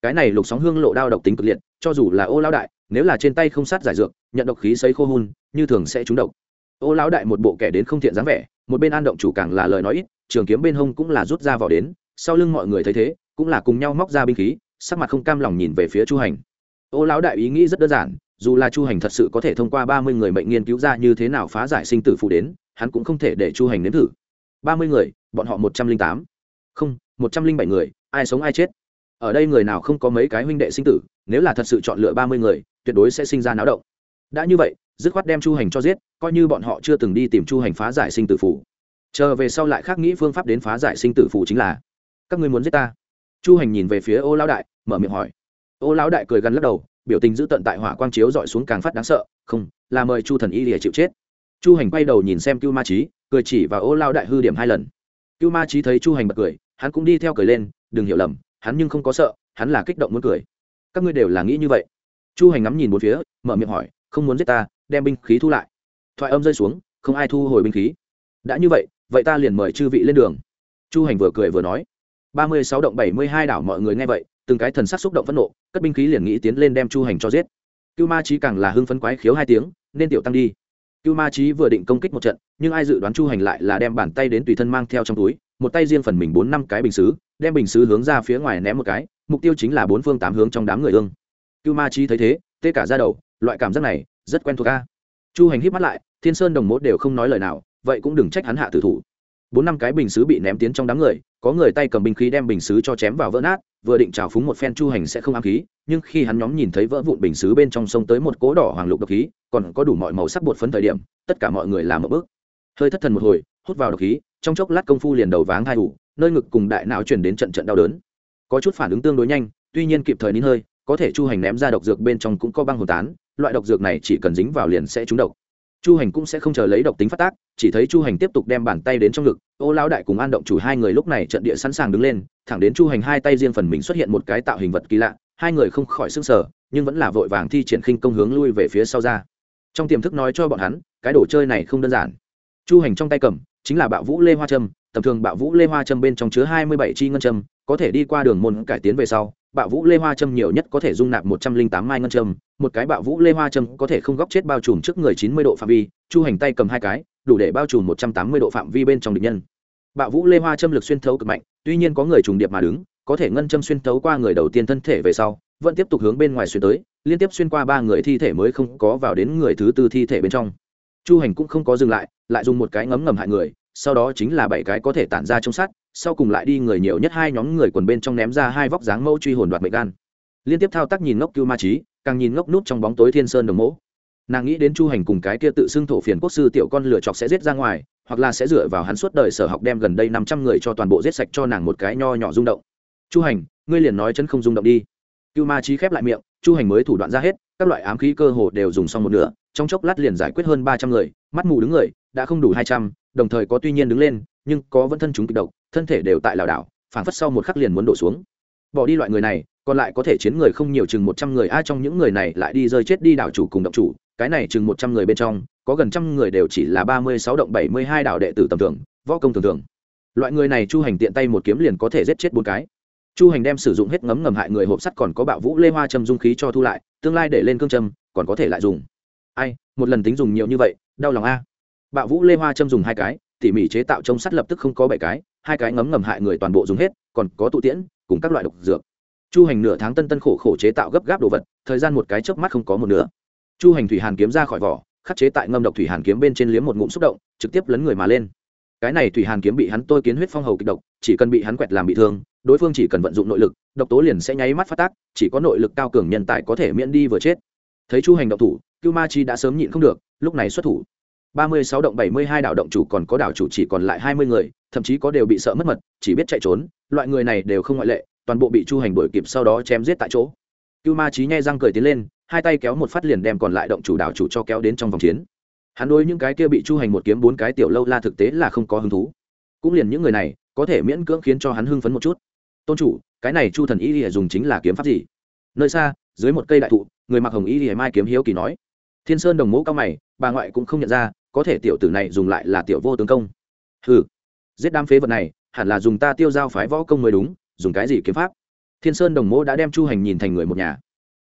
[SPEAKER 1] Cái này lục sóng hương lộ đao độc tính cực liệt, cho dù là ô lão đại, nếu là trên tay không sát giải dược, nhận độc khí sấy khô hun, như thường sẽ trúng độc. Ô lão đại một bộ kẻ đến không thiện dáng vẻ, một bên an động chủ càng là lời nói ít, trường kiếm bên hông cũng là rút ra vỏ đến, sau lưng mọi người thấy thế, cũng là cùng nhau móc ra binh khí, sắc mặt không cam lòng nhìn về phía chu hành ô lão đại ý nghĩ rất đơn giản, dù là chu hành thật sự có thể thông qua ba mươi người mệnh nghiên cứu ra như thế nào phá giải sinh tử phụ đến, hắn cũng không thể để chu hành nếm thử. ba mươi người, bọn họ một trăm linh tám. Không, một trăm linh bảy người, ai sống ai chết. Ở đây người nào không có mấy cái huynh đệ sinh tử, nếu là thật sự chọn lựa ba mươi người, tuyệt đối sẽ sinh ra náo động. Đã như vậy, dứt khoát đem chu hành cho giết, coi như bọn họ chưa từng đi tìm chu hành phá giải sinh tử phủ chờ về sau lại khác nghĩ phương pháp đến phá giải sinh tử phủ chính là, các ngươi muốn giết ta? Chu hành nhìn về phía ô lão đại, mở miệng hỏi ô lão đại cười gần lắc đầu, biểu tình giữ tận tại hỏa quang chiếu dọi xuống càng phát đáng sợ, không, là mời chu thần y lìa chịu chết. Chu hành quay đầu nhìn xem cưu ma trí cười chỉ và ô lao đại hư điểm hai lần. Cưu ma trí thấy chu hành bật cười, hắn cũng đi theo cười lên, đừng hiểu lầm, hắn nhưng không có sợ, hắn là kích động muốn cười. Các ngươi đều là nghĩ như vậy. Chu hành ngắm nhìn một phía, mở miệng hỏi, không muốn giết ta, đem binh khí thu lại. Thoại âm rơi xuống, không ai thu hồi binh khí. Đã như vậy vậy ta liền mời chư vị lên đường. Chu hành vừa cười vừa nói. Ba mươi sáu động bảy mươi hai đảo mọi người nghe vậy từng cái thần sắc xúc động phẫn nộ, cất binh khí liền nghĩ tiến lên đem chu hành cho giết. Cưu ma trí càng là hưng phấn quái khiếu hai tiếng, nên tiểu tăng đi. Cưu ma trí vừa định công kích một trận, nhưng ai dự đoán chu hành lại là đem bàn tay đến tùy thân mang theo trong túi, một tay riêng phần mình bốn năm cái bình xứ đem bình xứ hướng ra phía ngoài ném một cái, mục tiêu chính là bốn phương tám hướng trong đám người ương. Cưu ma trí thấy thế, tê cả ra đầu, loại cảm giác này rất quen thuộc ca chu hành hít mắt lại, thiên sơn đồng mốt đều không nói lời nào, vậy cũng đừng trách hắn hạ tử thủ. Bốn năm cái bình xứ bị ném tiến trong đám người, có người tay cầm binh khí đem bình xứ cho chém vào vỡ nát vừa định trào phúng một phen chu hành sẽ không ám khí, nhưng khi hắn nhóm nhìn thấy vỡ vụn bình xứ bên trong sông tới một cố đỏ hoàng lục độc khí, còn có đủ mọi màu sắc bột phấn thời điểm, tất cả mọi người làm một bước. Hơi thất thần một hồi, hút vào độc khí, trong chốc lát công phu liền đầu váng hai ủ, nơi ngực cùng đại não chuyển đến trận trận đau đớn. Có chút phản ứng tương đối nhanh, tuy nhiên kịp thời nín hơi, có thể chu hành ném ra độc dược bên trong cũng có băng hồn tán, loại độc dược này chỉ cần dính vào liền sẽ trúng độc chu hành cũng sẽ không chờ lấy độc tính phát tác, chỉ thấy chu hành tiếp tục đem bàn tay đến trong ngực. Ô lão đại cùng an động chủ hai người lúc này trận địa sẵn sàng đứng lên, thẳng đến chu hành hai tay riêng phần mình xuất hiện một cái tạo hình vật kỳ lạ, hai người không khỏi s ư n g sở nhưng vẫn là vội vàng thi triển khinh công hướng lui về phía sau ra. Trong tiềm thức nói cho bọn hắn, cái đồ chơi này không đơn giản. Chu hành trong tay cầm, chính là bạo vũ lê hoa trâm tầm thường bạo vũ lê hoa trâm bên trong chứa hai mươi bảy chi ngân trâm có thể đi qua đường môn cải tiến về sau bạo vũ lê hoa châm nhiều nhất có thể dung nạp một trăm linh tám mai ngân châm, một cái bạo vũ lê hoa châm có thể không góc chết bao trùm trước người chín mươi độ phạm vi chu hành tay cầm hai cái đủ để bao trùm một trăm tám mươi độ phạm vi bên trong địch nhân bạo vũ lê hoa châm lực xuyên thấu cực mạnh tuy nhiên có người trùng điệp mà đứng có thể ngân châm xuyên thấu qua người đầu tiên thân thể về sau vẫn tiếp tục hướng bên ngoài xuyên tới liên tiếp xuyên qua ba người thi thể mới không có vào đến người thứ tư thi thể bên trong chu hành cũng không có dừng lại lại dùng một cái ngấm ngầm hại người sau đó chính là bảy cái có thể tản ra trong sắt sau cùng lại đi người nhiều nhất hai nhóm người quần bên trong ném ra hai vóc dáng mẫu truy hồn đoạt mệnh gan. Liên tiếp thao tác nhìn ngốc cưu ma trí càng nhìn ngốc nút trong bóng tối thiên sơn đồng mẫu nàng nghĩ đến chu hành cùng cái kia tự xưng thổ phiền quốc sư tiểu con lựa chọc sẽ giết ra ngoài, hoặc là sẽ dựa vào hắn suốt đời sở học đem gần đây năm trăm người cho toàn bộ giết sạch cho nàng một cái nho nhỏ rung động. Chu hành, ngươi liền nói chân không rung động đi. Cưu ma trí khép lại miệng, chu hành mới thủ đoạn ra hết, các loại ám khí cơ hồ đều dùng xong một nửa, trong chốc lát liền giải quyết hơn ba trăm người, mắt mù đứng người, đã không đủ hai trăm, đồng thời có tuy nhiên đứng lên, nhưng có vẫn thân chúng kịch độc thân thể đều tại lảo đảo, phảng phất sau một khắc liền muốn đổ xuống. Bỏ đi loại người này, còn lại có thể chiến người không nhiều chừng một trăm người ai trong những người này lại đi rơi chết đi đảo chủ cùng động chủ, cái này chừng một trăm người bên trong, có gần trăm người đều chỉ là ba mươi sáu động bảy mươi hai đạo đệ tử tầm thường, võ công thường thường. Loại người này chu hành tiện tay một kiếm liền có thể giết chết bốn cái. Chu hành đem sử dụng hết ngấm ngầm hại người hộp sắt còn có bạo vũ lê hoa châm dung khí cho thu lại, tương lai để lên cương châm, còn có thể lại dùng. Ai, một lần tính dùng nhiều như vậy, đau lòng a. Bạo vũ lê hoa châm dùng hai cái, tỉ mỉ chế tạo trông sắt lập tức không có bảy cái hai cái ngấm ngầm hại người toàn bộ dùng hết, còn có tụ tiễn, cùng các loại độc dược. Chu hành nửa tháng tân tân khổ khổ chế tạo gấp gáp đồ vật, thời gian một cái chớp mắt không có một nửa. Chu hành thủy hàn kiếm ra khỏi vỏ, khắc chế tại ngâm độc thủy hàn kiếm bên trên liếm một ngụm xúc động, trực tiếp lấn người mà lên. Cái này thủy hàn kiếm bị hắn tôi kiến huyết phong hầu kịch độc, chỉ cần bị hắn quẹt làm bị thương, đối phương chỉ cần vận dụng nội lực, độc tố liền sẽ nháy mắt phát tác, chỉ có nội lực cao cường nhân tài có thể miễn đi vừa chết. Thấy chu hành độc thủ, cưu ma chi đã sớm nhịn không được, lúc này xuất thủ. Ba mươi sáu động bảy mươi hai đảo động chủ còn có đảo chủ chỉ còn lại hai mươi người thậm chí có đều bị sợ mất mật, chỉ biết chạy trốn, loại người này đều không ngoại lệ, toàn bộ bị chu hành đuổi kịp sau đó chém giết tại chỗ. Cưu ma trí nhai răng cười tiến lên, hai tay kéo một phát liền đem còn lại động chủ đảo chủ cho kéo đến trong vòng chiến. Hắn đối những cái kia bị chu hành một kiếm bốn cái tiểu lâu la thực tế là không có hứng thú. Cũng liền những người này, có thể miễn cưỡng khiến cho hắn hưng phấn một chút. Tôn chủ, cái này chu thần y lìa dùng chính là kiếm pháp gì? Nơi xa, dưới một cây đại thụ, người mặc hồng y lìa mai kiếm hiếu kỳ nói. Thiên sơn đồng mẫu cao mày, bà ngoại cũng không nhận ra, có thể tiểu tử này dùng lại là tiểu vô tướng công. Hừ giết đám phế vật này, hẳn là dùng ta tiêu giao phái võ công mới đúng, dùng cái gì kiếm pháp? Thiên sơn đồng mỗ đã đem chu hành nhìn thành người một nhà.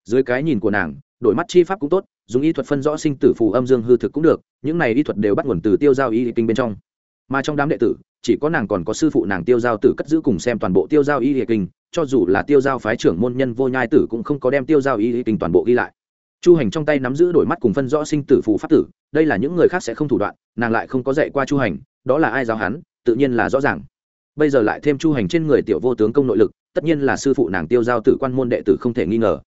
[SPEAKER 1] Dưới cái nhìn của nàng, đổi mắt chi pháp cũng tốt, dùng y thuật phân rõ sinh tử phù âm dương hư thực cũng được, những này y thuật đều bắt nguồn từ tiêu giao y kinh bên trong. Mà trong đám đệ tử, chỉ có nàng còn có sư phụ nàng tiêu giao tử cất giữ cùng xem toàn bộ tiêu giao y kinh, cho dù là tiêu giao phái trưởng môn nhân vô nhai tử cũng không có đem tiêu giao y kinh toàn bộ ghi lại. Chu hành trong tay nắm giữ đổi mắt cùng phân rõ sinh tử phù pháp tử, đây là những người khác sẽ không thủ đoạn, nàng lại không có dạy qua chu hành, đó là ai giáo hắn tự nhiên là rõ ràng. Bây giờ lại thêm chu hành trên người tiểu vô tướng công nội lực, tất nhiên là sư phụ nàng tiêu giao tử quan môn đệ tử không thể nghi ngờ.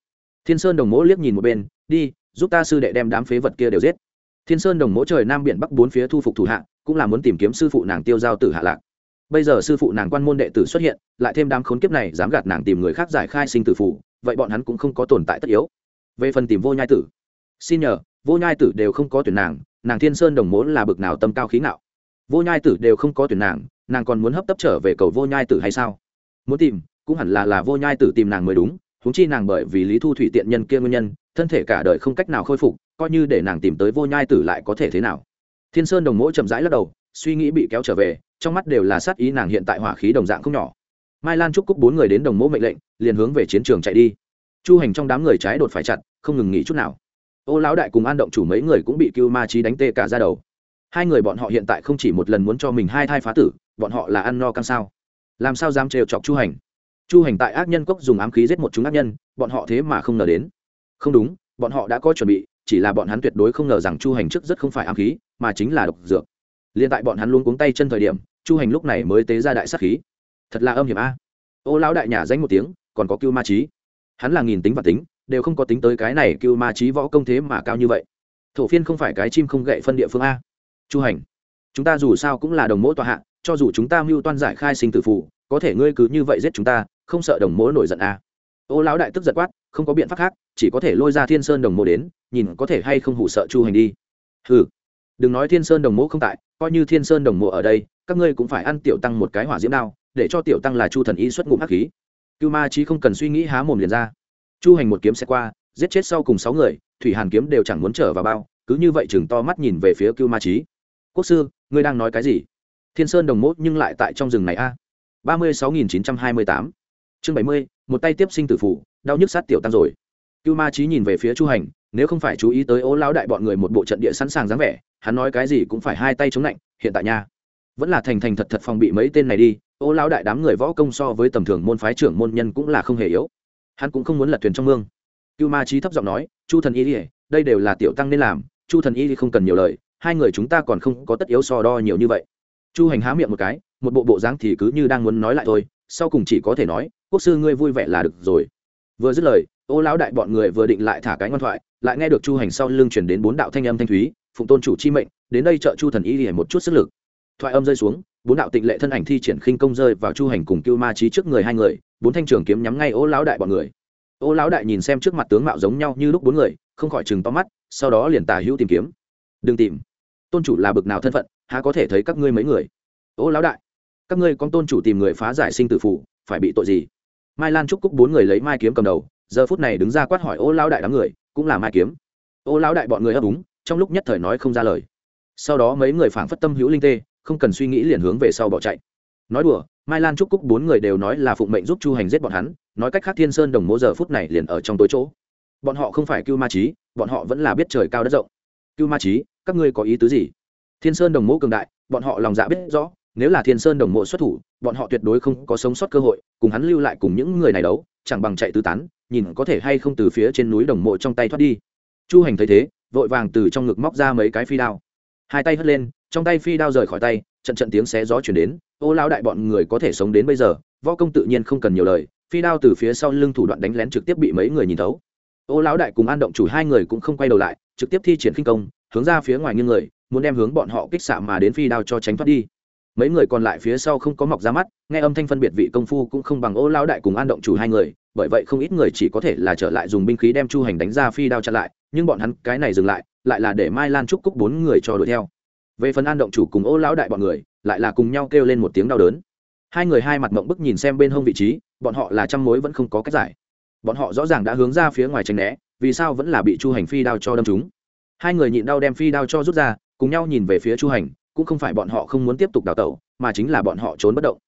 [SPEAKER 1] Thiên sơn đồng mỗ liếc nhìn một bên, đi, giúp ta sư đệ đem đám phế vật kia đều giết. Thiên sơn đồng mỗ trời nam biển bắc bốn phía thu phục thủ hạ, cũng là muốn tìm kiếm sư phụ nàng tiêu giao tử hạ lạc. Bây giờ sư phụ nàng quan môn đệ tử xuất hiện, lại thêm đám khốn kiếp này dám gạt nàng tìm người khác giải khai sinh tử phủ vậy bọn hắn cũng không có tồn tại tất yếu. Về phần tìm vô nhai tử, xin nhờ, vô nhai tử đều không có tuyển nàng nàng thiên sơn đồng mỗ là bực nào tâm cao khí ngạo vô nhai tử đều không có tuyển nàng nàng còn muốn hấp tấp trở về cầu vô nhai tử hay sao? Muốn tìm, cũng hẳn là là vô nhai tử tìm nàng mới đúng, huống chi nàng bởi vì lý thu thủy tiện nhân kia nguyên nhân, thân thể cả đời không cách nào khôi phục, coi như để nàng tìm tới vô nhai tử lại có thể thế nào? Thiên sơn đồng mỗi chậm rãi lắc đầu, suy nghĩ bị kéo trở về, trong mắt đều là sát ý nàng hiện tại hỏa khí đồng dạng không nhỏ. Mai lan trúc cúc bốn người đến đồng mỗ mệnh lệnh, liền hướng về chiến trường chạy đi. Chu hành trong đám người trái đột phải chặt, không ngừng nghỉ chút nào. Ô lão đại cùng an động chủ mấy người cũng bị cưu ma trí đánh tê cả ra đầu hai người bọn họ hiện tại không chỉ một lần muốn cho mình hai thai phá tử, bọn họ là ăn no căng sao. Làm sao dám trêu chọc chu hành? Chu hành tại ác nhân cốc dùng ám khí giết một chúng ác nhân, bọn họ thế mà không ngờ đến. Không đúng, bọn họ đã có chuẩn bị, chỉ là bọn hắn tuyệt đối không ngờ rằng chu hành trước rất không phải ám khí, mà chính là độc dược. Liền tại bọn hắn luôn cuống tay chân thời điểm, chu hành lúc này mới tế ra đại sắc khí. Thật là âm hiểm a. Ô lão đại nhà danh một tiếng, còn có cưu ma trí hắn là nghìn tính và tính, đều không có tính tới cái này cưu ma trí võ công thế mà cao như vậy. Thổ phiên không phải cái chim không gậy phân địa phương a chu hành, chúng ta dù sao cũng là đồng mỗ tòa hạ, cho dù chúng ta mưu toan giải khai sinh tử phụ có thể ngươi cứ như vậy giết chúng ta, không sợ đồng mỗ nổi giận à? ô lão đại tức giật quát, không có biện pháp khác, chỉ có thể lôi ra thiên sơn đồng mộ đến, nhìn có thể hay không hủ sợ chu hành đi. Ừ đừng nói thiên sơn đồng mộ không tại, coi như thiên sơn đồng mộ ở đây, các ngươi cũng phải ăn tiểu tăng một cái hỏa diễm đao, để cho tiểu tăng là chu thần y xuất ngụm hắc khí. Cưu ma chí không cần suy nghĩ há mồm liền ra. Chu hành một kiếm sẽ qua, giết chết sau cùng sáu người, thủy hàn kiếm đều chẳng muốn trở vào bao, cứ như vậy chừng to mắt nhìn về phía cưu ma chí quốc sư, ngươi đang nói cái gì? Thiên sơn đồng mốt nhưng lại tại trong rừng này a. ba mươi sáu nghìn chín trăm hai mươi tám. Chương bảy mươi, một tay tiếp sinh tử phủ, đau nhức sát tiểu tăng rồi. Cưu ma chí nhìn về phía chu hành, nếu không phải chú ý tới ố lão đại bọn người một bộ trận địa sẵn sàng dáng vẻ, hắn nói cái gì cũng phải hai tay chống lạnh, hiện tại nha. Vẫn là thành thành thật thật phòng bị mấy tên này đi ô lão đại đám người võ công so với tầm thường môn phái trưởng môn nhân cũng là không hề yếu. Hắn cũng không muốn lật thuyền trong mương. Cưu ma trí thấp giọng nói, chu thần y đây đều là tiểu tăng nên làm, chu thần y không cần nhiều lời hai người chúng ta còn không có tất yếu so đo nhiều như vậy. Chu hành há miệng một cái, một bộ bộ dáng thì cứ như đang muốn nói lại thôi, sau cùng chỉ có thể nói, quốc sư ngươi vui vẻ là được rồi. Vừa dứt lời, ô lão đại bọn người vừa định lại thả cái ngoan thoại, lại nghe được chu hành sau lưng chuyển đến bốn đạo thanh âm thanh thúy, phụng tôn chủ chi mệnh, đến đây trợ chu thần y để một chút sức lực. Thoại âm rơi xuống, bốn đạo tịnh lệ thân ảnh thi triển khinh công rơi vào chu hành cùng cưu ma trí trước người hai người, bốn thanh trường kiếm nhắm ngay ô lão đại bọn người. Ô lão đại nhìn xem trước mặt tướng mạo giống nhau như lúc bốn người, không khỏi chừng to mắt, sau đó liền tà hữu tìm kiếm. Đừng tìm tôn chủ là bực nào thân phận, há có thể thấy các ngươi mấy người? Ô lão đại, các ngươi con tôn chủ tìm người phá giải sinh tử phủ, phải bị tội gì? Mai lan trúc cúc bốn người lấy mai kiếm cầm đầu, giờ phút này đứng ra quát hỏi ô lão đại đám người, cũng là mai kiếm. Ô lão đại bọn người ấp úng, trong lúc nhất thời nói không ra lời. Sau đó mấy người phảng phất tâm hữu linh tê, không cần suy nghĩ liền hướng về sau bỏ chạy. Nói đùa, mai lan trúc cúc bốn người đều nói là phụng mệnh giúp chu hành giết bọn hắn, nói cách khác thiên sơn đồng mỗ giờ phút này liền ở trong tối chỗ. Bọn họ không phải cưu ma trí bọn họ vẫn là biết trời cao đất rộng. Cưu ma trí các ngươi có ý tứ gì? Thiên sơn đồng mộ cường đại, bọn họ lòng dạ biết rõ, nếu là thiên sơn đồng mộ xuất thủ, bọn họ tuyệt đối không có sống sót cơ hội, cùng hắn lưu lại cùng những người này đấu, chẳng bằng chạy tứ tán, nhìn có thể hay không từ phía trên núi đồng mộ trong tay thoát đi. Chu hành thấy thế, vội vàng từ trong ngực móc ra mấy cái phi đao. Hai tay hất lên, trong tay phi đao rời khỏi tay, trận trận tiếng xé gió chuyển đến, ô lao đại bọn người có thể sống đến bây giờ, võ công tự nhiên không cần nhiều lời. Phi đao từ phía sau lưng thủ đoạn đánh lén trực tiếp bị mấy người nhìn thấu. Ô lão đại cùng an động chủ hai người cũng không quay đầu lại, trực tiếp thi triển khinh công hướng ra phía ngoài nghiêng người, muốn đem hướng bọn họ kích xạ mà đến phi đao cho tránh thoát đi. Mấy người còn lại phía sau không có mọc ra mắt, nghe âm thanh phân biệt vị công phu cũng không bằng ô lão đại cùng an động chủ hai người, bởi vậy không ít người chỉ có thể là trở lại dùng binh khí đem chu hành đánh ra phi đao chặn lại, nhưng bọn hắn cái này dừng lại lại là để mai lan trúc cúc bốn người cho đuổi theo. Về phần an động chủ cùng ô lão đại bọn người, lại là cùng nhau kêu lên một tiếng đau đớn. Hai người hai mặt mộng bức nhìn xem bên hông vị trí, bọn họ là trăm mối vẫn không có cách giải. Bọn họ rõ ràng đã hướng ra phía ngoài tránh né, vì sao vẫn là bị chu hành phi đao cho đâm chúng hai người nhịn đau đem phi đao cho rút ra, cùng nhau nhìn về phía chu hành, cũng không phải bọn họ không muốn tiếp tục đào tẩu, mà chính là bọn họ trốn bất động.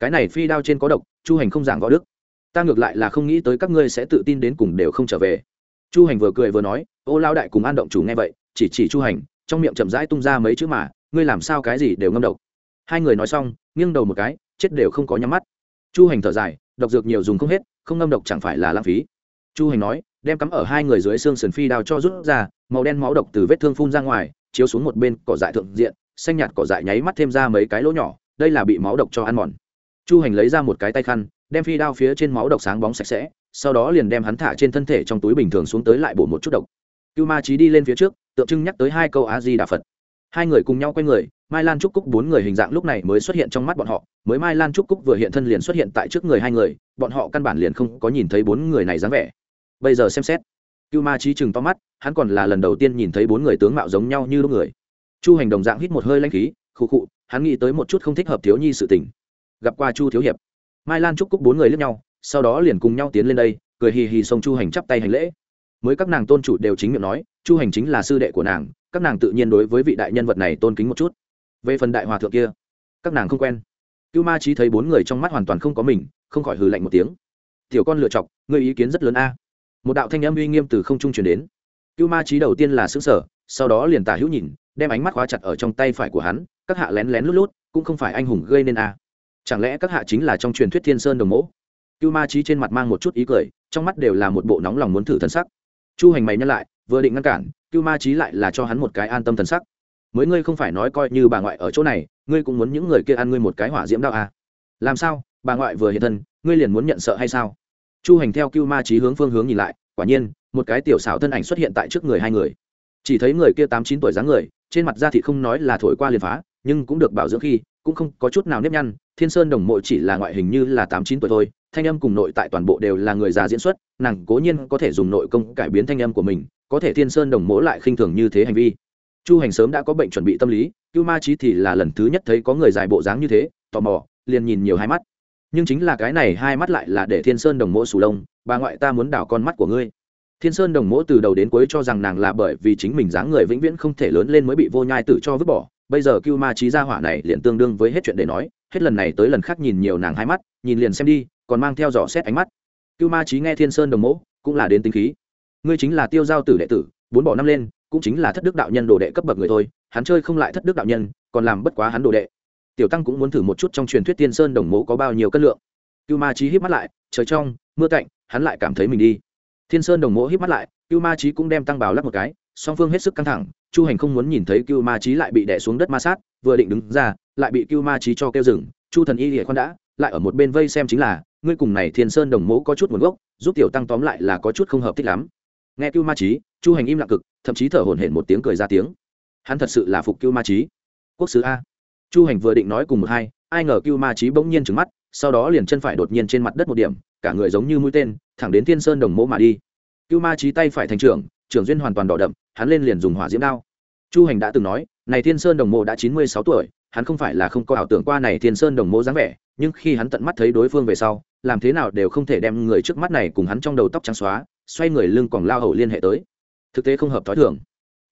[SPEAKER 1] Cái này phi đao trên có độc, chu hành không giảng võ đức. Ta ngược lại là không nghĩ tới các ngươi sẽ tự tin đến cùng đều không trở về. Chu hành vừa cười vừa nói, ô lao đại cùng an động chủ nghe vậy, chỉ chỉ chu hành, trong miệng chậm rãi tung ra mấy chữ mà, ngươi làm sao cái gì đều ngâm độc. Hai người nói xong, nghiêng đầu một cái, chết đều không có nhắm mắt. Chu hành thở dài, độc dược nhiều dùng không hết, không ngâm độc chẳng phải là lãng phí. Chu hành nói, đem cắm ở hai người dưới xương sườn phi đao cho rút ra màu đen máu độc từ vết thương phun ra ngoài, chiếu xuống một bên cỏ dại thượng diện, xanh nhạt cỏ dại nháy mắt thêm ra mấy cái lỗ nhỏ, đây là bị máu độc cho ăn mòn. Chu hành lấy ra một cái tay khăn, đem phi đao phía trên máu độc sáng bóng sạch sẽ, sau đó liền đem hắn thả trên thân thể trong túi bình thường xuống tới lại bổ một chút độc. Cưu ma trí đi lên phía trước, tượng trưng nhắc tới hai câu a di đà phật. Hai người cùng nhau quay người, mai lan trúc cúc bốn người hình dạng lúc này mới xuất hiện trong mắt bọn họ, mới mai lan trúc cúc vừa hiện thân liền xuất hiện tại trước người hai người, bọn họ căn bản liền không có nhìn thấy bốn người này dáng vẻ. Bây giờ xem xét cưu ma trí chừng to mắt, hắn còn là lần đầu tiên nhìn thấy bốn người tướng mạo giống nhau như lúc người. Chu hành đồng dạng hít một hơi lanh khí, khụ khụ, hắn nghĩ tới một chút không thích hợp thiếu nhi sự tình. Gặp qua chu thiếu hiệp, mai lan trúc cúc bốn người lướt nhau, sau đó liền cùng nhau tiến lên đây, cười hì hì xông chu hành chắp tay hành lễ. Mới các nàng tôn chủ đều chính miệng nói, chu hành chính là sư đệ của nàng, các nàng tự nhiên đối với vị đại nhân vật này tôn kính một chút. Về phần đại hòa thượng kia, các nàng không quen. Cưu ma trí thấy bốn người trong mắt hoàn toàn không có mình, không khỏi hừ lạnh một tiếng. Tiểu con lựa chọc người ý kiến rất lớn a một đạo thanh âm uy nghiêm từ không trung truyền đến. Cưu ma trí đầu tiên là xứng sở sau đó liền tả hữu nhìn, đem ánh mắt khóa chặt ở trong tay phải của hắn, các hạ lén lén lút lút, cũng không phải anh hùng gây nên a. Chẳng lẽ các hạ chính là trong truyền thuyết thiên sơn đồng mẫu cưu ma trí trên mặt mang một chút ý cười, trong mắt đều là một bộ nóng lòng muốn thử thân sắc. Chu hành mày nhân lại, vừa định ngăn cản, cưu ma trí lại là cho hắn một cái an tâm thần sắc. Mới ngươi không phải nói coi như bà ngoại ở chỗ này, ngươi cũng muốn những người kia ăn ngươi một cái hỏa diễm đạo à. làm sao? Bà ngoại vừa hiện thân, ngươi liền muốn nhận sợ hay sao? Chu hành theo cưu ma trí hướng phương hướng nhìn lại, quả nhiên, một cái tiểu xảo thân ảnh xuất hiện tại trước người hai người. Chỉ thấy người kia tám chín tuổi dáng người, trên mặt da thịt không nói là thổi qua liền phá, nhưng cũng được bảo dưỡng khi, cũng không có chút nào nếp nhăn, thiên sơn đồng mộ chỉ là ngoại hình như là tám chín tuổi thôi, thanh âm cùng nội tại toàn bộ đều là người già diễn xuất, nàng cố nhiên có thể dùng nội công cải biến thanh âm của mình, có thể thiên sơn đồng mỗ lại khinh thường như thế hành vi. Chu hành sớm đã có bệnh chuẩn bị tâm lý, cưu ma trí thì là lần thứ nhất thấy có người dài bộ dáng như thế, tò mò, liền nhìn nhiều hai mắt nhưng chính là cái này hai mắt lại là để thiên sơn đồng mỗ sù lông, bà ngoại ta muốn đảo con mắt của ngươi. Thiên sơn đồng mỗ từ đầu đến cuối cho rằng nàng là bởi vì chính mình dáng người vĩnh viễn không thể lớn lên mới bị vô nhai tử cho vứt bỏ, bây giờ cưu ma trí gia hỏa này liền tương đương với hết chuyện để nói, hết lần này tới lần khác nhìn nhiều nàng hai mắt, nhìn liền xem đi, còn mang theo dò xét ánh mắt. Cưu ma trí nghe thiên sơn đồng mỗ, cũng là đến tính khí. Ngươi chính là tiêu giao tử đệ tử, bốn bỏ năm lên, cũng chính là thất đức đạo nhân đồ đệ cấp bậc người thôi, hắn chơi không lại thất đức đạo nhân, còn làm bất quá hắn đồ đệ tiểu tăng cũng muốn thử một chút trong truyền thuyết tiên sơn đồng mộ có bao nhiêu cân lượng. Cưu ma trí hít mắt lại, trời trong, mưa cạnh hắn lại cảm thấy mình đi. Thiên sơn đồng mộ hít mắt lại, cưu ma trí cũng đem tăng bào lắp một cái, song phương hết sức căng thẳng, chu hành không muốn nhìn thấy cưu ma trí lại bị đẻ xuống đất ma sát, vừa định đứng ra, lại bị cưu ma trí cho kêu rừng chu thần y lìa khoan đã, lại ở một bên vây xem chính là, ngươi cùng này thiên sơn đồng mẫu có chút nguồn gốc, giúp tiểu tăng tóm lại là có chút không hợp thích lắm. Nghe cưu ma trí chu hành im lặng cực, thậm chí thở hổn hển một tiếng cười ra tiếng. Hắn thật sự là phục cưu ma trí quốc sứ a chu hành vừa định nói cùng một hai, ai ngờ cưu ma trí bỗng nhiên trứng mắt, sau đó liền chân phải đột nhiên trên mặt đất một điểm, cả người giống như mũi tên, thẳng đến thiên sơn đồng mỗ mà đi. Cưu ma trí tay phải thành trưởng trưởng duyên hoàn toàn đỏ đậm, hắn lên liền dùng hỏa diễm đao. Chu hành đã từng nói, này thiên sơn đồng mộ đã chín mươi sáu tuổi, hắn không phải là không có ảo tưởng qua này thiên sơn đồng mộ dáng vẻ, nhưng khi hắn tận mắt thấy đối phương về sau, làm thế nào đều không thể đem người trước mắt này cùng hắn trong đầu tóc trắng xóa, xoay người lưng còn lao hầu liên hệ tới. Thực tế không hợp t h ó i thường.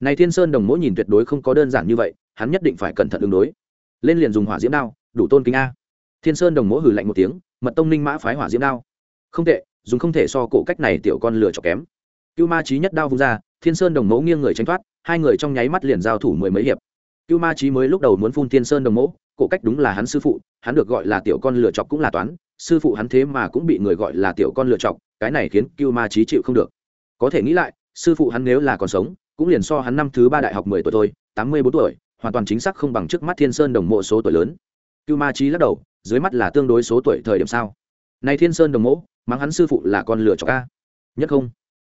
[SPEAKER 1] Này thiên sơn đồng mộ nhìn tuyệt đối không có đơn giản như vậy, hắn nhất định phải cẩn thận ứng đối lên liền dùng hỏa diễm đao, đủ tôn kính a. Thiên sơn đồng mỗ hử lạnh một tiếng, mật tông ninh mã phái hỏa diễm đao. Không tệ, dùng không thể so cổ cách này tiểu con lửa chọc kém. Cưu ma trí nhất đao vung ra, thiên sơn đồng mẫu nghiêng người tranh thoát, hai người trong nháy mắt liền giao thủ mười mấy hiệp. Cưu ma trí mới lúc đầu muốn phun thiên sơn đồng mẫu cổ cách đúng là hắn sư phụ, hắn được gọi là tiểu con lửa chọc cũng là toán, sư phụ hắn thế mà cũng bị người gọi là tiểu con lựa chọc, cái này khiến cưu ma trí chịu không được. Có thể nghĩ lại, sư phụ hắn nếu là còn sống, cũng liền so hắn năm thứ ba đại học mười tuổi thôi, tám mươi bốn tuổi hoàn toàn chính xác không bằng trước mắt thiên sơn đồng mộ số tuổi lớn. Cưu ma trí lắc đầu, dưới mắt là tương đối số tuổi thời điểm sao? Nay thiên sơn đồng mộ, mắng hắn sư phụ là con lửa cho ca nhất không.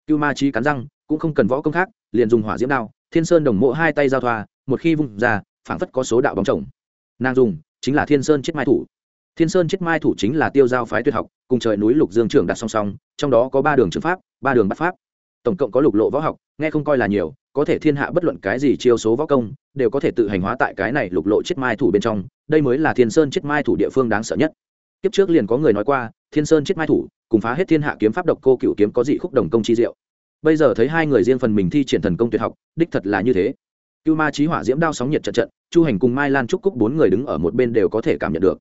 [SPEAKER 1] Cưu ma trí cắn răng, cũng không cần võ công khác, liền dùng hỏa diễm đao, thiên sơn đồng mộ hai tay giao thoa, một khi vung ra, phảng phất có số đạo bóng chồng. Nàng dùng, chính là thiên sơn chết mai thủ. Thiên sơn chết mai thủ chính là tiêu giao phái tuyệt học, cùng trời núi lục dương trưởng đặt song song, trong đó có ba đường trường pháp, ba đường bắt pháp tổng cộng có lục lộ võ học, nghe không coi là nhiều, có thể thiên hạ bất luận cái gì chiêu số võ công, đều có thể tự hành hóa tại cái này lục lộ chết mai thủ bên trong, đây mới là thiên sơn chết mai thủ địa phương đáng sợ nhất. Kiếp trước liền có người nói qua, thiên sơn chết mai thủ, cùng phá hết thiên hạ kiếm pháp độc cô cựu kiếm có dị khúc đồng công chi diệu. Bây giờ thấy hai người riêng phần mình thi triển thần công tuyệt học, đích thật là như thế. Cưu ma trí hỏa diễm đao sóng nhiệt trận trận, chu hành cùng mai lan trúc cúc bốn người đứng ở một bên đều có thể cảm nhận được.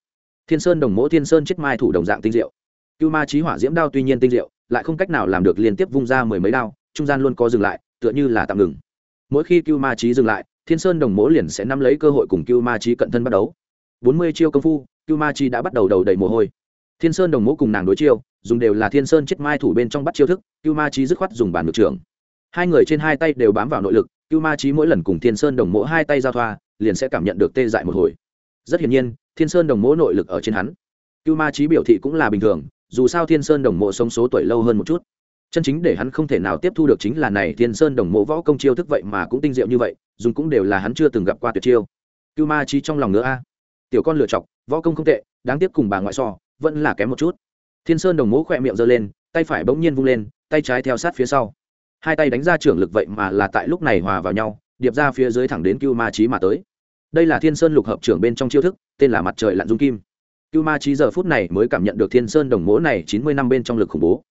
[SPEAKER 1] Thiên sơn đồng mỗ thiên sơn chết mai thủ đồng dạng tinh diệu. Cưu ma trí hỏa diễm đao tuy nhiên tinh diệu lại không cách nào làm được liên tiếp vung ra mười mấy đao, trung gian luôn có dừng lại, tựa như là tạm ngừng. Mỗi khi cưu ma trí dừng lại, thiên sơn đồng mỗ liền sẽ nắm lấy cơ hội cùng cưu ma trí cận thân bắt đấu. Bốn mươi chiêu công phu, cưu ma trí đã bắt đầu đầu đầy mồ hôi. Thiên sơn đồng mỗ cùng nàng đối chiêu, dùng đều là thiên sơn chết mai thủ bên trong bắt chiêu thức, cưu ma trí dứt khoát dùng bàn ngược trưởng. Hai người trên hai tay đều bám vào nội lực, cưu ma trí mỗi lần cùng thiên sơn đồng mỗ hai tay giao thoa, liền sẽ cảm nhận được tê dại một hồi. Rất hiển nhiên, thiên sơn đồng mỗ nội lực ở trên hắn. Cưu ma trí biểu thị cũng là bình thường dù sao thiên sơn đồng mộ sống số tuổi lâu hơn một chút. Chân chính để hắn không thể nào tiếp thu được chính là này thiên sơn đồng mộ võ công chiêu thức vậy mà cũng tinh diệu như vậy, dùng cũng đều là hắn chưa từng gặp qua tuyệt chiêu. Cưu ma chi trong lòng nữa a. Tiểu con lựa chọc, võ công không tệ, đáng tiếc cùng bà ngoại so, vẫn là kém một chút. Thiên sơn đồng mộ khỏe miệng giơ lên, tay phải bỗng nhiên vung lên, tay trái theo sát phía sau. Hai tay đánh ra trưởng lực vậy mà là tại lúc này hòa vào nhau, điệp ra phía dưới thẳng đến cưu ma trí mà tới. Đây là thiên sơn lục hợp trưởng bên trong chiêu thức, tên là mặt trời lặn dung kim cưu ma trí giờ phút này mới cảm nhận được thiên sơn đồng mố này chín mươi năm bên trong lực khủng bố.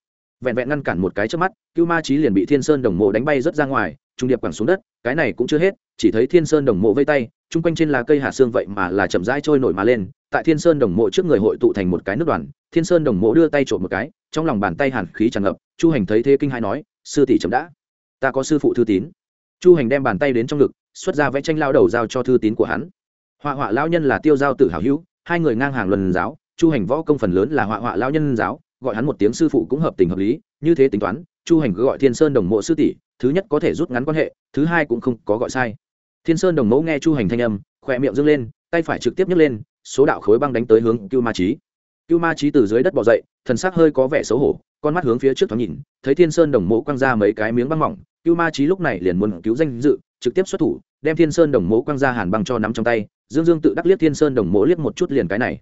[SPEAKER 1] Vẹn vẹn ngăn cản một cái trước mắt cưu ma trí liền bị thiên sơn đồng mộ đánh bay rớt ra ngoài, trung điệp quẳng xuống đất, cái này cũng chưa hết, chỉ thấy thiên sơn đồng mộ vây tay, chung quanh trên lá cây hạ xương vậy mà là chậm rãi trôi nổi mà lên, tại thiên sơn đồng mộ trước người hội tụ thành một cái nước đoàn, thiên sơn đồng mộ đưa tay trộm một cái, trong lòng bàn tay hàn khí tràn ngập, chu hành thấy thế kinh hai nói, sư tỷ chậm đã, ta có sư phụ thư tín. Chu hành đem bàn tay đến trong ngực, xuất ra vẽ tranh lao đầu giao cho thư tín của hắn. Họa họa lao nhân là tiêu giao tử hảo hữu hai người ngang hàng luân giáo, chu hành võ công phần lớn là họa họa lao nhân giáo, gọi hắn một tiếng sư phụ cũng hợp tình hợp lý, như thế tính toán, chu hành cứ gọi thiên sơn đồng mộ sư tỷ, thứ nhất có thể rút ngắn quan hệ, thứ hai cũng không có gọi sai. Thiên sơn đồng mẫu nghe chu hành thanh âm, khỏe miệng dâng lên, tay phải trực tiếp nhấc lên, số đạo khối băng đánh tới hướng cưu ma trí cưu ma trí từ dưới đất bỏ dậy, thần sắc hơi có vẻ xấu hổ, con mắt hướng phía trước thoáng nhìn, thấy thiên sơn đồng mộ quăng ra mấy cái miếng băng mỏng, cưu ma trí lúc này liền muốn cứu danh dự trực tiếp xuất thủ đem thiên sơn đồng mẫu quăng ra hàn băng cho nắm trong tay dương dương tự đắc liếc thiên sơn đồng mẫu liếc một chút liền cái này.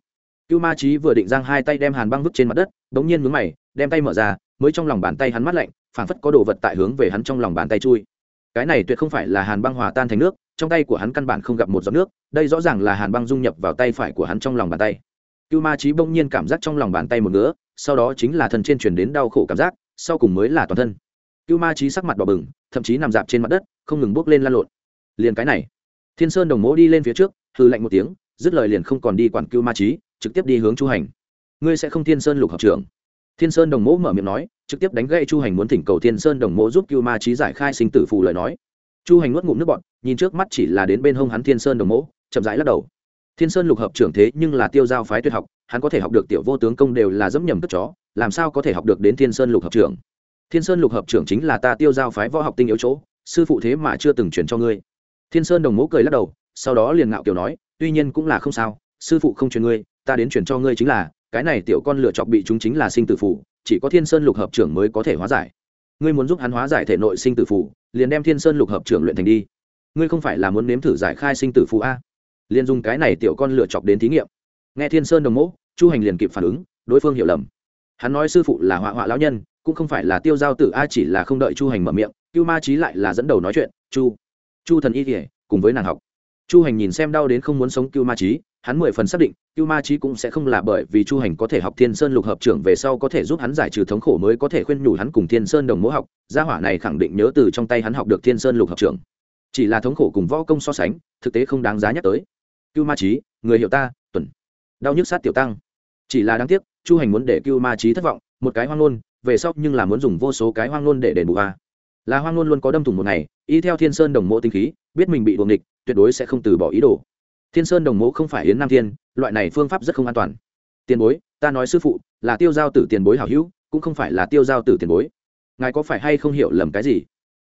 [SPEAKER 1] Cưu ma trí vừa định giang hai tay đem hàn băng vứt trên mặt đất bỗng nhiên mướn mày đem tay mở ra mới trong lòng bàn tay hắn mắt lạnh phảng phất có đồ vật tại hướng về hắn trong lòng bàn tay chui. Cái này tuyệt không phải là hàn băng hòa tan thành nước trong tay của hắn căn bản không gặp một giọt nước đây rõ ràng là hàn băng dung nhập vào tay phải của hắn trong lòng bàn tay. Cưu ma trí bỗng nhiên cảm giác trong lòng bàn tay một nữa, sau đó chính là thân trên chuyển đến đau khổ cảm giác sau cùng mới là toàn thân. Cưu ma trí sắc mặt đỏ bừng thậm chí nằm dạp trên mặt đất, không ngừng bước lên lan lộn. Liền cái này, thiên sơn đồng mỗ đi lên phía trước hư lạnh một tiếng, dứt lời liền không còn đi quản cưu ma trí, trực tiếp đi hướng chu hành. Ngươi sẽ không thiên sơn lục học trưởng? Thiên sơn đồng mỗ mở miệng nói, trực tiếp đánh gậy chu hành muốn thỉnh cầu thiên sơn đồng mỗ giúp cưu ma trí giải khai sinh tử phù lời nói. Chu hành nuốt ngụm nước bọn nhìn trước mắt chỉ là đến bên hông hắn thiên sơn đồng mỗ, chậm rãi lắc đầu. Thiên sơn lục hợp trưởng thế nhưng là tiêu giao phái tuyệt học, hắn có thể học được tiểu vô tướng công đều là dẫm nhầm cất chó, làm sao có thể học được đến thiên sơn lục hợp trưởng? Thiên sơn lục hợp trưởng chính là ta tiêu giao phái võ học tinh yếu chỗ, sư phụ thế mà chưa từng chuyển cho ngươi. Thiên sơn đồng mố cười lắc đầu, sau đó liền ngạo kiểu nói, tuy nhiên cũng là không sao, sư phụ không truyền ngươi, ta đến chuyển cho ngươi chính là, cái này tiểu con lựa chọc bị chúng chính là sinh tử phủ chỉ có thiên sơn lục hợp trưởng mới có thể hóa giải. Ngươi muốn giúp hắn hóa giải thể nội sinh tử phủ liền đem thiên sơn lục hợp trưởng luyện thành đi. Ngươi không phải là muốn nếm thử giải khai sinh tử phủ a? Liền dùng cái này tiểu con lựa chọc đến thí nghiệm. Nghe thiên sơn đồng mỗ, chu hành liền kịp phản ứng, đối phương hiểu lầm. Hắn nói sư phụ là họa họa lão nhân cũng không phải là tiêu giao tử a chỉ là không đợi chu hành mở miệng, cưu ma trí lại là dẫn đầu nói chuyện, chu chu thần y kể cùng với nàng học. Chu hành nhìn xem đau đến không muốn sống cưu ma trí hắn mười phần xác định, cưu ma trí cũng sẽ không là bởi vì chu hành có thể học thiên sơn lục hợp trưởng về sau có thể giúp hắn giải trừ thống khổ mới có thể khuyên nhủ hắn cùng thiên sơn đồng mỗ học, gia hỏa này khẳng định nhớ từ trong tay hắn học được thiên sơn lục hợp trưởng. Chỉ là thống khổ cùng võ công so sánh, thực tế không đáng giá nhắc tới. Cưu ma trí người hiệu ta, tuần. Đau nhức sát tiểu tăng. Chỉ là đáng tiếc, chu hành muốn để cưu ma trí thất vọng, một cái hoang ngôn về sau nhưng là muốn dùng vô số cái hoang ngôn để đền bù a. Là hoang ngôn luôn có đâm thủng một ngày, y theo thiên sơn đồng mộ tinh khí, biết mình bị buồng địch tuyệt đối sẽ không từ bỏ ý đồ. Thiên sơn đồng mộ không phải yến nam thiên, loại này phương pháp rất không an toàn. Tiền bối, ta nói sư phụ, là tiêu giao tử tiền bối hảo hữu, cũng không phải là tiêu giao tử tiền bối. Ngài có phải hay không hiểu lầm cái gì?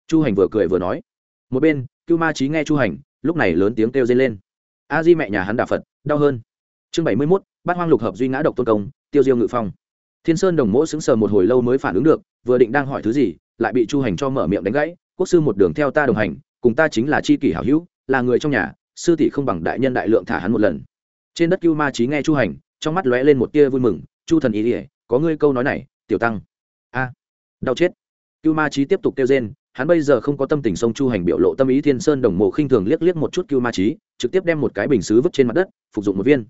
[SPEAKER 1] Chu hành vừa cười vừa nói. Một bên, cưu ma trí nghe chu hành, lúc này lớn tiếng kêu dây lên. A di mẹ nhà hắn đà phật, đau hơn. Chương bảy mươi mốt, bát hoang lục hợp duy ngã độc tôn công, tiêu diêu ngự phong thiên sơn đồng mỗ sững sờ một hồi lâu mới phản ứng được, vừa định đang hỏi thứ gì, lại bị chu hành cho mở miệng đánh gãy, quốc sư một đường theo ta đồng hành, cùng ta chính là c h i kỷ hảo hữu, là người trong nhà, sư tỷ không bằng đại nhân đại lượng thả hắn một lần. Trên đất cưu ma trí nghe chu hành, trong mắt lóe lên một tia vui mừng, chu thần ý ỉa, có ngươi câu nói này, tiểu tăng. A, đau chết. Cưu ma trí tiếp tục kêu trên hắn bây giờ không có tâm tình sông chu hành biểu lộ tâm ý, thiên sơn đồng mộ khinh thường liếc liếc một chút cưu ma trí trực tiếp đem một cái bình xứ vứt trên mặt đất, phục dụng một viên.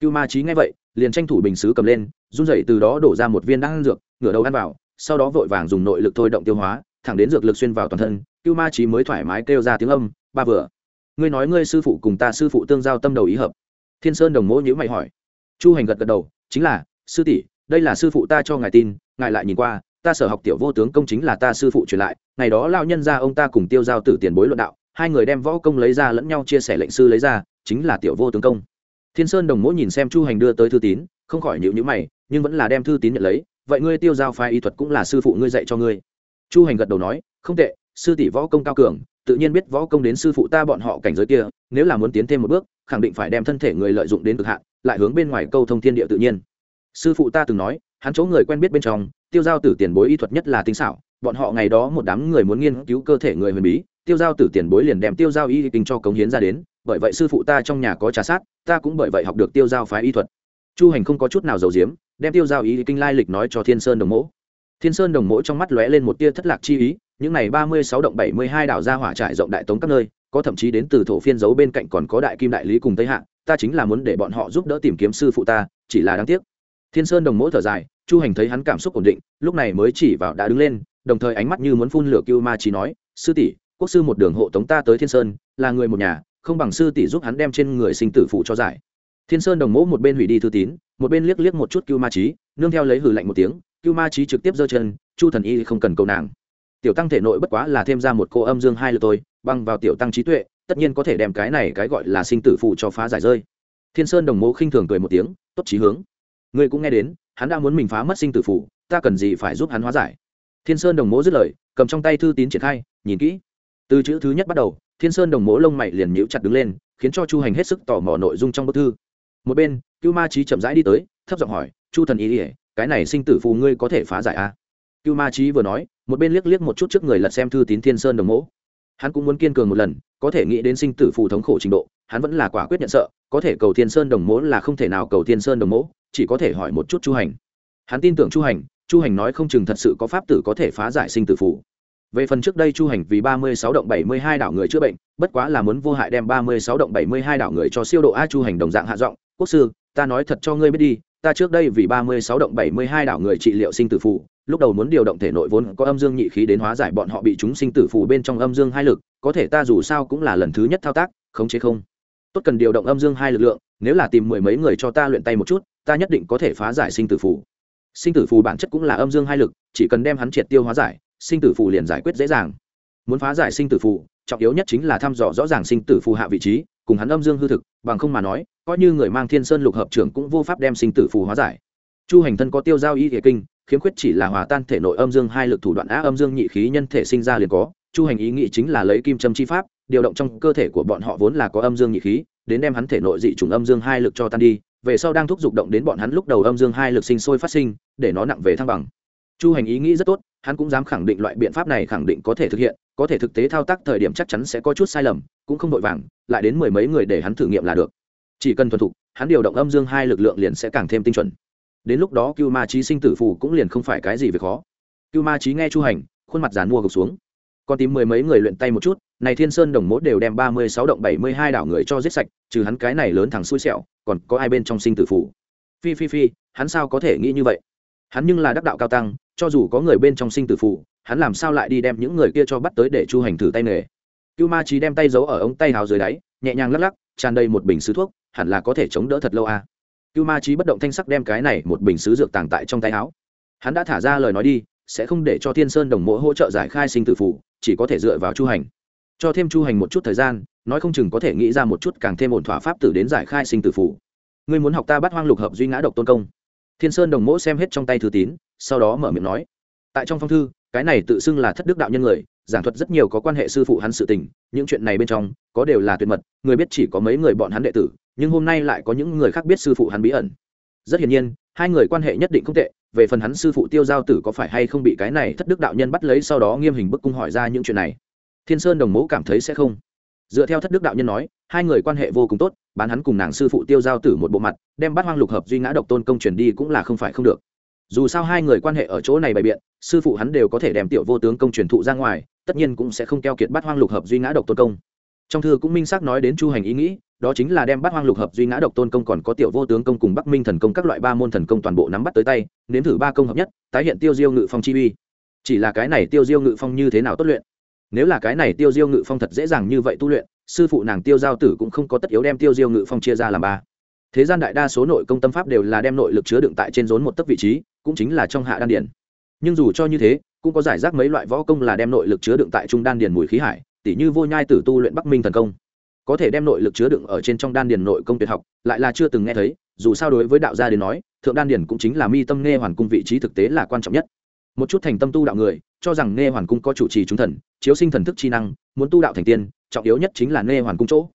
[SPEAKER 1] Cưu ma trí nghe vậy liền tranh thủ bình xứ cầm lên, run rẩy từ đó đổ ra một viên đan dược, ngửa đầu ăn vào, sau đó vội vàng dùng nội lực thôi động tiêu hóa, thẳng đến dược lực xuyên vào toàn thân, cưu ma trí mới thoải mái kêu ra tiếng âm, ba vừa, ngươi nói ngươi sư phụ cùng ta sư phụ tương giao tâm đầu ý hợp. Thiên sơn đồng mỗ nhữ mày hỏi. Chu hành gật gật đầu, chính là, sư tỷ, đây là sư phụ ta cho ngài tin, ngài lại nhìn qua, ta sở học tiểu vô tướng công chính là ta sư phụ truyền lại, ngày đó lao nhân ra ông ta cùng tiêu giao tử tiền bối luận đạo, hai người đem võ công lấy ra lẫn nhau chia sẻ lệnh sư lấy ra, chính là tiểu vô tướng công thiên sơn đồng mỗi nhìn xem chu hành đưa tới thư tín, không khỏi nhịu nhữ mày, nhưng vẫn là đem thư tín nhận lấy. Vậy ngươi tiêu giao phái y thuật cũng là sư phụ ngươi dạy cho ngươi. Chu hành gật đầu nói, không tệ, sư tỷ võ công cao cường, tự nhiên biết võ công đến sư phụ ta bọn họ cảnh giới kia, nếu là muốn tiến thêm một bước, khẳng định phải đem thân thể người lợi dụng đến cực hạn, lại hướng bên ngoài câu thông thiên địa tự nhiên. Sư phụ ta từng nói, hắn chỗ người quen biết bên trong, tiêu giao tử tiền bối y thuật nhất là tinh xảo, bọn họ ngày đó một đám người muốn nghiên cứu cơ thể người huyền bí, tiêu giao tử tiền bối liền đem tiêu giao y kinh cho cống hiến ra đến bởi vậy sư phụ ta trong nhà có trà sát, ta cũng bởi vậy học được tiêu giao phái y thuật. Chu hành không có chút nào giàu diếm đem tiêu giao ý kinh lai lịch nói cho thiên sơn đồng mỗ. Thiên sơn đồng mỗ trong mắt lóe lên một tia thất lạc chi ý, những này ba mươi sáu động bảy mươi hai đảo ra hỏa trải rộng đại tống các nơi, có thậm chí đến từ thổ phiên giấu bên cạnh còn có đại kim đại lý cùng tây hạ, ta chính là muốn để bọn họ giúp đỡ tìm kiếm sư phụ ta, chỉ là đáng tiếc. Thiên sơn đồng mỗ thở dài, chu hành thấy hắn cảm xúc ổn định, lúc này mới chỉ vào đã đứng lên, đồng thời ánh mắt như muốn phun lửa cưu ma chỉ nói, sư tỷ, quốc sư một đường hộ tống ta tới thiên sơn, là người một nhà không bằng sư tỷ giúp hắn đem trên người sinh tử phụ cho giải. Thiên sơn đồng mẫu một bên hủy đi thư tín, một bên liếc liếc một chút cưu ma trí nương theo lấy hử lạnh một tiếng, cưu ma trí trực tiếp giơ chân, chu thần y không cần cầu nàng. Tiểu tăng thể nội bất quá là thêm ra một cô âm dương hai lượt tôi băng vào tiểu tăng trí tuệ, tất nhiên có thể đem cái này cái gọi là sinh tử phụ cho phá giải rơi. Thiên sơn đồng mẫu khinh thường cười một tiếng, tốt trí hướng. Ngươi cũng nghe đến, hắn đã muốn mình phá mất sinh tử phụ ta cần gì phải giúp hắn hóa giải? Thiên sơn đồng mẫu dứt lời, cầm trong tay thư tín triển khai, nhìn kỹ. Từ chữ thứ nhất bắt đầu thiên sơn đồng mố lông mày liền nhíu chặt đứng lên, khiến cho chu hành hết sức tò mò nội dung trong bức thư. Một bên, cưu ma trí chậm rãi đi tới, thấp giọng hỏi, chu thần ý ỉa cái này sinh tử phù ngươi có thể phá giải a à? cưu ma trí vừa nói, một bên liếc liếc một chút trước người lật xem thư tín thiên sơn đồng mỗ. Hắn cũng muốn kiên cường một lần, có thể nghĩ đến sinh tử phù thống khổ trình độ, hắn vẫn là quả quyết nhận sợ, có thể cầu thiên sơn đồng mỗ là không thể nào cầu thiên sơn đồng mỗ, chỉ có thể hỏi một chút chu hành. Hắn tin tưởng chu hành chu hành nói không chừng thật sự có pháp tử có thể phá giải sinh tử phù về phần trước đây chu hành vì ba mươi sáu động bảy mươi hai đảo người chữa bệnh, bất quá là muốn vô hại đem ba mươi sáu động bảy mươi hai đảo người cho siêu độ a chu hành đồng dạng hạ giọng, quốc sư, ta nói thật cho ngươi biết đi, ta trước đây vì ba mươi sáu động bảy mươi hai đảo người trị liệu sinh tử phù, lúc đầu muốn điều động thể nội vốn có âm dương nhị khí đến hóa giải bọn họ bị chúng sinh tử phù bên trong âm dương hai lực, có thể ta dù sao cũng là lần thứ nhất thao tác, khống chế không. Tốt cần điều động âm dương hai lực lượng, nếu là tìm mười mấy người cho ta luyện tay một chút, ta nhất định có thể phá giải sinh tử phù. Sinh tử phù bản chất cũng là âm dương hai lực, chỉ cần đem hắn triệt tiêu hóa giải sinh tử phù liền giải quyết dễ dàng. Muốn phá giải sinh tử phù, trọng yếu nhất chính là thăm dò rõ ràng sinh tử phù hạ vị trí, cùng hắn âm dương hư thực, bằng không mà nói, coi như người mang thiên sơn lục hợp trưởng cũng vô pháp đem sinh tử phù hóa giải. Chu hành thân có tiêu giao y thể kinh, khiếm khuyết chỉ là hòa tan thể nội âm dương hai lực thủ đoạn á âm dương nhị khí nhân thể sinh ra liền có, chu hành ý nghĩ chính là lấy kim châm chi pháp, điều động trong cơ thể của bọn họ vốn là có âm dương nhị khí, đến đem hắn thể nội dị trùng âm dương hai lực cho tan đi, về sau đang thúc giục động đến bọn hắn lúc đầu âm dương hai lực sinh sôi phát sinh, để nó nặng về thăng bằng. Chu hành ý nghĩ rất tốt hắn cũng dám khẳng định loại biện pháp này khẳng định có thể thực hiện, có thể thực tế thao tác thời điểm chắc chắn sẽ có chút sai lầm, cũng không vội vàng, lại đến mười mấy người để hắn thử nghiệm là được. Chỉ cần thuần thục, hắn điều động âm dương hai lực lượng liền sẽ càng thêm tinh chuẩn. Đến lúc đó cưu ma trí sinh tử phù cũng liền không phải cái gì về khó. Cưu ma trí nghe chu hành, khuôn mặt dàn mua gục xuống. Còn tìm mười mấy người luyện tay một chút, này thiên sơn đồng mốt đều đem ba mươi sáu động bảy mươi hai đảo người cho giết sạch, trừ hắn cái này lớn thằng xui xẻo, còn có ai bên trong sinh tử phù. Phi phi phi, hắn sao có thể nghĩ như vậy? Hắn nhưng là đắc đạo cao tăng cho dù có người bên trong sinh tử phụ, hắn làm sao lại đi đem những người kia cho bắt tới để chu hành thử tay nghề? Cưu ma trí đem tay giấu ở ống tay hào dưới đáy, nhẹ nhàng lắc lắc, tràn đầy một bình sứ thuốc, hẳn là có thể chống đỡ thật lâu à. cưu ma trí bất động thanh sắc đem cái này một bình sứ dược tàng tại trong tay áo. Hắn đã thả ra lời nói đi, sẽ không để cho thiên sơn đồng mộ hỗ trợ giải khai sinh tử phủ chỉ có thể dựa vào chu hành. Cho thêm chu hành một chút thời gian, nói không chừng có thể nghĩ ra một chút càng thêm ổn thỏa pháp tử đến giải khai sinh tử phủ ngươi muốn học ta bắt hoang lục hợp duy ngã độc tôn công? Thiên sơn đồng mỗ xem hết trong tay thư tín, sau đó mở miệng nói, tại trong phong thư, cái này tự xưng là thất đức đạo nhân người, giảng thuật rất nhiều có quan hệ sư phụ hắn sự tình, những chuyện này bên trong, có đều là tuyệt mật, người biết chỉ có mấy người bọn hắn đệ tử, nhưng hôm nay lại có những người khác biết sư phụ hắn bí ẩn. Rất hiển nhiên, hai người quan hệ nhất định không tệ, về phần hắn sư phụ tiêu giao tử có phải hay không bị cái này thất đức đạo nhân bắt lấy sau đó nghiêm hình bức cung hỏi ra những chuyện này. Thiên sơn đồng mẫu cảm thấy sẽ không dựa theo thất đức đạo nhân nói, hai người quan hệ vô cùng tốt, bán hắn cùng nàng sư phụ tiêu giao tử một bộ mặt, đem bắt hoang lục hợp duy ngã độc tôn công truyền đi cũng là không phải không được. Dù sao hai người quan hệ ở chỗ này bày biện, sư phụ hắn đều có thể đem tiểu vô tướng công truyền thụ ra ngoài, tất nhiên cũng sẽ không keo kiệt bắt hoang lục hợp duy ngã độc tôn công. Trong thư cũng minh xác nói đến chu hành ý nghĩ, đó chính là đem bắt hoang lục hợp duy ngã độc tôn công còn có tiểu vô tướng công cùng bắc minh thần công các loại ba môn thần công toàn bộ nắm bắt tới tay, nếm thử ba công hợp nhất, tái hiện tiêu diêu ngự phong chi uy. Chỉ là cái này tiêu diêu ngự phong như thế nào tốt luyện nếu là cái này tiêu diêu ngự phong thật dễ dàng như vậy tu luyện, sư phụ nàng tiêu giao tử cũng không có tất yếu đem tiêu diêu ngự phong chia ra làm ba. Thế gian đại đa số nội công tâm pháp đều là đem nội lực chứa đựng tại trên rốn một tấc vị trí, cũng chính là trong hạ đan điển nhưng dù cho như thế, cũng có giải rác mấy loại võ công là đem nội lực chứa đựng tại trung đan điển mùi khí hải, tỉ như vô nhai tử tu luyện bắc minh thần công. Có thể đem nội lực chứa đựng ở trên trong đan điển nội công tuyệt học, lại là chưa từng nghe thấy, dù sao đối với đạo gia đến nói, thượng đan điển cũng chính là mi tâm nghe hoàn cung vị trí thực tế là quan trọng nhất một chút thành tâm tu đạo người, cho rằng nghe hoàn cung có chủ trì chúng thần, chiếu sinh thần thức chi năng, muốn tu đạo thành tiên, trọng yếu nhất chính là nghe hoàn cung chỗ.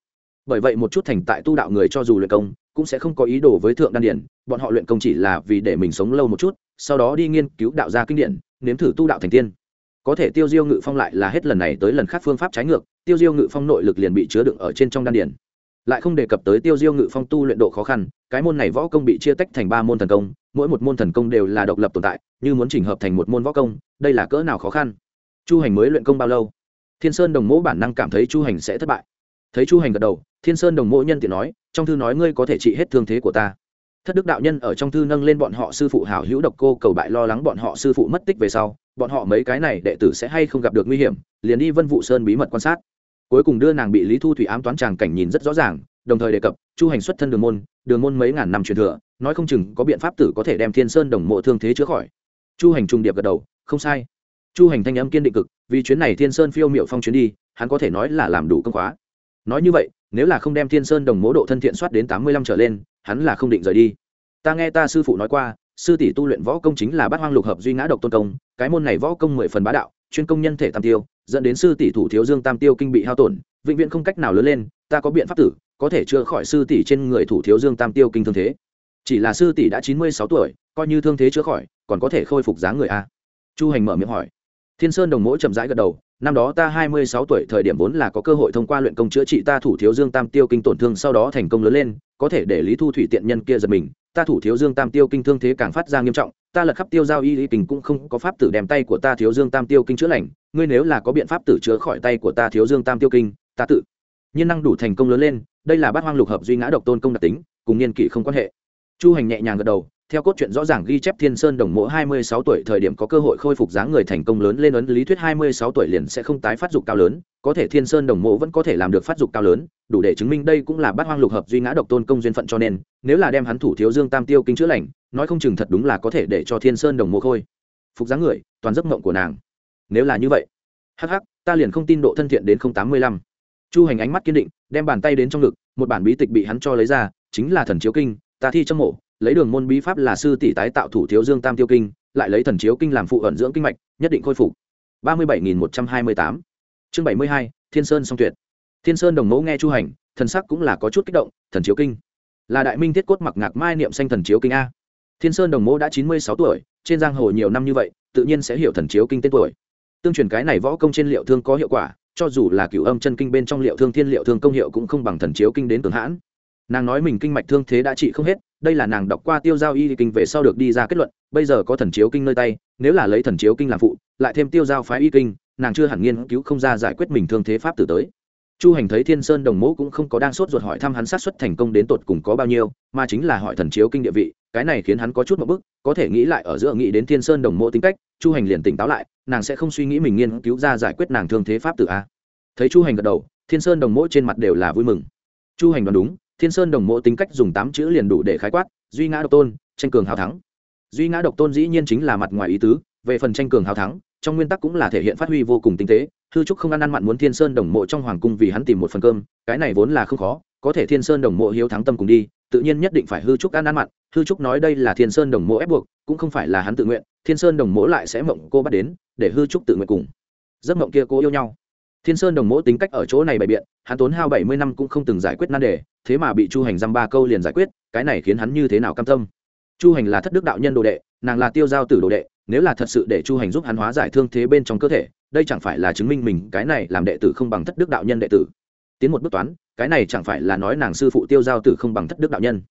[SPEAKER 1] Bởi vậy một chút thành tại tu đạo người cho dù luyện công, cũng sẽ không có ý đồ với thượng đan điển, bọn họ luyện công chỉ là vì để mình sống lâu một chút, sau đó đi nghiên cứu đạo gia kinh điển, nếm thử tu đạo thành tiên. Có thể tiêu diêu ngự phong lại là hết lần này tới lần khác phương pháp trái ngược, tiêu diêu ngự phong nội lực liền bị chứa đựng ở trên trong đan điển. Lại không đề cập tới tiêu diêu ngự phong tu luyện độ khó khăn, cái môn này võ công bị chia tách thành ba môn thần công mỗi một môn thần công đều là độc lập tồn tại, như muốn chỉnh hợp thành một môn võ công, đây là cỡ nào khó khăn? Chu hành mới luyện công bao lâu? Thiên sơn đồng mẫu bản năng cảm thấy chu hành sẽ thất bại. Thấy chu hành gật đầu, thiên sơn đồng mẫu nhân tiện nói, trong thư nói ngươi có thể trị hết thương thế của ta. Thất đức đạo nhân ở trong thư nâng lên bọn họ sư phụ hảo hữu độc cô cầu bại lo lắng bọn họ sư phụ mất tích về sau, bọn họ mấy cái này đệ tử sẽ hay không gặp được nguy hiểm, liền đi vân vụ sơn bí mật quan sát. Cuối cùng đưa nàng bị lý thu thủy ám toán tràng cảnh nhìn rất rõ ràng, đồng thời đề cập, chu hành xuất thân đường môn đường môn mấy ngàn năm truyền thừa nói không chừng có biện pháp tử có thể đem thiên sơn đồng mộ thương thế chữa khỏi. Chu hành trung điệp gật đầu, không sai. Chu hành thanh âm kiên định cực, vì chuyến này thiên sơn phiêu m i ệ u phong chuyến đi, hắn có thể nói là làm đủ công khóa. Nói như vậy, nếu là không đem thiên sơn đồng mộ độ thân thiện soát đến tám mươi lăm trở lên, hắn là không định rời đi. Ta nghe ta sư phụ nói qua, sư tỷ tu luyện võ công chính là bát hoang lục hợp duy ngã độc tôn công, cái môn này võ công mười phần bá đạo, chuyên công nhân thể tam tiêu, dẫn đến sư tỷ thủ thiếu dương tam tiêu kinh bị hao tổn, vĩnh viễn không cách nào lớn lên, ta có biện pháp tử, có thể chữa khỏi sư tỷ trên người thủ thiếu dương tam tiêu kinh thương thế chỉ là sư tỷ đã chín mươi sáu tuổi, coi như thương thế chữa khỏi, còn có thể khôi phục dáng người a chu hành mở miệng hỏi. Thiên sơn đồng mỗi chậm rãi gật đầu, năm đó ta hai mươi sáu tuổi thời điểm vốn là có cơ hội thông qua luyện công chữa trị ta thủ thiếu dương tam tiêu kinh tổn thương, sau đó thành công lớn lên, có thể để lý thu thủy tiện nhân kia giật mình, ta thủ thiếu dương tam tiêu kinh thương thế càng phát ra nghiêm trọng, ta lật khắp tiêu giao y y kinh cũng không có pháp tử đem tay của ta thiếu dương tam tiêu kinh chữa lành, ngươi nếu là có biện pháp tử chữa khỏi tay của ta thiếu dương tam tiêu kinh, ta tự nhiên năng đủ thành công lớn lên, đây là bát hoang lục hợp duy ngã độc tôn công đặc tính, cùng niên kỷ không quan hệ chu hành nhẹ nhàng gật đầu, theo cốt truyện rõ ràng ghi chép thiên sơn đồng mộ hai mươi sáu tuổi thời điểm có cơ hội khôi phục dáng người thành công lớn lên ấn lý thuyết hai mươi sáu tuổi liền sẽ không tái phát dục cao lớn, có thể thiên sơn đồng mộ vẫn có thể làm được phát dục cao lớn, đủ để chứng minh đây cũng là bát hoang lục hợp duy ngã độc tôn công duyên phận cho nên, nếu là đem hắn thủ thiếu dương tam tiêu kinh chữa lành, nói không chừng thật đúng là có thể để cho thiên sơn đồng mộ khôi. Phục dáng người, toàn giấc mộng của nàng. Nếu là như vậy, hắc hắc, ta liền không tin độ thân thiện đến không tám mươi lăm. Chu hành ánh mắt kiên định, đem bàn tay đến trong ngực, một bản bí tịch bị hắn cho lấy ra, chính là thần chiếu kinh ta thi trong mộ, lấy đường môn bí pháp là sư tỷ tái tạo thủ thiếu dương tam tiêu kinh, lại lấy thần chiếu kinh làm phụ ẩn dưỡng kinh mạch, nhất định khôi phục. ba mươi bảy nghìn một trăm hai mươi tám. Chương bảy mươi hai, thiên sơn song tuyệt. Thiên sơn đồng mẫu nghe chu hành, thần sắc cũng là có chút kích động, thần chiếu kinh. Là đại minh thiết cốt mặc ngạc mai niệm xanh thần chiếu kinh a. Thiên sơn đồng mẫu đã chín mươi sáu tuổi, trên giang hồ nhiều năm như vậy, tự nhiên sẽ hiểu thần chiếu kinh tên tuổi. Tương truyền cái này võ công trên liệu thương có hiệu quả, cho dù là cửu âm chân kinh bên trong liệu thương thiên liệu thương công hiệu cũng không bằng thần chiếu kinh đến cường hãn nàng nói mình kinh mạch thương thế đã trị không hết, đây là nàng đọc qua tiêu giao y kinh về sau được đi ra kết luận, bây giờ có thần chiếu kinh nơi tay, nếu là lấy thần chiếu kinh làm phụ, lại thêm tiêu giao phái y kinh, nàng chưa hẳn nghiên cứu không ra giải quyết mình thương thế pháp tử tới. Chu hành thấy thiên sơn đồng mẫu cũng không có đang sốt ruột hỏi thăm hắn sát xuất thành công đến tột cùng có bao nhiêu, mà chính là hỏi thần chiếu kinh địa vị, cái này khiến hắn có chút một bức, có thể nghĩ lại ở giữa nghĩ đến thiên sơn đồng mẫu tính cách, chu hành liền tỉnh táo lại, nàng sẽ không suy nghĩ mình nghiên cứu ra giải quyết nàng thương thế pháp tử a. Thấy chu hành gật đầu, thiên sơn đồng mẫu trên mặt đều là vui mừng. Chu hành đoán đúng thiên sơn đồng mộ tính cách dùng tám chữ liền đủ để khái quát, duy ngã độc tôn, tranh cường hào thắng. Duy ngã độc tôn dĩ nhiên chính là mặt ngoài ý tứ, về phần tranh cường hào thắng, trong nguyên tắc cũng là thể hiện phát huy vô cùng tinh tế. Hư trúc không ăn ăn mặn muốn thiên sơn đồng mộ trong hoàng cung vì hắn tìm một phần cơm, cái này vốn là không khó, có thể thiên sơn đồng mộ hiếu thắng tâm cùng đi, tự nhiên nhất định phải hư trúc ăn ăn mặn. Hư trúc nói đây là thiên sơn đồng mộ ép buộc, cũng không phải là hắn tự nguyện, thiên sơn đồng mộ lại sẽ mộng cô bắt đến, để hư trúc tự nguyện cùng. Giấc mộng kia cô yêu nhau thiên sơn đồng Mỗ tính cách ở chỗ này bày biện, hắn tốn hao bảy mươi năm cũng không từng giải quyết nan đề, thế mà bị chu hành dăm ba câu liền giải quyết, cái này khiến hắn như thế nào cam tâm? Chu hành là thất đức đạo nhân đồ đệ, nàng là tiêu giao tử đồ đệ, nếu là thật sự để chu hành giúp hắn hóa giải thương thế bên trong cơ thể, đây chẳng phải là chứng minh mình cái này làm đệ tử không bằng thất đức đạo nhân đệ tử. Tiến một bước toán, cái này chẳng phải là nói nàng sư phụ tiêu giao tử không bằng thất đức đạo nhân.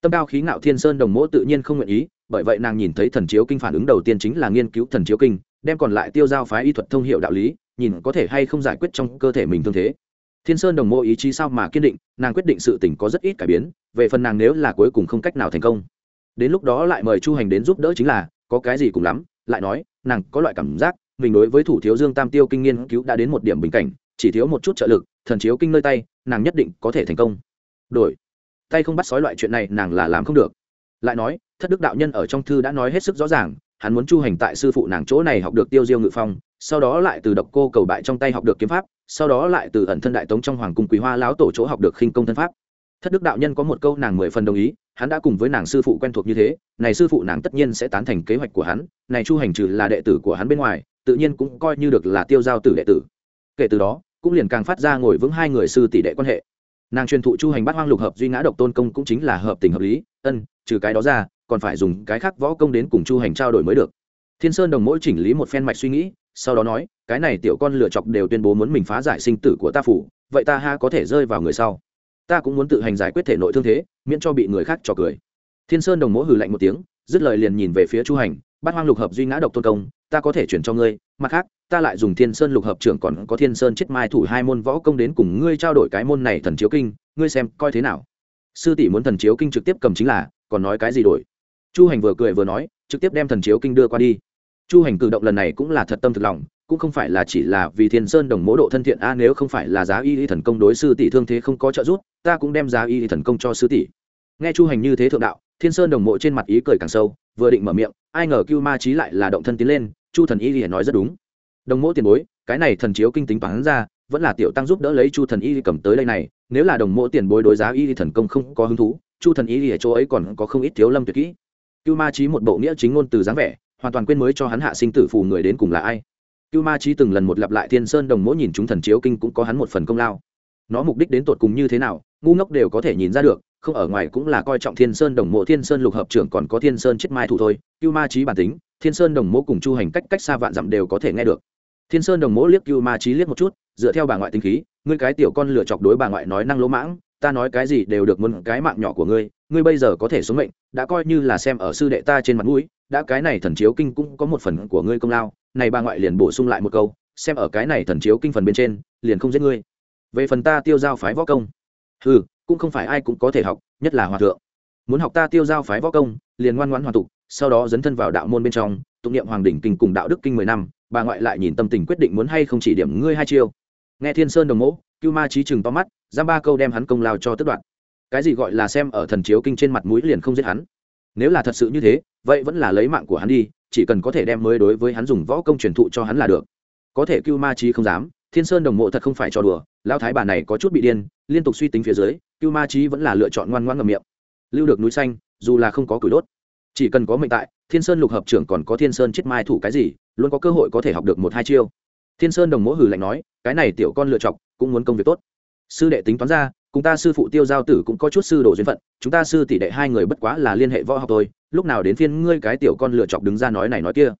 [SPEAKER 1] Tâm cao khí ngạo thiên sơn đồng mỗ tự nhiên không nguyện ý, bởi vậy nàng nhìn thấy thần chiếu kinh phản ứng đầu tiên chính là nghiên cứu thần chiếu kinh, đem còn lại tiêu giao phái y thuật thông hiệu đạo lý nhìn có thể hay không giải quyết trong cơ thể mình thương thế. Thiên sơn đồng mô ý chí sao mà kiên định, nàng quyết định sự tình có rất ít cải biến, về phần nàng nếu là cuối cùng không cách nào thành công. Đến lúc đó lại mời chu hành đến giúp đỡ chính là, có cái gì cùng lắm, lại nói, nàng có loại cảm giác, mình đối với thủ thiếu dương tam tiêu kinh nghiên cứu đã đến một điểm bình cảnh, chỉ thiếu một chút trợ lực, thần chiếu kinh nơi tay, nàng nhất định có thể thành công. Đổi. Tay không bắt sói loại chuyện này nàng là làm không được. Lại nói, thất đức đạo nhân ở trong thư đã nói hết sức rõ ràng hắn muốn chu hành tại sư phụ nàng chỗ này học được tiêu diêu ngự phong, sau đó lại từ độc cô cầu bại trong tay học được kiếm pháp, sau đó lại từ ẩn thân đại tống trong hoàng cung quý hoa láo tổ chỗ học được khinh công thân pháp. Thất đức đạo nhân có một câu nàng mười phần đồng ý, hắn đã cùng với nàng sư phụ quen thuộc như thế, này sư phụ nàng tất nhiên sẽ tán thành kế hoạch của hắn, này chu hành trừ là đệ tử của hắn bên ngoài, tự nhiên cũng coi như được là tiêu giao tử đệ tử. Kể từ đó, cũng liền càng phát ra ngồi vững hai người sư tỷ đệ quan hệ. Nàng truyền thụ chu hành bắt hoang lục hợp duy ngã độc tôn công cũng chính là hợp tình hợp lý, ân, trừ cái đó ra còn phải dùng cái khác võ công đến cùng chu hành trao đổi mới được. Thiên sơn đồng mỗi chỉnh lý một phen mạch suy nghĩ, sau đó nói, cái này tiểu con lựa chọc đều tuyên bố muốn mình phá giải sinh tử của ta phủ, vậy ta ha có thể rơi vào người sau. Ta cũng muốn tự hành giải quyết thể nội thương thế, miễn cho bị người khác trò cười. Thiên sơn đồng mỗi hừ lạnh một tiếng, dứt lời liền nhìn về phía chu hành, bát hoang lục hợp duy ngã độc tôn công, ta có thể chuyển cho ngươi, mặt khác, ta lại dùng thiên sơn lục hợp trưởng còn có thiên sơn chết mai thủ hai môn võ công đến cùng ngươi trao đổi cái môn này thần chiếu kinh, ngươi xem coi thế nào. Sư tỷ muốn thần chiếu kinh trực tiếp cầm chính là, còn nói cái gì đổi? Chu hành vừa cười vừa nói, trực tiếp đem thần chiếu kinh đưa qua đi. Chu hành cử động lần này cũng là thật tâm thực lòng, cũng không phải là chỉ là vì thiên sơn đồng mỗ độ thân thiện, a, nếu không phải là giá y y thần công đối sư tỷ thương thế không có trợ giúp, ta cũng đem giá y y thần công cho sư tỷ. Nghe chu hành như thế thượng đạo, thiên sơn đồng mộ trên mặt ý cười càng sâu, vừa định mở miệng, ai ngờ cưu ma trí lại là động thân tiến lên, chu thần y liền nói rất đúng. Đồng Mỗ tiền bối, cái này thần chiếu kinh tính toán ra, vẫn là tiểu tăng giúp đỡ lấy chu thần y cầm tới đây này, nếu là đồng mộ tiền bối đối giá y thần công không có hứng thú, chu thần y ở chỗ ấy còn có không ít thiếu lâm tuyệt kỹ cưu ma trí một bộ nghĩa chính ngôn từ dáng vẻ, hoàn toàn quên mới cho hắn hạ sinh tử phù người đến cùng là ai. Cưu ma trí từng lần một lặp lại thiên sơn đồng mỗ nhìn chúng thần chiếu kinh cũng có hắn một phần công lao. Nó mục đích đến tột cùng như thế nào, ngu ngốc đều có thể nhìn ra được, không ở ngoài cũng là coi trọng thiên sơn đồng mộ thiên sơn lục hợp trưởng còn có thiên sơn chết mai thủ thôi. Cưu ma trí bản tính, thiên sơn đồng mộ cùng chu hành cách cách xa vạn dặm đều có thể nghe được. Thiên sơn đồng mộ liếc cưu ma trí liếc một chút, dựa theo bà ngoại tính khí, ngươi cái tiểu con lựa chọc đối bà ngoại nói năng lỗ mãng ta nói cái gì đều được muốn cái mạng nhỏ của ngươi ngươi bây giờ có thể sống mệnh, đã coi như là xem ở sư đệ ta trên mặt mũi, đã cái này thần chiếu kinh cũng có một phần của ngươi công lao, này bà ngoại liền bổ sung lại một câu, xem ở cái này thần chiếu kinh phần bên trên, liền không giết ngươi. Về phần ta tiêu giao phái võ công ừ cũng không phải ai cũng có thể học, nhất là hòa thượng. Muốn học ta tiêu giao phái võ công, liền ngoan ngoãn hoàn tục, sau đó dấn thân vào đạo môn bên trong, tụng niệm hoàng đỉnh kinh cùng đạo đức kinh mười năm, bà ngoại lại nhìn tâm tình quyết định muốn hay không chỉ điểm ngươi hai chiêu. Nghe thiên sơn đồng mẫu cưu ma trí chừng to mắt giam ba câu đem hắn công lao cho tức đoạn cái gì gọi là xem ở thần chiếu kinh trên mặt mũi liền không giết hắn? Nếu là thật sự như thế, vậy vẫn là lấy mạng của hắn đi, chỉ cần có thể đem mới đối với hắn dùng võ công truyền thụ cho hắn là được. Có thể cưu ma trí không dám, thiên sơn đồng mộ thật không phải cho đùa lao thái bà này có chút bị điên, liên tục suy tính phía dưới, cưu ma trí vẫn là lựa chọn ngoan ngoan ngầm miệng. Lưu được núi xanh, dù là không có củi đốt, chỉ cần có mệnh tại, thiên sơn lục hợp trưởng còn có thiên sơn chết mai thủ cái gì, luôn có cơ hội có thể học được một hai chiêu. Thiên sơn đồng mỗ hử lạnh nói, cái này tiểu con lựa chọc cũng muốn công việc tốt sư đệ tính toán ra, cùng ta sư phụ tiêu giao tử cũng có chút sư đồ duyên phận, chúng ta sư tỷ đệ hai người bất quá là liên hệ võ học thôi, lúc nào đến phiên ngươi cái tiểu con lựa chọc đứng ra nói này nói kia.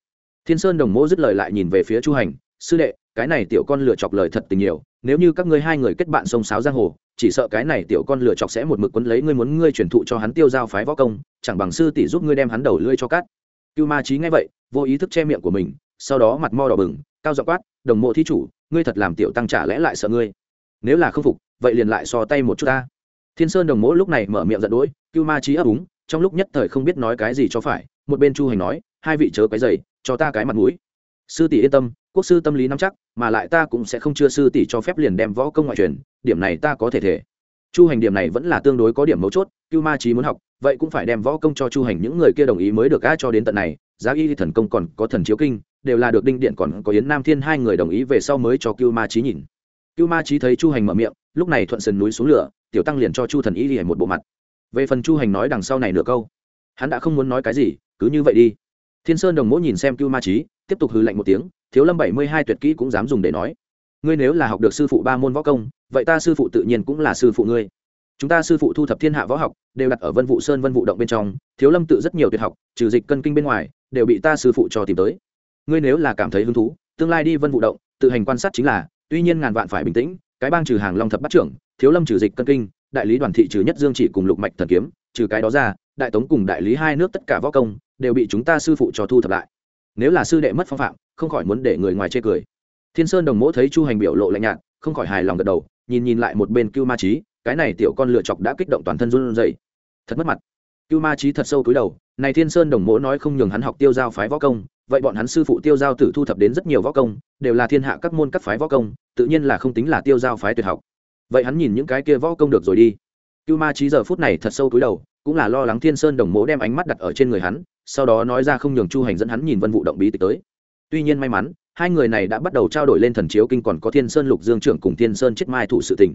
[SPEAKER 1] Thiên sơn đồng mỗ dứt lời lại nhìn về phía chu hành, sư đệ, cái này tiểu con lựa chọc lời thật tình nhiều, nếu như các ngươi hai người kết bạn sông sáo giang hồ, chỉ sợ cái này tiểu con lựa chọc sẽ một mực quấn lấy ngươi muốn ngươi truyền thụ cho hắn tiêu giao phái võ công, chẳng bằng sư tỷ giúp ngươi đem hắn đầu lưỡi cho cát cưu ma trí nghe vậy, vô ý thức che miệng của mình, sau đó mặt mo đỏ bừng, cao giọng quát, đồng mộ thí chủ, ngươi thật làm tiểu tăng trả lẽ lại sợ ngươi nếu là không phục, vậy liền lại so tay một chút ta. Thiên sơn đồng mỗ lúc này mở miệng giận đỗi cưu ma trí ấp úng, trong lúc nhất thời không biết nói cái gì cho phải, một bên chu hành nói, hai vị chớ cái dày cho ta cái mặt mũi. Sư tỷ yên tâm, quốc sư tâm lý nắm chắc, mà lại ta cũng sẽ không chưa sư tỷ cho phép liền đem võ công ngoại truyền, điểm này ta có thể thể. Chu hành điểm này vẫn là tương đối có điểm mấu chốt, cưu ma trí muốn học, vậy cũng phải đem võ công cho chu hành, những người kia đồng ý mới được a cho đến tận này, giá y thần công còn có thần chiếu kinh, đều là được đinh điện còn có yến nam thiên hai người đồng ý về sau mới cho cưu ma trí nhìn cưu ma trí thấy chu hành mở miệng, lúc này thuận sườn núi xuống lửa, tiểu tăng liền cho chu thần y lìa một bộ mặt. Về phần chu hành nói đằng sau này nửa câu, hắn đã không muốn nói cái gì, cứ như vậy đi. Thiên sơn đồng mỗ nhìn xem cưu ma trí tiếp tục hư lạnh một tiếng, thiếu lâm bảy mươi hai tuyệt kỹ cũng dám dùng để nói. Ngươi nếu là học được sư phụ ba môn võ công, vậy ta sư phụ tự nhiên cũng là sư phụ ngươi. Chúng ta sư phụ thu thập thiên hạ võ học, đều đặt ở vân vụ sơn vân vụ động bên trong, thiếu lâm tự rất nhiều tuyệt học, trừ dịch cân kinh bên ngoài, đều bị ta sư phụ cho tìm tới. Ngươi nếu là cảm thấy hứng thú, tương lai đi vân vụ động, tự hành quan sát chính là tuy nhiên ngàn vạn phải bình tĩnh, cái bang trừ hàng long thập bắt trưởng, thiếu lâm trừ dịch cân kinh, đại lý đoàn thị trừ nhất dương chỉ cùng lục mạch thần kiếm, trừ cái đó ra, đại tống cùng đại lý hai nước tất cả võ công, đều bị chúng ta sư phụ cho thu thập lại. Nếu là sư đệ mất phong phạm, không khỏi muốn để người ngoài chê cười. Thiên sơn đồng mỗ thấy chu hành biểu lộ lạnh nhạt, không khỏi hài lòng gật đầu, nhìn nhìn lại một bên cưu ma trí cái này tiểu con lựa chọc đã kích động toàn thân run rẩy. Thật mất mặt. Cưu ma trí thật sâu cúi đầu, này thiên sơn đồng mỗ nói không nhường hắn học tiêu giao phái võ công vậy bọn hắn sư phụ tiêu giao tử thu thập đến rất nhiều võ công, đều là thiên hạ các môn các phái võ công, tự nhiên là không tính là tiêu giao phái tuyệt học. Vậy hắn nhìn những cái kia võ công được rồi đi. Cưu ma trí giờ phút này thật sâu túi đầu, cũng là lo lắng thiên sơn đồng mố đem ánh mắt đặt ở trên người hắn, sau đó nói ra không nhường chu hành dẫn hắn nhìn vân vụ động bí tịch tới. Tuy nhiên may mắn, hai người này đã bắt đầu trao đổi lên thần chiếu kinh còn có thiên sơn lục dương trưởng cùng thiên sơn chết mai thủ sự tình.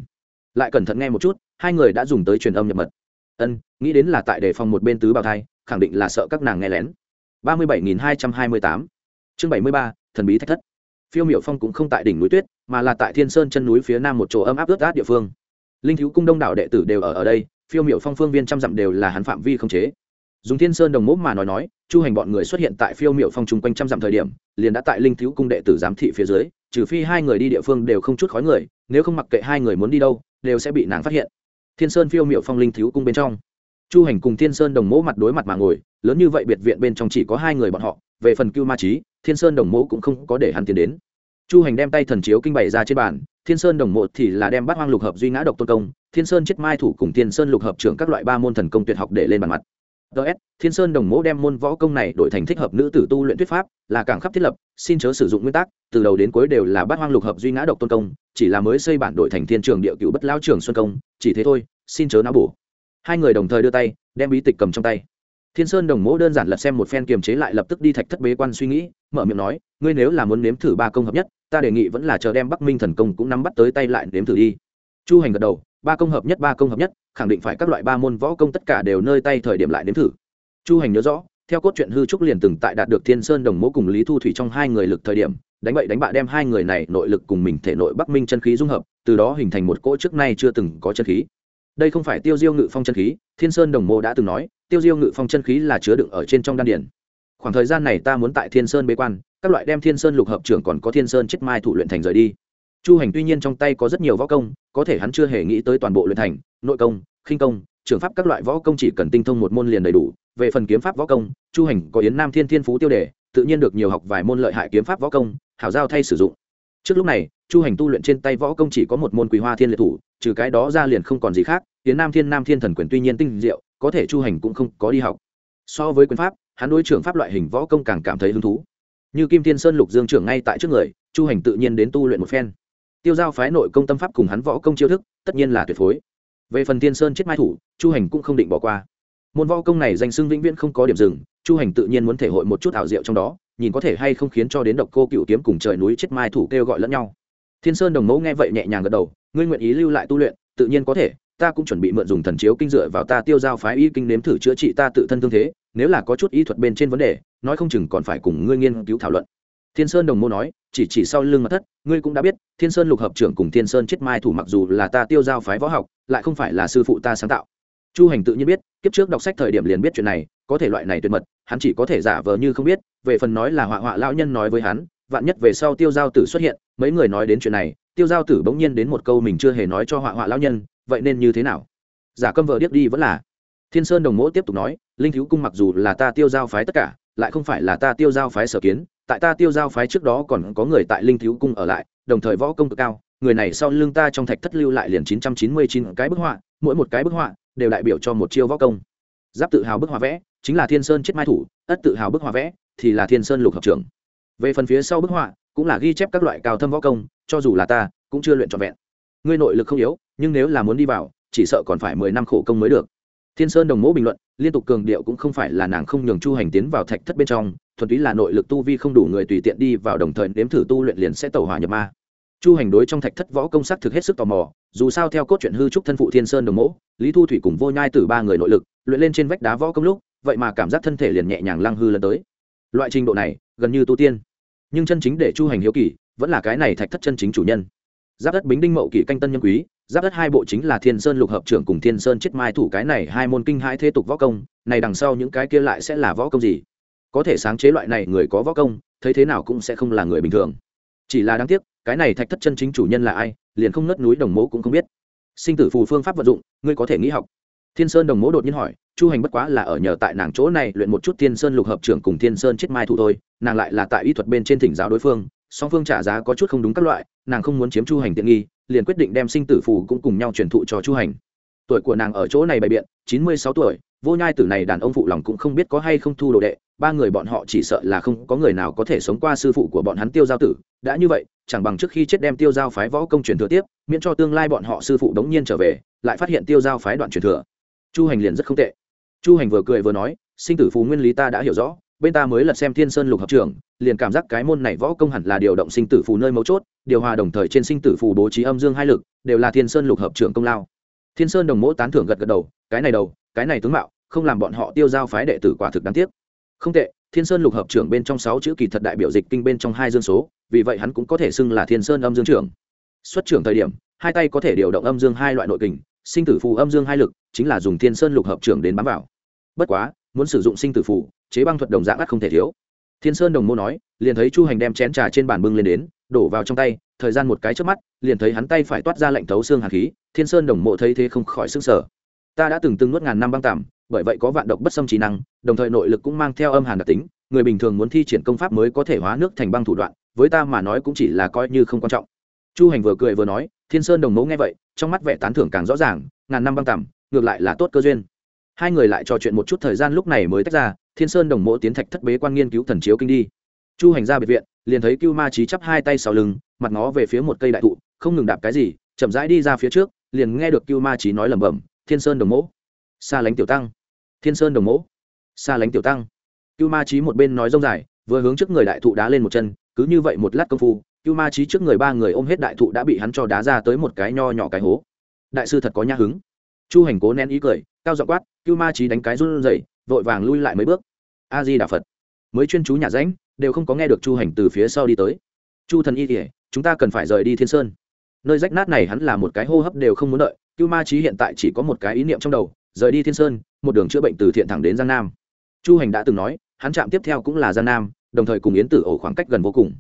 [SPEAKER 1] Lại cẩn thận nghe một chút, hai người đã dùng tới truyền âm nhập mật. Ân, nghĩ đến là tại đề phòng một bên tứ bào thai, khẳng định là sợ các nàng nghe lén ba mươi bảy nghìn hai trăm hai mươi tám. Chương bảy mươi ba, thần bí thách thất. Phiêu miểu phong cũng không tại đỉnh núi tuyết, mà là tại thiên sơn chân núi phía nam một chỗ ấm áp ướt át địa phương. Linh thiếu cung đông đảo đệ tử đều ở ở đây, phiêu miểu phong phương viên trăm dặm đều là hắn phạm vi không chế. Dùng thiên sơn đồng mốp mà nói nói, chu hành bọn người xuất hiện tại phiêu miệu phong chung quanh trăm dặm thời điểm, liền đã tại linh thiếu cung đệ tử giám thị phía dưới, trừ phi hai người đi địa phương đều không chút khói người, nếu không mặc kệ hai người muốn đi đâu, đều sẽ bị nàng phát hiện. Thiên sơn phiêu miệu phong linh thiếu cung bên trong chu hành cùng thiên sơn đồng mẫu mặt đối mặt mà ngồi, lớn như vậy biệt viện bên trong chỉ có hai người bọn họ, về phần cưu ma trí thiên sơn đồng mẫu cũng không có để hắn tiến đến. Chu hành đem tay thần chiếu kinh bày ra trên bàn, thiên sơn đồng mộ thì là đem bát hoang lục hợp duy ngã độc tôn công, thiên sơn chết mai thủ cùng thiên sơn lục hợp trưởng các loại ba môn thần công tuyệt học để lên bàn mặt. Ts thiên sơn đồng mẫu đem môn võ công này đổi thành thích hợp nữ tử tu luyện thuyết pháp, là cảng khắp thiết lập, xin chớ sử dụng nguyên tắc, từ đầu đến cuối đều là bát hoang lục hợp duy ngã độc tôn công, chỉ là mới xây bản đổi thành thiên trường địa cựu bất lao trường xuân công, chỉ thế thôi, xin chớ não bổ hai người đồng thời đưa tay, đem bí tịch cầm trong tay. Thiên sơn đồng mỗ đơn giản lật xem một phen kiềm chế lại lập tức đi thạch thất bế quan suy nghĩ, mở miệng nói, ngươi nếu là muốn nếm thử ba công hợp nhất, ta đề nghị vẫn là chờ đem bắc minh thần công cũng nắm bắt tới tay lại nếm thử đi. Chu hành gật đầu, ba công hợp nhất, ba công hợp nhất, khẳng định phải các loại ba môn võ công tất cả đều nơi tay thời điểm lại nếm thử. Chu hành nhớ rõ, theo cốt truyện hư trúc liền từng tại đạt được thiên sơn đồng mỗ cùng lý thu thủy trong hai người lực thời điểm, đánh bậy đánh bạ đem hai người này nội lực cùng mình thể nội bắc minh chân khí dung hợp, từ đó hình thành một cỗ trước nay chưa từng có chân khí đây không phải tiêu diêu ngự phong chân khí, thiên sơn đồng mô đã từng nói, tiêu diêu ngự phong chân khí là chứa đựng ở trên trong đan điển khoảng thời gian này ta muốn tại thiên sơn bế quan, các loại đem thiên sơn lục hợp trưởng còn có thiên sơn chết mai thủ luyện thành rời đi. Chu hành tuy nhiên trong tay có rất nhiều võ công, có thể hắn chưa hề nghĩ tới toàn bộ luyện thành, nội công, khinh công trường pháp các loại võ công chỉ cần tinh thông một môn liền đầy đủ. Về phần kiếm pháp võ công, chu hành có yến nam thiên thiên phú tiêu đề, tự nhiên được nhiều học vài môn lợi hại kiếm pháp võ công, hảo giao thay sử dụng. Trước lúc này chu hành tu luyện trên tay võ công chỉ có một môn quý hoa thiên liệt thủ, trừ cái đó ra liền không còn gì khác yến nam thiên nam thiên thần quyền tuy nhiên tinh diệu, có thể chu hành cũng không có đi học. So với quyền pháp, hắn đối trưởng pháp loại hình võ công càng cảm thấy hứng thú. Như kim thiên sơn lục dương trưởng ngay tại trước người, chu hành tự nhiên đến tu luyện một phen. Tiêu giao phái nội công tâm pháp cùng hắn võ công chiêu thức, tất nhiên là tuyệt phối. Về phần thiên sơn chết mai thủ, chu hành cũng không định bỏ qua. Môn võ công này danh xưng vĩnh viễn không có điểm dừng, chu hành tự nhiên muốn thể hội một chút ảo diệu trong đó, nhìn có thể hay không khiến cho đến độc cô cựu kiếm cùng trời núi chết mai thủ kêu gọi lẫn nhau thiên sơn đồng mẫu nghe vậy nhẹ nhàng gật đầu, ngươi nguyện ý lưu lại tu luyện, tự nhiên có thể, ta cũng chuẩn bị mượn dùng thần chiếu kinh dựa vào ta tiêu giao phái y kinh nếm thử chữa trị ta tự thân thương thế, nếu là có chút y thuật bên trên vấn đề, nói không chừng còn phải cùng ngươi nghiên cứu thảo luận. Thiên sơn đồng mô nói, chỉ chỉ sau lưng mặt thất, ngươi cũng đã biết, thiên sơn lục hợp trưởng cùng thiên sơn chết mai thủ mặc dù là ta tiêu giao phái võ học, lại không phải là sư phụ ta sáng tạo. Chu hành tự nhiên biết, kiếp trước đọc sách thời điểm liền biết chuyện này, có thể loại này tuyệt mật, hắn chỉ có thể giả vờ như không biết, về phần nói là họa họa lão nhân nói với hắn vạn nhất về sau tiêu giao tử xuất hiện, mấy người nói đến chuyện này, tiêu giao tử bỗng nhiên đến một câu mình chưa hề nói cho họa họa lão nhân, vậy nên như thế nào? Giả câm vợ điếc đi vẫn là. Thiên sơn đồng mỗ tiếp tục nói, linh thiếu cung mặc dù là ta tiêu giao phái tất cả, lại không phải là ta tiêu giao phái sở kiến, tại ta tiêu giao phái trước đó còn có người tại linh thiếu cung ở lại, đồng thời võ công cực cao, người này sau lưng ta trong thạch thất lưu lại liền chín trăm chín mươi chín cái bức họa, mỗi một cái bức họa đều đại biểu cho một chiêu võ công. Giáp tự hào bức họa vẽ, chính là thiên sơn chết mai thủ, ất tự hào bức họa vẽ, thì là thiên sơn lục hợp trưởng về phần phía sau bức họa, cũng là ghi chép các loại cao thâm võ công, cho dù là ta, cũng chưa luyện trọn vẹn. Ngươi nội lực không yếu, nhưng nếu là muốn đi vào, chỉ sợ còn phải mười năm khổ công mới được. Thiên sơn đồng mẫu bình luận, liên tục cường điệu cũng không phải là nàng không nhường chu hành tiến vào thạch thất bên trong, thuần túy là nội lực tu vi không đủ người tùy tiện đi vào đồng thời nếm thử tu luyện liền sẽ tẩu hỏa nhập ma. Chu hành đối trong thạch thất võ công sắc thực hết sức tò mò, dù sao theo cốt truyện hư trúc thân phụ thiên sơn đồng mẫu lý thu thủy cùng vô nhai từ ba người nội lực, luyện lên trên vách đá võ công lúc, vậy mà cảm giác thân thể liền nhẹ nhàng lăng hư lần tới. Loại trình độ này, gần như tu tiên nhưng chân chính để chu hành hiếu kỳ vẫn là cái này thạch thất chân chính chủ nhân. Giáp đất bính đinh mậu kỷ canh tân nhân quý, giáp đất hai bộ chính là thiên sơn lục hợp trưởng cùng thiên sơn chết mai thủ cái này hai môn kinh hai thế tục võ công, này đằng sau những cái kia lại sẽ là võ công gì? Có thể sáng chế loại này người có võ công, thấy thế nào cũng sẽ không là người bình thường. Chỉ là đáng tiếc, cái này thạch thất chân chính chủ nhân là ai, liền không nớt núi đồng mẫu cũng không biết. Sinh tử phù phương pháp vận dụng, ngươi có thể nghĩ học thiên sơn đồng mẫu đột nhiên hỏi, chu hành bất quá là ở nhờ tại nàng chỗ này luyện một chút thiên sơn lục hợp trưởng cùng thiên sơn chết mai thủ thôi, nàng lại là tại y thuật bên trên thỉnh giáo đối phương, song phương trả giá có chút không đúng các loại, nàng không muốn chiếm chu hành tiện nghi, liền quyết định đem sinh tử phù cũng cùng nhau truyền thụ cho chu hành. Tuổi của nàng ở chỗ này bày biện, chín mươi sáu tuổi, vô nhai tử này đàn ông phụ lòng cũng không biết có hay không thu đồ đệ, ba người bọn họ chỉ sợ là không có người nào có thể sống qua sư phụ của bọn hắn tiêu giao tử, đã như vậy, chẳng bằng trước khi chết đem tiêu giao phái võ công truyền thừa tiếp, miễn cho tương lai bọn họ sư phụ đống nhiên trở về, lại phát hiện tiêu giao phái đoạn truyền thừa chu hành liền rất không tệ. Chu hành vừa cười vừa nói, sinh tử phù nguyên lý ta đã hiểu rõ, bên ta mới lật xem thiên sơn lục hợp trưởng, liền cảm giác cái môn này võ công hẳn là điều động sinh tử phù nơi mấu chốt, điều hòa đồng thời trên sinh tử phù bố trí âm dương hai lực, đều là thiên sơn lục hợp trưởng công lao. Thiên sơn đồng mỗ tán thưởng gật gật đầu, cái này đầu, cái này tướng mạo, không làm bọn họ tiêu giao phái đệ tử quả thực đáng tiếc. Không tệ, thiên sơn lục hợp trưởng bên trong sáu chữ kỳ thật đại biểu dịch kinh bên trong hai dương số, vì vậy hắn cũng có thể xưng là thiên sơn âm dương trưởng. Xuất trưởng thời điểm, hai tay có thể điều động âm dương hai loại nội kình sinh tử phù âm dương hai lực, chính là dùng thiên sơn lục hợp trưởng đến bám vào. Bất quá, muốn sử dụng sinh tử phù, chế băng thuật đồng dạng ắt không thể thiếu. Thiên sơn đồng mô nói, liền thấy chu hành đem chén trà trên bàn bưng lên đến, đổ vào trong tay, thời gian một cái trước mắt, liền thấy hắn tay phải toát ra lạnh thấu xương hạt khí, thiên sơn đồng mộ thấy thế không khỏi sức sở ta đã từng từng nuốt ngàn năm băng tạm, bởi vậy có vạn độc bất xâm trí năng, đồng thời nội lực cũng mang theo âm hàn đặc tính, người bình thường muốn thi triển công pháp mới có thể hóa nước thành băng thủ đoạn, với ta mà nói cũng chỉ là coi như không quan trọng. Chu hành vừa cười vừa nói thiên sơn đồng mẫu nghe vậy, trong mắt vẻ tán thưởng càng rõ ràng, ngàn năm băng tằm ngược lại là tốt cơ duyên. Hai người lại trò chuyện một chút thời gian lúc này mới tách ra, thiên sơn đồng mộ tiến thạch thất bế quan nghiên cứu thần chiếu kinh đi. Chu hành ra biệt viện, liền thấy cưu ma trí chắp hai tay sau lưng, mặt ngó về phía một cây đại thụ, không ngừng đạp cái gì, chậm rãi đi ra phía trước, liền nghe được cưu ma trí nói lẩm bẩm, thiên sơn đồng mộ xa lánh tiểu tăng. Thiên sơn đồng mộ xa lánh tiểu tăng. Cưu ma trí một bên nói rông dài, vừa hướng trước người đại thụ đá lên một chân, cứ như vậy một lát công phu cưu ma trí trước người ba người ôm hết đại thụ đã bị hắn cho đá ra tới một cái nho nhỏ cái hố. Đại sư thật có nhã hứng. Chu hành cố nén ý cười, cao dọ quát, cưu ma trí đánh cái run rẩy, vội vàng lui lại mấy bước. A di đà phật. Mới chuyên chú nhà ránh đều không có nghe được chu hành từ phía sau đi tới. Chu thần y kể chúng ta cần phải rời đi thiên sơn. Nơi rách nát này hắn là một cái hô hấp đều không muốn đợi, cưu ma trí hiện tại chỉ có một cái ý niệm trong đầu, rời đi thiên sơn, một đường chữa bệnh từ thiện thẳng đến giang nam. Chu hành đã từng nói, hắn chạm tiếp theo cũng là giang nam, đồng thời cùng yến tử ổ khoảng cách gần vô cùng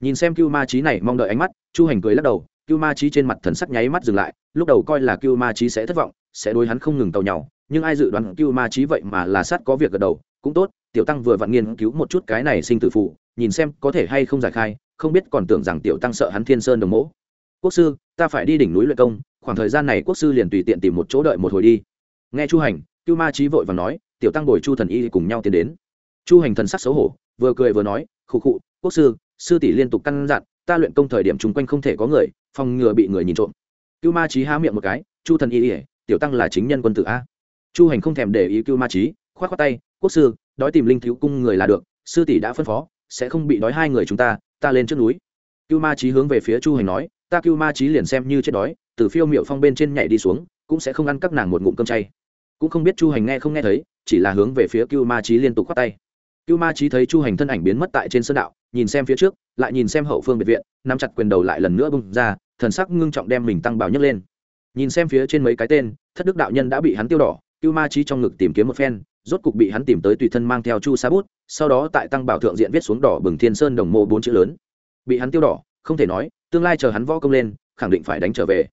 [SPEAKER 1] nhìn xem cưu ma trí này mong đợi ánh mắt, chu hành cười lắc đầu, cưu ma trí trên mặt thần sắc nháy mắt dừng lại, lúc đầu coi là cưu ma trí sẽ thất vọng, sẽ đối hắn không ngừng tàu nhau nhưng ai dự đoán cưu ma trí vậy mà là sát có việc gật đầu, cũng tốt, tiểu tăng vừa vặn nghiên cứu một chút cái này sinh tử phụ nhìn xem có thể hay không giải khai, không biết còn tưởng rằng tiểu tăng sợ hắn thiên sơn đồng mỗ. Quốc sư, ta phải đi đỉnh núi luyện công, khoảng thời gian này quốc sư liền tùy tiện tìm một chỗ đợi một hồi đi. Nghe chu hành, cưu ma trí vội và nói, tiểu tăng bồi chu thần y cùng nhau tiến đến. Chu hành thần sắc xấu hổ, vừa cười vừa nói, khụ khụ, quốc sư sư tỷ liên tục căn dặn, ta luyện công thời điểm chung quanh không thể có người, phòng ngừa bị người nhìn trộm. Cưu ma trí há miệng một cái, chu thần y ỉa tiểu tăng là chính nhân quân tử a. Chu hành không thèm để ý cưu ma trí k h o á t k tay, quốc sư, đói tìm linh thiếu cung người là được, sư tỷ đã phân phó, sẽ không bị đói hai người chúng ta ta lên trước núi. Cưu ma trí hướng về phía chu hành nói, ta cưu ma trí liền xem như chết đói, từ phiêu m i ệ u phong bên trên nhảy đi xuống, cũng sẽ không ăn các nàng một ngụm cơm chay. Cũng không biết chu hành nghe không nghe thấy, chỉ là hướng về phía cưu ma trí liên tục k h o á t tay cưu ma trí thấy chu hành thân ảnh biến mất tại trên sơn đạo, nhìn xem phía trước, lại nhìn xem hậu phương biệt viện, nắm chặt quyền đầu lại lần nữa bung ra, thần sắc ngưng trọng đem mình tăng bào nhấc lên. Nhìn xem phía trên mấy cái tên, thất đức đạo nhân đã bị hắn tiêu đỏ, cưu ma trí trong ngực tìm kiếm một phen, rốt cục bị hắn tìm tới tùy thân mang theo chu sa bút, sau đó tại tăng bảo thượng diện viết xuống đỏ bừng thiên sơn đồng mô bốn chữ lớn. Bị hắn tiêu đỏ, không thể nói, tương lai chờ hắn võ công lên, khẳng định phải đánh trở về.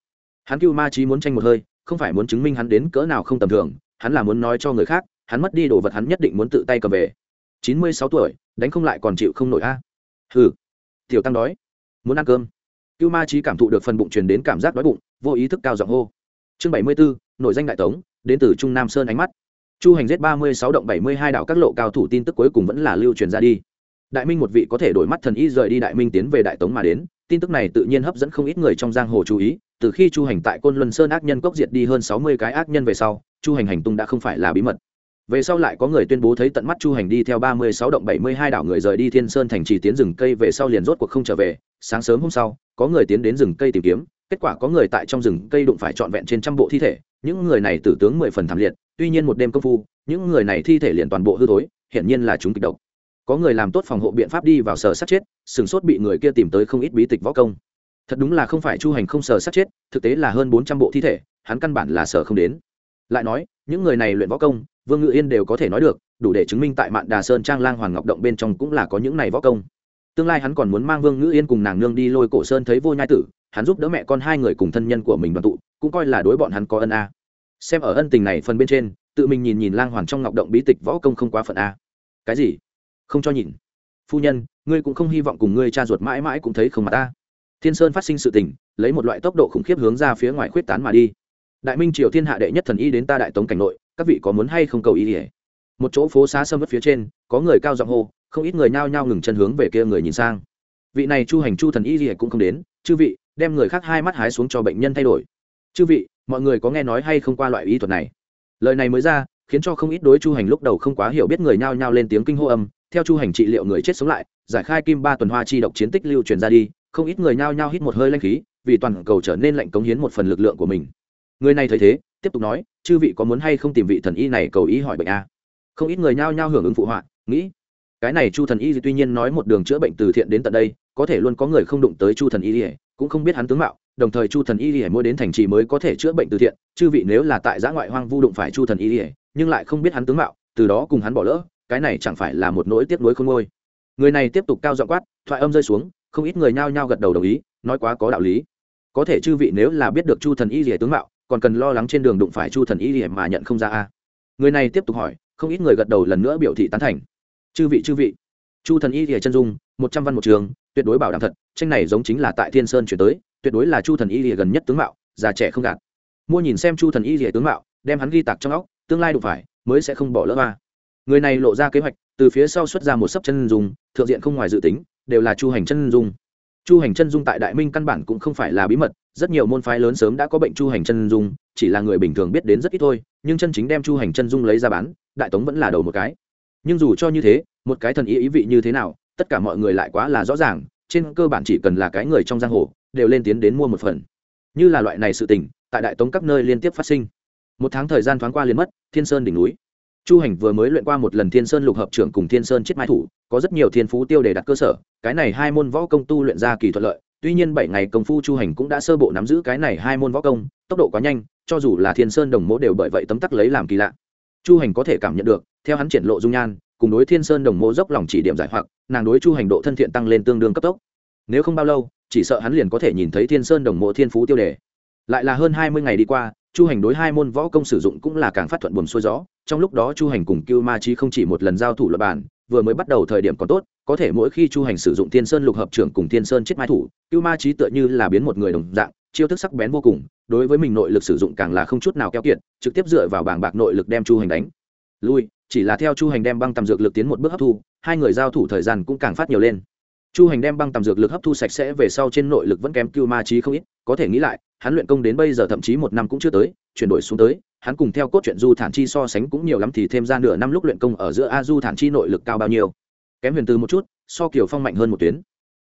[SPEAKER 1] Hắn cưu ma trí muốn tranh một hơi, không phải muốn chứng minh hắn đến cỡ nào không tầm thường, hắn là muốn nói cho người khác, hắn mất đi đồ vật hắn nhất định muốn tự tay cầm về chín mươi sáu tuổi, đánh không lại còn chịu không nổi a. À. hừ, tiểu tăng đói. Muốn ăn cơm. Cưu ma trí cảm thụ được phần bụng truyền đến cảm giác đói bụng, vô ý thức cao giọng hô. Chương bảy mươi bốn nội danh đại tống, đến từ trung nam sơn ánh mắt. Chu hành giết ba mươi sáu động bảy mươi hai đạo các lộ cao thủ tin tức cuối cùng vẫn là lưu truyền ra đi. Đại minh một vị có thể đổi mắt thần y rời đi đại minh tiến về đại tống mà đến, tin tức này tự nhiên hấp dẫn không ít người trong giang hồ chú ý. Từ khi chu hành tại côn luân sơn ác nhân cốc diệt đi hơn sáu mươi cái ác nhân về sau, chu hành hành tung đã không phải là bí mật về sau lại có người tuyên bố thấy tận mắt chu hành đi theo ba mươi sáu động bảy mươi hai đảo người rời đi thiên sơn thành trì tiến rừng cây về sau liền rốt cuộc không trở về. Sáng sớm hôm sau, có người tiến đến rừng cây tìm kiếm. Kết quả có người tại trong rừng cây đụng phải trọn vẹn trên trăm bộ thi thể. Những người này tử tướng mười phần thảm liệt, tuy nhiên một đêm công phu, những người này thi thể liền toàn bộ hư thối, hiển nhiên là chúng kịch độc. Có người làm tốt phòng hộ biện pháp đi vào sở sát chết, sừng sốt bị người kia tìm tới không ít bí tịch võ công. Thật đúng là không phải chu hành không sở sát chết, thực tế là hơn bốn trăm bộ thi thể, hắn căn bản là sở không đến. Lại nói, những người này luyện võ công vương ngự yên đều có thể nói được đủ để chứng minh tại mạn đà sơn trang lang hoàng ngọc động bên trong cũng là có những này võ công tương lai hắn còn muốn mang vương ngự yên cùng nàng nương đi lôi cổ sơn thấy vô nhai tử hắn giúp đỡ mẹ con hai người cùng thân nhân của mình đoàn tụ cũng coi là đối bọn hắn có ân a xem ở ân tình này phần bên trên tự mình nhìn nhìn lang hoàng trong ngọc động bí tịch võ công không quá phận a cái gì không cho nhìn phu nhân ngươi cũng không hy vọng cùng ngươi cha ruột mãi mãi cũng thấy không mặt ta thiên sơn phát sinh sự tình lấy một loại tốc độ khủng khiếp hướng ra phía ngoài khuyết tán mà đi đại minh triều thiên hạ đệ nhất thần y đến ta đại tống cảnh nội các vị có muốn hay không cầu ý ỉa? Một chỗ phố xá sâm mất phía trên, có người cao giọng hô, không ít người nhao nhao ngừng chân hướng về kia người nhìn sang. Vị này chu hành chu thần y ỉa cũng không đến, chư vị, đem người khác hai mắt hái xuống cho bệnh nhân thay đổi. Chư vị, mọi người có nghe nói hay không qua loại y thuật này? Lời này mới ra, khiến cho không ít đối chu hành lúc đầu không quá hiểu biết người nhao nhao lên tiếng kinh hô âm. Theo chu hành trị liệu người chết sống lại, giải khai kim ba tuần hoa chi độc chiến tích lưu truyền ra đi, không ít người nhao nhao hít một hơi lanh khí, vì toàn cầu trở nên lạnh cống hiến một phần lực lượng của mình người này thấy thế, tiếp tục nói, chư vị có muốn hay không tìm vị thần y này cầu ý hỏi bệnh a không ít người nhao nhao hưởng ứng phụ họa, nghĩ, cái này chu thần y tuy nhiên nói một đường chữa bệnh từ thiện đến tận đây, có thể luôn có người không đụng tới chu thần y cũng không biết hắn tướng mạo, đồng thời chu thần y lìa mỗi đến thành trì mới có thể chữa bệnh từ thiện, chư vị nếu là tại giã ngoại hoang vu đụng phải chu thần y lìa nhưng lại không biết hắn tướng mạo, từ đó cùng hắn bỏ lỡ, cái này chẳng phải là một nỗi tiếc nuối không ngôi người này tiếp tục cao giọng quát, thoại âm rơi xuống, không ít người nhao nhao gật đầu đồng ý, nói quá có đạo lý. Có thể chư vị nếu là biết được chu thần y lìa tướng mạo còn cần lo lắng trên đường đụng phải chu thần y lìa mà nhận không ra a. Người này tiếp tục hỏi, không ít người gật đầu lần nữa biểu thị tán thành. Chư vị chư vị. Chu thần y lìa chân dung, một trăm văn một trường, tuyệt đối bảo đảm thật, tranh này giống chính là tại thiên sơn chuyển tới, tuyệt đối là chu thần y lìa gần nhất tướng mạo, già trẻ không gạt. Mua nhìn xem chu thần y lìa tướng mạo, đem hắn ghi tạc trong óc, tương lai đụng phải, mới sẽ không bỏ lỡ hoa. Người này lộ ra kế hoạch, từ phía sau xuất ra một sấp chân dung, thượng diện không ngoài dự tính, đều là chu hành chân dung chu hành chân dung tại đại minh căn bản cũng không phải là bí mật, rất nhiều môn phái lớn sớm đã có bệnh chu hành chân dung, chỉ là người bình thường biết đến rất ít thôi, nhưng chân chính đem chu hành chân dung lấy ra bán, đại tống vẫn là đầu một cái. Nhưng dù cho như thế, một cái thần ý ý vị như thế nào, tất cả mọi người lại quá là rõ ràng, trên cơ bản chỉ cần là cái người trong giang hồ, đều lên tiến đến mua một phần. Như là loại này sự tình, tại đại tống các nơi liên tiếp phát sinh. Một tháng thời gian thoáng qua liền mất, thiên sơn đỉnh núi chu hành vừa mới luyện qua một lần thiên sơn lục hợp trưởng cùng thiên sơn Chiết mai thủ, có rất nhiều thiên phú tiêu để đặt cơ sở, cái này hai môn võ công tu luyện ra kỳ thuận lợi, tuy nhiên bảy ngày công phu chu hành cũng đã sơ bộ nắm giữ cái này hai môn võ công, tốc độ quá nhanh, cho dù là thiên sơn đồng mỗ đều bởi vậy tấm tắc lấy làm kỳ lạ. Chu hành có thể cảm nhận được, theo hắn triển lộ dung nhan, cùng đối thiên sơn đồng mỗ dốc lòng chỉ điểm giải hoặc, nàng đối chu hành độ thân thiện tăng lên tương đương cấp tốc. Nếu không bao lâu, chỉ sợ hắn liền có thể nhìn thấy thiên sơn đồng mộ thiên phú tiêu đề. Lại là hơn hai mươi ngày đi qua chu hành đối hai môn võ công sử dụng cũng là càng phát thuận buồm xuôi gió, trong lúc đó chu hành cùng cưu ma chi không chỉ một lần giao thủ lập bản vừa mới bắt đầu thời điểm còn tốt, có thể mỗi khi chu hành sử dụng thiên sơn lục hợp trưởng cùng thiên sơn chết mai thủ, cưu ma Chi tựa như là biến một người đồng dạng, chiêu thức sắc bén vô cùng, đối với mình nội lực sử dụng càng là không chút nào keo kiệt, trực tiếp dựa vào bảng bạc nội lực đem chu hành đánh. Lui, chỉ là theo chu hành đem băng tầm dược lực tiến một bước hấp thu, hai người giao thủ thời gian cũng càng phát nhiều lên chu hành đem băng tầm dược lực hấp thu sạch sẽ về sau trên nội lực vẫn kém cưu ma trí không ít, có thể nghĩ lại, hắn luyện công đến bây giờ thậm chí một năm cũng chưa tới, chuyển đổi xuống tới, hắn cùng theo cốt truyện du thản chi so sánh cũng nhiều lắm thì thêm ra nửa năm lúc luyện công ở giữa a du thản chi nội lực cao bao nhiêu. Kém huyền từ một chút, so kiều phong mạnh hơn một tuyến.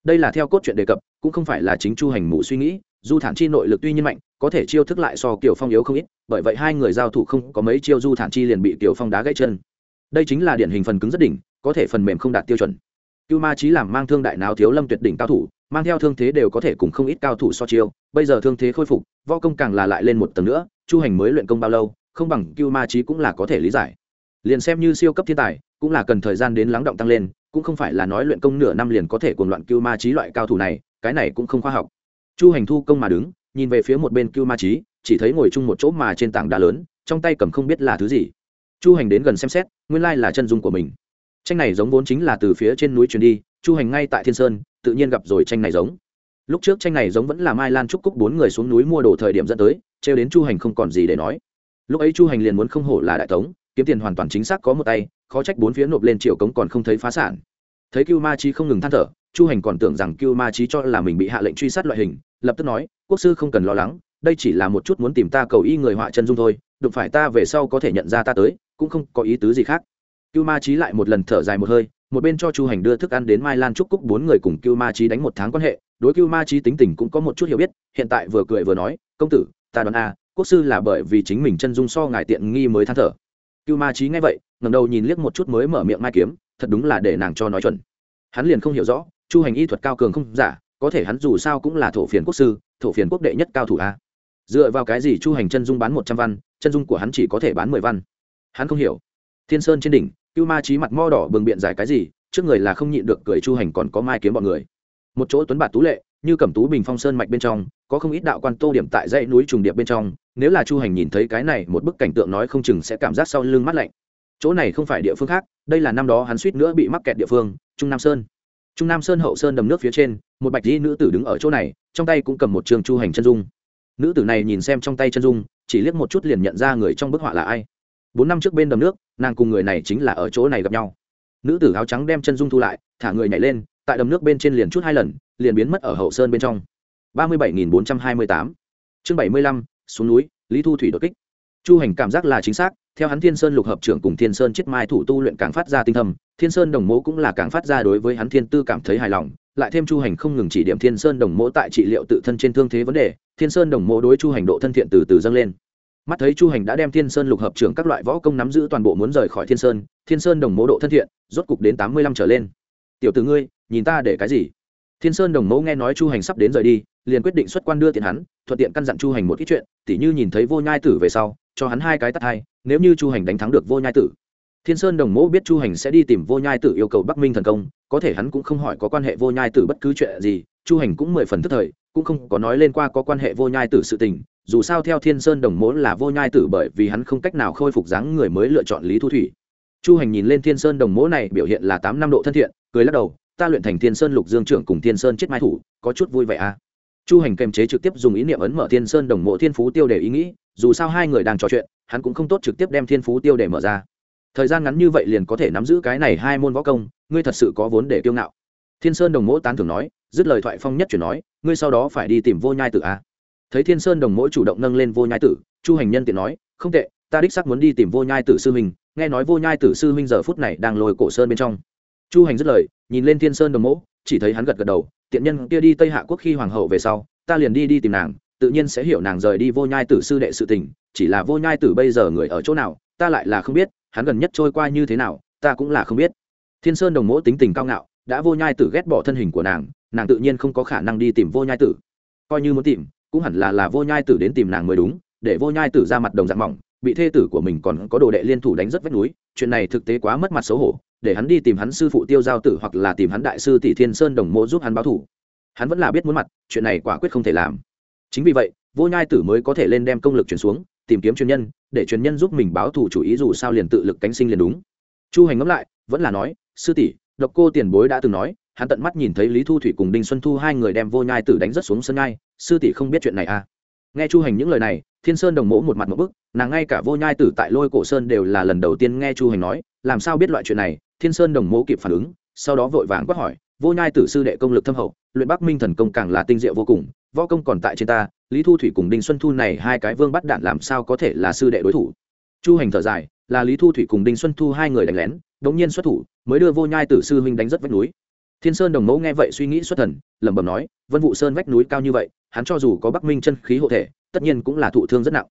[SPEAKER 1] Đây là theo cốt truyện đề cập, cũng không phải là chính chu hành mù suy nghĩ, du thản chi nội lực tuy nhiên mạnh, có thể chiêu thức lại so kiều phong yếu không ít, bởi vậy hai người giao thủ không có mấy chiêu du thản chi liền bị kiều phong đá gãy chân. Đây chính là điển hình phần cứng rất đỉnh, có thể phần mềm không đạt tiêu chuẩn cưu ma trí làm mang thương đại nào thiếu lâm tuyệt đỉnh cao thủ, mang theo thương thế đều có thể cùng không ít cao thủ so chiêu, bây giờ thương thế khôi phục, võ công càng là lại lên một tầng nữa, chu hành mới luyện công bao lâu, không bằng cưu ma trí cũng là có thể lý giải. Liền xem như siêu cấp thiên tài, cũng là cần thời gian đến lắng động tăng lên, cũng không phải là nói luyện công nửa năm liền có thể cuồng loạn cưu ma trí loại cao thủ này, cái này cũng không khoa học. Chu hành thu công mà đứng, nhìn về phía một bên cưu ma trí chỉ thấy ngồi chung một chỗ mà trên tảng đá lớn, trong tay cầm không biết là thứ gì. Chu hành đến gần xem xét, nguyên lai là chân dung của mình tranh này giống vốn chính là từ phía trên núi truyền đi, chu hành ngay tại thiên sơn, tự nhiên gặp rồi tranh này giống. Lúc trước tranh này giống vẫn là mai lan trúc cúc bốn người xuống núi mua đồ thời điểm dẫn tới, trêu đến chu hành không còn gì để nói. Lúc ấy chu hành liền muốn không hổ là đại tống, kiếm tiền hoàn toàn chính xác có một tay, khó trách bốn phía nộp lên triệu cống còn không thấy phá sản. Thấy cưu ma chi không ngừng than thở, chu hành còn tưởng rằng cưu ma chi cho là mình bị hạ lệnh truy sát loại hình, lập tức nói, quốc sư không cần lo lắng, đây chỉ là một chút muốn tìm ta cầu y người họa chân dung thôi, đụng phải ta về sau có thể nhận ra ta tới, cũng không có ý tứ gì khác cưu ma trí lại một lần thở dài một hơi, một bên cho chu hành đưa thức ăn đến mai lan trúc cúc bốn người cùng cưu ma trí đánh một tháng quan hệ, đối cưu ma trí tính tình cũng có một chút hiểu biết, hiện tại vừa cười vừa nói, công tử, ta đoán a, quốc sư là bởi vì chính mình chân dung so ngài tiện nghi mới than thở. Cưu ma trí nghe vậy ngầm đầu nhìn liếc một chút mới mở miệng mai kiếm, thật đúng là để nàng cho nói chuẩn. Hắn liền không hiểu rõ, chu hành y thuật cao cường không giả, có thể hắn dù sao cũng là thổ phiền quốc sư, thổ phiền quốc đệ nhất cao thủ a. Dựa vào cái gì chu hành chân dung bán một trăm văn, chân dung của hắn chỉ có thể bán mười văn? Hắn không hiểu. Thiên sơn trên đỉnh cưu ma trí mặt mo đỏ bừng biện giải cái gì, trước người là không nhịn được cười chu hành còn có mai kiếm bọn người. Một chỗ tuấn bạt tú lệ, như cẩm tú bình phong sơn mạch bên trong, có không ít đạo quan tô điểm tại dãy núi trùng điệp bên trong, nếu là chu hành nhìn thấy cái này một bức cảnh tượng nói không chừng sẽ cảm giác sau lưng mắt lạnh. Chỗ này không phải địa phương khác, đây là năm đó hắn suýt nữa bị mắc kẹt địa phương, trung nam sơn. Trung nam sơn hậu sơn đầm nước phía trên, một bạch di nữ tử đứng ở chỗ này, trong tay cũng cầm một trường chu hành chân dung. Nữ tử này nhìn xem trong tay chân dung, chỉ liếc một chút liền nhận ra người trong bức họa là ai bốn năm trước bên đầm nước, nàng cùng người này chính là ở chỗ này gặp nhau. Nữ tử áo trắng đem chân dung thu lại, thả người nhảy lên, tại đầm nước bên trên liền chút hai lần, liền biến mất ở hậu sơn bên trong. ba mươi bảy nghìn bốn trăm hai mươi tám. Chương bảy mươi lăm, xuống núi, lý thu thủy đột kích. Chu hành cảm giác là chính xác, theo hắn thiên sơn lục hợp trưởng cùng thiên sơn chiết mai thủ tu luyện càng phát ra tinh thầm thiên sơn đồng mỗ cũng là càng phát ra đối với hắn thiên tư cảm thấy hài lòng, lại thêm chu hành không ngừng chỉ điểm thiên sơn đồng mỗ tại trị liệu tự thân trên thương thế vấn đề, thiên sơn đồng mỗ đối chu hành độ thân thiện từ từ dâng lên mắt thấy chu hành đã đem thiên sơn lục hợp trưởng các loại võ công nắm giữ toàn bộ muốn rời khỏi thiên sơn thiên sơn đồng mẫu độ thân thiện, rốt cục đến tám mươi lăm trở lên. Tiểu từ ngươi, nhìn ta để cái gì? Thiên sơn đồng mẫu nghe nói chu hành sắp đến rời đi, liền quyết định xuất quan đưa tiền hắn, thuận tiện căn dặn chu hành một ít chuyện, tỉ như nhìn thấy vô nhai tử về sau, cho hắn hai cái tắt hai, nếu như chu hành đánh thắng được vô nhai tử. Thiên sơn đồng mẫu biết chu hành sẽ đi tìm vô nhai tử yêu cầu bắc minh thần công, có thể hắn cũng không hỏi có quan hệ vô nhai tử bất cứ chuyện gì, chu hành cũng mười phần tức thời, cũng không có nói lên qua có quan hệ vô nhai tử sự tình dù sao theo thiên sơn đồng mỗ là vô nhai tử bởi vì hắn không cách nào khôi phục dáng người mới lựa chọn lý thu thủy. Chu hành nhìn lên thiên sơn đồng mỗ này, biểu hiện là tám năm độ thân thiện, cười lắc đầu, ta luyện thành thiên sơn lục dương trưởng cùng thiên sơn chết mai thủ, có chút vui vẻ à? Chu hành kềm chế trực tiếp dùng ý niệm ấn mở thiên sơn đồng mộ thiên phú tiêu để ý nghĩ, dù sao hai người đang trò chuyện, hắn cũng không tốt trực tiếp đem thiên phú tiêu để mở ra. Thời gian ngắn như vậy liền có thể nắm giữ cái này hai môn võ công, ngươi thật sự có vốn để kiêu ngạo. Thiên sơn đồng mỗ tán thường nói, dứt lời thoại phong nhất chuyển nói, ngươi sau đó phải đi tìm vô nhai tử a à? Thấy thiên sơn đồng mỗi chủ động nâng lên vô nhai tử, chu hành nhân tiện nói, không tệ, ta đích sắc muốn đi tìm vô nhai tử sư huynh. Nghe nói vô nhai tử sư huynh giờ phút này đang lôi cổ sơn bên trong. Chu hành dứt lời, nhìn lên thiên sơn đồng mỗ, chỉ thấy hắn gật gật đầu, tiện nhân kia đi tây hạ quốc khi hoàng hậu về sau, ta liền đi đi tìm nàng, tự nhiên sẽ hiểu nàng rời đi vô nhai tử sư đệ sự tình, chỉ là vô nhai tử bây giờ người ở chỗ nào, ta lại là không biết, hắn gần nhất trôi qua như thế nào, ta cũng là không biết. Thiên sơn đồng mỗ tính tình cao ngạo, đã vô nhai tử ghét bỏ thân hình của nàng nàng tự nhiên không có khả năng đi tìm vô nhai tử. Coi như muốn tìm cũng hẳn là là vô nhai tử đến tìm nàng mới đúng, để vô nhai tử ra mặt đồng dạng mỏng, bị thê tử của mình còn có đồ đệ liên thủ đánh rất vách núi, chuyện này thực tế quá mất mặt xấu hổ, để hắn đi tìm hắn sư phụ tiêu giao tử hoặc là tìm hắn đại sư tỷ thiên sơn đồng mộ giúp hắn báo thủ. Hắn vẫn là biết muốn mặt, chuyện này quả quyết không thể làm. Chính vì vậy, vô nhai tử mới có thể lên đem công lực chuyển xuống, tìm kiếm truyền nhân, để truyền nhân giúp mình báo thủ chủ ý dù sao liền tự lực cánh sinh liền đúng. Chu hành ngẫm lại, vẫn là nói, sư tỷ, độc cô tiền bối đã từng nói hắn tận mắt nhìn thấy lý thu thủy cùng đinh xuân thu hai người đem vô nhai tử đánh rất xuống sân ngai sư tỷ không biết chuyện này à. nghe chu hành những lời này, thiên sơn đồng mỗ một mặt một bức, nàng ngay cả vô nhai tử tại lôi cổ sơn đều là lần đầu tiên nghe chu hành nói, làm sao biết loại chuyện này, thiên sơn đồng mỗ kịp phản ứng, sau đó vội vàng quát hỏi, vô nhai tử sư đệ công lực thâm hậu, luyện bắc minh thần công càng là tinh diệu vô cùng, võ công còn tại trên ta, lý thu thủy cùng đinh xuân thu này hai cái vương bắt đạn làm sao có thể là sư đệ đối thủ. chu hành thở dài, là lý thu thủy cùng đinh xuân thu hai người đánh lén, đống nhiên xuất thủ, mới đưa vô nhai tử sư huynh đánh rất vách núi thiên sơn đồng mẫu nghe vậy suy nghĩ xuất thần, lẩm bẩm nói, vân vụ sơn vách núi cao như vậy, hắn cho dù có bắc minh chân khí hộ thể, tất nhiên cũng là thụ thương rất nặng.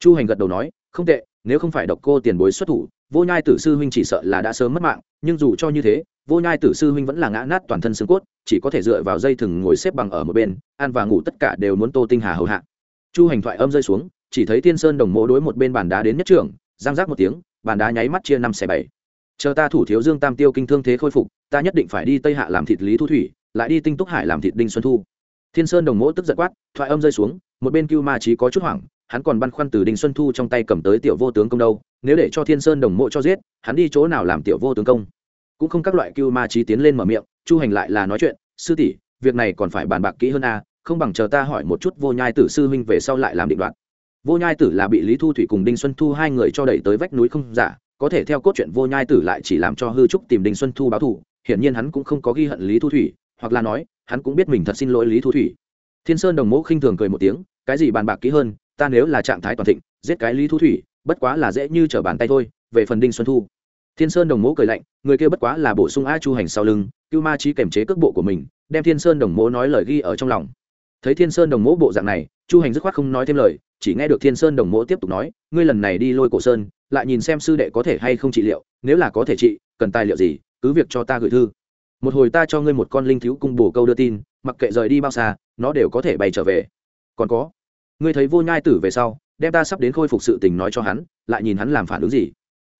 [SPEAKER 1] Chu hành gật đầu nói, không tệ, nếu không phải độc cô tiền bối xuất thủ, vô nhai tử sư huynh chỉ sợ là đã sớm mất mạng, nhưng dù cho như thế, vô nhai tử sư huynh vẫn là ngã nát toàn thân xương cốt, chỉ có thể dựa vào dây thừng ngồi xếp bằng ở một bên, ăn và ngủ tất cả đều muốn tô tinh hà hầu hạ. Chu hành thoại âm rơi xuống, chỉ thấy thiên sơn đồng Mẫu đối một bên bàn đá đến nhất trường giang giác một tiếng, bàn đá nháy mắt chia năm xẻ bảy. Chờ ta thủ thiếu dương tam tiêu kinh thương thế khôi phục ta nhất định phải đi tây hạ làm thịt lý thu thủy, lại đi tinh túc hải làm thịt đinh xuân thu. Thiên sơn đồng mỗ tức giận quát, thoại âm rơi xuống, một bên cưu ma trí có chút hoảng, hắn còn băn khoăn từ đinh xuân thu trong tay cầm tới tiểu vô tướng công đâu, nếu để cho thiên sơn đồng mộ cho giết, hắn đi chỗ nào làm tiểu vô tướng công? Cũng không các loại cưu ma trí tiến lên mở miệng, chu hành lại là nói chuyện, sư tỷ, việc này còn phải bàn bạc kỹ hơn a, không bằng chờ ta hỏi một chút vô nhai tử sư huynh về sau lại làm định đoạn vô nhai tử là bị lý thu thủy cùng đinh xuân thu hai người cho đẩy tới vách núi không giả, có thể theo cốt truyện vô nhai tử lại chỉ làm cho hư trúc tìm đinh xuân thu báo thù hiển nhiên hắn cũng không có ghi hận lý thu thủy, hoặc là nói, hắn cũng biết mình thật xin lỗi lý thu thủy. Thiên sơn đồng mẫu khinh thường cười một tiếng, cái gì bàn bạc kỹ hơn, ta nếu là trạng thái toàn thịnh, giết cái lý thu thủy, bất quá là dễ như trở bàn tay thôi, về phần đinh xuân thu. Thiên sơn đồng mẫu cười lạnh, người kia bất quá là bổ sung a chu hành sau lưng, cưu ma trí kềm chế cước bộ của mình, đem thiên sơn đồng mẫu nói lời ghi ở trong lòng. Thấy thiên sơn đồng mẫu bộ dạng này, chu hành dứt khoát không nói thêm lời, chỉ nghe được thiên sơn đồng mẫu tiếp tục nói, ngươi lần này đi lôi cổ sơn, lại nhìn xem sư đệ có thể hay không trị liệu, nếu là có thể trị, cần tài liệu gì cứ việc cho ta gửi thư. Một hồi ta cho ngươi một con linh thiếu cung bổ câu đưa tin, mặc kệ rời đi bao xa, nó đều có thể bay trở về. Còn có, ngươi thấy vô nhai tử về sau, đem ta sắp đến khôi phục sự tình nói cho hắn, lại nhìn hắn làm phản ứng gì.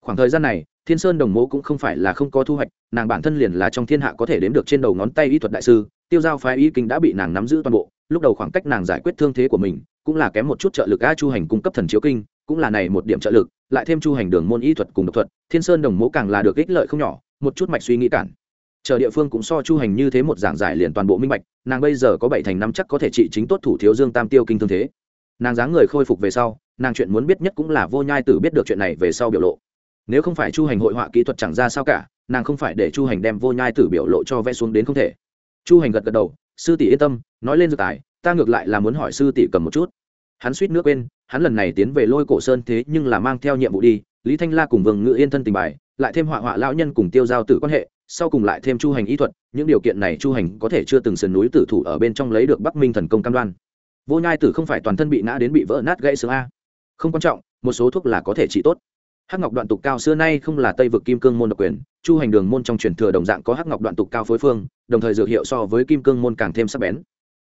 [SPEAKER 1] Khoảng thời gian này, thiên sơn đồng mẫu cũng không phải là không có thu hoạch, nàng bản thân liền là trong thiên hạ có thể đếm được trên đầu ngón tay y thuật đại sư, tiêu giao phái y kinh đã bị nàng nắm giữ toàn bộ, lúc đầu khoảng cách nàng giải quyết thương thế của mình, cũng là kém một chút trợ lực a chu hành cung cấp thần chiếu kinh, cũng là này một điểm trợ lực, lại thêm chu hành đường môn y thuật cùng độc thuật, thiên sơn đồng mẫu càng là được ích lợi không nhỏ một chút mạch suy nghĩ cản. Chờ địa phương cũng so chu hành như thế một giảng giải liền toàn bộ minh bạch, nàng bây giờ có bảy thành năm chắc có thể trị chính tốt thủ thiếu dương tam tiêu kinh thương thế. Nàng dáng người khôi phục về sau, nàng chuyện muốn biết nhất cũng là vô nhai tử biết được chuyện này về sau biểu lộ. Nếu không phải chu hành hội họa kỹ thuật chẳng ra sao cả, nàng không phải để chu hành đem vô nhai tử biểu lộ cho vẽ xuống đến không thể. Chu hành gật gật đầu, sư tỷ yên tâm, nói lên dự tài, ta ngược lại là muốn hỏi sư tỷ cầm một chút. Hắn suýt nước quên, hắn lần này tiến về lôi cổ sơn thế nhưng là mang theo nhiệm vụ đi, lý thanh la cùng vương ngự yên thân tình bài lại thêm họa họa lão nhân cùng tiêu giao tử quan hệ, sau cùng lại thêm chu hành ý thuật, những điều kiện này chu hành có thể chưa từng sườn núi tử thủ ở bên trong lấy được bắc minh thần công cam đoan. Vô nhai tử không phải toàn thân bị nã đến bị vỡ nát gãy xương a. Không quan trọng, một số thuốc là có thể trị tốt. Hắc ngọc đoạn tục cao xưa nay không là tây vực kim cương môn độc quyền, chu hành đường môn trong truyền thừa đồng dạng có hắc ngọc đoạn tục cao phối phương, đồng thời dược hiệu so với kim cương môn càng thêm sắc bén.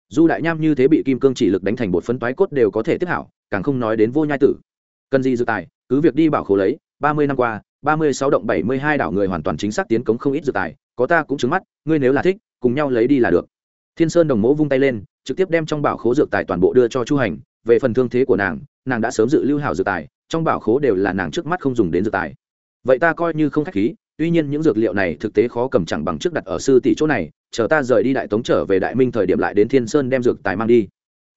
[SPEAKER 1] Du đại nham như thế bị kim cương chỉ lực đánh thành bột phấn toái cốt đều có thể tiếp hảo, càng không nói đến vô nhai tử. Cần gì dự tài, cứ việc đi bảo khổ lấy, ba mươi năm qua ba mươi sáu động bảy mươi hai đảo người hoàn toàn chính xác tiến cống không ít dự tài, có ta cũng chứng mắt, ngươi nếu là thích, cùng nhau lấy đi là được. Thiên sơn đồng mẫu vung tay lên, trực tiếp đem trong bảo khố dược tài toàn bộ đưa cho chu hành. Về phần thương thế của nàng nàng đã sớm dự lưu hảo dược tài, trong bảo khố đều là nàng trước mắt không dùng đến dược tài. Vậy ta coi như không khách khí, tuy nhiên những dược liệu này thực tế khó cầm chẳng bằng trước đặt ở sư tỷ chỗ này, chờ ta rời đi đại tống trở về đại minh thời điểm lại đến thiên sơn đem dược tài mang đi.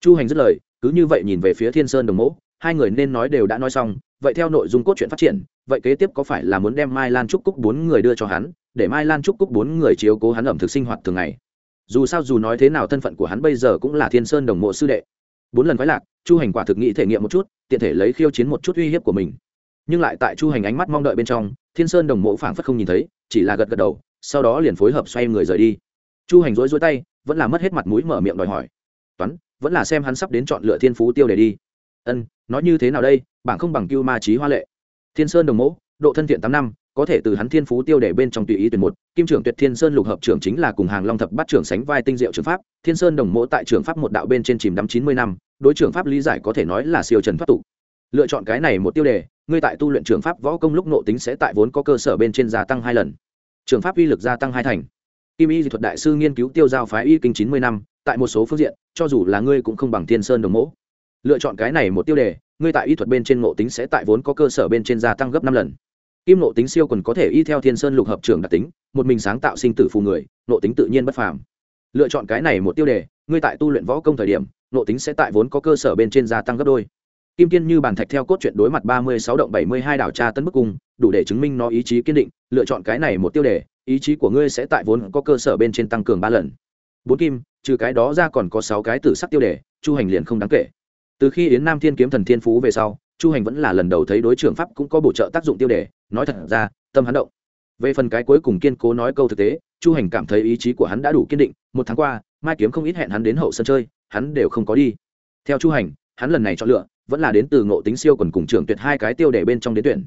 [SPEAKER 1] Chu hành dứt lời, cứ như vậy nhìn về phía thiên sơn đồng mẫu hai người nên nói đều đã nói xong, vậy theo nội dung cốt truyện phát triển, vậy kế tiếp có phải là muốn đem mai lan trúc cúc bốn người đưa cho hắn, để mai lan trúc cúc bốn người chiếu cố hắn ẩm thực sinh hoạt thường ngày? Dù sao dù nói thế nào thân phận của hắn bây giờ cũng là thiên sơn đồng mộ sư đệ. Bốn lần quái lạc, chu hành quả thực nghĩ thể nghiệm một chút, tiện thể lấy khiêu chiến một chút uy hiếp của mình. Nhưng lại tại chu hành ánh mắt mong đợi bên trong, thiên sơn đồng mộ phảng phất không nhìn thấy, chỉ là gật gật đầu, sau đó liền phối hợp xoay người rời đi. Chu hành rối rối tay, vẫn là mất hết mặt mũi mở miệng đòi hỏi. Toán, vẫn là xem hắn sắp đến chọn lựa thiên phú tiêu để đi. Ân nói như thế nào đây, bảng không bằng cưu ma trí hoa lệ. Thiên sơn đồng mẫu độ thân thiện tám năm, có thể từ hắn thiên phú tiêu để bên trong tùy ý tuyển một. Kim trưởng tuyệt thiên sơn lục hợp trưởng chính là cùng hàng long thập bắt trưởng sánh vai tinh diệu trường pháp. Thiên sơn đồng mộ tại trường pháp một đạo bên trên chìm đắm chín mươi năm, đối trường pháp lý giải có thể nói là siêu trần thoát tục. Lựa chọn cái này một tiêu đề, ngươi tại tu luyện trường pháp võ công lúc nộ tính sẽ tại vốn có cơ sở bên trên gia tăng hai lần. Trường pháp uy lực gia tăng hai thành. Kim y dị thuật đại sư nghiên cứu tiêu giao phái y kinh chín mươi năm, tại một số phương diện, cho dù là ngươi cũng không bằng thiên sơn đồng mẫu lựa chọn cái này một tiêu đề, ngươi tại y thuật bên trên ngộ tính sẽ tại vốn có cơ sở bên trên gia tăng gấp năm lần. Kim ngộ tính siêu quần có thể y theo thiên sơn lục hợp trường đặc tính, một mình sáng tạo sinh tử phù người, ngộ tính tự nhiên bất phàm. Lựa chọn cái này một tiêu đề, ngươi tại tu luyện võ công thời điểm, ngộ tính sẽ tại vốn có cơ sở bên trên gia tăng gấp đôi. Kim kiên như bàn thạch theo cốt truyện đối mặt ba mươi sáu động bảy mươi hai đảo tra tấn bức cung, đủ để chứng minh nó ý chí kiên định, lựa chọn cái này một tiêu đề, ý chí của ngươi sẽ tại vốn có cơ sở bên trên tăng cường ba lần. Bốn kim, trừ cái đó ra còn có sáu cái tử sắc tiêu đề, chu hành liền không đáng kể từ khi yến nam thiên kiếm thần thiên phú về sau, chu hành vẫn là lần đầu thấy đối trưởng pháp cũng có bổ trợ tác dụng tiêu đề, nói thật ra, tâm hắn động. Về phần cái cuối cùng kiên cố nói câu thực tế, chu hành cảm thấy ý chí của hắn đã đủ kiên định, một tháng qua, mai kiếm không ít hẹn hắn đến hậu sân chơi, hắn đều không có đi. Theo chu hành, hắn lần này chọn lựa, vẫn là đến từ ngộ tính siêu quần cùng trưởng tuyệt hai cái tiêu đề bên trong đến tuyển.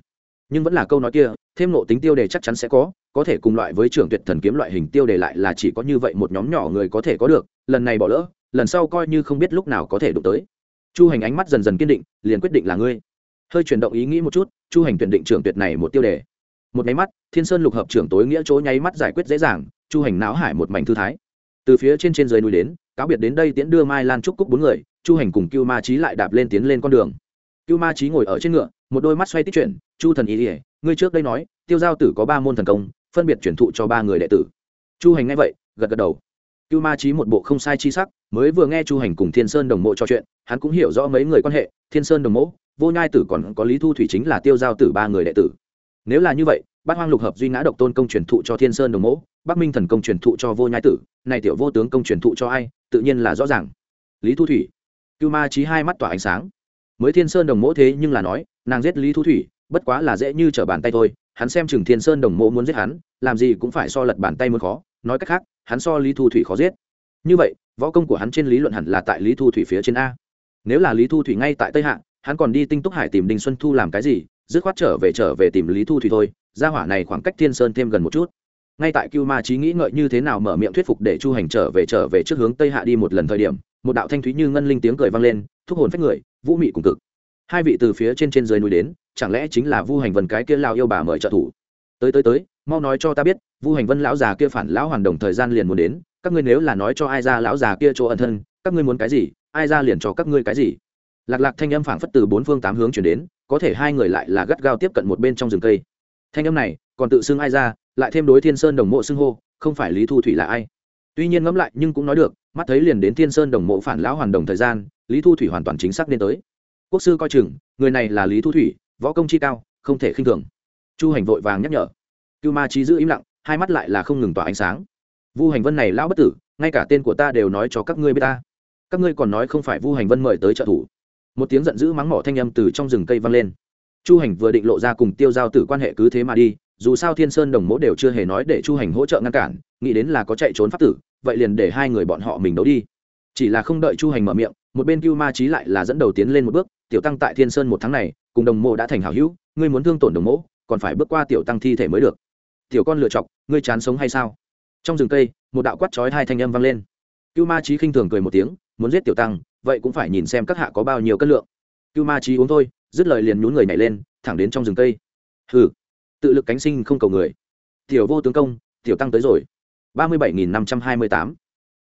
[SPEAKER 1] Nhưng vẫn là câu nói kia, thêm ngộ tính tiêu đề chắc chắn sẽ có có thể cùng loại với trưởng tuyệt thần kiếm loại hình tiêu đề lại là chỉ có như vậy một nhóm nhỏ người có thể có được, lần này bỏ lỡ, lần sau coi như không biết lúc nào có thể đụng tới chu hành ánh mắt dần dần kiên định, liền quyết định là ngươi. Hơi chuyển động ý nghĩ một chút, chu hành tuyển định trưởng tuyệt này một tiêu đề. Một nháy mắt, thiên sơn lục hợp trưởng tối nghĩa chỗ nháy mắt giải quyết dễ dàng, chu hành não hải một mảnh thư thái. Từ phía trên trên dưới núi đến, cáo biệt đến đây tiễn đưa mai lan trúc cúc bốn người, chu hành cùng cưu ma trí lại đạp lên tiến lên con đường. Cưu ma trí ngồi ở trên ngựa, một đôi mắt xoay tích chuyển, chu thần ý ỉa ngươi trước đây nói, tiêu giao tử có ba môn thần công, phân biệt chuyển thụ cho ba người đệ tử. Chu hành nghe vậy, gật gật đầu cưu ma trí một bộ không sai chi sắc, mới vừa nghe chu hành cùng thiên sơn đồng mộ trò chuyện, hắn cũng hiểu rõ mấy người quan hệ, thiên sơn đồng mộ, vô nhai tử còn có lý thu thủy chính là tiêu giao tử ba người đệ tử. Nếu là như vậy bác hoang lục hợp duy ngã độc tôn công truyền thụ cho thiên sơn đồng mộ bắc minh thần công truyền thụ cho vô nhai tử, này tiểu vô tướng công truyền thụ cho ai, tự nhiên là rõ ràng. Lý thu thủy. Cưu ma trí hai mắt tỏa ánh sáng. Mới thiên sơn đồng mộ thế nhưng là nói, nàng giết lý thu thủy, bất quá là dễ như trở bàn tay thôi, hắn xem chừng thiên sơn đồng mộ muốn giết hắn, làm gì cũng phải so lật bàn tay muốn khó nói cách khác, hắn so lý thu thủy khó giết. Như vậy, võ công của hắn trên lý luận hẳn là tại lý thu thủy phía trên a. Nếu là lý thu thủy ngay tại tây hạ, hắn còn đi tinh túc hải tìm đinh xuân thu làm cái gì, dứt khoát trở về trở về tìm lý thu thủy thôi ra hỏa này khoảng cách thiên sơn thêm gần một chút. Ngay tại cưu ma trí nghĩ ngợi như thế nào mở miệng thuyết phục để chu hành trở về trở về trước hướng tây hạ đi một lần thời điểm, một đạo thanh thúy như ngân linh tiếng cười vang lên, thúc hồn phách người, vũ mị cùng cực. Hai vị từ phía trên trên dưới núi đến, chẳng lẽ chính là vu hành vân cái kia lao yêu bà mời trợ thủ? Tới tới tới, mau nói cho ta biết vu hành vân lão già kia phản lão hoàn đồng thời gian liền muốn đến, các ngươi nếu là nói cho ai ra lão già kia chỗ ẩn thân, các ngươi muốn cái gì, ai ra liền cho các ngươi cái gì. Lạc lạc thanh âm phảng phất từ bốn phương tám hướng chuyển đến, có thể hai người lại là gắt gao tiếp cận một bên trong rừng cây. Thanh âm này, còn tự xưng ai ra, lại thêm đối thiên sơn đồng mộ xưng hô, không phải lý thu thủy là ai. Tuy nhiên ngẫm lại, nhưng cũng nói được, mắt thấy liền đến thiên sơn đồng mộ phản lão hoàn đồng thời gian, lý thu thủy hoàn toàn chính xác nên tới. Quốc sư coi chừng, người này là lý thu thủy, võ công chi cao, không thể khinh thường. Chu hành vội vàng nhắc nhở. Cưu ma Chi giữ im lặng hai mắt lại là không ngừng tỏa ánh sáng. Vu hành vân này lão bất tử, ngay cả tên của ta đều nói cho các ngươi biết ta. Các ngươi còn nói không phải vu hành vân mời tới trợ thủ. Một tiếng giận dữ mắng mỏ thanh âm từ trong rừng cây vang lên. Chu hành vừa định lộ ra cùng tiêu giao tử quan hệ cứ thế mà đi, dù sao thiên sơn đồng mỗ đều chưa hề nói để chu hành hỗ trợ ngăn cản, nghĩ đến là có chạy trốn pháp tử, vậy liền để hai người bọn họ mình đấu đi. Chỉ là không đợi chu hành mở miệng, một bên cưu ma trí lại là dẫn đầu tiến lên một bước, tiểu tăng, tại thiên sơn một tháng này, cùng đồng mộ đã thành hảo hữu, ngươi muốn thương tổn đồng mỗ, còn phải bước qua tiểu tăng thi thể mới được tiểu con lựa chọc, ngươi chán sống hay sao? Trong rừng cây, một đạo quát chói hai thanh âm vang lên. Cưu ma trí khinh thường cười một tiếng, muốn giết tiểu tăng, vậy cũng phải nhìn xem các hạ có bao nhiêu cân lượng. Cưu ma trí uống thôi, dứt lời liền nhún người nhảy lên, thẳng đến trong rừng cây. Hừ, tự lực cánh sinh không cầu người. Tiểu vô tướng công, tiểu tăng tới rồi. Ba mươi bảy nghìn năm trăm hai mươi tám.